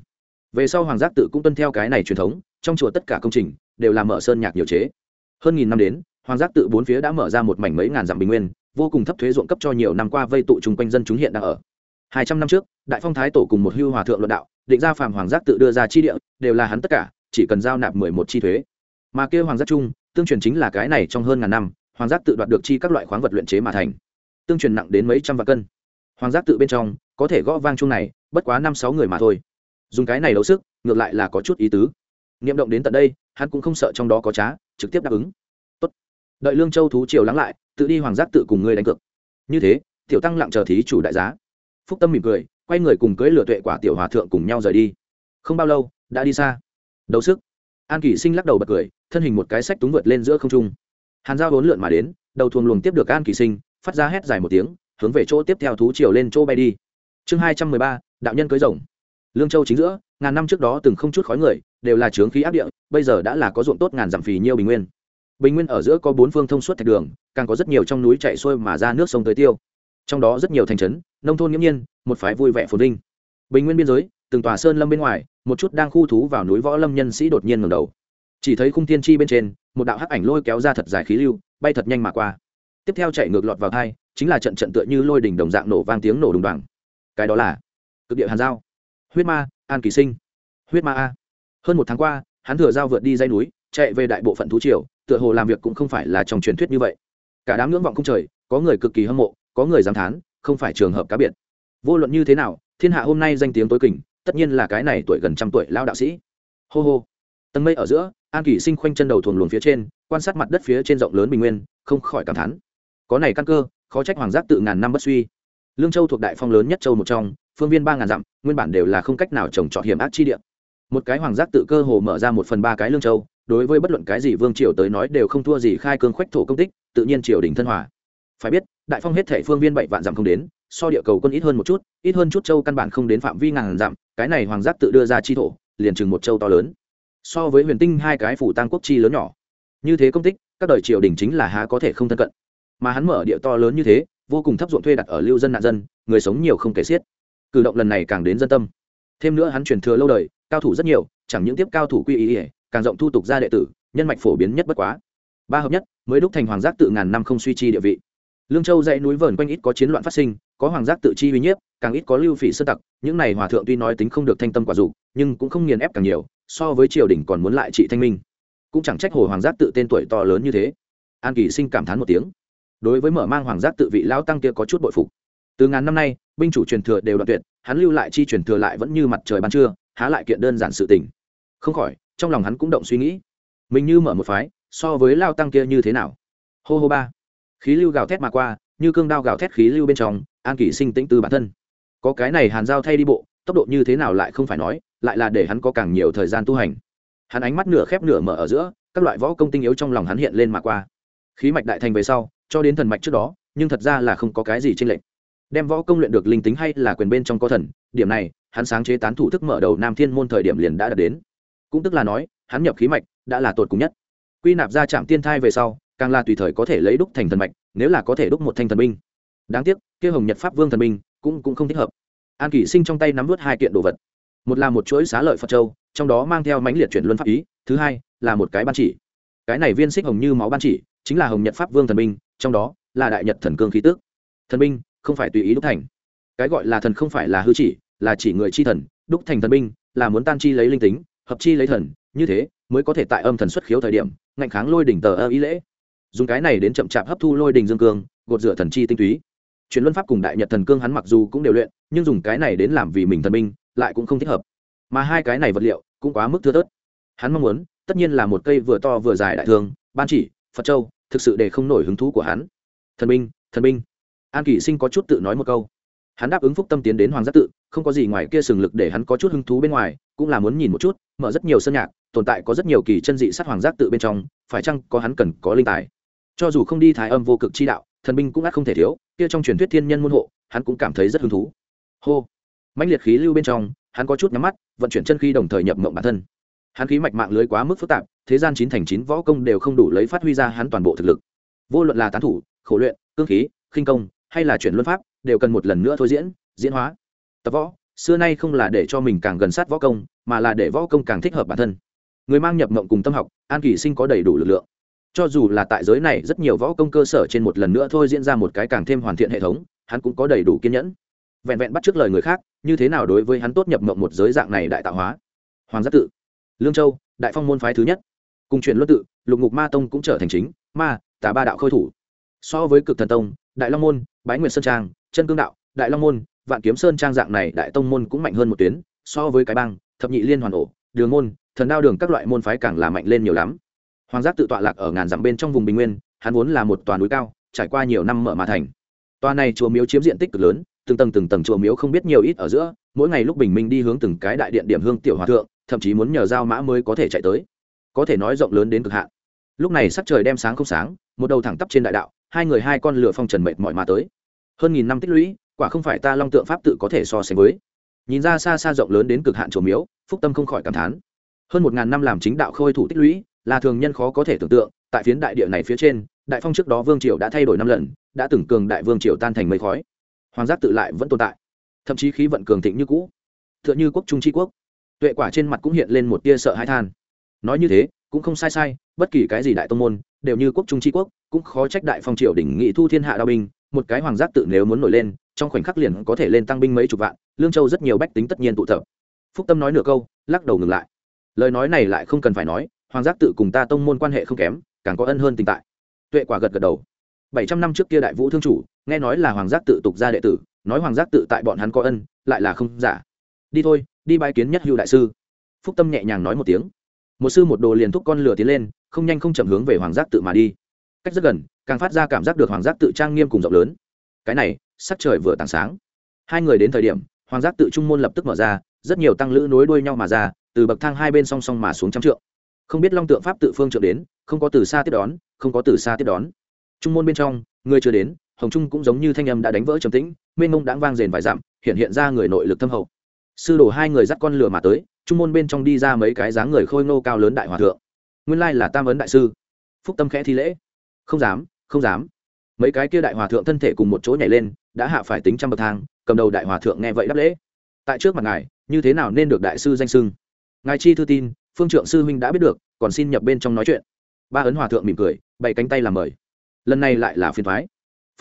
Về sau hoàng giác tự cũng tuân theo cái này truyền thống, trong chùa tất cả công trình đều là mở sơn nhạc nhiều chế. Hơn nghìn năm đến, hoàng giác tự bốn phía đã mở ra một mảnh mấy ngàn dặm bình nguyên, vô cùng thấp thuế ruộng cấp cho nhiều năm qua vây tụ chung quanh dân chúng hiện đang ở. Hai trăm năm trước, đại phong thái tổ cùng một hưu hòa thượng luận đạo, định ra phàm hoàng giác tự đưa ra chi địa, đều là hắn tất cả, chỉ cần giao nạp mười một chi thuế. Mà kêu hoàng giác trung tương truyền chính là cái này trong hơn ngàn năm, hoàng giác tự đoạt được chi các loại khoáng vật luyện chế mà thành. Tương truyền nặng đến mấy trăm vạn cân hoàng giác tự bên trong, có thể gõ vang chung này, bất quá năm sáu người mà thôi. Dùng cái này đấu sức, ngược lại là có chút ý tứ. Niệm động đến tận đây, hắn cũng không sợ trong đó có trá, trực tiếp đáp ứng. Tốt. đợi lương châu thú triều lắng lại, tự đi hoàng giác tự cùng ngươi đánh cược. Như thế, tiểu tăng lặng chờ thí chủ đại giá. Phúc tâm mỉm cười, quay người cùng cưới lửa tuệ quả tiểu hòa thượng cùng nhau rời đi. Không bao lâu, đã đi xa. Đấu sức. An kỷ sinh lắc đầu bật cười, thân hình một cái sách túng vượt lên giữa không trung. Hàn giao vốn lượn mà đến, đầu thuồng luồng tiếp được an kỷ sinh, phát ra hét dài một tiếng hướng về chỗ tiếp theo thú chiều lên chỗ bay đi. Chương hai trăm mười ba, đạo nhân cưới rồng. Lương châu chính giữa, ngàn năm trước đó từng không chút khói người, đều là trướng khí áp địa, bây giờ đã là có ruộng tốt ngàn dặm phì nhiêu bình nguyên. Bình nguyên ở giữa có bốn phương thông suốt thạch đường, càng có rất nhiều trong núi chạy xuôi mà ra nước sông tới tiêu. Trong đó rất nhiều thành trấn, nông thôn nghiễm nhiên, một phái vui vẻ phồn vinh. Bình nguyên biên giới, từng tòa sơn lâm bên ngoài, một chút đang khu thú vào núi võ lâm nhân sĩ đột nhiên ngẩng đầu. Chỉ thấy khung tiên chi bên trên, một đạo hắc ảnh lôi kéo ra thật dài khí lưu, bay thật nhanh mà qua. Tiếp theo chạy ngược lọt vào thai chính là trận trận tựa như lôi đỉnh đồng dạng nổ vang tiếng nổ đùng đoàng. Cái đó là cực địa hàn giao. Huyết ma, an kỳ sinh. Huyết ma a. Hơn một tháng qua, hắn thừa giao vượt đi dây núi, chạy về đại bộ phận thú triều, tựa hồ làm việc cũng không phải là trong truyền thuyết như vậy. Cả đám ngưỡng vọng không trời, có người cực kỳ hâm mộ, có người dám thán, không phải trường hợp cá biệt. Vô luận như thế nào, thiên hạ hôm nay danh tiếng tối kình, tất nhiên là cái này tuổi gần trăm tuổi lao đạo sĩ. Hô hô. Tầng mây ở giữa, an kỳ sinh khoanh chân đầu thuồng luồng phía trên, quan sát mặt đất phía trên rộng lớn bình nguyên, không khỏi cảm thán. Có này căn cơ khó trách hoàng giác tự ngàn năm bất suy. Lương châu thuộc đại phong lớn nhất châu một trong, phương viên ba ngàn dặm, nguyên bản đều là không cách nào trồng trọt hiểm ác chi địa. Một cái hoàng giác tự cơ hồ mở ra một phần ba cái lương châu, đối với bất luận cái gì vương triều tới nói đều không thua gì khai cương khoách thổ công tích, tự nhiên triều đình thân hòa. Phải biết, đại phong hết thể phương viên bảy vạn dặm không đến, so địa cầu quân ít hơn một chút, ít hơn chút châu căn bản không đến phạm vi ngàn dặm, cái này hoàng giác tự đưa ra chi thổ, liền chừng một châu to lớn. So với huyền tinh hai cái phủ tăng quốc chi lớn nhỏ. Như thế công tích, các đời triều đình chính là há có thể không thân cận mà hắn mở địa to lớn như thế, vô cùng thấp ruộng thuê đặt ở lưu dân nạn dân, người sống nhiều không kể xiết. Cử động lần này càng đến dân tâm. Thêm nữa hắn truyền thừa lâu đời, cao thủ rất nhiều, chẳng những tiếp cao thủ quy ý ỉa càng rộng thu tục ra đệ tử, nhân mạch phổ biến nhất bất quá. Ba hợp nhất, mới đúc thành hoàng giác tự ngàn năm không suy chi địa vị. Lương châu dãy núi vờn quanh ít có chiến loạn phát sinh, có hoàng giác tự chi uy nhiếp, càng ít có lưu phỉ sơ tặc, những này hòa thượng tuy nói tính không được thanh tâm quả dục, nhưng cũng không nghiền ép càng nhiều, so với triều đình còn muốn lại trị thanh minh. Cũng chẳng trách hồ hoàng giác tự tên tuổi to lớn như thế. An kỳ sinh cảm thán một tiếng đối với mở mang hoàng giác tự vị lão tăng kia có chút bội phục. Từ ngàn năm nay, binh chủ truyền thừa đều đoạn tuyệt, hắn lưu lại chi truyền thừa lại vẫn như mặt trời ban trưa, há lại kiện đơn giản sự tình. Không khỏi, trong lòng hắn cũng động suy nghĩ. Mình như mở một phái, so với lao tăng kia như thế nào? Hô hô ba. Khí lưu gào thét mà qua, như cương đao gào thét khí lưu bên trong, an kỷ sinh tĩnh từ bản thân. Có cái này hàn giao thay đi bộ, tốc độ như thế nào lại không phải nói, lại là để hắn có càng nhiều thời gian tu hành. Hắn ánh mắt nửa khép nửa mở ở giữa, các loại võ công tinh yếu trong lòng hắn hiện lên mà qua. Khí mạch đại thành về sau cho đến thần mạch trước đó, nhưng thật ra là không có cái gì trên lệnh đem võ công luyện được linh tính hay là quyền bên trong có thần, điểm này, hắn sáng chế tán thủ thức mở đầu nam thiên môn thời điểm liền đã đạt đến. Cũng tức là nói, hắn nhập khí mạch, đã là tột cùng nhất. Quy nạp ra trạm tiên thai về sau, càng là tùy thời có thể lấy đúc thành thần mạch, nếu là có thể đúc một thanh thần binh. Đáng tiếc, kia hồng nhật pháp vương thần binh cũng cũng không thích hợp. An kỷ sinh trong tay nắm vớt hai kiện đồ vật. Một là một chuỗi xá lợi phật châu, trong đó mang theo mãnh liệt chuyển luân pháp ý, thứ hai là một cái ban chỉ. Cái này viên xích hồng như máu ban chỉ, chính là hồng nhật pháp vương thần binh trong đó là đại nhật thần cương khí tức. Thần binh không phải tùy ý đúc thành. Cái gọi là thần không phải là hư chỉ, là chỉ người chi thần, đúc thành thần binh, là muốn tan chi lấy linh tính, hợp chi lấy thần, như thế mới có thể tại âm thần xuất khiếu thời điểm, ngạnh kháng lôi đỉnh tờ ơ ý lễ. Dùng cái này đến chậm chạp hấp thu lôi đình dương cương, gột rửa thần chi tinh túy. Truyền luân pháp cùng đại nhật thần cương hắn mặc dù cũng đều luyện, nhưng dùng cái này đến làm vì mình thần binh, lại cũng không thích hợp. Mà hai cái này vật liệu cũng quá mức thưa thớt. Hắn mong muốn, tất nhiên là một cây vừa to vừa dài đại thương, ban chỉ, phật châu thực sự để không nổi hứng thú của hắn. Thần binh thần binh. An kỷ sinh có chút tự nói một câu. Hắn đáp ứng phúc tâm tiến đến hoàng giác tự, không có gì ngoài kia sừng lực để hắn có chút hứng thú bên ngoài, cũng là muốn nhìn một chút, mở rất nhiều sân nhạc, tồn tại có rất nhiều kỳ chân dị sát hoàng giác tự bên trong, phải chăng có hắn cần có linh tài? Cho dù không đi thái âm vô cực chi đạo, thần binh cũng ắt không thể thiếu, kia trong truyền thuyết thiên nhân môn hộ, hắn cũng cảm thấy rất hứng thú. Hô. Mãnh liệt khí lưu bên trong, hắn có chút nhắm mắt, vận chuyển chân khí đồng thời nhập mộng bản thân hắn khí mạch mạng lưới quá mức phức tạp, thế gian chín thành chín võ công đều không đủ lấy phát huy ra hắn toàn bộ thực lực. Vô luận là tán thủ, khổ luyện, cương khí, khinh công, hay là chuyển luân pháp, đều cần một lần nữa thôi diễn diễn hóa. Tập võ, xưa nay không là để cho mình càng gần sát võ công, mà là để võ công càng thích hợp bản thân. Người mang nhập mộng cùng tâm học, an kỳ sinh có đầy đủ lực lượng. Cho dù là tại giới này, rất nhiều võ công cơ sở trên một lần nữa thôi diễn ra một cái càng thêm hoàn thiện hệ thống, hắn cũng có đầy đủ kiên nhẫn. Vẹn vẹn bắt trước lời người khác, như thế nào đối với hắn tốt nhập mộng một giới dạng này đại tạo hóa? Hoàng giác tự lương châu đại phong môn phái thứ nhất cùng truyền luân tự lục ngục ma tông cũng trở thành chính ma tà ba đạo khôi thủ so với cực thần tông đại long môn bái nguyệt sơn trang chân cương đạo đại long môn vạn kiếm sơn trang dạng này đại tông môn cũng mạnh hơn một tuyến so với cái bang thập nhị liên hoàn ổ đường môn thần đao đường các loại môn phái càng là mạnh lên nhiều lắm hoàng giác tự tọa lạc ở ngàn dặm bên trong vùng bình nguyên hắn vốn là một toàn núi cao trải qua nhiều năm mở mà thành tòa này chùa miếu chiếm diện tích cực lớn từng tầng từng tầng chùa miếu không biết nhiều ít ở giữa mỗi ngày lúc bình minh đi hướng từng cái đại điện điểm hương tiểu hòa thượng thậm chí muốn nhờ giao mã mới có thể chạy tới. Có thể nói rộng lớn đến cực hạn. Lúc này sắc trời đem sáng không sáng, một đầu thẳng tắp trên đại đạo, hai người hai con lửa phong trần mệt mỏi mà tới. Hơn nghìn năm tích lũy, quả không phải ta long tượng pháp tự có thể so sánh với. Nhìn ra xa xa rộng lớn đến cực hạn chùa miếu, phúc tâm không khỏi cảm thán. Hơn một ngàn năm làm chính đạo khôi thủ tích lũy, là thường nhân khó có thể tưởng tượng, tại phiến đại địa này phía trên, đại phong trước đó vương triều đã thay đổi năm lần, đã từng cường đại vương triều tan thành mây khói. Hoàng giác tự lại vẫn tồn tại, thậm chí khí vận cường thịnh như cũ t h ư ợ n h ư quốc trung tri quốc tuệ quả trên mặt cũng hiện lên một tia sợ hãi than. Nói như thế, cũng không sai sai, bất kỳ cái gì đại tông môn, đều như quốc trung tri quốc, cũng khó trách đại phong triều đỉnh nghị thu thiên hạ đao binh, một cái hoàng giác tự nếu muốn nổi lên, trong khoảnh khắc liền có thể lên tăng binh mấy chục vạn, lương châu rất nhiều bách tính tất nhiên tụ tập. Phúc tâm nói nửa câu, lắc đầu ngừng lại. Lời nói này lại không cần phải nói, hoàng giác tự cùng ta tông môn quan hệ không kém, càng có ân hơn tình tại. Tuệ quả gật gật đầu. Bảy trăm năm trước kia đại vũ thương chủ, nghe nói là hoàng giác tự tục ra đệ tử, nói hoàng giác tự tại bọn hắn có ân, lại là không giả. Đi thôi đi bái kiến nhất hữu đại sư. Phúc tâm nhẹ nhàng nói một tiếng. Một sư một đồ liền thúc con lửa tiến lên, không nhanh không chậm hướng về hoàng giác tự mà đi. Cách rất gần, càng phát ra cảm giác được hoàng giác tự trang nghiêm cùng rộng lớn. Cái này, sắc trời vừa tảng sáng. Hai người đến thời điểm, hoàng giác tự trung môn lập tức mở ra, rất nhiều tăng lữ nối đuôi nhau mà ra, từ bậc thang hai bên song song mà xuống trăm trượng. Không biết long tượng pháp tự phương trượng đến, không có từ xa tiếp đón, không có từ xa tiếp đón. Trung môn bên trong, người chưa đến, hồng trung cũng giống như thanh âm đã đánh vỡ trầm tĩnh, mênh mông đãng vang rền vài dặm, hiện hiện ra người nội lực thâm hậu sư đổ hai người dắt con lửa mà tới, trung môn bên trong đi ra mấy cái dáng người khôi ngô cao lớn đại hòa thượng. Nguyên lai là tam ấn đại sư. Phúc tâm khẽ thi lễ. Không dám không dám. Mấy cái kia đại hòa thượng thân thể cùng một chỗ nhảy lên, đã hạ phải tính trăm bậc thang, cầm đầu đại hòa thượng nghe vậy đáp lễ. Tại trước mặt ngài, như thế nào nên được đại sư danh sưng ngài chi thư tin, phương trượng sư huynh đã biết được, còn xin nhập bên trong nói chuyện. Ba ấn hòa thượng mỉm cười, bày cánh tay làm mời. Lần này lại là phiền thoái.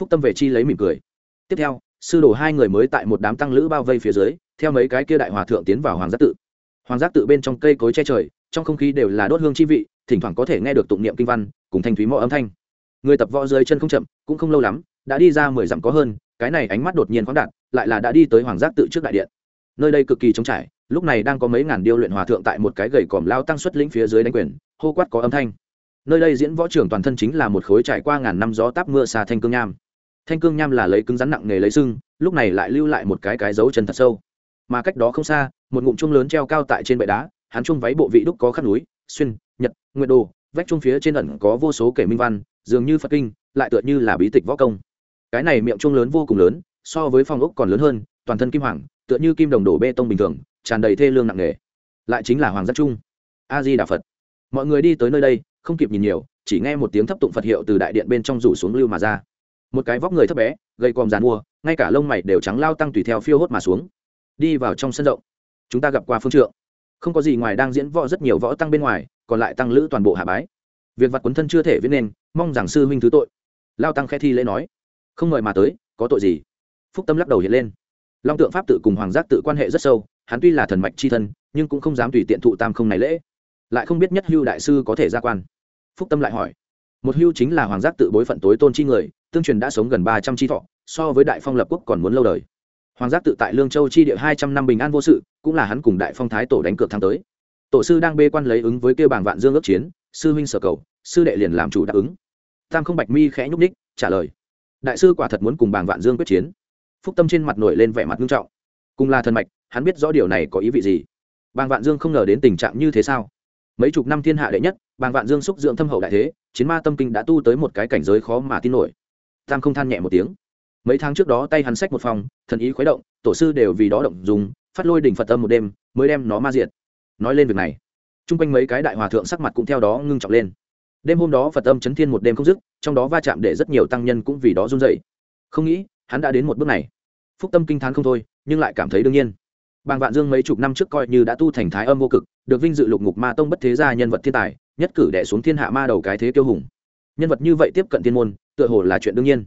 Phúc tâm về chi lấy mỉm cười. Tiếp theo sư đồ hai người mới tại một đám tăng lữ bao vây phía dưới, theo mấy cái kia đại hòa thượng tiến vào hoàng giác tự. Hoàng giác tự bên trong cây cối che trời, trong không khí đều là đốt hương chi vị, thỉnh thoảng có thể nghe được tụng niệm kinh văn, cùng thanh thúy mõ âm thanh. Người tập võ dưới chân không chậm, cũng không lâu lắm, đã đi ra mười dặm có hơn, cái này ánh mắt đột nhiên khoáng đạt, lại là đã đi tới hoàng giác tự trước đại điện. Nơi đây cực kỳ trống trải, lúc này đang có mấy ngàn điêu luyện hòa thượng tại một cái gầy còm lao tăng xuất lĩnh phía dưới đánh quyền, hô quát có âm thanh. Nơi đây diễn võ trưởng toàn thân chính là một khối trải qua ngàn năm gió táp mưa xà thanh cương nham thanh cương nham là lấy cứng rắn nặng nghề lấy sưng, lúc này lại lưu lại một cái cái dấu chân thật sâu. Mà cách đó không xa, một ngụm chung lớn treo cao tại trên bệ đá, hắn chung váy bộ vị đúc có khắc núi, xuyên, nhật, nguyệt đồ, vách chung phía trên ẩn có vô số kể minh văn, dường như phật kinh, lại tựa như là bí tịch võ công. Cái này miệng chung lớn vô cùng lớn, so với phòng ốc còn lớn hơn, toàn thân kim hoàng, tựa như kim đồng đổ bê tông bình thường, tràn đầy thê lương nặng nề. Lại chính là hoàng giác trung. A di đà phật. Mọi người đi tới nơi đây, không kịp nhìn nhiều, chỉ nghe một tiếng thấp tụng phật hiệu từ đại điện bên trong rủ xuống lưu mà ra một cái vóc người thấp bé gây còm dàn mua, ngay cả lông mày đều trắng lao tăng tùy theo phiêu hốt mà xuống. Đi vào trong sân rộng. Chúng ta gặp qua phương trượng. Không có gì ngoài đang diễn võ, rất nhiều võ tăng bên ngoài, còn lại tăng lữ toàn bộ hạ bái. Việc vặt quấn thân chưa thể viết nên, mong rằng sư huynh thứ tội. Lao tăng khe thi lễ nói. Không mời mà tới, có tội gì? Phúc tâm lắc đầu hiện lên. Long tượng pháp tự cùng hoàng giác tự quan hệ rất sâu, hắn tuy là thần mạch c h i thân, nhưng cũng không dám tùy tiện thụ tam không này lễ. Lại không biết nhất hưu đại sư có thể ra quan. Phúc tâm lại hỏi. Một hưu chính là hoàng giác tự bối phận tối tôn chi người tương truyền đã sống gần ba trăm chi thọ, so với đại phong lập quốc còn muốn lâu đời. Hoàng giác tự tại lương châu chi địa hai trăm năm bình an vô sự, cũng là hắn cùng đại phong thái tổ đánh cược thắng tới. Tổ sư đang bê quan lấy ứng với kêu bảng vạn dương ước chiến, sư huynh sở cầu, sư đệ liền làm chủ đáp ứng. Tam không bạch mi khẽ nhúc ních trả lời. Đại sư quả thật muốn cùng bảng vạn dương quyết chiến. Phúc tâm trên mặt nổi lên vẻ mặt nghiêm trọng. Cùng là thần mạch, hắn biết rõ điều này có ý vị gì. Bàng vạn dương không ngờ đến tình trạng như thế sao? Mấy chục năm thiên hạ đệ nhất, bàng vạn dương xúc dưỡng thâm hậu đại thế, chiến ma tâm kinh đã tu tới một cái cảnh giới khó mà tin nổi tam không than nhẹ một tiếng. Mấy tháng trước đó tay hắn sách một phòng, thần ý khuấy động, tổ sư đều vì đó động dùng, phát lôi đỉnh phật tâm một đêm, mới đem nó ma diệt. Nói lên việc này, chung quanh mấy cái đại hòa thượng sắc mặt cũng theo đó ngưng trọng lên. Đêm hôm đó phật âm chấn thiên một đêm không dứt, trong đó va chạm để rất nhiều tăng nhân cũng vì đó run dậy không nghĩ, hắn đã đến một bước này. Phúc tâm kinh t h á n không thôi, nhưng lại cảm thấy đương nhiên. Bàng vạn dương mấy chục năm trước coi như đã tu thành thái âm vô cực, được vinh dự lục ngục ma tông bất thế gia nhân vật thiên tài, nhất cử đẻ xuống thiên hạ ma đầu cái thế kiêu hùng. Nhân vật như vậy tiếp cận thiên môn tựa hồ là chuyện đương nhiên.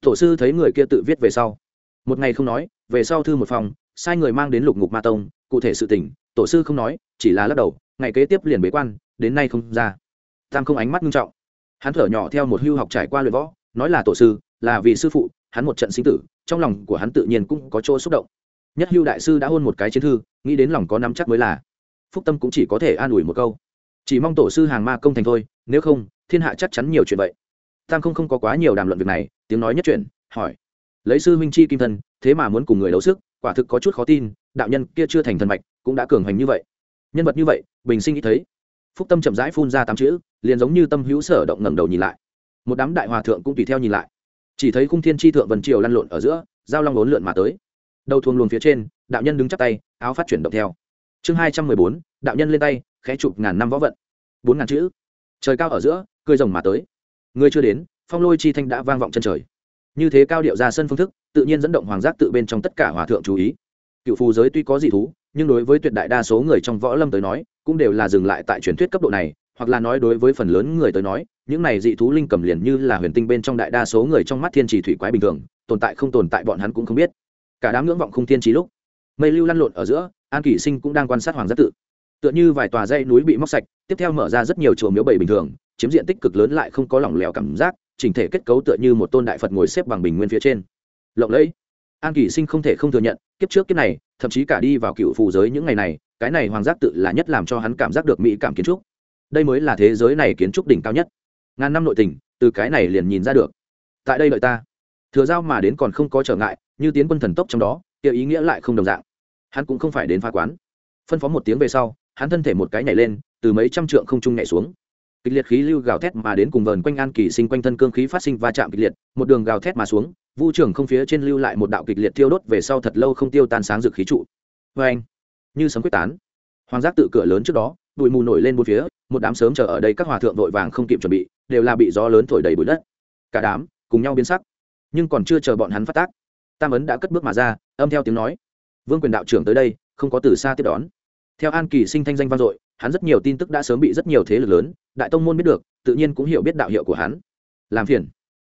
Tổ sư thấy người kia tự viết về sau. Một ngày không nói, về sau thư một phòng, sai người mang đến lục ngục ma tông, cụ thể sự tỉnh tổ sư không nói, chỉ là lắc đầu, ngày kế tiếp liền bế quan, đến nay không ra. Tam không ánh mắt nghiêm trọng. Hắn thở nhỏ theo một hưu học trải qua luyện võ, nói là tổ sư, là vì sư phụ, hắn một trận sinh tử, trong lòng của hắn tự nhiên cũng có chỗ xúc động. Nhất hưu đại sư đã hôn một cái chiến thư, nghĩ đến lòng có nắm chắc mới là. Phúc tâm cũng chỉ có thể an ủi một câu. Chỉ mong tổ sư hàng ma công thành thôi, nếu không, thiên hạ chắc chắn nhiều chuyện vậy tam không không có quá nhiều đàm luận việc này, tiếng nói nhất chuyển, hỏi. Lấy sư minh chi kim thân, thế mà muốn cùng người đấu sức, quả thực có chút khó tin, đạo nhân kia chưa thành thần mạch, cũng đã cường hành như vậy. Nhân vật như vậy, bình sinh nghĩ thấy. Phúc tâm chậm rãi phun ra tám chữ, liền giống như tâm hữu sở động ngẩng đầu nhìn lại. Một đám đại hòa thượng cũng tùy theo nhìn lại. Chỉ thấy khung thiên tri thượng vần triều lăn lộn ở giữa, giao long lốn lượn mà tới. Đầu thuồng luồng phía trên, đạo nhân đứng chắp tay, áo phát chuyển động theo. Chương hai trăm mười bốn, đạo nhân lên tay, khẽ chụp ngàn năm võ vận. Bốn ngàn chữ. Trời cao ở giữa, cười rồng mà tới người chưa đến, phong lôi chi thanh đã vang vọng chân trời. Như thế cao điệu ra sân phương thức, tự nhiên dẫn động hoàng giác tự bên trong tất cả hòa thượng chú ý. Cựu phù giới tuy có dị thú, nhưng đối với tuyệt đại đa số người trong võ lâm tới nói, cũng đều là dừng lại tại truyền thuyết cấp độ này, hoặc là nói đối với phần lớn người tới nói, những này dị thú linh cầm liền như là huyền tinh bên trong đại đa số người trong mắt thiên trì thủy quái bình thường, tồn tại không tồn tại bọn hắn cũng không biết. Cả đám ngưỡng vọng không thiên trí lúc, mây lưu lăn lộn ở giữa, an kỷ sinh cũng đang quan sát hoàng giác tự. Tựa như vài tòa dây núi bị móc sạch, tiếp theo mở ra rất nhiều chùa miếu bảy bình thường chiếm diện tích cực lớn lại không có lỏng lẻo cảm giác, chỉnh thể kết cấu tựa như một tôn đại phật ngồi xếp bằng bình nguyên phía trên. Lộng lẫy. An kỷ sinh không thể không thừa nhận, kiếp trước kiếp này, thậm chí cả đi vào cựu phù giới những ngày này, cái này hoàng giác tự là nhất làm cho hắn cảm giác được mỹ cảm kiến trúc. Đây mới là thế giới này kiến trúc đỉnh cao nhất. Ngàn năm nội tình, từ cái này liền nhìn ra được. Tại đây đợi ta. Thừa giao mà đến còn không có trở ngại, như tiến quân thần tốc trong đó, kia ý nghĩa lại không đồng dạng. Hắn cũng không phải đến phá quán. Phân phó một tiếng về sau, hắn thân thể một cái nhảy lên, từ mấy trăm trượng không trung nhảy xuống kịch liệt khí lưu gào thét mà đến cùng vờn quanh an kỳ sinh quanh thân cương khí phát sinh va chạm kịch liệt, một đường gào thét mà xuống, vu trưởng không phía trên lưu lại một đạo kịch liệt tiêu đốt về sau thật lâu không tiêu tan sáng rực khí trụ. Vê anh, như sấm quyết tán. Hoàng giác tự cửa lớn trước đó, bụi mù nổi lên bốn phía, một đám sớm chờ ở đây các hòa thượng vội vàng không kịp chuẩn bị, đều là bị gió lớn thổi đầy bụi đất. Cả đám cùng nhau biến sắc, nhưng còn chưa chờ bọn hắn phát tác, tam ấn đã cất bước mà ra, âm theo tiếng nói. Vương quyền đạo trưởng tới đây, không có từ xa tiếp đón. Theo an kỳ sinh thanh danh vang dội hắn rất nhiều tin tức đã sớm bị rất nhiều thế lực lớn, đại tông môn biết được, tự nhiên cũng hiểu biết đạo hiệu của hắn. Làm phiền.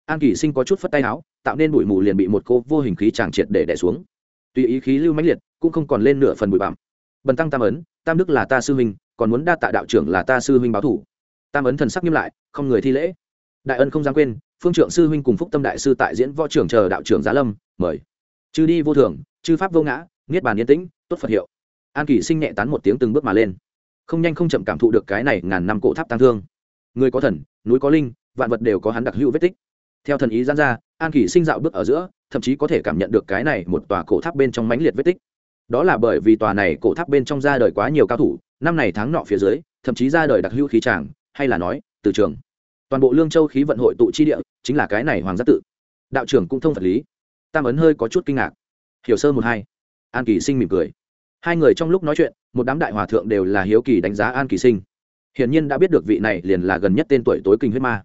An kỳ sinh có chút phất tay áo, tạo nên bụi mù liền bị một cô vô hình khí tràng triệt để đẻ xuống. Tùy ý khí lưu mãnh liệt, cũng không còn lên nửa phần bụi bặm. Bần tăng tam ấn, tam đức là ta sư huynh, còn muốn đa tạ đạo trưởng là ta sư huynh báo thủ. Tam ấn thần sắc nghiêm lại, không người thi lễ. Đại ân không dám quên, phương trượng sư huynh cùng phúc tâm đại sư tại diễn võ trưởng chờ đạo trưởng giá lâm, mời. Chư đi vô thường, chư pháp vô ngã, niết bàn yên tĩnh, tốt phật hiệu. An kỷ sinh nhẹ tán một tiếng từng bước mà lên không nhanh không chậm cảm thụ được cái này ngàn năm cổ tháp tăng thương. Người có thần, núi có linh, vạn vật đều có hắn đặc hữu vết tích. Theo thần ý gián ra, an kỷ sinh dạo bước ở giữa, thậm chí có thể cảm nhận được cái này một tòa cổ tháp bên trong mãnh liệt vết tích. Đó là bởi vì tòa này cổ tháp bên trong ra đời quá nhiều cao thủ, năm này tháng nọ phía dưới, thậm chí ra đời đặc hữu khí tràng, hay là nói, từ trường. Toàn bộ lương châu khí vận hội tụ chi địa, chính là cái này hoàng giác tự. Đạo trưởng cũng thông vật lý. Tam ấn hơi có chút kinh ngạc. Hiểu sơ một hai. An kỳ sinh mỉm cười hai người trong lúc nói chuyện, một đám đại hòa thượng đều là hiếu kỳ đánh giá an kỳ sinh. Hiển nhiên đã biết được vị này liền là gần nhất tên tuổi tối kinh huyết ma.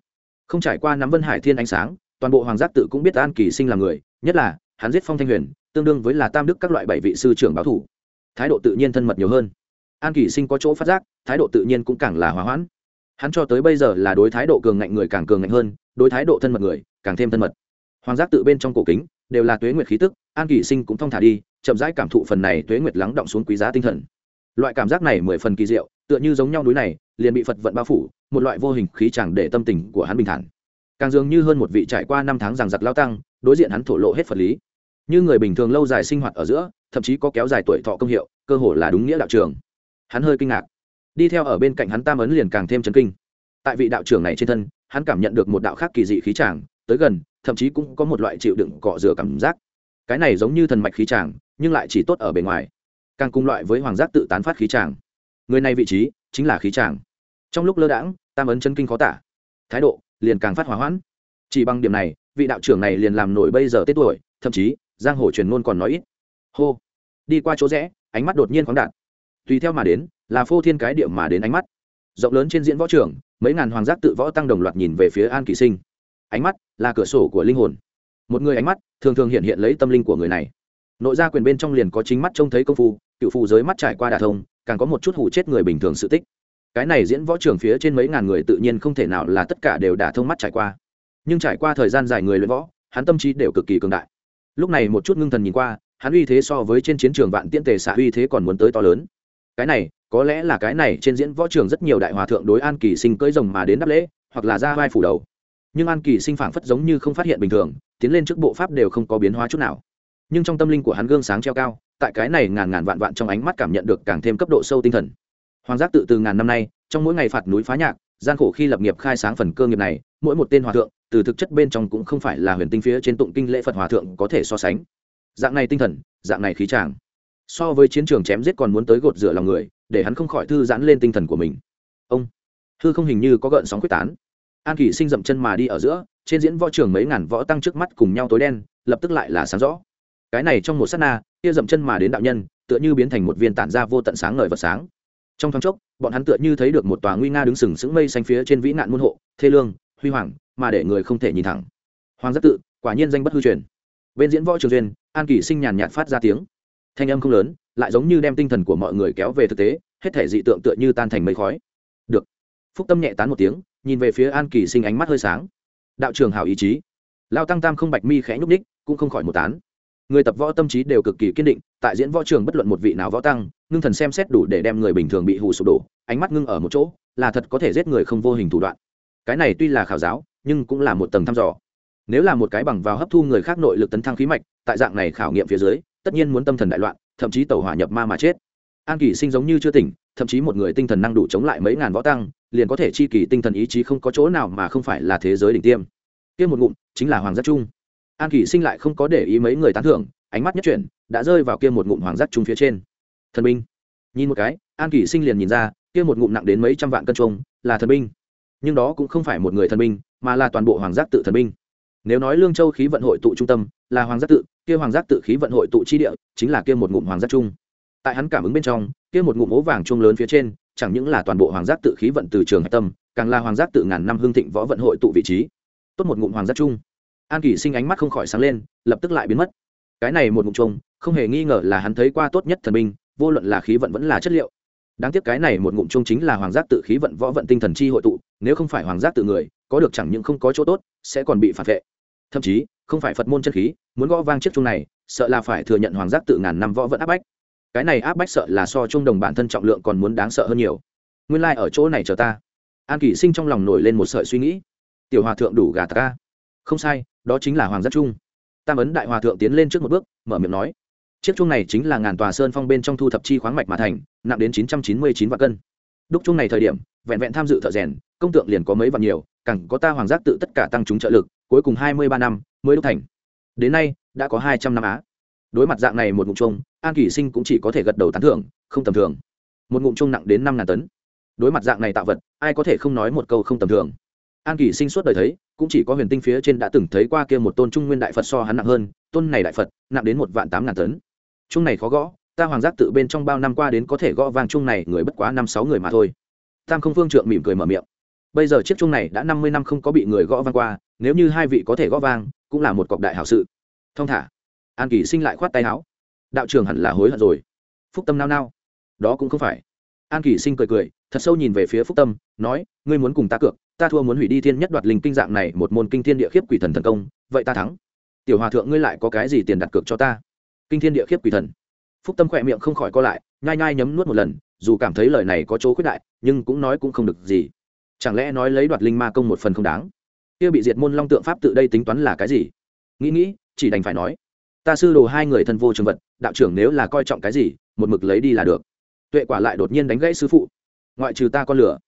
Không trải qua nắm vân hải thiên ánh sáng, toàn bộ hoàng giác tự cũng biết an kỳ sinh là người, nhất là, hắn giết phong thanh huyền, tương đương với là tam đức các loại bảy vị sư trưởng báo thủ. Thái độ tự nhiên thân mật nhiều hơn. An kỳ sinh có chỗ phát giác, thái độ tự nhiên cũng càng là hòa hoãn. Hắn cho tới bây giờ là đối thái độ cường ngạnh người càng cường ngạnh hơn, đối thái độ thân mật người, càng thêm thân mật. Hoàng giác tự bên trong cổ kính, đều là tuế nguyệt khí tức, an kỳ sinh cũng thong thả đi chậm rãi cảm thụ phần này tuế nguyệt lắng động xuống quý giá tinh thần. Loại cảm giác này mười phần kỳ diệu, tựa như giống nhau núi này, liền bị phật vận bao phủ, một loại vô hình khí chẳng để tâm tình của hắn bình thản. Càng dường như hơn một vị trải qua năm tháng rằng giặc lao tăng, đối diện hắn thổ lộ hết phật lý. Như người bình thường lâu dài sinh hoạt ở giữa, thậm chí có kéo dài tuổi thọ công hiệu, cơ hồ là đúng nghĩa đạo trường. Hắn hơi kinh ngạc. Đi theo ở bên cạnh hắn tam ấn liền càng thêm chấn kinh. Tại vị đạo trưởng này trên thân, hắn cảm nhận được một đạo khác kỳ dị khí tràng tới gần, thậm chí cũng có một loại chịu đựng cọ rửa cảm giác. Cái này giống như thần mạch khí tràng nhưng lại chỉ tốt ở bề ngoài. Càng cùng loại với hoàng giác tự tán phát khí tràng người này vị trí chính là khí tràng trong lúc lơ đãng, tam ấn chân kinh khó tả. Thái độ liền càng phát hỏa hoãn. Chỉ bằng điểm này, vị đạo trưởng này liền làm nổi bây giờ tết tuổi, thậm chí, giang hồ truyền ngôn còn nói ít. Hô. Đi qua chỗ rẽ, ánh mắt đột nhiên khoáng đạt. Tùy theo mà đến, là phô thiên cái điểm mà đến ánh mắt. Rộng lớn trên diễn võ trường, mấy ngàn hoàng giác tự võ tăng đồng loạt nhìn về phía an kỳ sinh. Ánh mắt là cửa sổ của linh hồn. Một người ánh mắt thường thường hiện hiện lấy tâm linh của người này nội gia quyền bên trong liền có chính mắt trông thấy công phu, cựu phụ giới mắt trải qua đà thông, càng có một chút hủ chết người bình thường sự tích. Cái này diễn võ trưởng phía trên mấy ngàn người tự nhiên không thể nào là tất cả đều đả thông mắt trải qua. Nhưng trải qua thời gian dài người luyện võ, hắn tâm trí đều cực kỳ cường đại. Lúc này một chút ngưng thần nhìn qua, hắn uy thế so với trên chiến trường vạn tiễn tề xạ uy thế còn muốn tới to lớn. Cái này, có lẽ là cái này trên diễn võ trường rất nhiều đại hòa thượng đối an kỳ sinh cưỡi rồng mà đến đáp lễ, hoặc là ra vai phủ đầu. Nhưng an kỳ sinh phảng phất giống như không phát hiện bình thường, tiến lên trước bộ pháp đều không có biến hóa chút nào nhưng trong tâm linh của hắn gương sáng treo cao, tại cái này ngàn ngàn vạn vạn trong ánh mắt cảm nhận được càng thêm cấp độ sâu tinh thần. Hoàng giác tự từ ngàn năm nay, trong mỗi ngày phạt núi phá nhạc, gian khổ khi lập nghiệp khai sáng phần cơ nghiệp này, mỗi một tên hòa thượng, từ thực chất bên trong cũng không phải là huyền tinh phía trên tụng kinh lễ phật hòa thượng có thể so sánh. Dạng này tinh thần, dạng này khí tràng. So với chiến trường chém giết còn muốn tới gột rửa lòng người, để hắn không khỏi thư giãn lên tinh thần của mình. Ông thư không hình như có gợn sóng quyết tán. An kỷ sinh dậm chân mà đi ở giữa, trên diễn võ trường mấy ngàn võ tăng trước mắt cùng nhau tối đen, lập tức lại là sáng rõ cái này trong một s á t na, kia dậm chân mà đến đạo nhân, tựa như biến thành một viên tản ra vô tận sáng ngời vật sáng. Trong thoáng chốc, bọn hắn tựa như thấy được một tòa nguy nga đứng sừng sững mây xanh phía trên vĩ nạn môn hộ, thê lương, huy hoàng, mà để người không thể nhìn thẳng. Hoàng giáp tự, quả nhiên danh bất hư truyền. Bên diễn võ trường duyên, an kỷ sinh nhàn nhạt phát ra tiếng. Thanh âm không lớn, lại giống như đem tinh thần của mọi người kéo về thực tế, hết thể dị tượng tựa như tan thành mây khói. Được. Phúc tâm nhẹ tán một tiếng, nhìn về phía an kỳ sinh ánh mắt hơi sáng. Đạo trường hảo ý chí. Lao tăng tam không bạch mi khẽ nhúc ních cũng không khỏi một tán người tập võ tâm trí đều cực kỳ kiên định, tại diễn võ trường bất luận một vị nào võ tăng, ngưng thần xem xét đủ để đem người bình thường bị hù sụp đổ, ánh mắt ngưng ở một chỗ, là thật có thể giết người không vô hình thủ đoạn. Cái này tuy là khảo giáo, nhưng cũng là một tầng thăm dò. Nếu là một cái bằng vào hấp thu người khác nội lực tấn thăng khí mạch, tại dạng này khảo nghiệm phía dưới, tất nhiên muốn tâm thần đại loạn, thậm chí tàu hỏa nhập ma mà chết. An kỳ sinh giống như chưa tỉnh, thậm chí một người tinh thần năng đủ chống lại mấy ngàn võ tăng, liền có thể chi kỳ tinh thần ý chí không có chỗ nào mà không phải là thế giới đỉnh tiêm. Tiêm một ngụm, chính là hoàng giác trung an Kỷ sinh lại không có để ý mấy người tán thưởng, ánh mắt nhất chuyển, đã rơi vào kia một ngụm hoàng giác trung phía trên. Thần binh. Nhìn một cái, an Kỷ sinh liền nhìn ra, kia một ngụm nặng đến mấy trăm vạn cân trông là thần binh. Nhưng đó cũng không phải một người thần binh, mà là toàn bộ hoàng giác tự thần binh. Nếu nói lương châu khí vận hội tụ trung tâm, là hoàng giác tự, kia hoàng giác tự khí vận hội tụ chi địa, chính là kia một ngụm hoàng giác trung. Tại hắn cảm ứng bên trong, kia một ngụm ố vàng trung lớn phía trên, chẳng những là toàn bộ hoàng giác tự khí vận từ trường hạch tâm, càng là hoàng giác tự ngàn năm hương thịnh võ vận hội tụ vị trí. Tốt một ngụm hoàng giác trung an kỳ sinh ánh mắt không khỏi sáng lên, lập tức lại biến mất. Cái này một ngụm trung không hề nghi ngờ là hắn thấy qua tốt nhất thần binh, vô luận là khí vận vẫn là chất liệu. Đáng tiếc cái này một ngụm trung chính là hoàng giác tự khí vận võ vận tinh thần chi hội tụ, nếu không phải hoàng giác tự người, có được chẳng những không có chỗ tốt, sẽ còn bị phản vệ. Thậm chí, không phải phật môn chân khí, muốn gõ vang chiếc chung này, sợ là phải thừa nhận hoàng giác tự ngàn năm võ vận áp bách. Cái này áp bách sợ là so chung đồng bản thân trọng lượng còn muốn đáng sợ hơn nhiều. Nguyên lai、like、ở chỗ này chờ ta. An kỷ sinh trong lòng nổi lên một sợi suy nghĩ. Tiểu hòa thượng đủ gà ta không sai đó chính là hoàng giác trung. Tam ấn đại hòa thượng tiến lên trước một bước mở miệng nói chiếc chung này chính là ngàn tòa sơn phong bên trong thu thập chi khoáng mạch mà thành nặng đến chín trăm chín mươi chín vạn cân. Đúc chung này thời điểm vẹn vẹn tham dự thợ rèn công tượng liền có mấy vạn nhiều càng có ta hoàng giác tự tất cả tăng chúng trợ lực cuối cùng hai mươi ba năm mới đúc thành. Đến nay đã có hai trăm năm á. Đối mặt dạng này một ngụm chuông, an kỷ sinh cũng chỉ có thể gật đầu tán thưởng không tầm thường. Một ngụm chuông nặng đến năm ngàn tấn. Đối mặt dạng này tạo vật ai có thể không nói một câu không tầm thường an Kỳ sinh suốt đời thấy, cũng chỉ có huyền tinh phía trên đã từng thấy qua kia một tôn trung nguyên đại phật so hắn nặng hơn, tôn này đại phật, nặng đến một vạn tám ngàn tấn. Chung này khó gõ, ta hoàng giác tự bên trong bao năm qua đến có thể gõ vang chung này, người bất quá năm sáu người mà thôi. Tam không phương trượng mỉm cười mở miệng. Bây giờ chiếc chung này đã năm mươi năm không có bị người gõ vang qua, nếu như hai vị có thể gõ vang, cũng là một cọc đại hảo sự. Thông thả. An kỳ sinh lại khoát tay áo. Đạo trường hẳn là hối hận rồi. Phúc tâm nao nao. Đó cũng không phải. An kỳ sinh cười cười, thật sâu nhìn về phía phúc tâm, nói, ngươi muốn cùng ta cược ta thua muốn hủy đi thiên nhất đoạt linh kinh dạng này, một môn kinh thiên địa khiếp quỷ thần thần công, vậy ta thắng. Tiểu hòa thượng, ngươi lại có cái gì tiền đặt cược cho ta? Kinh thiên địa khiếp quỷ thần. Phúc tâm khỏe miệng không khỏi co lại, nhai nhai nhấm nuốt một lần, dù cảm thấy lời này có chỗ khuyết đại, nhưng cũng nói cũng không được gì. Chẳng lẽ nói lấy đoạt linh ma công một phần không đáng? Kia bị diệt môn long tượng pháp tự đây tính toán là cái gì? Nghĩ nghĩ, chỉ đành phải nói. Ta sư đồ hai người thân vô trường vật, đạo trưởng nếu là coi trọng cái gì, một mực lấy đi là được. Tuệ quả lại đột nhiên đánh gãy sư phụ. Ngoại trừ ta con lửa.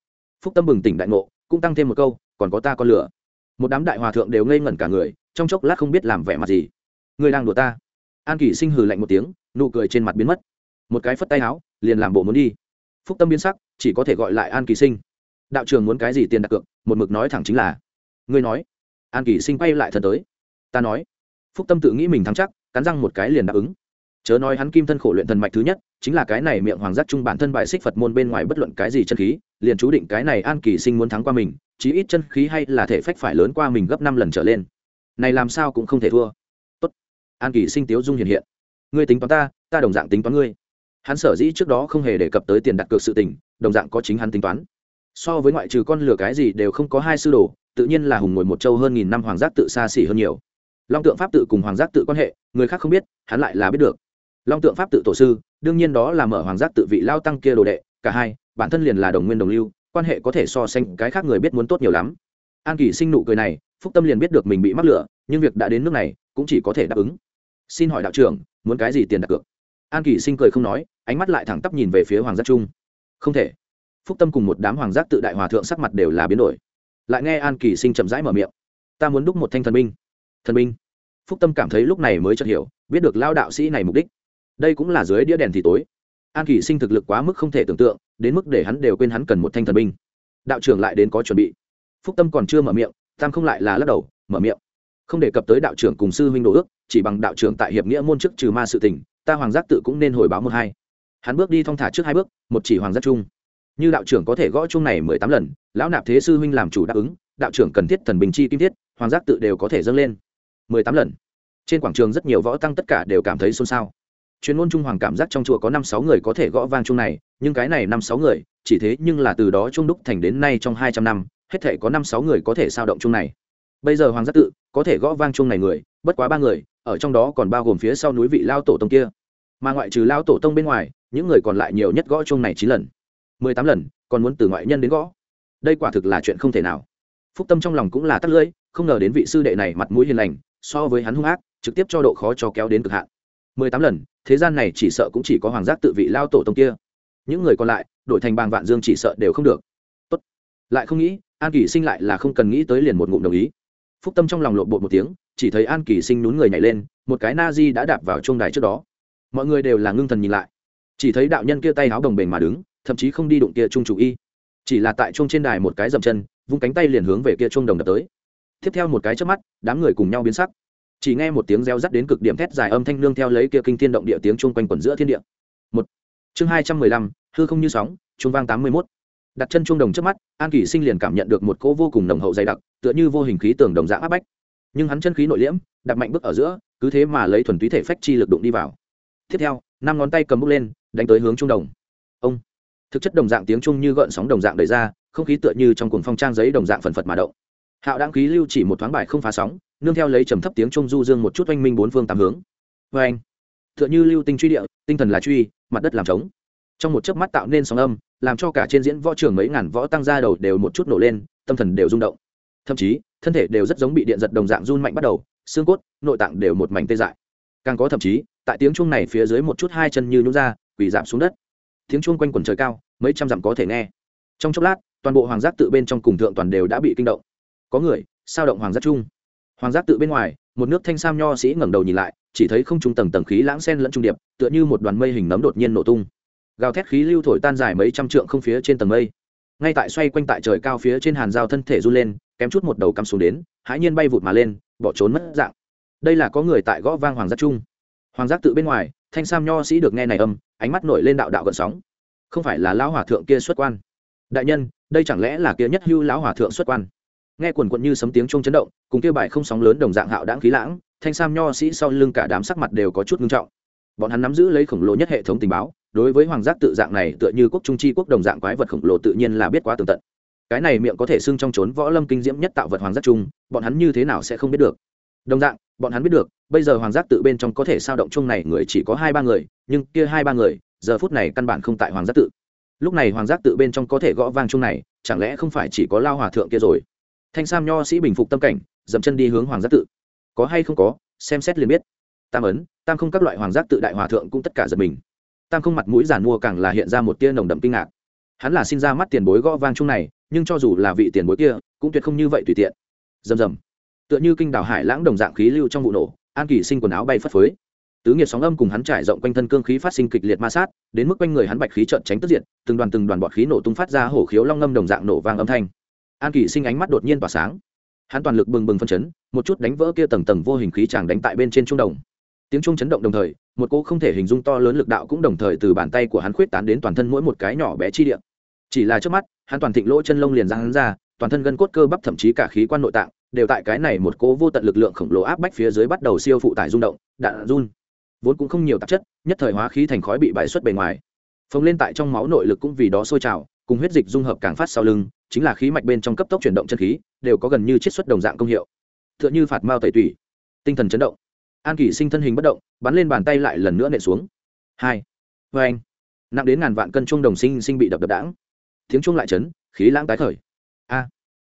Phúc tâm bừng tỉnh đại ngộ cũng tăng thêm một câu, còn có ta con lửa. Một đám đại hòa thượng đều ngây ngẩn cả người, trong chốc lát không biết làm vẻ mặt gì. Người đang đùa ta. An kỷ sinh hừ lạnh một tiếng, nụ cười trên mặt biến mất. Một cái phất tay áo, liền làm bộ muốn đi. Phúc tâm biến sắc, chỉ có thể gọi lại an kỳ sinh. Đạo trường muốn cái gì tiền đặt cược, một mực nói thẳng chính là. Ngươi nói. An kỳ sinh quay lại thần tới. Ta nói. Phúc tâm tự nghĩ mình thắng chắc, cắn răng một cái liền đáp ứng chớ nói hắn kim thân khổ luyện thần mạch thứ nhất, chính là cái này miệng hoàng giác trung bản thân bài xích phật môn bên ngoài bất luận cái gì chân khí, liền chú định cái này an kỳ sinh muốn thắng qua mình, chí ít chân khí hay là thể phách phải lớn qua mình gấp năm lần trở lên. Này làm sao cũng không thể thua. Tốt. An kỳ sinh tiếu dung hiện hiện. Ngươi tính toán ta ta đồng dạng tính toán ngươi. Hắn sở dĩ trước đó không hề đề cập tới tiền đặt cược sự tình, đồng dạng có chính hắn tính toán. So với ngoại trừ con lửa cái gì đều không có hai sư đồ, tự nhiên là hùng ngồi một châu hơn nghìn năm hoàng giác tự xa xỉ hơn nhiều. Long tượng pháp tự cùng hoàng giác tự quan hệ, người khác không biết, hắn lại là biết được long tượng pháp tự tổ sư, đương nhiên đó là mở hoàng giác tự vị lao tăng kia đồ đệ, cả hai, bản thân liền là đồng nguyên đồng lưu, quan hệ có thể so sánh cái khác người biết muốn tốt nhiều lắm. An kỳ sinh nụ cười này, phúc tâm liền biết được mình bị mắc lửa, nhưng việc đã đến nước này, cũng chỉ có thể đáp ứng. Xin hỏi đạo trưởng, muốn cái gì tiền đặt cược? An kỳ sinh cười không nói, ánh mắt lại thẳng tắp nhìn về phía hoàng giác trung. Không thể. Phúc tâm cùng một đám hoàng giác tự đại hòa thượng sắc mặt đều là biến đổi. Lại nghe an kỳ sinh chậm rãi mở miệng. Ta muốn đúc một thanh thần binh. Thần binh. Phúc tâm cảm thấy lúc này mới chợt hiểu, biết được lao đạo sĩ này mục đích đây cũng là dưới đĩa đèn thì tối. An kỳ sinh thực lực quá mức không thể tưởng tượng, đến mức để hắn đều quên hắn cần một thanh thần binh. Đạo trưởng lại đến có chuẩn bị. Phúc tâm còn chưa mở miệng, tam không lại là lắc đầu, mở miệng. Không đề cập tới đạo trưởng cùng sư huynh đồ ước, chỉ bằng đạo trưởng tại hiệp nghĩa môn chức trừ ma sự tình, ta hoàng giác tự cũng nên hồi báo một hai. Hắn bước đi thong thả trước hai bước, một chỉ hoàng giác chung. Như đạo trưởng có thể gõ chung này mười tám lần, lão nạp thế sư huynh làm chủ đáp ứng, đạo trưởng cần thiết thần bình chi kim thiết, hoàng giác tự đều có thể dâng lên. Mười tám lần. Trên quảng trường rất nhiều võ tăng tất cả đều cảm thấy xôn xao chuyên môn trung hoàng cảm giác trong chùa có năm sáu người có thể gõ vang chung này, nhưng cái này năm sáu người, chỉ thế nhưng là từ đó trung đúc thành đến nay trong hai trăm năm, hết thể có năm sáu người có thể sao động chung này. Bây giờ hoàng giác tự có thể gõ vang chung này người, bất quá ba người, ở trong đó còn bao gồm phía sau núi vị lao tổ tông kia. Mà ngoại trừ lao tổ tông bên ngoài, những người còn lại nhiều nhất gõ chung này chín lần. Mười tám lần, còn muốn từ ngoại nhân đến gõ. Đây quả thực là chuyện không thể nào. Phúc tâm trong lòng cũng là tắt lưỡi, không ngờ đến vị sư đệ này mặt mũi hiền lành, so với hắn hung ác, trực tiếp cho độ khó cho kéo đến cực hạn. Mười tám lần thế gian này chỉ sợ cũng chỉ có hoàng giác tự vị lao tổ tông kia. Những người còn lại, đổi thành bàng vạn dương chỉ sợ đều không được. Tốt. lại không nghĩ, an kỳ sinh lại là không cần nghĩ tới liền một ngụm đồng ý. Phúc tâm trong lòng lộn bột một tiếng, chỉ thấy an kỳ sinh nhún người nhảy lên, một cái na di đã đạp vào trung đài trước đó. Mọi người đều là ngưng thần nhìn lại. Chỉ thấy đạo nhân kia tay áo đồng bền mà đứng, thậm chí không đi đụng kia trung chủ y. Chỉ là tại trung trên đài một cái dậm chân, vung cánh tay liền hướng về kia trung đồng đập tới. Tiếp theo một cái trước mắt, đám người cùng nhau biến sắc chỉ nghe một tiếng reo rắt đến cực điểm thét dài âm thanh nương theo lấy kia kinh thiên động địa tiếng chung quanh quẩn giữa thiên địa. Một. Chương hai trăm mười lăm, hư không như sóng trung vang tám mươi mốt. Đặt chân trung đồng trước mắt, an kỷ sinh liền cảm nhận được một cỗ vô cùng nồng hậu dày đặc, tựa như vô hình khí tường đồng dạng áp bách. Nhưng hắn chân khí nội liễm, đặt mạnh bước ở giữa, cứ thế mà lấy thuần túy thể phách chi lực đụng đi vào. Tiếp theo, năm ngón tay cầm bút lên, đánh tới hướng trung đồng. Ông. Thực chất đồng dạng tiếng trung như gợn sóng đồng dạng đầy ra, không khí tựa như trong cuồng phong trang giấy đồng dạng phần phật mà động hạo đáng khí lưu chỉ một thoáng bài không phá sóng, nương theo lấy trầm thấp tiếng trung du dương một chút oanh minh bốn phương tám hướng. Vê anh, tựa như lưu tinh truy địa, tinh thần là truy, mặt đất làm trống. Trong một chớp mắt tạo nên sóng âm, làm cho cả trên diễn võ trường mấy ngàn võ tăng ra đầu đều một chút nổ lên, tâm thần đều rung động. Thậm chí, thân thể đều rất giống bị điện giật đồng dạng run mạnh bắt đầu, xương cốt, nội tạng đều một mảnh tê dại. Càng có thậm chí, tại tiếng chuông này phía dưới một chút hai chân như nhũ ra, quỳ giảm xuống đất. Tiếng chuông quanh quần trời cao, mấy trăm dặm có thể nghe. Trong chốc lát, toàn bộ hoàng giác tự bên trong cùng thượng toàn đều đã bị kinh động có người, sao động hoàng giác trung hoàng giác tự bên ngoài, một nước thanh sam nho sĩ ngẩng đầu nhìn lại, chỉ thấy không trung tầng tầng khí lãng sen lẫn trung điệp, tựa như một đoàn mây hình nấm đột nhiên nổ tung. Gào thét khí lưu thổi tan dài mấy trăm trượng không phía trên tầng mây. Ngay tại xoay quanh tại trời cao phía trên hàn giao thân thể run lên, kém chút một đầu cắm xuống đến, hãi nhiên bay vụt mà lên, bỏ trốn mất dạng. Đây là có người tại gõ vang hoàng giác trung hoàng giác tự bên ngoài, thanh sam nho sĩ được nghe này âm, ánh mắt nổi lên đạo đạo gợn sóng. Không phải là lão hòa thượng kia xuất quan. Đại nhân, đây chẳng lẽ là kia nhất hưu lão hòa thượng xuất quan? Nghe quần quận như sấm tiếng chuông chấn động cùng kia bài không sóng lớn đồng dạng hạo đáng khí lãng thanh sam nho sĩ sau lưng cả đám sắc mặt đều có chút ngưng trọng. Bọn hắn nắm giữ lấy khổng lồ nhất hệ thống tình báo đối với hoàng giác tự dạng này tựa như quốc trung chi quốc đồng dạng quái vật khổng lồ tự nhiên là biết quá tường tận. Cái này miệng có thể xưng trong trốn võ lâm kinh diễm nhất tạo vật hoàng giác trung, bọn hắn như thế nào sẽ không biết được? Đồng dạng bọn hắn biết được bây giờ hoàng giác tự bên trong có thể sao động chung này người chỉ có hai ba người nhưng kia hai ba người giờ phút này căn bản không tại hoàng giác tự. Lúc này hoàng giác tự bên trong có thể gõ vang chung này chẳng lẽ không phải chỉ có lao hòa thượng kia rồi? Thanh sam nho sĩ bình phục tâm cảnh, dậm chân đi hướng hoàng giác tự. Có hay không có, xem xét liền biết. Tam ấn, tam không các loại hoàng giác tự đại hòa thượng cũng tất cả giật mình. Tam không mặt mũi giản mua càng là hiện ra một tia nồng đậm kinh ngạc. Hắn là xin ra mắt tiền bối gõ vang chung này, nhưng cho dù là vị tiền bối kia, cũng tuyệt không như vậy tùy tiện. Rầm rầm. Tựa như kinh đảo hải lãng đồng dạng khí lưu trong vụ nổ, an kỳ sinh quần áo bay phất phới. Tứ nghiệt sóng âm cùng hắn trải rộng quanh thân cương khí phát sinh kịch liệt ma sát, đến mức quanh người hắn bạch khí trợn tránh tức diện từng đoàn từng đoàn bọt khí nổ tung phát ra hổ khiếu long ngâm đồng dạng nổ vang âm thanh an kỳ sinh ánh mắt đột nhiên tỏa sáng. Hắn toàn lực bừng bừng phân chấn, một chút đánh vỡ kia tầng tầng vô hình khí chàng đánh tại bên trên trung đồng. Tiếng trung chấn động đồng thời, một cô không thể hình dung to lớn lực đạo cũng đồng thời từ bàn tay của hắn khuyết tán đến toàn thân mỗi một cái nhỏ bé chi địa. Chỉ là trước mắt, hắn toàn thịnh lỗ chân lông liền ra hắn ra, toàn thân gân cốt cơ bắp thậm chí cả khí quan nội tạng, đều tại cái này một cố vô tận lực lượng khổng lồ áp bách phía dưới bắt đầu siêu phụ tải rung động, đạn run. Vốn cũng không nhiều tạp chất, nhất thời hóa khí thành khói bị bại xuất bề ngoài. Phồng lên tại trong máu nội lực cũng vì đó sôi trào, cùng huyết dịch dung hợp càng phát sau lưng chính là khí mạch bên trong cấp tốc chuyển động chân khí, đều có gần như chiết xuất đồng dạng công hiệu. T h ư ợ n h ư phạt mao tẩy tủy. Tinh thần chấn động. An kỷ sinh thân hình bất động, bắn lên bàn tay lại lần nữa nện xuống. Hai. Vê anh. Nặng đến ngàn vạn cân chuông đồng sinh sinh bị đập đập đãng. Tiếng chuông lại chấn, khí lãng tái khởi. A.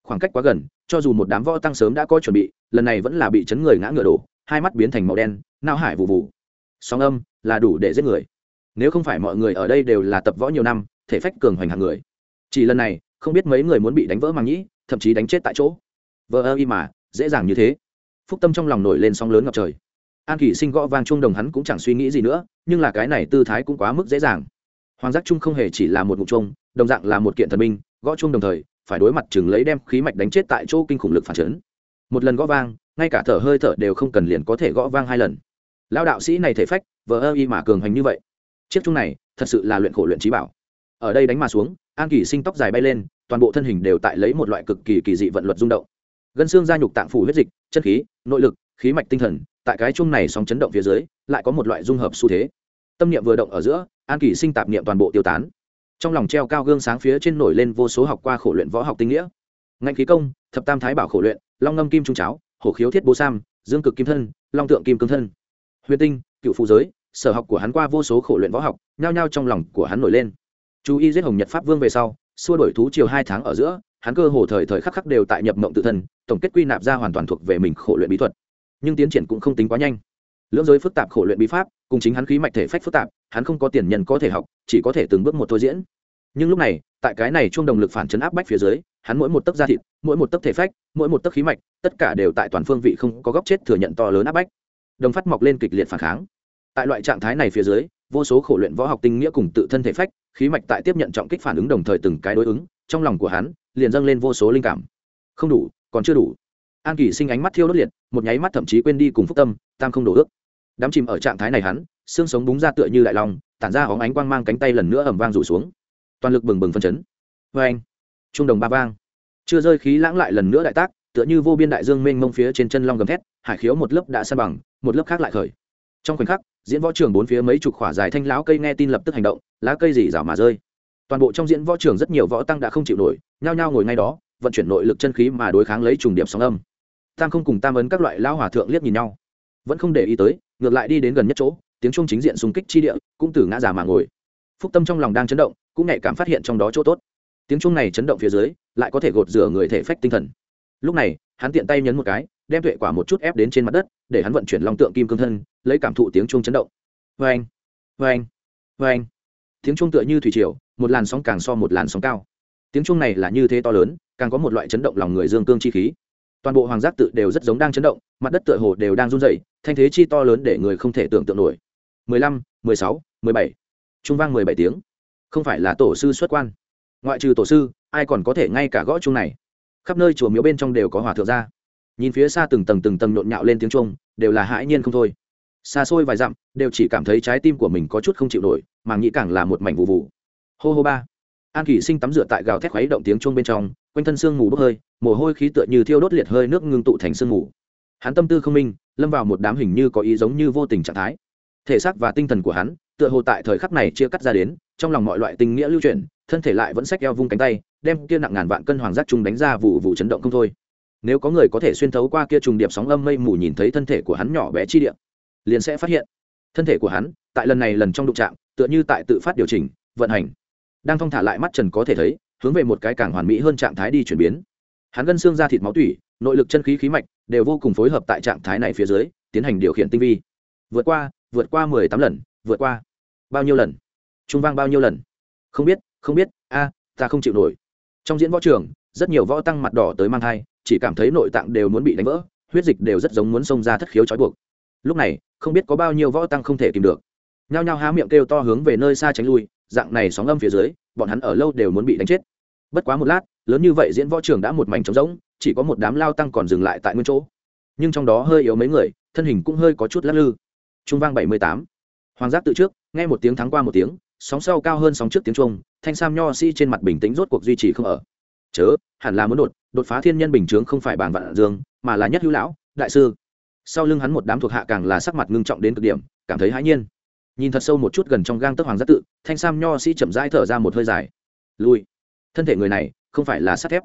Khoảng cách quá gần, cho dù một đám võ tăng sớm đã có chuẩn bị, lần này vẫn là bị chấn người ngã ngựa đổ, hai mắt biến thành màu đen nao hải vụ vụ sóng âm là đủ để giết người. Nếu không phải mọi người ở đây đều là tập võ nhiều năm, thể phách cường hoành hàng người. Chỉ lần này không biết mấy người muốn bị đánh vỡ màng nhĩ thậm chí đánh chết tại chỗ. Vờ ơ y mà, dễ dàng như thế. Phúc tâm trong lòng nổi lên sóng lớn ngập trời. An kỷ sinh gõ vang chuông đồng hắn cũng chẳng suy nghĩ gì nữa, nhưng là cái này tư thái cũng quá mức dễ dàng. Hoàng giác trung không hề chỉ là một ngụ chuông, đồng dạng là một kiện thần minh, gõ chuông đồng thời, phải đối mặt chừng lấy đem khí mạch đánh chết tại chỗ kinh khủng lực phản chấn. Một lần gõ vang, ngay cả thở hơi thở đều không cần liền có thể gõ vang hai lần. Lao đạo sĩ này thể phách, vờ ơ y mà cường hành như vậy. Chiếc chung này, thật sự là luyện khổ luyện trí bảo. Ở đây đánh mà xuống, an Kỷ sinh tóc dài bay lên toàn bộ thân hình đều tại lấy một loại cực kỳ kỳ dị vận luật rung động. Gân xương da nhục tạng phủ huyết dịch, chân khí, nội lực, khí mạch tinh thần, tại cái chung này sóng chấn động phía dưới, lại có một loại dung hợp xu thế. Tâm niệm vừa động ở giữa, an kỳ sinh tạp niệm toàn bộ tiêu tán. Trong lòng treo cao gương sáng phía trên nổi lên vô số học qua khổ luyện võ học tinh nghĩa. Ngạnh khí công, thập tam thái bảo khổ luyện, long ngâm kim trung cháo, hổ khiếu thiết bố sam, dương cực kim thân, long tượng kim cương thân. Huyền tinh, cựu phụ giới, sở học của hắn qua vô số khổ luyện võ học, nhao nhao trong lòng của hắn nổi lên. Chú ý giết hồng nhật pháp vương về sau xua đổi thú chiều hai tháng ở giữa, hắn cơ hồ thời thời khắc khắc đều tại nhập mộng tự thân, tổng kết quy nạp ra hoàn toàn thuộc về mình khổ luyện bí thuật. Nhưng tiến triển cũng không tính quá nhanh. Lưỡng giới phức tạp khổ luyện bí pháp, cùng chính hắn khí mạch thể phách phức tạp, hắn không có tiền nhân có thể học, chỉ có thể từng bước một thôi diễn. Nhưng lúc này, tại cái này chung đồng lực phản chấn áp bách phía dưới, hắn mỗi một tấc da thịt, mỗi một tấc thể phách, mỗi một tấc khí mạch, tất cả đều tại toàn phương vị không có góc chết thừa nhận to lớn áp bách. Đồng phát mọc lên kịch liệt phản kháng. Tại loại trạng thái này phía dưới vô số khổ luyện võ học tinh nghĩa cùng tự thân thể phách, khí mạch tại tiếp nhận trọng kích phản ứng đồng thời từng cái đối ứng, trong lòng của hắn, liền dâng lên vô số linh cảm. Không đủ, còn chưa đủ. An kỳ sinh ánh mắt thiêu đốt liệt, một nháy mắt thậm chí quên đi cùng phúc tâm, tam không đổ ước. Đám chìm ở trạng thái này hắn, xương sống búng ra tựa như đại long, tản ra hóng ánh quang mang cánh tay lần nữa ẩm vang rủ xuống. Toàn lực bừng bừng phân chấn. Vê anh, trung đồng ba vang. Chưa rơi khí lãng lại lần nữa đại tác, tựa như vô biên đại dương mênh mông phía trên chân long gầm thét, hải khiếu một lớp đã san bằng, một lớp khác lại khởi. Trong khoảnh khắc diễn võ trường bốn phía mấy chục khỏa dài thanh lão cây nghe tin lập tức hành động, lá cây dì rào mà rơi. Toàn bộ trong diễn võ trường rất nhiều võ tăng đã không chịu nổi, nhao nhao ngồi ngay đó, vận chuyển nội lực chân khí mà đối kháng lấy trùng điểm sóng âm. Tam không cùng tam ấn các loại lao hòa thượng liếc nhìn nhau. Vẫn không để ý tới, ngược lại đi đến gần nhất chỗ, tiếng trung chính diện xung kích chi địa, cũng từ ngã già mà ngồi. Phúc tâm trong lòng đang chấn động, cũng nhạy cảm phát hiện trong đó chỗ tốt. Tiếng trung này chấn động phía dưới, lại có thể gột rửa người thể phách tinh thần. Lúc này, hắn tiện tay nhấn một cái, đem tuệ quả một chút ép đến trên mặt đất để hắn vận chuyển long tượng kim cương thân, lấy cảm thụ tiếng chuông chấn động. Vê anh vê anh vê anh tiếng chuông tựa như thủy triều, một làn sóng càng so một làn sóng cao. Tiếng chuông này là như thế to lớn, càng có một loại chấn động lòng người dương cương chi khí. Toàn bộ hoàng giác tự đều rất giống đang chấn động, mặt đất tựa hồ đều đang run dày thanh thế chi to lớn để người không thể tưởng tượng nổi. Mười lăm, mười sáu, mười bảy. Trung vang mười bảy tiếng. Không phải là tổ sư xuất quan. Ngoại trừ tổ sư, ai còn có thể ngay cả gõ chung này? Khắp nơi chùa miếu bên trong đều có hòa thượng ra nhìn phía xa từng tầng từng tầng nhộn nhạo lên tiếng trung đều là hãi nhiên không thôi. Xa xôi vài dặm, đều chỉ cảm thấy trái tim của mình có chút không chịu nổi, mà nghĩ càng là một mảnh vụ vụ hô hô ba. An kỷ sinh tắm rửa tại gào thét khuấy động tiếng chuông bên trong, quanh thân sương mù bốc hơi, mồ hôi khí tựa như thiêu đốt liệt hơi nước ngưng tụ thành sương mù. Hắn tâm tư không minh, lâm vào một đám hình như có ý giống như vô tình trạng thái. Thể xác và tinh thần của hắn, tựa hồ tại thời khắc này chia cắt ra đến, trong lòng mọi loại tình nghĩa lưu truyền thân thể lại vẫn xách eo vung cánh tay, đem kia nặng ngàn vạn cân hoàng giác trung đánh ra vụ vụ chấn động không thôi nếu có người có thể xuyên thấu qua kia trùng điệp sóng âm mây mù nhìn thấy thân thể của hắn nhỏ bé chi điệp liền sẽ phát hiện. Thân thể của hắn, tại lần này lần trong đụng trạm tựa như tại tự phát điều chỉnh, vận hành. Đang thong thả lại mắt trần có thể thấy, hướng về một cái càng hoàn mỹ hơn trạng thái đi chuyển biến. Hắn gân xương ra thịt máu tủy, nội lực chân khí khí mạch, đều vô cùng phối hợp tại trạng thái này phía dưới, tiến hành điều khiển tinh vi. Vượt qua vượt qua mười tám lần, vượt qua bao nhiêu lần? Trung vang bao nhiêu lần? Không biết không biết, a, ta không chịu nổi. Trong diễn võ trường, rất nhiều võ tăng mặt đỏ tới mang thai chỉ cảm thấy nội tạng đều muốn bị đánh vỡ, huyết dịch đều rất giống muốn xông ra thất khiếu trói buộc. Lúc này, không biết có bao nhiêu võ tăng không thể tìm được. Nhao nhao há miệng kêu to hướng về nơi xa tránh lui, dạng này sóng âm phía dưới, bọn hắn ở lâu đều muốn bị đánh chết. Bất quá một lát, lớn như vậy diễn võ trường đã một mảnh trống rỗng, chỉ có một đám lao tăng còn dừng lại tại nguyên chỗ. Nhưng trong đó hơi yếu mấy người, thân hình cũng hơi có chút lắc lư. Trung vang bảy mươi tám. Hoàng giác tự trước, nghe một tiếng thắng qua một tiếng, sóng sau cao hơn sóng trước tiếng trung thanh sam nho si trên mặt bình tĩnh rốt cuộc duy trì không ở. Chớ, hẳn là muốn đột đột phá thiên nhân bình chướng không phải bàn vạn dương, mà là nhất hữu lão, đại sư. Sau lưng hắn một đám thuộc hạ càng là sắc mặt ngưng trọng đến cực điểm, cảm thấy hãi nhiên. Nhìn thật sâu một chút gần trong gang tấc hoàng giác tự, thanh sam nho sĩ chậm rãi thở ra một hơi dài. Lui. Thân thể người này, không phải là sắt thép.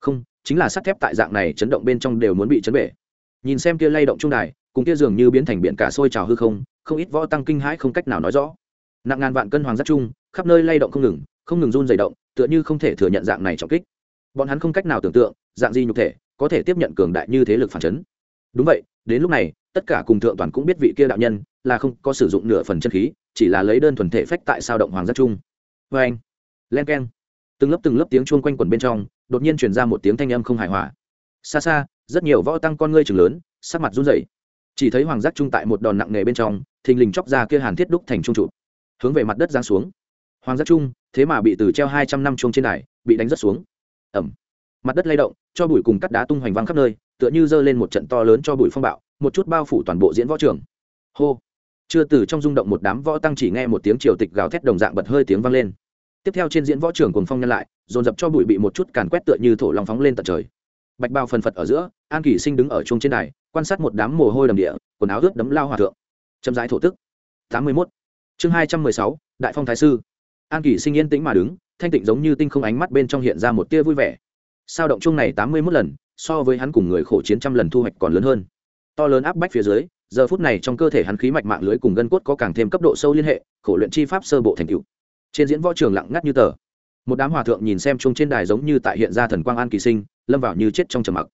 Không, chính là sắt thép tại dạng này chấn động bên trong đều muốn bị chấn bể. Nhìn xem kia lay động trung đài, cùng kia dường như biến thành biển cả sôi trào hư không không ít võ tăng kinh hãi không cách nào nói rõ. Nặng ngàn vạn cân hoàng giác trung, khắp nơi lay động không ngừng không ngừng run dày động, tựa như không thể thừa nhận dạng này trọng kích bọn hắn không cách nào tưởng tượng, dạng gì nhục thể có thể tiếp nhận cường đại như thế lực phản chấn. Đúng vậy, đến lúc này, tất cả cùng thượng toàn cũng biết vị kia đạo nhân là không có sử dụng nửa phần chân khí, chỉ là lấy đơn thuần thể phách tại sao động hoàng giác trung vê anh, len k e n từng lớp từng lớp tiếng chuông quanh quần bên trong, đột nhiên truyền ra một tiếng thanh âm không hài hòa. Xa xa, rất nhiều võ tăng con ngươi chừng lớn, sắc mặt run rẩy. Chỉ thấy hoàng giác trung tại một đòn nặng nề bên trong, thình lình chóc ra kia hàn thiết đúc thành trung trụ. Hướng về mặt đất giáng xuống. Hoàng giác trung thế mà bị từ treo hai trăm năm chuông trên đài, bị đánh rất xuống ẩm. Mặt đất lay động, cho bụi cùng cắt đá tung hoành văng khắp nơi, tựa như giơ lên một trận to lớn cho bụi phong bạo, một chút bao phủ toàn bộ diễn võ trường. Hô. Chưa từ trong rung động một đám võ tăng chỉ nghe một tiếng triều tịch gào thét đồng dạng bật hơi tiếng vang lên. Tiếp theo trên diễn võ trường cùng phong nhân lại, dồn dập cho bụi bị một chút càn quét tựa như thổ lòng phóng lên tận trời. Bạch bao phần phật ở giữa, an kỷ sinh đứng ở chung trên đài, quan sát một đám mồ hôi đầm địa, quần áo ướt đấm lao hòa thượng. Chậm rãi thổ tức. Tám mươi mốt. Chương hai trăm mười sáu, đại phong thái sư. An kỷ sinh yên tĩnh mà đứng thanh tịnh giống như tinh không ánh mắt bên trong hiện ra một tia vui vẻ. Sao động chung này tám mươi mốt lần, so với hắn cùng người khổ chiến trăm lần thu hoạch còn lớn hơn. To lớn áp bách phía dưới, giờ phút này trong cơ thể hắn khí mạch mạng lưới cùng gân cốt có càng thêm cấp độ sâu liên hệ, khổ luyện chi pháp sơ bộ thành cựu trên diễn võ trường lặng ngắt như tờ. Một đám hòa thượng nhìn xem chung trên đài giống như tại hiện ra thần quang an kỳ sinh, lâm vào như chết trong trầm mặc.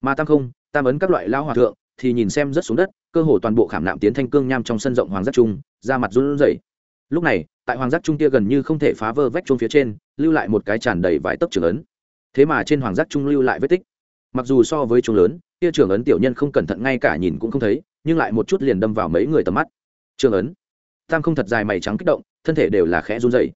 Mà tam không, tam ấn các loại lao hòa thượng thì nhìn xem rất xuống đất, cơ hồ toàn bộ khảm nạm tiến thanh cương nham trong sân rộng hoàng rất trung ra mặt run rẩy lúc này, tại hoàng giác trung kia gần như không thể phá vỡ vách chung phía trên, lưu lại một cái tràn đầy vài tấc trường ấn. Thế mà trên hoàng giác trung lưu lại vết tích. Mặc dù so với trung lớn kia trường ấn tiểu nhân không cẩn thận ngay cả nhìn cũng không thấy, nhưng lại một chút liền đâm vào mấy người tầm mắt. Trường ấn. Tam không thật dài mày trắng kích động, thân thể đều là khẽ run dày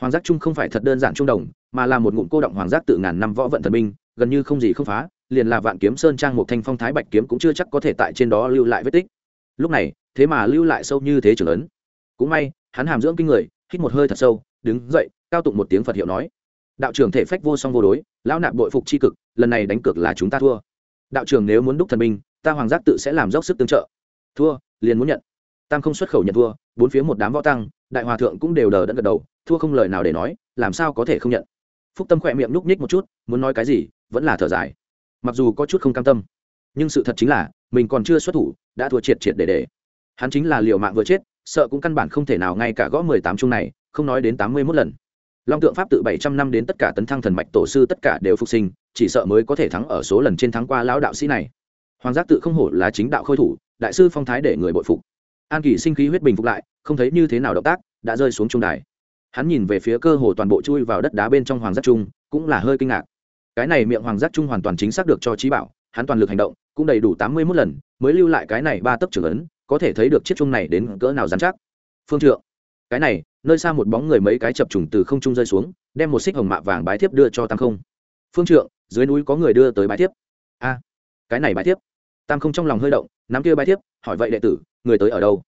hoàng giác trung không phải thật đơn giản trung đồng, mà là một ngụm cô động hoàng giác tự ngàn năm võ vận thần minh gần như không gì không phá, liền là vạn kiếm sơn trang một thanh phong thái bạch kiếm cũng chưa chắc có thể tại trên đó lưu lại vết tích. Lúc này, thế mà lưu lại sâu như thế trường ấn. Cũng may hắn hàm dưỡng kinh người, hít một hơi thật sâu, đứng dậy, cao tụng một tiếng phật hiệu nói. Đạo trưởng thể phách vô song vô đối, lão nạp bội phục c h i cực, lần này đánh cược là chúng ta thua. Đạo trưởng nếu muốn đúc thần minh ta hoàng giác tự sẽ làm dốc sức tương trợ. Thua, liền muốn nhận. Tam không xuất khẩu nhận thua, bốn phía một đám võ tăng, đại hòa thượng cũng đều đờ đẫn gật đầu, thua không lời nào để nói, làm sao có thể không nhận. Phúc tâm khỏe miệng núp ních một chút, muốn nói cái gì, vẫn là thở dài. Mặc dù có chút không cam tâm, nhưng sự thật chính là, mình còn chưa xuất thủ, đã thua triệt triệt để để. Hắn chính là liều mạng vừa chết sợ cũng căn bản không thể nào ngay cả gõ mười tám chung này, không nói đến tám mươi mốt lần. Long tượng pháp tự bảy trăm năm đến tất cả tấn thăng thần mạch tổ sư tất cả đều phục sinh, chỉ sợ mới có thể thắng ở số lần trên thắng qua lão đạo sĩ này. Hoàng giác tự không hổ là chính đạo khôi thủ, đại sư phong thái để người bội phục. An kỳ sinh khí huyết bình phục lại, không thấy như thế nào động tác, đã rơi xuống trung đài. Hắn nhìn về phía cơ hồ toàn bộ chui vào đất đá bên trong hoàng giác trung, cũng là hơi kinh ngạc. Cái này miệng hoàng giác trung hoàn toàn chính xác được cho trí bảo, hắn toàn lực hành động, cũng đầy đủ tám mươi mốt lần, mới lưu lại cái này ba tấc trưởng ấn có thể thấy được chiếc chung này đến cỡ nào dán chắc. Phương trượng, cái này, nơi xa một bóng người mấy cái chập trùng từ không trung rơi xuống, đem một xích hồng mạ vàng bái thiếp đưa cho tam không. Phương trượng, dưới núi có người đưa tới bái thiếp. A, cái này bái thiếp. Tam không trong lòng hơi động, nắm kia bái thiếp, hỏi vậy đệ tử, người tới ở đâu?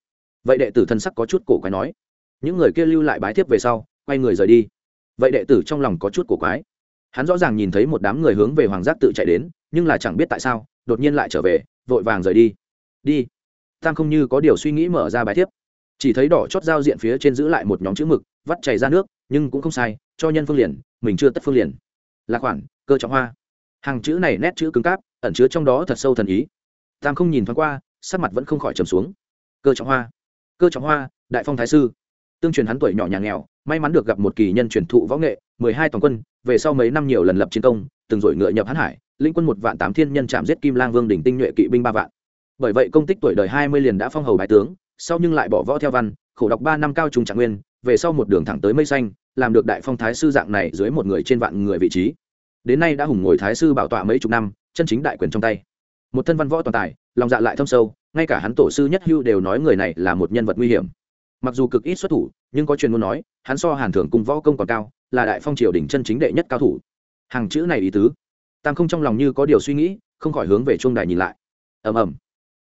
Vậy đệ tử thân sắc có chút cổ quái nói. Những người kia lưu lại bái thiếp về sau, quay người rời đi. Vậy đệ tử trong lòng có chút cổ quái. Hắn rõ ràng nhìn thấy một đám người hướng về hoàng giác tự chạy đến, nhưng là chẳng biết tại sao, đột nhiên lại trở về, vội vàng rời đi. Đi tam không như có điều suy nghĩ mở ra bài thiếp. Chỉ thấy đỏ chót giao diện phía trên giữ lại một nhóm chữ mực, vắt chảy ra nước, nhưng cũng không sai, cho nhân phương liền, mình chưa tất phương liền. Là khoản, cơ trọng hoa. Hàng chữ này nét chữ cứng cáp, ẩn chứa trong đó thật sâu thần ý. Tam không nhìn thoáng qua, sắc mặt vẫn không khỏi trầm xuống. Cơ trọng hoa. Cơ trọng hoa, đại phong thái sư. Tương truyền hắn tuổi nhỏ nhà nghèo, may mắn được gặp một kỳ nhân truyền thụ võ nghệ, mười hai toàn quân, về sau mấy năm nhiều lần lập chiến công, từng rồi ngựa nhập hãn hải, lĩnh quân một vạn tám thiên nhân chạm giết kim lang vương đỉnh tinh nhuệ kỵ binh ba vạn bởi vậy công tích tuổi đời hai mươi liền đã phong hầu bài tướng, sau nhưng lại bỏ võ theo văn, khổ đọc ba năm cao trung trạng nguyên, về sau một đường thẳng tới mây xanh, làm được đại phong thái sư dạng này dưới một người trên vạn người vị trí. Đến nay đã hùng ngồi thái sư bảo tọa mấy chục năm, chân chính đại quyền trong tay. Một thân văn võ toàn tài, lòng dạ lại thâm sâu, ngay cả hắn tổ sư nhất hưu đều nói người này là một nhân vật nguy hiểm. Mặc dù cực ít xuất thủ, nhưng có truyền muốn nói, hắn so hàn thưởng cùng võ công còn cao, là đại phong triều đỉnh chân chính đệ nhất cao thủ. Hàng chữ này ý tứ, tam không trong lòng như có điều suy nghĩ, không khỏi hướng về chuông đài nhìn lại. Ầm ầm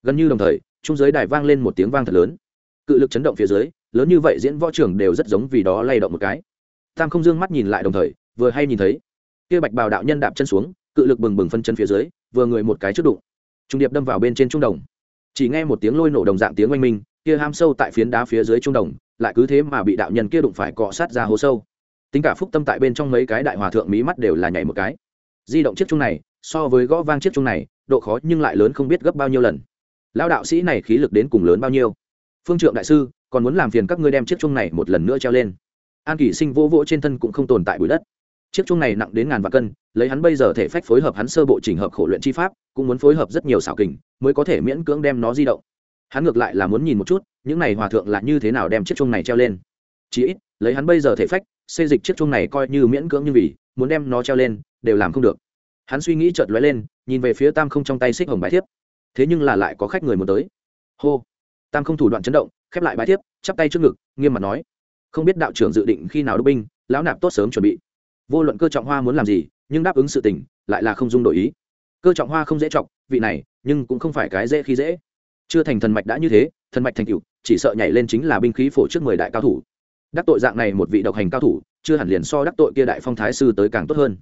gần như đồng thời, trung giới đài vang lên một tiếng vang thật lớn. Cự lực chấn động phía dưới, lớn như vậy diễn võ trưởng đều rất giống vì đó lay động một cái. Tam không dương mắt nhìn lại đồng thời, vừa hay nhìn thấy, kia bạch bào đạo nhân đạp chân xuống, cự lực bừng bừng phân chân phía dưới, vừa người một cái trước đụng. Trung điệp đâm vào bên trên trung đồng. Chỉ nghe một tiếng lôi nổ đồng dạng tiếng oanh minh, kia ham sâu tại phiến đá phía dưới trung đồng, lại cứ thế mà bị đạo nhân kia đụng phải cọ sát ra hố sâu. Tính cả phúc tâm tại bên trong mấy cái đại hòa thượng mí mắt đều là nhảy một cái. Di động chiếc chung này, so với gõ vang chiếc chung này, độ khó nhưng lại lớn không biết gấp bao nhiêu lần lao đạo sĩ này khí lực đến cùng lớn bao nhiêu? Phương trượng đại sư, còn muốn làm phiền các ngươi đem chiếc chuông này một lần nữa treo lên. An kỷ sinh vô vỗ trên thân cũng không tồn tại bụi đất. Chiếc chuông này nặng đến ngàn vạn cân, lấy hắn bây giờ thể phách phối hợp hắn sơ bộ trình hợp khổ luyện chi pháp, cũng muốn phối hợp rất nhiều xảo kình, mới có thể miễn cưỡng đem nó di động. Hắn ngược lại là muốn nhìn một chút, những này hòa thượng là như thế nào đem chiếc chuông này treo lên. Chí ít, lấy hắn bây giờ thể phách, xây dịch chiếc chuông này coi như miễn cưỡng như vì, muốn đem nó treo lên, đều làm không được. Hắn suy nghĩ chợt lóe lên, nhìn về phía tam không trong tay xích hồng bái thiếp thế nhưng là lại có khách người muốn tới. Hô. Tam không thủ đoạn chấn động, khép lại bài thiếp chắp tay trước ngực, nghiêm mặt nói. Không biết đạo trưởng dự định khi nào đốc binh, lão nạp tốt sớm chuẩn bị. Vô luận cơ trọng hoa muốn làm gì, nhưng đáp ứng sự tình, lại là không dung đổi ý. Cơ trọng hoa không dễ trọng vị này, nhưng cũng không phải cái dễ khi dễ. Chưa thành thần mạch đã như thế, thần mạch thành cựu chỉ sợ nhảy lên chính là binh khí phổ trước mười đại cao thủ. Đắc tội dạng này một vị độc hành cao thủ, chưa hẳn liền so đắc tội kia đại phong thái sư tới càng tốt hơn.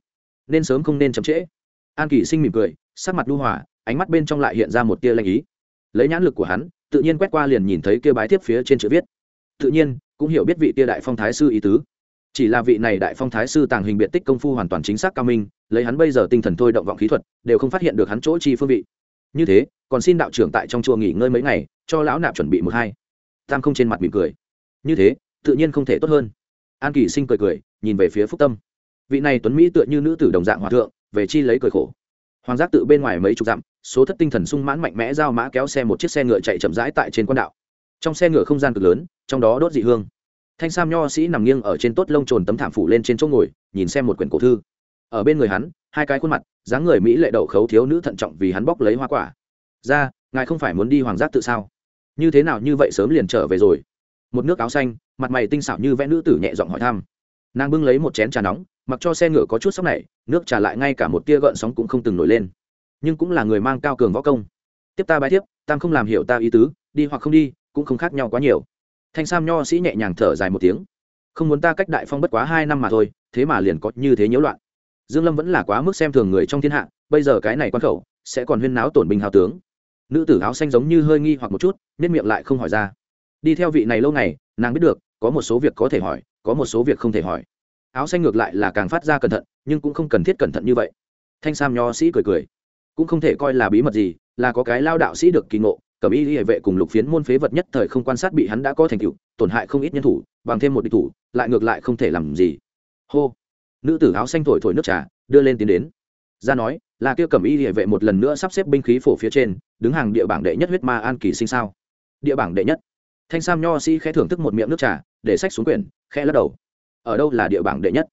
Nên sớm không nên chậm trễ. An kỷ sinh mỉm cười, sắc mặt đu hòa ánh mắt bên trong lại hiện ra một tia lanh ý. Lấy nhãn lực của hắn, tự nhiên quét qua liền nhìn thấy kia bái thiếp phía trên chữ viết. Tự nhiên, cũng hiểu biết vị tia đại phong thái sư ý tứ. Chỉ là vị này đại phong thái sư tàng hình biện tích công phu hoàn toàn chính xác cao minh, lấy hắn bây giờ tinh thần thôi động vọng khí thuật, đều không phát hiện được hắn chỗ chi phương vị. Như thế, còn xin đạo trưởng tại trong chùa nghỉ ngơi mấy ngày, cho lão nạp chuẩn bị một hai. Tam không trên mặt mỉm cười. Như thế, tự nhiên không thể tốt hơn. An kỳ sinh cười cười, nhìn về phía phúc tâm. Vị này tuấn mỹ tựa như nữ tử đồng dạng hòa thượng, về chi lấy cười khổ. Hoàng giác tự bên ngoài mấy chục dặm số thất tinh thần sung mãn mạnh mẽ giao mã kéo xe một chiếc xe ngựa chạy chậm rãi tại trên quan đạo. Trong xe ngựa không gian cực lớn, trong đó đốt dị hương. Thanh sam nho sĩ nằm nghiêng ở trên tốt lông trồn tấm thảm phủ lên trên chỗ ngồi, nhìn xem một quyển cổ thư. Ở bên người hắn, hai cái khuôn mặt, dáng người mỹ lệ đậu khấu thiếu nữ thận trọng vì hắn bóc lấy hoa quả. Ra, ngài không phải muốn đi hoàng giác tự sao? Như thế nào như vậy sớm liền trở về rồi? Một nước áo xanh, mặt mày tinh xảo như vẽ nữ tử nhẹ giọng hỏi thăm. Nàng bưng lấy một chén trà nóng, mặc cho xe ngựa có chút sóc này nước trà lại ngay cả một tia gợn sóng cũng không từng nổi lên nhưng cũng là người mang cao cường võ công. Tiếp ta bài thiếp, tam không làm hiểu ta ý tứ, đi hoặc không đi, cũng không khác nhau quá nhiều. Thanh sam nho sĩ nhẹ nhàng thở dài một tiếng. Không muốn ta cách đại phong bất quá hai năm mà thôi, thế mà liền có như thế nhiễu loạn. Dương lâm vẫn là quá mức xem thường người trong thiên hạ, bây giờ cái này quan khẩu, sẽ còn huyên náo tổn binh hào tướng. Nữ tử áo xanh giống như hơi nghi hoặc một chút nên miệng lại không hỏi ra. Đi theo vị này lâu ngày, nàng biết được, có một số việc có thể hỏi, có một số việc không thể hỏi. Áo xanh ngược lại là càng phát ra cẩn thận, nhưng cũng không cần thiết cẩn thận như vậy. Thanh sam nho sĩ cười cười cũng không thể coi là bí mật gì, là có cái lao đạo sĩ được kỳ ngộ cẩm y hệ vệ cùng lục phiến môn phế vật nhất thời không quan sát bị hắn đã có thành tựu, tổn hại không ít nhân thủ, bằng thêm một địch thủ, lại ngược lại không thể làm gì. Hô. Nữ tử áo xanh thổi thổi nước trà, đưa lên tiến đến. Ra nói, là kia cẩm y hệ vệ một lần nữa sắp xếp binh khí phổ phía trên, đứng hàng địa bảng đệ nhất huyết ma an kỳ sinh sao. Địa bảng đệ nhất. Thanh sam nho sĩ khẽ thưởng thức một miệng nước trà, để sách xuống quyển, khẽ lắc đầu. Ở đâu là địa bảng đệ nhất?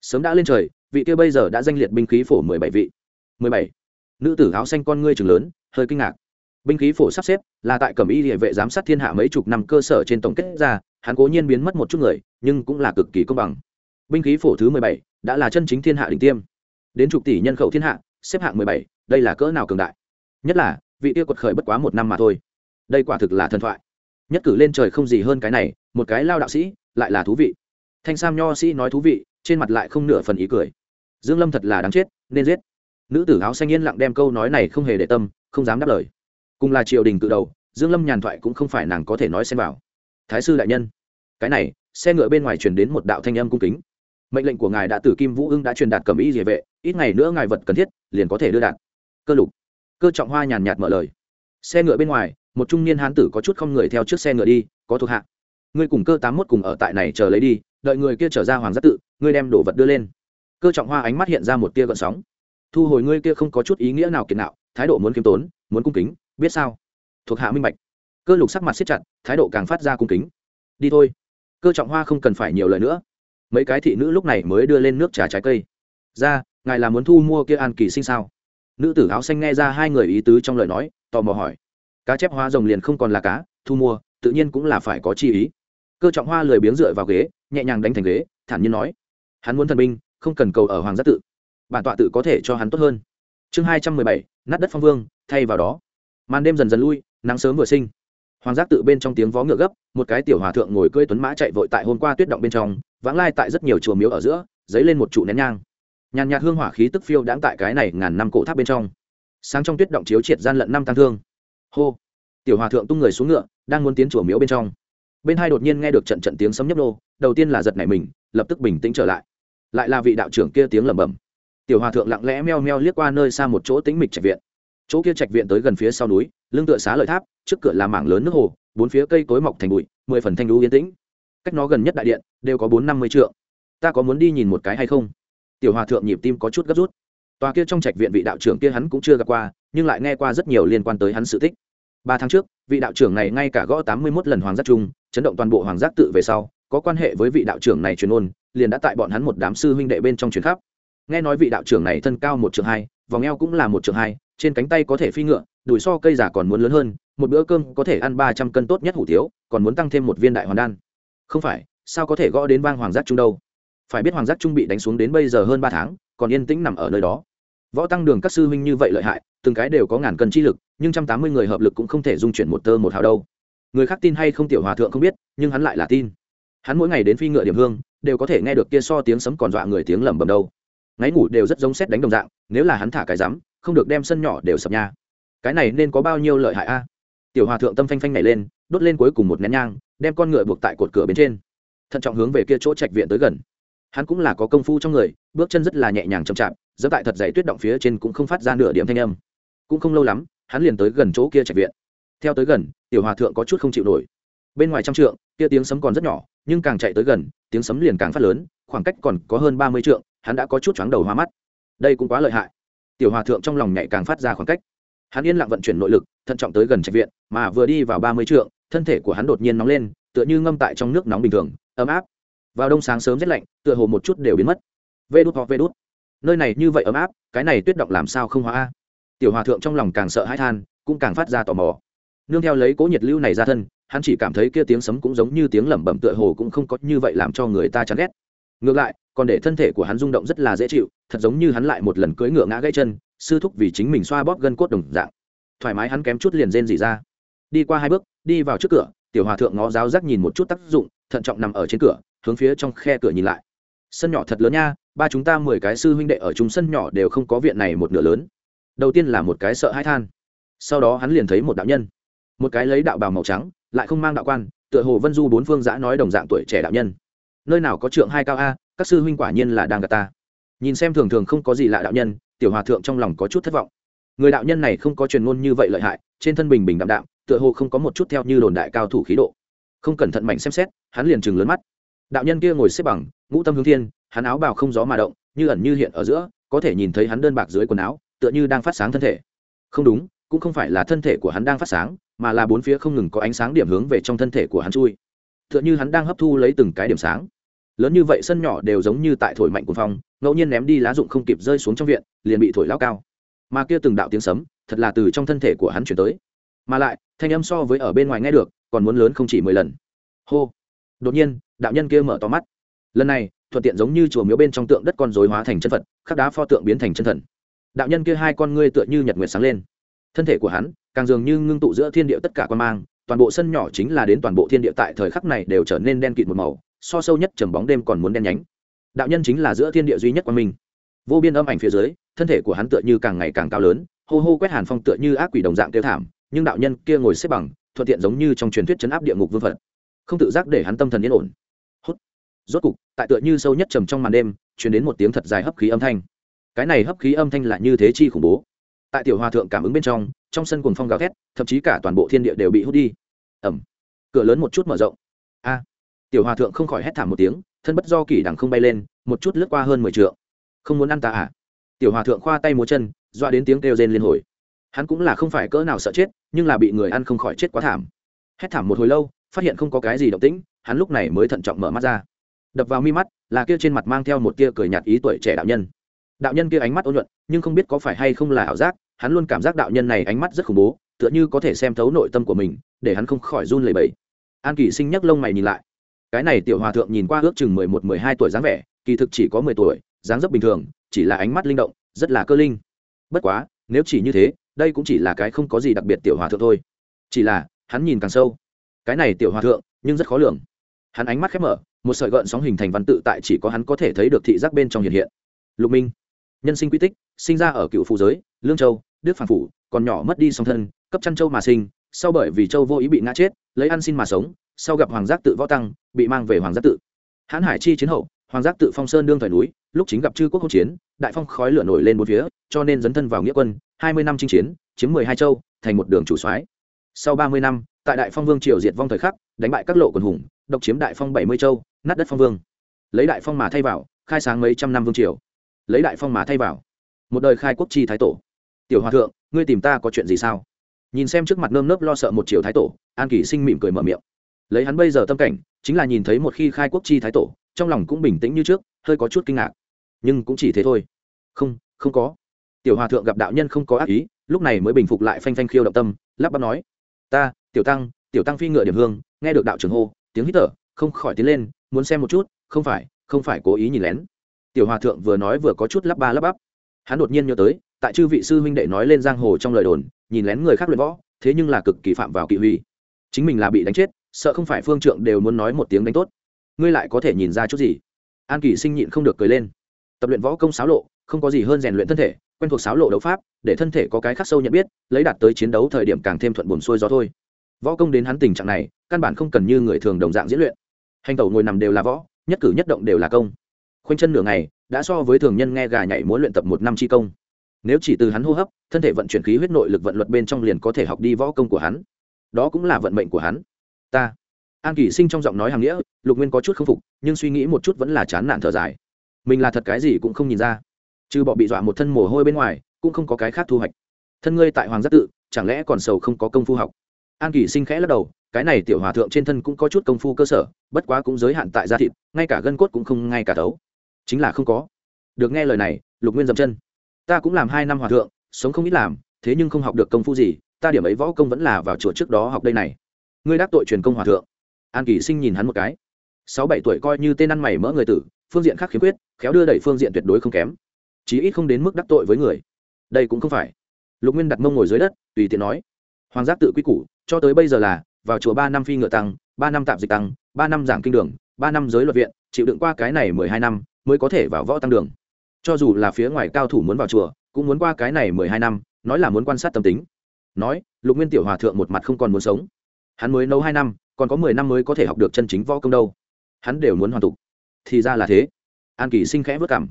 Sớm đã lên trời, vị kia bây giờ đã danh liệt binh khí phổ mười bảy vị. Mười bảy nữ tử áo xanh con ngươi trường lớn, hơi kinh ngạc. Binh khí phổ sắp xếp, là tại cẩm y địa vệ giám sát thiên hạ mấy chục năm cơ sở trên tổng kết ra, hắn cố nhiên biến mất một chút người, nhưng cũng là cực kỳ công bằng. Binh khí phổ thứ mười bảy, đã là chân chính thiên hạ đỉnh tiêm. Đến chục tỷ nhân khẩu thiên hạ, xếp hạng mười bảy, đây là cỡ nào cường đại? Nhất là, vị tiêu quật khởi bất quá một năm mà thôi. Đây quả thực là thần thoại. Nhất cử lên trời không gì hơn cái này, một cái lao đạo sĩ, lại là thú vị. Thanh sam nho sĩ nói thú vị, trên mặt lại không nửa phần ý cười. Dương lâm thật là đáng chết, nên giết nữ tử áo xanh yên lặng đem câu nói này không hề để tâm, không dám đáp lời. Cùng là triều đình cự đầu, dương lâm nhàn thoại cũng không phải nàng có thể nói xem vào. Thái sư đại nhân, cái này, xe ngựa bên ngoài truyền đến một đạo thanh âm cung kính. Mệnh lệnh của ngài đã tử kim vũ ưng đã truyền đạt cầm ý địa vệ, ít ngày nữa ngài vật cần thiết, liền có thể đưa đạt. Cơ lục. Cơ trọng hoa nhàn nhạt mở lời. Xe ngựa bên ngoài, một trung niên hán tử có chút không người theo trước xe ngựa đi, có thuộc hạ. Ngươi cùng cơ tám mốt cùng ở tại này chờ lấy đi, đợi người kia trở ra hoàng giác tự, ngươi đem đồ vật đưa lên. Cơ trọng hoa ánh mắt hiện ra một tia gợn sóng thu hồi ngươi kia không có chút ý nghĩa nào kiệt nạo, thái độ muốn khiêm tốn, muốn cung kính, biết sao? Thuộc hạ minh bạch. Cơ lục sắc mặt siết chặt, thái độ càng phát ra cung kính. Đi thôi. Cơ trọng hoa không cần phải nhiều lời nữa. Mấy cái thị nữ lúc này mới đưa lên nước trà trái cây. Ra, ngài là muốn thu mua kia an kỳ sinh sao? Nữ tử áo xanh nghe ra hai người ý tứ trong lời nói, tò mò hỏi. Cá chép hoa rồng liền không còn là cá, thu mua, tự nhiên cũng là phải có chi ý. Cơ trọng hoa lười biếng dựa vào ghế, nhẹ nhàng đánh thành ghế, thản nhiên nói. Hắn muốn thần binh, không cần cầu ở hoàng gia tự bản tọa tự có thể cho hắn tốt hơn. Chương hai trăm mười bảy, nát đất phong vương, thay vào đó. Màn đêm dần dần lui, nắng sớm vừa sinh. Hoàng giác tự bên trong tiếng vó ngựa gấp, một cái tiểu hòa thượng ngồi cưỡi tuấn mã chạy vội tại hôm qua tuyết động bên trong, vãng lai tại rất nhiều chùa miếu ở giữa, dấy lên một trụ nén nhang. Nhàn nhạt hương hỏa khí tức phiêu đãng tại cái này ngàn năm cổ tháp bên trong. Sáng trong tuyết động chiếu triệt gian lận năm tăng thương. Hô! Tiểu hòa thượng tung người xuống ngựa, đang muốn tiến chùa miếu bên trong. Bên hai đột nhiên nghe được trận trận tiếng sấm nhấp nô, đầu tiên là giật nảy mình, lập tức bình tĩnh trở lại. Lại là vị đạo trưởng kia tiếng lẩm bẩm tiểu hòa thượng lặng lẽ meo meo liếc qua nơi xa một chỗ tĩnh mịch trạch viện. Chỗ kia trạch viện tới gần phía sau núi lưng tựa xá lợi tháp trước cửa là mảng lớn nước hồ bốn phía cây cối mọc thành bụi mười phần thanh lũ yên tĩnh. Cách nó gần nhất đại điện đều có bốn năm mươi trượng. Ta có muốn đi nhìn một cái hay không? Tiểu hòa thượng nhịp tim có chút gấp rút. Tòa kia trong trạch viện vị đạo trưởng kia hắn cũng chưa gặp qua nhưng lại nghe qua rất nhiều liên quan tới hắn sự tích. Ba tháng trước vị đạo trưởng này ngay cả gõ tám mươi mốt lần hoàng giác trung, chấn động toàn bộ hoàng giác tự về sau có quan hệ với vị đạo trưởng này truyền ôn liền đã tại bọn hắn một đám sư huynh đệ bên trong truyền khắp nghe nói vị đạo trưởng này thân cao một trượng hai, vòng eo cũng là một trượng hai, trên cánh tay có thể phi ngựa, đùi so cây giả còn muốn lớn hơn, một bữa cơm có thể ăn ba trăm cân tốt nhất hủ tiếu, còn muốn tăng thêm một viên đại hoàn đan. Không phải, sao có thể gõ đến vang hoàng giác trung đâu? Phải biết hoàng giác trung bị đánh xuống đến bây giờ hơn ba tháng, còn yên tĩnh nằm ở nơi đó. Võ tăng đường các sư huynh như vậy lợi hại, từng cái đều có ngàn cân chi lực, nhưng trăm tám mươi người hợp lực cũng không thể dung chuyển một tơ một hào đâu. Người khác tin hay không tiểu hòa thượng không biết, nhưng hắn lại là tin. Hắn mỗi ngày đến phi ngựa điểm hương, đều có thể nghe được kia so tiếng sấm còn dọa người tiếng lẩm bẩm đâu ngáy ngủ đều rất giống xét đánh đồng dạng, nếu là hắn thả cái rắm, không được đem sân nhỏ đều sập nha. Cái này nên có bao nhiêu lợi hại a? Tiểu hòa thượng tâm phanh phanh này lên, đốt lên cuối cùng một nén nhang, đem con ngựa buộc tại cột cửa bên trên. Thận trọng hướng về kia chỗ trạch viện tới gần. Hắn cũng là có công phu trong người, bước chân rất là nhẹ nhàng chậm chạp dẫm tại thật dày tuyết động phía trên cũng không phát ra nửa điểm thanh âm. Cũng không lâu lắm, hắn liền tới gần chỗ kia trạch viện. Theo tới gần, tiểu hòa thượng có chút không chịu nổi. Bên ngoài trăm trượng, kia tiếng sấm còn rất nhỏ, nhưng càng chạy tới gần, tiếng sấm liền càng phát lớn, khoảng cách còn có hơn ba mươi trượng hắn đã có chút chóng đầu hoa mắt. Đây cũng quá lợi hại. Tiểu hòa thượng trong lòng nhạy càng phát ra khoảng cách. Hắn yên lặng vận chuyển nội lực, thận trọng tới gần trạch viện, mà vừa đi vào ba mươi trượng, thân thể của hắn đột nhiên nóng lên, tựa như ngâm tại trong nước nóng bình thường, ấm áp. Vào đông sáng sớm rét lạnh, tựa hồ một chút đều biến mất. Vê đút hoặc vê đút. Nơi này như vậy ấm áp, cái này tuyết động làm sao không hóa a? Tiểu hòa thượng trong lòng càng sợ hãi than, cũng càng phát ra tò mò. Nương theo lấy cố nhiệt lưu này ra thân, hắn chỉ cảm thấy kia tiếng sấm cũng giống như tiếng lẩm bẩm tựa hồ cũng không có như vậy làm cho người ta chán ghét ngược lại, còn để thân thể của hắn rung động rất là dễ chịu, thật giống như hắn lại một lần cưỡi ngựa ngã gãy chân, sư thúc vì chính mình xoa bóp gân cốt đồng dạng. Thoải mái hắn kém chút liền rên dỉ ra. Đi qua hai bước, đi vào trước cửa, tiểu hòa thượng ngó giáo giác nhìn một chút tác dụng, thận trọng nằm ở trên cửa, hướng phía trong khe cửa nhìn lại. Sân nhỏ thật lớn nha, ba chúng ta mười cái sư huynh đệ ở chung sân nhỏ đều không có viện này một nửa lớn. Đầu tiên là một cái sợ hãi than. Sau đó hắn liền thấy một đạo nhân. Một cái lấy đạo bào màu trắng, lại không mang đạo quan, tựa hồ vân du bốn phương giã nói đồng dạng tuổi trẻ đạo nhân nơi nào có trượng hai cao a, các sư huynh quả nhiên là đang gạt ta. Nhìn xem thường thường không có gì lạ đạo nhân, tiểu hòa thượng trong lòng có chút thất vọng. Người đạo nhân này không có truyền ngôn như vậy lợi hại, trên thân bình bình đạm đạm, tựa hồ không có một chút theo như đồn đại cao thủ khí độ. Không cẩn thận mạnh xem xét, hắn liền chừng lớn mắt. Đạo nhân kia ngồi xếp bằng, ngũ tâm hướng thiên, hắn áo bào không gió mà động, như ẩn như hiện ở giữa, có thể nhìn thấy hắn đơn bạc dưới quần áo, tựa như đang phát sáng thân thể. Không đúng, cũng không phải là thân thể của hắn đang phát sáng, mà là bốn phía không ngừng có ánh sáng điểm hướng về trong thân thể của hắn chui. Tựa như hắn đang hấp thu lấy từng cái điểm sáng lớn như vậy sân nhỏ đều giống như tại thổi mạnh cuồng phong, ngẫu nhiên ném đi lá dụng không kịp rơi xuống trong viện, liền bị thổi lao cao. Mà kia từng đạo tiếng sấm, thật là từ trong thân thể của hắn chuyển tới. Mà lại, thanh âm so với ở bên ngoài nghe được, còn muốn lớn không chỉ mười lần. Hô! Đột nhiên, đạo nhân kia mở to mắt. Lần này, thuận tiện giống như chùa miếu bên trong tượng đất con dối hóa thành chân phật, khắc đá pho tượng biến thành chân thần. Đạo nhân kia hai con ngươi tựa như nhật nguyệt sáng lên. Thân thể của hắn, càng dường như ngưng tụ giữa thiên địa tất cả quan mang, toàn bộ sân nhỏ chính là đến toàn bộ thiên địa tại thời khắc này đều trở nên đen kịt một màu so sâu nhất trầm bóng đêm còn muốn đen nhánh. Đạo nhân chính là giữa thiên địa duy nhất của minh. Vô biên âm ảnh phía dưới, thân thể của hắn tựa như càng ngày càng cao lớn, hô hô quét hàn phong tựa như ác quỷ đồng dạng kêu thảm, nhưng đạo nhân kia ngồi xếp bằng, thuận tiện giống như trong truyền thuyết chấn áp địa ngục vương phật. Không tự giác để hắn tâm thần yên ổn. Hốt rốt cục, tại tựa như sâu nhất trầm trong màn đêm, truyền đến một tiếng thật dài hấp khí âm thanh. Cái này hấp khí âm thanh lại như thế chi khủng bố. Tại tiểu hòa thượng cảm ứng bên trong trong sân cuồng phong gào thét, thậm chí cả toàn bộ thiên địa đều bị hút đi. Ẩm cửa lớn một chút mở rộng. A tiểu hòa thượng không khỏi hét thảm một tiếng, thân bất do kỷ đằng không bay lên, một chút lướt qua hơn mười t không muốn ăn ta à? Tiểu hòa thượng khoa tay múa chân, doa đến tiếng kêu rên liên hồi. Hắn cũng là không phải cỡ nào sợ chết, nhưng là bị người ăn không khỏi chết quá thảm. Hét thảm một hồi lâu, phát hiện không có cái gì động tĩnh, hắn lúc này mới thận trọng mở mắt ra. Đập vào mi mắt, là kia trên mặt mang theo một tia cười nhạt ý tuổi trẻ đạo nhân. Đạo nhân kia ánh mắt ôn nhuận, nhưng không biết có phải hay không là ảo giác, hắn luôn cảm giác đạo nhân này ánh mắt rất khủng bố, tựa như có thể xem thấu nội tâm của mình, để hắn không khỏi run lẩy bẩy. An kỷ sinh nhắc lông mày nhìn lại cái này tiểu hòa thượng nhìn qua ước chừng mười một, mười hai tuổi dáng vẻ, kỳ thực chỉ có mười tuổi, dáng dấp bình thường, chỉ là ánh mắt linh động, rất là cơ linh. Bất quá, nếu chỉ như thế, đây cũng chỉ là cái không có gì đặc biệt tiểu hòa thượng thôi. Chỉ là, hắn nhìn càng sâu. Cái này tiểu hòa thượng, nhưng rất khó lường. Hắn ánh mắt khép mở, một sợi gợn sóng hình thành văn tự tại chỉ có hắn có thể thấy được thị giác bên trong hiện hiện. Lục minh, nhân sinh quy tích, sinh ra ở cựu phụ giới, lương châu, đức phản phủ, còn nhỏ mất đi song thân, cấp chăn châu mà sinh, sau bởi vì châu vô ý bị ngã chết, lấy ăn xin mà sống sau gặp hoàng giác tự võ tăng, bị mang về hoàng giác tự. Hãn hải chi chiến hậu, hoàng giác tự phong sơn đương thời núi, lúc chính gặp chư quốc hỗn chiến, đại phong khói lửa nổi lên một phía, cho nên dấn thân vào nghĩa quân, hai mươi năm chinh chiến, chiếm mười hai châu, thành một đường chủ soái. Sau ba mươi năm, tại đại phong vương triều diệt vong thời khắc, đánh bại các lộ quần hùng, độc chiếm đại phong bảy mươi châu, nát đất phong vương. Lấy đại phong mà thay vào, khai sáng mấy trăm năm vương triều. Lấy đại phong mà thay vào. Một đời khai quốc chi thái tổ. Tiểu hòa thượng, ngươi tìm ta có chuyện gì sao? Nhìn xem trước mặt nơm nớp lo sợ một triều thái tổ, an kỷ sinh mỉm cười mở miệng lấy hắn bây giờ tâm cảnh, chính là nhìn thấy một khi khai quốc chi thái tổ, trong lòng cũng bình tĩnh như trước, hơi có chút kinh ngạc. Nhưng cũng chỉ thế thôi. Không không có. Tiểu hòa thượng gặp đạo nhân không có ác ý, lúc này mới bình phục lại phanh phanh khiêu động tâm, lắp bắp nói, ta, tiểu tăng tiểu tăng phi ngựa điểm hương, nghe được đạo trưởng hô, tiếng hít thở, không khỏi tiến lên, muốn xem một chút, không phải không phải cố ý nhìn lén. Tiểu hòa thượng vừa nói vừa có chút lắp ba lắp bắp. Hắn đột nhiên nhớ tới, tại chư vị sư huynh đệ nói lên giang hồ trong lời đồn, nhìn lén người khác luyện võ, thế nhưng là cực kỳ phạm vào kỵ huy. Chính mình là bị đánh chết sợ không phải phương trượng đều muốn nói một tiếng đánh tốt. Ngươi lại có thể nhìn ra chút gì? An kỳ sinh nhịn không được cười lên. Tập luyện võ công sáo lộ, không có gì hơn rèn luyện thân thể, quen thuộc sáo lộ đấu pháp, để thân thể có cái khắc sâu nhận biết, lấy đạt tới chiến đấu thời điểm càng thêm thuận buồn xuôi gió thôi. Võ công đến hắn tình trạng này, căn bản không cần như người thường đồng dạng diễn luyện. Hành tẩu ngồi nằm đều là võ, nhất cử nhất động đều là công. Khoanh chân nửa ngày, đã so với thường nhân nghe gà nhảy muốn luyện tập một năm chi công. Nếu chỉ từ hắn hô hấp, thân thể vận chuyển khí huyết nội lực vận luật bên trong liền có thể học đi võ công của hắn. Đó cũng là vận mệnh của hắn ta. An kỳ sinh trong giọng nói hàng nghĩa, lục nguyên có chút k phục, nhưng suy nghĩ một chút vẫn là chán nản thở dài. Mình là thật cái gì cũng không nhìn ra. Trừ bọ bị dọa một thân mồ hôi bên ngoài, cũng không có cái khác thu hoạch. Thân ngươi tại hoàng giác tự, chẳng lẽ còn sầu không có công phu học? An kỳ sinh khẽ lắc đầu, cái này tiểu hòa thượng trên thân cũng có chút công phu cơ sở, bất quá cũng giới hạn tại gia thịt, ngay cả gân cốt cũng không, ngay cả tấu chính là không có. Được nghe lời này, lục nguyên dậm chân. Ta cũng làm hai năm hòa thượng, sống không ít làm, thế nhưng không học được công phu gì, ta điểm ấy võ công vẫn là vào chùa trước đó học đây này ngươi đắc tội truyền công hòa thượng. An kỳ sinh nhìn hắn một cái. Sáu bảy tuổi coi như tên ăn mày mỡ người tử, phương diện khác khiếm khuyết, khéo đưa đẩy phương diện tuyệt đối không kém. Chí ít không đến mức đắc tội với người. Đây cũng không phải. Lục nguyên đặt mông ngồi dưới đất, tùy tiện nói. Hoàng giác tự quy củ, cho tới bây giờ là, vào chùa ba năm phi ngựa tăng, ba năm tạm dịch tăng, ba năm giảng kinh đường, ba năm giới luật viện, chịu đựng qua cái này mười hai năm, mới có thể vào võ tăng đường. Cho dù là phía ngoài cao thủ muốn vào chùa, cũng muốn qua cái này mười hai năm, nói là muốn quan sát tâm tính. Nói, lục nguyên tiểu hòa thượng một mặt không còn muốn sống hắn mới nấu hai năm, còn có mười năm mới có thể học được chân chính võ công đâu. Hắn đều muốn hoàn tục. Thì ra là thế. An kỳ sinh khẽ vất cảm.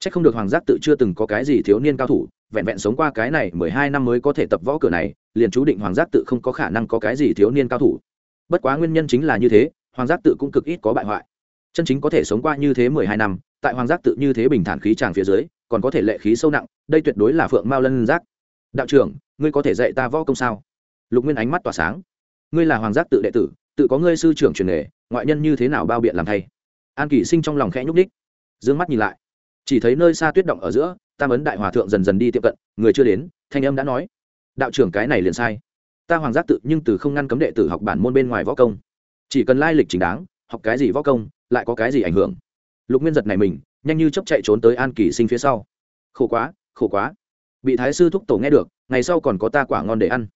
C h ắ c không được hoàng giác tự chưa từng có cái gì thiếu niên cao thủ, vẹn vẹn sống qua cái này mười hai năm mới có thể tập võ cửa này, liền chú định hoàng giác tự không có khả năng có cái gì thiếu niên cao thủ. Bất quá nguyên nhân chính là như thế, hoàng giác tự cũng cực ít có bại hoại. Chân chính có thể sống qua như thế mười hai năm, tại hoàng giác tự như thế bình thản khí tràng phía dưới, còn có thể lệ khí sâu nặng, đây tuyệt đối là phượng mao lân giác. Đạo trưởng, ngươi có thể dạy ta võ công sao? Lục nguyên ánh mắt tỏa sáng ngươi là hoàng giác tự đệ tử, tự có ngươi sư trưởng truyền nghề, ngoại nhân như thế nào bao biện làm thay? An kỷ sinh trong lòng khẽ nhúc ních d ư ơ n g mắt nhìn lại. Chỉ thấy nơi xa tuyết động ở giữa, tam ấn đại hòa thượng dần dần đi tiệm cận, người chưa đến, thanh âm đã nói, đạo trưởng cái này liền sai. Ta hoàng giác tự nhưng từ không ngăn cấm đệ tử học bản môn bên ngoài võ công. Chỉ cần lai lịch chính đáng, học cái gì võ công, lại có cái gì ảnh hưởng. Lục nguyên giật này mình, nhanh như chấp chạy trốn tới an kỳ sinh phía sau. Khổ quá khổ quá. Bị thái sư thúc tổ nghe được, ngày sau còn có ta quả ngon để ăn.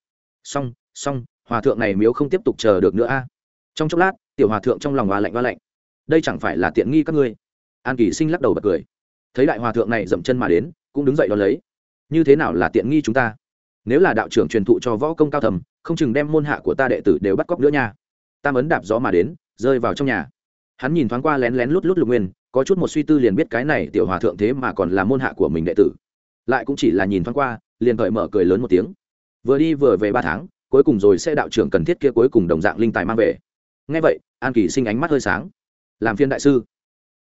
Xong xong hòa thượng này miếu không tiếp tục chờ được nữa a. Trong chốc lát, tiểu hòa thượng trong lòng hòa lạnh hoa lạnh. Đây chẳng phải là tiện nghi các ngươi? An kỳ sinh lắc đầu bật cười. Thấy đại hòa thượng này dậm chân mà đến, cũng đứng dậy đón lấy. Như thế nào là tiện nghi chúng ta? Nếu là đạo trưởng truyền thụ cho võ công cao thầm, không chừng đem môn hạ của ta đệ tử đều bắt cóc nữa nha. Tam ấn đạp gió mà đến, rơi vào trong nhà. Hắn nhìn thoáng qua lén lén lút lút lục nguyên, có chút một suy tư liền biết cái này tiểu hòa thượng thế mà còn là môn hạ của mình đệ tử. Lại cũng chỉ là nhìn thoáng qua, liền cởi mở cười lớn một tiếng. Vừa đi vừa về ba tháng cuối cùng rồi sẽ đạo trưởng cần thiết kia cuối cùng đồng dạng linh tài mang về. Ngay vậy, an kỳ sinh ánh mắt hơi sáng. Làm phiên đại sư.